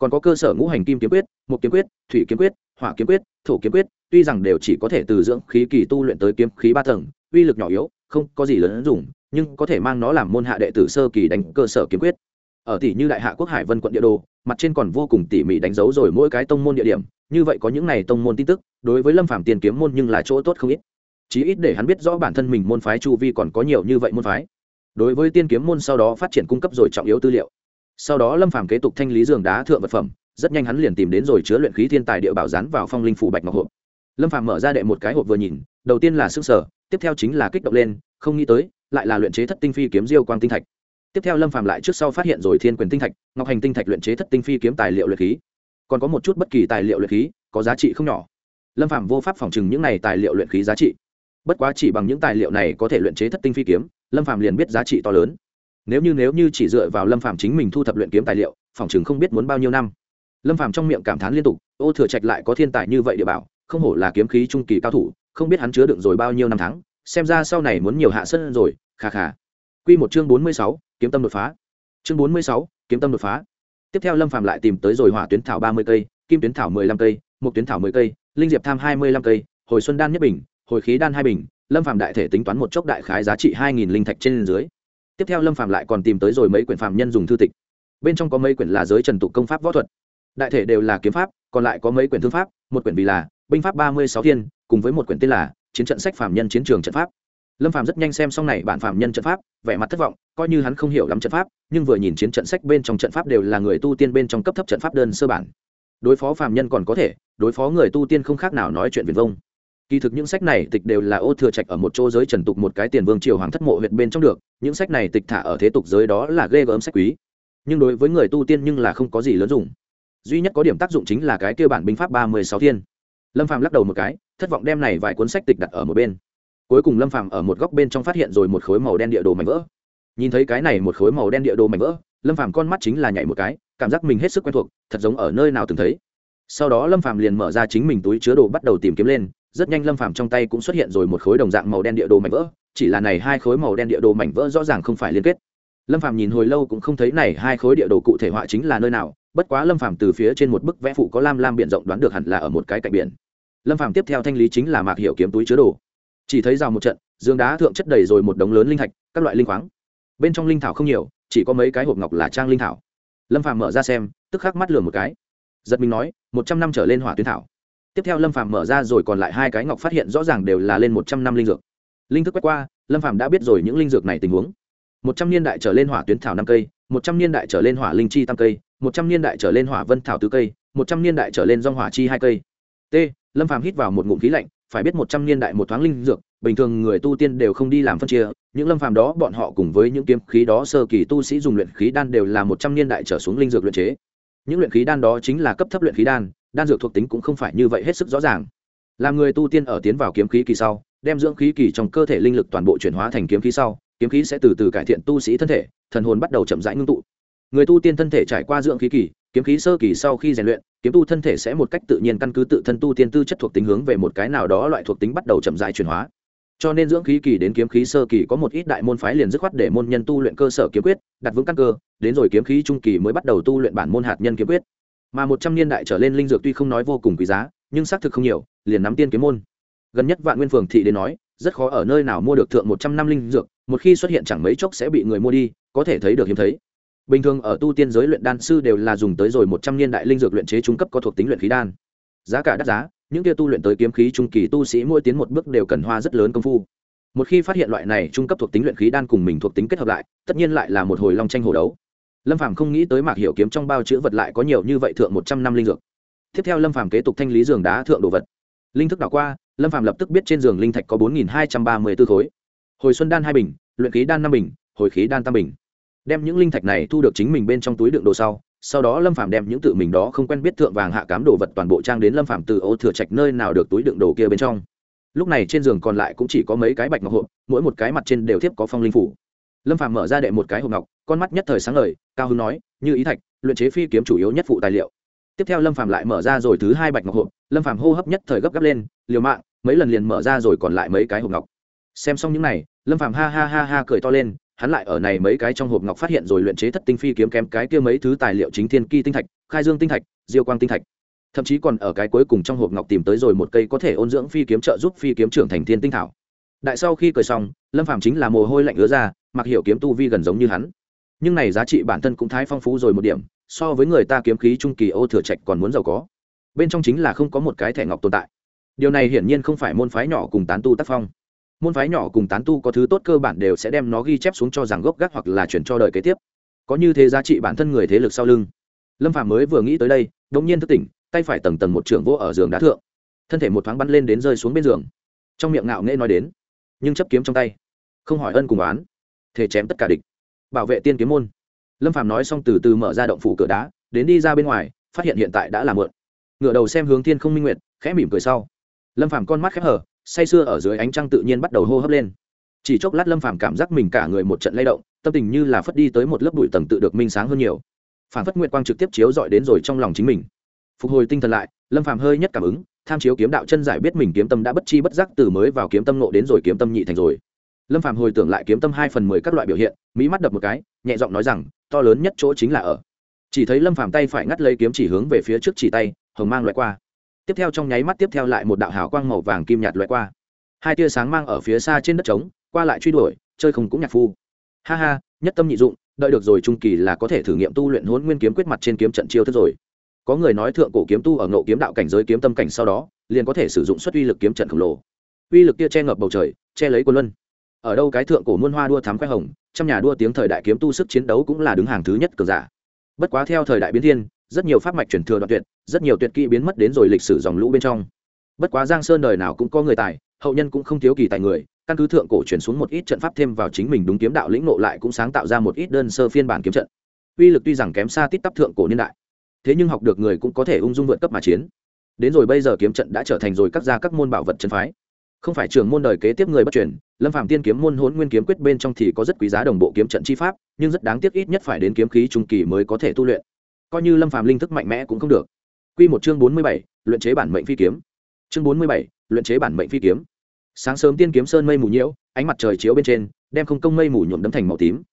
còn có cơ sở ngũ hành kim kiếm quyết, một kiếm quyết, thủy kiếm quyết, hỏa kiếm quyết, thổ kiếm quyết, tuy rằng đều chỉ có thể từ dưỡng khí kỳ tu luyện tới kiếm khí ba tầng, uy lực nhỏ yếu, không có gì lớn dùng, nhưng có thể mang nó làm môn hạ đệ tử sơ kỳ đánh cơ sở kiếm quyết. Ở tỷ như đại hạ quốc hải vân quận địa đồ, mặt trên còn vô cùng tỉ mỉ đánh dấu rồi mỗi cái tông môn địa điểm, như vậy có những này tông môn tin tức, đối với lâm phàm tiền kiếm môn nhưng là chỗ tốt không ít. Chí ít để hắn biết rõ bản thân mình môn phái chu vi còn có nhiều như vậy môn phái. Đối với tiên kiếm môn sau đó phát triển cung cấp rồi trọng yếu tư liệu sau đó lâm phàm kế tục thanh lý giường đá thượng vật phẩm, rất nhanh hắn liền tìm đến rồi chứa luyện khí thiên tài địa bảo rán vào phong linh phủ bạch ngọc hộp. Lâm phàm mở ra đệ một cái hộp vừa nhìn, đầu tiên là xương sở, tiếp theo chính là kích động lên, không nghĩ tới, lại là luyện chế thất tinh phi kiếm diêu quang tinh thạch. Tiếp theo lâm phàm lại trước sau phát hiện rồi thiên quyền tinh thạch, ngọc hành tinh thạch luyện chế thất tinh phi kiếm tài liệu luyện khí. Còn có một chút bất kỳ tài liệu luyện khí, có giá trị không nhỏ. Lâm phàm vô pháp phòng trừng những này tài liệu luyện khí giá trị. Bất quá chỉ bằng những tài liệu này có thể luyện chế thất tinh phi kiếm, lâm phàm liền biết giá trị to lớn nếu như nếu như chỉ dựa vào lâm phàm chính mình thu thập luyện kiếm tài liệu phòng chừng không biết muốn bao nhiêu năm. Lâm phàm trong miệng cảm thán liên tục ô thừa trạch lại có thiên tài như vậy địa bảo không hổ là kiếm khí trung kỳ cao thủ không biết hắn chứa đựng rồi bao nhiêu năm tháng xem ra sau này muốn nhiều hạ sân rồi khà khà quy một chương bốn mươi sáu, kiếm tâm đột phá. Chương bốn mươi sáu, kiếm tâm đột phá. Tiếp theo lâm phàm lại tìm tới rồi hỏa tuyến thảo ba mươi cây kim tuyến thảo mười lăm cây một tuyến thảo mười cây linh diệp tham hai mươi lăm cây hồi xuân đan nhất bình hồi khí đan hai bình lâm phàm đại thể tính toán một chốc đại khái giá trị hai nghìn linh thạch trên dưới tiếp theo lâm phàm lại còn tìm tới rồi mấy quyển phàm nhân dùng thư tịch. Bên trong có mấy quyển là giới trần tục công pháp võ thuật. Đại thể đều là kiếm pháp, còn lại có mấy quyển thương pháp, một quyển vì là binh pháp ba mươi sáu thiên, cùng với một quyển tên là chiến trận sách phàm nhân chiến trường trận pháp. Lâm phàm rất nhanh xem xong này bản phàm nhân trận pháp, vẻ mặt thất vọng, coi như hắn không hiểu lắm trận pháp, nhưng vừa nhìn chiến trận sách bên trong trận pháp đều là người tu tiên bên trong cấp thấp trận pháp đơn sơ bản. Đối phó phàm nhân còn có thể, đối phó người tu tiên không khác nào nói chuyện viền vông kỳ thực những sách này tịch đều là ô thừa trạch ở một chỗ giới trần tục một cái tiền vương triều hoàng thất mộ huyện bên trong được, những sách này tịch thả ở thế tục giới đó là ghê gớm sách quý. Nhưng đối với người tu tiên nhưng là không có gì lớn dùng duy nhất có điểm tác dụng chính là cái kia bản binh pháp ba mươi sáu thiên. Lâm phàm lắc đầu một cái, thất vọng đem này vài cuốn sách tịch đặt ở một bên. Cuối cùng lâm phàm ở một góc bên trong phát hiện rồi một khối màu đen địa đồ mảnh vỡ. Nhìn thấy cái này một khối màu đen địa đồ mảnh vỡ, lâm phàm con mắt chính là nhảy một cái, cảm giác mình hết sức quen thuộc, thật giống ở nơi nào từng thấy. Sau đó lâm phàm liền mở ra chính mình túi chứa đồ bắt đầu tìm kiếm lên rất nhanh lâm phàm trong tay cũng xuất hiện rồi một khối đồng dạng màu đen địa đồ mảnh vỡ, chỉ là này hai khối màu đen địa đồ mảnh vỡ rõ ràng không phải liên kết. Lâm phàm nhìn hồi lâu cũng không thấy này hai khối địa đồ cụ thể họa chính là nơi nào, bất quá lâm phàm từ phía trên một bức vẽ phụ có lam lam biển rộng đoán được hẳn là ở một cái cạnh biển. Lâm phàm tiếp theo thanh lý chính là mạc hiệu kiếm túi chứa đồ. Chỉ thấy rào một trận, dương đá thượng chất đầy rồi một đống lớn linh thạch, các loại linh khoáng. Bên trong linh thảo không nhiều, chỉ có mấy cái hộp ngọc là trang linh thảo. Lâm phàm mở ra xem, tức khắc mắt lừa một cái. Giật mình nói, một trăm năm trở lên hỏa tuyến thảo tiếp theo lâm phàm mở ra rồi còn lại hai cái ngọc phát hiện rõ ràng đều là lên một trăm năm linh dược. Linh thức quét qua, lâm phàm đã biết rồi những linh dược này tình huống. Một trăm niên đại trở lên hỏa tuyến thảo năm cây, một trăm niên đại trở lên hỏa linh chi tam cây, một trăm niên đại trở lên hỏa vân thảo tứ cây, một trăm niên đại trở lên rong hỏa chi hai cây. T, lâm phàm hít vào một ngụm khí lạnh, phải biết một trăm niên đại một thoáng linh dược, bình thường người tu tiên đều không đi làm phân chia, những lâm phàm đó bọn họ cùng với những kiếm khí đó sơ kỳ tu sĩ dùng luyện khí đan đều là một trăm niên đại trở xuống linh dược luyện chế. Những luyện khí đan đó chính là cấp thấp luyện khí đan đan dược thuộc tính cũng không phải như vậy hết sức rõ ràng. Làm người tu tiên ở tiến vào kiếm khí kỳ sau, đem dưỡng khí kỳ trong cơ thể linh lực toàn bộ chuyển hóa thành kiếm khí sau, kiếm khí sẽ từ từ cải thiện tu sĩ thân thể, thần hồn bắt đầu chậm rãi ngưng tụ. Người tu tiên thân thể trải qua dưỡng khí kỳ, kiếm khí sơ kỳ sau khi rèn luyện, kiếm tu thân thể sẽ một cách tự nhiên căn cứ tự thân tu tiên tư chất thuộc tính hướng về một cái nào đó loại thuộc tính bắt đầu chậm rãi chuyển hóa. Cho nên dưỡng khí kỳ đến kiếm khí sơ kỳ có một ít đại môn phái liền dứt khoát để môn nhân tu luyện cơ sở kiếm quyết, đặt vững căn cơ, đến rồi kiếm khí trung kỳ mới bắt đầu tu luyện bản môn hạt nhân kiếm quyết mà một trăm niên đại trở lên linh dược tuy không nói vô cùng quý giá, nhưng xác thực không nhiều, liền nắm tiên kiếm môn. Gần nhất vạn nguyên phường thị đến nói, rất khó ở nơi nào mua được thượng một trăm năm linh dược, một khi xuất hiện chẳng mấy chốc sẽ bị người mua đi, có thể thấy được hiếm thấy. Bình thường ở tu tiên giới luyện đan sư đều là dùng tới rồi một trăm niên đại linh dược luyện chế trung cấp có thuộc tính luyện khí đan. Giá cả đắt giá, những kia tu luyện tới kiếm khí trung kỳ tu sĩ mỗi tiến một bước đều cần hoa rất lớn công phu. Một khi phát hiện loại này trung cấp thuộc tính luyện khí đan cùng mình thuộc tính kết hợp lại, tất nhiên lại là một hồi long tranh hồ đấu lâm phàm không nghĩ tới mạc hiểu kiếm trong bao chữ vật lại có nhiều như vậy thượng một trăm năm linh dược. Tiếp theo lâm phàm kế tục thanh lý giường đá thượng đồ vật. Linh thức đảo qua, lâm phàm lập tức biết trên giường linh thạch có bốn nghìn hai trăm ba mươi b khối. Hồi xuân đan hai bình, luyện khí đan năm bình, hồi khí đan tam bình. Đem những linh thạch này thu được chính mình bên trong túi đựng đồ sau sau đó lâm phàm đem những tự mình đó không quen biết thượng vàng hạ cám đồ vật toàn bộ trang đến lâm phàm từ ô thừa trạch nơi nào được túi đựng đồ kia bên trong. Lúc này trên giường còn lại cũng chỉ có mấy cái bạch ngọc hộp, mỗi một cái mặt trên đều thiếp có phong linh phủ. Lâm phàm mở ra đệ một cái hộp ngọc con mắt nhất thời sáng lời cao hưng nói, như ý thạch, luyện chế phi kiếm chủ yếu nhất phụ tài liệu. Tiếp theo lâm phàm lại mở ra rồi thứ hai bạch ngọc hộp, lâm phàm hô hấp nhất thời gấp gáp lên, liều mạng, mấy lần liền mở ra rồi còn lại mấy cái hộp ngọc. Xem xong những này, lâm phàm ha ha ha ha cười to lên, hắn lại ở này mấy cái trong hộp ngọc phát hiện rồi luyện chế thất tinh phi kiếm kém cái kia mấy thứ tài liệu chính thiên kỳ tinh thạch, khai dương tinh thạch, diêu quang tinh thạch. Thậm chí còn ở cái cuối cùng trong hộp ngọc tìm tới rồi một cây có thể ôn dưỡng phi kiếm trợ giúp phi kiếm trưởng thành thiên tinh thảo. Đại sau khi cười xong, lâm phàm chính là mồ hôi lạnh ứa ra, mặc hiểu kiếm tu vi gần giống như hắn nhưng này giá trị bản thân cũng thái phong phú rồi một điểm, so với người ta kiếm khí trung kỳ ô thừa trạch còn muốn giàu có. Bên trong chính là không có một cái thẻ ngọc tồn tại. Điều này hiển nhiên không phải môn phái nhỏ cùng tán tu tác phong. Môn phái nhỏ cùng tán tu có thứ tốt cơ bản đều sẽ đem nó ghi chép xuống cho rằng gốc gác hoặc là chuyển cho đời kế tiếp. Có như thế giá trị bản thân người thế lực sau lưng. Lâm phạm mới vừa nghĩ tới đây đ ỗ n g nhiên thức tỉnh, tay phải tầng tầng một trưởng vô ở giường đá thượng. Thân thể một thoáng bắn lên đến rơi xuống bên giường. Trong miệng ngạo nghễ nói đến, nhưng chấp kiếm trong tay, không hỏi ân cùng oán, thể chém tất cả địch bảo vệ tiên kiếm môn. Lâm phàm nói xong từ từ mở ra động phủ cửa đá, đến đi ra bên ngoài, phát hiện hiện tại đã làm mượn ngựa đầu xem hướng thiên không minh nguyệt, khẽ mỉm cười sau. Lâm phàm con mắt khép hở say sưa ở dưới ánh trăng tự nhiên bắt đầu hô hấp lên. Chỉ chốc lát lâm phàm cảm giác mình cả người một trận lay động, tâm tình như là phất đi tới một lớp bụi tầng tự được minh sáng hơn nhiều. Phản phất nguyệt quang trực tiếp chiếu dọi đến rồi trong lòng chính mình. Phục hồi tinh thần lại, lâm phàm hơi nhất cảm ứng, tham chiếu kiếm đạo chân giải biết mình kiếm tâm đã bất chi bất giác từ mới vào kiếm tâm nộ đến rồi kiếm tâm nhị thành rồi lâm Phạm hồi tưởng lại kiếm tâm hai phần mười các loại biểu hiện, mỹ mắt đập một cái, nhẹ giọng nói rằng, to lớn nhất chỗ chính là ở. Chỉ thấy lâm Phạm tay phải ngắt lấy kiếm chỉ hướng về phía trước chỉ tay, hồng mang loại qua. Tiếp theo trong nháy mắt tiếp theo lại một đạo hào quang màu vàng kim nhạt loại qua. Hai tia sáng mang ở phía xa trên đất trống, qua lại truy đuổi, chơi không cũng nhạc phu. Ha ha, nhất tâm nhị dụng, đợi được rồi trung kỳ là có thể thử nghiệm tu luyện hôn nguyên kiếm quyết mặt trên kiếm trận chiêu thức rồi. Có người nói thượng cổ kiếm tu ở ngộ kiếm đạo cảnh giới kiếm tâm cảnh sau đó, liền có thể sử dụng xuất uy lực kiếm trận khổng lồ. Uy lực kia che ngập bầu trời, che lấy quân luân ở đâu cái thượng cổ muôn hoa đua thám khoe hồng trong nhà đua tiếng thời đại kiếm tu sức chiến đấu cũng là đứng hàng thứ nhất cờ giả. Bất quá theo thời đại biến thiên, rất nhiều pháp mạch truyền thừa đoạn tuyệt, rất nhiều tuyệt kỹ biến mất đến rồi lịch sử dòng lũ bên trong. Bất quá giang sơn đời nào cũng có người tài, hậu nhân cũng không thiếu kỳ tài người, căn cứ thượng cổ truyền xuống một ít trận pháp thêm vào chính mình đúng kiếm đạo lĩnh nộ lại cũng sáng tạo ra một ít đơn sơ phiên bản kiếm trận. Uy lực tuy rằng kém xa tít tắp thượng cổ niên đại, thế nhưng học được người cũng có thể ung dung vượt cấp mà chiến. Đến rồi bây giờ kiếm trận đã trở thành rồi các gia các môn bảo vật chân phái không phải trường môn đời kế tiếp người bất truyền, lâm phạm tiên kiếm môn hốn nguyên kiếm quyết bên trong thì có rất quý giá đồng bộ kiếm trận chi pháp, nhưng rất đáng tiếc ít nhất phải đến kiếm khí trung kỳ mới có thể tu luyện. Coi như lâm phạm linh thức mạnh mẽ cũng không được. Q một chương bốn mươi bảy, luyện chế bản mệnh phi kiếm. Chương bốn mươi bảy, luyện chế bản mệnh phi kiếm. Sáng sớm tiên kiếm sơn mây mù nhiễu, ánh mặt trời chiếu bên trên, đem không công mây mù nhuộm đấm thành màu tím.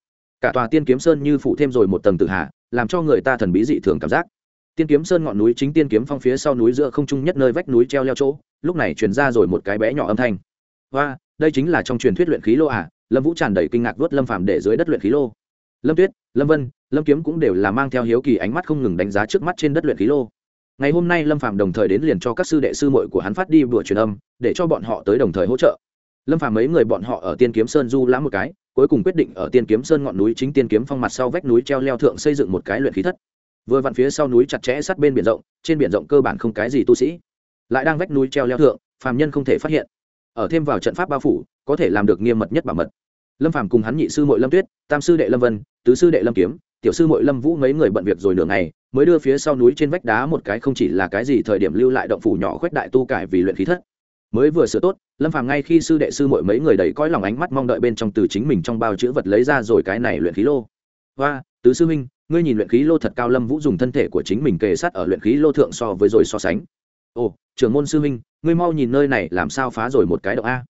Cả tòa tiên kiếm sơn như phụ thêm rồi một tầng tự hạ, làm cho người ta thần bí dị thường cảm giác tiên kiếm sơn ngọn núi chính tiên kiếm phong phía sau núi giữa không trung nhất nơi vách núi treo leo chỗ, lúc này truyền ra rồi một cái bé nhỏ âm thanh. Và đây chính là trong truyền thuyết luyện khí lô à? Lâm vũ tràn đầy kinh ngạc vớt lâm phàm để dưới đất luyện khí lô. Lâm tuyết, lâm vân, lâm kiếm cũng đều là mang theo hiếu kỳ ánh mắt không ngừng đánh giá trước mắt trên đất luyện khí lô. Ngày hôm nay lâm phạm đồng thời đến liền cho các sư đệ sư muội của hắn phát đi bữa truyền âm, để cho bọn họ tới đồng thời hỗ trợ. Lâm phạm mấy người bọn họ ở tiên kiếm sơn du lãm một cái, cuối cùng quyết định ở tiên kiếm sơn ngọn núi chính tiên kiếm phong mặt sau vách núi treo leo thượng xây dựng một cái luyện khí thất vừa vặn phía sau núi chặt chẽ sát bên biển rộng, trên biển rộng cơ bản không cái gì tu sĩ. Lại đang vách núi treo leo thượng, phàm nhân không thể phát hiện. Ở thêm vào trận pháp bao phủ, có thể làm được nghiêm mật nhất bảo mật. Lâm phàm cùng hắn nhị sư mội lâm tuyết, tam sư đệ lâm vân, tứ sư đệ lâm kiếm, tiểu sư mội lâm vũ mấy người bận việc rồi nửa ngày, mới đưa phía sau núi trên vách đá một cái không chỉ là cái gì thời điểm lưu lại động phủ nhỏ khuếch đại tu cải vì luyện khí thất. Mới vừa sửa tốt, lâm phàm ngay khi sư đệ sư mội mấy người đầy coi lòng ánh mắt mong đợi bên trong từ chính mình trong bao chữ vật lấy ra rồi cái này luyện khí lô. Và tứ sư huynh ngươi nhìn luyện khí lô thật cao lâm vũ dùng thân thể của chính mình kề sát ở luyện khí lô thượng so với rồi so sánh. Ồ, trưởng môn sư huynh, ngươi mau nhìn nơi này làm sao phá rồi một cái động a.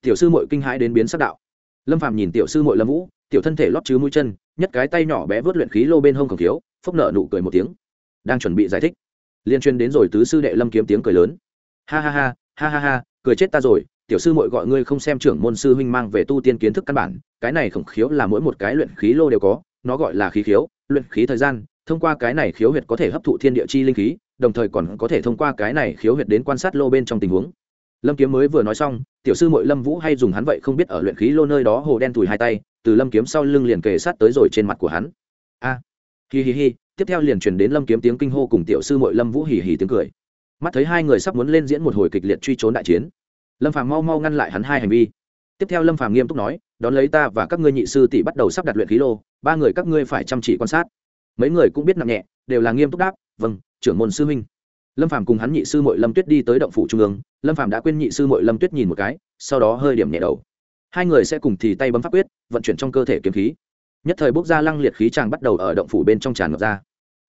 Tiểu sư mội kinh hãi đến biến sắc đạo. Lâm phàm nhìn tiểu sư mội lâm vũ, tiểu thân thể lót chứ mũi chân, nhất cái tay nhỏ bé vớt luyện khí lô bên hông khổng thiếu, phốc nợ nụ cười một tiếng. Đang chuẩn bị giải thích liên chuyên đến rồi tứ sư đệ lâm kiếm tiếng cười lớn. Ha ha ha ha ha ha, cười chết ta rồi, tiểu sư mội gọi ngươi không xem trưởng môn sư huynh mang về tu tiên kiến thức căn bản, cái này khổng khiếu là mỗi một cái luyện khí lô đều có, nó gọi là khí khiếu luyện khí thời gian thông qua cái này khiếu huyệt có thể hấp thụ thiên địa chi linh khí đồng thời còn có thể thông qua cái này khiếu huyệt đến quan sát lô bên trong tình huống. Lâm kiếm mới vừa nói xong tiểu sư mội lâm vũ hay dùng hắn vậy không biết ở luyện khí lô nơi đó hồ đen thùi hai tay từ lâm kiếm sau lưng liền kề sát tới rồi trên mặt của hắn. A! À, hi hi hi tiếp theo liền truyền đến lâm kiếm tiếng kinh hô cùng tiểu sư mội lâm vũ hì hì tiếng cười. Mắt thấy hai người sắp muốn lên diễn một hồi kịch liệt truy trốn đại chiến lâm phàm mau mau ngăn lại hắn hai hành vi tiếp theo lâm phàm nghiêm túc nói, đón lấy ta và các ngươi nhị sư tỷ bắt đầu sắp đặt luyện khí lô, ba người các ngươi phải chăm chỉ quan sát. Mấy người cũng biết nặng nhẹ, đều là nghiêm túc đáp vâng trưởng môn sư huynh. Lâm phàm cùng hắn nhị sư mội lâm tuyết đi tới động phủ trung ương, lâm phàm đã quên nhị sư mội lâm tuyết nhìn một cái, sau đó hơi điểm nhẹ đầu. Hai người sẽ cùng thì tay bấm pháp quyết, vận chuyển trong cơ thể kiếm khí. Nhất thời bốc ra lăng liệt khí tràng bắt đầu ở động phủ bên trong tràn ngập ra.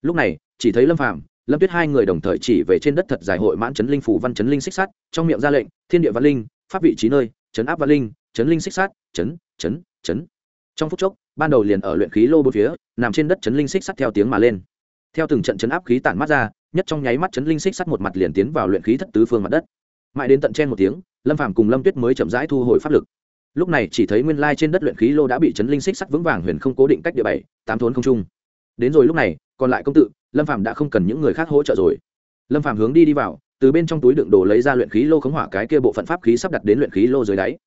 Lúc này, chỉ thấy lâm phàm, lâm tuyết hai người đồng thời chỉ về trên đất thật giải hội mãn chấn linh phủ văn chấn linh xích sắt, trong miệng ra lệnh, thiên địa văn linh, pháp vị trí nơi, chấn áp văn linh chấn linh xích sắt chấn chấn chấn. Trong phút chốc, ban đầu liền ở luyện khí lô bốn phía, nằm trên đất chấn linh xích sắt theo tiếng mà lên. Theo từng trận chấn áp khí tản mắt ra, nhất trong nháy mắt chấn linh xích sắt một mặt liền tiến vào luyện khí thất tứ phương mặt đất. Mãi đến tận trên một tiếng, lâm phàm cùng lâm tuyết mới chậm rãi thu hồi pháp lực. Lúc này chỉ thấy nguyên lai trên đất luyện khí lô đã bị chấn linh xích sắt vững vàng huyền không cố định cách địa bảy, tám thốn không trung. Đến rồi lúc này, còn lại công tự, lâm phàm đã không cần những người khác hỗ trợ rồi. Lâm phàm hướng đi đi vào, từ bên trong túi đựng đồ lấy ra luyện khí lô khống hỏa cái kia bộ phận pháp khí sắp đặt đến luyện khí lô dưới đáy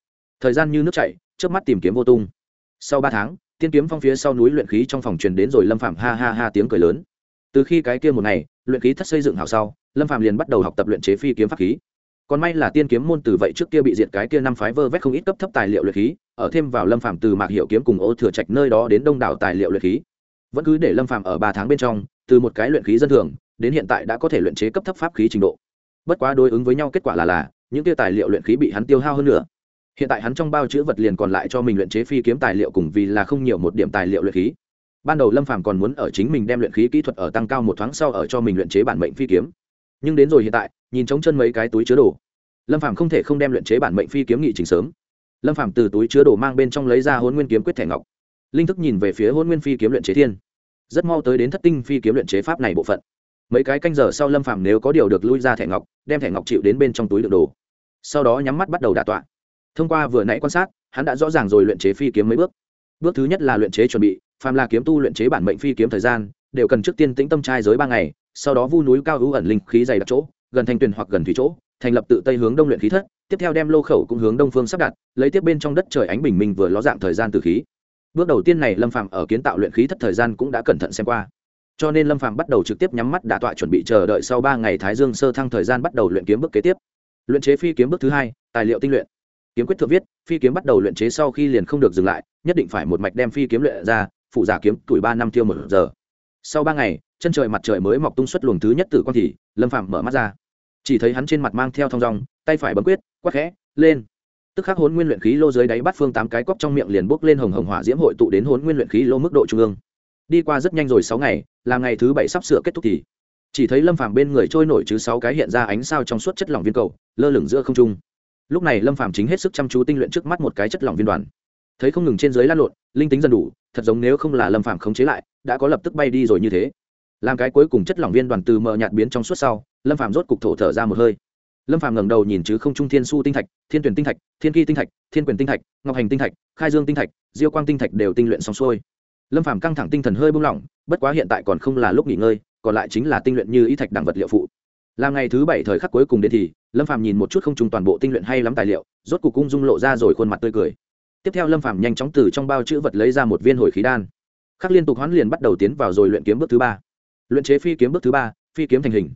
thời gian như nước chảy trước mắt tìm kiếm vô tung. Sau ba tháng, tiên kiếm phong phía sau núi luyện khí trong phòng truyền đến rồi lâm phạm ha ha ha tiếng cười lớn. Từ khi cái kia một ngày, luyện khí thất xây dựng hào sau, lâm phạm liền bắt đầu học tập luyện chế phi kiếm pháp khí. Còn may là tiên kiếm môn từ vậy trước kia bị diệt cái kia năm phái vơ vét không ít cấp thấp tài liệu luyện khí, ở thêm vào lâm phạm từ mạc hiệu kiếm cùng ô thừa trạch nơi đó đến đông đảo tài liệu luyện khí. Vẫn cứ để lâm phạm ở ba tháng bên trong, từ một cái luyện khí dân thường, đến hiện tại đã có thể luyện chế cấp thấp pháp khí trình độ. Bất quá đối ứng với nhau kết quả là là, những kia tài liệu luyện khí bị hắn tiêu hao hơn nữa hiện tại hắn trong bao chữ vật liền còn lại cho mình luyện chế phi kiếm tài liệu cùng vì là không nhiều một điểm tài liệu luyện khí. Ban đầu lâm phàm còn muốn ở chính mình đem luyện khí kỹ thuật ở tăng cao một thoáng sau ở cho mình luyện chế bản mệnh phi kiếm. Nhưng đến rồi hiện tại, nhìn trống chân mấy cái túi chứa đồ, lâm phàm không thể không đem luyện chế bản mệnh phi kiếm nghị trình sớm. Lâm phàm từ túi chứa đồ mang bên trong lấy ra hôn nguyên kiếm quyết thẻ ngọc. Linh thức nhìn về phía hôn nguyên phi kiếm luyện chế thiên. Rất mau tới đến thất tinh phi kiếm luyện chế pháp này bộ phận. Mấy cái canh giờ sau lâm phàm nếu có điều được lui ra thẻ ngọc, đem thẻ ngọc chịu đến bên trong túi đựng đồ. Sau đó nhắm mắt bắt đầu đả tọa thông qua vừa nãy quan sát, hắn đã rõ ràng rồi luyện chế phi kiếm mấy bước. Bước thứ nhất là luyện chế chuẩn bị, phàm là kiếm tu luyện chế bản mệnh phi kiếm thời gian, đều cần trước tiên tĩnh tâm trai giới ba ngày, sau đó vu núi cao hữu ẩn linh khí dày đặc chỗ, gần thành tuyền hoặc gần thủy chỗ, thành lập tự tây hướng đông luyện khí thất, tiếp theo đem lô khẩu cũng hướng đông phương sắp đặt, lấy tiếp bên trong đất trời ánh bình minh vừa ló dạng thời gian từ khí. Bước đầu tiên này lâm phạm ở kiến tạo luyện khí thất thời gian cũng đã cẩn thận xem qua. Cho nên lâm phạm bắt đầu trực tiếp nhắm mắt đả tọa chuẩn bị chờ đợi sau ba ngày thái dương sơ thăng thời gian bắt đầu luyện kiếm bước kế tiếp. Luyện chế phi kiếm bước thứ hai, tài liệu tinh luyện kiếm quyết thượng viết, phi kiếm bắt đầu luyện chế sau khi liền không được dừng lại, nhất định phải một mạch đem phi kiếm luyện ra, phụ giả kiếm tuổi ba năm tiêu một giờ. Sau ba ngày, chân trời mặt trời mới mọc tung suất luồng thứ nhất tử quang thì lâm phạm mở mắt ra. Chỉ thấy hắn trên mặt mang theo thong rong tay phải bấm quyết quắc khẽ, lên. Tức khắc hốn nguyên luyện khí lô dưới đáy bắt phương tám cái cốc trong miệng liền bốc lên hồng hồng hỏa diễm hội tụ đến hốn nguyên luyện khí lô mức độ trung ương. Đi qua rất nhanh rồi sáu ngày, là ngày thứ bảy sắp sửa kết thúc thì chỉ thấy lâm phàm bên người trôi nổi chứ sáu cái hiện ra ánh sao trong suốt chất lỏng viên cầu, lơ lửng giữa không trung lúc này lâm phàm chính hết sức chăm chú tinh luyện trước mắt một cái chất lỏng viên đoàn. Thấy không ngừng trên dưới lan lộn, linh tính dần đủ, thật giống nếu không là lâm phàm khống chế lại, đã có lập tức bay đi rồi như thế. Làm cái cuối cùng chất lỏng viên đoàn từ mờ nhạt biến trong suốt sau, lâm phàm rốt cục thổ thở ra một hơi. Lâm phàm ngẩng đầu nhìn chứ không trung thiên su tinh thạch, thiên tuyển tinh thạch, thiên kỳ tinh thạch, thiên quyền tinh thạch, ngọc hành tinh thạch, khai dương tinh thạch, diêu quang tinh thạch đều tinh luyện xong xuôi. Lâm phàm căng thẳng tinh thần hơi buông lỏng, bất quá hiện tại còn không là lúc nghỉ ngơi, còn lại chính là tinh luyện như ý thạch đẳng vật liệu phụ làm ngày thứ bảy thời khắc cuối cùng đến thì, lâm phàm nhìn một chút không trùng toàn bộ tinh luyện hay lắm tài liệu, rốt cục cung dung lộ ra rồi khuôn mặt tươi cười. Tiếp theo lâm phàm nhanh chóng từ trong bao chữ vật lấy ra một viên hồi khí đan. Khắc liên tục hoán liền bắt đầu tiến vào rồi luyện kiếm bước thứ ba. Luyện chế phi kiếm bước thứ ba, phi kiếm thành hình.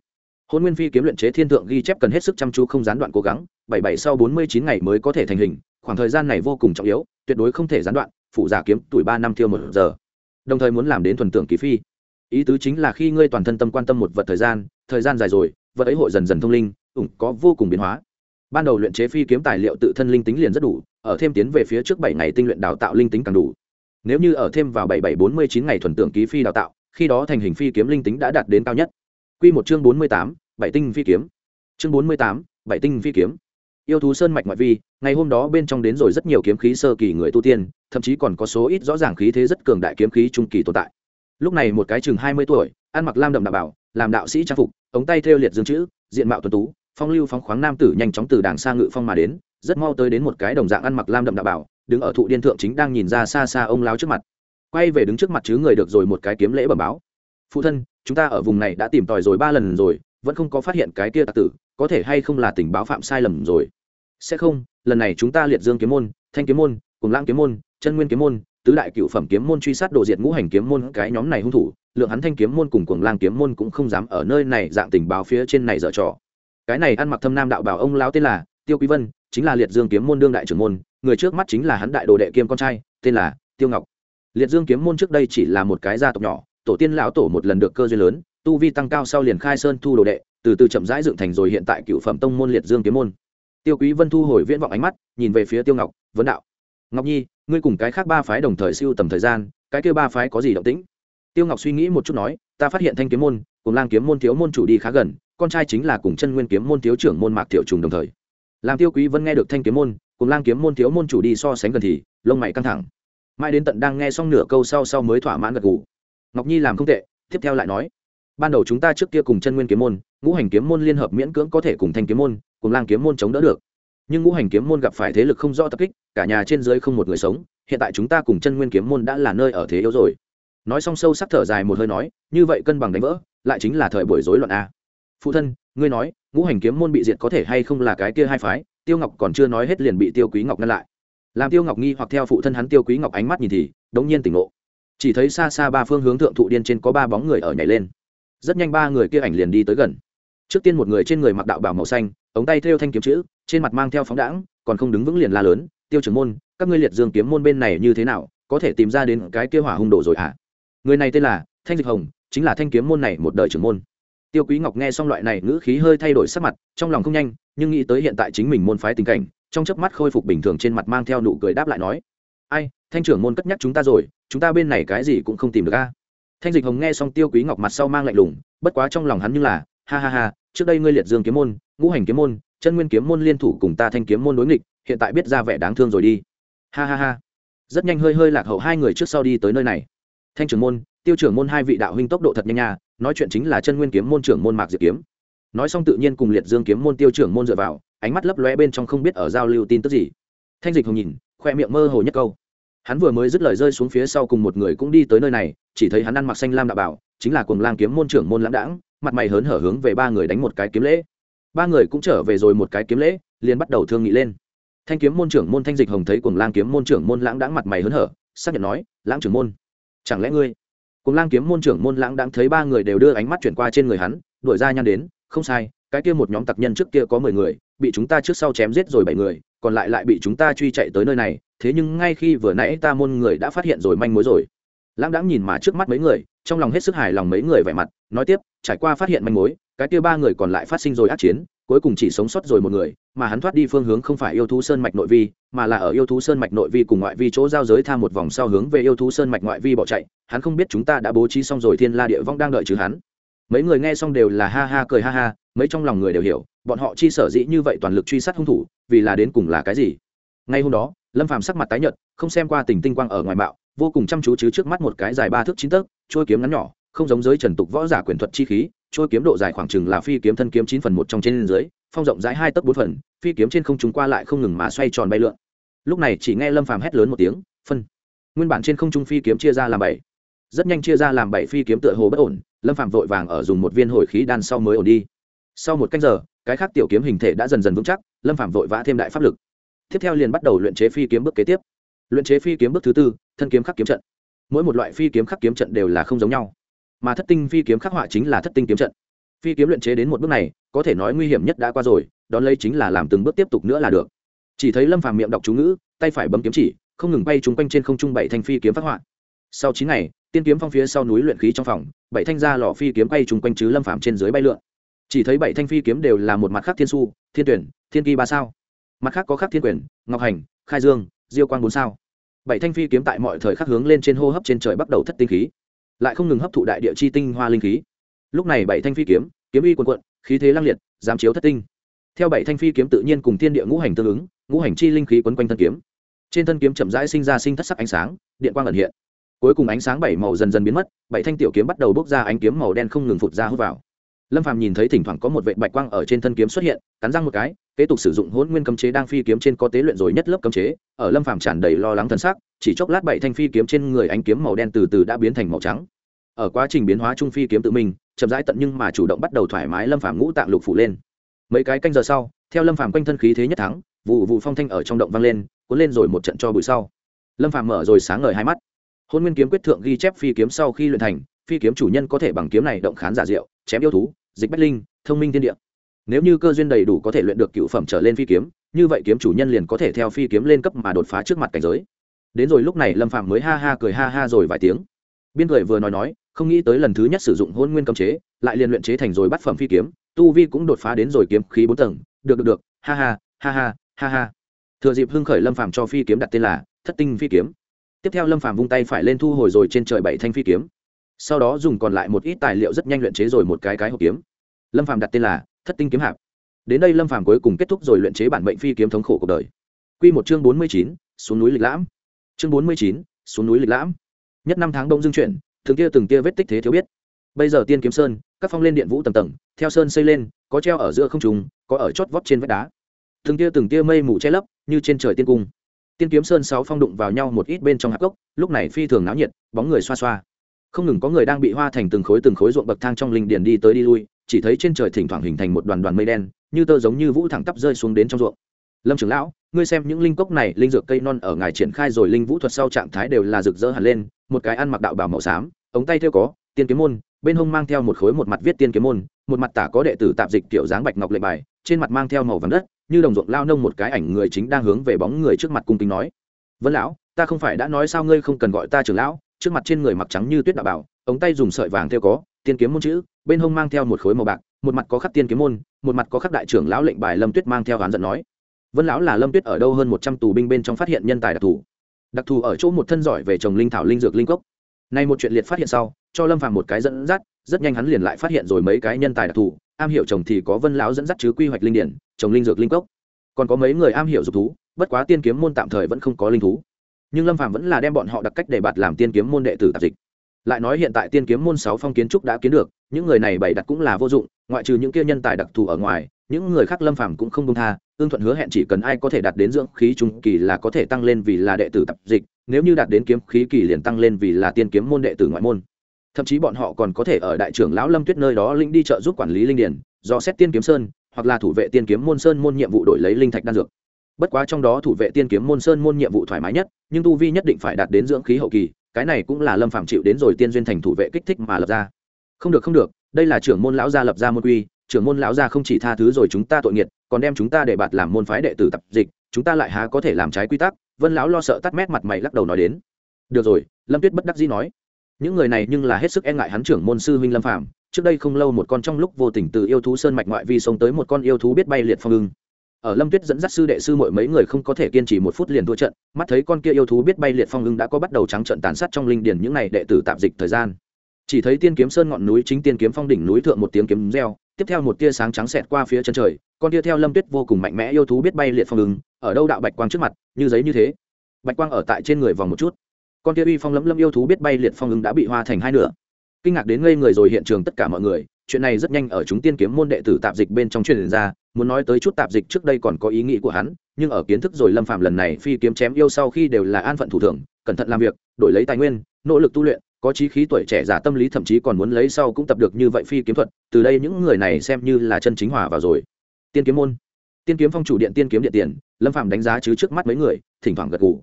Hôn nguyên phi kiếm luyện chế thiên thượng ghi chép cần hết sức chăm chú không gián đoạn cố gắng, bảy bảy sau bốn mươi chín ngày mới có thể thành hình, khoảng thời gian này vô cùng trọng yếu, tuyệt đối không thể gián đoạn, phụ giả kiếm tuổi ba năm tiêu một giờ. Đồng thời muốn làm đến thuần tưởng kỳ phi. Ý tứ chính là khi ngươi toàn thân tâm quan tâm một vật thời gian thời gian dài rồi vật ấy hội dần dần thông linh, ủng có vô cùng biến hóa. Ban đầu luyện chế phi kiếm tài liệu tự thân linh tính liền rất đủ, ở thêm tiến về phía trước bảy ngày tinh luyện đào tạo linh tính càng đủ. Nếu như ở thêm vào bảy bảy bốn mươi chín ngày thuần tưởng ký phi đào tạo, khi đó thành hình phi kiếm linh tính đã đạt đến cao nhất. Q một chương bốn mươi tám, bảy tinh phi kiếm. Chương bốn mươi tám, bảy tinh phi kiếm. Yêu thú sơn mạch ngoại vi, ngày hôm đó bên trong đến rồi rất nhiều kiếm khí sơ kỳ người tu tiên, thậm chí còn có số ít rõ ràng khí thế rất cường đại kiếm khí trung kỳ tồn tại. Lúc này một cái chừng hai mươi tuổi, ăn mặc lam đậm đạo bảo, làm đạo sĩ trang phục ống tay thêu liệt dương chữ, diện mạo tuấn tú, phong lưu phóng khoáng nam tử nhanh chóng từ đàng xa ngự phong mà đến, rất mau tới đến một cái đồng dạng ăn mặc lam đậm đạo bảo, đứng ở thụ điên thượng chính đang nhìn ra xa xa ông lao trước mặt. Quay về đứng trước mặt chứ người được rồi một cái kiếm lễ bẩm báo. Phụ thân, chúng ta ở vùng này đã tìm tòi rồi ba lần rồi, vẫn không có phát hiện cái kia tạc tử, có thể hay không là tình báo phạm sai lầm rồi? Sẽ không, lần này chúng ta liệt dương kiếm môn, thanh kiếm môn, cùng lãng kiếm môn, chân nguyên kiếm môn, tứ đại cựu phẩm kiếm môn truy sát đồ diệt ngũ hành kiếm môn cái nhóm này hung thủ lượng hắn thanh kiếm môn cùng cuồng lang kiếm môn cũng không dám ở nơi này dạng tình báo phía trên này dở trò. Cái này ăn mặc thâm nam đạo bảo ông lão tên là tiêu quý vân, chính là liệt dương kiếm môn đương đại trưởng môn, người trước mắt chính là hắn đại đồ đệ kiêm con trai, tên là tiêu ngọc. Liệt dương kiếm môn trước đây chỉ là một cái gia tộc nhỏ, tổ tiên lão tổ một lần được cơ duyên lớn, tu vi tăng cao sau liền khai sơn thu đồ đệ, từ từ chậm rãi dựng thành rồi hiện tại cựu phẩm tông môn liệt dương kiếm môn. Tiêu quý vân thu hồi viễn vọng ánh mắt, nhìn về phía tiêu ngọc, vấn đạo, ngọc nhi, ngươi cùng cái khác ba phái đồng thời siêu tầm thời gian, cái kia ba phái có gì động tĩnh? Tiêu ngọc suy nghĩ một chút nói, ta phát hiện thanh kiếm môn, cùng lang kiếm môn thiếu môn chủ đi khá gần, con trai chính là cùng chân nguyên kiếm môn thiếu trưởng môn mạc tiểu trùng đồng thời. Làm tiêu quý vân nghe được thanh kiếm môn, cùng lang kiếm môn thiếu môn chủ đi so sánh gần thì, lông mày căng thẳng. Mai đến tận đang nghe xong nửa câu sau sau mới thỏa mãn gật gù. Ngọc nhi làm không tệ, tiếp theo lại nói, ban đầu chúng ta trước kia cùng chân nguyên kiếm môn, ngũ hành kiếm môn liên hợp miễn cưỡng có thể cùng thanh kiếm môn, cùng lang kiếm môn chống đỡ được. Nhưng ngũ hành kiếm môn gặp phải thế lực không rõ tập kích, cả nhà trên dưới không một người sống, hiện tại chúng ta cùng chân nguyên kiếm môn đã là nơi ở thế yếu rồi nói xong sâu sắc thở dài một hơi nói, như vậy cân bằng đánh vỡ, lại chính là thời buổi rối loạn a. Phụ thân, ngươi nói, ngũ hành kiếm môn bị diệt có thể hay không là cái kia hai phái? Tiêu ngọc còn chưa nói hết liền bị tiêu quý ngọc ngăn lại. Làm tiêu ngọc nghi hoặc theo phụ thân hắn tiêu quý ngọc ánh mắt nhìn thì, đống nhiên tỉnh ngộ. Chỉ thấy xa xa ba phương hướng thượng thụ điên trên có ba bóng người ở nhảy lên. Rất nhanh ba người kia ảnh liền đi tới gần. Trước tiên một người trên người mặc đạo bảo màu xanh, ống tay thêu thanh kiếm chữ, trên mặt mang theo phóng đãng, còn không đứng vững liền la lớn, tiêu trưởng môn, các ngươi liệt dương kiếm môn bên này như thế nào, có thể tìm ra đến cái kia hỏa hung đồ rồi hả? à? Người này tên là thanh dịch hồng, chính là thanh kiếm môn này một đời trưởng môn. Tiêu quý ngọc nghe xong loại này ngữ khí hơi thay đổi sắc mặt, trong lòng không nhanh, nhưng nghĩ tới hiện tại chính mình môn phái tình cảnh, trong chớp mắt khôi phục bình thường trên mặt mang theo nụ cười đáp lại nói, ai, thanh trưởng môn cất nhắc chúng ta rồi, chúng ta bên này cái gì cũng không tìm được a. Thanh dịch hồng nghe xong tiêu quý ngọc mặt sau mang lạnh lùng, bất quá trong lòng hắn như là, ha ha ha, trước đây ngươi liệt dương kiếm môn, ngũ hành kiếm môn, chân nguyên kiếm môn liên thủ cùng ta thanh kiếm môn đối nghịch, hiện tại biết ra vẻ đáng thương rồi đi. Ha ha ha. Rất nhanh hơi hơi lạc hậu hai người trước sau đi tới nơi này thanh trưởng môn, tiêu trưởng môn hai vị đạo huynh tốc độ thật nhanh nha, nói chuyện chính là chân nguyên kiếm môn trưởng môn mạc diệp kiếm. Nói xong tự nhiên cùng liệt dương kiếm môn tiêu trưởng môn dựa vào, ánh mắt lấp lóe bên trong không biết ở giao lưu tin tức gì. Thanh dịch hồng nhìn, khoe miệng mơ hồ nhất câu. Hắn vừa mới dứt lời rơi xuống phía sau cùng một người cũng đi tới nơi này, chỉ thấy hắn ăn mặc xanh lam đạo bảo, chính là cùng lang kiếm môn trưởng môn lãng đãng, mặt mày hớn hở hướng về ba người đánh một cái kiếm lễ. Ba người cũng trở về rồi một cái kiếm lễ, liền bắt đầu thương nghị lên. Thanh kiếm môn trưởng môn thanh dịch hồng thấy cùng lang kiếm môn trưởng môn lãng đãng mặt mày hớn hở, xác nhận nói, lãng trưởng môn chẳng lẽ ngươi? Cùng lang kiếm môn trưởng môn lãng đang thấy ba người đều đưa ánh mắt chuyển qua trên người hắn, đuổi ra nhăn đến, không sai, cái kia một nhóm tặc nhân trước kia có mười người, bị chúng ta trước sau chém giết rồi bảy người, còn lại lại bị chúng ta truy chạy tới nơi này, thế nhưng ngay khi vừa nãy ta môn người đã phát hiện rồi manh mối rồi. Lãng đãng nhìn mà trước mắt mấy người, trong lòng hết sức hài lòng mấy người vẻ mặt, nói tiếp, trải qua phát hiện manh mối, cái kia ba người còn lại phát sinh rồi át chiến cuối cùng chỉ sống sót rồi một người mà hắn thoát đi phương hướng không phải yêu thú sơn mạch nội vi mà là ở yêu thú sơn mạch nội vi cùng ngoại vi chỗ giao giới tham một vòng sau hướng về yêu thú sơn mạch ngoại vi bỏ chạy hắn không biết chúng ta đã bố trí xong rồi thiên la địa vong đang đợi chứ hắn. Mấy người nghe xong đều là ha ha cười ha ha mấy trong lòng người đều hiểu bọn họ chi sở dĩ như vậy toàn lực truy sát hung thủ vì là đến cùng là cái gì? Ngay hôm đó lâm phàm sắc mặt tái nhợt không xem qua tình tinh quang ở ngoài mạo, vô cùng chăm chú chứ trước mắt một cái dài ba thước chín tấc trôi kiếm ngắn nhỏ không giống giới trần tục võ giả quyền thuật chi khí, trôi kiếm độ dài khoảng chừng là phi kiếm thân kiếm chín phần một trong trên dưới, phong rộng rãi hai tấc bốn phần, phi kiếm trên không trung qua lại không ngừng mà xoay tròn bay lượn. Lúc này chỉ nghe lâm phàm hét lớn một tiếng, phân! Nguyên bản trên không trung phi kiếm chia ra làm bảy. Rất nhanh chia ra làm bảy phi kiếm tựa hồ bất ổn, lâm phàm vội vàng ở dùng một viên hồi khí đan sau mới ổn đi. Sau một canh giờ, cái khác tiểu kiếm hình thể đã dần dần vững chắc, lâm phạm vội vã thêm đại pháp lực. Tiếp theo liền bắt đầu luyện chế phi kiếm bước kế tiếp. Luyện chế phi kiếm bước thứ tư, thân kiếm khắc kiếm trận. Mỗi một loại phi kiếm khắc kiếm trận đều là không giống nhau mà thất tinh phi kiếm khắc họa chính là thất tinh kiếm trận. Phi kiếm luyện chế đến một bước này, có thể nói nguy hiểm nhất đã qua rồi, đón lấy chính là làm từng bước tiếp tục nữa là được. Chỉ thấy lâm phàm miệng đọc chú ngữ, tay phải bấm kiếm chỉ, không ngừng bay trúng quanh trên không trung bảy thanh phi kiếm phát họa. Sau chín ngày, tiên kiếm phong phía sau núi luyện khí trong phòng, bảy thanh ra lò phi kiếm bay trúng quanh chứ lâm phàm trên dưới bay lượn. Chỉ thấy bảy thanh phi kiếm đều là một mặt khác thiên su, thiên tuyển, thiên kỳ ba sao. Mặt khác có khắc thiên quyền, ngọc hành, khai dương, diêu quang bốn sao. Bảy thanh phi kiếm tại mọi thời khắc hướng lên trên hô hấp trên trời bắt đầu thất tinh khí lại không ngừng hấp thụ đại địa chi tinh hoa linh khí. Lúc này bảy thanh phi kiếm kiếm uy quần quận khí thế lăng liệt giám chiếu thất tinh. Theo bảy thanh phi kiếm tự nhiên cùng thiên địa ngũ hành tương ứng, ngũ hành chi linh khí quấn quanh thân kiếm. Trên thân kiếm chậm rãi sinh ra sinh thất sắc ánh sáng, điện quang ẩn hiện. Cuối cùng ánh sáng bảy màu dần dần biến mất, bảy thanh tiểu kiếm bắt đầu bốc ra ánh kiếm màu đen không ngừng phụt ra hút vào. Lâm phàm nhìn thấy thỉnh thoảng có một vệ bạch quang ở trên thân kiếm xuất hiện, cắn răng một cái, kế tục sử dụng hỗn nguyên cấm chế đang phi kiếm trên có tế luyện rồi nhất lớp cấm chế, ở lâm phàm tràn đầy lo lắng thân xác chỉ chốc lát bảy thanh phi kiếm trên người ánh kiếm màu đen từ từ đã biến thành màu trắng. Ở quá trình biến hóa trung phi kiếm tự mình, chậm rãi tận nhưng mà chủ động bắt đầu thoải mái lâm phàm ngũ tạng lục phủ lên. Mấy cái canh giờ sau, theo lâm phàm quanh thân khí thế nhất thắng, vụ vụ phong thanh ở trong động vang lên, cuốn lên rồi một trận cho buổi sau. Lâm phàm mở rồi sáng ngời hai mắt. Hôn nguyên kiếm quyết thượng ghi chép phi kiếm sau khi luyện thành, phi kiếm chủ nhân có thể bằng kiếm này động khán giả diệu, chém yêu thú, dịch bách linh, thông minh thiên địa. Nếu như cơ duyên đầy đủ có thể luyện được cựu phẩm trở lên phi kiếm, như vậy kiếm chủ nhân liền có thể theo phi kiếm lên cấp mà đột phá trước mặt cảnh giới đến rồi lúc này lâm phạm mới ha ha cười ha ha rồi vài tiếng biên cười vừa nói nói không nghĩ tới lần thứ nhất sử dụng hôn nguyên cấm chế lại liền luyện chế thành rồi bắt phẩm phi kiếm tu vi cũng đột phá đến rồi kiếm khí bốn tầng được được được ha ha ha ha ha ha thừa dịp hưng khởi lâm phàm cho phi kiếm đặt tên là thất tinh phi kiếm tiếp theo lâm phàm vung tay phải lên thu hồi rồi trên trời bảy thanh phi kiếm sau đó dùng còn lại một ít tài liệu rất nhanh luyện chế rồi một cái cái hộp kiếm lâm phàm đặt tên là thất tinh kiếm hạp đến đây lâm phàm cuối cùng kết thúc rồi luyện chế bản mệnh phi kiếm thống khổ cuộc đời quy một chương bốn mươi chín, xuống núi lịch lãm chương bốn mươi chín, xuống núi lịch lãm. Nhất năm tháng đông dương chuyển, từng kia từng kia vết tích thế thiếu biết. Bây giờ tiên kiếm sơn, các phong lên điện vũ tầng tầng, theo sơn xây lên, có treo ở giữa không trùng có ở chót vót trên vách đá. Từng tia từng tia mây mù che lấp, như trên trời tiên cung. Tiên kiếm sơn sáu phong đụng vào nhau một ít bên trong hạp gốc, lúc này phi thường náo nhiệt, bóng người xoa xoa. Không ngừng có người đang bị hoa thành từng khối từng khối ruộng bậc thang trong linh điền đi tới đi lui, chỉ thấy trên trời thỉnh thoảng hình thành một đoàn đoàn mây đen, như tơ giống như vũ thẳng tắp rơi xuống đến trong ruộng. Lâm trưởng lão ngươi xem những linh cốc này, linh dược cây non ở ngài triển khai rồi, linh vũ thuật sau trạng thái đều là rực rỡ hẳn lên, một cái ăn mặc đạo bảo màu xám, ống tay theo có, tiên kiếm môn, bên hông mang theo một khối một mặt viết tiên kiếm môn, một mặt tả có đệ tử tạp dịch kiểu dáng bạch ngọc lệ bài, trên mặt mang theo màu vàng đất, như đồng ruộng lao nông một cái ảnh người chính đang hướng về bóng người trước mặt cung kính nói. Vân lão, ta không phải đã nói sao ngươi không cần gọi ta trưởng lão, trước mặt trên người mặc trắng như tuyết đạo bảo, ống tay dùng sợi vàng theo có, tiên kiếm môn chữ, bên hông mang theo một khối màu bạc, một mặt có khắc tiên kiếm môn, một mặt có khắc đại trưởng lão lệnh bài lâm tuyết mang theo oán giận nói vân lão là lâm tuyết ở đâu hơn một trăm tù binh bên trong phát hiện nhân tài đặc thù. Đặc thù ở chỗ một thân giỏi về trồng linh thảo linh dược linh cốc. Nay một chuyện liệt phát hiện sau, cho lâm phàm một cái dẫn dắt, rất nhanh hắn liền lại phát hiện rồi mấy cái nhân tài đặc thù. Am hiểu trồng thì có vân lão dẫn dắt chứ quy hoạch linh điển, trồng linh dược linh cốc. Còn có mấy người am hiểu dục thú, bất quá tiên kiếm môn tạm thời vẫn không có linh thú. Nhưng lâm phàm vẫn là đem bọn họ đặc cách để bạt làm tiên kiếm môn đệ tử tạp dịch. Lại nói hiện tại tiên kiếm môn sáu phong kiến trúc đã kiến được, những người này bày đặt cũng là vô dụng, ngoại trừ những kia nhân tài đặc thù ở ngoài, những người khác lâm phàm cũng không công tha ương thuận hứa hẹn chỉ cần ai có thể đạt đến dưỡng khí trung kỳ là có thể tăng lên vì là đệ tử tập dịch, nếu như đạt đến kiếm khí kỳ liền tăng lên vì là tiên kiếm môn đệ tử ngoại môn. Thậm chí bọn họ còn có thể ở đại trưởng lão lâm tuyết nơi đó linh đi trợ giúp quản lý linh điển, do xét tiên kiếm sơn, hoặc là thủ vệ tiên kiếm môn sơn môn nhiệm vụ đổi lấy linh thạch đan dược. Bất quá trong đó thủ vệ tiên kiếm môn sơn môn nhiệm vụ thoải mái nhất, nhưng tu vi nhất định phải đạt đến dưỡng khí hậu kỳ, cái này cũng là lâm phạm chịu đến rồi tiên duyên thành thủ vệ kích thích mà lập ra. Không được không được, đây là trưởng môn lão gia lập ra môn quy, trưởng môn lão gia không chỉ tha thứ rồi chúng ta tội nghiệt còn đem chúng ta để bạt làm môn phái đệ tử tập dịch, chúng ta lại há có thể làm trái quy tắc, vân lão lo sợ tắt mét mặt mày lắc đầu nói đến. Được rồi, lâm tuyết bất đắc dĩ nói. Những người này nhưng là hết sức e ngại hắn trưởng môn sư huynh lâm phạm trước đây không lâu một con trong lúc vô tình từ yêu thú sơn mạch ngoại vi sống tới một con yêu thú biết bay liệt phong ưng. Ở lâm tuyết dẫn dắt sư đệ sư mọi mấy người không có thể kiên trì một phút liền thua trận, mắt thấy con kia yêu thú biết bay liệt phong ưng đã có bắt đầu trắng trận tàn sát trong linh điển những n à y đệ tử tạp dịch thời gian. Chỉ thấy tiên kiếm sơn ngọn núi chính tiên kiếm phong đỉnh núi thượng một tiếng kiếm reo tiếp theo một tia sáng trắng xẹt qua phía chân trời, con tia theo lâm tuyết vô cùng mạnh mẽ yêu thú biết bay liệt phong ứng, ở đâu đạo bạch quang trước mặt, như giấy như thế. Bạch quang ở tại trên người vòng một chút. Con tia uy phong lấm lâm yêu thú biết bay liệt phong ứng đã bị hoa thành hai nửa. Kinh ngạc đến ngây người rồi hiện trường tất cả mọi người, chuyện này rất nhanh ở chúng tiên kiếm môn đệ tử tạp dịch bên trong truyền ra, muốn nói tới chút tạp dịch trước đây còn có ý nghĩ của hắn, nhưng ở kiến thức rồi lâm phạm lần này phi kiếm chém yêu sau khi đều là an phận thủ thường cẩn thận làm việc, đổi lấy tài nguyên, nỗ lực tu luyện có chí khí tuổi trẻ giả tâm lý thậm chí còn muốn lấy sau cũng tập được như vậy phi kiếm thuật, từ đây những người này xem như là chân chính hòa vào rồi. Tiên kiếm môn. Tiên kiếm phong chủ điện, tiên kiếm điện tiền, lâm phạm đánh giá chứ trước mắt mấy người, thỉnh thoảng gật gù.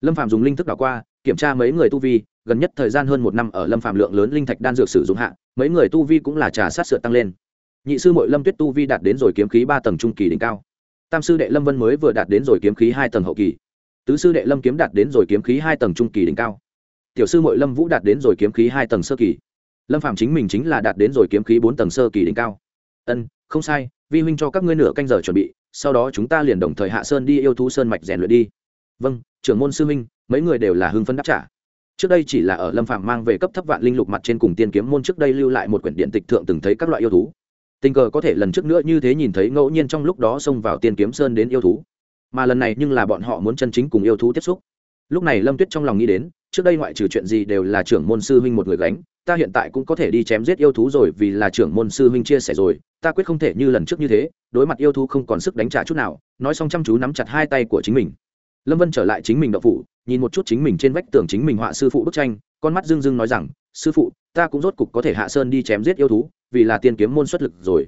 Lâm phạm dùng linh thức đảo qua, kiểm tra mấy người tu vi, gần nhất thời gian hơn một năm ở lâm phạm lượng lớn linh thạch đan dược sử dụng hạ, mấy người tu vi cũng là trà sát sửa tăng lên. Nhị sư mội lâm tuyết tu vi đạt đến rồi kiếm khí ba tầng trung kỳ đỉnh cao. Tam sư đệ lâm vân mới vừa đạt đến rồi kiếm khí hai tầng hậu kỳ. Tứ sư đệ lâm kiếm đạt đến rồi kiếm khí hai tầng trung kỳ đỉnh cao tiểu sư mội lâm vũ đạt đến rồi kiếm khí hai tầng sơ kỳ. Lâm phạm chính mình chính là đạt đến rồi kiếm khí bốn tầng sơ kỳ đỉnh cao. Ân, không sai, vi huynh cho các ngươi nửa canh giờ chuẩn bị, sau đó chúng ta liền đồng thời hạ sơn đi yêu thú sơn mạch rèn luyện đi. Vâng trưởng môn sư huynh, mấy người đều là hưng phân đáp trả. Trước đây chỉ là ở lâm phạm mang về cấp thấp vạn linh lục mặt trên cùng tiên kiếm môn trước đây lưu lại một quyển điện tịch thượng từng thấy các loại yêu thú. Tình cờ có thể lần trước nữa như thế nhìn thấy ngẫu nhiên trong lúc đó xông vào tiên kiếm sơn đến yêu thú. Mà lần này nhưng là bọn họ muốn chân chính cùng yêu thú tiếp xúc. Lúc này lâm tuyết trong lòng nghĩ đến trước đây ngoại trừ chuyện gì đều là trưởng môn sư huynh một người gánh, ta hiện tại cũng có thể đi chém giết yêu thú rồi vì là trưởng môn sư huynh chia sẻ rồi, ta quyết không thể như lần trước như thế, đối mặt yêu thú không còn sức đánh trả chút nào, nói xong chăm chú nắm chặt hai tay của chính mình lâm vân trở lại chính mình đậu phụ nhìn một chút chính mình trên vách tường chính mình họa sư phụ bức tranh, con mắt dưng dưng nói rằng, sư phụ, ta cũng rốt cục có thể hạ sơn đi chém giết yêu thú, vì là tiên kiếm môn xuất lực rồi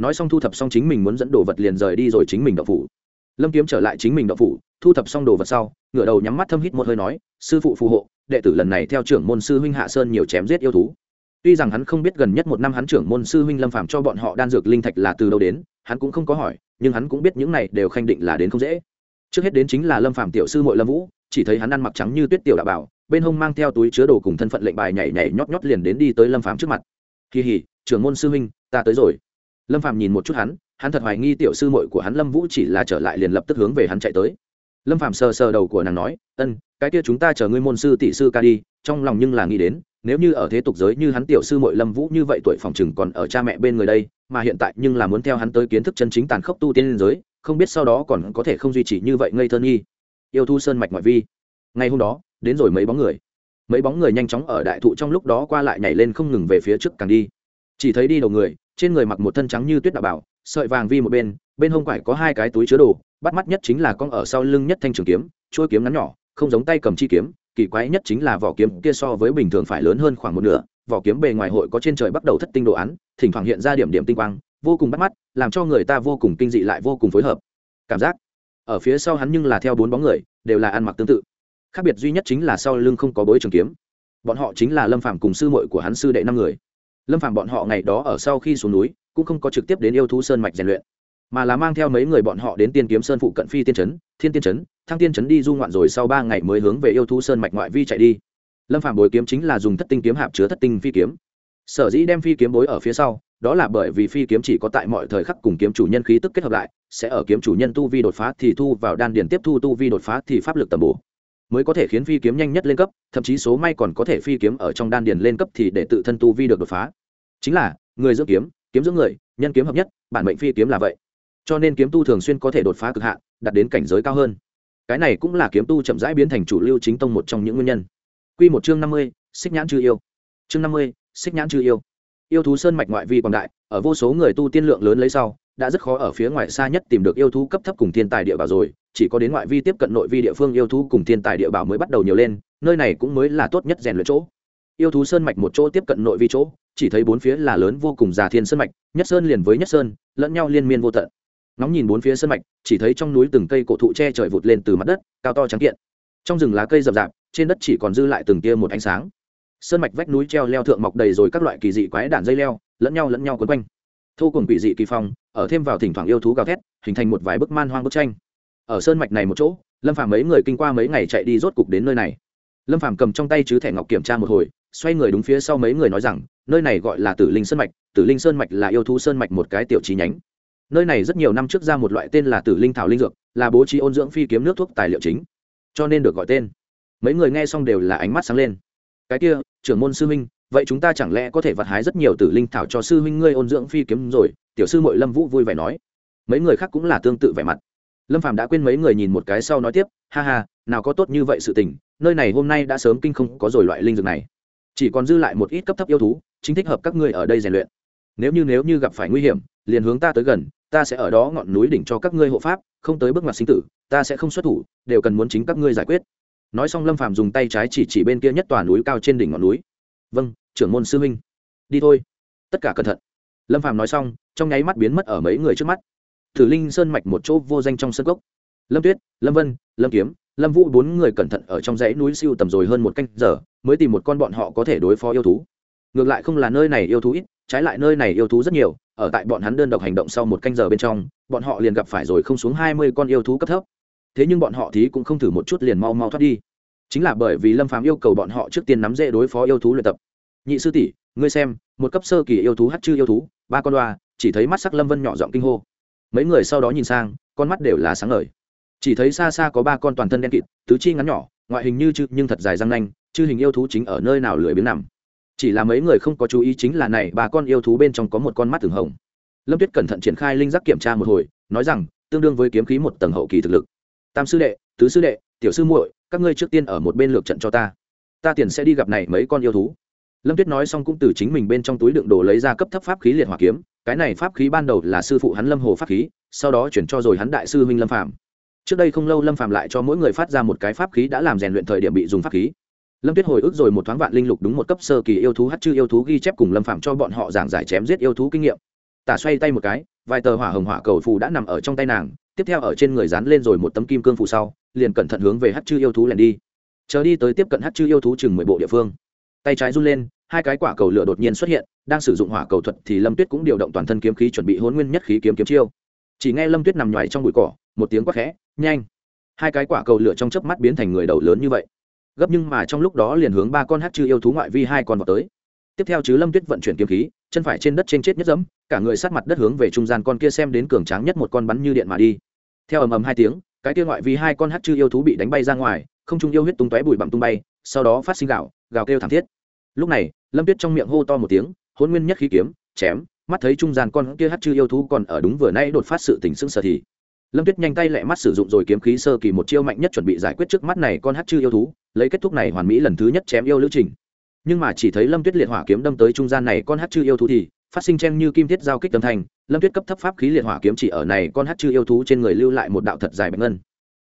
nói xong thu thập xong chính mình muốn dẫn đồ vật liền rời đi rồi chính mình đậu phụ lâm kiếm trở lại chính mình đậu phủ, thu thập xong đồ vật sau, ngửa đầu nhắm mắt thâm hít một hơi nói, sư phụ phù hộ, đệ tử lần này theo trưởng môn sư huynh hạ sơn nhiều chém giết yêu thú. Tuy rằng hắn không biết gần nhất một năm hắn trưởng môn sư huynh lâm phạm cho bọn họ đan dược linh thạch là từ đâu đến, hắn cũng không có hỏi, nhưng hắn cũng biết những này đều khanh định là đến không dễ. Trước hết đến chính là lâm phạm tiểu sư mội lâm vũ, chỉ thấy hắn ăn mặc trắng như tuyết tiểu đạo bảo, bên hông mang theo túi chứa đồ cùng thân phận lệnh bài nhảy nhảy nhót nhót liền đến đi tới lâm phạm trước mặt. Kỳ hỉ trưởng môn sư huynh, ta tới rồi. Lâm phạm nhìn một chút hắn hắn thật hoài nghi tiểu sư muội của hắn lâm vũ chỉ là trở lại liền lập tức hướng về hắn chạy tới. Lâm phạm sờ sờ đầu của nàng nói, ân, cái kia chúng ta chờ ngươi môn sư tỷ sư ca đi, trong lòng nhưng là nghĩ đến, nếu như ở thế tục giới như hắn tiểu sư muội lâm vũ như vậy tuổi phòng chừng còn ở cha mẹ bên người đây, mà hiện tại nhưng là muốn theo hắn tới kiến thức chân chính tàn khốc tu tiên liên giới, không biết sau đó còn có thể không duy trì như vậy ngây thơ nghi. Yêu thu sơn mạch ngoại vi. Ngày hôm đó, đến rồi mấy bóng người. Mấy bóng người nhanh chóng ở đại thụ trong lúc đó qua lại nhảy lên không ngừng về phía trước càng đi. Chỉ thấy đi đầu người, trên người mặc một thân trắng như tuyết đạo bảo sợi vàng vi một bên bên hông quải có hai cái túi chứa đồ, bắt mắt nhất chính là con ở sau lưng nhất thanh trường kiếm trôi kiếm ngắn nhỏ, không giống tay cầm chi kiếm, kỳ quái nhất chính là vỏ kiếm kia so với bình thường phải lớn hơn khoảng một nửa, vỏ kiếm bề ngoài hội có trên trời bắt đầu thất tinh đồ án, thỉnh thoảng hiện ra điểm điểm tinh quang, vô cùng bắt mắt, làm cho người ta vô cùng kinh dị lại vô cùng phối hợp. Cảm giác, ở phía sau hắn nhưng là theo bốn bóng người, đều là ăn mặc tương tự. Khác biệt duy nhất chính là sau lưng không có bối trường kiếm. Bọn họ chính là lâm phạm cùng sư muội của hắn sư đệ năm người. Lâm phạm bọn họ ngày đó ở sau khi xuống núi cũng không có trực tiếp đến yêu thú sơn mạch rèn luyện, mà là mang theo mấy người bọn họ đến tiên kiếm sơn phụ cận phi tiên trấn, thiên tiên trấn, thăng tiên trấn đi du ngoạn rồi sau ba ngày mới hướng về yêu thú sơn mạch ngoại vi chạy đi. Lâm phạm bồi kiếm chính là dùng thất tinh kiếm hạp chứa thất tinh phi kiếm. Sở dĩ đem phi kiếm bối ở phía sau, đó là bởi vì phi kiếm chỉ có tại mọi thời khắc cùng kiếm chủ nhân khí tức kết hợp lại, sẽ ở kiếm chủ nhân tu vi đột phá thì thu vào đan điền tiếp thu tu vi đột phá thì pháp lực tầm bổ, mới có thể khiến phi kiếm nhanh nhất lên cấp, thậm chí số may còn có thể phi kiếm ở trong đan điền lên cấp thì để tự thân tu vi được đột phá. Chính là, người dưỡng kiếm kiếm dưỡng người nhân kiếm hợp nhất bản mệnh phi kiếm là vậy cho nên kiếm tu thường xuyên có thể đột phá cực hạn đạt đến cảnh giới cao hơn cái này cũng là kiếm tu chậm rãi biến thành chủ lưu chính tông một trong những nguyên nhân Quy một chương năm mươi, xích nhãn chư yêu. Chương năm mươi, xích nhãn chư yêu. Yêu thú sơn mạch ngoại vi quảng đại, ở vô số người tu tiên lượng lớn lấy sau, đã rất khó ở phía ngoài xa nhất tìm được yêu thú cấp thấp cùng thiên tài địa bảo rồi, chỉ có đến ngoại vi tiếp cận nội vi địa phương yêu thú cùng thiên tài địa bảo mới bắt đầu nhiều lên, nơi này cũng mới là tốt nhất rèn luyện chỗ. Yêu thú sơn mạch một chỗ tiếp cận nội vi chỗ, chỉ thấy bốn phía là lớn vô cùng già thiên sơn mạch, nhất sơn liền với nhất sơn, lẫn nhau liên miên vô tận. Ngóng nhìn bốn phía sơn mạch chỉ thấy trong núi từng cây cổ thụ che trời vụt lên từ mặt đất cao to trắng kiện. Trong rừng lá cây rậm rạp trên đất chỉ còn dư lại từng tia một ánh sáng. Sơn mạch vách núi treo leo thượng mọc đầy rồi các loại kỳ dị quái đạn dây leo lẫn nhau lẫn nhau quấn quanh. Thu cùng kỳ dị kỳ phong ở thêm vào thỉnh thoảng yêu thú gào thét hình thành một vài bức man hoang bức tranh. Ở sơn mạch này một chỗ lâm phàm mấy người kinh qua mấy ngày chạy đi rốt cục đến nơi này. Lâm phàm cầm trong tay chứ thẻ ngọc kiểm tra một hồi xoay người đúng phía sau mấy người nói rằng, nơi này gọi là tử linh sơn mạch, tử linh sơn mạch là yêu thú sơn mạch một cái tiểu trí nhánh. Nơi này rất nhiều năm trước ra một loại tên là tử linh thảo linh dược, là bố trí ôn dưỡng phi kiếm nước thuốc tài liệu chính. Cho nên được gọi tên. Mấy người nghe xong đều là ánh mắt sáng lên. Cái kia, trưởng môn sư huynh, vậy chúng ta chẳng lẽ có thể vặt hái rất nhiều tử linh thảo cho sư huynh ngươi ôn dưỡng phi kiếm rồi? Tiểu sư mội lâm vũ vui vẻ nói. Mấy người khác cũng là tương tự vẻ mặt. Lâm phàm đã quên mấy người nhìn một cái sau nói tiếp, ha ha, nào có tốt như vậy sự tình, nơi này hôm nay đã sớm kinh không có rồi loại linh dược này chỉ còn dư lại một ít cấp thấp yêu thú, chính thích hợp các ngươi ở đây rèn luyện. Nếu như nếu như gặp phải nguy hiểm, liền hướng ta tới gần, ta sẽ ở đó ngọn núi đỉnh cho các ngươi hộ pháp, không tới bước ngoặt sinh tử, ta sẽ không xuất thủ, đều cần muốn chính các ngươi giải quyết. Nói xong lâm phàm dùng tay trái chỉ chỉ bên kia nhất tòa núi cao trên đỉnh ngọn núi. Vâng trưởng môn sư huynh, đi thôi. Tất cả cẩn thận. Lâm phàm nói xong, trong nháy mắt biến mất ở mấy người trước mắt. Thử linh sơn mạch một chỗ vô danh trong sân cốc. Lâm tuyết, lâm vân, lâm kiếm, lâm vũ bốn người cẩn thận ở trong dãy núi siêu tầm rồi hơn một canh giờ mới tìm một con bọn họ có thể đối phó yêu thú. Ngược lại không là nơi này yêu thú ít, trái lại nơi này yêu thú rất nhiều, ở tại bọn hắn đơn độc hành động sau một canh giờ bên trong, bọn họ liền gặp phải rồi không xuống hai mươi con yêu thú cấp thấp. Thế nhưng bọn họ thì cũng không thử một chút liền mau mau thoát đi. Chính là bởi vì lâm phàm yêu cầu bọn họ trước tiên nắm dễ đối phó yêu thú luyện tập. Nhị sư tỷ, ngươi xem, một cấp sơ kỳ yêu thú hát chư yêu thú, ba con đoa, chỉ thấy mắt sắc lâm vân nhỏ giọng kinh hô. Mấy người sau đó nhìn sang, con mắt đều là sáng ngời. Chỉ thấy xa xa có ba con toàn thân đen kịt, tứ chi ngắn nhỏ, ngoại hình như chư, nhưng thật dài răng nanh chư hình yêu thú chính ở nơi nào lười biếng nằm. Chỉ là mấy người không có chú ý chính là này ba con yêu thú bên trong có một con mắt thường hồng. Lâm tuyết cẩn thận triển khai linh giác kiểm tra một hồi, nói rằng, tương đương với kiếm khí một tầng hậu kỳ thực lực. Tam sư đệ, tứ sư đệ, tiểu sư muội, các ngươi trước tiên ở một bên lược trận cho ta. Ta tiền sẽ đi gặp này mấy con yêu thú. Lâm tuyết nói xong cũng từ chính mình bên trong túi đựng đồ lấy ra cấp thấp pháp khí liệt hỏa kiếm. Cái này pháp khí ban đầu là sư phụ hắn lâm hồ pháp khí, sau đó chuyển cho rồi hắn đại sư huynh lâm phạm trước đây không lâu lâm phạm lại cho mỗi người phát ra một cái pháp khí đã làm rèn luyện thời điểm bị dùng pháp khí lâm tuyết hồi ức rồi một thoáng vạn linh lục đúng một cấp sơ kỳ yêu thú hát chư yêu thú ghi chép cùng lâm phạm cho bọn họ giảng giải chém giết yêu thú kinh nghiệm. Tả xoay tay một cái, vài tờ hỏa hồng hỏa cầu phù đã nằm ở trong tay nàng, tiếp theo ở trên người dán lên rồi một tấm kim cương phù sau, liền cẩn thận hướng về hát chư yêu thú lẻn đi. Chờ đi tới tiếp cận hát chư yêu thú chừng mười bộ địa phương. Tay trái run lên, hai cái quả cầu lửa đột nhiên xuất hiện, đang sử dụng hỏa cầu thuật thì lâm tuyết cũng điều động toàn thân kiếm khí chuẩn bị hôn nguyên nhất khí kiếm kiếm chiêu. Chỉ nghe lâm tuyết nằm nhoài trong bụi cỏ, một tiếng quát khẽ, nhanh! Hai cái quả cầu lửa trong chớp mắt biến thành người đầu lớn như vậy gấp nhưng mà trong lúc đó liền hướng ba con hát chư yêu thú ngoại vi hai con vào tới. Tiếp theo chứ lâm tuyết vận chuyển kiếm khí, chân phải trên đất trên chết nhất dẫm, cả người sát mặt đất hướng về trung gian con kia xem đến cường tráng nhất một con bắn như điện mà đi. Theo ầm ầm hai tiếng, cái kia ngoại vi hai con hát chư yêu thú bị đánh bay ra ngoài, không trung yêu huyết tung tóe bụi bặm tung bay, sau đó phát sinh gạo gào kêu thảm thiết. Lúc này, lâm tuyết trong miệng hô to một tiếng, hôn nguyên nhất khí kiếm, chém, mắt thấy trung gian con kia hát chư yêu thú còn ở đúng vừa nay đột phát sự tình sững sờ thì lâm tuyết nhanh tay lẹ mắt sử dụng rồi kiếm khí sơ kỳ một chiêu mạnh nhất chuẩn bị giải quyết trước mắt này con hát chư yêu thú, lấy kết thúc này hoàn mỹ lần thứ nhất chém yêu lữ trình. Nhưng mà chỉ thấy lâm tuyết liệt hỏa kiếm đâm tới trung gian này con hát chư yêu thú thì phát sinh chen như kim thiết giao kích tâm thành lâm tuyết cấp thấp pháp khí liệt hỏa kiếm chỉ ở này con hát chư yêu thú trên người lưu lại một đạo thật dài bạch ngân.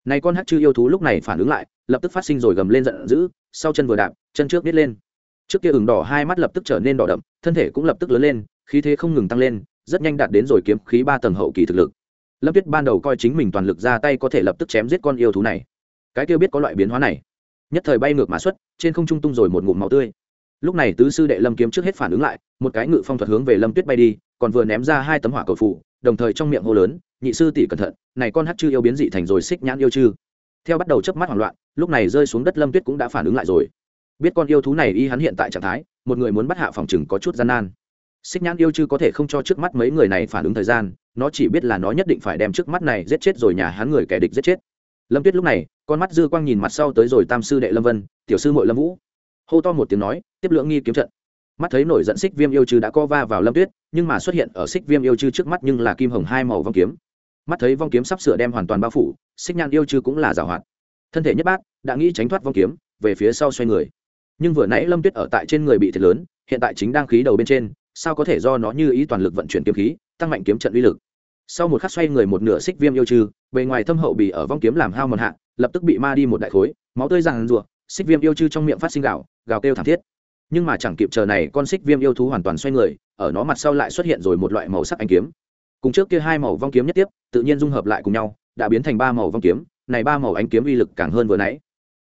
Này con hát chư yêu thú lúc này phản ứng lại, lập tức phát sinh rồi gầm lên giận dữ, sau chân vừa đạp, chân trước biết lên. Trước kia ửng đỏ hai mắt lập tức trở nên đỏ đậm, thân thể cũng lập tức lớn lên, khí thế không ngừng tăng lên, rất nhanh đạt đến rồi kiếm khí ba tầng hậu kỳ thực lực lâm tuyết ban đầu coi chính mình toàn lực ra tay có thể lập tức chém giết con yêu thú này. Cái kêu biết có loại biến hóa này. Nhất thời bay ngược mã xuất, trên không trung tung rồi một ngụm máu tươi. Lúc này tứ sư đệ lâm kiếm trước hết phản ứng lại, một cái ngự phong thuật hướng về lâm tuyết bay đi, còn vừa ném ra hai tấm hỏa cầu phụ đồng thời trong miệng hô lớn, nhị sư tỷ cẩn thận, này con hát chư yêu biến dị thành rồi xích nhãn yêu chư. Theo bắt đầu chớp mắt hoảng loạn, lúc này rơi xuống đất lâm tuyết cũng đã phản ứng lại rồi. Biết con yêu thú này y hắn hiện tại trạng thái, một người muốn bắt hạ phòng chừng có chút gian nan. Xích nhãn yêu chư có thể không cho trước mắt mấy người này phản ứng thời gian nó chỉ biết là nó nhất định phải đem trước mắt này giết chết rồi nhà hắn người kẻ địch giết chết. Lâm tuyết lúc này, con mắt dư quang nhìn mặt sau tới rồi tam sư đệ lâm vân, tiểu sư mội lâm vũ. Hô to một tiếng nói, tiếp lưỡng nghi kiếm trận. Mắt thấy nổi giận xích viêm yêu chư đã co va vào lâm tuyết, nhưng mà xuất hiện ở xích viêm yêu chư trước mắt nhưng là kim hồng hai màu vong kiếm. Mắt thấy vong kiếm sắp sửa đem hoàn toàn bao phủ xích nhan yêu chư cũng là giảo hoạt. Thân thể nhất bác đã nghĩ tránh thoát vong kiếm, về phía sau xoay người. Nhưng vừa nãy lâm tuyết ở tại trên người bị thiệt lớn, hiện tại chính đang khí đầu bên trên, sao có thể do nó như ý toàn lực vận chuyển kiếm khí? Tăng mạnh kiếm trận uy lực. Sau một khắc xoay người một nửa xích viêm yêu trừ, bề ngoài thâm hậu bị ở vong kiếm làm hao mòn hạ, lập tức bị ma đi một đại khối, máu tươi ràng rụa xích viêm yêu trừ trong miệng phát sinh gạo gào kêu thảm thiết. Nhưng mà chẳng kịp chờ này con xích viêm yêu thú hoàn toàn xoay người, ở nó mặt sau lại xuất hiện rồi một loại màu sắc ánh kiếm. Cùng trước kia hai màu vong kiếm nhất tiếp, tự nhiên dung hợp lại cùng nhau, đã biến thành ba màu vong kiếm, này ba màu ánh kiếm uy lực càng hơn vừa nãy.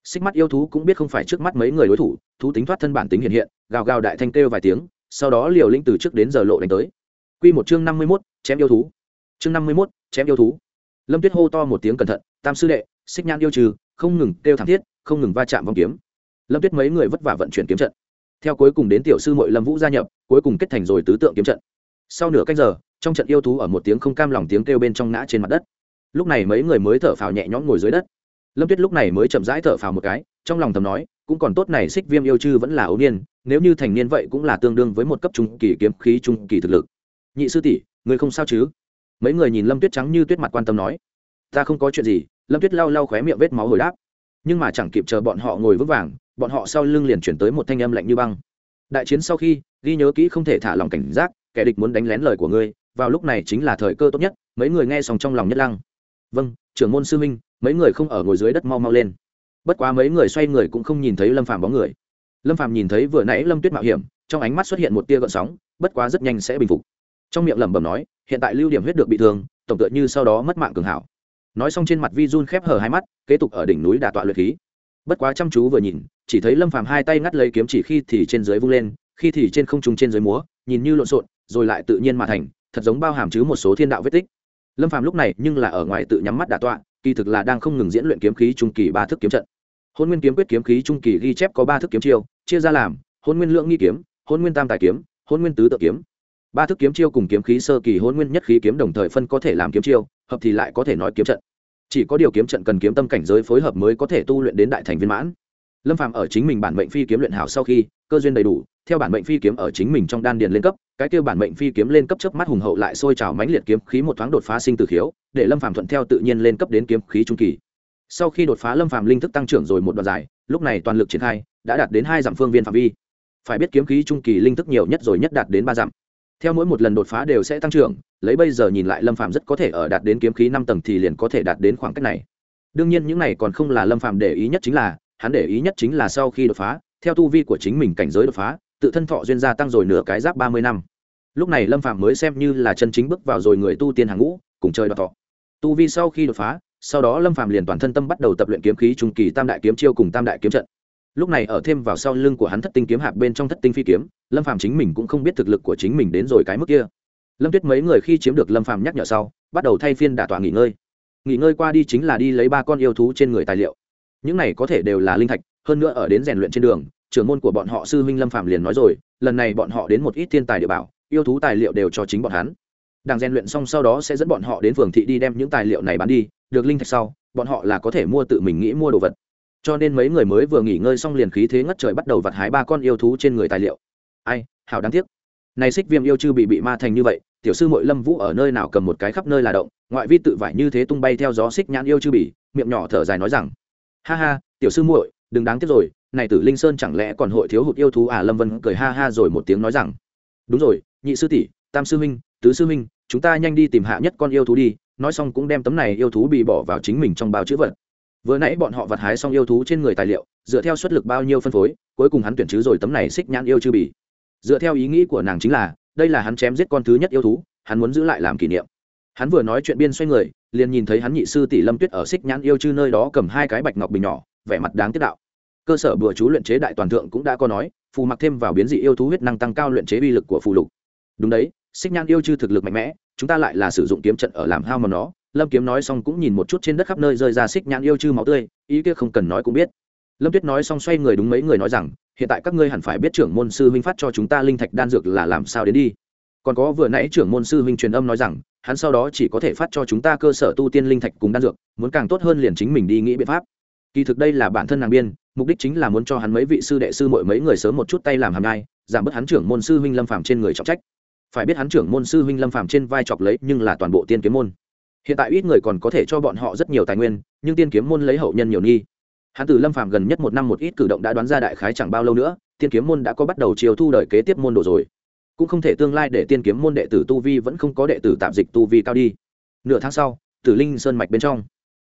Xích mắt yêu thú cũng biết không phải trước mắt mấy người đối thủ, thú tính thoát thân bản tính hiện hiện, gào gào đại thanh kêu vài tiếng, sau đó liều linh từ trước đến giờ lộ đánh tới. Quy một chương năm mươi mốt, chém yêu thú. Chương năm mươi mốt, chém yêu thú. Lâm tuyết hô to một tiếng cẩn thận, tam sư đệ, xích nhan yêu trừ, không ngừng kêu thảm thiết, không ngừng va chạm vòng kiếm. Lâm tuyết mấy người vất vả vận chuyển kiếm trận. Theo cuối cùng đến tiểu sư muội lâm vũ gia nhập, cuối cùng kết thành rồi tứ tượng kiếm trận. Sau nửa canh giờ, trong trận yêu thú ở một tiếng không cam lòng tiếng kêu bên trong ngã trên mặt đất. Lúc này mấy người mới thở phào nhẹ nhõm ngồi dưới đất. Lâm tuyết lúc này mới chậm rãi thở phào một cái, trong lòng thầm nói, cũng còn tốt này xích viêm yêu chư vẫn là ấu niên, nếu như thành niên vậy cũng là tương đương với một cấp trung kỳ kiếm khí trung kỳ thực lực nhị sư tỷ người không sao chứ? Mấy người nhìn lâm tuyết trắng như tuyết mặt quan tâm nói. Ta không có chuyện gì. Lâm tuyết lau lau khóe miệng vết máu hồi đáp. Nhưng mà chẳng kịp chờ bọn họ ngồi vững vàng, bọn họ sau lưng liền chuyển tới một thanh âm lạnh như băng. Đại chiến sau khi, ghi nhớ kỹ không thể thả lòng cảnh giác, kẻ địch muốn đánh lén lời của ngươi, vào lúc này chính là thời cơ tốt nhất. Mấy người nghe xong trong lòng nhất lăng. Vâng trưởng môn sư minh mấy người không ở ngồi dưới đất mau mau lên. Bất quá mấy người xoay người cũng không nhìn thấy lâm phàm bóng người. Lâm phàm nhìn thấy vừa nãy lâm tuyết mạo hiểm, trong ánh mắt xuất hiện một tia gợn sóng, bất quá rất nhanh sẽ bình phục trong miệng lẩm bẩm nói, hiện tại lưu điểm huyết được bị thương, tổng tựa như sau đó mất mạng cường hảo. Nói xong trên mặt vi run khép hờ hai mắt, kế tục ở đỉnh núi đà tọa luyện khí. Bất quá chăm chú vừa nhìn, chỉ thấy lâm phàm hai tay ngắt lấy kiếm chỉ khi thì trên dưới vung lên, khi thì trên không trung trên dưới múa, nhìn như lộn xộn, rồi lại tự nhiên mà thành, thật giống bao hàm chứ một số thiên đạo vết tích. Lâm phàm lúc này nhưng là ở ngoài tự nhắm mắt đà tọa, kỳ thực là đang không ngừng diễn luyện kiếm khí trung kỳ ba thức kiếm trận. Hôn nguyên kiếm quyết kiếm khí trung kỳ ghi chép có ba thức kiếm chiêu, chia ra làm, hôn nguyên lượng nghi kiếm, hôn nguyên tam tài kiếm, hôn nguyên tứ tự kiếm ba thức kiếm chiêu cùng kiếm khí sơ kỳ hôn nguyên nhất khí kiếm đồng thời phân có thể làm kiếm chiêu, hợp thì lại có thể nói kiếm trận. Chỉ có điều kiếm trận cần kiếm tâm cảnh giới phối hợp mới có thể tu luyện đến đại thành viên mãn. Lâm phạm ở chính mình bản mệnh phi kiếm luyện hảo sau khi, cơ duyên đầy đủ, theo bản mệnh phi kiếm ở chính mình trong đan điền lên cấp, cái kêu bản mệnh phi kiếm lên cấp chớp mắt hùng hậu lại sôi trào mãnh liệt kiếm khí một thoáng đột phá sinh từ khiếu, để lâm phạm thuận theo tự nhiên lên cấp đến kiếm khí trung kỳ. Sau khi đột phá, lâm phạm linh thức tăng trưởng rồi một đoạn dài, lúc này toàn lực triển khai, đã đạt đến hai dặm phương viên phạm vi. Phải biết kiếm khí trung kỳ linh thức nhiều nhất rồi nhất đạt đến ba dặm theo mỗi một lần đột phá đều sẽ tăng trưởng, lấy bây giờ nhìn lại lâm phạm rất có thể ở đạt đến kiếm khí năm tầng thì liền có thể đạt đến khoảng cách này. Đương nhiên những này còn không là lâm phạm để ý nhất chính là, hắn để ý nhất chính là sau khi đột phá, theo tu vi của chính mình cảnh giới đột phá, tự thân thọ duyên gia tăng rồi nửa cái giáp ba mươi năm. Lúc này lâm phạm mới xem như là chân chính bước vào rồi người tu tiên hàng ngũ, cùng chơi đoạt thọ. Tu vi sau khi đột phá, sau đó lâm phạm liền toàn thân tâm bắt đầu tập luyện kiếm khí trung kỳ tam đại kiếm chiêu cùng tam đại kiếm trận lúc này ở thêm vào sau lưng của hắn thất tinh kiếm hạp bên trong thất tinh phi kiếm, lâm phạm chính mình cũng không biết thực lực của chính mình đến rồi cái mức kia. Lâm tuyết mấy người khi chiếm được lâm phạm nhắc nhở sau, bắt đầu thay phiên đả tòa nghỉ ngơi. Nghỉ ngơi qua đi chính là đi lấy ba con yêu thú trên người tài liệu. Những này có thể đều là linh thạch, hơn nữa ở đến rèn luyện trên đường, trưởng môn của bọn họ sư huynh lâm phạm liền nói rồi, lần này bọn họ đến một ít thiên tài địa bảo, yêu thú tài liệu đều cho chính bọn hắn. Đang rèn luyện xong sau đó sẽ dẫn bọn họ đến phường thị đi đem những tài liệu này bán đi, được linh thạch sau, bọn họ là có thể mua tự mình nghĩ mua đồ vật cho nên mấy người mới vừa nghỉ ngơi xong liền khí thế ngất trời bắt đầu vặt hái ba con yêu thú trên người tài liệu. Ai, hảo đáng tiếc. Này xích viêm yêu chư bị bị ma thành như vậy, tiểu sư mội lâm vũ ở nơi nào cầm một cái khắp nơi là động, ngoại vi tự vải như thế tung bay theo gió xích nhãn yêu chư bỉ, miệng nhỏ thở dài nói rằng, ha ha, tiểu sư muội, đừng đáng tiếc rồi, này tử linh sơn chẳng lẽ còn hội thiếu hụt yêu thú à? Lâm vân cười ha ha rồi một tiếng nói rằng, đúng rồi, nhị sư tỷ, tam sư huynh, tứ sư huynh, chúng ta nhanh đi tìm hạ nhất con yêu thú đi. Nói xong cũng đem tấm này yêu thú bị bỏ vào chính mình trong bao chữ vật vừa nãy bọn họ vặt hái xong yêu thú trên người tài liệu, dựa theo suất lực bao nhiêu phân phối, cuối cùng hắn tuyển chứ rồi tấm này xích nhãn yêu chư bỉ dựa theo ý nghĩ của nàng chính là, đây là hắn chém giết con thứ nhất yêu thú, hắn muốn giữ lại làm kỷ niệm. Hắn vừa nói chuyện biên xoay người, liền nhìn thấy hắn nhị sư tỷ lâm tuyết ở xích nhãn yêu chư nơi đó cầm hai cái bạch ngọc bình nhỏ, vẻ mặt đáng tiết đạo. Cơ sở bừa chú luyện chế đại toàn thượng cũng đã có nói, phù mặc thêm vào biến dị yêu thú huyết năng tăng cao luyện chế uy lực của phù lục. Đúng đấy, xích nhãn yêu chư thực lực mạnh mẽ, chúng ta lại là sử dụng kiếm trận ở làm hao mòn nó lâm kiếm nói xong cũng nhìn một chút trên đất khắp nơi rơi ra xích nhãn yêu chư máu tươi, ý kia không cần nói cũng biết. Lâm tuyết nói xong xoay người đúng mấy người nói rằng, hiện tại các ngươi hẳn phải biết trưởng môn sư huynh phát cho chúng ta linh thạch đan dược là làm sao đến đi. Còn có vừa nãy trưởng môn sư huynh truyền âm nói rằng, hắn sau đó chỉ có thể phát cho chúng ta cơ sở tu tiên linh thạch cùng đan dược, muốn càng tốt hơn liền chính mình đi nghĩ biện pháp. Kỳ thực đây là bản thân nàng biên, mục đích chính là muốn cho hắn mấy vị sư đệ sư mọi mấy người sớm một chút tay làm hàm nhai, giảm bớt hắn trưởng môn sư huynh lâm phàm trên người trọng trách. Phải biết hắn trưởng môn sư huynh lâm phàm trên vai chọc lấy nhưng là toàn bộ tiên kiếm môn hiện tại ít người còn có thể cho bọn họ rất nhiều tài nguyên, nhưng tiên kiếm môn lấy hậu nhân nhiều nghi hắn từ lâm phàm gần nhất một năm một ít cử động đã đoán ra đại khái chẳng bao lâu nữa, tiên kiếm môn đã có bắt đầu chiều thu đời kế tiếp môn đồ rồi. Cũng không thể tương lai để tiên kiếm môn đệ tử tu vi vẫn không có đệ tử tạm dịch tu vi cao đi. Nửa tháng sau, tử linh sơn mạch bên trong.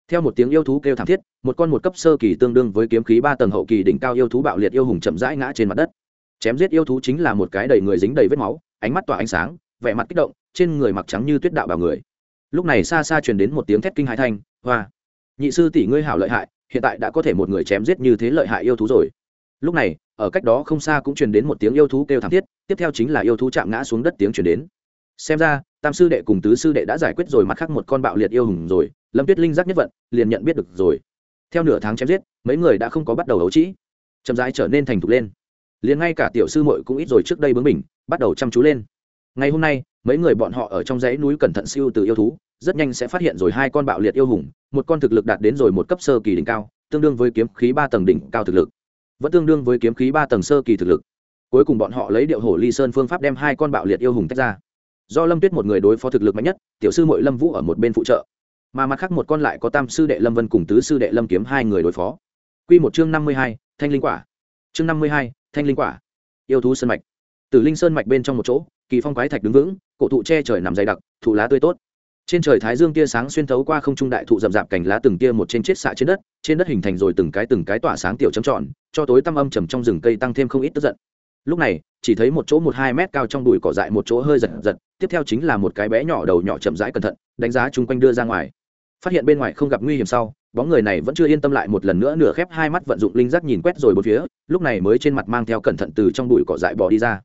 Theo một tiếng yêu thú kêu thảm thiết, một con một cấp sơ kỳ tương đương với kiếm khí ba tầng hậu kỳ đỉnh cao yêu thú bạo liệt yêu hùng chậm rãi ngã trên mặt đất. Chém giết yêu thú chính là một cái đầy người dính đầy vết máu, ánh mắt tỏa ánh sáng, vẻ mặt kích động, trên người mặc trắng như tuyết đạo bào người lúc này xa xa truyền đến một tiếng thét kinh hãi thanh, hoa, nhị sư tỷ ngươi hảo lợi hại, hiện tại đã có thể một người chém giết như thế lợi hại yêu thú rồi. Lúc này, ở cách đó không xa cũng truyền đến một tiếng yêu thú kêu thảm thiết, tiếp theo chính là yêu thú chạm ngã xuống đất tiếng truyền đến. Xem ra, tam sư đệ cùng tứ sư đệ đã giải quyết rồi, mặt khác một con bạo liệt yêu hùng rồi, lâm tuyết linh giác nhất vận, liền nhận biết được rồi. Theo nửa tháng chém giết, mấy người đã không có bắt đầu ấu trĩ chậm rãi trở nên thành thục lên. Liền ngay cả tiểu sư muội cũng ít rồi trước đây bướng mình bắt đầu chăm chú lên. Ngày hôm nay mấy người bọn họ ở trong dãy núi cẩn thận siêu từ yêu thú, rất nhanh sẽ phát hiện rồi hai con bạo liệt yêu hùng, một con thực lực đạt đến rồi một cấp sơ kỳ đỉnh cao, tương đương với kiếm khí ba tầng đỉnh cao thực lực. Vẫn tương đương với kiếm khí ba tầng sơ kỳ thực lực. Cuối cùng bọn họ lấy điệu hổ ly sơn phương pháp đem hai con bạo liệt yêu hùng tách ra. Do lâm tuyết một người đối phó thực lực mạnh nhất, tiểu sư mội lâm vũ ở một bên phụ trợ. Mà mặt khác một con lại có tam sư đệ lâm vân cùng tứ sư đệ lâm kiếm hai người đối phó. Q một chương năm mươi hai, thanh linh quả. Chương năm mươi hai, thanh linh quả. Yêu thú sơn mạch. Tử linh sơn mạch bên trong một chỗ kỳ phong quái thạch đứng vững, cổ thụ che trời nằm dày đặc, thụ lá tươi tốt. Trên trời thái dương tia sáng xuyên thấu qua không trung đại thụ rậm rạp cành lá từng tia một trên chết xạ trên đất trên đất hình thành rồi từng cái từng cái tỏa sáng tiểu chấm tròn, cho tối tăm âm trầm trong rừng cây tăng thêm không ít tức giận. Lúc này, chỉ thấy một chỗ một hai mét cao trong đùi cỏ dại một chỗ hơi giật giật, tiếp theo chính là một cái bé nhỏ đầu nhỏ chậm rãi cẩn thận, đánh giá chung quanh đưa ra ngoài. Phát hiện bên ngoài không gặp nguy hiểm sau, bóng người này vẫn chưa yên tâm lại một lần nữa nửa khép hai mắt vận dụng linh giác nhìn quét rồi bốn phía, lúc này mới trên mặt mang theo cẩn thận từ trong đùi cỏ dại bỏ đi ra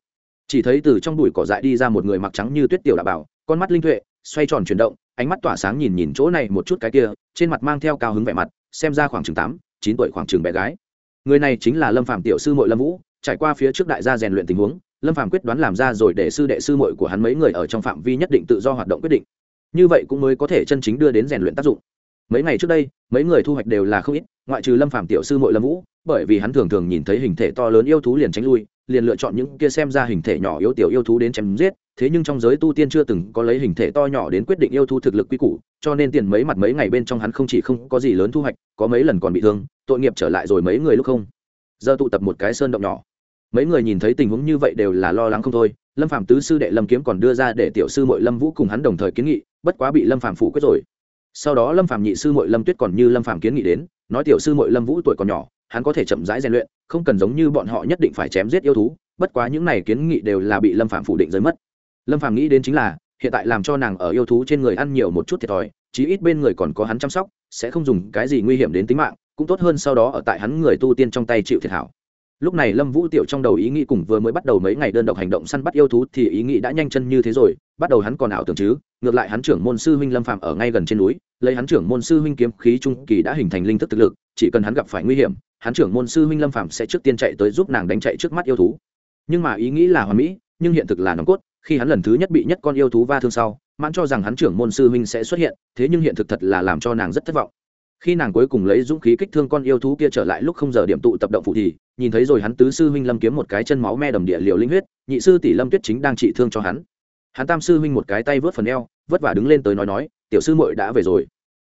chỉ thấy từ trong bụi cỏ dại đi ra một người mặc trắng như tuyết tiểu đạo bảo, con mắt linh tuệ, xoay tròn chuyển động, ánh mắt tỏa sáng nhìn nhìn chỗ này một chút cái kia, trên mặt mang theo cao hứng vẻ mặt, xem ra khoảng chừng tám, chín tuổi khoảng chừng bé gái. Người này chính là lâm phạm tiểu sư mội lâm vũ, trải qua phía trước đại gia rèn luyện tình huống, lâm phạm quyết đoán làm ra rồi để sư đệ sư mội của hắn mấy người ở trong phạm vi nhất định tự do hoạt động quyết định. Như vậy cũng mới có thể chân chính đưa đến rèn luyện tác dụng. Mấy ngày trước đây, mấy người thu hoạch đều là không ít, ngoại trừ lâm phạm tiểu sư mội lâm vũ, bởi vì hắn thường thường nhìn thấy hình thể to lớn yêu thú liền tránh lui liền lựa chọn những kia xem ra hình thể nhỏ yếu tiểu yêu thú đến chém giết, thế nhưng trong giới tu tiên chưa từng có lấy hình thể to nhỏ đến quyết định yêu thú thực lực quy củ, cho nên tiền mấy mặt mấy ngày bên trong hắn không chỉ không có gì lớn thu hoạch, có mấy lần còn bị thương, tội nghiệp trở lại rồi mấy người lúc không. Giờ tụ tập một cái sơn động nhỏ. Mấy người nhìn thấy tình huống như vậy đều là lo lắng không thôi, lâm phạm tứ sư đệ lâm kiếm còn đưa ra để tiểu sư mội lâm vũ cùng hắn đồng thời kiến nghị, bất quá bị lâm phạm phủ quyết rồi. Sau đó lâm phạm nhị sư mội lâm tuyết còn như lâm phạm kiến nghị đến, nói tiểu sư mội lâm vũ tuổi còn nhỏ hắn có thể chậm rãi rèn luyện, không cần giống như bọn họ nhất định phải chém giết yêu thú, bất quá những này kiến nghị đều là bị lâm phạm phủ định rơi mất. Lâm phạm nghĩ đến chính là, hiện tại làm cho nàng ở yêu thú trên người ăn nhiều một chút thiệt thòi, chí ít bên người còn có hắn chăm sóc, sẽ không dùng cái gì nguy hiểm đến tính mạng, cũng tốt hơn sau đó ở tại hắn người tu tiên trong tay chịu thiệt hảo. Lúc này lâm vũ tiểu trong đầu ý nghĩ cùng vừa mới bắt đầu mấy ngày đơn độc hành động săn bắt yêu thú thì ý nghĩ đã nhanh chân như thế rồi, bắt đầu hắn còn ảo tưởng chứ, ngược lại hắn trưởng môn sư huynh lâm phạm ở ngay gần trên núi lấy hắn trưởng môn sư huynh kiếm khí trung kỳ đã hình thành linh thức thực lực, chỉ cần hắn gặp phải nguy hiểm, hắn trưởng môn sư huynh lâm phạm sẽ trước tiên chạy tới giúp nàng đánh chạy trước mắt yêu thú. Nhưng mà ý nghĩ là hoàn mỹ, nhưng hiện thực là nòng cốt, khi hắn lần thứ nhất bị nhất con yêu thú va thương sau, mãn cho rằng hắn trưởng môn sư huynh sẽ xuất hiện, thế nhưng hiện thực thật là làm cho nàng rất thất vọng. Khi nàng cuối cùng lấy dũng khí kích thương con yêu thú kia trở lại lúc không giờ điểm tụ tập động phụ thì, nhìn thấy rồi hắn tứ sư huynh lâm kiếm một cái chân máu me đầm địa liều linh huyết, nhị sư tỷ lâm tuyết chính đang trị thương cho hắn. Hắn tam sư huynh một cái tay vớt phần eo, vất vả đứng lên tới nói nói tiểu sư muội đã về rồi.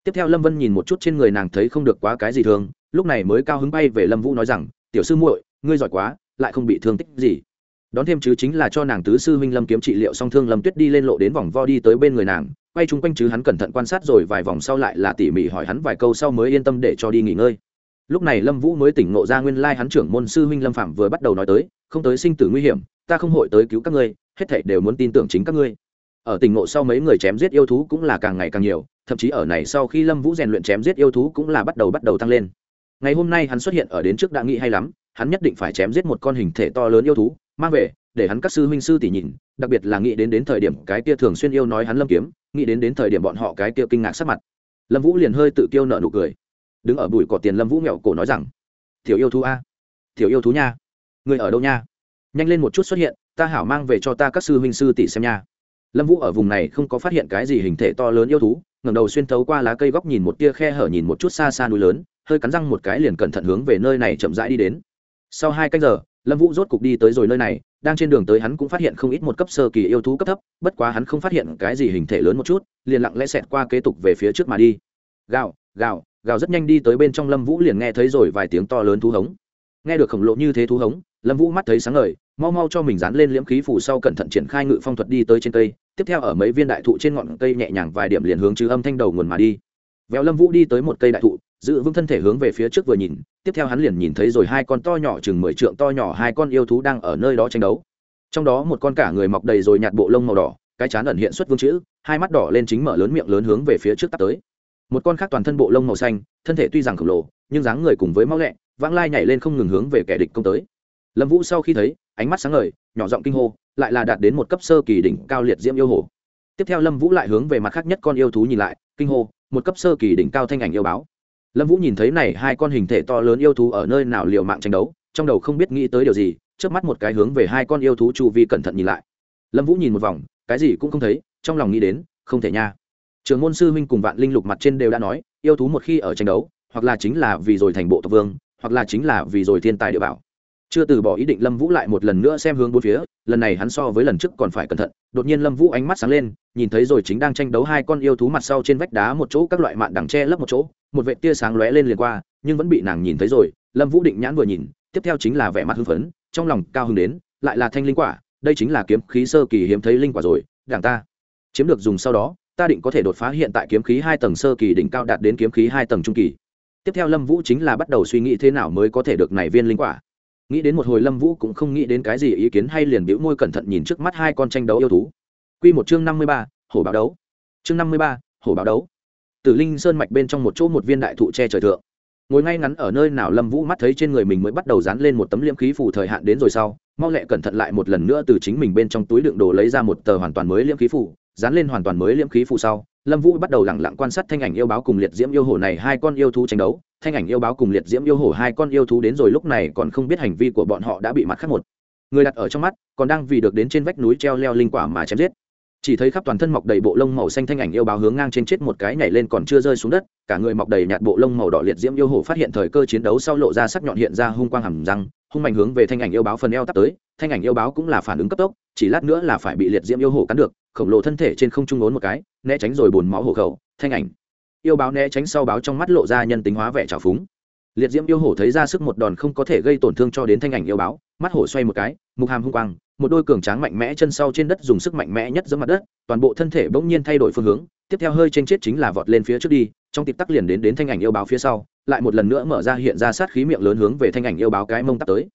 Tiếp theo lâm vân nhìn một chút trên người nàng thấy không được quá cái gì thường, lúc này mới cao hứng bay về lâm vũ nói rằng tiểu sư muội ngươi giỏi quá lại không bị thương tích gì. Đón thêm chứ chính là cho nàng tứ sư huynh lâm kiếm trị liệu song thương lâm tuyết đi lên lộ đến vòng vo đi tới bên người nàng quay chung quanh chứ hắn cẩn thận quan sát rồi vài vòng sau lại là tỉ mỉ hỏi hắn vài câu sau mới yên tâm để cho đi nghỉ ngơi. Lúc này lâm vũ mới tỉnh ngộ ra nguyên lai hắn trưởng môn sư huynh lâm phạm vừa bắt đầu nói tới không tới sinh tử nguy hiểm ta không hội tới cứu các ngươi hết thảy đều muốn tin tưởng chính các ngươi ở tỉnh ngộ sau mấy người chém giết yêu thú cũng là càng ngày càng nhiều, thậm chí ở này sau khi lâm vũ rèn luyện chém giết yêu thú cũng là bắt đầu bắt đầu tăng lên. Ngày hôm nay hắn xuất hiện ở đến trước đã nghĩ hay lắm, hắn nhất định phải chém giết một con hình thể to lớn yêu thú, mang về, để hắn các sư huynh sư tỷ nhìn, đặc biệt là nghĩ đến đến thời điểm cái kia thường xuyên yêu nói hắn lâm kiếm, nghĩ đến đến thời điểm bọn họ cái kia kinh ngạc sắc mặt. Lâm vũ liền hơi tự kiêu nợ nụ cười. Đứng ở bụi cỏ tiền lâm vũ nghẹo cổ nói rằng thiểu yêu thú a thiểu yêu thú nha người ở đâu nha? Nhanh lên một chút xuất hiện, ta hảo mang về cho ta các sư huynh sư tỷ xem nha lâm vũ ở vùng này không có phát hiện cái gì hình thể to lớn yêu thú, ngẩng đầu xuyên thấu qua lá cây góc nhìn một tia khe hở nhìn một chút xa xa núi lớn, hơi cắn răng một cái liền cẩn thận hướng về nơi này chậm rãi đi đến. Sau hai canh giờ, lâm vũ rốt cục đi tới rồi nơi này, đang trên đường tới hắn cũng phát hiện không ít một cấp sơ kỳ yêu thú cấp thấp, bất quá hắn không phát hiện cái gì hình thể lớn một chút, liền lặng lẽ xẹt qua kế tục về phía trước mà đi. Gào gào gào rất nhanh đi tới bên trong lâm vũ liền nghe thấy rồi vài tiếng to lớn thú hống. Nghe được khổng lồ như thế thú hống lâm vũ mắt thấy sáng ngời, mau mau cho mình dán lên liễm khí phủ sau cẩn thận triển khai ngự phong thuật đi tới trên cây, tiếp theo ở mấy viên đại thụ trên ngọn cây nhẹ nhàng vài điểm liền hướng chứ âm thanh đầu nguồn mà đi. Véo lâm vũ đi tới một cây đại thụ, giữ vững thân thể hướng về phía trước vừa nhìn, tiếp theo hắn liền nhìn thấy rồi hai con to nhỏ chừng mười trượng to nhỏ hai con yêu thú đang ở nơi đó tranh đấu. Trong đó một con cả người mọc đầy rồi nhạt bộ lông màu đỏ, cái chán ẩn hiện xuất vương chữ, hai mắt đỏ lên chính mở lớn miệng lớn hướng về phía trước tắt tới. Một con khác toàn thân bộ lông màu xanh, thân thể tuy rằng khổng lồ, nhưng dáng người cùng với máu lẹ, vãng lai nhảy lên không ngừng hướng về kẻ địch công tới lâm vũ sau khi thấy, ánh mắt sáng ngời, nhỏ giọng kinh hô, lại là đạt đến một cấp sơ kỳ đỉnh cao liệt diễm yêu hồ. Tiếp theo lâm vũ lại hướng về mặt khác nhất con yêu thú nhìn lại, kinh hô, một cấp sơ kỳ đỉnh cao thanh ảnh yêu báo. Lâm vũ nhìn thấy này hai con hình thể to lớn yêu thú ở nơi nào liều mạng tranh đấu, trong đầu không biết nghĩ tới điều gì trước mắt một cái hướng về hai con yêu thú chu vi cẩn thận nhìn lại. Lâm vũ nhìn một vòng, cái gì cũng không thấy, trong lòng nghĩ đến, không thể nha. Trường môn sư huynh cùng vạn linh lục mặt trên đều đã nói, yêu thú một khi ở tranh đấu, hoặc là chính là vì rồi thành bộ tộc vương, hoặc là chính là vì rồi thiên tài địa bảo chưa từ bỏ ý định lâm vũ lại một lần nữa xem hướng bốn phía, lần này hắn so với lần trước còn phải cẩn thận. Đột nhiên lâm vũ ánh mắt sáng lên, nhìn thấy rồi chính đang tranh đấu hai con yêu thú mặt sau trên vách đá một chỗ, các loại mạn đằng tre lấp một chỗ, một vệ tia sáng lóe lên liền qua, nhưng vẫn bị nàng nhìn thấy rồi. Lâm vũ định nhãn vừa nhìn, tiếp theo chính là vẻ mặt hưng phấn, trong lòng cao hứng đến, lại là thanh linh quả, đây chính là kiếm khí sơ kỳ hiếm thấy linh quả rồi, đảng ta. Chiếm được dùng sau đó, ta định có thể đột phá hiện tại kiếm khí hai tầng sơ kỳ đỉnh cao đạt đến kiếm khí hai tầng trung kỳ. Tiếp theo lâm vũ chính là bắt đầu suy nghĩ thế nào mới có thể được này viên linh quả nghĩ đến một hồi lâm vũ cũng không nghĩ đến cái gì ý kiến hay liền bĩu môi cẩn thận nhìn trước mắt hai con tranh đấu yêu thú. Q một chương năm mươi ba, hổ báo đấu. Chương năm mươi ba, hổ báo đấu. Tử linh sơn mạch bên trong một chỗ một viên đại thụ che trời thượng. Ngồi ngay ngắn ở nơi nào lâm vũ mắt thấy trên người mình mới bắt đầu dán lên một tấm liễm khí phủ thời hạn đến rồi sau, mau lẹ cẩn thận lại một lần nữa từ chính mình bên trong túi đựng đồ lấy ra một tờ hoàn toàn mới liễm khí phủ dán lên hoàn toàn mới liễm khí phủ sau, lâm vũ bắt đầu lẳng lặng quan sát thanh ảnh yêu báo cùng liệt diễm yêu hồ này hai con yêu thú tranh đấu thanh ảnh yêu báo cùng liệt diễm yêu hổ hai con yêu thú đến rồi lúc này còn không biết hành vi của bọn họ đã bị mặt khác một người đặt ở trong mắt, còn đang vì được đến trên vách núi treo leo linh quả mà chém giết. Chỉ thấy khắp toàn thân mọc đầy bộ lông màu xanh thanh ảnh yêu báo hướng ngang trên chết một cái nhảy lên còn chưa rơi xuống đất, cả người mọc đầy nhạt bộ lông màu đỏ liệt diễm yêu hổ phát hiện thời cơ chiến đấu sau lộ ra sắc nhọn hiện ra hung quang hầm răng, hung mạnh hướng về thanh ảnh yêu báo phần eo tắt tới, thanh ảnh yêu báo cũng là phản ứng cấp tốc, chỉ lát nữa là phải bị liệt diễm yêu hổ cắn được, khổng lồ thân thể trên không trung ốn một cái, né tránh rồi bùn máu hổ khẩu, thanh ảnh yêu báo né tránh sau báo trong mắt lộ ra nhân tính hóa vẻ trào phúng. Liệt diễm yêu hổ thấy ra sức một đòn không có thể gây tổn thương cho đến thanh ảnh yêu báo, mắt hổ xoay một cái, mục hàm hung quang, một đôi cường tráng mạnh mẽ chân sau trên đất dùng sức mạnh mẽ nhất giữa mặt đất, toàn bộ thân thể bỗng nhiên thay đổi phương hướng, tiếp theo hơi chênh chết chính là vọt lên phía trước đi, trong tịp tắc liền đến đến thanh ảnh yêu báo phía sau, lại một lần nữa mở ra hiện ra sát khí miệng lớn hướng về thanh ảnh yêu báo cái mông tắc tới.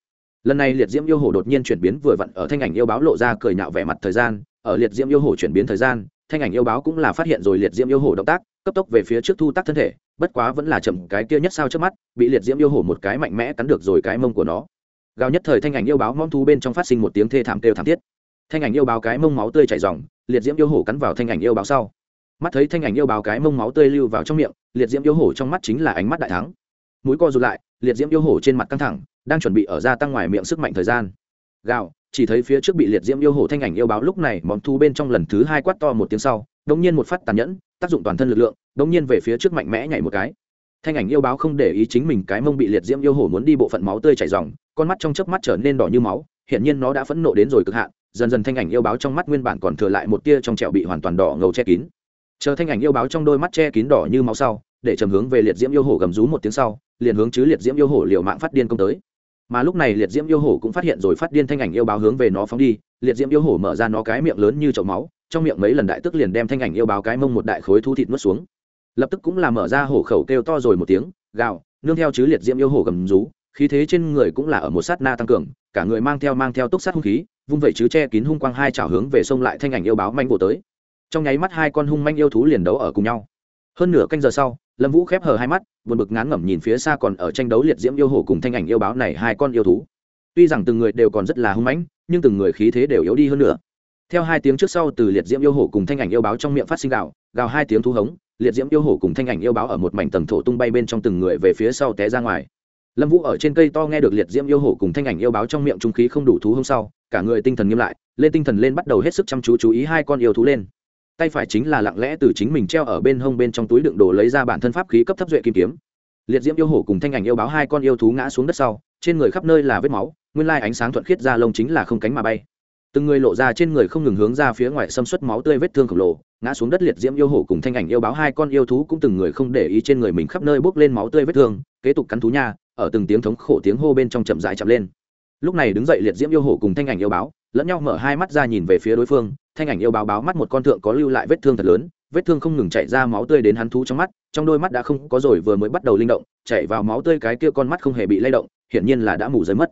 Lần này liệt diễm yêu hổ đột nhiên chuyển biến vừa vặn ở thanh ảnh yêu báo lộ ra cười nhạo vẻ mặt thời gian, ở liệt diễm yêu hổ chuyển biến thời gian thanh ảnh yêu báo cũng là phát hiện rồi liệt diễm yêu hổ động tác, cấp tốc về phía trước thu tác thân thể, bất quá vẫn là chậm cái kia nhất sao trước mắt, bị liệt diễm yêu hổ một cái mạnh mẽ cắn được rồi cái mông của nó. Gào nhất thời thanh ảnh yêu báo mong thú bên trong phát sinh một tiếng thê thảm kêu thảm thiết. Thanh ảnh yêu báo cái mông máu tươi chảy dòng liệt diễm yêu hổ cắn vào thanh ảnh yêu báo sau. Mắt thấy thanh ảnh yêu báo cái mông máu tươi lưu vào trong miệng, liệt diễm yêu hổ trong mắt chính là ánh mắt đại thắng. Mũi co rụt lại, liệt diễm yêu hổ trên mặt căng thẳng, đang chuẩn bị ở ra tăng ngoài miệng sức mạnh thời gian. Gào chỉ thấy phía trước bị liệt diễm yêu hổ thanh ảnh yêu báo lúc này món thu bên trong lần thứ hai quát to một tiếng sau đống nhiên một phát tàn nhẫn, tác dụng toàn thân lực lượng đống nhiên về phía trước mạnh mẽ nhảy một cái. Thanh ảnh yêu báo không để ý chính mình cái mông bị liệt diễm yêu hổ muốn đi bộ phận máu tươi chảy dòng, con mắt trong chớp mắt trở nên đỏ như máu hiện nhiên nó đã phẫn nộ đến rồi cực hạn, dần dần thanh ảnh yêu báo trong mắt nguyên bản còn thừa lại một tia trong trẹo bị hoàn toàn đỏ ngầu che kín. Chờ thanh ảnh yêu báo trong đôi mắt che kín đỏ như máu sau, để trầm hướng về liệt diễm yêu hổ gầm rú một tiếng sau, liền hướng chứ liệt diễm yêu hổ liều mạng phát điên công tới mà lúc này liệt diễm yêu hổ cũng phát hiện rồi phát điên thanh ảnh yêu báo hướng về nó phóng đi, liệt diễm yêu hổ mở ra nó cái miệng lớn như chậu máu, trong miệng mấy lần đại tức liền đem thanh ảnh yêu báo cái mông một đại khối thu thịt nuốt xuống. Lập tức cũng là mở ra hổ khẩu kêu to rồi một tiếng, gào, nương theo chứ liệt diễm yêu hổ gầm rú, khí thế trên người cũng là ở một sát na tăng cường, cả người mang theo mang theo túc sát hung khí, vung vẩy chứ che kín hung quang hai chảo hướng về sông lại thanh ảnh yêu báo manh vô tới. Trong nháy mắt hai con hung manh yêu thú liền đấu ở cùng nhau hơn nửa canh giờ sau, lâm vũ khép hờ hai mắt, buồn bực ngán ngẩm nhìn phía xa còn ở tranh đấu liệt diễm yêu hổ cùng thanh ảnh yêu báo này hai con yêu thú. Tuy rằng từng người đều còn rất là hung mãnh, nhưng từng người khí thế đều yếu đi hơn nữa. Theo hai tiếng trước sau từ liệt diễm yêu hổ cùng thanh ảnh yêu báo trong miệng phát sinh gạo gào hai tiếng thú hống, liệt diễm yêu hổ cùng thanh ảnh yêu báo ở một mảnh tầng thổ tung bay bên trong từng người về phía sau té ra ngoài. Lâm vũ ở trên cây to nghe được liệt diễm yêu hổ cùng thanh ảnh yêu báo trong miệng trung khí không đủ thú hôm sau, cả người tinh thần nghiêm lại, lên tinh thần lên bắt đầu hết sức chăm chú chú ý hai con yêu thú lên tay phải chính là lặng lẽ từ chính mình treo ở bên hông bên trong túi đựng đồ lấy ra bản thân pháp khí cấp thấp duệ kim kiếm. Liệt diễm yêu hổ cùng thanh ảnh yêu báo hai con yêu thú ngã xuống đất sau, trên người khắp nơi là vết máu, nguyên lai ánh sáng thuận khiết ra lông chính là không cánh mà bay. Từng người lộ ra trên người không ngừng hướng ra phía ngoài xâm xuất máu tươi vết thương khổng lồ, ngã xuống đất liệt diễm yêu hổ cùng thanh ảnh yêu báo hai con yêu thú cũng từng người không để ý trên người mình khắp nơi bốc lên máu tươi vết thương, kế tục cắn thú nha, ở từng tiếng thống khổ tiếng hô bên trong chậm rãi chậm lên. Lúc này đứng dậy liệt diễm yêu hổ cùng thanh ảnh yêu báo lẫn nhau mở hai mắt ra nhìn về phía đối phương, thanh ảnh yêu báo báo mắt một con thượng có lưu lại vết thương thật lớn, vết thương không ngừng chạy ra máu tươi đến hắn thú trong mắt, trong đôi mắt đã không có rồi vừa mới bắt đầu linh động chạy vào máu tươi cái kia con mắt không hề bị lay động, hiển nhiên là đã mù rơi mất.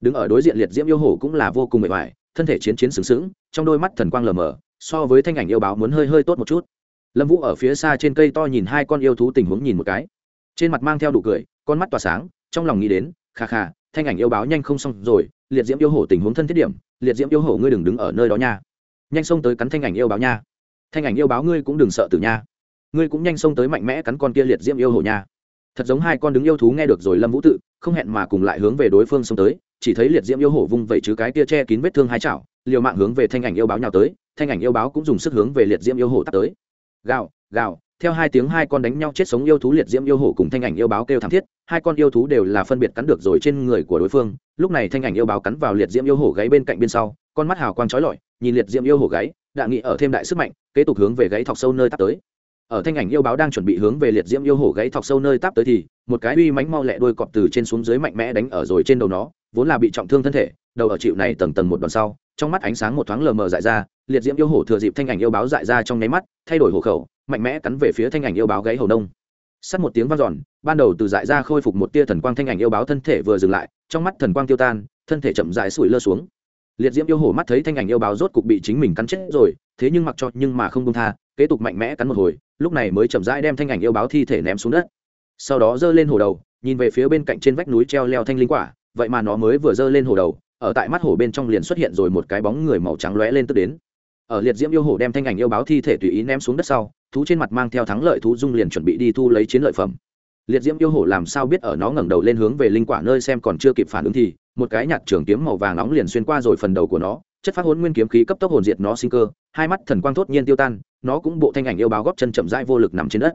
Đứng ở đối diện liệt diễm yêu hổ cũng là vô cùng mệt mỏi, thân thể chiến chiến sướng sướng trong đôi mắt thần quang lờ mờ, so với thanh ảnh yêu báo muốn hơi hơi tốt một chút. Lâm vũ ở phía xa trên cây to nhìn hai con yêu thú tình huống nhìn một cái. Trên mặt mang theo đủ cười, con mắt tỏa sáng, trong lòng nghĩ đến, kha kha thanh ảnh yêu báo nhanh không xong rồi, liệt diễm yêu hổ tình huống thân thiết điểm, liệt diễm yêu hổ ngươi đừng đứng ở nơi đó nha. Nhanh xông tới cắn thanh ảnh yêu báo nha. Thanh ảnh yêu báo ngươi cũng đừng sợ tử nha. Ngươi cũng nhanh xông tới mạnh mẽ cắn con kia liệt diễm yêu hổ nha. Thật giống hai con đứng yêu thú nghe được rồi lâm vũ tự, không hẹn mà cùng lại hướng về đối phương xông tới, chỉ thấy liệt diễm yêu hổ vung vẩy chứ cái tia che kín vết thương hai chảo, liều mạng hướng về thanh ảnh yêu báo nhào tới, thanh ảnh yêu báo cũng dùng sức hướng về liệt diễm yêu hổ tắt tới. Gào gào theo hai tiếng hai con đánh nhau chết sống yêu thú liệt diễm yêu hổ cùng thanh ảnh yêu báo kêu thảm thiết, hai con yêu thú đều là phân biệt cắn được rồi trên người của đối phương. Lúc này thanh ảnh yêu báo cắn vào liệt diễm yêu hổ gáy bên cạnh bên sau, con mắt hào quang trói lọi, nhìn liệt diễm yêu hổ gáy đạ nghị ở thêm đại sức mạnh, kế tục hướng về gáy thọc sâu nơi tắt tới. Ở thanh ảnh yêu báo đang chuẩn bị hướng về liệt diễm yêu hổ gáy thọc sâu nơi táp tới thì, một cái uy mánh mau lẹ đuôi cọp từ trên xuống dưới mạnh mẽ đánh ở rồi trên đầu nó, vốn là bị trọng thương thân thể, đầu ở chịu này tầng tầng một đòn sau, trong mắt ánh sáng một thoáng lờ mờ dại ra, liệt diễm yêu hổ thừa dịp thanh ảnh yêu báo dại ra trong nháy mắt, thay đổi hổ khẩu mạnh mẽ cắn về phía thanh ảnh yêu báo gáy hầu đông sắt một tiếng vang giòn ban đầu từ dại ra khôi phục một tia thần quang thanh ảnh yêu báo thân thể vừa dừng lại, trong mắt thần quang tiêu tan, thân thể chậm dại sủi lơ xuống. Liệt diễm yêu hổ mắt thấy thanh ảnh yêu báo rốt cục bị chính mình cắn chết rồi, thế nhưng mặc cho nhưng mà không công tha, kế tục mạnh mẽ cắn một hồi, lúc này mới chậm rãi đem thanh ảnh yêu báo thi thể ném xuống đất. Sau đó giơ lên hồ đầu, nhìn về phía bên cạnh trên vách núi treo leo thanh linh quả, vậy mà nó mới vừa giơ lên hồ đầu, ở tại mắt hổ bên trong liền xuất hiện rồi một cái bóng người màu trắng lóe lên tức đến. Ở liệt diễm yêu hổ đem thanh ảnh yêu báo thi thể tùy ý ném xuống đất sau thú trên mặt mang theo thắng lợi thú dung liền chuẩn bị đi thu lấy chiến lợi phẩm. Liệt diễm yêu hổ làm sao biết ở nó ngẩng đầu lên hướng về linh quả nơi xem còn chưa kịp phản ứng thì, một cái nhạt trường kiếm màu vàng nóng liền xuyên qua rồi phần đầu của nó, chất phát hồn nguyên kiếm khí cấp tốc hồn diệt nó sinh cơ, hai mắt thần quang thốt nhiên tiêu tan, nó cũng bộ thanh ảnh yêu báo góp chân chậm rãi vô lực nằm trên đất.